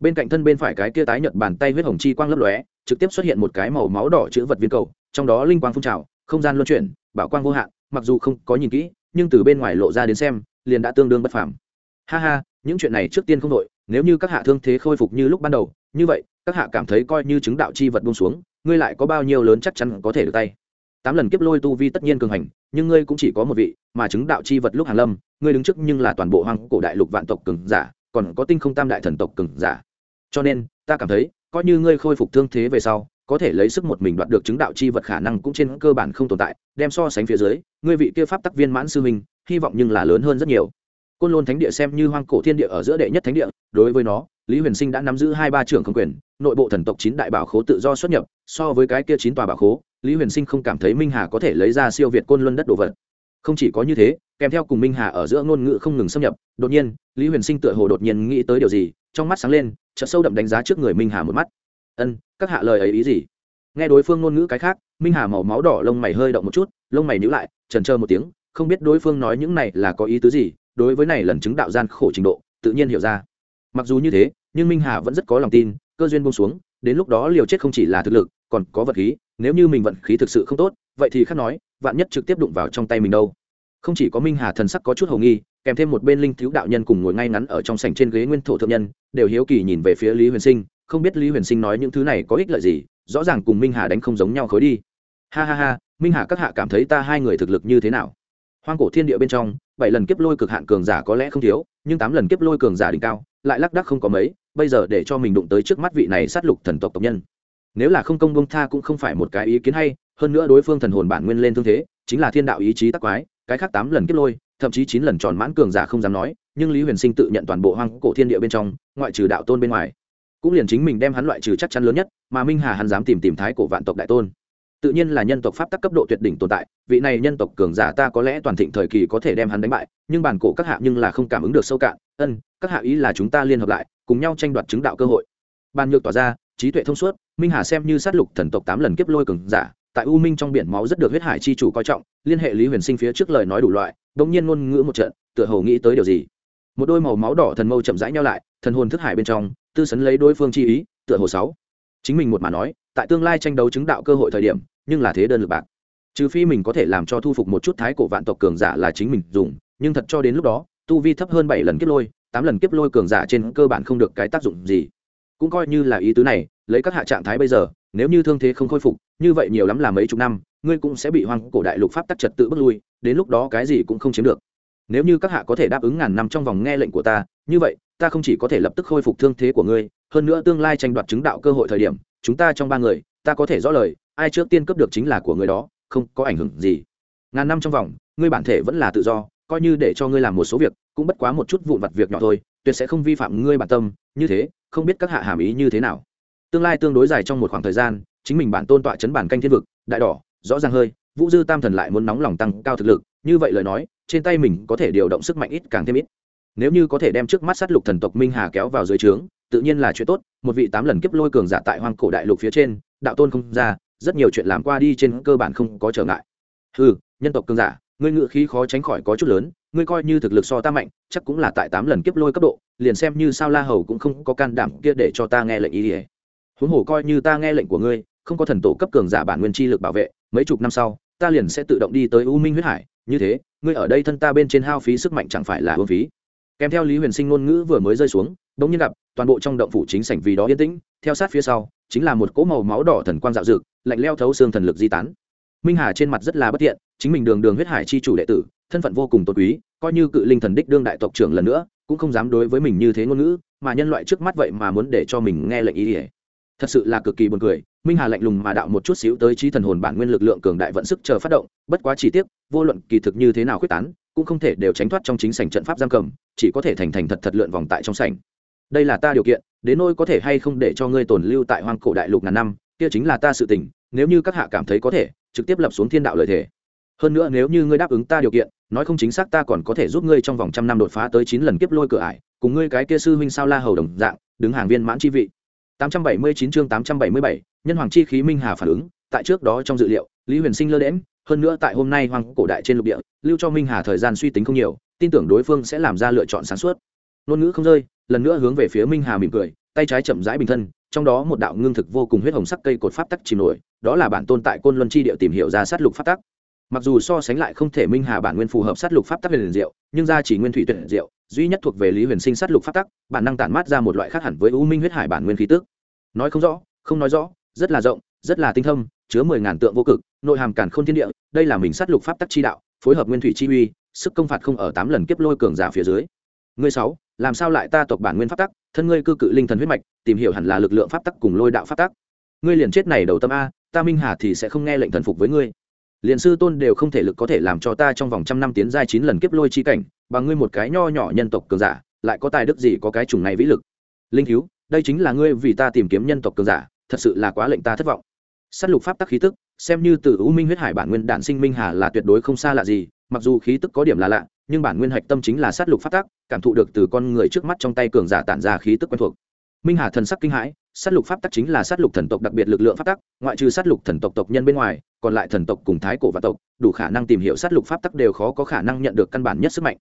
Bên cạnh thân bên phải cái kia tái nhật bàn tay huyết hồng chi quang lấp lóe, trực tiếp xuất hiện một cái màu máu đỏ chữ vật viên cầu, trong đó linh quang phun trào, không gian luân chuyển, bảo quang vô hạn, mặc dù không có nhìn kỹ, nhưng từ bên ngoài lộ ra đến xem, liền đã tương đương bất phàm. Ha ha, những chuyện này trước tiên không đội nếu như các hạ thương thế khôi phục như lúc ban đầu, như vậy, các hạ cảm thấy coi như chứng đạo chi vật buông xuống, ngươi lại có bao nhiêu lớn chắc chắn có thể được tay. Tám lần kiếp lôi tu vi tất nhiên cường hành, nhưng ngươi cũng chỉ có một vị, mà chứng đạo chi vật lúc hàn lâm ngươi đứng trước nhưng là toàn bộ hoang cổ đại lục vạn tộc cường giả, còn có tinh không tam đại thần tộc cường giả. Cho nên, ta cảm thấy, coi như ngươi khôi phục thương thế về sau, có thể lấy sức một mình đoạt được chứng đạo chi vật khả năng cũng trên cơ bản không tồn tại, đem so sánh phía dưới, ngươi vị kia pháp tắc viên mãn sư minh hy vọng nhưng là lớn hơn rất nhiều. Côn lôn thánh địa xem như hoang cổ thiên địa ở giữa đệ nhất thánh địa, đối với nó, lý huyền sinh đã nắm giữ hai ba trưởng không quyền, nội bộ thần tộc chín đại bảo khố tự do xuất nhập, so với cái kia chín tòa bảo khố, lý huyền sinh không cảm thấy minh hà có thể lấy ra siêu việt côn luân đất đồ vật không chỉ có như thế, kèm theo cùng minh hà ở giữa ngôn ngữ không ngừng xâm nhập, đột nhiên, lý huyền sinh tựa hồ đột nhiên nghĩ tới điều gì, trong mắt sáng lên, chợt sâu đậm đánh giá trước người minh hà một mắt. Ân, các hạ lời ấy ý gì? Nghe đối phương ngôn ngữ cái khác, minh hà màu máu đỏ lông mày hơi động một chút, lông mày nhữ lại, trần trơ một tiếng, không biết đối phương nói những này là có ý tứ gì, đối với này lần chứng đạo gian khổ trình độ, tự nhiên hiểu ra. Mặc dù như thế, nhưng minh hà vẫn rất có lòng tin, cơ duyên bông xuống, đến lúc đó liều chết không chỉ là thực lực, còn có vật khí, nếu như mình vận khí thực sự không tốt vậy thì khác nói, vạn nhất trực tiếp đụng vào trong tay mình đâu. Không chỉ có minh hà thần sắc có chút hầu nghi, kèm thêm một bên linh thiếu đạo nhân cùng ngồi ngay ngắn ở trong sảnh trên ghế nguyên thổ thượng nhân, đều hiếu kỳ nhìn về phía lý huyền sinh, không biết lý huyền sinh nói những thứ này có ích lợi gì, rõ ràng cùng minh hà đánh không giống nhau khối đi. Ha ha ha, minh hà các hạ cảm thấy ta hai người thực lực như thế nào? Hoang cổ thiên địa bên trong, bảy lần kiếp lôi cực hạn cường giả có lẽ không thiếu, nhưng tám lần kiếp lôi cường giả đỉnh cao, lại lác đắc không có mấy, bây giờ để cho mình đụng tới trước mắt vị này sát lục thần tộc tộc nhân. Nếu là không công bông tha cũng không phải một cái ý kiến hay hơn nữa đối phương thần hồn bản nguyên lên thương thế, chính là thiên đạo ý chí tắc quái, cái khác tám lần kiếp lôi, thậm chí chín lần tròn mãn cường giả không dám nói, nhưng lý huyền sinh tự nhận toàn bộ hoang cổ thiên địa bên trong, ngoại trừ đạo tôn bên ngoài, cũng liền chính mình đem hắn loại trừ chắc chắn lớn nhất, mà minh hà hắn dám tìm tìm thái cổ vạn tộc đại tôn. Tự nhiên là nhân tộc pháp tắc cấp độ tuyệt đỉnh tồn tại, vị này nhân tộc cường giả ta có lẽ toàn thịnh thời kỳ có thể đem hắn đánh bại, nhưng bản cổ các hạ nhưng là không cảm ứng được sâu cạn, ân, các hạ ý là chúng ta liên hợp lại, cùng nhau tranh đoạt chứng đạo cơ hội. Bàn nhược tỏa ra, trí tuệ thông suốt, minh hà xem như sát lục thần tộc tám lần kiếp lôi cường giả tại u minh trong biển máu rất được huyết hải chi chủ coi trọng, liên hệ lý huyền sinh phía trước lời nói đủ loại đ nhiên ngôn ngữ một trận, tựa hồ nghĩ tới điều gì. Một đôi màu máu đỏ thần mâu chậm rãi nhau lại, thần hồn thức hải bên trong, tư sấn lấy đối phương chi ý, tựa hồ sáu. Chính mình một mà nói, tại tương lai tranh đấu chứng đạo cơ hội thời điểm, nhưng là thế đơn lực bạc. Trừ phi mình có thể làm cho thu phục một chút thái cổ vạn tộc cường giả là chính mình dùng, nhưng thật cho đến lúc đó, tu vi thấp hơn bảy lần kiếp lôi, tám lần kiếp lôi cường giả trên cơ bản không được cái tác dụng gì. Cũng coi như là ý tứ này, lấy các hạ trạng thái bây giờ nếu như thương thế không khôi phục, như vậy nhiều lắm là mấy chục năm, ngươi cũng sẽ bị hoang cổ đại lục pháp tắc trật tự bước lui, đến lúc đó cái gì cũng không chiếm được. Nếu như các hạ có thể đáp ứng ngàn năm trong vòng nghe lệnh của ta, như vậy, ta không chỉ có thể lập tức khôi phục thương thế của ngươi, hơn nữa tương lai tranh đoạt chứng đạo cơ hội thời điểm, chúng ta trong ba người, ta có thể rõ lời, ai trước tiên cấp được chính là của người đó, không có ảnh hưởng gì. Ngàn năm trong vòng, ngươi bản thể vẫn là tự do, coi như để cho ngươi làm một số việc, cũng bất quá một chút vụn vặt việc nhỏ thôi, tuyệt sẽ không vi phạm ngươi bản tâm, như thế, không biết các hạ hàm ý như thế nào tương lai tương đối dài trong một khoảng thời gian, chính mình bản tôn tọa chấn bản canh thiên vực, đại đỏ, rõ ràng hơi, vũ dư tam thần lại muốn nóng lòng tăng cao thực lực, như vậy lời nói, trên tay mình có thể điều động sức mạnh ít càng thêm ít. Nếu như có thể đem trước mắt sát lục thần tộc minh hà kéo vào dưới trướng, tự nhiên là chuyện tốt, một vị tám lần kiếp lôi cường giả tại hoang cổ đại lục phía trên, đạo tôn không ra, rất nhiều chuyện làm qua đi trên cơ bản không có trở ngại. Ừ nhân tộc cường giả, ngươi ngự khí khó tránh khỏi có chút lớn, ngươi coi như thực lực so ta mạnh, chắc cũng là tại tám lần kiếp lôi cấp độ, liền xem như sao la hầu cũng không có can đảm kia để cho ta nghe lệnh ý ỉa huống hồ coi như ta nghe lệnh của ngươi, không có thần tổ cấp cường giả bản nguyên chi lực bảo vệ, mấy chục năm sau, ta liền sẽ tự động đi tới u minh huyết hải. Như thế, ngươi ở đây thân ta bên trên hao phí sức mạnh chẳng phải là hương phí. Kèm theo lý huyền sinh ngôn ngữ vừa mới rơi xuống đ ỗ n g nhiên gặp, toàn bộ trong động phủ chính sảnh vì đó yên tĩnh, theo sát phía sau, chính là một cỗ màu máu đỏ thần quang dạo dực, lạnh leo thấu xương thần lực di tán. Minh hà trên mặt rất là bất tiện chính mình đường đường huyết hải chi chủ đệ tử, thân phận vô cùng tốt quý, coi như cự linh thần đích đương đại tộc trưởng lần nữa, cũng không dám đối với mình như thế ngôn ngữ, mà nhân loại trước mắt vậy mà muốn để cho mình nghe lệnh ý ỉa thật sự là cực kỳ buồn cười. Minh hà lạnh lùng mà đạo một chút xíu tới trí thần hồn bản nguyên lực lượng cường đại vận sức chờ phát động bất quá chỉ tiếc, vô luận kỳ thực như thế nào quyết tán cũng không thể đều tránh thoát trong chính sảnh trận pháp giam cầm chỉ có thể thành thành thật thật lượn vòng tại trong sảnh. Đây là ta điều kiện đến nôi có thể hay không để cho ngươi tồn lưu tại hoang cổ đại lục ngàn năm kia chính là ta sự tình nếu như các hạ cảm thấy có thể trực tiếp lập xuống thiên đạo lợi thể hơn nữa nếu như ngươi đáp ứng ta điều kiện nói không chính xác ta còn có thể giúp ngươi trong vòng trăm năm đột phá tới chín lần kiếp lôi cửa ải cùng ngươi cái kia sư huynh sao la hầu đồng dạng đứng hàng viên mãn chi vị. 879 chương 877, nhân hoàng chi khí minh hà phản ứng tại trước đó trong dự liệu lý huyền sinh lơ đễnh, hơn nữa tại hôm nay hoàng cổ đại trên lục địa lưu cho minh hà thời gian suy tính không nhiều tin tưởng đối phương sẽ làm ra lựa chọn sáng suốt. Nôn ngữ không rơi lần nữa hướng về phía minh hà mỉm cười tay trái chậm rãi bình thân trong đó một đạo ngưng thực vô cùng huyết hồng sắc cây cột pháp tắc chìm nổi đó là bản tôn tại côn luân chi địa tìm hiểu ra sát lục pháp tắc. Mặc dù so sánh lại không thể minh hà bản nguyên phù hợp sát lục pháp tắc huyền diệu nhưng ra chỉ nguyên thủy tuyệt diệu duy nhất thuộc về lý huyền sinh sát lục pháp tắc bản năng tản mát ra một loại khác hẳn với u minh huyết hải bản nguyên khí tức nói không rõ, không nói rõ, rất là rộng, rất là tinh thâm, chứa mười ngàn tượng vô cực, nội hàm cản khôn thiên địa, đây là mình sát lục pháp tắc chi đạo, phối hợp nguyên thủy chi uy, sức công phạt không ở tám lần kiếp lôi cường giả phía dưới. Ngươi sáu, làm sao lại ta tộc bản nguyên pháp tắc, thân ngươi cư cự linh thần huyết mạch, tìm hiểu hẳn là lực lượng pháp tắc cùng lôi đạo pháp tắc. Ngươi liền chết này đầu tâm a, ta minh hà thì sẽ không nghe lệnh thần phục với ngươi. Liền sư tôn đều không thể lực có thể làm cho ta trong vòng trăm năm tiến giai chín lần kiếp lôi chi cảnh, bằng ngươi một cái nho nhỏ nhân tộc cường giả, lại có tài đức gì có cái chủng này vĩ lực? Linh thiếu đây chính là ngươi vì ta tìm kiếm nhân tộc cường giả, thật sự là quá lệnh ta thất vọng. S á t lục pháp tắc khí tức, xem như từ u minh huyết hải bản nguyên đạn sinh minh hà là tuyệt đối không xa lạ gì, mặc dù khí tức có điểm là lạ, nhưng bản nguyên hạch tâm chính là s á t lục pháp tắc, cảm thụ được từ con người trước mắt trong tay cường giả tản ra khí tức quen thuộc. Minh hà thần sắc kinh hãi s á t lục pháp tắc chính là s á t lục thần tộc đặc biệt lực lượng pháp tắc, ngoại trừ s á t lục thần tộc tộc nhân bên ngoài, còn lại thần tộc cùng thái cổ và tộc, đủ khả năng tìm hiểu s á t lục pháp tắc đều khó có khả năng nhận được căn bản nhất sức mạnh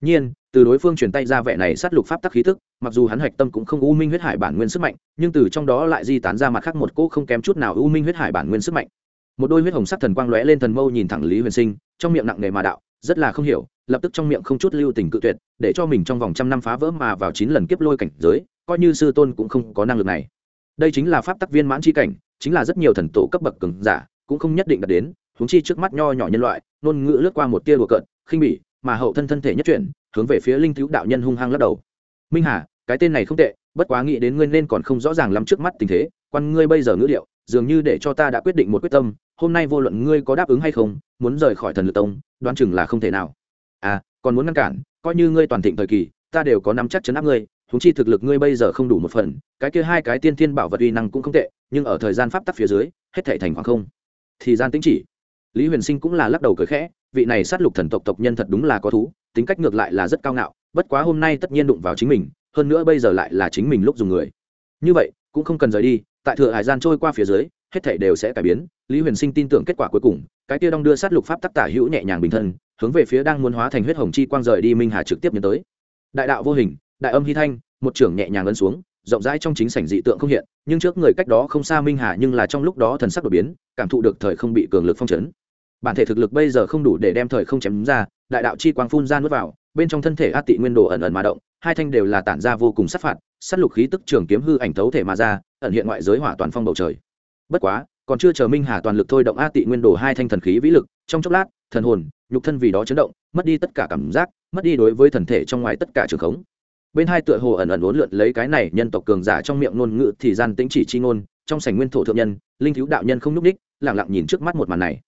nhiên, từ đối phương truyền tay ra vẻ này sát lục pháp tắc khí tức, mặc dù hắn hạch tâm cũng không u minh huyết hải bản nguyên sức mạnh, nhưng từ trong đó lại di tán ra mặt khác một cỗ không kém chút nào u minh huyết hải bản nguyên sức mạnh. Một đôi huyết hồng sắc thần quang lóe lên thần mâu nhìn thẳng lý huyền sinh, trong miệng nặng nề mà đạo, rất là không hiểu, lập tức trong miệng không chút lưu tình cự tuyệt, để cho mình trong vòng trăm năm phá vỡ mà vào chín lần kiếp lôi cảnh giới, coi như sư tôn cũng không có năng lực này. Đây chính là pháp tắc viên mãn chi cảnh, chính là rất nhiều thần tổ cấp bậc cường giả, cũng không nhất định đạt đến húng chi trước mắt nho nhỏ nhân loại, ngôn ngữ lướt qua một tia đùa cợt, khinh bỉ mà hậu thân thân thể nhất chuyển, hướng về phía linh thiếu đạo nhân hung hăng lắc đầu. Minh hà, cái tên này không tệ, bất quá nghĩ đến ngươi nên còn không rõ ràng lắm trước mắt tình thế, quan ngươi bây giờ ngữ liệu, dường như để cho ta đã quyết định một quyết tâm, hôm nay vô luận ngươi có đáp ứng hay không, muốn rời khỏi thần lực tông, đoán chừng là không thể nào. À còn muốn ngăn cản, coi như ngươi toàn thịnh thời kỳ, ta đều có nắm chắc chấn áp ngươi thúng chi thực lực ngươi bây giờ không đủ một phần, cái kia hai cái tiên thiên bảo vật uy năng cũng không tệ, nhưng ở thời gian pháp tắc phía dưới, hết thể thành khoảng không. Thì gian tính chỉ. Lý huyền sinh cũng là lắc đầu cười khẽ vị này sát lục thần tộc tộc nhân thật đúng là có thú, tính cách ngược lại là rất cao ngạo, bất quá hôm nay tất nhiên đụng vào chính mình, hơn nữa bây giờ lại là chính mình lúc dùng người. Như vậy, cũng không cần rời đi, tại thừa hải gian trôi qua phía dưới, hết thảy đều sẽ cải biến, lý huyền sinh tin tưởng kết quả cuối cùng, cái kia đong đưa sát lục pháp tắc tả hữu nhẹ nhàng bình thân, hướng về phía đang muốn hóa thành huyết hồng chi quang rời đi minh hà trực tiếp nhấn tới. Đại đạo vô hình, đại âm hy thanh, một trưởng nhẹ nhàng ấn xuống, rộng rãi trong chính sảnh dị tượng không hiện, nhưng trước người cách đó không xa minh hà nhưng là trong lúc đó thần sắc đột biến, cảm thụ được thời không bị cường lực phong chấn bản thể thực lực bây giờ không đủ để đem thời không chém ra, đại đạo chi quang phun ra nuốt vào, bên trong thân thể a tị nguyên đồ ẩn ẩn mà động, hai thanh đều là tản ra vô cùng sát phạt, sát lục khí tức trường kiếm hư ảnh thấu thể mà ra, ẩn hiện ngoại giới hỏa toàn phong bầu trời. Bất quá, còn chưa chờ minh hà toàn lực thôi động a tị nguyên đồ hai thanh thần khí vĩ lực, trong chốc lát, thần hồn, nhục thân vì đó chấn động, mất đi tất cả cảm giác, mất đi đối với thần thể trong ngoài tất cả trường khống. Bên hai tựa hồ ẩn ẩn uốn lượn lấy cái này nhân tộc cường giả trong miệng ngôn ngữ thì gian tĩnh chỉ chi ngôn, trong sảnh nguyên thổ thượng nhân, linh thiếu đạo nhân không nhúc ních lẳng lặng nhìn trước mắt một màn này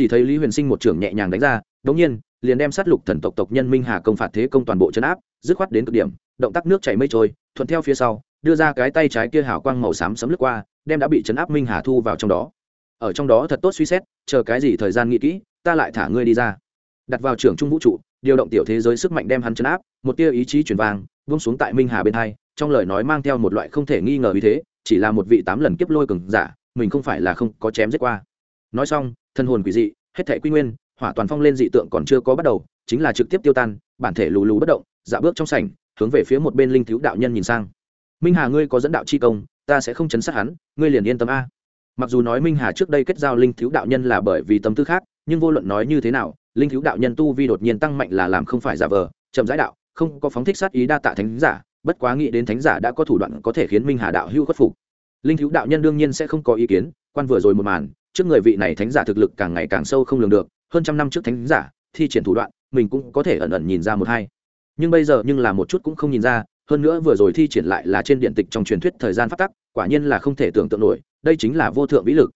chỉ thấy lý huyền sinh một trưởng nhẹ nhàng đánh ra đống nhiên liền đem sát lục thần tộc tộc nhân minh hà công phạt thế công toàn bộ chấn áp dứt khoát đến cực điểm động tác nước chảy mây trôi thuận theo phía sau đưa ra cái tay trái kia hào quang màu xám sấm lướt qua đem đã bị chấn áp minh hà thu vào trong đó. Ở trong đó thật tốt suy xét chờ cái gì thời gian nghĩ kỹ ta lại thả ngươi đi ra. Đặt vào trưởng trung vũ trụ điều động tiểu thế giới sức mạnh đem hắn chấn áp một tia ý chí chuyển vàng, buông xuống tại minh hà bên hai trong lời nói mang theo một loại không thể nghi ngờ như thế chỉ là một vị tám lần kiếp lôi cường giả mình không phải là không có chém giết qua. Nói xong thân hồn quỷ dị, hết thể quy nguyên, hỏa toàn phong lên dị tượng còn chưa có bắt đầu, chính là trực tiếp tiêu tan, bản thể lù lù bất động dạ bước trong sảnh, hướng về phía một bên linh thiếu đạo nhân nhìn sang. Minh hà ngươi có dẫn đạo chi công, ta sẽ không chấn sát hắn, ngươi liền yên tâm a. Mặc dù nói minh hà trước đây kết giao linh thiếu đạo nhân là bởi vì tâm tư khác, nhưng vô luận nói như thế nào, linh thiếu đạo nhân tu vi đột nhiên tăng mạnh là làm không phải giả vờ, chậm giải đạo, không có phóng thích sát ý đa tạ thánh giả, bất quá nghĩ đến thánh giả đã có thủ đoạn có thể khiến minh hà đạo hưu khuất phục. Linh thiếu đạo nhân đương nhiên sẽ không có ý kiến, quan vừa rồi một màn trước người vị này thánh giả thực lực càng ngày càng sâu không lường được, hơn trăm năm trước thánh giả thi triển thủ đoạn, mình cũng có thể ẩn ẩn nhìn ra một hai. Nhưng bây giờ nhưng là một chút cũng không nhìn ra, hơn nữa vừa rồi thi triển lại là trên điện tịch trong truyền thuyết thời gian phát tắc, quả nhiên là không thể tưởng tượng nổi, đây chính là vô thượng vĩ lực.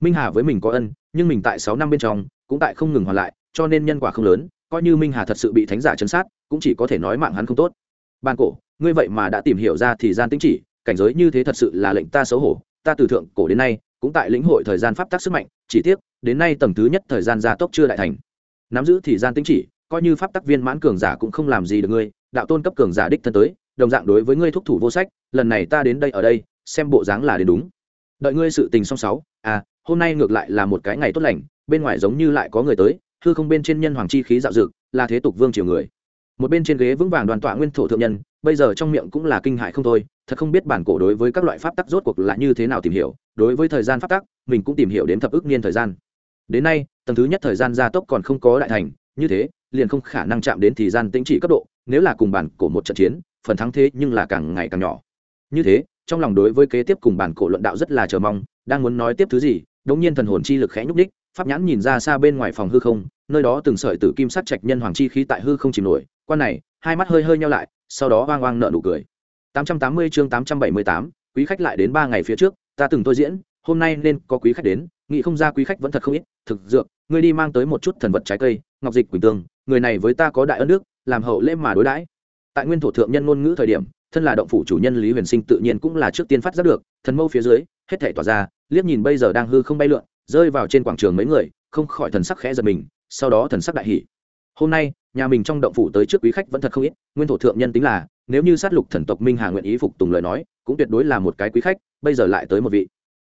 Minh hà với mình có ân, nhưng mình tại sáu năm bên trong cũng tại không ngừng hoàn lại, cho nên nhân quả không lớn, coi như minh hà thật sự bị thánh giả chấn sát, cũng chỉ có thể nói mạng hắn không tốt. Ban cổ, ngươi vậy mà đã tìm hiểu ra thì gian tính chỉ, cảnh giới như thế thật sự là lệnh ta xấu hổ, ta từ thượng cổ đến nay cũng tại lĩnh hội thời gian pháp tắc sức mạnh, chỉ tiếc, đến nay tầng thứ nhất thời gian gia tốc chưa đại thành. Nắm giữ thì gian tính chỉ, coi như pháp tắc viên mãn cường giả cũng không làm gì được ngươi, đạo tôn cấp cường giả đích thân tới, đồng dạng đối với ngươi thúc thủ vô sách, lần này ta đến đây ở đây, xem bộ dáng là đến đúng. Đợi ngươi sự tình song sáu à hôm nay ngược lại là một cái ngày tốt lành, bên ngoài giống như lại có người tới, hư không bên trên nhân hoàng chi khí dạo dực, là thế tục vương triều người. Một bên trên ghế vững vàng đoàn tọa nguyên thổ thượng nhân, bây giờ trong miệng cũng là kinh hại không thôi, thật không biết bản cổ đối với các loại pháp tắc rốt cuộc là như thế nào tìm hiểu đối với thời gian pháp tắc mình cũng tìm hiểu đến thập ước niên thời gian. Đến nay tầng thứ nhất thời gian gia tốc còn không có đại thành như thế liền không khả năng chạm đến thì gian tĩnh trị cấp độ nếu là cùng bản cổ một trận chiến phần thắng thế nhưng là càng ngày càng nhỏ. Như thế trong lòng đối với kế tiếp cùng bản cổ luận đạo rất là chờ mong đang muốn nói tiếp thứ gì đống nhiên thần hồn chi lực khẽ nhúc đích pháp nhãn nhìn ra xa bên ngoài phòng hư không nơi đó từng sợi tử kim sắc trạch nhân hoàng chi khí tại hư không chìm nổi quan này hai mắt hơi hơi nhau lại sau đó oang oang nợ nụ cười. 880 chương 878, quý khách lại đến ba ngày phía trước ta từng tôi diễn, hôm nay nên có quý khách đến, nghĩ không ra quý khách vẫn thật không ít, thực dược, ngươi đi mang tới một chút thần vật trái cây, ngọc dịch quỳnh tương người này với ta có đại ân đức, làm hậu lễ mà đối đãi. Tại nguyên thổ thượng nhân ngôn ngữ thời điểm, thân là động phủ chủ nhân lý huyền sinh tự nhiên cũng là trước tiên phát giác được, thần mâu phía dưới, hết thể tỏa ra, liếc nhìn bây giờ đang hư không bay lượn, rơi vào trên quảng trường mấy người, không khỏi thần sắc khẽ giật mình, sau đó thần sắc đại hỷ hôm nay, nhà mình trong động phủ tới trước quý khách vẫn thật không ít, nguyên thổ thượng nhân tính là, nếu như sát lục thần tộc minh hà nguyện ý phục tùng lời nói, cũng tuyệt đối là một cái quý khách bây giờ lại tới một vị.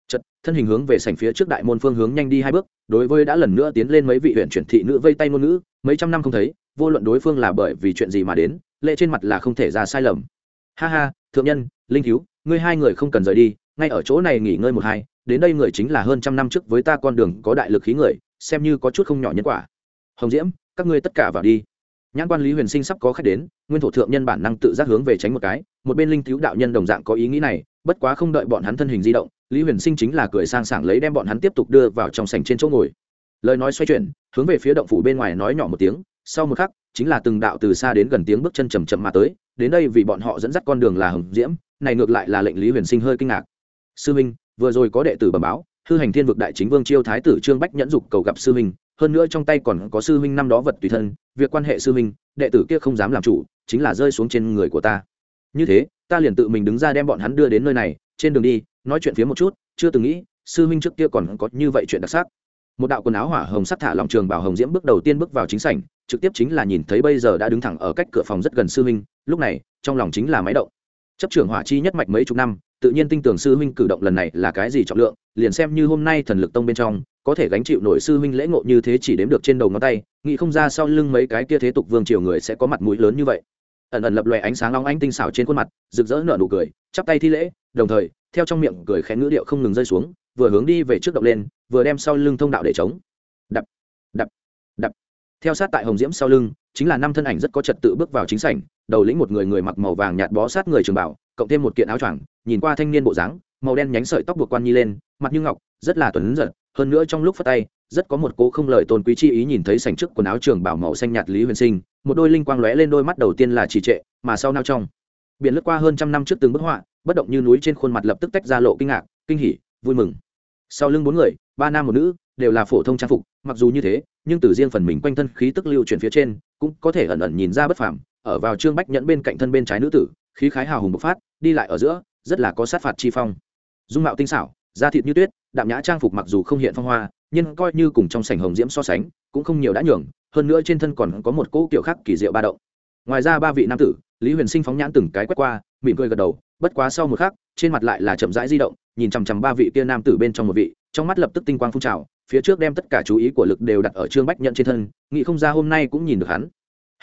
Chật thân hình hướng về sảnh phía trước đại môn phương hướng nhanh đi hai bước đối với đã lần nữa tiến lên mấy vị huyện chuyển thị nữ vây tay ngôn ngữ mấy trăm năm không thấy vô luận đối phương là bởi vì chuyện gì mà đến lệ trên mặt là không thể ra sai lầm. Ha ha thượng nhân linh cứu, ngươi hai người không cần rời đi ngay ở chỗ này nghỉ ngơi một hai đến đây người chính là hơn trăm năm trước với ta con đường có đại lực khí người xem như có chút không nhỏ nhân quả. Hồng diễm các ngươi tất cả vào đi. Nhãn quan lý huyền sinh sắp có khách đến nguyên thổ thượng nhân bản năng tự giác hướng về tránh một cái một bên linh cứu đạo nhân đồng dạng có ý nghĩ này bất quá không đợi bọn hắn thân hình di động lý huyền sinh chính là cười sang sảng lấy đem bọn hắn tiếp tục đưa vào trong sảnh trên chỗ ngồi. Lời nói xoay chuyển hướng về phía động phủ bên ngoài nói nhỏ một tiếng sau một khắc chính là từng đạo từ xa đến gần tiếng bước chân chầm chậm mà tới đến đây vì bọn họ dẫn dắt con đường là hồng diễm này ngược lại là lệnh lý huyền sinh hơi kinh ngạc. Sư minh vừa rồi có đệ tử bẩm báo hư hành thiên vực đại chính vương chiêu thái tử trương bách nhẫn dục cầu gặp sư minh hơn nữa trong tay còn có sư Minh năm đó vật tùy thân việc quan hệ sư Minh, đệ tử kia không dám làm chủ chính là rơi xuống trên người của ta như thế, ta liền tự mình đứng ra đem bọn hắn đưa đến nơi này, trên đường đi, nói chuyện phía một chút, chưa từng nghĩ, sư huynh trước kia còn có như vậy chuyện đặc sắc. Một đạo quần áo hỏa hồng sắc thả lòng trường bảo hồng diễm bước đầu tiên bước vào chính sảnh, trực tiếp chính là nhìn thấy bây giờ đã đứng thẳng ở cách cửa phòng rất gần sư huynh, lúc này, trong lòng chính là máy động. Chấp trưởng hỏa chi nhất mạch mấy chục năm, tự nhiên tin tưởng sư huynh cử động lần này là cái gì trọng lượng, liền xem như hôm nay thần lực tông bên trong, có thể gánh chịu nổi sư huynh lễ ngộ như thế chỉ đếm được trên đầu ngón tay, nghĩ không ra sau lưng mấy cái kia thế tục vương triều người sẽ có mặt mũi lớn như vậy ẩn ẩn lập lòe ánh sáng long ánh tinh xảo trên khuôn mặt, rực rỡ nở nụ cười, chắp tay thi lễ, đồng thời, theo trong miệng cười khẽ ngữ điệu không ngừng rơi xuống, vừa hướng đi về trước động lên, vừa đem sau lưng thông đạo để chống. Đập đập đập. Theo sát tại hồng diễm sau lưng, chính là năm thân ảnh rất có trật tự bước vào chính sảnh, đầu lĩnh một người người mặc màu vàng nhạt bó sát người trường bảo, cộng thêm một kiện áo choàng, nhìn qua thanh niên bộ dáng, màu đen nhánh sợi tóc buộc quan nhi lên, mặt như ngọc, rất là tuấn giật, hơn nữa trong lúc phát tay, rất có một cố không lời tôn quý chi ý nhìn thấy sảnh trước quần áo trường bảo màu xanh nhạt lý huyền sinh một đôi linh quang lóe lên đôi mắt đầu tiên là trì trệ, mà sau nao trong. Biển lướt qua hơn trăm năm trước từng bức họa, bất động như núi trên khuôn mặt lập tức tách ra lộ kinh ngạc, kinh hỉ, vui mừng. Sau lưng bốn người, ba nam một nữ, đều là phổ thông trang phục, mặc dù như thế, nhưng từ riêng phần mình quanh thân khí tức lưu chuyển phía trên, cũng có thể ẩn ẩn nhìn ra bất phàm, ở vào trương bách nhẫn bên cạnh thân bên trái nữ tử, khí khái hào hùng bộc phát, đi lại ở giữa, rất là có sát phạt chi phong. Dung mạo tinh xảo, da thịt như tuyết, đạm nhã trang phục mặc dù không hiện phong hoa, nhưng coi như cùng trong sảnh hồng diễm so sánh, cũng không nhiều đã nhường hơn nữa trên thân còn có một cỗ kiểu khác kỳ diệu ba động. Ngoài ra ba vị nam tử, lý huyền sinh phóng nhãn từng cái quét qua, mỉm cười gật đầu, bất quá sau một khắc, trên mặt lại là chậm rãi di động, nhìn chằm chằm ba vị kia nam tử bên trong một vị, trong mắt lập tức tinh quang phun trào, phía trước đem tất cả chú ý của lực đều đặt ở trương bách nhận trên thân, nghĩ không ra hôm nay cũng nhìn được hắn.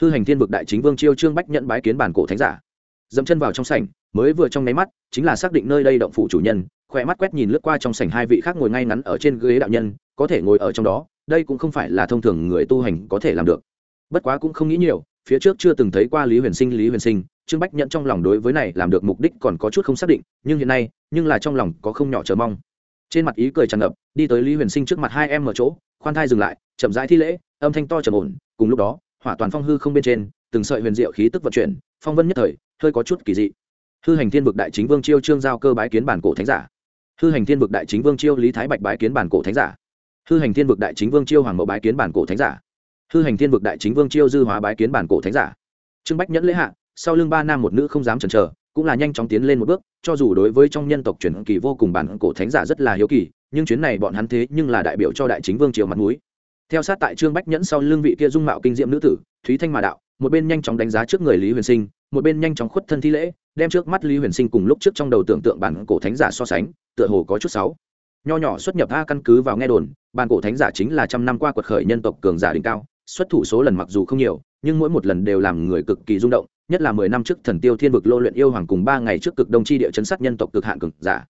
Hư hành thiên vực đại chính vương chiêu trương bách nhận bái kiến bản cổ thánh giả. Dẫm chân vào trong sảnh, mới vừa trong nháy mắt, chính là xác định nơi đây động phủ chủ nhân, khỏe mắt quét nhìn lướt qua trong sảnh hai vị khác ngồi ngay ngắn ở trên ghế đạo nhân, có thể ngồi ở trong đó đây cũng không phải là thông thường người tu hành có thể làm được. Bất quá cũng không nghĩ nhiều, phía trước chưa từng thấy qua lý huyền sinh, lý huyền sinh. Trương bách nhận trong lòng đối với này làm được mục đích còn có chút không xác định, nhưng hiện nay, nhưng là trong lòng có không nhỏ chờ mong. Trên mặt ý cười tràn ngập, đi tới lý huyền sinh trước mặt hai em ở chỗ, khoan thai dừng lại, chậm rãi thi lễ, âm thanh to trầm ổn, cùng lúc đó, hỏa toàn phong hư không bên trên, từng sợi huyền diệu khí tức vận chuyển, phong vân nhất thời, hơi có chút kỳ dị. Hư hành thiên vực đại chính vương chiêu trương giao cơ bái kiến bản cổ thánh giả. Hư hành thiên vực đại chính vương chiêu lý thái bạch bái kiến bản cổ thánh giả hư hành thiên vực đại chính vương chiêu hoàng mẫu bái kiến bản cổ thánh giả. Hư hành thiên vực đại chính vương chiêu dư hóa bái kiến bản cổ thánh giả. Trương bách nhẫn lễ hạ, sau lưng ba nam một nữ không dám chần chờ, cũng là nhanh chóng tiến lên một bước, cho dù đối với trong nhân tộc truyền kỳ vô cùng bản cổ thánh giả rất là hiếu kỳ, nhưng chuyến này bọn hắn thế nhưng là đại biểu cho đại chính vương triều mặt núi theo sát tại trương bách nhẫn sau lưng vị kia dung mạo kinh diệm nữ tử, thúy thanh mà đạo, một bên nhanh chóng đánh giá trước người lý huyền sinh, một bên nhanh chóng khuất thân thi lễ, đem trước mắt lý huyền sinh cùng lúc trước trong đầu tưởng tượng bản cổ thánh giả so sánh, tựa hồ có chút sáu nho nhỏ xuất nhập a căn cứ vào nghe đồn bản cổ thánh giả chính là trăm năm qua quật khởi nhân tộc cường giả đỉnh cao, xuất thủ số lần mặc dù không nhiều, nhưng mỗi một lần đều làm người cực kỳ rung động, nhất là mười năm trước thần tiêu thiên vực lô luyện yêu hoàng cùng ba ngày trước cực đông chi địa chấn sát nhân tộc cực hạn cường giả.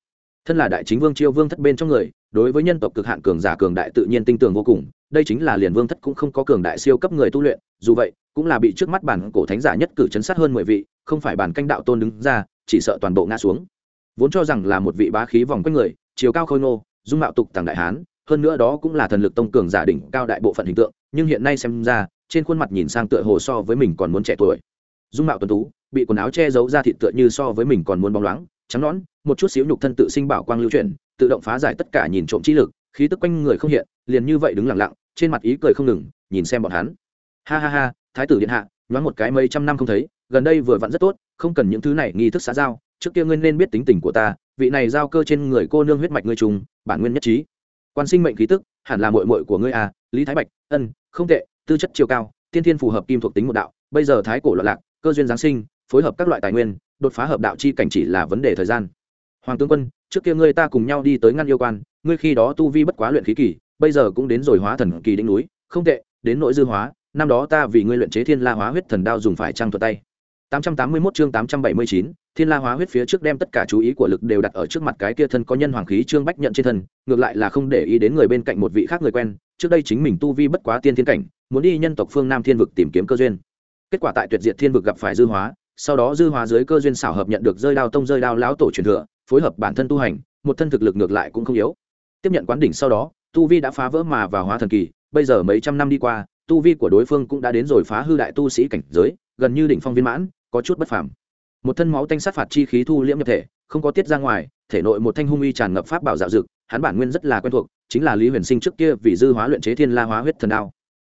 Thân là đại chính vương chiêu vương thất bên trong người, đối với nhân tộc cực hạn cường giả cường đại tự nhiên tinh tường vô cùng, đây chính là liền vương thất cũng không có cường đại siêu cấp người tu luyện, dù vậy, cũng là bị trước mắt bản cổ thánh giả nhất cử chấn sát hơn mười vị, không phải bản canh đạo tôn đứng ra, chỉ sợ toàn bộ ngã xuống. Vốn cho rằng là một vị bá khí vòng quanh người chiều cao khôi ngô, dung mạo tục tàng đại hán, hơn nữa đó cũng là thần lực tông cường giả đỉnh cao đại bộ phận hình tượng, nhưng hiện nay xem ra, trên khuôn mặt nhìn sang tựa hồ so với mình còn muốn trẻ tuổi. Dung mạo tuấn tú, bị quần áo che giấu ra thịt tựa như so với mình còn muốn bóng loáng, trắng nón một chút xíu nhục thân tự sinh bảo quang lưu chuyển, tự động phá giải tất cả nhìn trộm trí lực, khí tức quanh người không hiện, liền như vậy đứng lặng lặng, trên mặt ý cười không ngừng, nhìn xem bọn hắn. Ha ha ha, thái tử điện hạ, nhoáng một cái mấy trăm năm không thấy, gần đây vừa vặn rất tốt, không cần những thứ này nghi thức xã giao trước kia ngươi nên biết tính tình của ta, vị này giao cơ trên người cô nương huyết mạch ngươi trùng, bản nguyên nhất trí. Quan sinh mệnh khí tức, hẳn là mội mội của ngươi à lý thái bạch, ân, không tệ, tư chất chiều cao, tiên thiên phù hợp kim thuộc tính một đạo, bây giờ thái cổ loạn lạc, cơ duyên giáng sinh, phối hợp các loại tài nguyên, đột phá hợp đạo chi cảnh chỉ là vấn đề thời gian. Hoàng tướng quân, trước kia ngươi ta cùng nhau đi tới ngăn yêu quan, ngươi khi đó tu vi bất quá luyện khí kỳ, bây giờ cũng đến rồi hóa thần kỳ đỉnh núi, không tệ, đến nội dư hóa, năm đó ta vì ngươi luyện chế thiên la hóa huyết thần đao dùng phải trang thuật tay. 881 chương 879, Thiên La Hóa huyết phía trước đem tất cả chú ý của lực đều đặt ở trước mặt cái kia thân có nhân hoàng khí trương bách nhận trên thân, ngược lại là không để ý đến người bên cạnh một vị khác người quen, trước đây chính mình tu vi bất quá tiên thiên cảnh, muốn đi nhân tộc phương Nam Thiên vực tìm kiếm cơ duyên. Kết quả tại Tuyệt Diệt Thiên vực gặp phải dư hóa, sau đó dư hóa dưới cơ duyên xảo hợp nhận được rơi đao tông rơi đao lão tổ truyền thừa, phối hợp bản thân tu hành, một thân thực lực ngược lại cũng không yếu. Tiếp nhận quán đỉnh sau đó, tu vi đã phá vỡ mà vào hóa thần kỳ, bây giờ mấy trăm năm đi qua, tu vi của đối phương cũng đã đến rồi phá hư đại tu sĩ cảnh giới, gần như đỉnh phong viên mãn, có chút bất phàm. Một thân máu tanh sát phạt chi khí thu liễm nhập thể, không có tiết ra ngoài, thể nội một thanh hung uy tràn ngập pháp bảo dạo dực hắn bản nguyên rất là quen thuộc, chính là lý huyền sinh trước kia vì dư hóa luyện chế thiên la hóa huyết thần đao.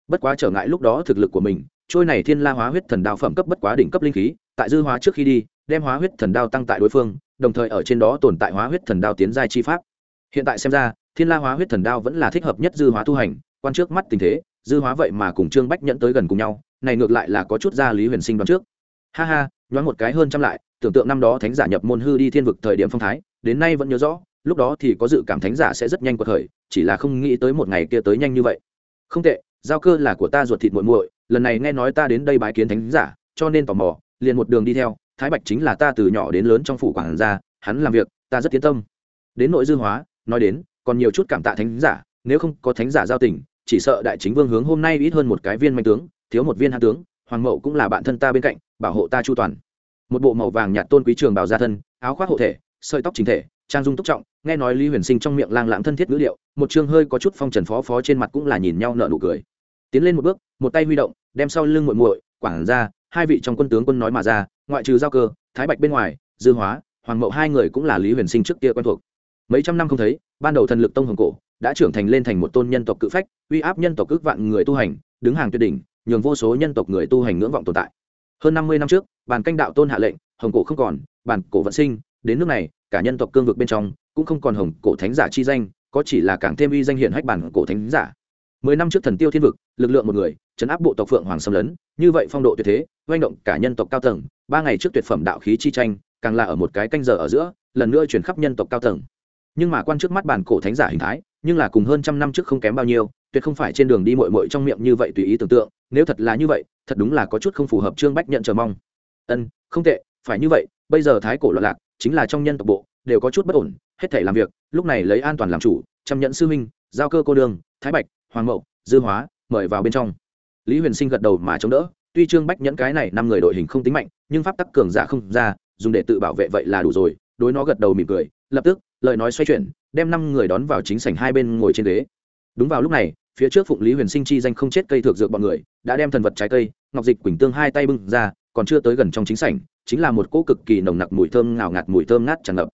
Bất quá trở ngại lúc đó thực lực của mình, trôi này thiên la hóa huyết thần đao phẩm cấp bất quá đỉnh cấp linh khí, tại dư hóa trước khi đi, đem hóa huyết thần đao tăng tại đối phương, đồng thời ở trên đó tồn tại hóa huyết thần đao tiến giai chi pháp. Hiện tại xem ra, thiên la hóa huyết thần đao vẫn là thích hợp nhất dư hóa tu hành, quan trước mắt tình thế, dư hóa vậy mà cùng trương bách nhẫn tới gần cùng nhau, này ngược lại là có chút ra lý huyền sinh đoán trước ha ha, nhoáng một cái hơn trăm lại, tưởng tượng năm đó thánh giả nhập môn hư đi thiên vực thời điểm phong thái, đến nay vẫn nhớ rõ, lúc đó thì có dự cảm thánh giả sẽ rất nhanh cuộc khởi, chỉ là không nghĩ tới một ngày kia tới nhanh như vậy. Không tệ, giao cơ là của ta ruột thịt muội muội, lần này nghe nói ta đến đây bái kiến thánh giả, cho nên tò mò, liền một đường đi theo, thái bạch chính là ta từ nhỏ đến lớn trong phủ quản gia, hắn làm việc, ta rất tiến tâm. Đến nội dư hóa, nói đến, còn nhiều chút cảm tạ thánh giả, nếu không có thánh giả giao tình, chỉ sợ đại chính vương hướng hôm nay ít hơn một cái viên manh tướng, thiếu một viên hạ tướng, hoàng mậu cũng là bạn thân ta bên cạnh bảo hộ ta chu toàn. Một bộ màu vàng nhạt tôn quý trường bào gia thân, áo khoác hộ thể, sợi tóc chính thể, trang dung túc trọng, nghe nói lý huyền sinh trong miệng lang lãng thân thiết ngữ liệu một chương hơi có chút phong trần phó phó trên mặt cũng là nhìn nhau nợ nụ cười. Tiến lên một bước, một tay huy động, đem sau lưng muội muội quảng ra hai vị trong quân tướng quân nói mà ra, ngoại trừ giao cơ, thái bạch bên ngoài, dư hóa, hoàng mậu hai người cũng là lý huyền sinh trước kia quen thuộc. Mấy trăm năm không thấy, ban đầu thần lực tông hồng cổ, đã trưởng thành lên thành một tôn nhân tộc cự phách, uy áp nhân tộc ước vạn người tu hành, đứng hàng tuyệt đỉnh, nhường vô số nhân tộc người tu hành ngưỡng vọng tồn tại hơn năm mươi năm trước bàn canh đạo tôn hạ lệnh, hồng cổ không còn, bản cổ vận sinh, đến nước này, cả nhân tộc cương vực bên trong cũng không còn hồng cổ thánh giả chi danh, có chỉ là càng thêm uy danh hiển hách bản cổ thánh giả. Mười năm trước thần tiêu thiên vực, lực lượng một người chấn áp bộ tộc phượng hoàng xâm lấn, như vậy phong độ tuyệt thế oanh động cả nhân tộc cao tầng, ba ngày trước tuyệt phẩm đạo khí chi tranh, càng là ở một cái canh giờ ở giữa, lần nữa chuyển khắp nhân tộc cao tầng. Nhưng mà quan trước mắt bản cổ thánh giả hình thái, nhưng là cùng hơn trăm năm trước không kém bao nhiêu tuyệt không phải trên đường đi mội mội trong miệng như vậy tùy ý tưởng tượng, nếu thật là như vậy, thật đúng là có chút không phù hợp trương bách nhận chờ mong. Ân, không tệ, phải như vậy, bây giờ thái cổ loạn lạc, chính là trong nhân tộc bộ, đều có chút bất ổn, hết thể làm việc, lúc này lấy an toàn làm chủ, chăm nhẫn sư huynh giao cơ cô đường thái bạch, hoàng mậu, dư hóa, mời vào bên trong. Lý huyền sinh gật đầu mà chống đỡ, tuy trương bách nhẫn cái này năm người đội hình không tính mạnh, nhưng pháp tắc cường giả không ra, dùng để tự bảo vệ vậy là đủ rồi, đối nó gật đầu mỉm cười, lập tức, lời nói xoay chuyển, đem năm người đón vào chính sảnh hai bên ngồi trên ghế. Đúng vào lúc này phía trước phụng lý huyền sinh chi danh không chết cây thược dược bọn người, đã đem thần vật trái cây, ngọc dịch, quỳnh tương hai tay bưng ra, còn chưa tới gần trong chính sảnh, chính là một cỗ cực kỳ nồng nặc mùi thơm ngào ngạt mùi thơm ngát tràn ngập.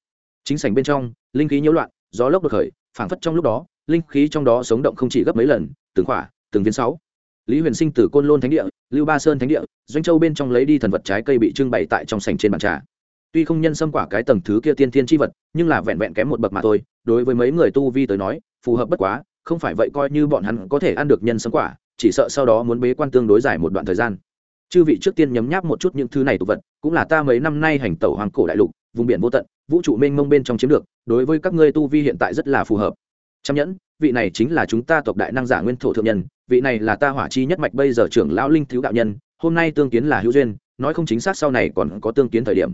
Chính sảnh bên trong, linh khí nhiễu loạn, gió lốc đột khởi, phảng phất trong lúc đó, linh khí trong đó sống động không chỉ gấp mấy lần, từng khỏa, từng viên sáu. Lý huyền sinh từ côn lôn thánh địa, lưu ba sơn thánh địa, doanh châu bên trong lấy đi thần vật trái cây bị trưng bày tại trong sảnh trên bàn trà. Tuy không nhân xâm quả cái tầng thứ kia tiên thiên tri vật, nhưng là vẹn vẹn kém một bậc mà thôi, đối với mấy người tu vi tới nói, phù hợp bất quá không phải vậy coi như bọn hắn có thể ăn được nhân sâm quả, chỉ sợ sau đó muốn bế quan tương đối dài một đoạn thời gian. Chư vị trước tiên nhấm nháp một chút những thứ này tục vật, cũng là ta mấy năm nay hành tẩu hoàng cổ đại lục, vùng biển vô tận, vũ trụ mênh mông bên trong chiếm được, đối với các ngươi tu vi hiện tại rất là phù hợp. Trăm nhẫn, vị này chính là chúng ta tộc đại năng giả nguyên thổ thượng nhân, vị này là ta hỏa chi nhất mạch bây giờ trưởng lão linh thiếu đạo nhân, hôm nay tương kiến là hữu duyên, nói không chính xác sau này còn có tương kiến thời điểm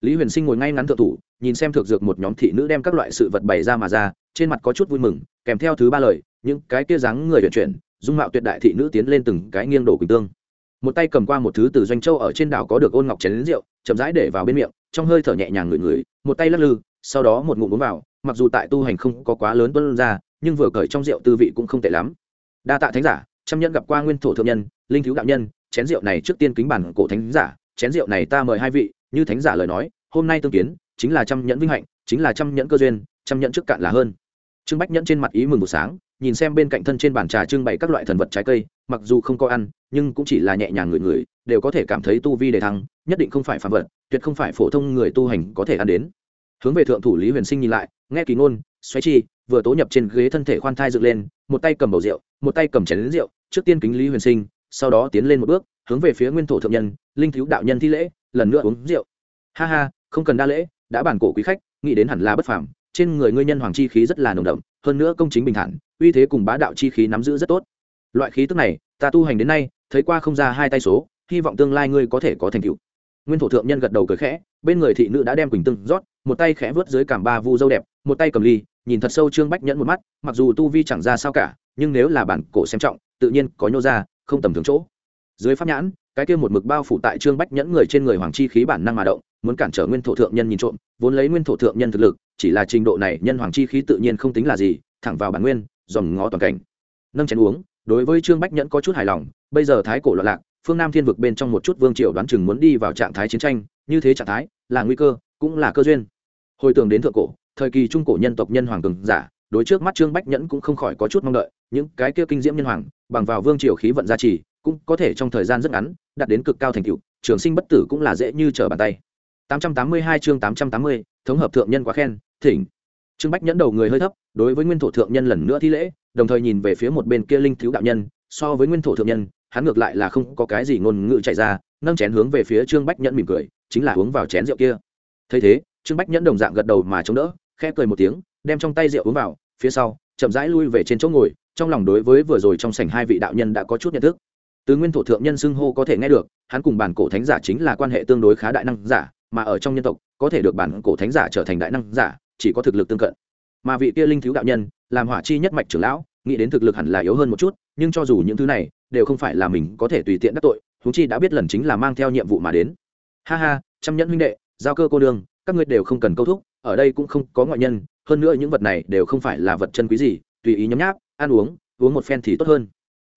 lý huyền sinh ngồi ngay ngắn thượng thủ, nhìn xem thực dược một nhóm thị nữ đem các loại sự vật bày ra mà ra, trên mặt có chút vui mừng, kèm theo thứ ba lời, những cái kia dáng người vận chuyển, dung mạo tuyệt đại thị nữ tiến lên từng cái nghiêng đổ quỳnh tương. Một tay cầm qua một thứ từ doanh châu ở trên đảo có được ôn ngọc chén lính rượu, chậm rãi để vào bên miệng, trong hơi thở nhẹ nhàng ngửi ngửi, một tay lắc lư, sau đó một ngụm uống vào, mặc dù tại tu hành không có quá lớn tuân ra, nhưng vừa cởi trong rượu tư vị cũng không tệ lắm. Đa tạ thánh giả, trăm nhân gặp qua nguyên thổ thượng nhân, linh thiếu đạo nhân, chén rượu này trước tiên kính bản cổ thánh giả, chén rượu này ta mời hai vị như thánh giả lời nói, hôm nay tương kiến, chính là trăm nhẫn vinh hạnh, chính là trăm nhẫn cơ duyên, trăm nhẫn trước cạn là hơn. Trương bách nhẫn trên mặt ý mừng một sáng, nhìn xem bên cạnh thân trên bàn trà trưng bày các loại thần vật trái cây, mặc dù không có ăn, nhưng cũng chỉ là nhẹ nhàng người người đều có thể cảm thấy tu vi đề thăng, nhất định không phải phạm vật, tuyệt không phải phổ thông người tu hành có thể ăn đến. Hướng về thượng thủ lý huyền sinh nhìn lại, nghe kỳ ngôn, xoáy chi, vừa tố nhập trên ghế thân thể khoan thai dựng lên, một tay cầm bầu rượu, một tay cầm chén rượu, trước tiên kính lý huyền sinh, sau đó tiến lên một bước, hướng về phía nguyên thổ thượng nhân, linh thiếu đạo nhân thi lễ lần nữa uống rượu. Ha ha, không cần đa lễ, đã bản cổ quý khách, nghĩ đến hẳn là bất phàm. Trên người ngươi nhân hoàng chi khí rất là nồng đậm, hơn nữa công chính bình thản, uy thế cùng bá đạo chi khí nắm giữ rất tốt. Loại khí tức này, ta tu hành đến nay, thấy qua không ra hai tay số, hy vọng tương lai ngươi có thể có thành tựu. Nguyên thổ thượng nhân gật đầu cười khẽ, bên người thị nữ đã đem quỳnh tương rót, một tay khẽ vớt dưới cảm ba vu dâu đẹp, một tay cầm ly, nhìn thật sâu trương bách nhẫn một mắt, mặc dù tu vi chẳng ra sao cả, nhưng nếu là bản cổ xem trọng, tự nhiên có nhô ra, không tầm thường chỗ. Dưới pháp nhãn cái kia một mực bao phủ tại trương bách nhẫn người trên người hoàng chi khí bản năng mà động, muốn cản trở nguyên thổ thượng nhân nhìn trộm, vốn lấy nguyên thổ thượng nhân thực lực, chỉ là trình độ này nhân hoàng chi khí tự nhiên không tính là gì, thẳng vào bản nguyên, dòm ngó toàn cảnh. Nâng chén uống, đối với trương bách nhẫn có chút hài lòng, bây giờ thái cổ loạn lạc, phương nam thiên vực bên trong một chút vương triều đoán chừng muốn đi vào trạng thái chiến tranh, như thế trạng thái là nguy cơ, cũng là cơ duyên. Hồi tưởng đến thượng cổ, thời kỳ trung cổ nhân tộc nhân hoàng cường giả, đối trước mắt trương bách nhẫn cũng không khỏi có chút mong đợi, những cái kia kinh diễm nhân hoàng, bằng vào vương triều khí vận gia trì cũng có thể trong thời gian rất ngắn đạt đến cực cao thành tựu trường sinh bất tử cũng là dễ như trở bàn tay. 882 chương 880, thống hợp thượng nhân quá khen thỉnh. Trương bách nhẫn đầu người hơi thấp đối với nguyên thổ thượng nhân lần nữa thi lễ đồng thời nhìn về phía một bên kia linh thiếu đạo nhân so với nguyên thổ thượng nhân hắn ngược lại là không có cái gì ngôn ngữ chạy ra nâng chén hướng về phía trương bách nhẫn mỉm cười chính là uống vào chén rượu kia. Thấy thế trương bách nhẫn đồng dạng gật đầu mà chống đỡ khẽ cười một tiếng đem trong tay rượu uống vào phía sau chậm rãi lui về trên chỗ ngồi trong lòng đối với vừa rồi trong sảnh hai vị đạo nhân đã có chút nhận thức từ nguyên thổ thượng nhân xưng hô có thể nghe được, hắn cùng bản cổ thánh giả chính là quan hệ tương đối khá đại năng giả, mà ở trong nhân tộc, có thể được bản cổ thánh giả trở thành đại năng giả, chỉ có thực lực tương cận. Mà vị kia linh thiếu đạo nhân, làm hỏa chi nhất mạch trưởng lão, nghĩ đến thực lực hẳn là yếu hơn một chút, nhưng cho dù những thứ này, đều không phải là mình có thể tùy tiện đắc tội húng chi đã biết lần chính là mang theo nhiệm vụ mà đến. Ha ha, trăm nhẫn huynh đệ, giao cơ cô đường các ngươi đều không cần câu thúc, ở đây cũng không có ngoại nhân, hơn nữa những vật này đều không phải là vật chân quý gì, tùy ý nhấm nháp, ăn uống uống một phen thì tốt hơn.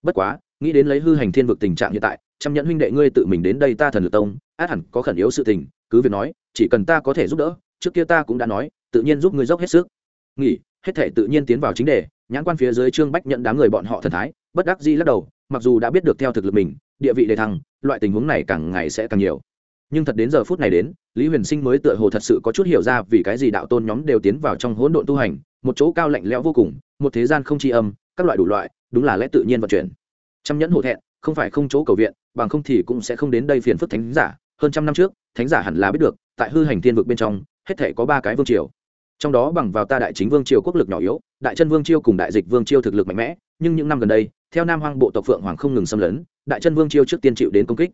Bất quá nghĩ đến lấy hư hành thiên vực tình trạng hiện tại trăm nhẫn huynh đệ ngươi tự mình đến đây ta thần lực tông, át hẳn có khẩn yếu sự tình, cứ việc nói, chỉ cần ta có thể giúp đỡ, trước kia ta cũng đã nói, tự nhiên giúp ngươi dốc hết sức. Nghỉ, hết thể tự nhiên tiến vào chính đề, nhãn quan phía dưới trương bách nhận đám người bọn họ thần thái, bất đắc di lắc đầu, mặc dù đã biết được theo thực lực mình, địa vị đề thăng, loại tình huống này càng ngày sẽ càng nhiều. Nhưng thật đến giờ phút này đến, lý huyền sinh mới tựa hồ thật sự có chút hiểu ra vì cái gì đạo tôn nhóm đều tiến vào trong hỗn độn tu hành, một chỗ cao lạnh lẽo vô cùng, một thế gian không tri âm, các loại đủ loại, đúng là lẽ tự nhiên vận chuyển trăm nhẫn hổ thẹn, không phải không chỗ cầu viện, bằng không thì cũng sẽ không đến đây phiền phức thánh giả. Hơn trăm năm trước, thánh giả hẳn là biết được, tại hư hành thiên vực bên trong, hết thể có ba cái vương triều. Trong đó bằng vào ta đại chính vương triều quốc lực nhỏ yếu, đại chân vương triều cùng đại dịch vương triều thực lực mạnh mẽ, nhưng những năm gần đây, theo nam hoang bộ tộc phượng hoàng không ngừng xâm lấn, đại chân vương triều trước tiên chịu đến công kích.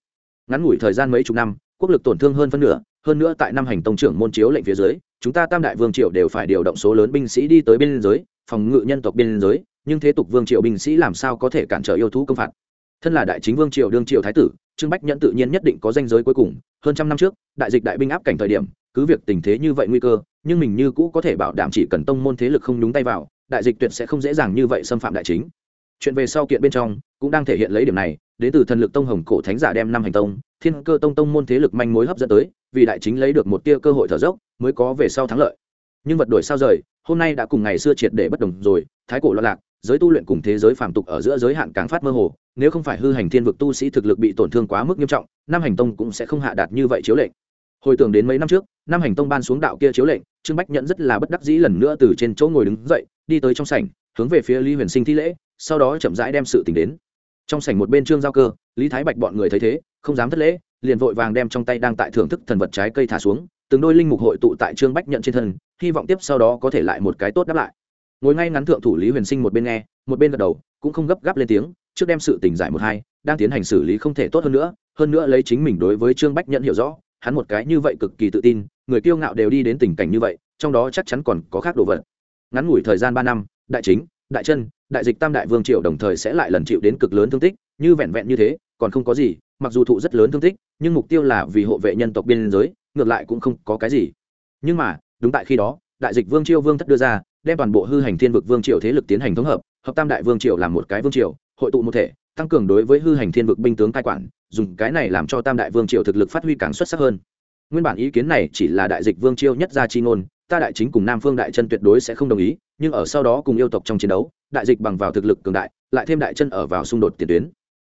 Ngắn ngủi thời gian mấy chục năm, quốc lực tổn thương hơn phân nửa, hơn nữa tại năm hành tông trưởng môn chiếu lệnh phía dưới, chúng ta tam đại vương triều đều phải điều động số lớn binh sĩ đi tới biên giới, phòng ngự nhân tộc biên giới nhưng thế tục vương triều binh sĩ làm sao có thể cản trở yêu thú công phạt? Thân là đại chính vương triều đương triều thái tử, trương bách nhẫn tự nhiên nhất định có danh giới cuối cùng. Hơn trăm năm trước, đại dịch đại binh áp cảnh thời điểm, cứ việc tình thế như vậy nguy cơ, nhưng mình như cũ có thể bảo đảm chỉ cần tông môn thế lực không nhúng tay vào, đại dịch tuyệt sẽ không dễ dàng như vậy xâm phạm đại chính. Chuyện về sau kiện bên trong, cũng đang thể hiện lấy điểm này. Đến từ thần lực tông hồng cổ thánh giả đem năm hành tông, thiên cơ tông tông môn thế lực manh mối hấp dẫn tới, vì đại chính lấy được một tia cơ hội thở dốc, mới có về sau thắng lợi. Nhưng vật đổi sao rời, hôm nay đã cùng ngày xưa triệt để bất đồng rồi, thái cổ lo lạc giới tu luyện cùng thế giới phàm tục ở giữa giới hạn càng phát mơ hồ, nếu không phải hư hành thiên vực tu sĩ thực lực bị tổn thương quá mức nghiêm trọng, nam hành tông cũng sẽ không hạ đạt như vậy chiếu lệnh. Hồi tưởng đến mấy năm trước, nam hành tông ban xuống đạo kia chiếu lệnh, trương bách nhận rất là bất đắc dĩ lần nữa từ trên chỗ ngồi đứng dậy, đi tới trong sảnh, hướng về phía lý huyền sinh thi lễ, sau đó chậm rãi đem sự tình đến. Trong sảnh một bên trương giao cơ, lý thái bạch bọn người thấy thế, không dám thất lễ, liền vội vàng đem trong tay đang tại thưởng thức thần vật trái cây thả xuống, từng đôi linh mục hội tụ tại trương bách nhận trên thân, hy vọng tiếp sau đó có thể lại một cái tốt đáp lại ngồi ngay ngắn thượng thủ lý huyền sinh một bên nghe, một bên gật đầu, cũng không gấp gáp lên tiếng, trước đem sự tình giải một hai, đang tiến hành xử lý không thể tốt hơn nữa hơn nữa lấy chính mình đối với trương bách nhận hiểu rõ, hắn một cái như vậy cực kỳ tự tin, người kiêu ngạo đều đi đến tình cảnh như vậy, trong đó chắc chắn còn có khác đồ vật. Ngắn ngủi thời gian ba năm, đại chính, đại chân, đại dịch tam đại vương triều đồng thời sẽ lại lần chịu đến cực lớn thương tích, như vẹn vẹn như thế, còn không có gì, mặc dù thụ rất lớn thương tích, nhưng mục tiêu là vì hộ vệ nhân tộc biên giới, ngược lại cũng không có cái gì. Nhưng mà, đúng tại khi đó, đại dịch vương triều vương thất đưa ra đem toàn bộ hư hành thiên vực vương triều thế lực tiến hành thống hợp hợp tam đại vương triều làm một cái vương triều, hội tụ một thể, tăng cường đối với hư hành thiên vực binh tướng cai quản, dùng cái này làm cho tam đại vương triều thực lực phát huy càng xuất sắc hơn. Nguyên bản ý kiến này chỉ là đại dịch vương triều nhất gia chi ngôn, ta đại chính cùng nam phương đại chân tuyệt đối sẽ không đồng ý, nhưng ở sau đó cùng yêu tộc trong chiến đấu, đại dịch bằng vào thực lực cường đại, lại thêm đại chân ở vào xung đột tiền tuyến.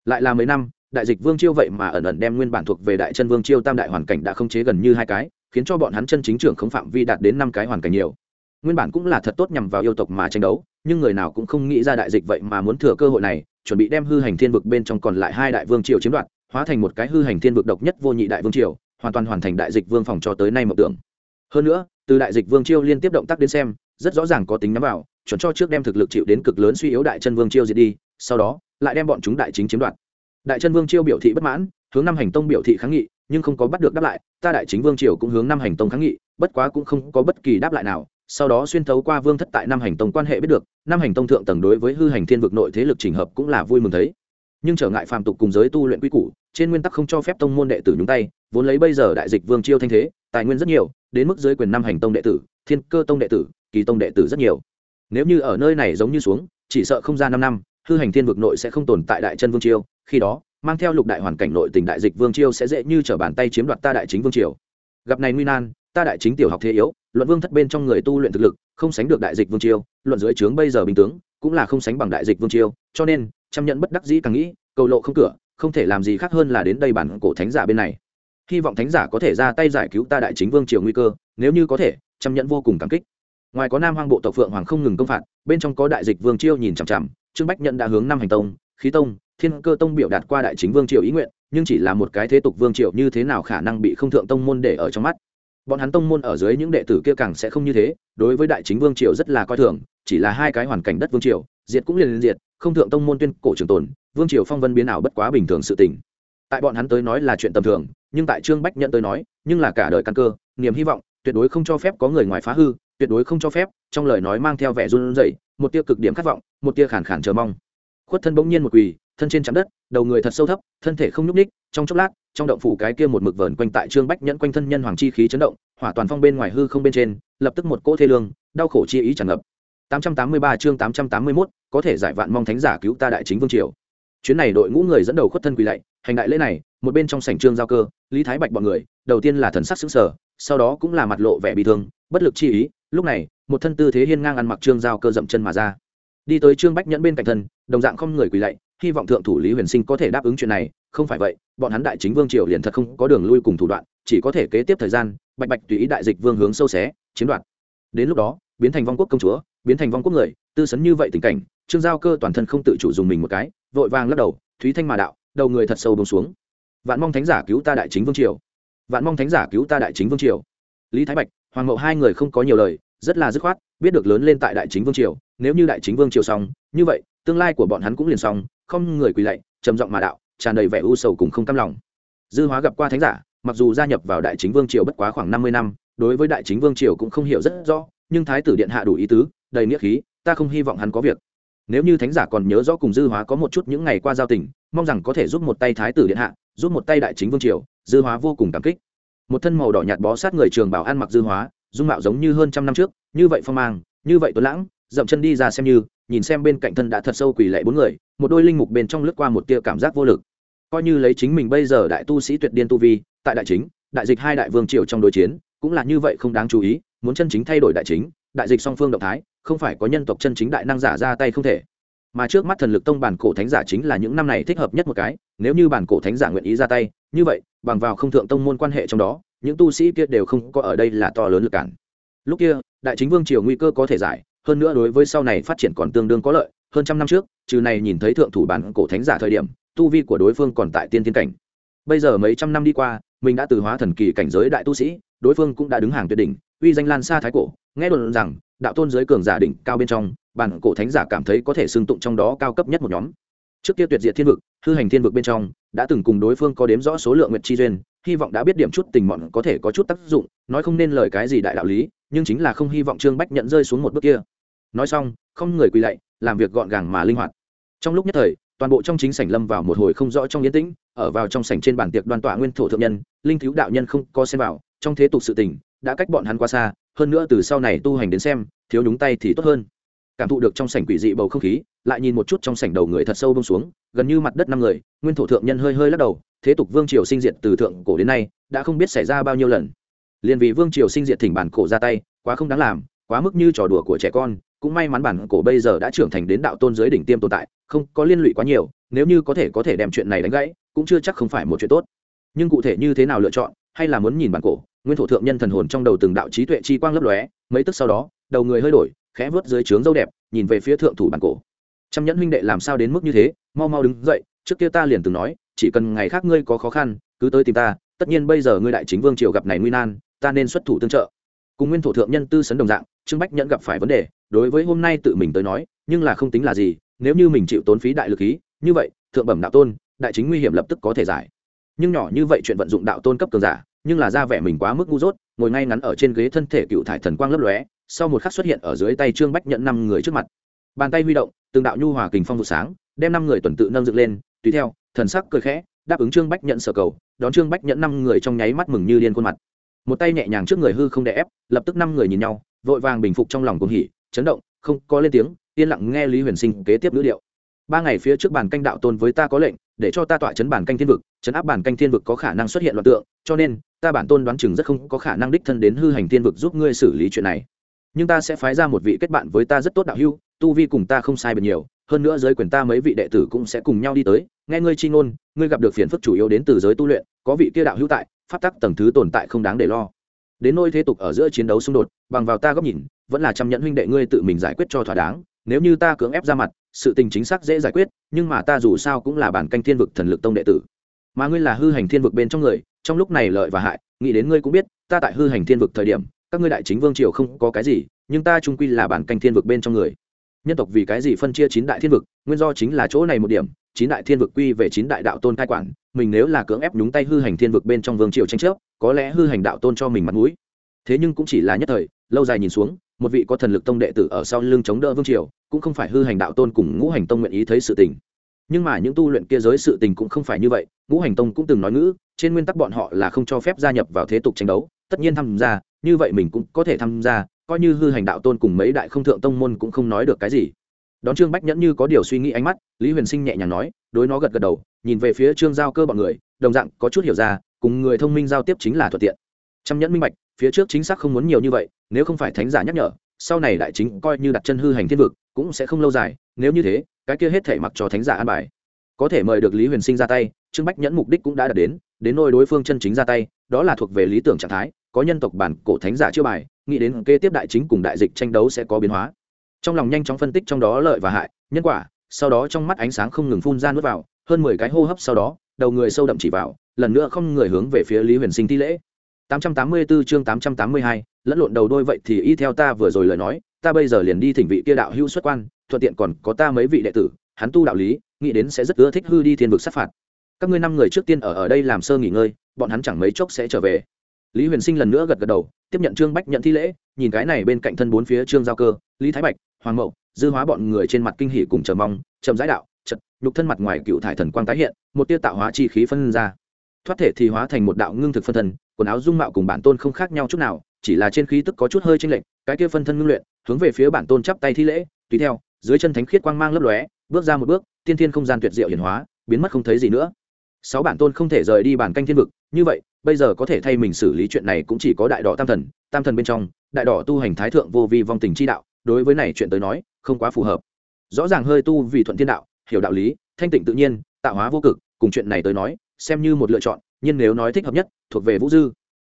Lại là mấy năm, đại dịch vương chiêu vậy mà ẩn ẩn đem nguyên bản thuộc về đại chân vương chiêu tam đại hoàn cảnh đã không chế gần như hai cái, khiến cho bọn hắn chân chính trưởng không phạm vi đạt đến năm cái hoàn cảnh nhiều nguyên bản cũng là thật tốt nhằm vào yêu tộc mà tranh đấu, nhưng người nào cũng không nghĩ ra đại dịch vậy mà muốn thừa cơ hội này, chuẩn bị đem hư hành thiên vực bên trong còn lại hai đại vương triều chiếm đoạt, hóa thành một cái hư hành thiên vực độc nhất vô nhị đại vương triều, hoàn toàn hoàn thành đại dịch vương phòng cho tới nay mộng tưởng. Hơn nữa, từ đại dịch vương triều liên tiếp động tác đến xem, rất rõ ràng có tính nắm vào, chuẩn cho trước đem thực lực chịu đến cực lớn suy yếu đại chân vương triều diệt đi, sau đó, lại đem bọn chúng đại chính chiếm đoạt. Đại chân vương triều biểu thị bất mãn, hướng năm hành tông biểu thị kháng nghị, nhưng không có bắt được đáp lại, ta đại chính vương triều cũng hướng năm hành tông kháng nghị, bất quá cũng không có bất kỳ đáp lại nào sau đó xuyên thấu qua vương thất tại năm hành tông quan hệ biết được năm hành tông thượng tầng đối với hư hành thiên vực nội thế lực trình hợp cũng là vui mừng thấy. Nhưng trở ngại phàm tục cùng giới tu luyện quy củ, trên nguyên tắc không cho phép tông môn đệ tử nhúng tay, vốn lấy bây giờ đại dịch vương chiêu thanh thế, tài nguyên rất nhiều, đến mức dưới quyền năm hành tông đệ tử, thiên cơ tông đệ tử, kỳ tông đệ tử rất nhiều. Nếu như ở nơi này giống như xuống, chỉ sợ không ra năm năm, hư hành thiên vực nội sẽ không tồn tại đại chân vương chiêu, khi đó, mang theo lục đại hoàn cảnh nội tình đại dịch vương chiêu sẽ dễ như trở bàn tay chiếm đoạt ta đại chính vương triều. Gặp này nguy nan ta đại chính tiểu học thế yếu, luận vương thất bên trong người tu luyện thực lực, không sánh được đại dịch vương chiêu luận dưới trướng bây giờ bình tướng, cũng là không sánh bằng đại dịch vương chiêu cho nên chăm nhận bất đắc dĩ càng nghĩ, cầu lộ không cửa, không thể làm gì khác hơn là đến đây bản cổ thánh giả bên này. Hy vọng thánh giả có thể ra tay giải cứu ta đại chính vương triều nguy cơ, nếu như có thể chăm nhận vô cùng cảm kích. Ngoài có nam hoang bộ tộc phượng hoàng không ngừng công phạt, bên trong có đại dịch vương chiêu nhìn chằm chằm, trương bách nhận đã hướng năm hành tông, khí tông, thiên cơ tông biểu đạt qua đại chính vương triều ý nguyện, nhưng chỉ là một cái thế tục vương triều như thế nào khả năng bị không thượng tông môn để ở trong mắt bọn hắn tông môn ở dưới những đệ tử kia càng sẽ không như thế, đối với đại chính vương triều rất là coi thường, chỉ là hai cái hoàn cảnh đất vương triều, diệt cũng liền liền diệt, không thượng tông môn tuyên cổ trường tồn, vương triều phong vân biến ảo bất quá bình thường sự tình. Tại bọn hắn tới nói là chuyện tầm thường, nhưng tại trương bách nhận tới nói, nhưng là cả đời căn cơ, niềm hy vọng, tuyệt đối không cho phép có người ngoài phá hư, tuyệt đối không cho phép, trong lời nói mang theo vẻ run rẩy, một tia cực điểm khát vọng, một tia khản khản chờ mong khuất thân bỗng nhiên một quỳ thân trên chạm đất đầu người thật sâu thấp thân thể không nhúc ních trong chốc lát trong động phủ cái kia một mực vờn quanh tại trương bách nhẫn quanh thân nhân hoàng chi khí chấn động hỏa toàn phong bên ngoài hư không bên trên lập tức một cỗ thê lương đau khổ chi ý tràn ngập. 883 chương 881, có thể giải vạn mong thánh giả cứu ta đại chính vương triều. Chuyến này đội ngũ người dẫn đầu khuất thân quỳ lạy hành đại lễ này một bên trong sảnh trương giao cơ lý thái bạch bọn người đầu tiên là thần sắc sững sờ, sau đó cũng là mặt lộ vẻ bị thương bất lực chi ý lúc này một thân tư thế hiên ngang ăn mặc trương giao cơ dậm chân mà ra đi tới trương bách nhẫn bên cạnh thân, đồng dạng không người quỳ lạy, hy vọng thượng thủ lý huyền sinh có thể đáp ứng chuyện này, không phải vậy, bọn hắn đại chính vương triều liền thật không có đường lui cùng thủ đoạn, chỉ có thể kế tiếp thời gian, bạch bạch tùy ý đại dịch vương hướng sâu xé, chiếm đoạt. Đến lúc đó, biến thành vong quốc công chúa, biến thành vong quốc người, tư sấn như vậy tình cảnh, trương giao cơ toàn thân không tự chủ dùng mình một cái, vội vàng lắc đầu, thúy thanh mà đạo, đầu người thật sâu bông xuống. Vạn mong thánh giả cứu ta đại chính vương triều. Vạn mong thánh giả cứu ta đại chính vương triều. Lý thái bạch, hoàng mậu hai người không có nhiều lời rất là dứt khoát, biết được lớn lên tại đại chính vương triều, nếu như đại chính vương triều xong, như vậy, tương lai của bọn hắn cũng liền xong, không người quỳ lạy, trầm giọng mà đạo, tràn đầy vẻ u sầu cùng không cam lòng. Dư hóa gặp qua thánh giả, mặc dù gia nhập vào đại chính vương triều bất quá khoảng năm mươi năm, đối với đại chính vương triều cũng không hiểu rất rõ, nhưng thái tử điện hạ đủ ý tứ, đầy nghĩa khí, ta không hy vọng hắn có việc. Nếu như thánh giả còn nhớ rõ cùng dư hóa có một chút những ngày qua giao tình, mong rằng có thể giúp một tay thái tử điện hạ, giúp một tay đại chính vương triều, dư hóa vô cùng cảm kích. Một thân màu đỏ nhạt bó sát người trường bảo ăn mặc dư hóa dung mạo giống như hơn trăm năm trước, như vậy phong mang, như vậy tuấn lãng, dậm chân đi ra xem như, nhìn xem bên cạnh thân đã thật sâu quỳ lệ bốn người, một đôi linh mục bên trong lướt qua một tia cảm giác vô lực. Coi như lấy chính mình bây giờ đại tu sĩ tuyệt điên tu vi, tại đại chính, đại dịch hai đại vương triều trong đối chiến, cũng là như vậy không đáng chú ý, muốn chân chính thay đổi đại chính, đại dịch song phương động thái, không phải có nhân tộc chân chính đại năng giả ra tay không thể. Mà trước mắt thần lực tông bản cổ thánh giả chính là những năm này thích hợp nhất một cái, nếu như bản cổ thánh giả nguyện ý ra tay như vậy, bằng vào không thượng tông môn quan hệ trong đó, những tu sĩ kia đều không có ở đây là to lớn lực cản. Lúc kia, đại chính vương triều nguy cơ có thể giải, hơn nữa đối với sau này phát triển còn tương đương có lợi, hơn trăm năm trước, trừ này nhìn thấy thượng thủ bản cổ thánh giả thời điểm, tu vi của đối phương còn tại tiên thiên cảnh. Bây giờ mấy trăm năm đi qua, mình đã từ hóa thần kỳ cảnh giới đại tu sĩ, đối phương cũng đã đứng hàng tuyệt đỉnh, uy danh lan xa thái cổ, nghe đồn rằng, đạo tôn giới cường giả đỉnh cao bên trong, bản cổ thánh giả cảm thấy có thể xưng tụng trong đó cao cấp nhất một nhóm. Trước kia tuyệt diệt thiên vực, hư hành thiên vực bên trong đã từng cùng đối phương có đếm rõ số lượng nguyệt chi duyên, hy vọng đã biết điểm chút tình mọn có thể có chút tác dụng, nói không nên lời cái gì đại đạo lý, nhưng chính là không hy vọng trương bách nhận rơi xuống một bước kia. Nói xong, không người quỳ lạy, làm việc gọn gàng mà linh hoạt. Trong lúc nhất thời, toàn bộ trong chính sảnh lâm vào một hồi không rõ trong yên tĩnh, ở vào trong sảnh trên bàn tiệc đoan tọa nguyên thổ thượng nhân, linh thiếu đạo nhân không có xem vào, trong thế tục sự tình, đã cách bọn hắn qua xa, hơn nữa từ sau này tu hành đến xem, thiếu nhúng tay thì tốt hơn. Cảm thụ được trong sảnh quỷ dị bầu không khí lại nhìn một chút trong sảnh đầu người thật sâu bông xuống, gần như mặt đất năm người, nguyên thổ thượng nhân hơi hơi lắc đầu, thế tục vương triều sinh diệt từ thượng cổ đến nay, đã không biết xảy ra bao nhiêu lần. Liền vì vương triều sinh diệt thỉnh bản cổ ra tay, quá không đáng làm, quá mức như trò đùa của trẻ con, cũng may mắn bản cổ bây giờ đã trưởng thành đến đạo tôn giới đỉnh tiêm tồn tại, không có liên lụy quá nhiều, nếu như có thể có thể đem chuyện này đánh gãy, cũng chưa chắc không phải một chuyện tốt. Nhưng cụ thể như thế nào lựa chọn, hay là muốn nhìn bản cổ, nguyên thổ thượng nhân thần hồn trong đầu từng đạo trí tuệ chi quang lấp lóe, mấy tức sau đó, đầu người hơi đổi, khẽ vớt dưới trướng dâu đẹp, nhìn về phía thượng thủ bản cổ trăm nhẫn huynh đệ làm sao đến mức như thế, mau mau đứng dậy, trước kia ta liền từng nói, chỉ cần ngày khác ngươi có khó khăn, cứ tới tìm ta, tất nhiên bây giờ ngươi đại chính vương triều gặp này nguy nan, ta nên xuất thủ tương trợ. Cùng nguyên thổ thượng nhân tư sấn đồng dạng, trương bách nhẫn gặp phải vấn đề, đối với hôm nay tự mình tới nói, nhưng là không tính là gì, nếu như mình chịu tốn phí đại lực khí như vậy, thượng bẩm đạo tôn, đại chính nguy hiểm lập tức có thể giải. Nhưng nhỏ như vậy chuyện vận dụng đạo tôn cấp cường giả, nhưng là ra vẻ mình quá mức ngu dốt, ngồi ngay ngắn ở trên ghế thân thể cựu thải thần quang lấp lóe, sau một khắc xuất hiện ở dưới tay trương bách nhận năm người trước mặt. Bàn tay huy động từng đạo nhu hòa kình phong vụ sáng, đem năm người tuần tự nâng dựng lên, tùy theo, thần sắc cười khẽ, đáp ứng trương bách nhận sở cầu, đón trương bách nhận năm người trong nháy mắt mừng như điên khuôn mặt. Một tay nhẹ nhàng trước người hư không đè ép, lập tức năm người nhìn nhau, vội vàng bình phục trong lòng cuồng hỉ, chấn động, không có lên tiếng, yên lặng nghe lý huyền sinh kế tiếp ngữ điệu. Ba ngày phía trước bàn canh đạo tôn với ta có lệnh, để cho ta tọa chấn bản canh thiên vực, chấn áp bản canh thiên vực có khả năng xuất hiện loạn tượng, cho nên, ta bản tôn đoán chừng rất không có khả năng đích thân đến hư hành thiên vực giúp ngươi xử lý chuyện này. Nhưng ta sẽ phái ra một vị kết bạn với ta rất tốt đạo hưu tu vi cùng ta không sai biệt nhiều, hơn nữa giới quyền ta mấy vị đệ tử cũng sẽ cùng nhau đi tới, nghe ngươi chi ngôn, ngươi gặp được phiền phức chủ yếu đến từ giới tu luyện, có vị kia đạo hữu tại, pháp tắc tầng thứ tồn tại không đáng để lo. Đến nôi thế tục ở giữa chiến đấu xung đột, bằng vào ta góc nhìn, vẫn là trăm nhẫn huynh đệ ngươi tự mình giải quyết cho thỏa đáng, nếu như ta cưỡng ép ra mặt, sự tình chính xác dễ giải quyết, nhưng mà ta dù sao cũng là bản canh thiên vực thần lực tông đệ tử. Mà ngươi là hư hành thiên vực bên trong người, trong lúc này lợi và hại, nghĩ đến ngươi cũng biết, ta tại hư hành thiên vực thời điểm, các ngươi đại chính vương triều không có cái gì, nhưng ta trung quy là bản canh thiên vực bên trong người nhân tộc vì cái gì phân chia chín đại thiên vực, nguyên do chính là chỗ này một điểm, chín đại thiên vực quy về chín đại đạo tôn cai quản, mình nếu là cưỡng ép nhúng tay hư hành thiên vực bên trong vương triều tranh chấp, có lẽ hư hành đạo tôn cho mình mặt mũi. Thế nhưng cũng chỉ là nhất thời, lâu dài nhìn xuống, một vị có thần lực tông đệ tử ở sau lưng chống đỡ vương triều, cũng không phải hư hành đạo tôn cùng ngũ hành tông nguyện ý thấy sự tình. Nhưng mà những tu luyện kia giới sự tình cũng không phải như vậy, ngũ hành tông cũng từng nói ngữ, trên nguyên tắc bọn họ là không cho phép gia nhập vào thế tục tranh đấu, tất nhiên tham gia, như vậy mình cũng có thể tham gia coi như hư hành đạo tôn cùng mấy đại không thượng tông môn cũng không nói được cái gì. Đón trương bách nhẫn như có điều suy nghĩ ánh mắt, lý huyền sinh nhẹ nhàng nói, đối nó gật gật đầu, nhìn về phía trương giao cơ bọn người, đồng dạng có chút hiểu ra, cùng người thông minh giao tiếp chính là thuận tiện. Trăm nhẫn minh bạch, phía trước chính xác không muốn nhiều như vậy, nếu không phải thánh giả nhắc nhở, sau này đại chính coi như đặt chân hư hành thiên vực, cũng sẽ không lâu dài, nếu như thế, cái kia hết thể mặc cho thánh giả an bài. Có thể mời được lý huyền sinh ra tay, trương bách nhẫn mục đích cũng đã đạt đến đến nôi đối phương chân chính ra tay, đó là thuộc về lý tưởng trạng thái, có nhân tộc bản cổ thánh giả chưa bài nghĩ đến kế tiếp đại chính cùng đại dịch tranh đấu sẽ có biến hóa. Trong lòng nhanh chóng phân tích trong đó lợi và hại nhân quả sau đó trong mắt ánh sáng không ngừng phun ra nuốt vào hơn mười cái hô hấp sau đó đầu người sâu đậm chỉ vào lần nữa không người hướng về phía lý huyền sinh thi lễ. 884 chương 882, lẫn lộn đầu đôi vậy thì y theo ta vừa rồi lời nói ta bây giờ liền đi thỉnh vị kia đạo hữu xuất quan thuận tiện còn có ta mấy vị đệ tử hắn tu đạo lý nghĩ đến sẽ rất ưa thích hư đi thiên vực sát phạt. Các ngươi năm người trước tiên ở ở đây làm sơ nghỉ ngơi bọn hắn chẳng mấy chốc sẽ trở về lý huyền sinh lần nữa gật gật đầu, tiếp nhận trương bách nhận thi lễ, nhìn cái này bên cạnh thân bốn phía trương giao cơ, lý thái bạch, hoàng mậu, dư hóa bọn người trên mặt kinh hỷ cùng chờ mong, chậm giãi đạo chật nhục thân mặt ngoài cựu thải thần quang tái hiện, một tia tạo hóa chi khí phân ra. Thoát thể thì hóa thành một đạo ngưng thực phân thân, quần áo dung mạo cùng bản tôn không khác nhau chút nào, chỉ là trên khí tức có chút hơi chênh lệch, cái kia phân thân ngưng luyện, hướng về phía bản tôn chắp tay thi lễ, tùy theo, dưới chân thánh khiết quang mang lấp lóe, bước ra một bước, tiên thiên không gian tuyệt diệu hiển hóa, biến mất không thấy gì nữa sáu bản tôn không thể rời đi bản canh thiên vực, như vậy, bây giờ có thể thay mình xử lý chuyện này cũng chỉ có đại đỏ tam thần tam thần bên trong, đại đỏ tu hành thái thượng vô vi vong tình chi đạo, đối với này chuyện tới nói, không quá phù hợp. Rõ ràng hơi tu vì thuận thiên đạo, hiểu đạo lý, thanh tịnh tự nhiên, tạo hóa vô cực, cùng chuyện này tới nói, xem như một lựa chọn, nhưng nếu nói thích hợp nhất, thuộc về vũ dư.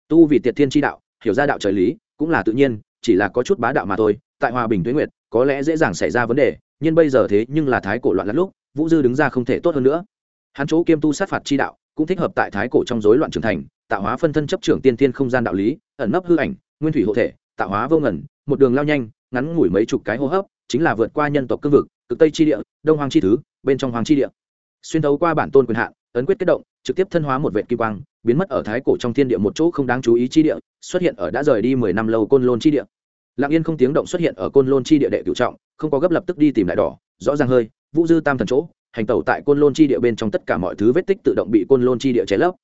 Tu vì tiệt thiên chi đạo, hiểu ra đạo trời lý, cũng là tự nhiên, chỉ là có chút bá đạo mà thôi, tại hòa bình tuế nguyệt, có lẽ dễ dàng xảy ra vấn đề, nhưng bây giờ thế nhưng là thái cổ loạn lắm lúc, vũ dư đứng ra không thể tốt hơn nữa hắn chỗ kiêm tu sát phạt chi đạo, cũng thích hợp tại thái cổ trong rối loạn trưởng thành, tạo hóa phân thân chấp trưởng tiên thiên không gian đạo lý, ẩn nấp hư ảnh, nguyên thủy hộ thể, tạo hóa vô ngẩn một đường lao nhanh, ngắn ngủi mấy chục cái hô hấp, chính là vượt qua nhân tộc cương vực, cực tây chi địa, đông hoàng chi thứ, bên trong hoàng chi địa. Xuyên thấu qua bản tôn quyền hạn, ấn quyết kết động, trực tiếp thân hóa một vệ kim quang, biến mất ở thái cổ trong thiên địa một chỗ không đáng chú ý chi địa, xuất hiện ở đã rời đi mười năm lâu côn lôn chi địa. Lặng yên không tiếng động xuất hiện ở côn lôn chi địa đệ cửu trọng, không có gấp lập tức đi tìm lại đỏ, rõ ràng hơi, vũ dư tam thần chỗ hành tẩu tại côn lôn chi địa bên trong tất cả mọi thứ vết tích tự động bị côn lôn chi địa cháy lấp.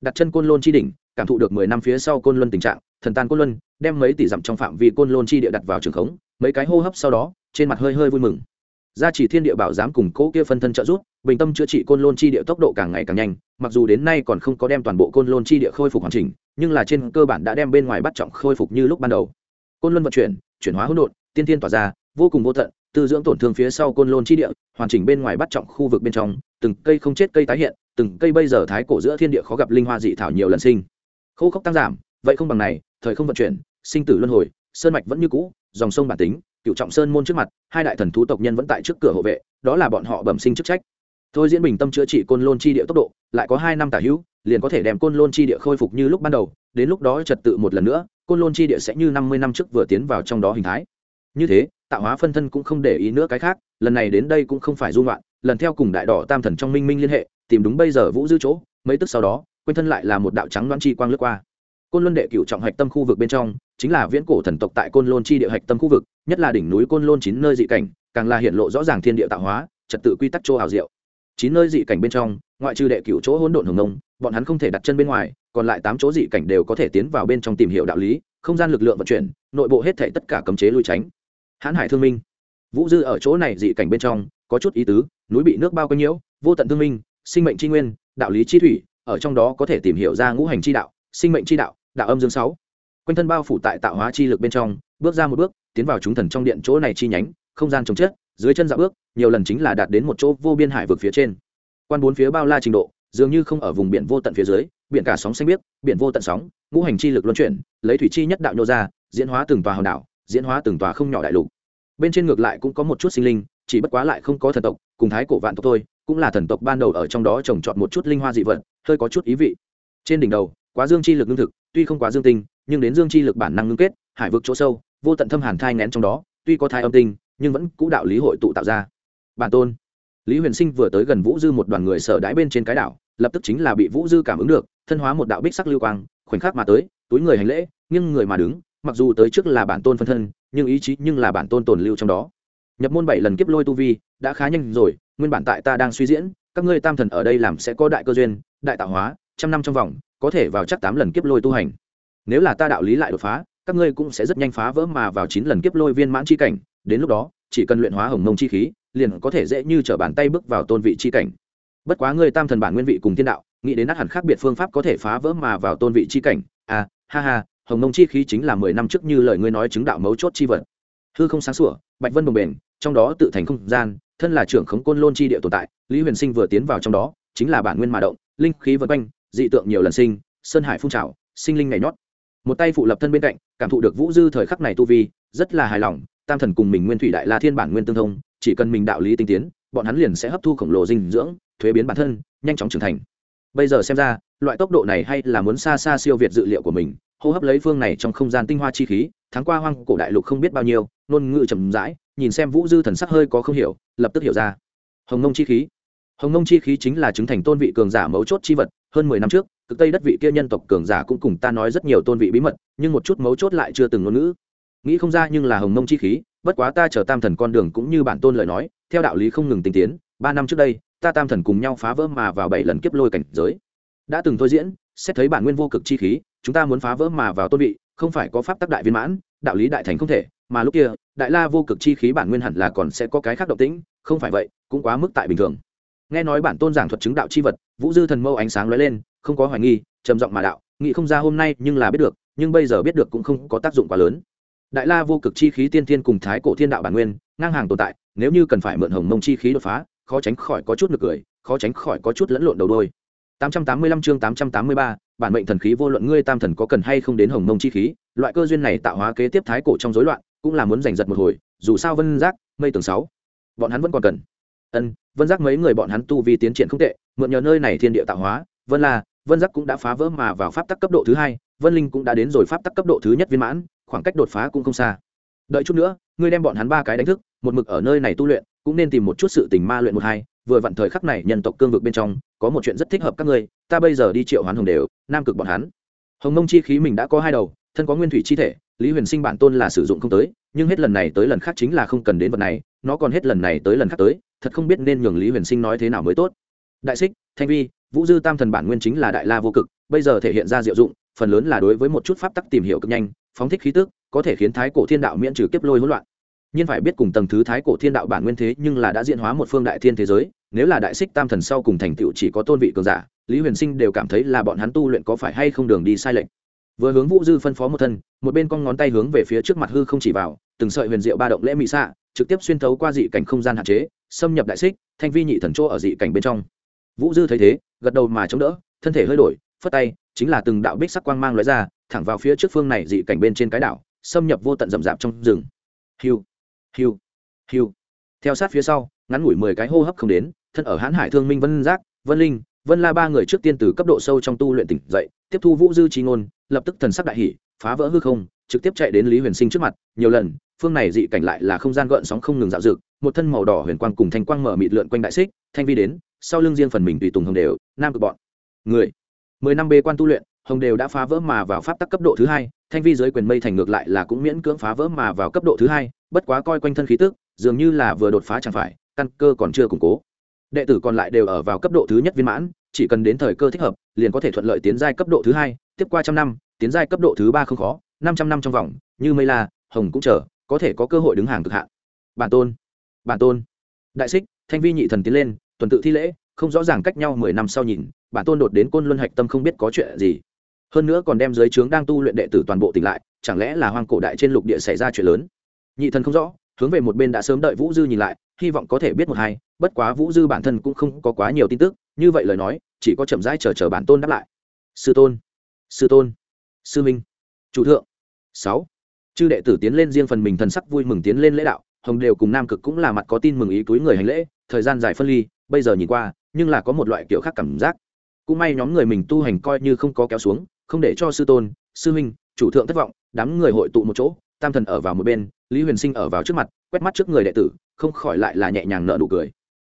Đặt chân côn lôn chi đỉnh, cảm thụ được mười năm phía sau côn luân tình trạng, thần tàn côn luân, đem mấy tỷ dặm trong phạm vi côn lôn chi địa đặt vào trường khống, mấy cái hô hấp sau đó, trên mặt hơi hơi vui mừng. Gia chỉ thiên địa bảo giám cùng cố kia phân thân trợ giúp, bình tâm chữa trị côn lôn chi địa tốc độ càng ngày càng nhanh, mặc dù đến nay còn không có đem toàn bộ côn lôn chi địa khôi phục hoàn chỉnh, nhưng là trên cơ bản đã đem bên ngoài bắt trọng khôi phục như lúc ban đầu. Côn luân vận chuyển chuyển hóa hỗn độn, tiên tiên tỏa ra, vô cùng vô tận tư dưỡng tổn thương phía sau côn lôn chi địa, hoàn chỉnh bên ngoài bắt trọng khu vực bên trong, từng cây không chết cây tái hiện, từng cây bây giờ thái cổ giữa thiên địa khó gặp linh hoa dị thảo nhiều lần sinh. Khô khốc tăng giảm, vậy không bằng này, thời không vận chuyển, sinh tử luân hồi, sơn mạch vẫn như cũ, dòng sông bản tính, cựu trọng sơn môn trước mặt, hai đại thần thú tộc nhân vẫn tại trước cửa hộ vệ, đó là bọn họ bẩm sinh chức trách. Thôi diễn bình tâm chữa trị côn lôn chi địa tốc độ, lại có hai năm tả hữu, liền có thể đem côn lôn chi địa khôi phục như lúc ban đầu, đến lúc đó trật tự một lần nữa, côn lôn chi địa sẽ như năm mươi năm trước vừa tiến vào trong đó hình thái như thế, tạo hóa phân thân cũng không để ý nữa cái khác, lần này đến đây cũng không phải dung loạn lần theo cùng đại đỏ tam thần trong minh minh liên hệ, tìm đúng bây giờ vũ dư chỗ, mấy tức sau đó, quanh thân lại là một đạo trắng đoán chi quang lướt qua. Côn luân đệ cựu trọng hạch tâm khu vực bên trong, chính là viễn cổ thần tộc tại côn lôn chi địa hạch tâm khu vực, nhất là đỉnh núi côn lôn chín nơi dị cảnh, càng là hiện lộ rõ ràng thiên địa tạo hóa, trật tự quy tắc chỗ ảo diệu. Chín nơi dị cảnh bên trong, ngoại trừ đệ cựu chỗ hỗn độn hồng nông bọn hắn không thể đặt chân bên ngoài, còn lại tám chỗ dị cảnh đều có thể tiến vào bên trong tìm hiểu đạo lý, không gian lực lượng vận chuyển, nội bộ hết thể tất cả cấm chế lui tránh hãn hải thương minh. Vũ dư ở chỗ này dị cảnh bên trong, có chút ý tứ, núi bị nước bao quanh nhiễu, vô tận thương minh, sinh mệnh tri nguyên, đạo lý chi thủy, ở trong đó có thể tìm hiểu ra ngũ hành chi đạo, sinh mệnh chi đạo đạo âm dương sáu. Quanh thân bao phủ tại tạo hóa chi lực bên trong, bước ra một bước, tiến vào chúng thần trong điện chỗ này chi nhánh, không gian trồng chết dưới chân dạo bước, nhiều lần chính là đạt đến một chỗ vô biên hải vực phía trên. Quan bốn phía bao la trình độ, dường như không ở vùng biển vô tận phía dưới, biển cả sóng xanh biếc, biển vô tận sóng, ngũ hành chi lực luân chuyển, lấy thủy chi nhất đạo nhô ra, diễn hóa từng tòa hòn đảo diễn hóa từng tòa không nhỏ đại lục. Bên trên ngược lại cũng có một chút sinh linh, chỉ bất quá lại không có thần tộc, cùng thái cổ vạn tộc thôi, cũng là thần tộc ban đầu ở trong đó trồng trọt một chút linh hoa dị vật, hơi có chút ý vị. Trên đỉnh đầu, quá dương chi lực ngưng thực, tuy không quá dương tinh, nhưng đến dương chi lực bản năng ngưng kết, hải vực chỗ sâu, vô tận thâm hàn thai nén trong đó, tuy có thai âm tinh, nhưng vẫn cũ đạo lý hội tụ tạo ra. Bản tôn, lý huyền sinh vừa tới gần vũ dư một đoàn người sở đãi bên trên cái đảo, lập tức chính là bị vũ dư cảm ứng được, thân hóa một đạo bích sắc lưu quang, khoảnh khắc mà tới, túi người hành lễ, nghiêng người mà đứng mặc dù tới trước là bản tôn phân thân, nhưng ý chí nhưng là bản tôn tồn lưu trong đó. Nhập môn bảy lần kiếp lôi tu vi, đã khá nhanh rồi, nguyên bản tại ta đang suy diễn, các ngươi tam thần ở đây làm sẽ có đại cơ duyên, đại tạo hóa, trăm năm trong vòng, có thể vào chắc tám lần kiếp lôi tu hành. Nếu là ta đạo lý lại đột phá, các ngươi cũng sẽ rất nhanh phá vỡ mà vào chín lần kiếp lôi viên mãn chi cảnh, đến lúc đó, chỉ cần luyện hóa hồng mông chi khí, liền có thể dễ như t r ở bàn tay bước vào tôn vị chi cảnh. Bất quá ngươi tam thần bản nguyên vị cùng thiên đạo, nghĩ đến nát hẳn khác biệt phương pháp có thể phá vỡ mà vào tôn vị chi cảnh. À ha ha hồng Nông chi khí chính là mười năm trước như lời ngươi nói chứng đạo mấu chốt chi vật. Hư không sáng sủa, bạch vân bồng bền trong đó tự thành không gian, thân là trưởng khống côn lôn chi địa tồn tại, lý huyền sinh vừa tiến vào trong đó, chính là bản nguyên mà động, linh khí vân quanh, dị tượng nhiều lần sinh, sơn hải phun trào, sinh linh nhảy nhót. Một tay phụ lập thân bên cạnh, cảm thụ được vũ dư thời khắc này tu vi, rất là hài lòng, tam thần cùng mình nguyên thủy đại la thiên bản nguyên tương thông, chỉ cần mình đạo lý tinh tiến, bọn hắn liền sẽ hấp thu khổng lồ dinh dưỡng, thuế biến bản thân, nhanh chóng trưởng thành. Bây giờ xem ra loại tốc độ này hay là muốn xa xa siêu việt dự liệu của mình, hô hấp lấy phương này trong không gian tinh hoa chi khí tháng qua hoang cổ đại lục không biết bao nhiêu, ngôn ngữ chầm rãi, nhìn xem vũ dư thần sắc hơi có không hiểu, lập tức hiểu ra. Hồng nông chi khí. Hồng nông chi khí chính là chứng thành tôn vị cường giả mấu chốt chi vật, hơn mười năm trước, cực tây đất vị kia nhân tộc cường giả cũng cùng ta nói rất nhiều tôn vị bí mật, nhưng một chút mấu chốt lại chưa từng ngôn ngữ. Nghĩ không ra nhưng là hồng nông chi khí, bất quá ta chờ tam thần con đường cũng như bản tôn lời nói, theo đạo lý không ngừng tinh tiến, ba năm trước đây, ta tam thần cùng nhau phá vỡ mà vào bảy lần kiếp lôi cảnh giới đã từng thôi diễn, xét thấy bản nguyên vô cực chi khí, chúng ta muốn phá vỡ mà vào tôn vị, không phải có pháp tắc đại viên mãn, đạo lý đại thành không thể, mà lúc kia, đại la vô cực chi khí bản nguyên hẳn là còn sẽ có cái khác động tĩnh, không phải vậy, cũng quá mức tại bình thường. Nghe nói bản tôn giảng thuật chứng đạo chi vật, vũ dư thần mâu ánh sáng lóe lên, không có hoài nghi, trầm giọng mà đạo, nghĩ không ra hôm nay nhưng là biết được, nhưng bây giờ biết được cũng không có tác dụng quá lớn. Đại la vô cực chi khí tiên thiên cùng thái cổ thiên đạo bản nguyên, ngang hàng tồn tại, nếu như cần phải mượn hồng mông chi khí đột phá, khó tránh khỏi có chút nực cười, khó tránh khỏi có chút lẫn lộn đầu đôi. 885 chương 883, bản mệnh thần khí vô luận ngươi tam thần có cần hay không đến hồng mông chi khí loại cơ duyên này tạo hóa kế tiếp thái cổ trong rối loạn cũng là muốn giành giật một hồi dù sao vân giác mây tường sáu bọn hắn vẫn còn cần. Ân vân giác mấy người bọn hắn tu vi tiến triển không tệ mượn nhờ nơi này thiên địa tạo hóa vân la vân giác cũng đã phá vỡ mà vào pháp tắc cấp độ thứ hai vân linh cũng đã đến rồi pháp tắc cấp độ thứ nhất viên mãn khoảng cách đột phá cũng không xa. Đợi chút nữa ngươi đem bọn hắn ba cái đánh thức một mực ở nơi này tu luyện cũng nên tìm một chút sự tình ma luyện một hai vừa vặn thời khắc này nhân tộc cương vực bên trong có một chuyện rất thích hợp các ngươi, ta bây giờ đi triệu hoán hồng đều, nam cực bọn hắn. Hồng mông chi khí mình đã có hai đầu, thân có nguyên thủy chi thể, lý huyền sinh bản tôn là sử dụng không tới, nhưng hết lần này tới lần khác chính là không cần đến vật này, nó còn hết lần này tới lần khác tới, thật không biết nên nhường lý huyền sinh nói thế nào mới tốt. Đại xích, thanh vi, vũ dư tam thần bản nguyên chính là đại la vô cực, bây giờ thể hiện ra diệu dụng, phần lớn là đối với một chút pháp tắc tìm hiểu cực nhanh, phóng thích khí tức, có thể khiến thái cổ thiên đạo miễn trừ kiếp lôi hỗn loạn. Nhưng phải biết cùng tầng thứ thái cổ thiên đạo bản nguyên thế nhưng là đã diễn hóa một phương đại thiên thế giới nếu là đại xích tam thần sau cùng thành tựu chỉ có tôn vị cường giả, lý huyền sinh đều cảm thấy là bọn hắn tu luyện có phải hay không đường đi sai lệch. Vừa hướng vũ dư phân phó một thân, một bên con ngón tay hướng về phía trước mặt hư không chỉ vào, từng sợi huyền diệu ba động lễ mỹ xạ, trực tiếp xuyên thấu qua dị cảnh không gian hạn chế, xâm nhập đại xích, thanh vi nhị thần chỗ ở dị cảnh bên trong. Vũ dư thấy thế, gật đầu mà chống đỡ, thân thể hơi đổi, phất tay, chính là từng đạo bích sắc quang mang lóe ra, thẳng vào phía trước phương này dị cảnh bên trên cái đảo, xâm nhập vô tận rậm rạp trong rừng. Hiu hiu hiu. Theo sát phía sau, ngắn ngủi mười cái hô hấp không đến thân ở hãn hải thương minh vân giác, vân linh, vân la ba người trước tiên từ cấp độ sâu trong tu luyện tỉnh dậy, tiếp thu vũ dư trí ngôn, lập tức thần sắc đại hỷ phá vỡ hư không, trực tiếp chạy đến lý huyền sinh trước mặt, nhiều lần, phương này dị cảnh lại là không gian gợn sóng không ngừng dạo dực một thân màu đỏ huyền quang cùng thanh quang mở mịt lượn quanh đại xích, thanh vi đến, sau lưng riêng phần mình tùy tùng hồng đều, nam cực bọn. Người, mười năm bê quan tu luyện, hồng đều đã phá vỡ mà vào pháp tắc cấp độ thứ hai, thanh vi dưới quyền mây thành ngược lại là cũng miễn cưỡng phá vỡ mà vào cấp độ thứ hai, bất quá coi quanh thân khí tức, dường như là vừa đột phá chẳng phải, căn cơ còn chưa củng cố đệ tử còn lại đều ở vào cấp độ thứ nhất viên mãn, chỉ cần đến thời cơ thích hợp, liền có thể thuận lợi tiến giai cấp độ thứ hai, tiếp qua trăm năm, tiến giai cấp độ thứ ba không khó, năm trăm năm trong vòng, như mây la, hồng cũng chờ, có thể có cơ hội đứng hàng cực hạn. Bản tôn bản tôn. Đại xích, thanh vi nhị thần tiến lên, tuần tự thi lễ, không rõ ràng cách nhau mười năm sau nhìn, bản tôn đột đến côn luân hạch tâm không biết có chuyện gì. Hơn nữa còn đem giới trướng đang tu luyện đệ tử toàn bộ tỉnh lại, chẳng lẽ là hoang cổ đại trên lục địa xảy ra chuyện lớn? Nhị thần không rõ hướng về một bên đã sớm đợi vũ dư nhìn lại hy vọng có thể biết một hai bất quá vũ dư bản thân cũng không có quá nhiều tin tức như vậy lời nói chỉ có chậm rãi chờ chờ bản tôn đáp lại. Sư tôn sư tôn sư minh chủ thượng. Sáu. Chư đệ tử tiến lên riêng phần mình thần sắc vui mừng tiến lên lễ đạo hồng đều cùng nam cực cũng là mặt có tin mừng ý túi người hành lễ thời gian dài phân ly bây giờ nhìn qua nhưng là có một loại kiểu khác cảm giác. Cũng may nhóm người mình tu hành coi như không có kéo xuống không để cho sư tôn sư minh, chủ thượng thất vọng đám người hội tụ một chỗ tam thần ở vào một bên, lý huyền sinh ở vào trước mặt, quét mắt trước người đệ tử, không khỏi lại là nhẹ nhàng nợ nụ cười.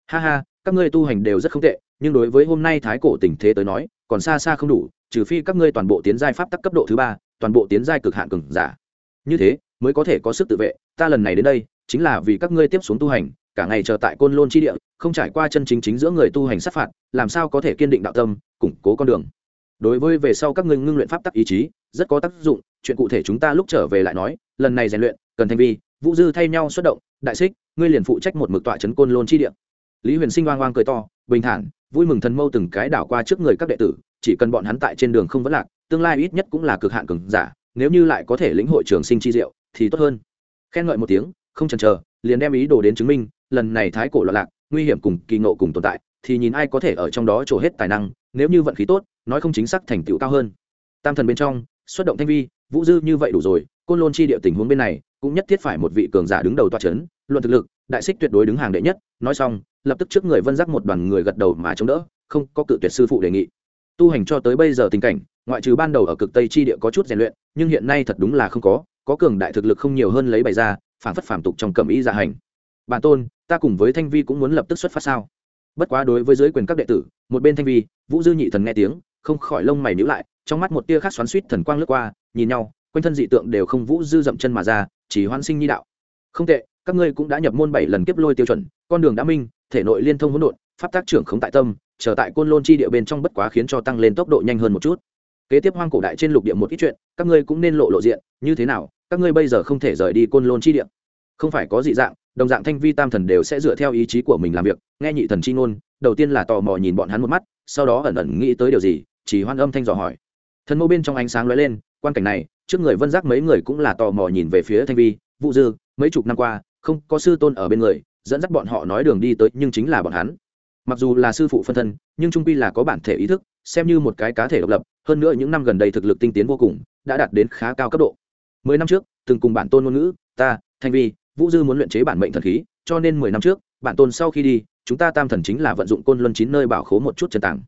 Ha ha, các ngươi tu hành đều rất không tệ, nhưng đối với hôm nay thái cổ tình thế tới nói, còn xa xa không đủ, trừ phi các ngươi toàn bộ tiến giai pháp tắc cấp độ thứ ba, toàn bộ tiến giai cực hạn cường giả. Như thế, mới có thể có sức tự vệ, ta lần này đến đây, chính là vì các ngươi tiếp xuống tu hành, cả ngày chờ tại côn lôn chi địa, không trải qua chân chính chính giữa người tu hành sát phạt, làm sao có thể kiên định đạo tâm, củng cố con đường. Đối với về sau các ngươi ngưng luyện pháp tắc ý chí rất có tác dụng, chuyện cụ thể chúng ta lúc trở về lại nói, lần này rèn luyện, cần thanh vi, vũ dư thay nhau xuất động, đại xích, ngươi liền phụ trách một mực tọa trấn côn lôn chi địa. Lý huyền sinh oang oang cười to, bình thản, vui mừng thần mâu từng cái đảo qua trước người các đệ tử, chỉ cần bọn hắn tại trên đường không vấn lạc, tương lai ít nhất cũng là cực hạn cường giả, nếu như lại có thể lĩnh hội trường sinh chi diệu, thì tốt hơn. Khen ngợi một tiếng, không chần chờ, liền đem ý đồ đến chứng minh, lần này thái cổ loạn lạc, nguy hiểm cùng kỳ ngộ cùng tồn tại, thì nhìn ai có thể ở trong đó trổ hết tài năng, nếu như vận khí tốt, nói không chính xác thành tựu cao hơn. Tam thần bên trong xuất động thanh vi, vũ dư như vậy đủ rồi, côn lôn chi địa tình huống bên này, cũng nhất thiết phải một vị cường giả đứng đầu toa c h ấ n luận thực lực, đại xích tuyệt đối đứng hàng đệ nhất, nói xong, lập tức trước người vân giác một đoàn người gật đầu mà chống đỡ, không có cự tuyệt sư phụ đề nghị. Tu hành cho tới bây giờ tình cảnh, ngoại trừ ban đầu ở cực tây chi địa có chút rèn luyện, nhưng hiện nay thật đúng là không có có cường đại thực lực không nhiều hơn lấy bày ra, phản phất phản tục trong cầm ý dạ hành. Bản tôn, ta cùng với thanh vi cũng muốn lập tức xuất phát sao? Bất quá đối với giới quyền các đệ tử, một bên thanh vi, vũ dư nhị thần nghe tiếng không khỏi lông mày nhíu lại, trong mắt một tia khác xoắn suýt thần quang lướt qua, nhìn nhau, quanh thân dị tượng đều không vũ dư dậm chân mà ra, chỉ hoan sinh nhi đạo. Không tệ, các ngươi cũng đã nhập môn bảy lần kiếp lôi tiêu chuẩn, con đường đã minh, thể nội liên thông hỗn độn, pháp tác trưởng không tại tâm trở tại côn lôn chi địa bên trong bất quá khiến cho tăng lên tốc độ nhanh hơn một chút. Kế tiếp hoang cổ đại trên lục địa một ít chuyện, các ngươi cũng nên lộ lộ diện, như thế nào, các ngươi bây giờ không thể rời đi côn lôn chi địa. Không phải có dị dạng, đồng dạng thanh vi tam thần đều sẽ dựa theo ý chí của mình làm việc, nghe nhị thần chi ngôn, đầu tiên là tò mò nhìn bọn hắn một mắt sau đó ẩn ẩn nghĩ tới điều gì, chỉ hoan âm thanh dò hỏi. Thần mâu bên trong ánh sáng lóe lên, quan cảnh này, trước người vân giác mấy người cũng là tò mò nhìn về phía thanh vi, vũ dư, mấy chục năm qua, không có sư tôn ở bên người, dẫn dắt bọn họ nói đường đi tới nhưng chính là bọn hắn. Mặc dù là sư phụ phân thân, nhưng trung pi là có bản thể ý thức, xem như một cái cá thể độc lập, hơn nữa những năm gần đây thực lực tinh tiến vô cùng, đã đạt đến khá cao cấp độ. Mười năm trước, từng cùng bản tôn ngôn ngữ, ta, thanh vi, vũ dư muốn luyện chế bản mệnh thần khí, cho nên mười năm trước bản tôn sau khi đi, chúng ta tam thần chính là vận dụng côn luân chín nơi bảo khố một chút chân tàng.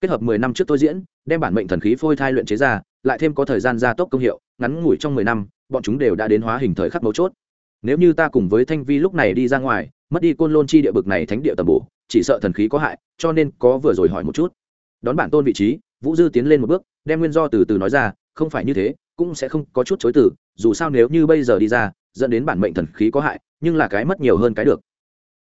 Kết hợp mười năm trước tôi diễn, đem bản mệnh thần khí phôi thai luyện chế ra, lại thêm có thời gian gia tốc công hiệu, ngắn ngủi trong mười năm, bọn chúng đều đã đến hóa hình thời khắc mấu chốt. Nếu như ta cùng với thanh vi lúc này đi ra ngoài, mất đi côn lôn chi địa bực này thánh địa tầm bổ, chỉ sợ thần khí có hại, cho nên có vừa rồi hỏi một chút. Đón bản tôn vị trí, vũ dư tiến lên một bước, đem nguyên do từ từ nói ra, không phải như thế, cũng sẽ không có chút chối từ, dù sao nếu như bây giờ đi ra, dẫn đến bản mệnh thần khí có hại, nhưng là cái mất nhiều hơn cái được.